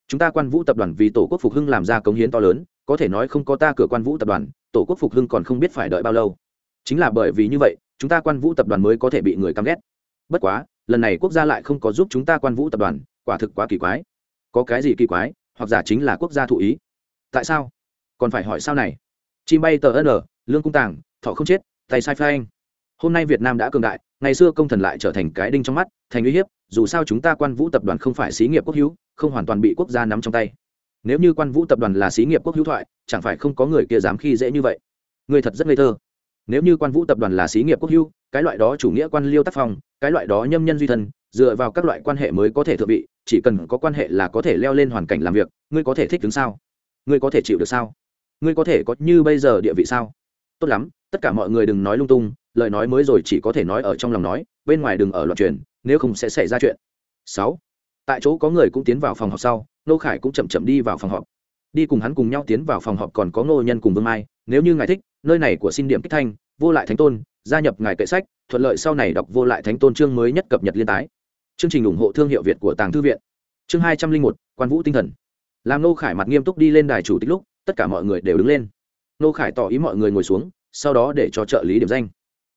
Chúng ta quan vũ tập đoàn vì tổ quốc phục hưng làm ra cống hiến to lớn, có thể nói không có ta cửa quan vũ tập đoàn, tổ quốc phục hưng còn không biết phải đợi bao lâu. Chính là bởi vì như vậy, chúng ta quan vũ tập đoàn mới có thể bị người căm ghét. Bất quá, lần này quốc gia lại không có giúp chúng ta quan vũ tập đoàn, quả thực quá kỳ quái. Có cái gì kỳ quái, hoặc giả chính là quốc gia thụ ý? Tại sao? Còn phải hỏi sao này. Chim bay tờ n, lương cung tàng, thọ không chết, tay sai phai anh hôm nay việt nam đã cường đại ngày xưa công thần lại trở thành cái đinh trong mắt, thành uy hiếp, dù sao chúng ta quan vũ tập đoàn không phải xí nghiệp quốc hữu, không hoàn toàn bị quốc gia nắm trong tay. Nếu như quan vũ tập đoàn là xí nghiệp quốc hữu thoại, chẳng phải không có người kia dám khi dễ như vậy. Người thật rất ngây thơ. Nếu như quan vũ tập đoàn là xí nghiệp quốc hữu, cái loại đó chủ nghĩa quan liêu tác phong, cái loại đó nhâm nhân duy thân, dựa vào các loại quan hệ mới có thể thượng vị, chỉ cần có quan hệ là có thể leo lên hoàn cảnh làm việc, ngươi có thể thích đứng sao? Ngươi có thể chịu được sao? Ngươi có thể có như bây giờ địa vị sao? Tốt lắm tất cả mọi người đừng nói lung tung, lời nói mới rồi chỉ có thể nói ở trong lòng nói, bên ngoài đừng ở loạn truyền, nếu không sẽ xảy ra chuyện. Sáu. Tại chỗ có người cũng tiến vào phòng họp sau nô khải cũng chậm chậm đi vào phòng họp. Đi cùng hắn cùng nhau tiến vào phòng họp còn có ngô nhân cùng vương mai, nếu như ngài thích, nơi này của xin điểm kích thanh, vô lại thánh tôn, gia nhập ngài kệ sách, thuận lợi sau này đọc vô lại thánh tôn chương mới nhất cập nhật liên tái. Chương trình ủng hộ thương hiệu việt của tàng thư viện. Chương hai trăm linh một, quan vũ tinh thần. Làm nô khải mặt nghiêm túc đi lên đài chủ tịch lúc, tất cả mọi người đều đứng lên. Nô khải tỏ ý mọi người ngồi xuống sau đó để cho trợ lý điểm danh.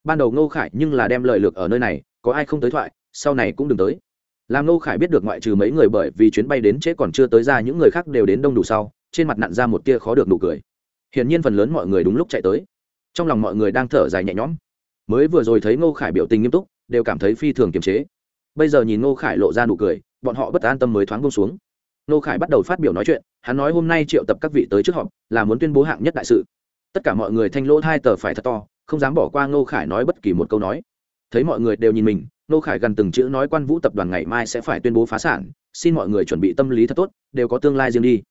Ban đầu Ngô khải nhưng là đem lời lược ở nơi này, có ai không tới thoại, sau này cũng đừng tới. Làm Ngô khải biết được ngoại trừ mấy người bởi vì chuyến bay đến trễ còn chưa tới ra những người khác đều đến đông đủ sau, trên mặt nặn ra một tia khó được nụ cười. Hiển nhiên phần lớn mọi người đúng lúc chạy tới. Trong lòng mọi người đang thở dài nhẹ nhõm. Mới vừa rồi thấy ngô khải biểu tình nghiêm túc, đều cảm thấy phi thường kiềm chế. Bây giờ nhìn ngô khải lộ ra nụ cười, bọn họ bất an tâm mới thoáng bông xuống. Ngô khải bắt đầu phát biểu nói chuyện, hắn nói hôm nay triệu tập các vị tới trước họp, là muốn tuyên bố hạng nhất đại sự tất cả mọi người thanh lỗ hai tờ phải thật to, không dám bỏ qua ngô khải nói bất kỳ một câu nói. Thấy mọi người đều nhìn mình, ngô khải gần từng chữ nói quan vũ tập đoàn ngày mai sẽ phải tuyên bố phá sản, xin mọi người chuẩn bị tâm lý thật tốt, đều có tương lai riêng đi.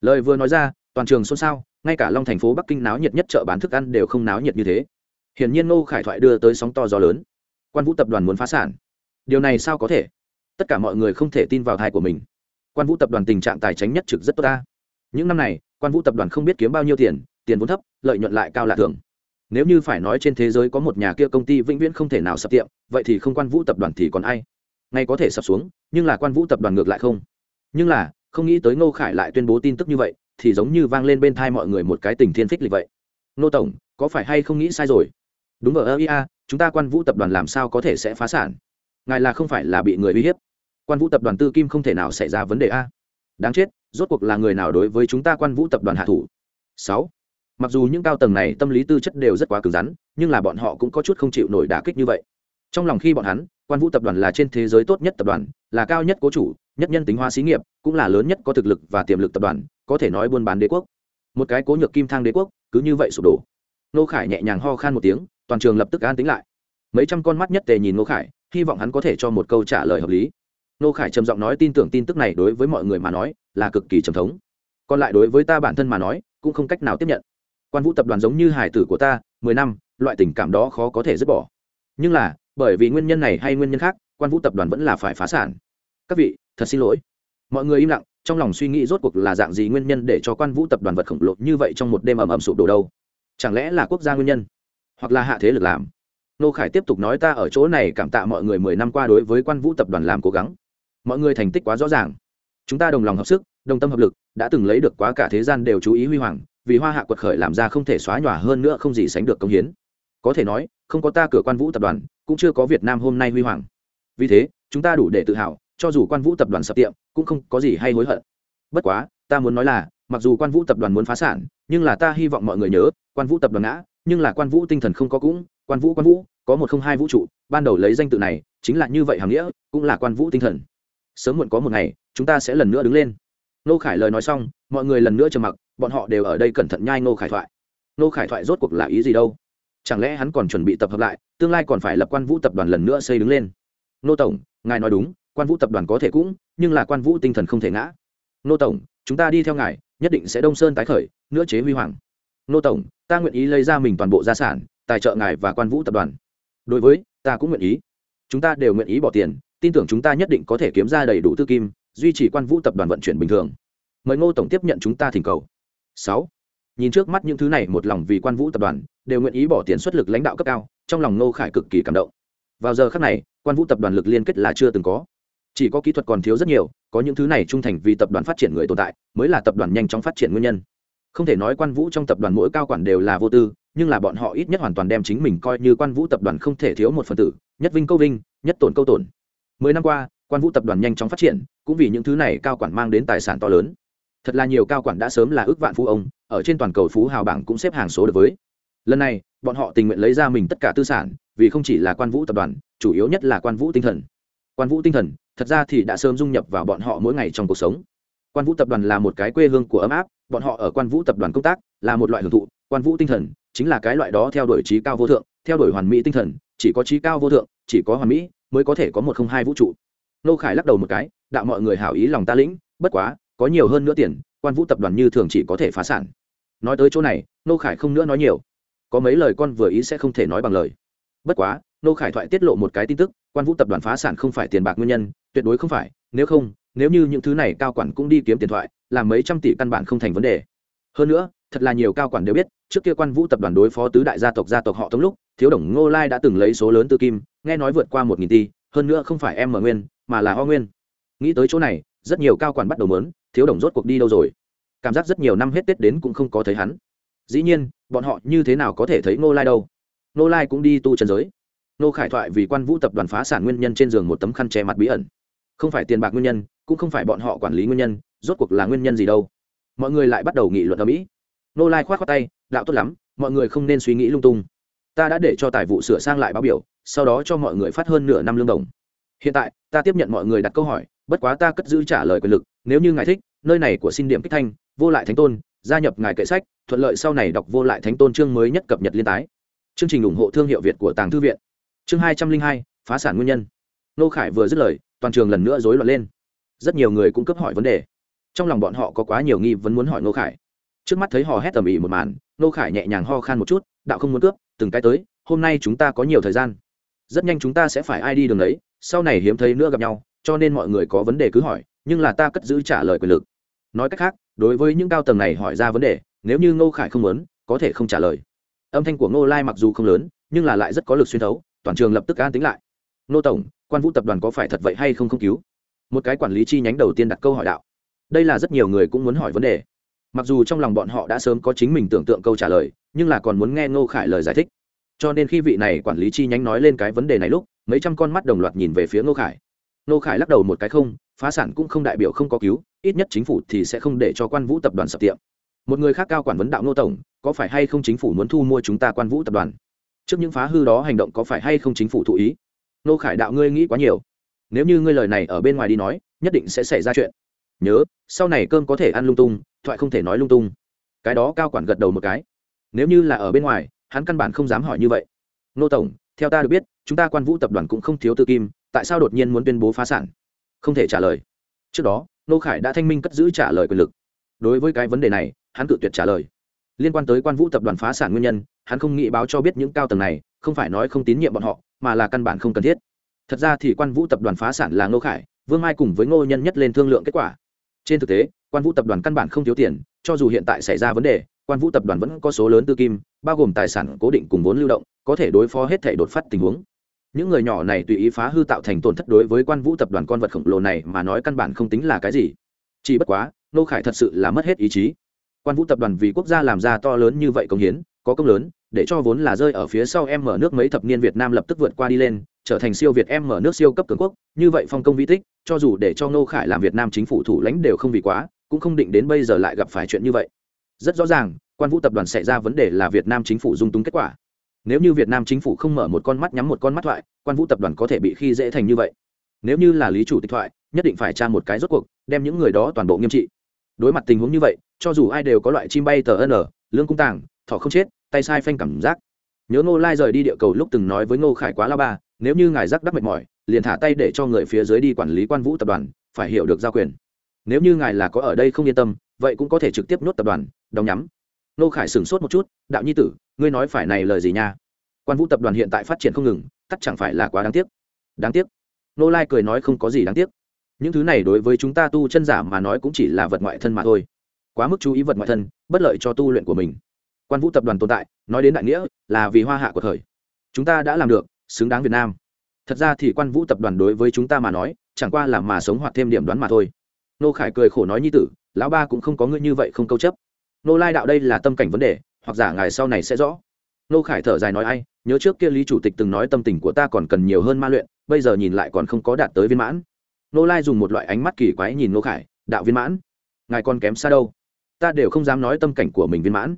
Lời vừa nói ra, toàn trường xôn xao, ngay cả long thành phố bắc kinh náo nhiệt nhất chợ bán thức ăn đều không náo nhiệt như thế. Hiển nhiên ngô khải thoại đưa tới sóng to gió lớn. Quan vũ tập đoàn muốn phá sản. Điều này sao có thể? Tất cả mọi người không thể tin vào thai của mình. Quan vũ tập đoàn tình trạng tài chính nhất trực rất tốt ta. Những năm này, quan vũ tập đoàn không biết kiếm bao nhiêu tiền tiền vốn thấp, lợi nhuận lại cao lạ thường. Nếu như phải nói trên thế giới có một nhà kia công ty vĩnh viễn không thể nào sập tiệm, vậy thì không quan vũ tập đoàn thì còn ai? Ngay có thể sập xuống, nhưng là quan vũ tập đoàn ngược lại không. Nhưng là, không nghĩ tới ngô khải lại tuyên bố tin tức như vậy, thì giống như vang lên bên thai mọi người một cái tình thiên phích lịch vậy. Ngô tổng, có phải hay không nghĩ sai rồi? Đúng ở ia chúng ta quan vũ tập đoàn làm sao có thể sẽ phá sản? Ngài là không phải là bị người uy hiếp. Quan vũ tập đoàn tư kim không thể nào xảy ra vấn đề a. Đáng chết, rốt cuộc là người nào đối với chúng ta quan vũ tập đoàn hạ thủ? Sáu mặc dù những cao tầng này tâm lý tư chất đều rất quá cứng rắn, nhưng là bọn họ cũng có chút không chịu nổi đả kích như vậy. Trong lòng khi bọn hắn, quan vũ tập đoàn là trên thế giới tốt nhất tập đoàn, là cao nhất cố chủ, nhất nhân tính hóa xí nghiệp, cũng là lớn nhất có thực lực và tiềm lực tập đoàn, có thể nói buôn bán đế quốc. Một cái cố nhược kim thang đế quốc, cứ như vậy sụp đổ. Nô khải nhẹ nhàng ho khan một tiếng, toàn trường lập tức an tính lại. Mấy trăm con mắt nhất tề nhìn nô khải, hy vọng hắn có thể cho một câu trả lời hợp lý. Nô khải trầm giọng nói tin tưởng tin tức này đối với mọi người mà nói là cực kỳ trầm thống. Còn lại đối với ta bản thân mà nói, cũng không cách nào tiếp nhận quan vũ tập đoàn giống như hải tử của ta, mười năm, loại tình cảm đó khó có thể dứt bỏ. Nhưng là, bởi vì nguyên nhân này hay nguyên nhân khác, quan vũ tập đoàn vẫn là phải phá sản. Các vị, thật xin lỗi. Mọi người im lặng, trong lòng suy nghĩ rốt cuộc là dạng gì nguyên nhân để cho quan vũ tập đoàn vật khổng lồ như vậy trong một đêm ầm ầm sụp đổ đâu? Chẳng lẽ là quốc gia nguyên nhân? Hoặc là hạ thế lực làm? Nô khải tiếp tục nói ta ở chỗ này cảm tạ mọi người mười năm qua đối với quan vũ tập đoàn làm cố gắng. Mọi người thành tích quá rõ ràng. Chúng ta đồng lòng hợp sức, đồng tâm hợp lực, đã từng lấy được quá cả thế gian đều chú ý huy hoàng vì hoa hạ quật khởi làm ra không thể xóa nhòa hơn nữa không gì sánh được công hiến. Có thể nói, không có ta cửa quan vũ tập đoàn, cũng chưa có việt nam hôm nay huy hoàng. Vì thế, chúng ta đủ để tự hào, cho dù quan vũ tập đoàn sập tiệm, cũng không có gì hay hối hận. Bất quá, ta muốn nói là, mặc dù quan vũ tập đoàn muốn phá sản, nhưng là ta hy vọng mọi người nhớ, quan vũ tập đoàn ngã, nhưng là quan vũ tinh thần không có cũng, quan vũ quan vũ, có một không hai vũ trụ, ban đầu lấy danh tự này, chính là như vậy hàm nghĩa, cũng là quan vũ tinh thần. Sớm muộn có một ngày, chúng ta sẽ lần nữa đứng lên. Nô khải lời nói xong, mọi người lần nữa trầm mặc bọn họ đều ở đây cẩn thận nhai nô khải thoại. Nô khải thoại rốt cuộc là ý gì đâu? Chẳng lẽ hắn còn chuẩn bị tập hợp lại, tương lai còn phải lập quan vũ tập đoàn lần nữa xây đứng lên? Nô tổng, ngài nói đúng, quan vũ tập đoàn có thể cũng, nhưng là quan vũ tinh thần không thể ngã. Nô tổng, chúng ta đi theo ngài, nhất định sẽ đông sơn tái khởi, nữa chế huy hoàng. Nô tổng, ta nguyện ý lấy ra mình toàn bộ gia sản, tài trợ ngài và quan vũ tập đoàn. Đối với, ta cũng nguyện ý. Chúng ta đều nguyện ý bỏ tiền, tin tưởng chúng ta nhất định có thể kiếm ra đầy đủ tư kim, duy trì quan vũ tập đoàn vận chuyển bình thường. Mời ngô tổng tiếp nhận chúng ta thỉnh cầu sáu. Nhìn trước mắt những thứ này, một lòng vì quan vũ tập đoàn, đều nguyện ý bỏ tiền xuất lực lãnh đạo cấp cao, trong lòng ngô khải cực kỳ cảm động. Vào giờ khác này, quan vũ tập đoàn lực liên kết là chưa từng có. Chỉ có kỹ thuật còn thiếu rất nhiều, có những thứ này trung thành vì tập đoàn phát triển người tồn tại, mới là tập đoàn nhanh chóng phát triển nguyên nhân. Không thể nói quan vũ trong tập đoàn mỗi cao quản đều là vô tư, nhưng là bọn họ ít nhất hoàn toàn đem chính mình coi như quan vũ tập đoàn không thể thiếu một phần tử, nhất vinh câu vinh, nhất tổn câu tổn. Mười năm qua, quan vũ tập đoàn nhanh chóng phát triển, cũng vì những thứ này cao quản mang đến tài sản to lớn thật là nhiều cao quản đã sớm là ước vạn phú ông, ở trên toàn cầu phú hào bảng cũng xếp hàng số được với. Lần này, bọn họ tình nguyện lấy ra mình tất cả tư sản, vì không chỉ là quan vũ tập đoàn, chủ yếu nhất là quan vũ tinh thần. Quan vũ tinh thần, thật ra thì đã sớm dung nhập vào bọn họ mỗi ngày trong cuộc sống. Quan vũ tập đoàn là một cái quê hương của ấm áp, bọn họ ở quan vũ tập đoàn công tác là một loại hưởng thụ. Quan vũ tinh thần chính là cái loại đó theo đuổi trí cao vô thượng, theo đuổi hoàn mỹ tinh thần, chỉ có trí cao vô thượng, chỉ có hoàn mỹ mới có thể có một không hai vũ trụ. Nô khải lắc đầu một cái, đạo mọi người hảo ý lòng ta lĩnh, bất quá có nhiều hơn nữa tiền, quan vũ tập đoàn như thường chỉ có thể phá sản. Nói tới chỗ này, nô khải không nữa nói nhiều. Có mấy lời con vừa ý sẽ không thể nói bằng lời. Bất quá, nô khải thoại tiết lộ một cái tin tức, quan vũ tập đoàn phá sản không phải tiền bạc nguyên nhân, tuyệt đối không phải, nếu không, nếu như những thứ này cao quản cũng đi kiếm tiền thoại, làm mấy trăm tỷ căn bản không thành vấn đề. Hơn nữa, thật là nhiều cao quản đều biết, trước kia quan vũ tập đoàn đối phó tứ đại gia tộc gia tộc họ tống lúc, thiếu đồng ngô lai đã từng lấy số lớn tư kim, nghe nói vượt qua một nghìn tỷ, hơn nữa không phải em mở nguyên, mà là ho nguyên. Nghĩ tới chỗ này, rất nhiều cao quản bắt đầu mớn thiếu đồng rốt cuộc đi đâu rồi? Cảm giác rất nhiều năm hết tết đến cũng không có thấy hắn. Dĩ nhiên, bọn họ như thế nào có thể thấy ngô lai đâu? Ngô lai cũng đi tu trần giới. Ngô khải thoại vì quan vũ tập đoàn phá sản nguyên nhân trên giường một tấm khăn che mặt bí ẩn. Không phải tiền bạc nguyên nhân, cũng không phải bọn họ quản lý nguyên nhân, rốt cuộc là nguyên nhân gì đâu? Mọi người lại bắt đầu nghị luận ở mỹ. Ngô lai k h o á t khoác tay, đạo tốt lắm, mọi người không nên suy nghĩ lung tung. Ta đã để cho tài vụ sửa sang lại báo biểu, sau đó cho mọi người phát hơn nửa năm lương đồng. Hiện tại, ta tiếp nhận mọi người đặt câu hỏi bất quá ta cất giữ trả lời quyền lực, nếu như ngài thích, nơi này của xin điểm kích thanh, vô lại thánh tôn, gia nhập ngài kệ sách, thuận lợi sau này đọc vô lại thánh tôn chương mới nhất cập nhật liên tái. Chương trình ủng hộ thương hiệu việt của tàng thư viện. Chương hai trăm linh hai, phá sản nguyên nhân. Nô khải vừa dứt lời, toàn trường lần nữa rối loạn lên. Rất nhiều người cũng cấp hỏi vấn đề. Trong lòng bọn họ có quá nhiều nghi vấn muốn hỏi nô khải. Trước mắt thấy họ hét tầm ĩ một màn, nô khải nhẹ nhàng ho khan một chút, đạo không muốn cướp, từng cái tới, hôm nay chúng ta có nhiều thời gian. Rất nhanh chúng ta sẽ phải ai đi đường đấy, sau này hiếm thấy nữa gặp nhau cho nên mọi người có vấn đề cứ hỏi, nhưng là ta cất giữ trả lời quyền lực. Nói cách khác, đối với những cao tầng này hỏi ra vấn đề, nếu như ngô khải không muốn, có thể không trả lời. Âm thanh của ngô lai mặc dù không lớn, nhưng là lại rất có lực xuyên thấu, toàn trường lập tức an tính lại. Ngô tổng, quan vũ tập đoàn có phải thật vậy hay không không cứu? Một cái quản lý chi nhánh đầu tiên đặt câu hỏi đạo. Đây là rất nhiều người cũng muốn hỏi vấn đề. Mặc dù trong lòng bọn họ đã sớm có chính mình tưởng tượng câu trả lời, nhưng là còn muốn nghe ngô khải lời giải thích. Cho nên khi vị này quản lý chi nhánh nói lên cái vấn đề này lúc, mấy trăm con mắt đồng loạt nhìn về phía ngô khải. Nô khải lắc đầu một cái không, phá sản cũng không đại biểu không có cứu, ít nhất chính phủ thì sẽ không để cho quan vũ tập đoàn sập tiệm. Một người khác cao quản vấn đạo Nô tổng, có phải hay không chính phủ muốn thu mua chúng ta quan vũ tập đoàn? Trước những phá hư đó hành động có phải hay không chính phủ thụ ý? Nô khải đạo ngươi nghĩ quá nhiều. Nếu như ngươi lời này ở bên ngoài đi nói, nhất định sẽ xảy ra chuyện. Nhớ, sau này cơm có thể ăn lung tung, thoại không thể nói lung tung. Cái đó cao quản gật đầu một cái. Nếu như là ở bên ngoài, hắn căn bản không dám hỏi như vậy. Nô tổng, theo ta được biết, chúng ta quan vũ tập đoàn cũng không thiếu tự kim tại sao đột nhiên muốn tuyên bố phá sản? Không thể trả lời. Trước đó, nô khải đã thanh minh cất giữ trả lời quyền lực. Đối với cái vấn đề này, hắn cự tuyệt trả lời. Liên quan tới quan vũ tập đoàn phá sản nguyên nhân, hắn không nghĩ báo cho biết những cao tầng này, không phải nói không tín nhiệm bọn họ, mà là căn bản không cần thiết. Thật ra thì quan vũ tập đoàn phá sản là ngô khải, vương mai cùng với ngô nhân nhất lên thương lượng kết quả. Trên thực tế, quan vũ tập đoàn căn bản không thiếu tiền, cho dù hiện tại xảy ra vấn đề, quan vũ tập đoàn vẫn có số lớn tư kim, bao gồm tài sản cố định cùng vốn lưu động, có thể đối phó hết thể đột phát tình huống những người nhỏ này tùy ý phá hư tạo thành tổn thất đối với quan vũ tập đoàn con vật khổng lồ này mà nói căn bản không tính là cái gì. Chỉ bất quá nô khải thật sự là mất hết ý chí. Quan vũ tập đoàn vì quốc gia làm ra to lớn như vậy công hiến, có công lớn, để cho vốn là rơi ở phía sau em mở nước mấy thập niên việt nam lập tức vượt qua đi lên, trở thành siêu việt em mở nước siêu cấp cường quốc. Như vậy phong công vi tích, cho dù để cho nô khải làm việt nam chính phủ thủ lãnh đều không vì quá, cũng không định đến bây giờ lại gặp phải chuyện như vậy. Rất rõ ràng, quan vũ tập đoàn xảy ra vấn đề là việt nam chính phủ dung túng kết quả nếu như việt nam chính phủ không mở một con mắt nhắm một con mắt thoại, quan vũ tập đoàn có thể bị khi dễ thành như vậy. Nếu như là lý chủ tịch thoại, nhất định phải tra một cái rốt cuộc, đem những người đó toàn bộ nghiêm trị. Đối mặt tình huống như vậy, cho dù ai đều có loại chim bay tờ n lương cung tàng, thọ không chết, tay sai phanh cảm giác. Nhớ ngô lai rời đi địa cầu lúc từng nói với ngô khải quá la ba, nếu như ngài giác đắc mệt mỏi, liền thả tay để cho người phía dưới đi quản lý quan vũ tập đoàn, phải hiểu được giao quyền. Nếu như ngài là có ở đây không yên tâm, vậy cũng có thể trực tiếp nhốt tập đoàn, đóng nhắm. Nô khải sửng sốt một chút, đạo nhi tử, ngươi nói phải này lời gì nha? Quan vũ tập đoàn hiện tại phát triển không ngừng, tắt chẳng phải là quá đáng tiếc? Đáng tiếc? Nô lai cười nói, không có gì đáng tiếc. Những thứ này đối với chúng ta tu chân giả mà nói cũng chỉ là vật ngoại thân mà thôi. Quá mức chú ý vật ngoại thân, bất lợi cho tu luyện của mình. Quan vũ tập đoàn tồn tại, nói đến đại nghĩa, là vì hoa hạ của thời. Chúng ta đã làm được, xứng đáng việt nam. Thật ra thì quan vũ tập đoàn đối với chúng ta mà nói, chẳng qua là mà sống hoặc thêm điểm đoán mà thôi. Nô khải cười khổ nói như tử, lão ba cũng không có ngươi như vậy không câu chấp nô lai đạo đây là tâm cảnh vấn đề, hoặc giả ngài sau này sẽ rõ. Nô khải thở dài nói ai, nhớ trước kia lý chủ tịch từng nói tâm tình của ta còn cần nhiều hơn ma luyện, bây giờ nhìn lại còn không có đạt tới viên mãn. Nô lai dùng một loại ánh mắt kỳ quái nhìn nô khải, đạo viên mãn, ngài còn kém xa đâu. Ta đều không dám nói tâm cảnh của mình viên mãn.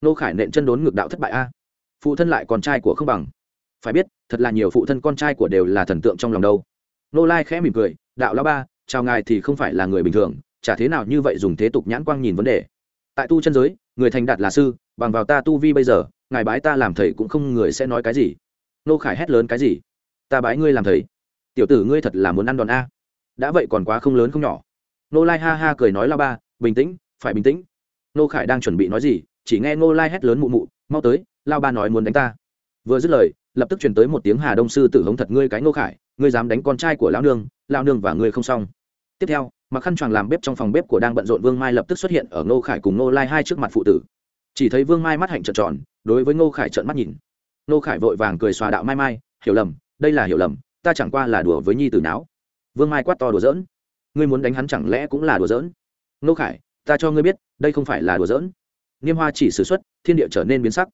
Nô khải nện chân đốn ngược đạo thất bại a. Phụ thân lại con trai của không bằng. Phải biết, thật là nhiều phụ thân con trai của đều là thần tượng trong lòng đâu. Nô lai khẽ mỉm cười, đạo la ba, chào ngài thì không phải là người bình thường, chả thế nào như vậy dùng thế tục nhãn quang nhìn vấn đề tại tu chân giới, người thành đạt là sư, bằng vào ta tu vi bây giờ, ngài bái ta làm thầy cũng không người sẽ nói cái gì. Nô khải hét lớn cái gì? Ta bái ngươi làm thầy. Tiểu tử ngươi thật là muốn ăn đòn a. Đã vậy còn quá không lớn không nhỏ. Nô lai ha ha cười nói la ba, bình tĩnh, phải bình tĩnh. Nô khải đang chuẩn bị nói gì, chỉ nghe nô lai hét lớn mụ mụ, mau tới, lao ba nói muốn đánh ta. Vừa dứt lời, lập tức chuyển tới một tiếng hà đông sư tử hống thật ngươi cái nô khải, ngươi dám đánh con trai của lão nương lao nương và ngươi không xong. Tiếp theo mặc khăn choàng làm bếp trong phòng bếp của đang bận rộn vương mai lập tức xuất hiện ở Ngô khải cùng Ngô lai hai trước mặt phụ tử. Chỉ thấy vương mai mắt hạnh trợn tròn, đối với ngô khải trợn mắt nhìn. Ngô khải vội vàng cười xòa đạo mai mai, hiểu lầm, đây là hiểu lầm, ta chẳng qua là đùa với nhi tử não. Vương mai quát to đùa giỡn, ngươi muốn đánh hắn chẳng lẽ cũng là đùa giỡn? Ngô khải, ta cho ngươi biết, đây không phải là đùa giỡn. Niêm hoa chỉ s ử x u ấ t thiên địa trở nên biến sắc.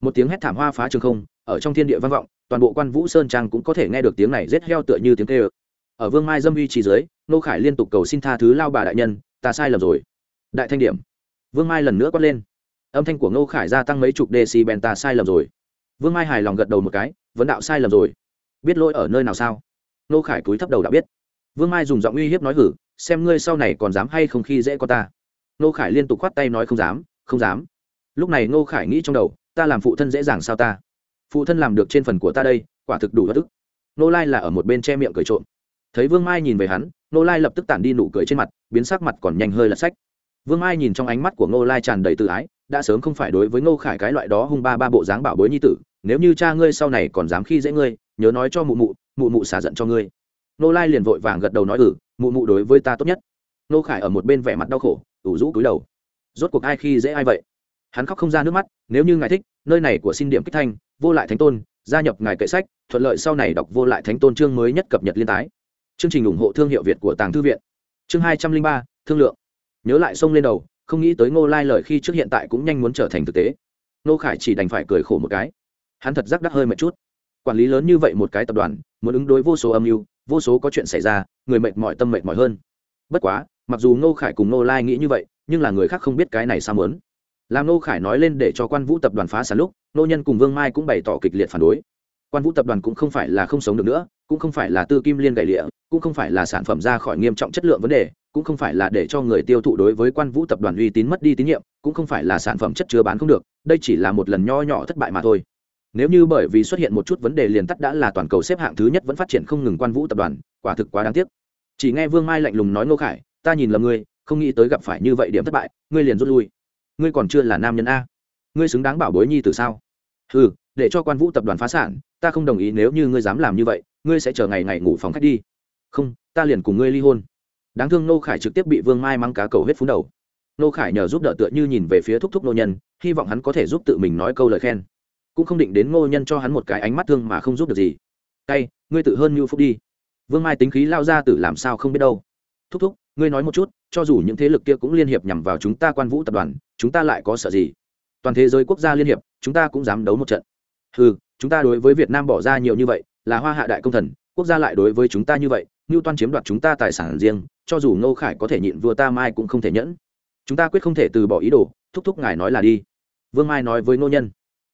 Một tiếng hét thảm hoa phá trường không, ở trong thiên địa vang vọng, toàn bộ quan vũ sơn trang cũng có thể nghe được tiếng này rết heo tựa như tiếng tê ơ ở vương mai dâm uy trí dưới nô khải liên tục cầu xin tha thứ lao bà đại nhân, ta sai lầm rồi. Đại thanh điểm. Vương mai lần nữa quát lên. Âm thanh của ngô khải gia tăng mấy chục decibel, ta sai lầm rồi. Vương mai hài lòng gật đầu một cái, vấn đạo sai lầm rồi. Biết lỗi ở nơi nào sao? Nô khải cúi thấp đầu đã biết. Vương mai dùng giọng uy hiếp nói hử, xem ngươi sau này còn dám hay không khi dễ con ta. Nô khải liên tục khoát tay nói không dám không dám. Lúc này nô khải nghĩ trong đầu, ta làm phụ thân dễ dàng sao ta? Phụ thân làm được trên phần của ta đây, quả thực đủ bất ức. Nô lai là ở một bên che miệng cười trộm thấy vương mai nhìn về hắn nô lai lập tức tản đi nụ cười trên mặt, biến sắc mặt còn nhanh hơi lật sách. Vương mai nhìn trong ánh mắt của nô lai tràn đầy tự ái, đã sớm không phải đối với ngô khải cái loại đó hung ba ba bộ dáng bảo bối nhi tử, nếu như cha ngươi sau này còn dám khi dễ ngươi, nhớ nói cho mụ mụ mụ mụ xả giận cho ngươi. Nô lai liền vội vàng gật đầu nói ừ mụ mụ đối với ta tốt nhất. Nô khải ở một bên vẻ mặt đau khổ, ủ rũ cúi đầu. Rốt cuộc ai khi dễ ai vậy? Hắn khóc không ra nước mắt, nếu như ngài thích, nơi này của xin điểm kích thanh, vô lại thánh tôn, gia nhập ngài kệ sách, thuận lợi sau này đọc vô lại thánh tôn chương mới nhất cập nhật liên tái chương trình ủng hộ thương hiệu việt của tàng thư viện. Chương hai trăm linh ba, thương lượng. Nhớ lại xông lên đầu, không nghĩ tới ngô lai lời khi trước hiện tại cũng nhanh muốn trở thành thực tế. Nô khải chỉ đành phải cười khổ một cái. Hắn thật rắc đắc hơi một chút. Quản lý lớn như vậy một cái tập đoàn, muốn ứng đối vô số âm mưu, vô số có chuyện xảy ra, người mệt mỏi tâm mệt mỏi hơn. Bất quá, mặc dù ngô khải cùng ngô lai nghĩ như vậy, nhưng là người khác không biết cái này sao muốn. Làm ngô khải nói lên để cho quan vũ tập đoàn phá sản lúc nô nhân cùng vương mai cũng bày tỏ kịch liệt phản đối. Quan vũ tập đoàn cũng không phải là không sống được nữa cũng không phải là tư kim liên gậy địa cũng không phải là sản phẩm ra khỏi nghiêm trọng chất lượng vấn đề, cũng không phải là để cho người tiêu thụ đối với quan vũ tập đoàn uy tín mất đi tín nhiệm, cũng không phải là sản phẩm chất chứa bán không được, đây chỉ là một lần nho nhỏ thất bại mà thôi. Nếu như bởi vì xuất hiện một chút vấn đề liền tắt đã là toàn cầu xếp hạng thứ nhất vẫn phát triển không ngừng quan vũ tập đoàn, quả thực quá đáng tiếc. Chỉ nghe vương mai lạnh lùng nói ngô khải, ta nhìn lầm ngươi, không nghĩ tới gặp phải như vậy điểm thất bại, ngươi liền rút lui. Ngươi còn chưa là nam nhân a. Ngươi xứng đáng bảo bối nhi từ sao? Ừ để cho quan vũ tập đoàn phá sản, ta không đồng ý nếu như ngươi dám làm như vậy ngươi sẽ chờ ngày ngày ngủ phòng khách đi. Không, ta liền cùng ngươi ly hôn. Đáng thương nô khải trực tiếp bị vương mai mang cá cầu hết phúng đầu. Nô khải nhờ giúp đỡ tựa như nhìn về phía thúc thúc nô nhân, hy vọng hắn có thể giúp tự mình nói câu lời khen. Cũng không định đến ngô nhân cho hắn một cái ánh mắt thương mà không giúp được gì. Tay ngươi tự hơn như phúc đi. Vương mai tính khí lao ra tự làm sao không biết đâu. Thúc thúc, ngươi nói một chút, cho dù những thế lực kia cũng liên hiệp nhằm vào chúng ta quan vũ tập đoàn, chúng ta lại có sợ gì? Toàn thế giới quốc gia liên hiệp, chúng ta cũng dám đấu một trận. Ừ chúng ta đối với việt nam bỏ ra nhiều như vậy là hoa hạ đại công thần, quốc gia lại đối với chúng ta như vậy ngưu toan chiếm đoạt chúng ta tài sản riêng, cho dù ngô khải có thể nhịn vừa ta mai cũng không thể nhẫn. Chúng ta quyết không thể từ bỏ ý đồ, thúc thúc ngài nói là đi. Vương mai nói với ngô nhân.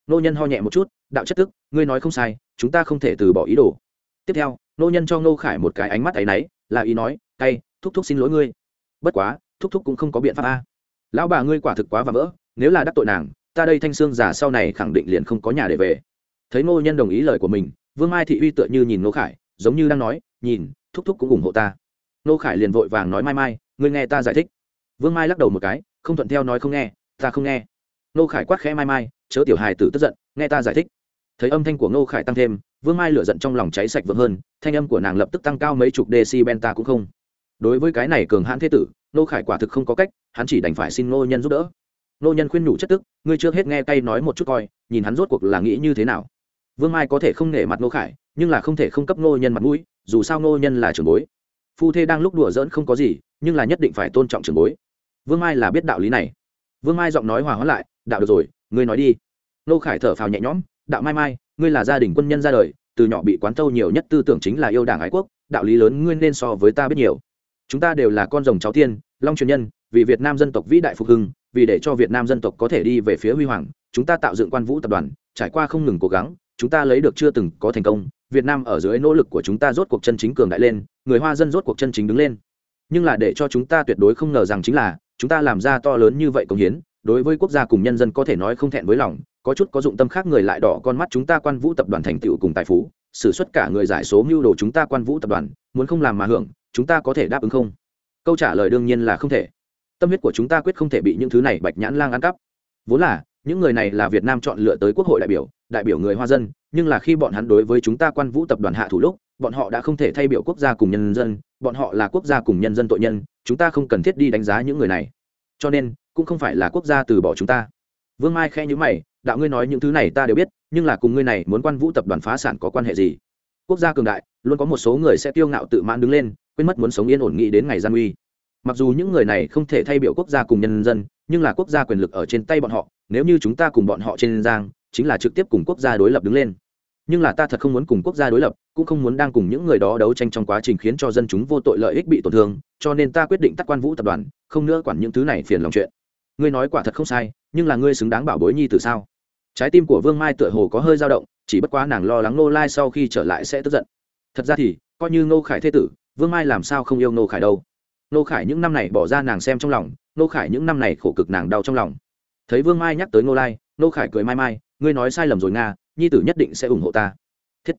Nô nhân ho nhẹ một chút, đạo chất tức, ngươi nói không sai, chúng ta không thể từ bỏ ý đồ. Tiếp theo nô nhân cho ngô khải một cái ánh mắt áy náy, là ý nói, cay, thúc thúc xin lỗi ngươi. Bất quá, thúc thúc cũng không có biện pháp a. Lão bà ngươi quả thực quá và vỡ, nếu là đắc tội nàng, ta đây thanh sương giả sau này khẳng định liền không có nhà để về. Thấy ngô nhân đồng ý lời của mình vương mai thị uy tựa như nhìn Nô khải, giống như đang nói, nhìn, thúc thúc cũng ủng hộ ta. Nô khải liền vội vàng nói, mai mai, ngươi nghe ta giải thích. Vương mai lắc đầu một cái, không thuận theo nói không nghe, ta không nghe. Nô khải quát khẽ, mai mai, chớ tiểu hài tử tức giận, nghe ta giải thích. Thấy âm thanh của Nô khải tăng thêm, vương mai lửa giận trong lòng cháy sạch vững hơn, thanh âm của nàng lập tức tăng cao mấy chục decibel ta cũng không. Đối với cái này cường hãn thế tử Nô khải quả thực không có cách, hắn chỉ đành phải xin Nô nhân giúp đỡ. Nô nhân khuyên nhủ chất tức, ngươi trước hết nghe tay nói một chút coi, nhìn hắn rốt cuộc là nghĩ như thế nào vương mai có thể không nể mặt ngô khải, nhưng là không thể không cấp ngô nhân mặt mũi, dù sao ngô nhân là trưởng bối. Phu thê đang lúc đùa giỡn không có gì, nhưng là nhất định phải tôn trọng trưởng bối. Vương mai là biết đạo lý này. Vương mai giọng nói hòa hoãn lại, đạo được rồi, ngươi nói đi. Ngô khải thở phào nhẹ nhõm, đạo mai mai, ngươi là gia đình quân nhân ra đời, từ nhỏ bị quán thâu nhiều nhất tư tưởng chính là yêu đảng ái quốc, đạo lý lớn ngươi nên so với ta biết nhiều. Chúng ta đều là con rồng cháu tiên, long truyền nhân, vì việt nam dân tộc vĩ đại phục hưng, vì để cho việt nam dân tộc có thể đi về phía huy hoàng, chúng ta tạo dựng quan vũ tập đoàn, trải qua không ngừng cố gắng chúng ta lấy được chưa từng có thành công, việt nam ở dưới nỗ lực của chúng ta rốt cuộc chân chính cường đại lên, người hoa dân rốt cuộc chân chính đứng lên. Nhưng là để cho chúng ta tuyệt đối không ngờ rằng chính là, chúng ta làm ra to lớn như vậy công hiến, đối với quốc gia cùng nhân dân có thể nói không thẹn với lòng, có chút có dụng tâm khác người lại đỏ con mắt chúng ta quan vũ tập đoàn thành tựu cùng tài phú, xử suất cả người giải số mưu đồ chúng ta quan vũ tập đoàn, muốn không làm mà hưởng, chúng ta có thể đáp ứng không? Câu trả lời đương nhiên là không thể. Tâm huyết của chúng ta quyết không thể bị những thứ này bạch nhãn lang ăn cắp. Vốn là, những người này là việt nam chọn lựa tới quốc hội đại biểu đại biểu người hoa dân, nhưng là khi bọn hắn đối với chúng ta quan vũ tập đoàn hạ thủ lúc, bọn họ đã không thể thay biểu quốc gia cùng nhân dân, bọn họ là quốc gia cùng nhân dân tội nhân, chúng ta không cần thiết đi đánh giá những người này. Cho nên, cũng không phải là quốc gia từ bỏ chúng ta. Vương mai khẽ nhữ mày, đạo ngươi nói những thứ này ta đều biết, nhưng là cùng ngươi này muốn quan vũ tập đoàn phá sản có quan hệ gì? Quốc gia cường đại, luôn có một số người sẽ tiêu ngạo tự mãn đứng lên, quên mất muốn sống yên ổn nghĩ đến ngày gian uy mặc dù những người này không thể thay biểu quốc gia cùng nhân dân, nhưng là quốc gia quyền lực ở trên tay bọn họ, nếu như chúng ta cùng bọn họ trên giang chính là trực tiếp cùng quốc gia đối lập đứng lên. Nhưng là ta thật không muốn cùng quốc gia đối lập, cũng không muốn đang cùng những người đó đấu tranh trong quá trình khiến cho dân chúng vô tội lợi ích bị tổn thương, cho nên ta quyết định tắt quan vũ tập đoàn, không nữa quản những thứ này phiền lòng chuyện. Ngươi nói quả thật không sai, nhưng là ngươi xứng đáng bảo bối nhi từ sao? Trái tim của vương mai tựa hồ có hơi dao động, chỉ bất quá nàng lo lắng nô lai sau khi trở lại sẽ tức giận. Thật ra thì, coi như nô khải thế tử, vương mai làm sao không yêu nô khải đâu. Nô khải những năm này bỏ ra nàng xem trong lòng nô khải những năm này khổ cực nàng đau trong lòng. Thấy vương mai nhắc tới nô lai nô khải cười mai mai ngươi nói sai lầm rồi nga, nhi tử nhất định sẽ ủng hộ ta. Thiết.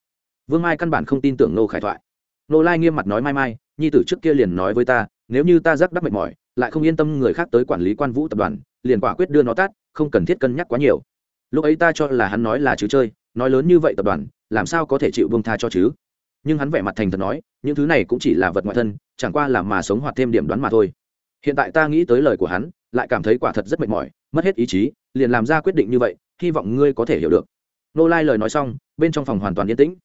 Vương mai căn bản không tin tưởng nô khải thoại. Nô lai nghiêm mặt nói mai mai, nhi tử trước kia liền nói với ta, nếu như ta rắc đắc mệt mỏi, lại không yên tâm người khác tới quản lý quan vũ tập đoàn, liền quả quyết đưa nó tát, không cần thiết cân nhắc quá nhiều. Lúc ấy ta cho là hắn nói là chứ chơi, nói lớn như vậy tập đoàn, làm sao có thể chịu bông tha cho chứ? Nhưng hắn vẻ mặt thành thật nói, những thứ này cũng chỉ là vật ngoại thân, chẳng qua là mà sống hoạt thêm điểm đoán mà thôi. Hiện tại ta nghĩ tới lời của hắn, lại cảm thấy quả thật rất mệt mỏi, mất hết ý chí, liền làm ra quyết định như vậy hy vọng ngươi có thể hiểu được. Nô lai lời nói xong, bên trong phòng hoàn toàn yên tĩnh.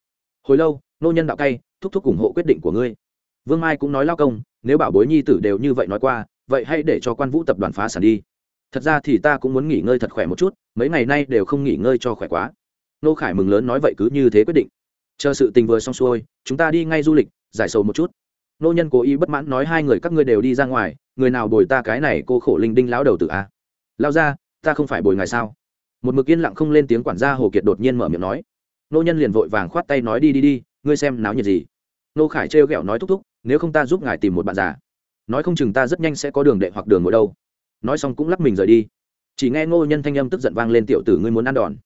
Hồi lâu, nô nhân đạo cay, thúc thúc ủng hộ quyết định của ngươi. Vương mai cũng nói lao công, nếu bảo bối nhi tử đều như vậy nói qua, vậy hãy để cho quan vũ tập đoàn phá sản đi. Thật ra thì ta cũng muốn nghỉ ngơi thật khỏe một chút, mấy ngày nay đều không nghỉ ngơi cho khỏe quá. Nô khải mừng lớn nói vậy cứ như thế quyết định. Chờ sự tình vừa xong xuôi, chúng ta đi ngay du lịch, giải sầu một chút. Nô nhân cố ý bất mãn nói hai người các ngươi đều đi ra ngoài, người nào bồi ta cái này cô khổ linh đinh lão đầu tử a lao ra, ta không phải bồi ngài sao? Một mực yên lặng không lên tiếng quản gia hồ kiệt đột nhiên mở miệng nói. Nô nhân liền vội vàng khoát tay nói đi đi đi, ngươi xem náo nhiệt gì. Nô khải trêu ghẹo nói thúc thúc, nếu không ta giúp ngài tìm một bạn già. Nói không chừng ta rất nhanh sẽ có đường đệ hoặc đường ngồi đâu. Nói xong cũng lắc mình rời đi. Chỉ nghe ngô nhân thanh âm tức giận vang lên, tiểu tử ngươi muốn ăn đòn.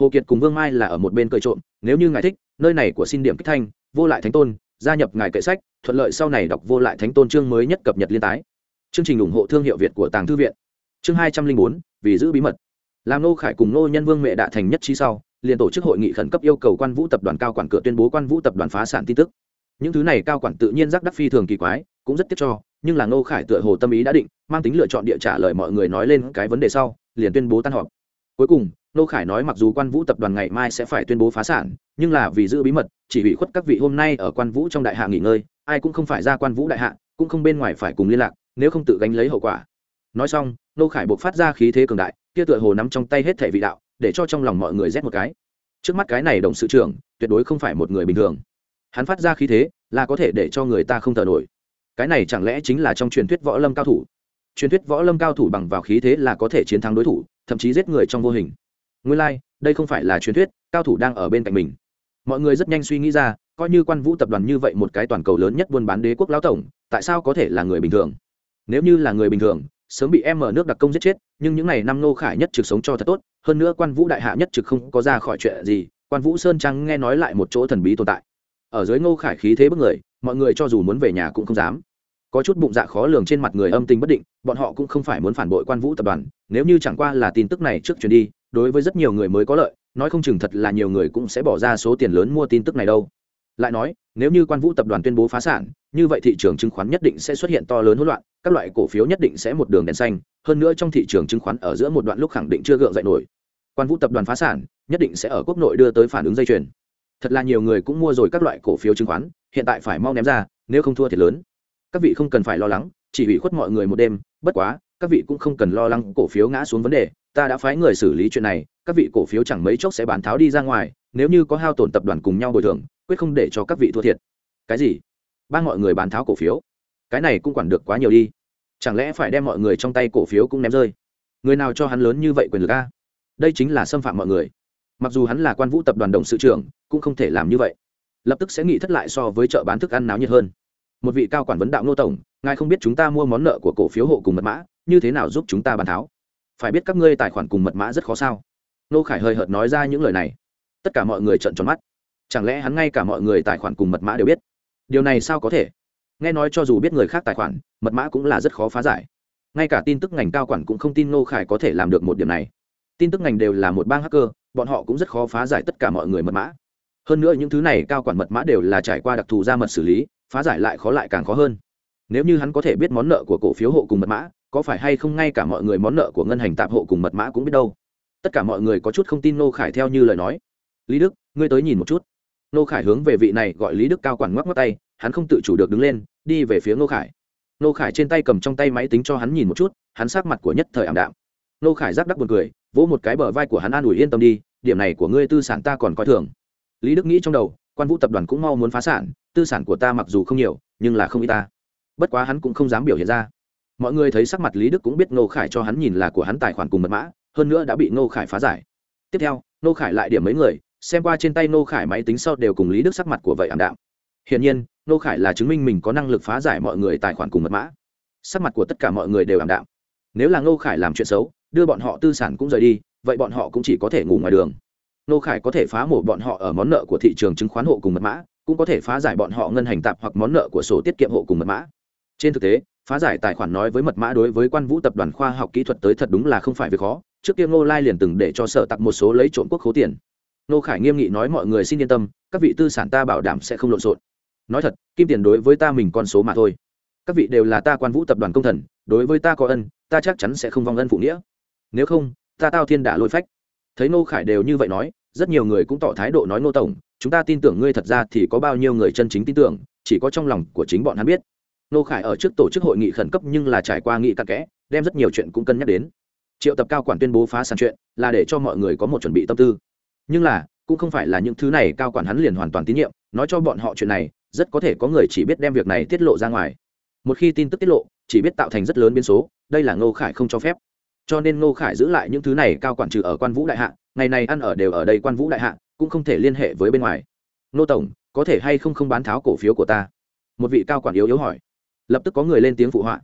Hồ kiệt cùng vương mai là ở một bên cười trộm, nếu như ngài thích, nơi này của xin điểm kích thanh, vô lại thánh tôn, gia nhập ngài kệ sách, thuận lợi sau này đọc vô lại thánh tôn chương mới nhất cập nhật liên tái. Chương trình ủng hộ thương hiệu việt của tàng thư viện. Chương hai trăm linh bốn, vì giữ bí mật làm nô khải cùng nô nhân vương mẹ đạ thành nhất trí sau, liền tổ chức hội nghị khẩn cấp yêu cầu quan vũ tập đoàn cao quản cửa tuyên bố quan vũ tập đoàn phá sản tin tức. Những thứ này cao quản tự nhiên giác đắc phi thường kỳ quái, cũng rất tiếc cho, nhưng là nô khải tựa hồ tâm ý đã định, mang tính lựa chọn địa trả lời mọi người nói lên cái vấn đề sau, liền tuyên bố tan họp. Cuối cùng nô khải nói mặc dù quan vũ tập đoàn ngày mai sẽ phải tuyên bố phá sản, nhưng là vì giữ bí mật, chỉ ủy khuất các vị hôm nay ở quan vũ trong đại hạ nghỉ ngơi, ai cũng không phải ra quan vũ đại hạ, cũng không bên ngoài phải cùng liên lạc, nếu không tự gánh lấy hậu quả. Nói xong nô khải buộc phát ra khí thế cường đại kia tựa hồ nắm trong tay hết thể vị đạo để cho trong lòng mọi người rét một cái. Trước mắt cái này đồng sự trưởng tuyệt đối không phải một người bình thường. Hắn phát ra khí thế là có thể để cho người ta không thở nổi. Cái này chẳng lẽ chính là trong truyền thuyết võ lâm cao thủ? Truyền thuyết võ lâm cao thủ bằng vào khí thế là có thể chiến thắng đối thủ thậm chí giết người trong vô hình. Nguyên lai、like, đây không phải là truyền thuyết cao thủ đang ở bên cạnh mình. Mọi người rất nhanh suy nghĩ ra coi như quan vũ tập đoàn như vậy một cái toàn cầu lớn nhất buôn bán đế quốc lão tổng tại sao có thể là người bình thường? Nếu như là người bình thường sớm bị em ở nước đặc công giết chết, nhưng những ngày năm nô khải nhất trực sống cho thật tốt, hơn nữa quan vũ đại hạ nhất trực không có ra khỏi chuyện gì, quan vũ sơn trăng nghe nói lại một chỗ thần bí tồn tại. Ở dưới ngô khải khí thế bức người, mọi người cho dù muốn về nhà cũng không dám. Có chút bụng dạ khó lường trên mặt người âm tình bất định, bọn họ cũng không phải muốn phản bội quan vũ tập đoàn, nếu như chẳng qua là tin tức này trước chuyển đi, đối với rất nhiều người mới có lợi, nói không chừng thật là nhiều người cũng sẽ bỏ ra số tiền lớn mua tin tức này đâu lại nói, nếu như quan vũ tập đoàn tuyên bố phá sản, như vậy thị trường chứng khoán nhất định sẽ xuất hiện to lớn hỗn loạn, các loại cổ phiếu nhất định sẽ một đường đèn xanh, hơn nữa trong thị trường chứng khoán ở giữa một đoạn lúc khẳng định chưa gượng dậy nổi. Quan vũ tập đoàn phá sản, nhất định sẽ ở quốc nội đưa tới phản ứng dây chuyền. Thật là nhiều người cũng mua rồi các loại cổ phiếu chứng khoán, hiện tại phải mau ném ra, nếu không thua thiệt lớn. Các vị không cần phải lo lắng, chỉ hủy khuất mọi người một đêm, bất quá, các vị cũng không cần lo lắng cổ phiếu ngã xuống vấn đề, ta đã phái người xử lý chuyện này, các vị cổ phiếu chẳng mấy chốc sẽ bán tháo đi ra ngoài nếu như có hao tổn tập đoàn cùng nhau bồi thường, quyết không để cho các vị thua thiệt. Cái gì? Ban mọi người bán tháo cổ phiếu. Cái này cũng quản được quá nhiều đi. Chẳng lẽ phải đem mọi người trong tay cổ phiếu cũng ném rơi? Người nào cho hắn lớn như vậy quyền lực a? Đây chính là xâm phạm mọi người. Mặc dù hắn là quan vũ tập đoàn đồng sự trưởng, cũng không thể làm như vậy. Lập tức sẽ nghĩ thất lại so với chợ bán thức ăn náo nhiệt hơn. Một vị cao quản vấn đạo nô tổng, ngài không biết chúng ta mua món nợ của cổ phiếu hộ cùng mật mã, như thế nào giúp chúng ta bàn tháo? Phải biết các ngươi tài khoản cùng mật mã rất khó sao? Nô khải hơi hợt nói ra những lời này tất cả mọi người trợn tròn mắt. Chẳng lẽ hắn ngay cả mọi người tài khoản cùng mật mã đều biết? Điều này sao có thể? Nghe nói cho dù biết người khác tài khoản, mật mã cũng là rất khó phá giải. Ngay cả tin tức ngành cao quản cũng không tin Ngô khải có thể làm được một điểm này. Tin tức ngành đều là một bang hacker, bọn họ cũng rất khó phá giải tất cả mọi người mật mã. Hơn nữa những thứ này cao quản mật mã đều là trải qua đặc thù ra mật xử lý, phá giải lại khó lại càng khó hơn. Nếu như hắn có thể biết món nợ của cổ phiếu hộ cùng mật mã, có phải hay không ngay cả mọi người món nợ của ngân hành tạp hộ cùng mật mã cũng biết đâu? Tất cả mọi người có chút không tin nô khải theo như lời nói lý đức, ngươi tới nhìn một chút. Nô khải hướng về vị này gọi lý đức cao quản ngoắc ngoắc tay, hắn không tự chủ được đứng lên, đi về phía Nô khải. Nô khải trên tay cầm trong tay máy tính cho hắn nhìn một chút, hắn sắc mặt của nhất thời ảm đạm. Nô khải giác đắc buồn cười, vỗ một cái bờ vai của hắn an ủi yên tâm đi, điểm này của ngươi tư sản ta còn coi thường. Lý đức nghĩ trong đầu, quan vũ tập đoàn cũng mau muốn phá sản, tư sản của ta mặc dù không nhiều, nhưng là không y ta. Bất quá hắn cũng không dám biểu hiện ra. Mọi người thấy sắc mặt lý đức cũng biết Nô khải cho hắn nhìn là của hắn tài khoản cùng mật mã, hơn nữa đã bị Nô khải phá giải. Tiếp theo Nô khải lại điểm mấy người xem qua trên tay Nô khải máy tính sau đều cùng lý đức sắc mặt của vậy ảm đạm. Hiển nhiên Nô khải là chứng minh mình có năng lực phá giải mọi người tài khoản cùng mật mã. Sắc mặt của tất cả mọi người đều ảm đạm. Nếu là Nô khải làm chuyện xấu, đưa bọn họ tư sản cũng rời đi, vậy bọn họ cũng chỉ có thể ngủ ngoài đường. Nô khải có thể phá mổ bọn họ ở món nợ của thị trường chứng khoán hộ cùng mật mã, cũng có thể phá giải bọn họ ngân hành tạp hoặc món nợ của sổ tiết kiệm hộ cùng mật mã. Trên thực tế, phá giải tài khoản nói với mật mã đối với quan vũ tập đoàn khoa học kỹ thuật tới thật đúng là không phải việc khó. Trước kia ngô lai liền từng để cho sở tặc một số lấy trộm quốc khố tiền. Nô khải nghiêm nghị nói mọi người xin yên tâm, các vị tư sản ta bảo đảm sẽ không lộn xộn. Nói thật, kim tiền đối với ta mình con số mà thôi. Các vị đều là ta quan vũ tập đoàn công thần, đối với ta có ân, ta chắc chắn sẽ không vong ân phụ nghĩa. Nếu không, ta tao thiên đả lôi phách. Thấy Nô khải đều như vậy nói, rất nhiều người cũng tỏ thái độ nói Nô tổng, chúng ta tin tưởng ngươi thật ra thì có bao nhiêu người chân chính tin tưởng, chỉ có trong lòng của chính bọn hắn biết. Nô khải ở trước tổ chức hội nghị khẩn cấp nhưng là trải qua nghị cặn kẽ, đem rất nhiều chuyện cũng cân nhắc đến. Triệu tập cao quản tuyên bố phá sản chuyện là để cho mọi người có một chuẩn bị tâm tư nhưng là, cũng không phải là những thứ này cao quản hắn liền hoàn toàn tín nhiệm, nói cho bọn họ chuyện này, rất có thể có người chỉ biết đem việc này tiết lộ ra ngoài. Một khi tin tức tiết lộ, chỉ biết tạo thành rất lớn biến số, đây là ngô khải không cho phép. Cho nên ngô khải giữ lại những thứ này cao quản trừ ở quan vũ đại hạ, ngày này ăn ở đều ở đây quan vũ đại hạ, cũng không thể liên hệ với bên ngoài. Ngô tổng, có thể hay không không bán tháo cổ phiếu của ta? Một vị cao quản yếu yếu hỏi. Lập tức có người lên tiếng phụ họa.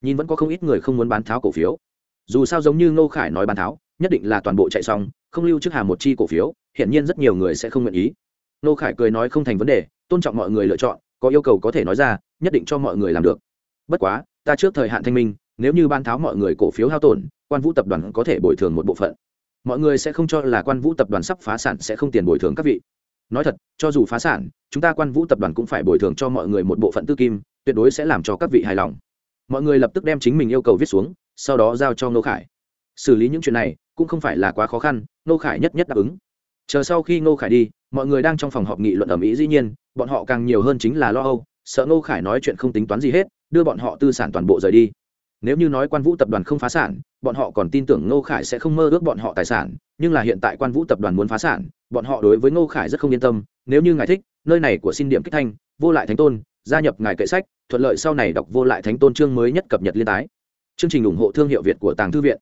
Nhìn vẫn có không ít người không muốn bán tháo cổ phiếu. Dù sao giống như ngô khải nói bán tháo nhất định là toàn bộ chạy xong, không lưu trước hà một chi cổ phiếu, hiển nhiên rất nhiều người sẽ không nguyện ý. Nô khải cười nói không thành vấn đề, tôn trọng mọi người lựa chọn, có yêu cầu có thể nói ra, nhất định cho mọi người làm được. Bất quá, ta trước thời hạn thanh minh, nếu như ban tháo mọi người cổ phiếu hao tổn, quan vũ tập đoàn có thể bồi thường một bộ phận. Mọi người sẽ không cho là quan vũ tập đoàn sắp phá sản sẽ không tiền bồi thường các vị. Nói thật, cho dù phá sản, chúng ta quan vũ tập đoàn cũng phải bồi thường cho mọi người một bộ phận tư kim, tuyệt đối sẽ làm cho các vị hài lòng. Mọi người lập tức đem chính mình yêu cầu viết xuống, sau đó giao cho ngô khải. Xử lý những chuyện này cũng không phải là quá khó khăn, ngô khải nhất nhất đáp ứng. Chờ sau khi ngô khải đi, mọi người đang trong phòng họp nghị luận ở mỹ dĩ nhiên, bọn họ càng nhiều hơn chính là lo âu, sợ ngô khải nói chuyện không tính toán gì hết, đưa bọn họ tư sản toàn bộ rời đi. Nếu như nói quan vũ tập đoàn không phá sản, bọn họ còn tin tưởng ngô khải sẽ không mơ ước bọn họ tài sản, nhưng là hiện tại quan vũ tập đoàn muốn phá sản, bọn họ đối với ngô khải rất không yên tâm, nếu như ngài thích, nơi này của xin điểm kích thanh, vô lại thánh tôn, gia nhập ngài kệ sách, thuận lợi sau này đọc vô lại thánh tôn chương mới nhất cập nhật liên tái. Chương trình ủng hộ thương hiệu việt của tàng thư viện.